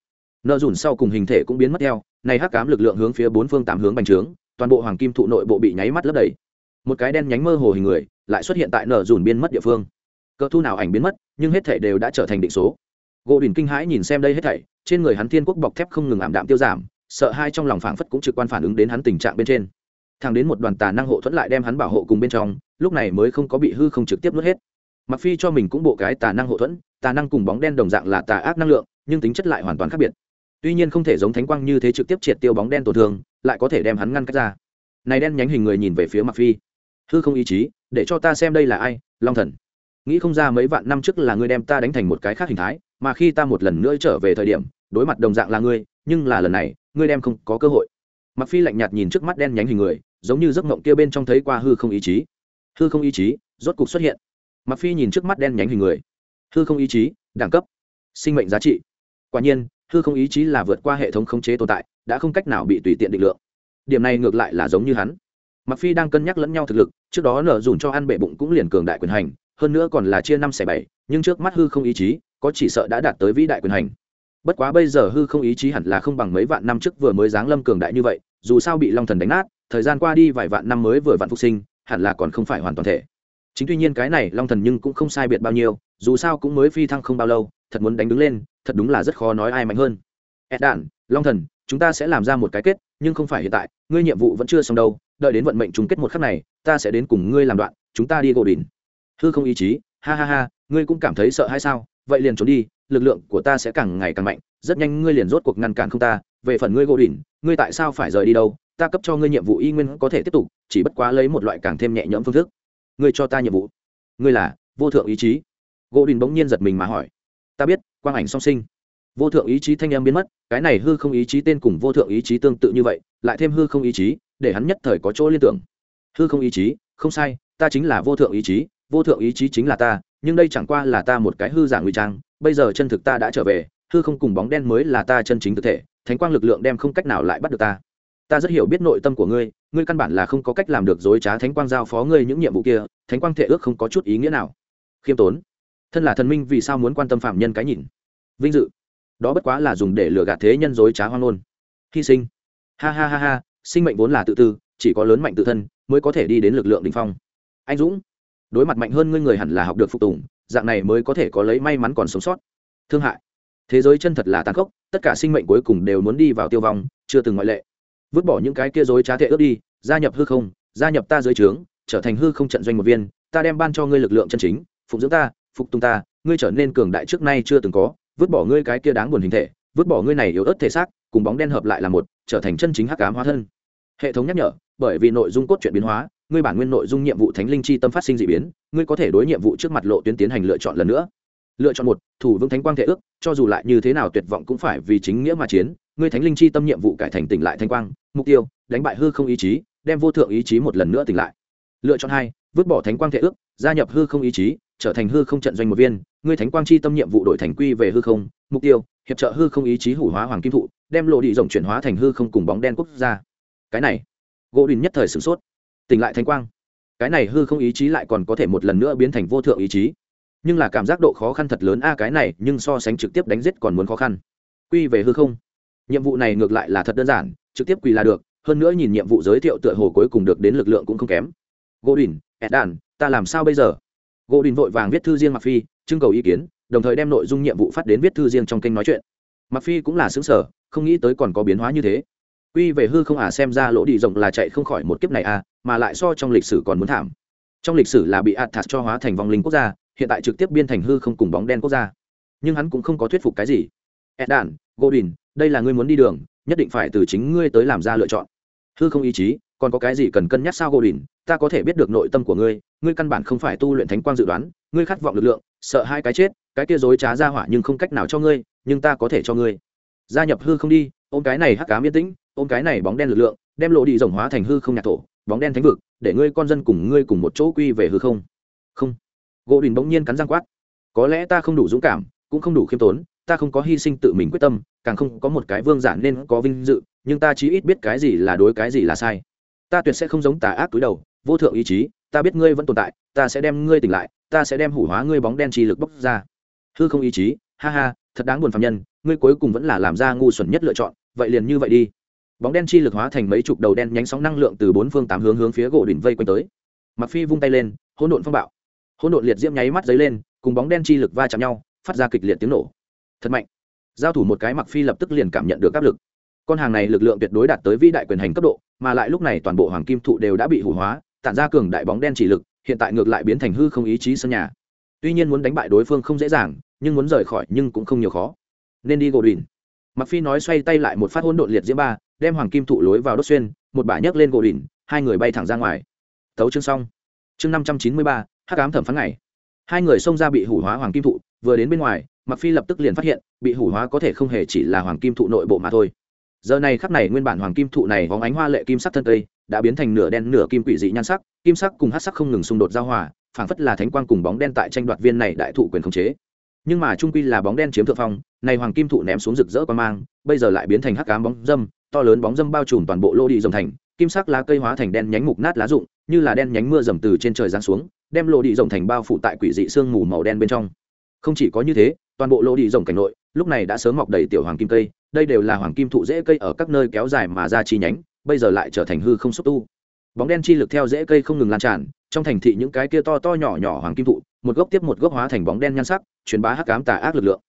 nợ dùn sau cùng hình thể cũng biến mất theo, này hắc cám lực lượng hướng phía bốn phương tám hướng bành trướng, toàn bộ hoàng kim thụ nội bộ bị nháy mắt lấp đầy. Một cái đen nhánh mơ hồ hình người lại xuất hiện tại nợ dùn biến mất địa phương. Cỡ thu nào ảnh biến mất, nhưng hết thể đều đã trở thành định số. Gỗ đình kinh hãi nhìn xem đây hết thảy, trên người hắn thiên quốc bọc thép không ngừng ảm đạm tiêu giảm, sợ hai trong lòng phảng phất cũng trực quan phản ứng đến hắn tình trạng bên trên. Thang đến một đoàn tà năng hộ thuẫn lại đem hắn bảo hộ cùng bên trong, lúc này mới không có bị hư không trực tiếp nuốt hết. Mặc phi cho mình cũng bộ cái tà năng hộ thuẫn, tà năng cùng bóng đen đồng dạng là tà ác năng lượng, nhưng tính chất lại hoàn toàn khác biệt tuy nhiên không thể giống thánh quang như thế trực tiếp triệt tiêu bóng đen tổn thương, lại có thể đem hắn ngăn cách ra. Này đen nhánh hình người nhìn về phía mặc phi. Hư không ý chí, để cho ta xem đây là ai, long thần. Nghĩ không ra mấy vạn năm trước là ngươi đem ta đánh thành một cái khác hình thái, mà khi ta một lần nữa trở về thời điểm, đối mặt đồng dạng là ngươi, nhưng là lần này, ngươi đem không có cơ hội. Mặc phi lạnh nhạt nhìn trước mắt đen nhánh hình người, giống như giấc mộng kia bên trong thấy qua hư không ý chí. Hư không ý chí, rốt cục xuất hiện. Mặc phi nhìn trước mắt đen nhánh hình người. Hư không ý chí, đẳng cấp. Sinh mệnh giá trị. Quả nhiên hư không ý chí là vượt qua hệ thống khống chế tồn tại, đã không cách nào bị tùy tiện định lượng. Điểm này ngược lại là giống như hắn. Mặc phi đang cân nhắc lẫn nhau thực lực, trước đó nở dùn cho ăn bệ bụng cũng liền cường đại quyền hành, hơn nữa còn là chia năm xẻ bảy, nhưng trước mắt hư không ý chí, có chỉ sợ đã đạt tới vĩ đại quyền hành. Bất quá bây giờ hư không ý chí hẳn là không bằng mấy vạn năm trước vừa mới giáng lâm cường đại như vậy, dù sao bị long thần đánh nát, thời gian qua đi vài vạn năm mới vừa vạn phục sinh, hẳn là còn không phải hoàn toàn thể. Chính tuy nhiên cái này long thần nhưng cũng không sai biệt bao nhiêu, dù sao cũng mới phi thăng không bao lâu thật muốn đánh đứng lên, thật đúng là rất khó nói ai mạnh hơn. Ed đản, long thần, chúng ta sẽ làm ra một cái kết, nhưng không phải hiện tại, ngươi nhiệm vụ vẫn chưa xong đâu, đợi đến vận mệnh chung kết một khắc này, ta sẽ đến cùng ngươi làm đoạn, chúng ta đi gỗ đỉnh. Hư không ý chí, ha ha ha, ngươi cũng cảm thấy sợ hay sao? Vậy liền trốn đi, lực lượng của ta sẽ càng ngày càng mạnh, rất nhanh ngươi liền rốt cuộc ngăn cản không ta. Về phần ngươi gỗ đỉnh, ngươi tại sao phải rời đi đâu? Ta cấp cho ngươi nhiệm vụ y nguyên có thể tiếp tục, chỉ bất quá lấy một loại càng thêm nhẹ nhõm phương thức. Ngươi cho ta nhiệm vụ. Ngươi là vô thượng ý chí. Gỗ đình bỗng nhiên giật mình mà hỏi ta biết, quang ảnh song sinh. Vô thượng ý chí thanh em biến mất, cái này hư không ý chí tên cùng vô thượng ý chí tương tự như vậy, lại thêm hư không ý chí, để hắn nhất thời có chỗ liên tưởng. Hư không ý chí, không sai, ta chính là vô thượng ý chí, vô thượng ý chí chính là ta, nhưng đây chẳng qua là ta một cái hư giả ngụy trang, bây giờ chân thực ta đã trở về, hư không cùng bóng đen mới là ta chân chính thực thể, thánh quang lực lượng đem không cách nào lại bắt được ta. Ta rất hiểu biết nội tâm của ngươi ngươi căn bản là không có cách làm được dối trá thánh quang giao phó ngươi những nhiệm vụ kia, thánh quang thể ước không có chút ý nghĩa nào. Khiêm tốn thân là thần minh vì sao muốn quan tâm phạm nhân cái nhìn? Vinh dự. Đó bất quá là dùng để lừa gạt thế nhân dối trá hoang ngôn. Hy sinh. Ha ha ha ha, sinh mệnh vốn là tự tư, chỉ có lớn mạnh tự thân mới có thể đi đến lực lượng đình phong. Anh dũng, đối mặt mạnh hơn ngươi người hẳn là học được phục tùng, dạng này mới có thể có lấy may mắn còn sống sót. Thương hại. Thế giới chân thật là tàn khốc, tất cả sinh mệnh cuối cùng đều muốn đi vào tiêu vong, chưa từng ngoại lệ. Vứt bỏ những cái kia dối trá thệ ướp đi, gia nhập hư không, gia nhập ta dưới trướng, trở thành hư không trận doanh một viên, ta đem ban cho ngươi lực lượng chân chính, phụng dưỡng ta phục tùng ta, ngươi trở nên cường đại trước nay chưa từng có, vứt bỏ ngươi cái kia đáng buồn hình thể, vứt bỏ ngươi này yếu ớt thể xác, cùng bóng đen hợp lại là một, trở thành chân chính hắc ám hóa thân. Hệ thống nhắc nhở, bởi vì nội dung cốt truyện biến hóa, ngươi bản nguyên nội dung nhiệm vụ thánh linh chi tâm phát sinh d ị biến, ngươi có thể đối nhiệm vụ trước mặt lộ tuyến tiến hành lựa chọn lần nữa. Lựa chọn một, thủ vững thánh quang thể ước, cho dù lại như thế nào tuyệt vọng cũng phải vì chính nghĩa mà chiến, ngươi thánh linh chi tâm nhiệm vụ cải thành tỉnh lại thanh quang, mục tiêu, đánh bại hư không ý chí, đem vô thượng ý chí một lần nữa tỉnh lại. Lựa chọn hai, vứt bỏ thánh quang thể ước, gia nhập hư không ý chí trở thành hư không trận doanh một viên, ngươi thánh quang chi tâm nhiệm vụ đổi thành quy về hư không, mục tiêu, hiệp trợ hư không ý chí hủ hóa hoàng kim thụ, đem lộ đi rộng chuyển hóa thành hư không cùng bóng đen quốc gia. Cái này, gỗ đình nhất thời sửng sốt. Tỉnh lại thánh quang. Cái này hư không ý chí lại còn có thể một lần nữa biến thành vô thượng ý chí. Nhưng là cảm giác độ khó khăn thật lớn. A, cái này, nhưng so sánh trực tiếp đánh giết còn muốn khó khăn. Quy về hư không. Nhiệm vụ này ngược lại là thật đơn giản, trực tiếp quỳ là được, hơn nữa nhìn nhiệm vụ giới thiệu tựa hồ cuối cùng được đến lực lượng cũng không kém. Gỗ đình ẹt đàn ta làm sao bây giờ? Gỗ đình vội vàng viết thư riêng mặc phi, trưng cầu ý kiến, đồng thời đem nội dung nhiệm vụ phát đến viết thư riêng trong kênh nói chuyện. Mặc phi cũng là xứng sở không nghĩ tới còn có biến hóa như thế. Quy về hư không à xem ra lỗ đi rộng là chạy không khỏi một kiếp này à mà lại so trong lịch sử còn muốn thảm. Trong lịch sử là bị athas cho hóa thành vong linh quốc gia, hiện tại trực tiếp biên thành hư không cùng bóng đen quốc gia. Nhưng hắn cũng không có thuyết phục cái gì. Ed đàn godin đây là ngươi muốn đi đường, nhất định phải từ chính ngươi tới làm ra lựa chọn. Hư không ý chí, còn có cái gì cần cân nhắc sao godin ta có thể biết được nội tâm của ngươi ngươi căn bản không phải tu luyện thánh quang dự đoán, ngươi khát vọng lực lượng, sợ hai cái chết, cái kia dối trá ra hỏa nhưng không cách nào cho ngươi, nhưng ta có thể cho ngươi. Gia nhập hư không đi, ôm cái này hắc cám yên tĩnh, ôm cái này bóng đen lực lượng, đem lộ đi rồng hóa thành hư không nhạc thổ, bóng đen thánh vực, để ngươi con dân cùng ngươi cùng một chỗ quy về hư không. Không. Gỗ đình bỗng nhiên cắn răng quát. Có lẽ ta không đủ dũng cảm, cũng không đủ khiêm tốn, ta không có hy sinh tự mình quyết tâm, càng không có một cái vương giả nên có vinh dự, nhưng ta chí ít biết cái gì là đối, cái gì là sai. Ta tuyệt sẽ không giống tà ác túi đầu vô thượng ý chí, ta biết ngươi vẫn tồn tại, ta sẽ đem ngươi tỉnh lại, ta sẽ đem hủ hóa ngươi bóng đen chi lực bốc ra. Hư không ý chí, ha ha, thật đáng buồn phạm nhân, ngươi cuối cùng vẫn là làm ra ngu xuẩn nhất lựa chọn, vậy liền như vậy đi. Bóng đen chi lực hóa thành mấy chục đầu đen nhánh sóng năng lượng từ bốn phương tám hướng hướng phía gỗ đỉnh vây quanh tới. Mặc phi vung tay lên, hỗn độn phong bạo. Hỗn độn liệt diễm nháy mắt dấy lên, cùng bóng đen chi lực va chạm nhau, phát ra kịch liệt tiếng nổ. Thật mạnh. Giao thủ một cái mặc phi lập tức liền cảm nhận được áp lực. Con hàng này lực lượng tuyệt đối đạt tới vĩ đại quyền hành cấp độ, mà lại lúc này toàn bộ hoàng kim thụ đều đã bị hủ hóa tản ra cường đại bóng đen chỉ lực, hiện tại ngược lại biến thành hư không ý chí sân nhà. Tuy nhiên muốn đánh bại đối phương không dễ dàng, nhưng muốn rời khỏi nhưng cũng không nhiều khó. Nên đi gỗ đùn mặc phi nói xoay tay lại một phát hỗn độn liệt diễm ba, đem hoàng kim thụ lối vào đốt xuyên, một bả nhấc lên gỗ đùn hai người bay thẳng ra ngoài. Tấu chương xong. Chương năm trăm chín mươi ba, hắc ám thẩm phán ngày. Hai người xông ra bị hủ hóa hoàng kim thụ, vừa đến bên ngoài mặc phi lập tức liền phát hiện, bị hủ hóa có thể không hề chỉ là hoàng kim thụ nội bộ mà thôi. Giờ này khắc này nguyên bản hoàng kim thụ này hóng ánh hoa lệ kim sắc thân cây đã biến thành nửa đen nửa kim quỷ dị nhan sắc, kim sắc cùng hát sắc không ngừng xung đột giao hòa, phảng phất là thánh quang cùng bóng đen tại tranh đoạt viên này đại thụ quyền khống chế. Nhưng mà trung quy là bóng đen chiếm thượng phong, này hoàng kim thụ ném xuống rực rỡ quan mang, bây giờ lại biến thành hắc cám bóng dâm, to lớn bóng dâm bao trùm toàn bộ lô đi rồng thành, kim sắc lá cây hóa thành đen nhánh mục nát lá rụng, như là đen nhánh mưa dầm từ trên trời giáng xuống, đem lô đi dòng thành bao phủ tại quỷ dị sương mù màu đen bên trong. Không chỉ có như thế, toàn bộ lô đi dòng cảnh nội, lúc này đã sớm mọc đầy tiểu hoàng kim cây, đây đều là hoàng kim thụ dễ cây ở các nơi kéo dài mà ra chi nhánh bây giờ lại trở thành hư không xúc tu. Bóng đen chi lực theo dễ cây không ngừng lan tràn, trong thành thị những cái kia to to nhỏ nhỏ hoàng kim thụ, một gốc tiếp một gốc hóa thành bóng đen nhan sắc, truyền bá hắc cám tà ác lực lượng.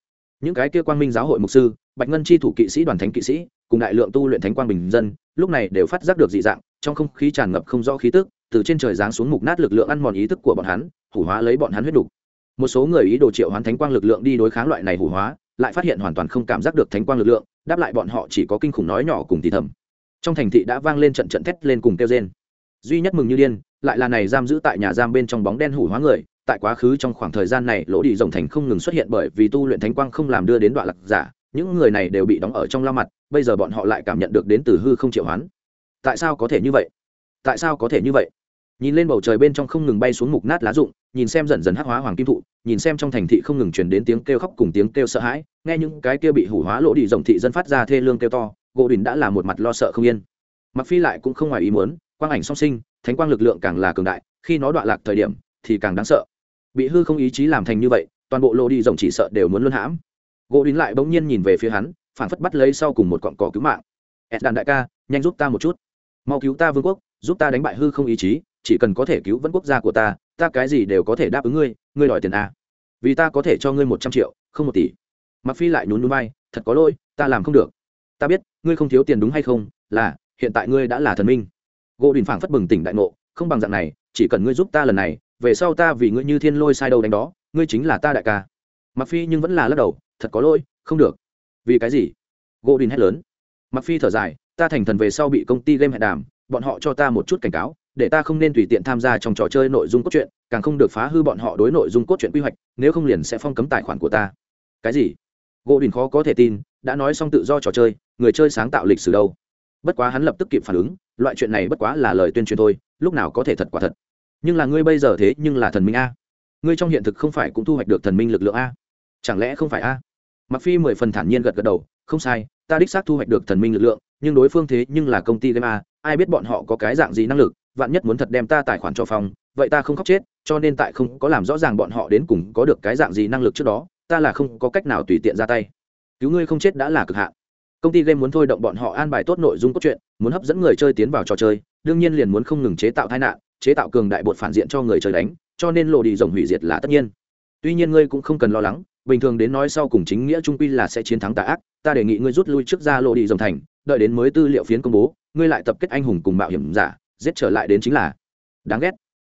Những cái kia quang minh giáo hội mục sư, bạch ngân chi thủ kỵ sĩ đoàn thánh kỵ sĩ, cùng đại lượng tu luyện thánh quang bình dân, lúc này đều phát giác được dị dạng, trong không khí tràn ngập không rõ khí tức, từ trên trời giáng xuống mục nát lực lượng ăn mòn ý thức của bọn hắn, hủ hóa lấy bọn hắn huyết đủ. một số người ý đồ triệu hoán thánh quang lực lượng đi đối kháng loại này hủ hóa, lại phát hiện hoàn toàn không cảm giác được thánh quang lực lượng, đáp lại bọn họ chỉ có kinh khủng nói nhỏ cùng thì thầm trong thành thị đã vang lên trận trận thét lên cùng kêu rên. Duy nhất mừng như điên, lại là này giam giữ tại nhà giam bên trong bóng đen hủ hóa người, tại quá khứ trong khoảng thời gian này, lỗ đi rồng thành không ngừng xuất hiện bởi vì tu luyện thánh quang không làm đưa đến đoạn lạc giả, những người này đều bị đóng ở trong lao mặt, bây giờ bọn họ lại cảm nhận được đến từ hư không triệu hoán. Tại sao có thể như vậy? Tại sao có thể như vậy? Nhìn lên bầu trời bên trong không ngừng bay xuống mục nát lá rụng, nhìn xem dần dần hắc hóa hoàng kim thụ, nhìn xem trong thành thị không ngừng chuyển đến tiếng kêu khóc cùng tiếng kêu sợ hãi, nghe những cái kia bị hủ hóa lỗ đi rồng thị dân phát ra thê lương kêu to gỗ đình đã là một mặt lo sợ không yên. Mặc phi lại cũng không ngoài ý muốn, quang ảnh song sinh, thánh quang lực lượng càng là cường đại, khi nó đoạn lạc thời điểm thì càng đáng sợ. Bị hư không ý chí làm thành như vậy, toàn bộ lô đi rồng chỉ sợ đều muốn luân hãm. Gỗ đình lại bỗng nhiên nhìn về phía hắn, phản phất bắt lấy sau cùng một cọn cỏ cứu mạng. Ed đàn đại ca, nhanh giúp ta một chút. Mau cứu ta vương quốc, giúp ta đánh bại hư không ý chí, chỉ cần có thể cứu vẫn quốc gia của ta ta cái gì đều có thể đáp ứng ngươi ngươi đòi tiền a. Vì ta có thể cho ngươi một trăm triệu, không một tỷ. Mặc phi lại nhún núi bay thật có lỗi, ta làm không được ta biết, ngươi không thiếu tiền đúng hay không? Là, hiện tại ngươi đã là thần minh. Gỗ đình phảng phất bừng tỉnh đại ngộ, không bằng dạng này, chỉ cần ngươi giúp ta lần này, về sau ta vì ngươi như thiên lôi sai đầu đánh đó, ngươi chính là ta đại ca. Mặc phi nhưng vẫn là lắc đầu, thật có lỗi, không được. Vì cái gì? Gỗ đình hét lớn. Mặc phi thở dài, ta thành thần về sau bị công ty game hẹn đàm, bọn họ cho ta một chút cảnh cáo, để ta không nên tùy tiện tham gia trong trò chơi nội dung cốt truyện, càng không được phá hư bọn họ đối nội dung cốt truyện quy hoạch, nếu không liền sẽ phong cấm tài khoản của ta. Cái gì? Gỗ đình khó có thể tin, đã nói xong tự do trò chơi, người chơi sáng tạo lịch sử đâu. Bất quá hắn lập tức kịp phản ứng, loại chuyện này bất quá là lời tuyên truyền thôi, lúc nào có thể thật quả thật. Nhưng là ngươi bây giờ thế nhưng là thần minh a. Ngươi trong hiện thực không phải cũng thu hoạch được thần minh lực lượng a. Chẳng lẽ không phải a? Mặc phi mười phần thản nhiên gật gật đầu, không sai, ta đích xác thu hoạch được thần minh lực lượng, nhưng đối phương thế nhưng là công ty game a, ai biết bọn họ có cái dạng gì năng lực, vạn nhất muốn thật đem ta tài khoản cho phòng, vậy ta không khóc chết, cho nên tại không có làm rõ ràng bọn họ đến cùng có được cái dạng gì năng lực trước đó ta là không có cách nào tùy tiện ra tay. Cứu ngươi không chết đã là cực hạn. Công ty game muốn thôi động bọn họ an bài tốt nội dung cốt truyện, muốn hấp dẫn người chơi tiến vào trò chơi, đương nhiên liền muốn không ngừng chế tạo tai nạn, chế tạo cường đại bột phản diện cho người chơi đánh, cho nên lộ đi rồng hủy diệt là tất nhiên. Tuy nhiên ngươi cũng không cần lo lắng, bình thường đến nói sau cùng chính nghĩa trung quy là sẽ chiến thắng tà ác, ta đề nghị ngươi rút lui trước ra lộ đi rồng thành, đợi đến mới tư liệu phiến công bố, ngươi lại tập kết anh hùng cùng mạo hiểm giả, giết trở lại đến chính là. Đáng ghét.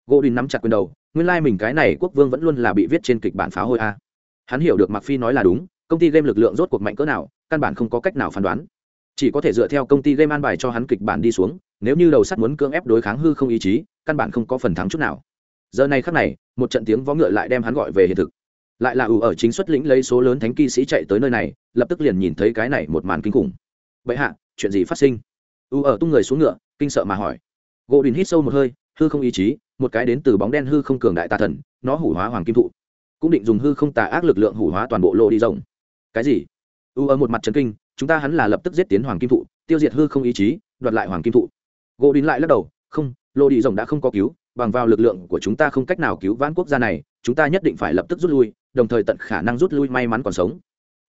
Gỗ đình nắm chặt quyền đầu, nguyên lai、like、mình cái này quốc vương vẫn luôn là bị viết trên kịch bản pháo hôi a hắn hiểu được mặc phi nói là đúng, công ty game lực lượng rốt cuộc mạnh cỡ nào, căn bản không có cách nào phán đoán. Chỉ có thể dựa theo công ty game an bài cho hắn kịch bản đi xuống, nếu như đầu sắt muốn cưỡng ép đối kháng hư không ý chí, căn bản không có phần thắng chút nào. Giờ này khắc này, một trận tiếng vó ngựa lại đem hắn gọi về hiện thực. Lại là ủ ở chính xuất lĩnh lấy số lớn thánh kỵ sĩ chạy tới nơi này, lập tức liền nhìn thấy cái này một màn kinh khủng. Bệ hạ, chuyện gì phát sinh? Ủ ở tung người xuống ngựa, kinh sợ mà hỏi. Gỗ đình hít sâu một hơi, hư không ý chí, một cái đến từ bóng đen hư không cường đại tà thần, nó hủ hóa hoàng kim thụ cũng định dùng hư không tà ác lực lượng hủ hóa toàn bộ lô đi rộng. Cái gì? U ở một mặt trấn kinh, chúng ta hắn là lập tức giết tiến hoàng kim thụ, tiêu diệt hư không ý chí, đoạt lại hoàng kim thụ. Gỗ đình lại lắc đầu, không, lô đi rộng đã không có cứu, bằng vào lực lượng của chúng ta không cách nào cứu vãn quốc gia này, chúng ta nhất định phải lập tức rút lui, đồng thời tận khả năng rút lui may mắn còn sống.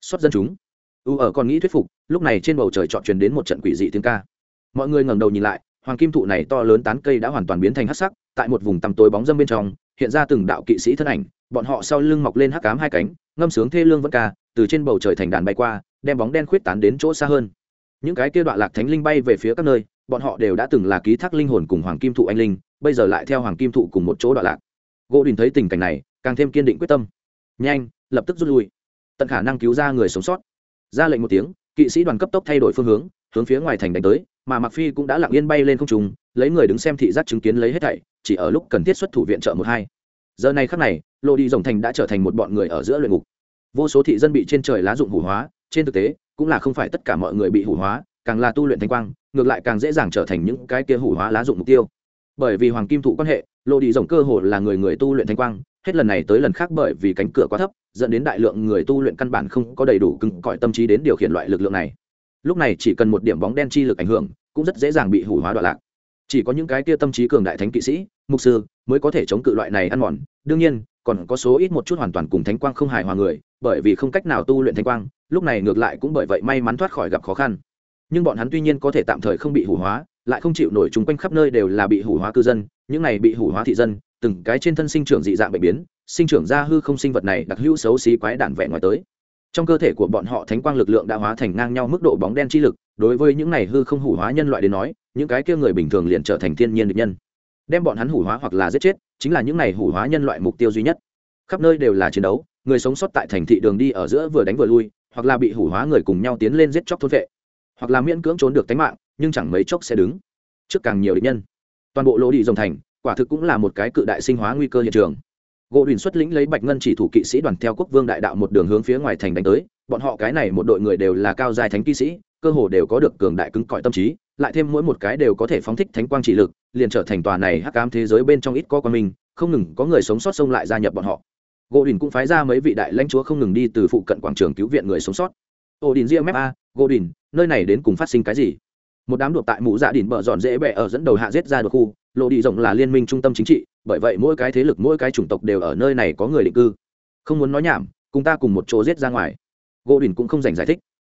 Xuất dân chúng. U ở còn nghĩ thuyết phục, lúc này trên bầu trời trọn truyền đến một trận quỷ dị tiếng ca. Mọi người ngẩng đầu nhìn lại, hoàng kim thụ này to lớn tán cây đã hoàn toàn biến thành hắc sắc, tại một vùng tăm tối bóng dâm bên trong, hiện ra từng đạo kỵ sĩ thân ảnh bọn họ sau lưng mọc lên hắc cám hai cánh, ngâm sướng thê lương vẫn ca, từ trên bầu trời thành đàn bay qua, đem bóng đen khuyết tán đến chỗ xa hơn. Những cái kia đoạn lạc thánh linh bay về phía các nơi, bọn họ đều đã từng là ký thác linh hồn cùng hoàng kim thụ anh linh, bây giờ lại theo hoàng kim thụ cùng một chỗ đoạn lạc. Gỗ đình thấy tình cảnh này, càng thêm kiên định quyết tâm. Nhanh, lập tức rút lui. Tận khả năng cứu ra người sống sót. Ra lệnh một tiếng, kỵ sĩ đoàn cấp tốc thay đổi phương hướng hướng phía ngoài thành đánh tới, mà mặc phi cũng đã lặng yên bay lên không trung, lấy người đứng xem thị giác chứng kiến lấy hết thảy, chỉ ở lúc cần thiết xuất thủ viện trợ một hai giờ này khắc này lộ đi rồng thành đã trở thành một bọn người ở giữa luyện ngục. Vô số thị dân bị trên trời lá dụng hủ hóa, trên thực tế, cũng là không phải tất cả mọi người bị hủ hóa, càng là tu luyện thanh quang, ngược lại càng dễ dàng trở thành những cái kia hủ hóa lá dụng mục tiêu. Bởi vì hoàng kim thụ quan hệ lộ đi rồng cơ hồ là người người tu luyện thanh quang, hết lần này tới lần khác bởi vì cánh cửa quá thấp, dẫn đến đại lượng người tu luyện căn bản không có đầy đủ cứng cỏi tâm trí đến điều khiển loại lực lượng này. Lúc này chỉ cần một điểm bóng đen chi lực ảnh hưởng, cũng rất dễ dàng bị hủ hóa đoạn lạc. Chỉ có những cái kia tâm trí cường đại thánh kỵ sĩ mục sư mới có thể chống cự loại này ăn mòn. Đương nhiên, còn có số ít một chút hoàn toàn cùng thánh quang không hài hòa người, bởi vì không cách nào tu luyện thánh quang, lúc này ngược lại cũng bởi vậy may mắn thoát khỏi gặp khó khăn. Nhưng bọn hắn tuy nhiên có thể tạm thời không bị hủ hóa, lại không chịu nổi chúng quanh khắp nơi đều là bị hủ hóa cư dân, những này bị hủ hóa thị dân, từng cái trên thân sinh trưởng dị dạng bệnh biến, sinh trưởng ra hư không sinh vật này đặc hữu xấu xí quái đản vẻ ngoài tới. Trong cơ thể của bọn họ thánh quang lực lượng đã hóa thành ngang nhau mức độ bóng đen chi lực, đối với những này hư không hủ hóa nhân loại đến nói, những cái kia người bình thường liền trở thành thiên nhiên địch nhân đem bọn hắn hủ hóa hoặc là giết chết, chính là những này hủ hóa nhân loại mục tiêu duy nhất. Khắp nơi đều là chiến đấu, người sống sót tại thành thị đường đi ở giữa vừa đánh vừa lui, hoặc là bị hủ hóa người cùng nhau tiến lên giết chóc thôn vệ, hoặc là miễn cưỡng trốn được tánh mạng, nhưng chẳng mấy chốc sẽ đứng trước càng nhiều địch nhân. Toàn bộ lỗ đi dòng thành, quả thực cũng là một cái cự đại sinh hóa nguy cơ hiện trường. Gỗ đùn xuất lĩnh lấy bạch ngân chỉ thủ kỵ sĩ đoàn theo quốc vương đại đạo một đường hướng phía ngoài thành đánh tới, bọn họ cái này một đội người đều là cao dài thánh kỵ sĩ, cơ hồ đều có được cường đại cứng cỏi tâm trí lại thêm mỗi một cái đều có thể phóng thích thánh quang trị lực, liền trở thành tòa này hắc ám thế giới bên trong ít có con mình, không ngừng có người sống sót xông lại gia nhập bọn họ. Gỗ đình cũng phái ra mấy vị đại lãnh chúa không ngừng đi từ phụ cận quảng trường cứu viện người sống sót. Ổ đình riêng mép a, gỗ đình, nơi này đến cùng phát sinh cái gì? Một đám đột tại mũ dạ đỉnh bờ dọn dễ bẹ ở dẫn đầu hạ giết ra đột khu, lộ đi rộng là liên minh trung tâm chính trị, bởi vậy mỗi cái thế lực, mỗi cái chủng tộc đều ở nơi này có người định cư. Không muốn nói nhảm, cùng ta cùng một chỗ giết ra ngoài. Gỗ đình cũng không dành giải thích.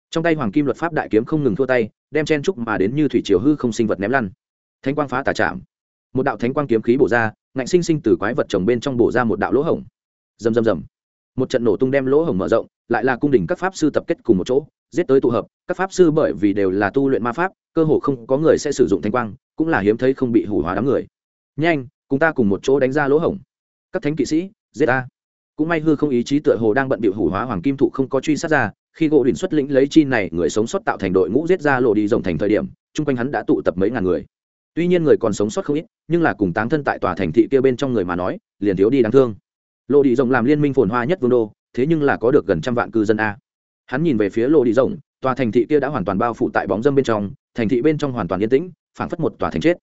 Trong tay hoàng kim luật pháp đại kiếm không ngừng thua tay đem chen trúc mà đến như thủy triều hư không sinh vật ném lăn. Thánh quang phá tà chạm một đạo thánh quang kiếm khí bổ ra, ngạnh sinh sinh từ quái vật trồng bên trong bổ ra một đạo lỗ hổng. Rầm rầm rầm. Một trận nổ tung đem lỗ hổng mở rộng, lại là cung đình các pháp sư tập kết cùng một chỗ, giết tới tụ hợp, các pháp sư bởi vì đều là tu luyện ma pháp, cơ hồ không có người sẽ sử dụng thanh quang, cũng là hiếm thấy không bị hủ hóa đám người. Nhanh, cùng ta cùng một chỗ đánh ra lỗ hổng. Các thánh kỵ sĩ, giết ta. Cũng may hư không ý chí tựa hồ đang bận bịu hủ hóa hoàng kim thụ không có truy sát ra khi gỗ đỉnh xuất lĩnh lấy chi này, người sống sót tạo thành đội ngũ giết ra lộ đi rồng thành thời điểm, chung quanh hắn đã tụ tập mấy ngàn người. Tuy nhiên người còn sống sót không ít, nhưng là cùng táng thân tại tòa thành thị kia bên trong người mà nói, liền thiếu đi đáng thương. Lộ đi rồng làm liên minh phồn hoa nhất vương đô, thế nhưng là có được gần trăm vạn cư dân a. Hắn nhìn về phía lộ đi rồng, tòa thành thị kia đã hoàn toàn bao phủ tại bóng dâm bên trong, thành thị bên trong hoàn toàn yên tĩnh, phảng phất một tòa thành chết.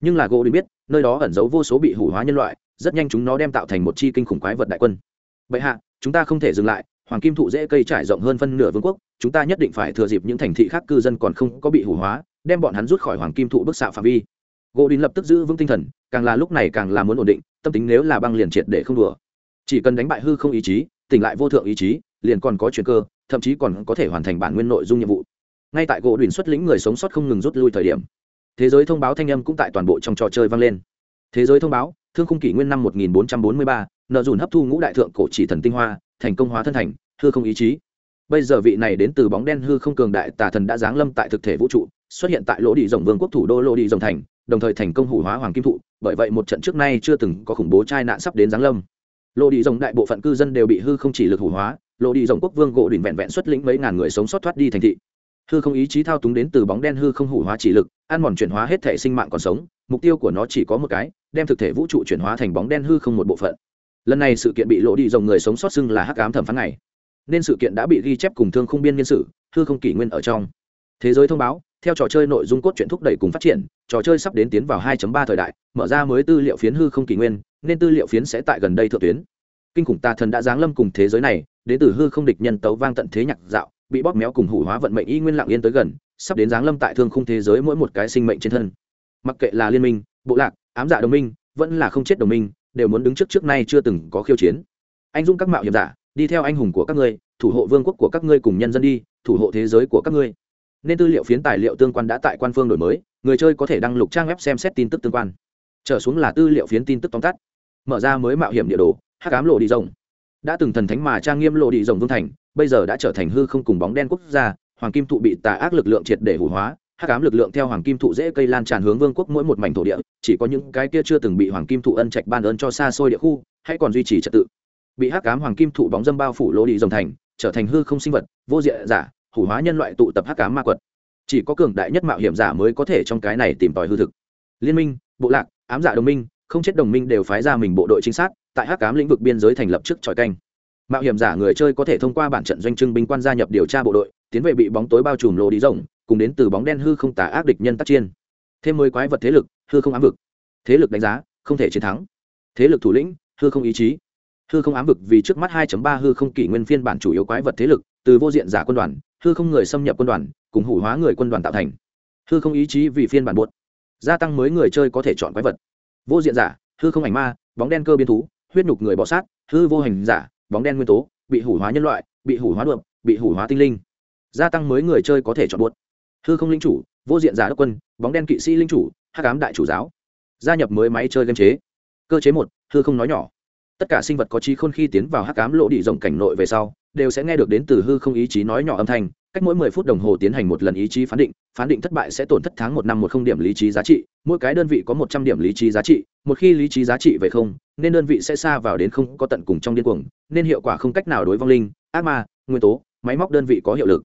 Nhưng là gỗ đỉnh biết, nơi đó ẩn giấu vô số bị hủ hóa nhân loại, rất nhanh chúng nó đem tạo thành một chi kinh khủng quái vật đại quân. Bệ hạ, chúng ta không thể dừng lại hoàng kim thụ dễ cây trải rộng hơn phân nửa vương quốc chúng ta nhất định phải thừa dịp những thành thị khác cư dân còn không có bị hủ hóa đem bọn hắn rút khỏi hoàng kim thụ bức xạ phạm vi. Gỗ đình lập tức giữ vững tinh thần càng là lúc này càng là muốn ổn định tâm tính nếu là băng liền triệt để không đùa. Chỉ cần đánh bại hư không ý chí tỉnh lại vô thượng ý chí liền còn có chuyện cơ thậm chí còn có thể hoàn thành bản nguyên nội dung nhiệm vụ. Ngay tại gỗ đình xuất lĩnh người sống sót không ngừng rút lui thời điểm thế giới thông báo thanh âm cũng tại toàn bộ trong trò chơi vang lên. Thế giới thông báo thương khung kỷ nguyên năm 1443, nợ dùn hấp thu ngũ đại thượng cổ chỉ thần tinh hoa thành công hóa thân thành, hư không ý chí. Bây giờ vị này đến từ bóng đen hư không cường đại tà thần đã giáng lâm tại thực thể vũ trụ, xuất hiện tại lỗ đi rồng vương quốc thủ đô lỗ đi rồng thành, đồng thời thành công hủ hóa hoàng kim thụ, bởi vậy một trận trước nay chưa từng có khủng bố trai nạn sắp đến giáng lâm. Lỗ đi rồng đại bộ phận cư dân đều bị hư không chỉ lực hủ hóa, lỗ đi rồng quốc vương gỗ đỉnh vẹn vẹn xuất lĩnh mấy ngàn người sống sót thoát đi thành thị. Hư không ý chí thao túng đến từ bóng đen hư không hủ hóa chỉ lực, ăn mòn chuyển hóa hết thể sinh mạng còn sống, mục tiêu của nó chỉ có một cái, đem thực thể vũ trụ chuyển hóa thành bóng đen hư không một bộ phận lần này sự kiện bị lộ đi dòng người sống sót xưng là hắc ám thẩm phán này nên sự kiện đã bị ghi chép cùng thương không biên niên sử thư không kỷ nguyên ở trong. Thế giới thông báo, theo trò chơi nội dung cốt truyện thúc đẩy cùng phát triển, trò chơi sắp đến tiến vào 2.3 thời đại, mở ra mới tư liệu phiến hư không kỷ nguyên, nên tư liệu phiến sẽ tại gần đây thượng tuyến. Kinh khủng tà thần đã giáng lâm cùng thế giới này, đến từ hư không địch nhân tấu vang tận thế nhạc dạo, bị bóp méo cùng hủ hóa vận mệnh y nguyên lặng yên tới gần, sắp đến giáng lâm tại thương khung thế giới mỗi một cái sinh mệnh trên thân. Mặc kệ là liên minh, bộ lạc, ám dạ đồng minh, vẫn là không chết đồng minh đều muốn đứng trước trước nay chưa từng có khiêu chiến. Anh dung các mạo hiểm giả, đi theo anh hùng của các ngươi, thủ hộ vương quốc của các ngươi cùng nhân dân đi, thủ hộ thế giới của các ngươi. Nên tư liệu phiến tài liệu tương quan đã tại quan phương đổi mới, người chơi có thể đăng lục trang web xem xét tin tức tương quan. Trở xuống là tư liệu phiến tin tức tóm tắt. Mở ra mới mạo hiểm địa đồ hát cám lộ đi rồng. Đã từng thần thánh mà trang nghiêm lộ đi rồng vương thành, bây giờ đã trở thành hư không cùng bóng đen quốc gia, hoàng kim thụ bị tà ác lực lượng triệt để hủ hóa hắc ám lực lượng theo hoàng kim thụ dễ cây lan tràn hướng vương quốc mỗi một mảnh thổ địa, chỉ có những cái kia chưa từng bị hoàng kim thụ ân trạch ban ơn cho xa xôi địa khu, hay còn duy trì trật tự. Bị hắc ám hoàng kim thụ bóng dâm bao phủ lỗ đi dòng thành, trở thành hư không sinh vật, vô diện giả, hủ hóa nhân loại tụ tập hắc ám ma quật. Chỉ có cường đại nhất mạo hiểm giả mới có thể trong cái này tìm tòi hư thực. Liên minh, bộ lạc, ám giả đồng minh, không chết đồng minh đều phái ra mình bộ đội chính xác tại hắc ám lĩnh vực biên giới thành lập trước tròi canh. Mạo hiểm giả người chơi có thể thông qua bản trận doanh trưng binh quan gia nhập điều tra bộ đội, tiến về bị bóng tối bao trùm lô đi rồng cùng đến từ bóng đen hư không tả ác địch nhân tác chiên thêm mười quái vật thế lực, hư không ám vực. Thế lực đánh giá, không thể chiến thắng. Thế lực thủ lĩnh, hư không ý chí. Hư không ám vực vì trước mắt 2 ba hư không kỷ nguyên phiên bản chủ yếu quái vật thế lực, từ vô diện giả quân đoàn, hư không người xâm nhập quân đoàn, cùng hủ hóa người quân đoàn tạo thành. Hư không ý chí vì phiên bản buốt gia tăng mới người chơi có thể chọn quái vật. Vô diện giả, hư không ảnh ma, bóng đen cơ biến thú, huyết nhục người bọ sát, hư vô hành giả, bóng đen nguyên tố, bị hủ hóa nhân loại, bị hủ hóa đượm bị hủ hóa tinh linh. Gia tăng mới người chơi có thể chọn buốt hư không linh chủ, vô diện giả đốc quân, bóng đen kỵ sĩ linh chủ, hắc ám đại chủ giáo. Gia nhập mới máy chơi game chế. Cơ chế một, hư không nói nhỏ. Tất cả sinh vật có trí khôn khi tiến vào hắc ám lộ đi rộng cảnh nội về sau, đều sẽ nghe được đến từ hư không ý chí nói nhỏ âm thanh, cách mỗi mười phút đồng hồ tiến hành một lần ý chí phán định phán định thất bại sẽ tổn thất tháng một năm một không điểm lý trí giá trị, mỗi cái đơn vị có một trăm điểm lý trí giá trị, một khi lý trí giá trị về không, nên đơn vị sẽ xa vào đến không có tận cùng trong điên cuồng, nên hiệu quả không cách nào đối vong linh, ác ma, nguyên tố, máy móc đơn vị có hiệu lực.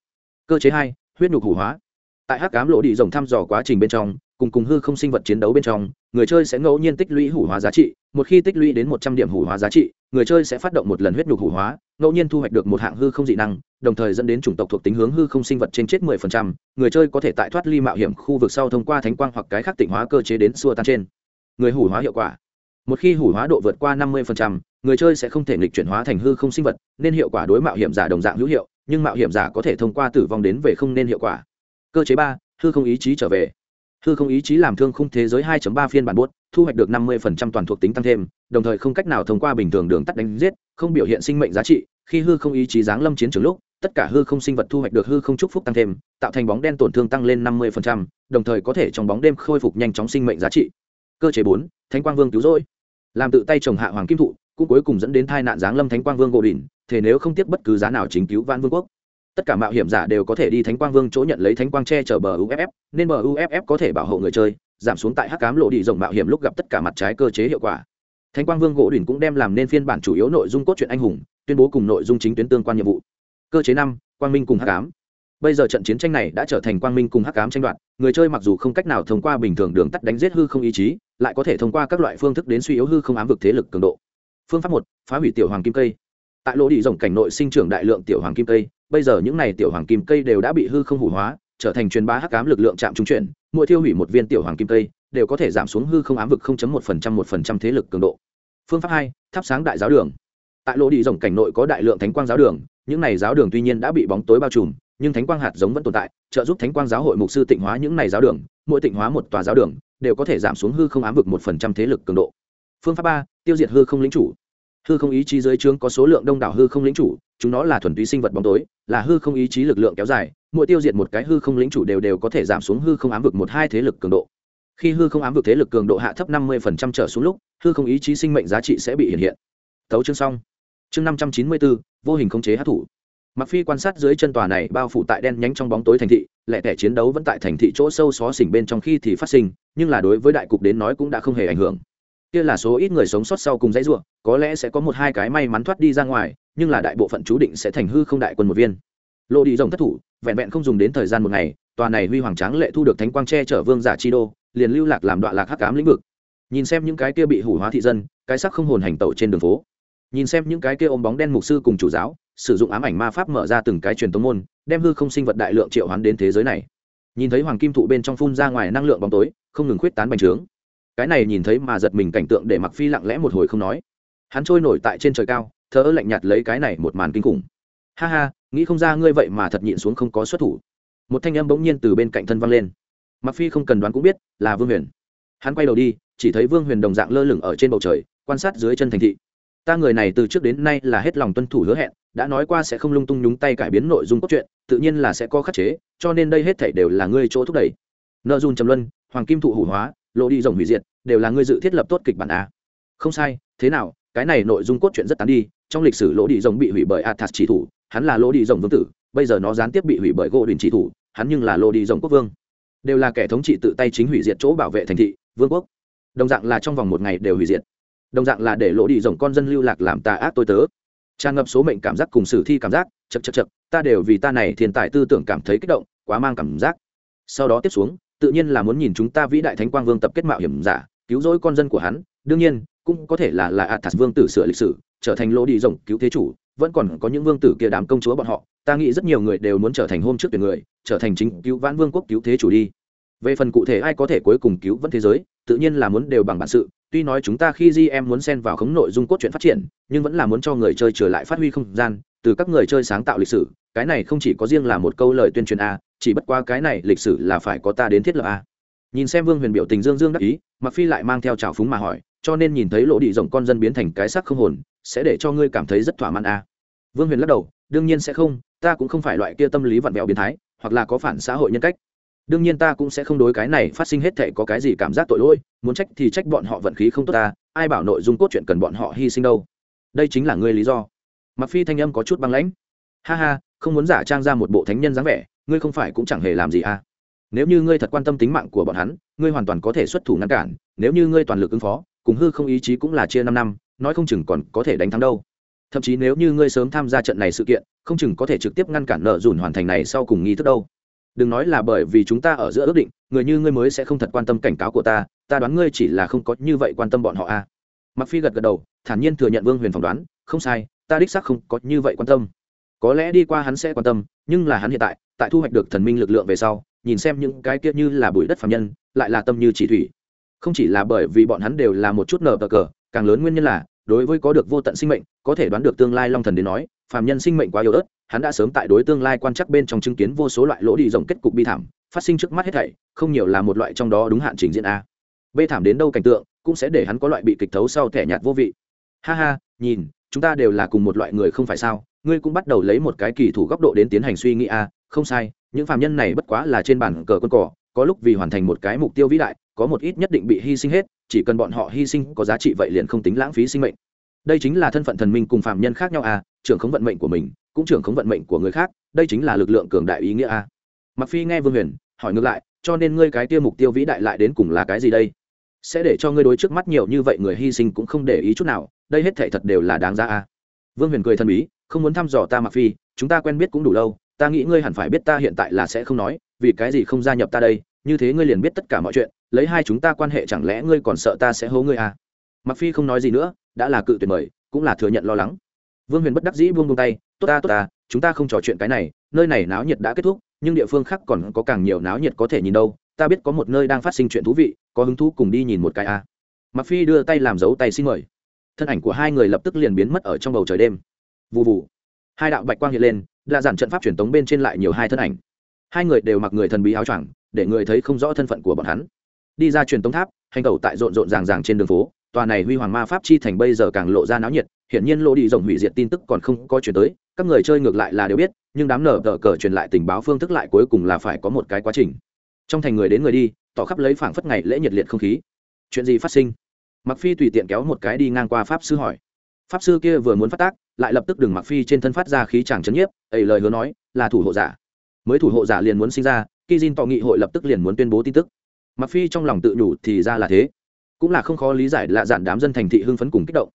Cơ chế hai, huyết nhục hủ hóa tại hắc cám lộ đi rồng thăm dò quá trình bên trong, cùng cùng hư không sinh vật chiến đấu bên trong, người chơi sẽ ngẫu nhiên tích lũy hủ hóa giá trị, một khi tích lũy đến một trăm điểm hủ hóa giá trị, người chơi sẽ phát động một lần huyết nhục hủ hóa, ngẫu nhiên thu hoạch được một hạng hư không dị năng, đồng thời dẫn đến chủng tộc thuộc tính hướng hư không sinh vật trên chết mười phần trăm, người chơi có thể tại thoát ly mạo hiểm khu vực sau thông qua thánh quang hoặc cái khác tịnh hóa cơ chế đến xua tan trên. Người hủ hóa hiệu quả. Một khi hủ hóa độ vượt qua năm mươi phần trăm, người chơi sẽ không thể nghịch chuyển hóa thành hư không sinh vật, nên hiệu quả đối mạo hiểm giả đồng dạng hữu hiệu, nhưng mạo hiểm giả có thể thông qua tử vong đến về không nên hiệu quả cơ chế ba hư không ý chí trở về. Hư không ý chí làm thương khung thế giới 2 ba phiên bản bút thu hoạch được 50% toàn thuộc tính tăng thêm đồng thời không cách nào thông qua bình thường đường tắt đánh giết không biểu hiện sinh mệnh giá trị. Khi hư không ý chí giáng lâm chiến trường lúc tất cả hư không sinh vật thu hoạch được hư không chúc phúc tăng thêm tạo thành bóng đen tổn thương tăng lên 50%, đồng thời có thể trong bóng đêm khôi phục nhanh chóng sinh mệnh giá trị. Cơ chế bốn thánh quang vương cứu rỗi. Làm tự tay trồng hạ hoàng kim thụ cũng cuối cùng dẫn đến tai nạn giáng lâm thánh quang vương gỗ đỉnh thế nếu không tiếc bất cứ giá nào chính cứu vãn vương quốc tất cả mạo hiểm giả đều có thể đi thánh quang vương chỗ nhận lấy thánh quang che chở bờ uff nên bờ uff có thể bảo hộ người chơi, giảm xuống tại hắc cám lộ đi rộng mạo hiểm lúc gặp tất cả mặt trái cơ chế hiệu quả. Thánh quang vương gỗ đỉnh cũng đem làm nên phiên bản chủ yếu nội dung cốt truyện anh hùng, tuyên bố cùng nội dung chính tuyến tương quan nhiệm vụ. Cơ chế năm, quang minh cùng hắc cám bây giờ trận chiến tranh này đã trở thành quang minh cùng hắc cám tranh đoạt, người chơi mặc dù không cách nào thông qua bình thường đường tắt đánh giết hư không ý chí, lại có thể thông qua các loại phương thức đến suy yếu hư không ám vực thế lực cường độ. Phương pháp một, phá hủy tiểu hoàng kim cây. Tại lỗ đi rộng cảnh nội sinh trưởng đại lượng tiểu hoàng kim cây bây giờ những này tiểu hoàng kim cây đều đã bị hư không hủ hóa, trở thành truyền bá hắc ám lực lượng chạm trung chuyển, mỗi thiêu hủy một viên tiểu hoàng kim cây, đều có thể giảm xuống hư không ám vực 0.1% 1% thế lực cường độ. Phương pháp hai, thắp sáng đại giáo đường. Tại lỗ đi rộng cảnh nội có đại lượng thánh quang giáo đường, những này giáo đường tuy nhiên đã bị bóng tối bao trùm, nhưng thánh quang hạt giống vẫn tồn tại, trợ giúp thánh quang giáo hội mục sư tịnh hóa những này giáo đường, mỗi tịnh hóa một tòa giáo đường, đều có thể giảm xuống hư không ám vực một phần trăm thế lực cường độ. Phương pháp ba, tiêu diệt hư không lính chủ. Hư không ý chí dưới trướng có số lượng đông đảo hư không lính chủ chúng nó là thuần túy sinh vật bóng tối, là hư không ý chí lực lượng kéo dài, mỗi tiêu diệt một cái hư không lĩnh chủ đều đều có thể giảm xuống hư không ám vực một hai thế lực cường độ. Khi hư không ám vực thế lực cường độ hạ thấp năm mươi trở xuống lúc, hư không ý chí sinh mệnh giá trị sẽ bị hiện hiện. Thấu chương xong. Chương năm trăm chín mươi bốn vô hình khống chế hát thủ mặc phi quan sát dưới chân tòa này bao phủ tại đen nhánh trong bóng tối thành thị, lẻ tẻ chiến đấu vẫn tại thành thị chỗ sâu xó xỉnh bên trong khi thì phát sinh, nhưng là đối với đại cục đến nói cũng đã không hề ảnh hưởng. Kia là số ít người sống sót sau cùng dãy ruộng có lẽ sẽ có một hai cái may mắn thoát đi ra ngoài, nhưng là đại bộ phận chú định sẽ thành hư không đại quân một viên. Lộ đi rồng thất thủ, vẹn vẹn không dùng đến thời gian một ngày, tòa này huy hoàng tráng lệ thu được thánh quang che chở vương giả chi đô, liền lưu lạc làm đoạn lạc hắc cám lĩnh vực. Nhìn xem những cái kia bị hủ hóa thị dân, cái sắc không hồn hành tẩu trên đường phố. Nhìn xem những cái kia ôm bóng đen mục sư cùng chủ giáo, sử dụng ám ảnh ma pháp mở ra từng cái truyền tống môn, đem hư không sinh vật đại lượng triệu hoán đến thế giới này. Nhìn thấy hoàng kim thụ bên trong phun ra ngoài năng lượng bóng tối, không ngừng khuyết tán bành trướng. Cái này nhìn thấy mà giật mình cảnh tượng để mặc phi lặng lẽ một hồi không nói hắn trôi nổi tại trên trời cao thở lạnh nhạt lấy cái này một màn kinh khủng. Ha ha, nghĩ không ra ngươi vậy mà thật nhịn xuống không có xuất thủ. Một thanh âm bỗng nhiên từ bên cạnh thân văng lên. Mặc phi không cần đoán cũng biết, là vương huyền. Hắn quay đầu đi, chỉ thấy vương huyền đồng dạng lơ lửng ở trên bầu trời, quan sát dưới chân thành thị. Ta người này từ trước đến nay là hết lòng tuân thủ hứa hẹn, đã nói qua sẽ không lung tung nhúng tay cải biến nội dung cốt truyện, tự nhiên là sẽ có khắc chế, cho nên đây hết thảy đều là ngươi chỗ thúc đẩy. Nợ dùn trầm luân, hoàng kim thụ hủ hóa, lộ đi rồng hủy diệt, đều là ngươi dự thiết lập tốt kịch bản a. Không sai, thế nào cái này nội dung cốt truyện rất tán đi, trong lịch sử lỗ đi rồng bị hủy bởi athas chỉ thủ, hắn là lỗ đi rồng vương tử, bây giờ nó gián tiếp bị hủy bởi gỗ đình chỉ thủ, hắn nhưng là lỗ đi rồng quốc vương. Đều là kẻ thống trị tự tay chính hủy diệt chỗ bảo vệ thành thị, vương quốc. Đồng dạng là trong vòng một ngày đều hủy diệt. Đồng dạng là để lỗ đi rồng con dân lưu lạc làm tà ác tôi tớ. Tràn ngập số mệnh cảm giác cùng sử thi cảm giác chật chật chật ta đều vì ta này thiên tài tư tưởng cảm thấy kích động, quá mang cảm giác. Sau đó tiếp xuống, tự nhiên là muốn nhìn chúng ta vĩ đại thánh quang vương tập kết mạo hiểm giả, cứu rỗi con dân của hắn. Đương nhiên cũng có thể là là athas vương tử sửa lịch sử, trở thành lỗ đi rồng cứu thế chủ, vẫn còn có những vương tử kia đám công chúa bọn họ. Ta nghĩ rất nhiều người đều muốn trở thành hôm trước tuyển người, trở thành chính cứu vãn vương quốc cứu thế chủ đi. Về phần cụ thể ai có thể cuối cùng cứu vẫn thế giới, tự nhiên là muốn đều bằng bản sự. Tuy nói chúng ta khi di em muốn xen vào khống nội dung cốt truyện phát triển, nhưng vẫn là muốn cho người chơi trở lại phát huy không gian, từ các người chơi sáng tạo lịch sử, cái này không chỉ có riêng là một câu lời tuyên truyền a, chỉ bất qua cái này lịch sử là phải có ta đến thiết lập a. Nhìn xem vương huyền biểu tình dương dương đắc ý mặc phi lại mang theo trào phúng mà hỏi cho nên nhìn thấy lỗ đi rộng con dân biến thành cái xác không hồn, sẽ để cho ngươi cảm thấy rất thỏa mãn à? vương huyền lắc đầu, đương nhiên sẽ không, ta cũng không phải loại kia tâm lý vặn vẹo biến thái, hoặc là có phản xã hội nhân cách. Đương nhiên ta cũng sẽ không đối cái này phát sinh hết thể có cái gì cảm giác tội lỗi, muốn trách thì trách bọn họ vận khí không tốt ta, ai bảo nội dung cốt truyện cần bọn họ hy sinh đâu. Đây chính là ngươi lý do. Mặc phi thanh âm có chút băng lãnh. Ha ha, không muốn giả trang ra một bộ thánh nhân dáng vẻ, ngươi không phải cũng chẳng hề làm gì à. Nếu như ngươi thật quan tâm tính mạng của bọn hắn, ngươi hoàn toàn có thể xuất thủ ngăn cản, nếu như ngươi toàn lực ứng phó cùng hư không ý chí cũng là chia năm năm, nói không chừng còn có thể đánh thắng đâu. Thậm chí nếu như ngươi sớm tham gia trận này sự kiện, không chừng có thể trực tiếp ngăn cản nợ dùn hoàn thành này sau cùng nghi thức đâu. Đừng nói là bởi vì chúng ta ở giữa ước định, người như ngươi mới sẽ không thật quan tâm cảnh cáo của ta ta đoán ngươi chỉ là không có như vậy quan tâm bọn họ a à. mặc phi gật gật đầu, thản nhiên thừa nhận vương huyền phỏng đoán, không sai, ta đích xác không có như vậy quan tâm. Có lẽ đi qua hắn sẽ quan tâm, nhưng là hắn hiện tại tại thu hoạch được thần minh lực lượng về sau, nhìn xem những cái kia như là bụi đất phạm nhân, lại là tâm như chỉ thủy không chỉ là bởi vì bọn hắn đều là một chút nở cờ cờ, càng lớn nguyên nhân là, đối với có được vô tận sinh mệnh, có thể đoán được tương lai long thần đến nói, phàm nhân sinh mệnh quá yếu ớt, hắn đã sớm tại đối tương lai quan chắc bên trong chứng kiến vô số loại lỗ đi rộng kết cục bi thảm, phát sinh trước mắt hết thảy, không nhiều là một loại trong đó đúng hạn trình diễn a. B thảm đến đâu cảnh tượng, cũng sẽ để hắn có loại bị kịch thấu sau thẻ nhạt vô vị. Ha ha, nhìn, chúng ta đều là cùng một loại người không phải sao, ngươi cũng bắt đầu lấy một cái kỳ thủ góc độ đến tiến hành suy nghĩ a, không sai, những phàm nhân này bất quá là trên bản cờ con cỏ, có lúc vì hoàn thành một cái mục tiêu vĩ đại có một ít nhất định bị hy sinh hết chỉ cần bọn họ hy sinh có giá trị vậy liền không tính lãng phí sinh mệnh. Đây chính là thân phận thần minh cùng phàm nhân khác nhau à, trưởng khống vận mệnh của mình cũng trưởng khống vận mệnh của người khác đây chính là lực lượng cường đại ý nghĩa à. a mặc phi nghe vương huyền hỏi ngược lại cho nên ngươi cái tiêu mục tiêu vĩ đại lại đến cùng là cái gì đây? Sẽ để cho ngươi đối trước mắt nhiều như vậy người hy sinh cũng không để ý chút nào đây hết thảy thật đều là đáng giá a vương huyền cười thân bí không muốn thăm dò ta mặc phi chúng ta quen biết cũng đủ lâu ta nghĩ ngươi hẳn phải biết ta hiện tại là sẽ không nói vì cái gì không gia nhập ta đây như thế ngươi liền biết tất cả mọi chuyện lấy hai chúng ta quan hệ chẳng lẽ ngươi còn sợ ta sẽ hố ngươi à? Mặc phi không nói gì nữa, đã là cự tuyệt mời, cũng là thừa nhận lo lắng. Vương huyền bất đắc dĩ buông buông tay, tốt ta tốt ta, chúng ta không trò chuyện cái này, nơi này náo nhiệt đã kết thúc, nhưng địa phương khác còn có càng nhiều náo nhiệt có thể nhìn đâu, ta biết có một nơi đang phát sinh chuyện thú vị, có hứng thú cùng đi nhìn một cái a à. mặc phi đưa tay làm dấu tay xin mời. Thân ảnh của hai người lập tức liền biến mất ở trong bầu trời đêm. Vụ vụ hai đạo bạch quang hiện lên, là giản trận pháp truyền tống bên trên lại nhiều hai thân ảnh. Hai người đều mặc người thần bí áo choàng, để người thấy không rõ thân phận của bọn hắn đi ra truyền tống tháp, hành tẩu tại rộn rộn ràng ràng trên đường phố. Tòa này huy hoàng ma pháp chi thành bây giờ càng lộ ra náo nhiệt, hiển nhiên lộ đi rộng hủy diệt tin tức còn không có chuyển tới. Các người chơi ngược lại là đều biết, nhưng đám nở tờ cờ truyền lại tình báo phương thức lại cuối cùng là phải có một cái quá trình. Trong thành người đến người đi, tỏ khắp lấy phảng phất ngày lễ nhiệt liệt không khí. Chuyện gì phát sinh? Mặc phi tùy tiện kéo một cái đi ngang qua pháp sư hỏi. Pháp sư kia vừa muốn phát tác, lại lập tức đừng mặc phi trên thân phát ra khí chàng chấn nhiếp, ấy lời hứa nói, là thủ hộ giả. Mới thủ hộ giả liền muốn sinh ra khi Jin tọ nghị hội lập tức liền muốn tuyên bố tin tức mặc phi trong lòng tự nhủ thì ra là thế. Cũng là không khó lý giải lạ dạn đám dân thành thị hưng phấn cùng kích động.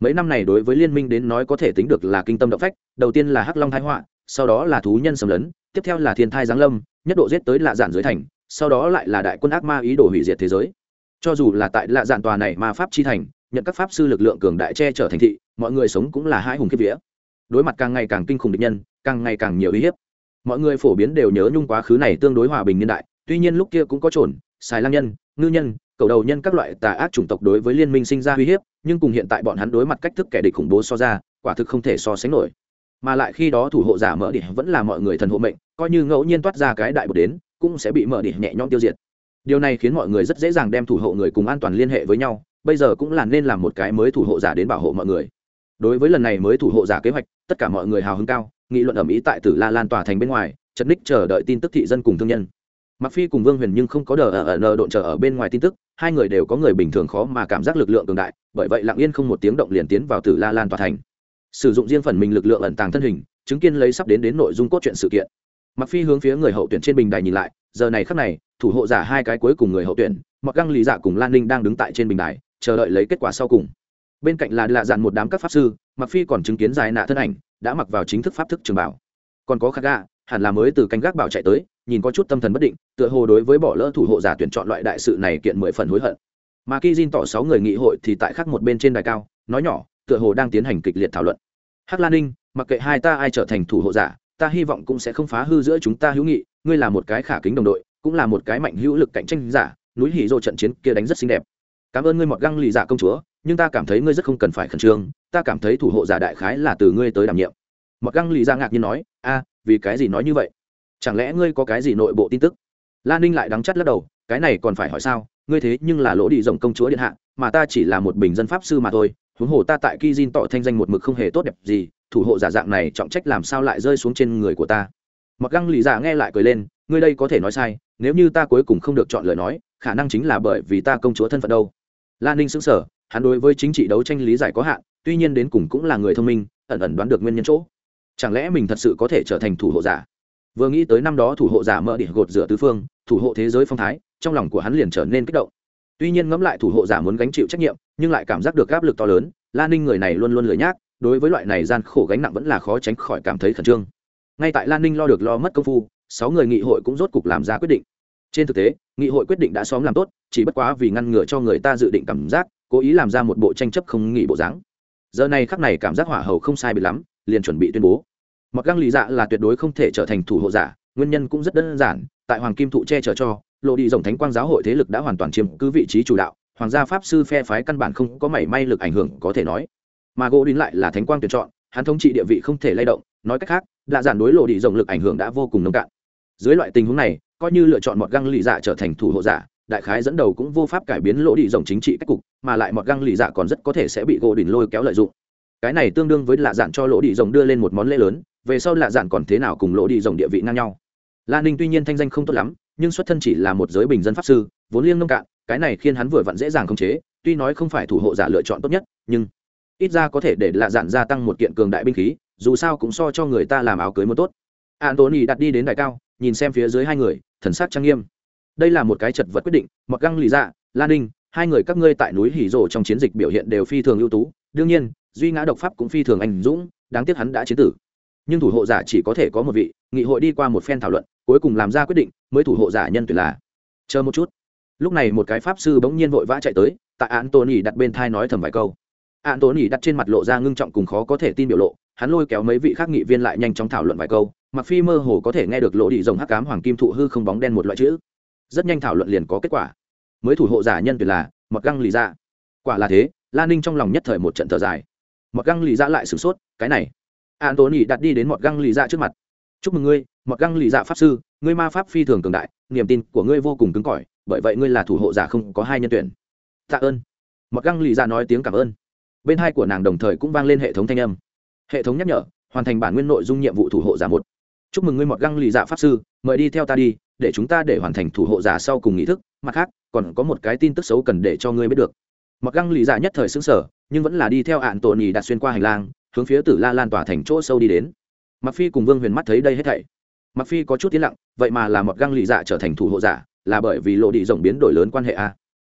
Mấy năm này đối với liên minh đến nói có thể tính được là kinh tâm động phách, đầu tiên là hắc long thái họa, sau đó là thú nhân xâm lấn, tiếp theo là thiên thai giáng lâm, nhất độ giết tới lạ dạn dưới thành, sau đó lại là đại quân ác ma ý đồ hủy diệt thế giới. Cho dù là tại lạ dạn tòa này mà pháp chi thành, nhận các pháp sư lực lượng cường đại che chở thành thị, mọi người sống cũng là hai hùng kiếp vía. Đối mặt càng ngày càng kinh khủng địch nhân, càng ngày càng nhiều uy hiếp. Mọi người phổ biến đều nhớ nhung quá khứ này tương đối hòa bình niên đại, tuy nhiên lúc kia cũng có trồn xài lang nhân, ngư nhân, cầu đầu nhân các loại tà ác chủng tộc đối với liên minh sinh ra uy hiếp, nhưng cùng hiện tại bọn hắn đối mặt cách thức kẻ địch khủng bố so ra, quả thực không thể so sánh nổi. Mà lại khi đó thủ hộ giả mở đỉ vẫn là mọi người thần hộ mệnh, coi như ngẫu nhiên toát ra cái đại bột đến, cũng sẽ bị mở đỉ nhẹ nhõm tiêu diệt. Điều này khiến mọi người rất dễ dàng đem thủ hộ người cùng an toàn liên hệ với nhau, bây giờ cũng là nên làm một cái mới thủ hộ giả đến bảo hộ mọi người. Đối với lần này mới thủ hộ giả kế hoạch, tất cả mọi người hào hứng cao, nghị luận ẩm ý tại tử la lan tòa thành bên ngoài, chật ních chờ đợi tin tức thị dân cùng thương nhân mặc phi cùng vương huyền nhưng không có đờ ở nờ độn chờ ở bên ngoài tin tức, hai người đều có người bình thường khó mà cảm giác lực lượng cường đại, bởi vậy lặng yên không một tiếng động liền tiến vào tử la lan tòa thành. Sử dụng riêng phần mình lực lượng ẩn tàng thân hình, chứng kiến lấy sắp đến đến nội dung cốt truyện sự kiện. Mặc phi hướng phía người hậu tuyển trên bình đài nhìn lại, giờ này khắc này, thủ hộ giả hai cái cuối cùng người hậu tuyển mặc găng lý giả cùng lan ninh đang đứng tại trên bình đài, chờ đợi lấy kết quả sau cùng. Bên cạnh là lạ dàn một đám các pháp sư mặc phi còn chứng kiến dài nạ thân ảnh, đã mặc vào chính thức pháp thức trường bảo. Còn có khắc gà hẳn là mới từ canh gác bảo chạy tới, nhìn có chút tâm thần bất định, tựa hồ đối với bỏ lỡ thủ hộ giả tuyển chọn loại đại sự này kiện mười phần hối hận. Mà khi Jin tỏ sáu người nghị hội thì tại khác một bên trên đài cao, nói nhỏ, tựa hồ đang tiến hành kịch liệt thảo luận. Hắc lan ninh, mặc kệ hai ta ai trở thành thủ hộ giả, ta hy vọng cũng sẽ không phá hư giữa chúng ta hữu nghị, ngươi là một cái khả kính đồng đội, cũng là một cái mạnh hữu lực cạnh tranh giả, núi hỉ dô trận chiến kia đánh rất xinh đẹp. Cảm ơn ngươi mọt găng lì giả công chúa, nhưng ta cảm thấy ngươi rất không cần phải khẩn trương, ta cảm thấy thủ hộ giả đại khái là từ ngươi tới đảm nhiệm. Mọt găng lì giả ngạc nhiên nói, a vì cái gì nói như vậy? Chẳng lẽ ngươi có cái gì nội bộ tin tức? Lan ninh lại đắng chắt lắc đầu, cái này còn phải hỏi sao? Ngươi thế nhưng là lỗ đi rồng công chúa điện hạ, mà ta chỉ là một bình dân pháp sư mà thôi, huống hồ ta tại ki jin tỏ thanh danh một mực không hề tốt đẹp gì, thủ hộ giả dạng này trọng trách làm sao lại rơi xuống trên người của ta? Mặc găng lì giả nghe lại cười lên, ngươi đây có thể nói sai, nếu như ta cuối cùng không được chọn lời nói, khả năng chính là bởi vì ta công chúa thân phận đâu. Lan ninh xứng sở hắn đối với chính trị đấu tranh lý giải có hạn, tuy nhiên đến cùng cũng là người thông minh, ẩn ẩn đoán được nguyên nhân chỗ chẳng lẽ mình thật sự có thể trở thành thủ hộ giả? Vừa nghĩ tới năm đó thủ hộ giả mở đỉnh gột rửa tứ phương, thủ hộ thế giới phong thái, trong lòng của hắn liền trở nên kích động. Tuy nhiên ngẫm lại thủ hộ giả muốn gánh chịu trách nhiệm, nhưng lại cảm giác được áp lực to lớn Lan ninh người này luôn luôn lười nhác, đối với loại này gian khổ gánh nặng vẫn là khó tránh khỏi cảm thấy khẩn trương. Ngay tại lan ninh lo được lo mất công phu, sáu người nghị hội cũng rốt cục làm ra quyết định. Trên thực tế, nghị hội quyết định đã xóm làm tốt, chỉ bất quá vì ngăn ngừa cho người ta dự định cảm giác, cố ý làm ra một bộ tranh chấp không nghị bộ dáng. Giờ này khắc này cảm giác hỏa hầu không sai bị lắm, liền chuẩn bị tuyên bố mặc găng lý dạ là tuyệt đối không thể trở thành thủ hộ giả, nguyên nhân cũng rất đơn giản, tại hoàng kim thụ che chở cho, lộ đi dòng thánh quang giáo hội thế lực đã hoàn toàn chiếm cứ vị trí chủ đạo, hoàng gia pháp sư phe phái căn bản không có mảy may lực ảnh hưởng, có thể nói. Mà gỗ đín lại là thánh quang tuyển chọn, hắn thống trị địa vị không thể lay động, nói cách khác, lạ giản đối lộ đi dòng lực ảnh hưởng đã vô cùng nông cạn. Dưới loại tình huống này, coi như lựa chọn một găng lì dạ trở thành thủ hộ giả, đại khái dẫn đầu cũng vô pháp cải biến lỗ đi dòng chính trị cách cục, mà lại một găng lì dạ còn rất có thể sẽ bị gỗ đỉnh lôi kéo lợi dụng. Cái này tương đương với lạ dạn cho lỗ đi rồng đưa lên một món lễ lớn về sau lạ dạn còn thế nào cùng lỗ đi rồng địa vị ngang nhau. Lan ninh tuy nhiên thanh danh không tốt lắm, nhưng xuất thân chỉ là một giới bình dân pháp sư, vốn liêng nông cạn, cái này khiến hắn vừa vặn dễ dàng khống chế, tuy nói không phải thủ hộ giả lựa chọn tốt nhất, nhưng ít ra có thể để lạ dạn gia tăng một kiện cường đại binh khí, dù sao cũng so cho người ta làm áo cưới một tốt. Antony đặt đi đến đại cao, nhìn xem phía dưới hai người, thần sắc trang nghiêm. Đây là một cái chật vật quyết định, mặc găng lì dạ lan ninh, hai người các ngươi tại núi hỉ rồ trong chiến dịch biểu hiện đều phi thường ưu tú, đương nhiên, duy ngã độc pháp cũng phi thường anh dũng, đáng tiếc hắn đã chiến tử nhưng thủ hộ giả chỉ có thể có một vị, nghị hội đi qua một phen thảo luận, cuối cùng làm ra quyết định, mới thủ hộ giả nhân tuyển là. Chờ một chút. Lúc này một cái pháp sư bỗng nhiên vội vã chạy tới, tại an tôn đặt bên thai nói thầm vài câu. An tôn đặt trên mặt lộ ra ngưng trọng cùng khó có thể tin biểu lộ, hắn lôi kéo mấy vị khác nghị viên lại nhanh chóng thảo luận vài câu mặc phi mơ hồ có thể nghe được lộ đi rồng hắc cám hoàng kim thụ hư không bóng đen một loại chữ. Rất nhanh thảo luận liền có kết quả. Mới thủ hộ giả nhân tuyệt là mặc găng lì ra quả là thế, lan ninh trong lòng nhất thời một trận thở dài. Mặc găng lì ra lại sửng sốt, cái này an đặt đi đến mọt găng lì dạ trước mặt. Chúc mừng ngươi, mọt găng lì dạ pháp sư, ngươi ma pháp phi thường cường đại, niềm tin của ngươi vô cùng cứng cỏi, bởi vậy ngươi là thủ hộ giả không có hai nhân tuyển. Tạ ơn. Mọt găng lì dạ nói tiếng cảm ơn. Bên hai của nàng đồng thời cũng vang lên hệ thống thanh âm. Hệ thống nhắc nhở, hoàn thành bản nguyên nội dung nhiệm vụ thủ hộ giả một. Chúc mừng ngươi, mọt găng lì dạ pháp sư, mời đi theo ta đi, để chúng ta để hoàn thành thủ hộ giả sau cùng nghị thức, mặt khác, còn có một cái tin tức xấu cần để cho ngươi biết được. Mọt găng lì dạ nhất thời xứng sở nhưng vẫn là đi theo ạn tổ nhì đặt xuyên qua hành lang hướng phía tử la lan tỏa thành chỗ sâu đi đến. Mặc phi cùng vương huyền mắt thấy đây hết thảy. Mặc phi có chút tiến lặng, vậy mà là một găng lì dạ trở thành thủ hộ giả là bởi vì lộ đi rộng biến đổi lớn quan hệ a.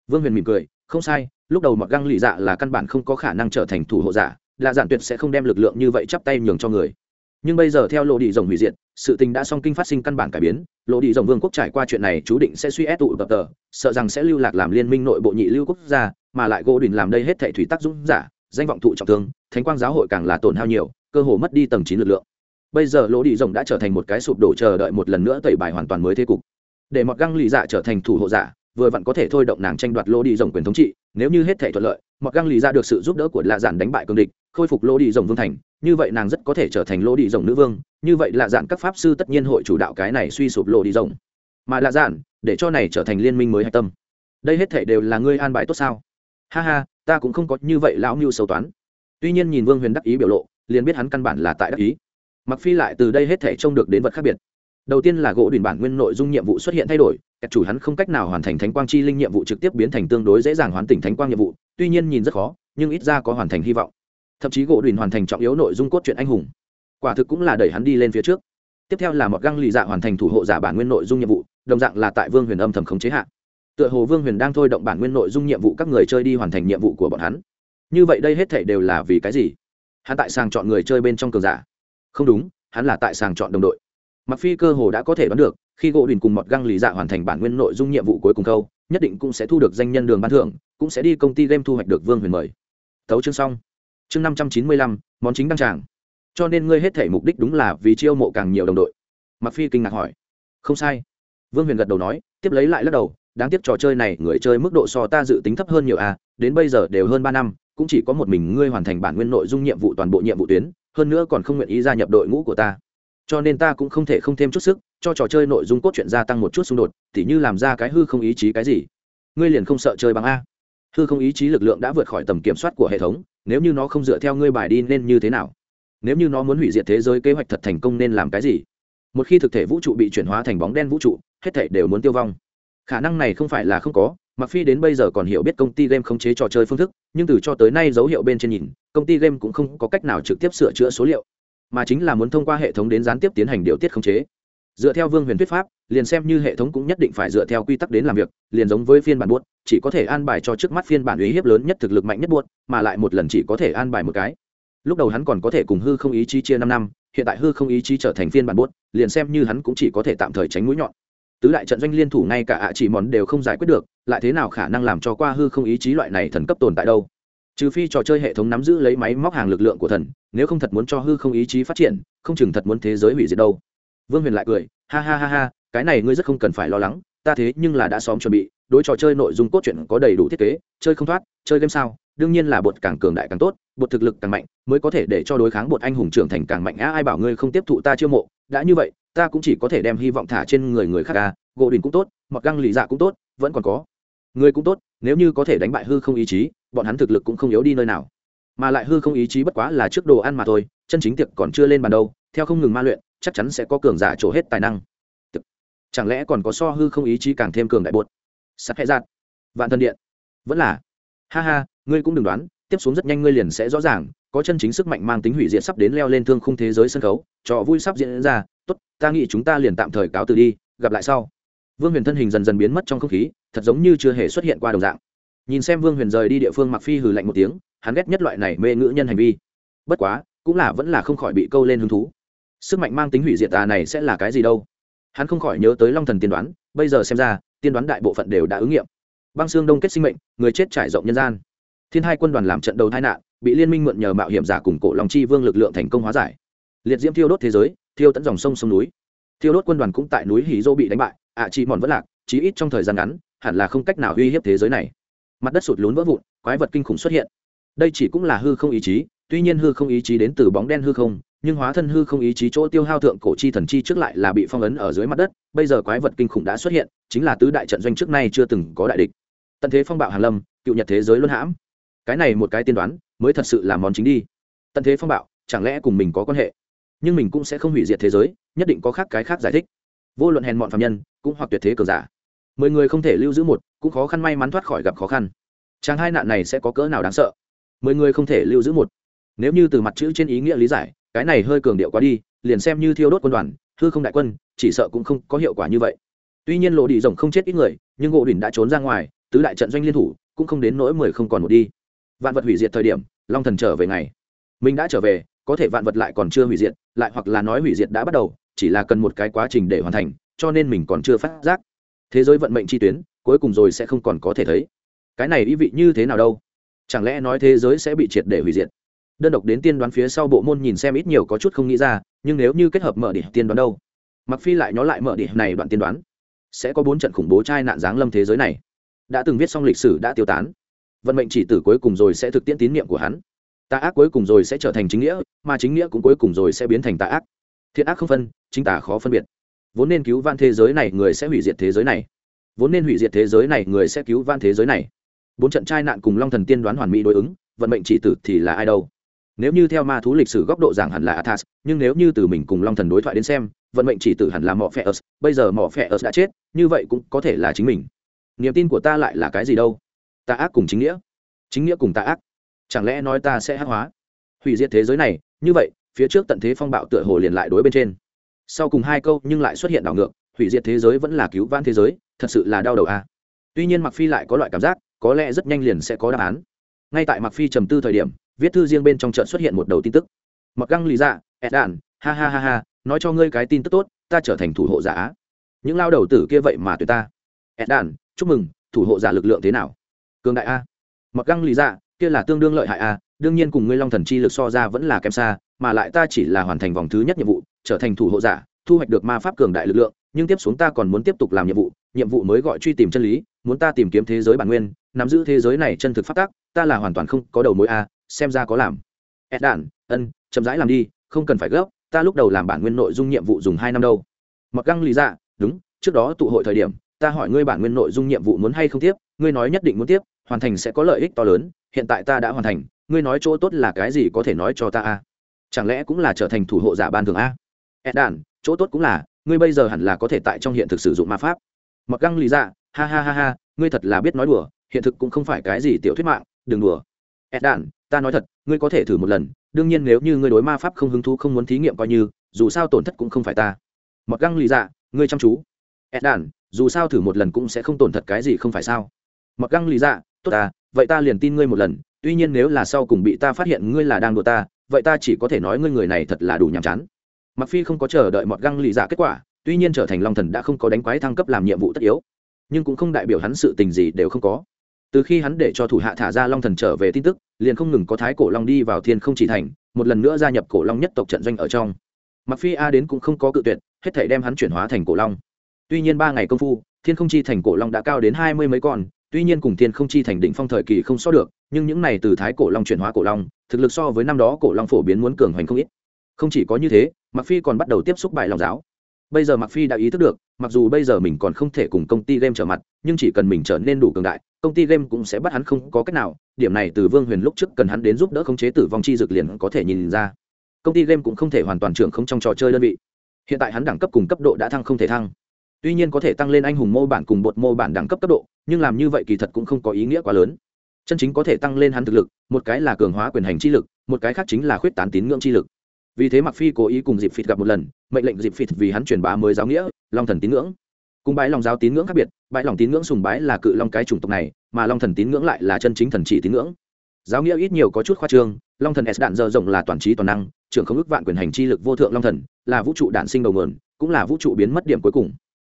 Vương huyền mỉm cười, không sai, lúc đầu một găng lì dạ là căn bản không có khả năng trở thành thủ hộ giả là giản tuyệt sẽ không đem lực lượng như vậy chắp tay nhường cho người. Nhưng bây giờ theo lộ đi rộng hủy diệt, sự tình đã song kinh phát sinh căn bản cải biến, lộ đi rộng vương quốc trải qua chuyện này chú định sẽ suy ép tụ tập tờ, sợ rằng sẽ lưu lạc làm liên minh nội bộ nhị lưu quốc gia, mà lại gỗ đình làm đây hết thệ thủy tác dũng giả danh vọng thụ trọng thương, thánh quang giáo hội càng là tổn hao nhiều, cơ hồ mất đi tầng chín lực lượng. Bây giờ lỗ đi rồng đã trở thành một cái sụp đổ chờ đợi một lần nữa tẩy bài hoàn toàn mới thế cục. Để mọt găng lì dạ trở thành thủ hộ giả, vừa vặn có thể thôi động nàng tranh đoạt lỗ đi rồng quyền thống trị, nếu như hết thể thuận lợi mọt găng lì dạ được sự giúp đỡ của lạ giản đánh bại cương địch, khôi phục lỗ đi rồng vương thành, như vậy nàng rất có thể trở thành lỗ đi rồng nữ vương, như vậy lạ giản các pháp sư tất nhiên hội chủ đạo cái này suy sụp lỗ đi rồng. Mà lạ giản, để cho này trở thành liên minh mới hạch tâm. Đây hết thể đều là ngươi an bài tốt sao? Ha ha, ta cũng không có như vậy lão mưu sâu toán. Tuy nhiên nhìn vương huyền đắc ý biểu lộ, liền biết hắn căn bản là tại đắc ý. Mặc phi lại từ đây hết thể trông được đến vật khác biệt. Đầu tiên là gỗ đùn bản nguyên nội dung nhiệm vụ xuất hiện thay đổi các chủ hắn không cách nào hoàn thành thánh quang chi linh nhiệm vụ trực tiếp biến thành tương đối dễ dàng hoàn tỉnh thánh quang nhiệm vụ, tuy nhiên nhìn rất khó, nhưng ít ra có hoàn thành hy vọng. Thậm chí gỗ đùn hoàn thành trọng yếu nội dung cốt truyện anh hùng. Quả thực cũng là đẩy hắn đi lên phía trước. Tiếp theo là một găng lì dạ hoàn thành thủ hộ giả bản nguyên nội dung nhiệm vụ, đồng dạng là tại vương huyền âm thầm khống chế hạn tựa hồ vương huyền đang thôi động bản nguyên nội dung nhiệm vụ các người chơi đi hoàn thành nhiệm vụ của bọn hắn. Như vậy đây hết thể đều là vì cái gì? Hắn tại sàng chọn người chơi bên trong cường giả. Không đúng, hắn là tại sàng chọn đồng đội. Mặc phi cơ hồ đã có thể đoán được, khi gỗ đình cùng một găng lì dạ hoàn thành bản nguyên nội dung nhiệm vụ cuối cùng câu, nhất định cũng sẽ thu được danh nhân đường ban thưởng, cũng sẽ đi công ty game thu hoạch được vương huyền mời. Tấu chương xong. Chương năm trăm chín mươi lăm, món chính đăng tràng. Cho nên ngươi hết thể mục đích đúng là vì chiêu mộ càng nhiều đồng đội. Mặc phi kinh ngạc hỏi. Không sai. Vương huyền gật đầu nói, tiếp lấy lại lắc đầu đáng tiếc trò chơi này, người chơi mức độ so ta dự tính thấp hơn nhiều à đến bây giờ đều hơn ba năm, cũng chỉ có một mình ngươi hoàn thành bản nguyên nội dung nhiệm vụ toàn bộ nhiệm vụ tuyến, hơn nữa còn không nguyện ý gia nhập đội ngũ của ta. Cho nên ta cũng không thể không thêm chút sức, cho trò chơi nội dung cốt truyện gia tăng một chút xung đột, tỉ như làm ra cái hư không ý chí cái gì. Ngươi liền không sợ chơi bằng a. Hư không ý chí lực lượng đã vượt khỏi tầm kiểm soát của hệ thống, nếu như nó không dựa theo ngươi bài đi nên như thế nào? Nếu như nó muốn hủy diệt thế giới kế hoạch thật thành công nên làm cái gì? Một khi thực thể vũ trụ bị chuyển hóa thành bóng đen vũ trụ, hết thể đều muốn tiêu vong khả năng này không phải là không có mặc phi đến bây giờ còn hiểu biết công ty game khống chế trò chơi phương thức, nhưng từ cho tới nay dấu hiệu bên trên nhìn, công ty game cũng không có cách nào trực tiếp sửa chữa số liệu, mà chính là muốn thông qua hệ thống đến gián tiếp tiến hành điều tiết khống chế. Dựa theo vương huyền thuyết pháp, liền xem như hệ thống cũng nhất định phải dựa theo quy tắc đến làm việc, liền giống với phiên bản buốt, chỉ có thể an bài cho trước mắt phiên bản uy hiếp lớn nhất thực lực mạnh nhất buốt, mà lại một lần chỉ có thể an bài một cái. Lúc đầu hắn còn có thể cùng hư không ý chí chia năm năm, hiện tại hư không ý chí trở thành phiên bản buốt, liền xem như hắn cũng chỉ có thể tạm thời tránh mũi nhọn tứ đại trận doanh liên thủ ngay cả ạ chỉ mòn đều không giải quyết được, lại thế nào khả năng làm cho qua hư không ý chí loại này thần cấp tồn tại đâu? Trừ phi trò chơi hệ thống nắm giữ lấy máy móc hàng lực lượng của thần, nếu không thật muốn cho hư không ý chí phát triển, không chừng thật muốn thế giới hủy diệt đâu. Vương huyền lại cười, ha ha ha ha, cái này ngươi rất không cần phải lo lắng, ta thế nhưng là đã xóm chuẩn bị, đối trò chơi nội dung cốt truyện có đầy đủ thiết kế, chơi không thoát, chơi game sao, đương nhiên là bột càng cường đại càng tốt, bột thực lực càng mạnh, mới có thể để cho đối kháng bột anh hùng trưởng thành càng mạnh. Á, ai bảo ngươi không tiếp thụ ta chiêu mộ, đã như vậy ta cũng chỉ có thể đem hy vọng thả trên người người khác ca gỗ đình cũng tốt mặc găng lì dạ cũng tốt, vẫn còn có. Người cũng tốt, nếu như có thể đánh bại hư không ý chí, bọn hắn thực lực cũng không yếu đi nơi nào. Mà lại hư không ý chí bất quá là trước đồ ăn mà thôi, chân chính tiệc còn chưa lên bàn đâu, theo không ngừng ma luyện, chắc chắn sẽ có cường giả trổ hết tài năng. Chẳng lẽ còn có so hư không ý chí càng thêm cường đại bột sắt hẹ giạt. Vạn thân điện. Vẫn là. Ha ha, ngươi cũng đừng đoán tiếp xuống rất nhanh ngươi liền sẽ rõ ràng, có chân chính sức mạnh mang tính hủy diệt sắp đến leo lên thương khung thế giới sân khấu, trò vui sắp diễn ra, tốt, ta nghĩ chúng ta liền tạm thời cáo từ đi, gặp lại sau. Vương huyền thân hình dần dần biến mất trong không khí, thật giống như chưa hề xuất hiện qua đồng dạng. Nhìn xem vương huyền rời đi địa phương mặc phi hừ lạnh một tiếng, hắn ghét nhất loại này mê ngữ nhân hành vi. Bất quá, cũng là vẫn là không khỏi bị câu lên hứng thú. Sức mạnh mang tính hủy diệt tà này sẽ là cái gì đâu? Hắn không khỏi nhớ tới long thần tiên đoán, bây giờ xem ra, tiên đoán đại bộ phận đều đã ứng nghiệm. Băng xương đông kết sinh mệnh, người chết trải rộng nhân gian thiên hai quân đoàn làm trận đầu tai nạn, bị liên minh mượn nhờ mạo hiểm giả cùng cổ lòng chi vương lực lượng thành công hóa giải. Liệt diễm thiêu đốt thế giới, thiêu tận dòng sông sông núi. Thiêu đốt quân đoàn cũng tại núi hí dô bị đánh bại, ạ à chi mòn vẫn lạc, chí ít trong thời gian ngắn, hẳn là không cách nào uy hiếp thế giới này. Mặt đất sụt lún vỡ vụn, quái vật kinh khủng xuất hiện. Đây chỉ cũng là hư không ý chí, tuy nhiên hư không ý chí đến từ bóng đen hư không, nhưng hóa thân hư không ý chí chỗ tiêu hao thượng cổ chi thần chi trước lại là bị phong ấn ở dưới mặt đất, bây giờ quái vật kinh khủng đã xuất hiện, chính là tứ đại trận doanh trước nay chưa từng có đại địch. Tận thế phong bạo hàn lâm, cựu nhật thế giới luân hãm cái này một cái tiên đoán mới thật sự là món chính đi. Tận thế phong bạo, chẳng lẽ cùng mình có quan hệ? Nhưng mình cũng sẽ không hủy diệt thế giới, nhất định có khác cái khác giải thích. Vô luận hèn mọn phạm nhân, cũng hoặc tuyệt thế cờ giả. Mười người không thể lưu giữ một, cũng khó khăn may mắn thoát khỏi gặp khó khăn. Chàng hai nạn này sẽ có cỡ nào đáng sợ? Mười người không thể lưu giữ một. Nếu như từ mặt chữ trên ý nghĩa lý giải, cái này hơi cường điệu quá đi, liền xem như thiêu đốt quân đoàn, hư không đại quân, chỉ sợ cũng không có hiệu quả như vậy. Tuy nhiên lộ đi rồng không chết ít người, nhưng gỗ đỉnh đã trốn ra ngoài, tứ đại trận doanh liên thủ, cũng không đến nỗi mười không còn một đi vạn vật hủy diệt thời điểm, long thần trở về ngày. Mình đã trở về, có thể vạn vật lại còn chưa hủy diệt, lại hoặc là nói hủy diệt đã bắt đầu, chỉ là cần một cái quá trình để hoàn thành, cho nên mình còn chưa phát giác. Thế giới vận mệnh chi tuyến, cuối cùng rồi sẽ không còn có thể thấy. Cái này ý vị như thế nào đâu? Chẳng lẽ nói thế giới sẽ bị triệt để hủy diệt? Đơn độc đến tiên đoán phía sau bộ môn nhìn xem ít nhiều có chút không nghĩ ra, nhưng nếu như kết hợp mở điểm tiên đoán đâu? Mặc phi lại nhó lại mở điểm này đoạn tiên đoán. Sẽ có bốn trận khủng bố trai nạn giáng lâm thế giới này. Đã từng viết xong lịch sử đã tiêu tán vận mệnh chỉ tử cuối cùng rồi sẽ thực tiễn tín niệm của hắn. Tà ác cuối cùng rồi sẽ trở thành chính nghĩa, mà chính nghĩa cũng cuối cùng rồi sẽ biến thành tà ác. Thiện ác không phân, chính tà khó phân biệt. Vốn nên cứu van thế giới này, người sẽ hủy diệt thế giới này. Vốn nên hủy diệt thế giới này, người sẽ cứu van thế giới này. Bốn trận trai nạn cùng long thần tiên đoán hoàn mỹ đối ứng, vận mệnh chỉ tử thì là ai đâu? Nếu như theo ma thú lịch sử góc độ giảng hẳn là athas, nhưng nếu như từ mình cùng long thần đối thoại đến xem, vận mệnh chỉ tử hẳn là mỏ phe ớt. Bây giờ mỏ phe ớt đã chết, như vậy cũng có thể là chính mình. Niềm tin của ta lại là cái gì đâu? Ta ác cùng chính nghĩa. Chính nghĩa cùng ta ác. Chẳng lẽ nói ta sẽ hắc hóa? Hủy diệt thế giới này, như vậy, phía trước tận thế phong bạo tựa hồ liền lại đối bên trên. Sau cùng hai câu nhưng lại xuất hiện đảo ngược, hủy diệt thế giới vẫn là cứu vãn thế giới, thật sự là đau đầu a tuy nhiên mặc phi lại có loại cảm giác, có lẽ rất nhanh liền sẽ có đáp án. Ngay tại mặc phi trầm tư thời điểm, viết thư riêng bên trong trận xuất hiện một đầu tin tức. Mặc găng lý dạ ed đàn ha ha ha ha, nói cho ngươi cái tin tức tốt, ta trở thành thủ hộ giả những lao đầu tử kia vậy mà tuyệt ta. Ed đàn chúc mừng, thủ hộ giả lực lượng thế nào? Cường đại a. Mặc găng lý dạ kia là tương đương lợi hại a, đương nhiên cùng ngươi long thần chi lực so ra vẫn là kém xa, mà lại ta chỉ là hoàn thành vòng thứ nhất nhiệm vụ, trở thành thủ hộ giả, thu hoạch được ma pháp cường đại lực lượng, nhưng tiếp xuống ta còn muốn tiếp tục làm nhiệm vụ nhiệm vụ mới gọi truy tìm chân lý, muốn ta tìm kiếm thế giới bản nguyên, nắm giữ thế giới này chân thực phát tác ta là hoàn toàn không có đầu mối a, xem ra có làm. Ed đản, ân, chậm rãi làm đi, không cần phải gấp, ta lúc đầu làm bản nguyên nội dung nhiệm vụ dùng hai năm đâu. Mặc găng lý dạ đúng, trước đó tụ hội thời điểm, ta hỏi ngươi bản nguyên nội dung nhiệm vụ muốn hay không tiếp, ngươi nói nhất định muốn tiếp hoàn thành sẽ có lợi ích to lớn, hiện tại ta đã hoàn thành, ngươi nói chỗ tốt là cái gì có thể nói cho ta a? Chẳng lẽ cũng là trở thành thủ hộ giả ban thường a? Ed đàn chỗ tốt cũng là, ngươi bây giờ hẳn là có thể tại trong hiện thực sử dụng ma pháp. Mặc găng lý dạ ha ha ha ha, ngươi thật là biết nói đùa, hiện thực cũng không phải cái gì tiểu thuyết mạng, đừng đùa. Ed đàn ta nói thật, ngươi có thể thử một lần, đương nhiên nếu như ngươi đối ma pháp không hứng thú, không muốn thí nghiệm coi như, dù sao tổn thất cũng không phải ta. Mặc găng lý dạ ngươi chăm chú. Ed đàn dù sao thử một lần cũng sẽ không tổn thật cái gì không phải sao? Mặc găng lý dạ tốt ta, vậy ta liền tin ngươi một lần, tuy nhiên nếu là sau cùng bị ta phát hiện ngươi là đang đùa ta, vậy ta chỉ có thể nói ngươi người này thật là đủ nhàm chán. Mặc phi không có chờ đợi mọt găng lì giả kết quả, tuy nhiên trở thành long thần đã không có đánh quái thăng cấp làm nhiệm vụ tất yếu, nhưng cũng không đại biểu hắn sự tình gì đều không có. Từ khi hắn để cho thủ hạ thả ra long thần trở về tin tức, liền không ngừng có thái cổ long đi vào thiên không chỉ thành, một lần nữa gia nhập cổ long nhất tộc trận doanh ở trong. Mặc phi a đến cũng không có cự tuyệt, hết thể đem hắn chuyển hóa thành cổ long. Tuy nhiên ba ngày công phu, thiên không chi thành cổ long đã cao đến hai mươi mấy con tuy nhiên cùng thiên không chi thành đỉnh phong thời kỳ không so được, nhưng những này từ thái cổ long chuyển hóa cổ long, thực lực so với năm đó cổ long phổ biến muốn cường hoành không ít. Không chỉ có như thế mặc phi còn bắt đầu tiếp xúc bài lòng giáo. Bây giờ mặc phi đã ý thức được, mặc dù bây giờ mình còn không thể cùng công ty game trở mặt, nhưng chỉ cần mình trở nên đủ cường đại, công ty game cũng sẽ bắt hắn không có cách nào. Điểm này từ vương huyền lúc trước cần hắn đến giúp đỡ khống chế tử vong chi dược liền có thể nhìn ra. Công ty game cũng không thể hoàn toàn trưởng không trong trò chơi đơn vị. Hiện tại hắn đẳng cấp cùng cấp độ đã thăng không thể thăng tuy nhiên có thể tăng lên anh hùng mô bản cùng bột mô bản đẳng cấp cấp độ, nhưng làm như vậy kỳ thật cũng không có ý nghĩa quá lớn. Chân chính có thể tăng lên hắn thực lực, một cái là cường hóa quyền hành chi lực, một cái khác chính là khuyết tán tín ngưỡng chi lực. Vì thế mặc phi cố ý cùng dịp phịt gặp một lần, mệnh lệnh dịp phịt vì hắn truyền bá mới giáo nghĩa, long thần tín ngưỡng. Cùng bái lòng giáo tín ngưỡng khác biệt, bái lòng tín ngưỡng sùng bái là cự long cái chủng tộc này, mà long thần tín ngưỡng lại là chân chính thần chỉ tín ngưỡng. Giáo nghĩa ít nhiều có chút khoa trương, long thần s đạn dơ rộng là toàn trí toàn năng, trưởng không ước vạn quyền hành chi lực vô thượng long thần, là vũ trụ đạn sinh đầu nguồn, cũng là vũ trụ biến mất điểm cuối cùng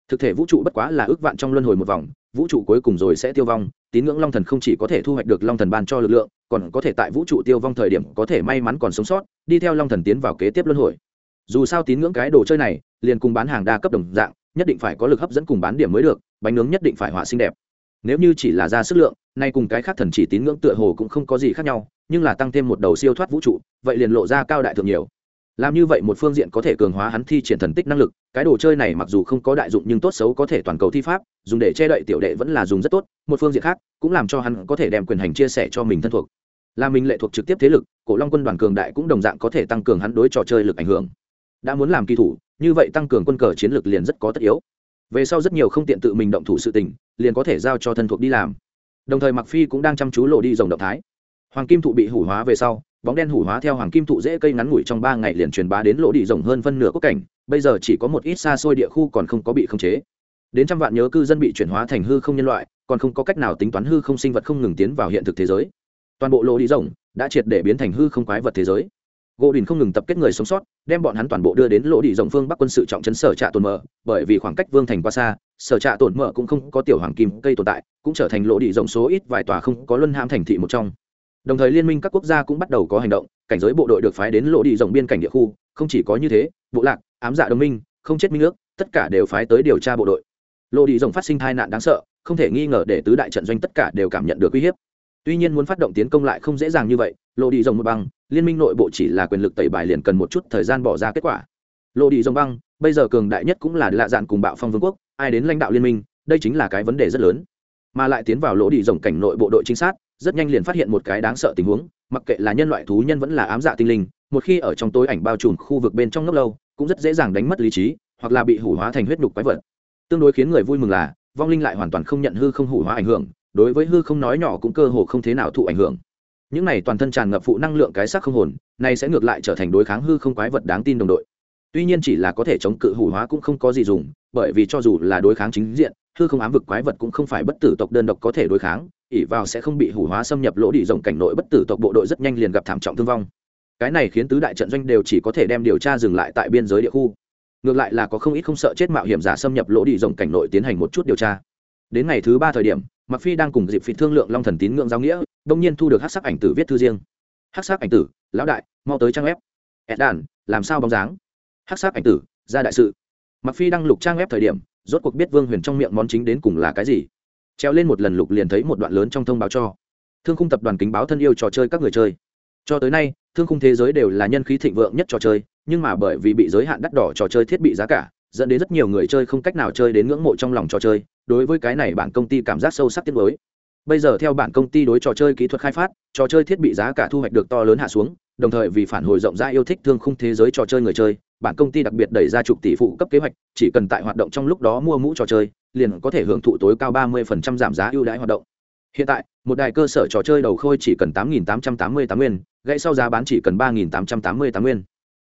thực thể vũ trụ bất quá là ước vạn trong luân hồi một vòng, vũ trụ cuối cùng rồi sẽ tiêu vong, tín ngưỡng long thần không chỉ có thể thu hoạch được long thần ban cho lực lượng, còn có thể tại vũ trụ tiêu vong thời điểm có thể may mắn còn sống sót, đi theo long thần tiến vào kế tiếp luân hồi. Dù sao tín ngưỡng cái đồ chơi này, liền cùng bán hàng đa cấp đồng dạng, nhất định phải có lực hấp dẫn cùng bán điểm mới được, bánh nướng nhất định phải họa xinh đẹp. Nếu như chỉ là ra sức lượng, nay cùng cái khác thần chỉ tín ngưỡng tựa hồ cũng không có gì khác nhau, nhưng là tăng thêm một đầu siêu thoát vũ trụ, vậy liền lộ ra cao đại thượng nhiều làm như vậy một phương diện có thể cường hóa hắn thi triển thần tích năng lực, cái đồ chơi này mặc dù không có đại dụng nhưng tốt xấu có thể toàn cầu thi pháp, dùng để che đậy tiểu đệ vẫn là dùng rất tốt, một phương diện khác cũng làm cho hắn có thể đem quyền hành chia sẻ cho mình thân thuộc. Là mình lệ thuộc trực tiếp thế lực, cổ long quân đoàn cường đại cũng đồng dạng có thể tăng cường hắn đối trò chơi lực ảnh hưởng. Đã muốn làm kỳ thủ, như vậy tăng cường quân cờ chiến lược liền rất có tất yếu. Về sau rất nhiều không tiện tự mình động thủ sự tình, liền có thể giao cho thân thuộc đi làm. Đồng thời mặc phi cũng đang chăm chú lộ đi dòng động thái. Hoàng kim thụ bị hủ hóa về sau bóng đen hủ hóa theo hoàng kim thụ dễ cây ngắn ngủi trong ba ngày liền truyền bá đến lỗ đi rộng hơn phân nửa quốc cảnh, bây giờ chỉ có một ít xa xôi địa khu còn không có bị khống chế. Đến trăm vạn nhớ cư dân bị chuyển hóa thành hư không nhân loại, còn không có cách nào tính toán hư không sinh vật không ngừng tiến vào hiện thực thế giới. Toàn bộ lỗ đi rộng đã triệt để biến thành hư không quái vật thế giới. Gỗ đình không ngừng tập kết người sống sót, đem bọn hắn toàn bộ đưa đến lỗ đi rộng phương bắc quân sự trọng chấn sở trạ tồn mở, bởi vì khoảng cách vương thành qua xa, sở trạ tồn mở cũng không có tiểu hoàng kim cây tồn tại, cũng trở thành lỗ đi rộng số ít vài tòa không có luân ham thành thị một trong đồng thời liên minh các quốc gia cũng bắt đầu có hành động, cảnh giới bộ đội được phái đến lỗ đi rộng biên cảnh địa khu, không chỉ có như thế, bộ lạc, ám dạ đồng minh, không chết minh ước, tất cả đều phái tới điều tra bộ đội. Lỗ đi rộng phát sinh tai nạn đáng sợ, không thể nghi ngờ để tứ đại trận doanh tất cả đều cảm nhận được uy hiếp. Tuy nhiên muốn phát động tiến công lại không dễ dàng như vậy, lộ đi rộng một băng, liên minh nội bộ chỉ là quyền lực tẩy bài liền cần một chút thời gian bỏ ra kết quả. Lộ đi rộng băng, bây giờ cường đại nhất cũng là lạ dạn cùng bạo phong vương quốc, ai đến lãnh đạo liên minh, đây chính là cái vấn đề rất lớn. Mà lại tiến vào lỗ đi rộng cảnh nội bộ đội trinh sát rất nhanh liền phát hiện một cái đáng sợ tình huống, mặc kệ là nhân loại thú nhân vẫn là ám dạ tinh linh, một khi ở trong tối ảnh bao trùm khu vực bên trong ngốc lâu, cũng rất dễ dàng đánh mất lý trí, hoặc là bị hủ hóa thành huyết nhục quái vật. Tương đối khiến người vui mừng là, vong linh lại hoàn toàn không nhận hư không hủ hóa ảnh hưởng, đối với hư không nói nhỏ cũng cơ hồ không thế nào thụ ảnh hưởng. Những này toàn thân tràn ngập phụ năng lượng cái xác không hồn này sẽ ngược lại trở thành đối kháng hư không quái vật đáng tin đồng đội. Tuy nhiên chỉ là có thể chống cự hủ hóa cũng không có gì dùng, bởi vì cho dù là đối kháng chính diện, hư không ám vực quái vật cũng không phải bất tử tộc đơn độc có thể đối kháng ỉ vào sẽ không bị hủ hóa xâm nhập lỗ đi rộng cảnh nội bất tử tộc bộ đội rất nhanh liền gặp thảm trọng thương vong. Cái này khiến tứ đại trận doanh đều chỉ có thể đem điều tra dừng lại tại biên giới địa khu. Ngược lại là có không ít không sợ chết mạo hiểm giả xâm nhập lỗ đi rộng cảnh nội tiến hành một chút điều tra. Đến ngày thứ ba thời điểm mặc phi đang cùng dịp phi thương lượng long thần tín ngưỡng giáo nghĩa, đông nhiên thu được hát sắc ảnh tử viết thư riêng. Hát sắc ảnh tử, lão đại, mau tới trang web. Ed đàn làm sao bóng dáng? Hát sắc ảnh tử, ra đại sự. Mặc phi đang lục trang web thời điểm, rốt cuộc biết vương huyền trong miệng món chính đến cùng là cái gì treo lên một lần lục liền thấy một đoạn lớn trong thông báo cho. Thương khung tập đoàn kính báo thân yêu trò chơi các người chơi. Cho tới nay, thương khung thế giới đều là nhân khí thịnh vượng nhất trò chơi, nhưng mà bởi vì bị giới hạn đắt đỏ trò chơi thiết bị giá cả, dẫn đến rất nhiều người chơi không cách nào chơi đến ngưỡng mộ trong lòng trò chơi, đối với cái này bản công ty cảm giác sâu sắc tiếc mới bây giờ theo bản công ty đối trò chơi kỹ thuật khai phát, trò chơi thiết bị giá cả thu hoạch được to lớn hạ xuống, đồng thời vì phản hồi rộng rãi yêu thích thương khung thế giới trò chơi người chơi, bản công ty đặc biệt đẩy ra chục tỷ phụ cấp kế hoạch, chỉ cần tại hoạt động trong lúc đó mua mũ trò chơi liền có thể hưởng thụ tối cao 30% giảm giá ưu đãi hoạt động. Hiện tại, một đài cơ sở trò chơi đầu khôi chỉ cần tám nghìn tám trăm tám mươi tám nguyên, gãy sau giá bán chỉ cần ba nghìn tám trăm tám mươi tám nguyên.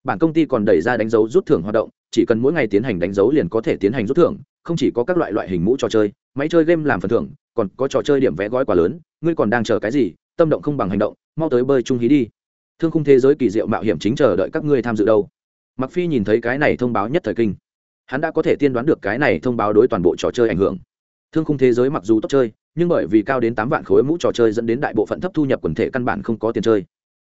Bản công ty còn đẩy ra đánh dấu rút thưởng hoạt động, chỉ cần mỗi ngày tiến hành đánh dấu liền có thể tiến hành rút thưởng, không chỉ có các loại loại hình mũ trò chơi, máy chơi game làm phần thưởng, còn có trò chơi điểm vẽ gói quá lớn, ngươi còn đang chờ cái gì, tâm động không bằng hành động, mau tới bơi chung hí đi. Thương khung thế giới kỳ diệu mạo hiểm chính chờ đợi các ngươi tham dự đâu. Mặc phi nhìn thấy cái này thông báo nhất thời kinh hắn đã có thể tiên đoán được cái này thông báo đối toàn bộ trò chơi ảnh hưởng. Thương khung thế giới mặc dù tốt chơi, nhưng bởi vì cao đến tám vạn khối mũ trò chơi dẫn đến đại bộ phận thấp thu nhập quần thể căn bản không có tiền chơi.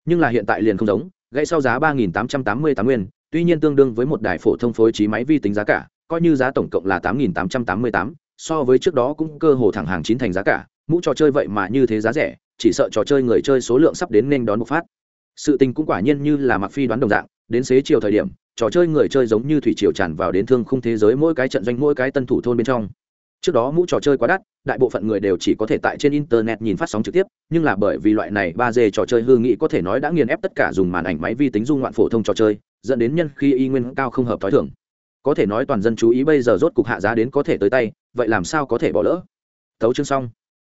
Nhưng là hiện tại liền không giống, gãy sau giá ba nghìn tám trăm tám mươi tám nguyên, tuy nhiên tương đương với một đài phổ thông phối trí máy vi tính giá cả, coi như giá tổng cộng là tám nghìn tám trăm tám mươi tám, so với trước đó cũng cơ hồ thẳng hàng chín thành giá cả, mũ trò chơi vậy mà như thế giá rẻ, chỉ sợ trò chơi người chơi số lượng sắp đến nên đón bộc phát. Sự tình cũng quả nhiên như là mặc phi đoán đồng dạng, đến xế chiều thời điểm trò chơi người chơi giống như thủy triều tràn vào đến thương khung thế giới mỗi cái trận doanh, mỗi cái tân thủ thôn bên trong. Trước đó mũ trò chơi quá đắt, đại bộ phận người đều chỉ có thể tại trên internet nhìn phát sóng trực tiếp, nhưng là bởi vì loại này ba d trò chơi hư nghị có thể nói đã nghiền ép tất cả dùng màn ảnh, máy vi tính dung ngoạn phổ thông trò chơi, dẫn đến nhân khi y nguyên cao không hợp t h o i thưởng có thể nói toàn dân chú ý bây giờ rốt cục hạ giá đến có thể tới tay, vậy làm sao có thể bỏ lỡ? Tấu chương xong.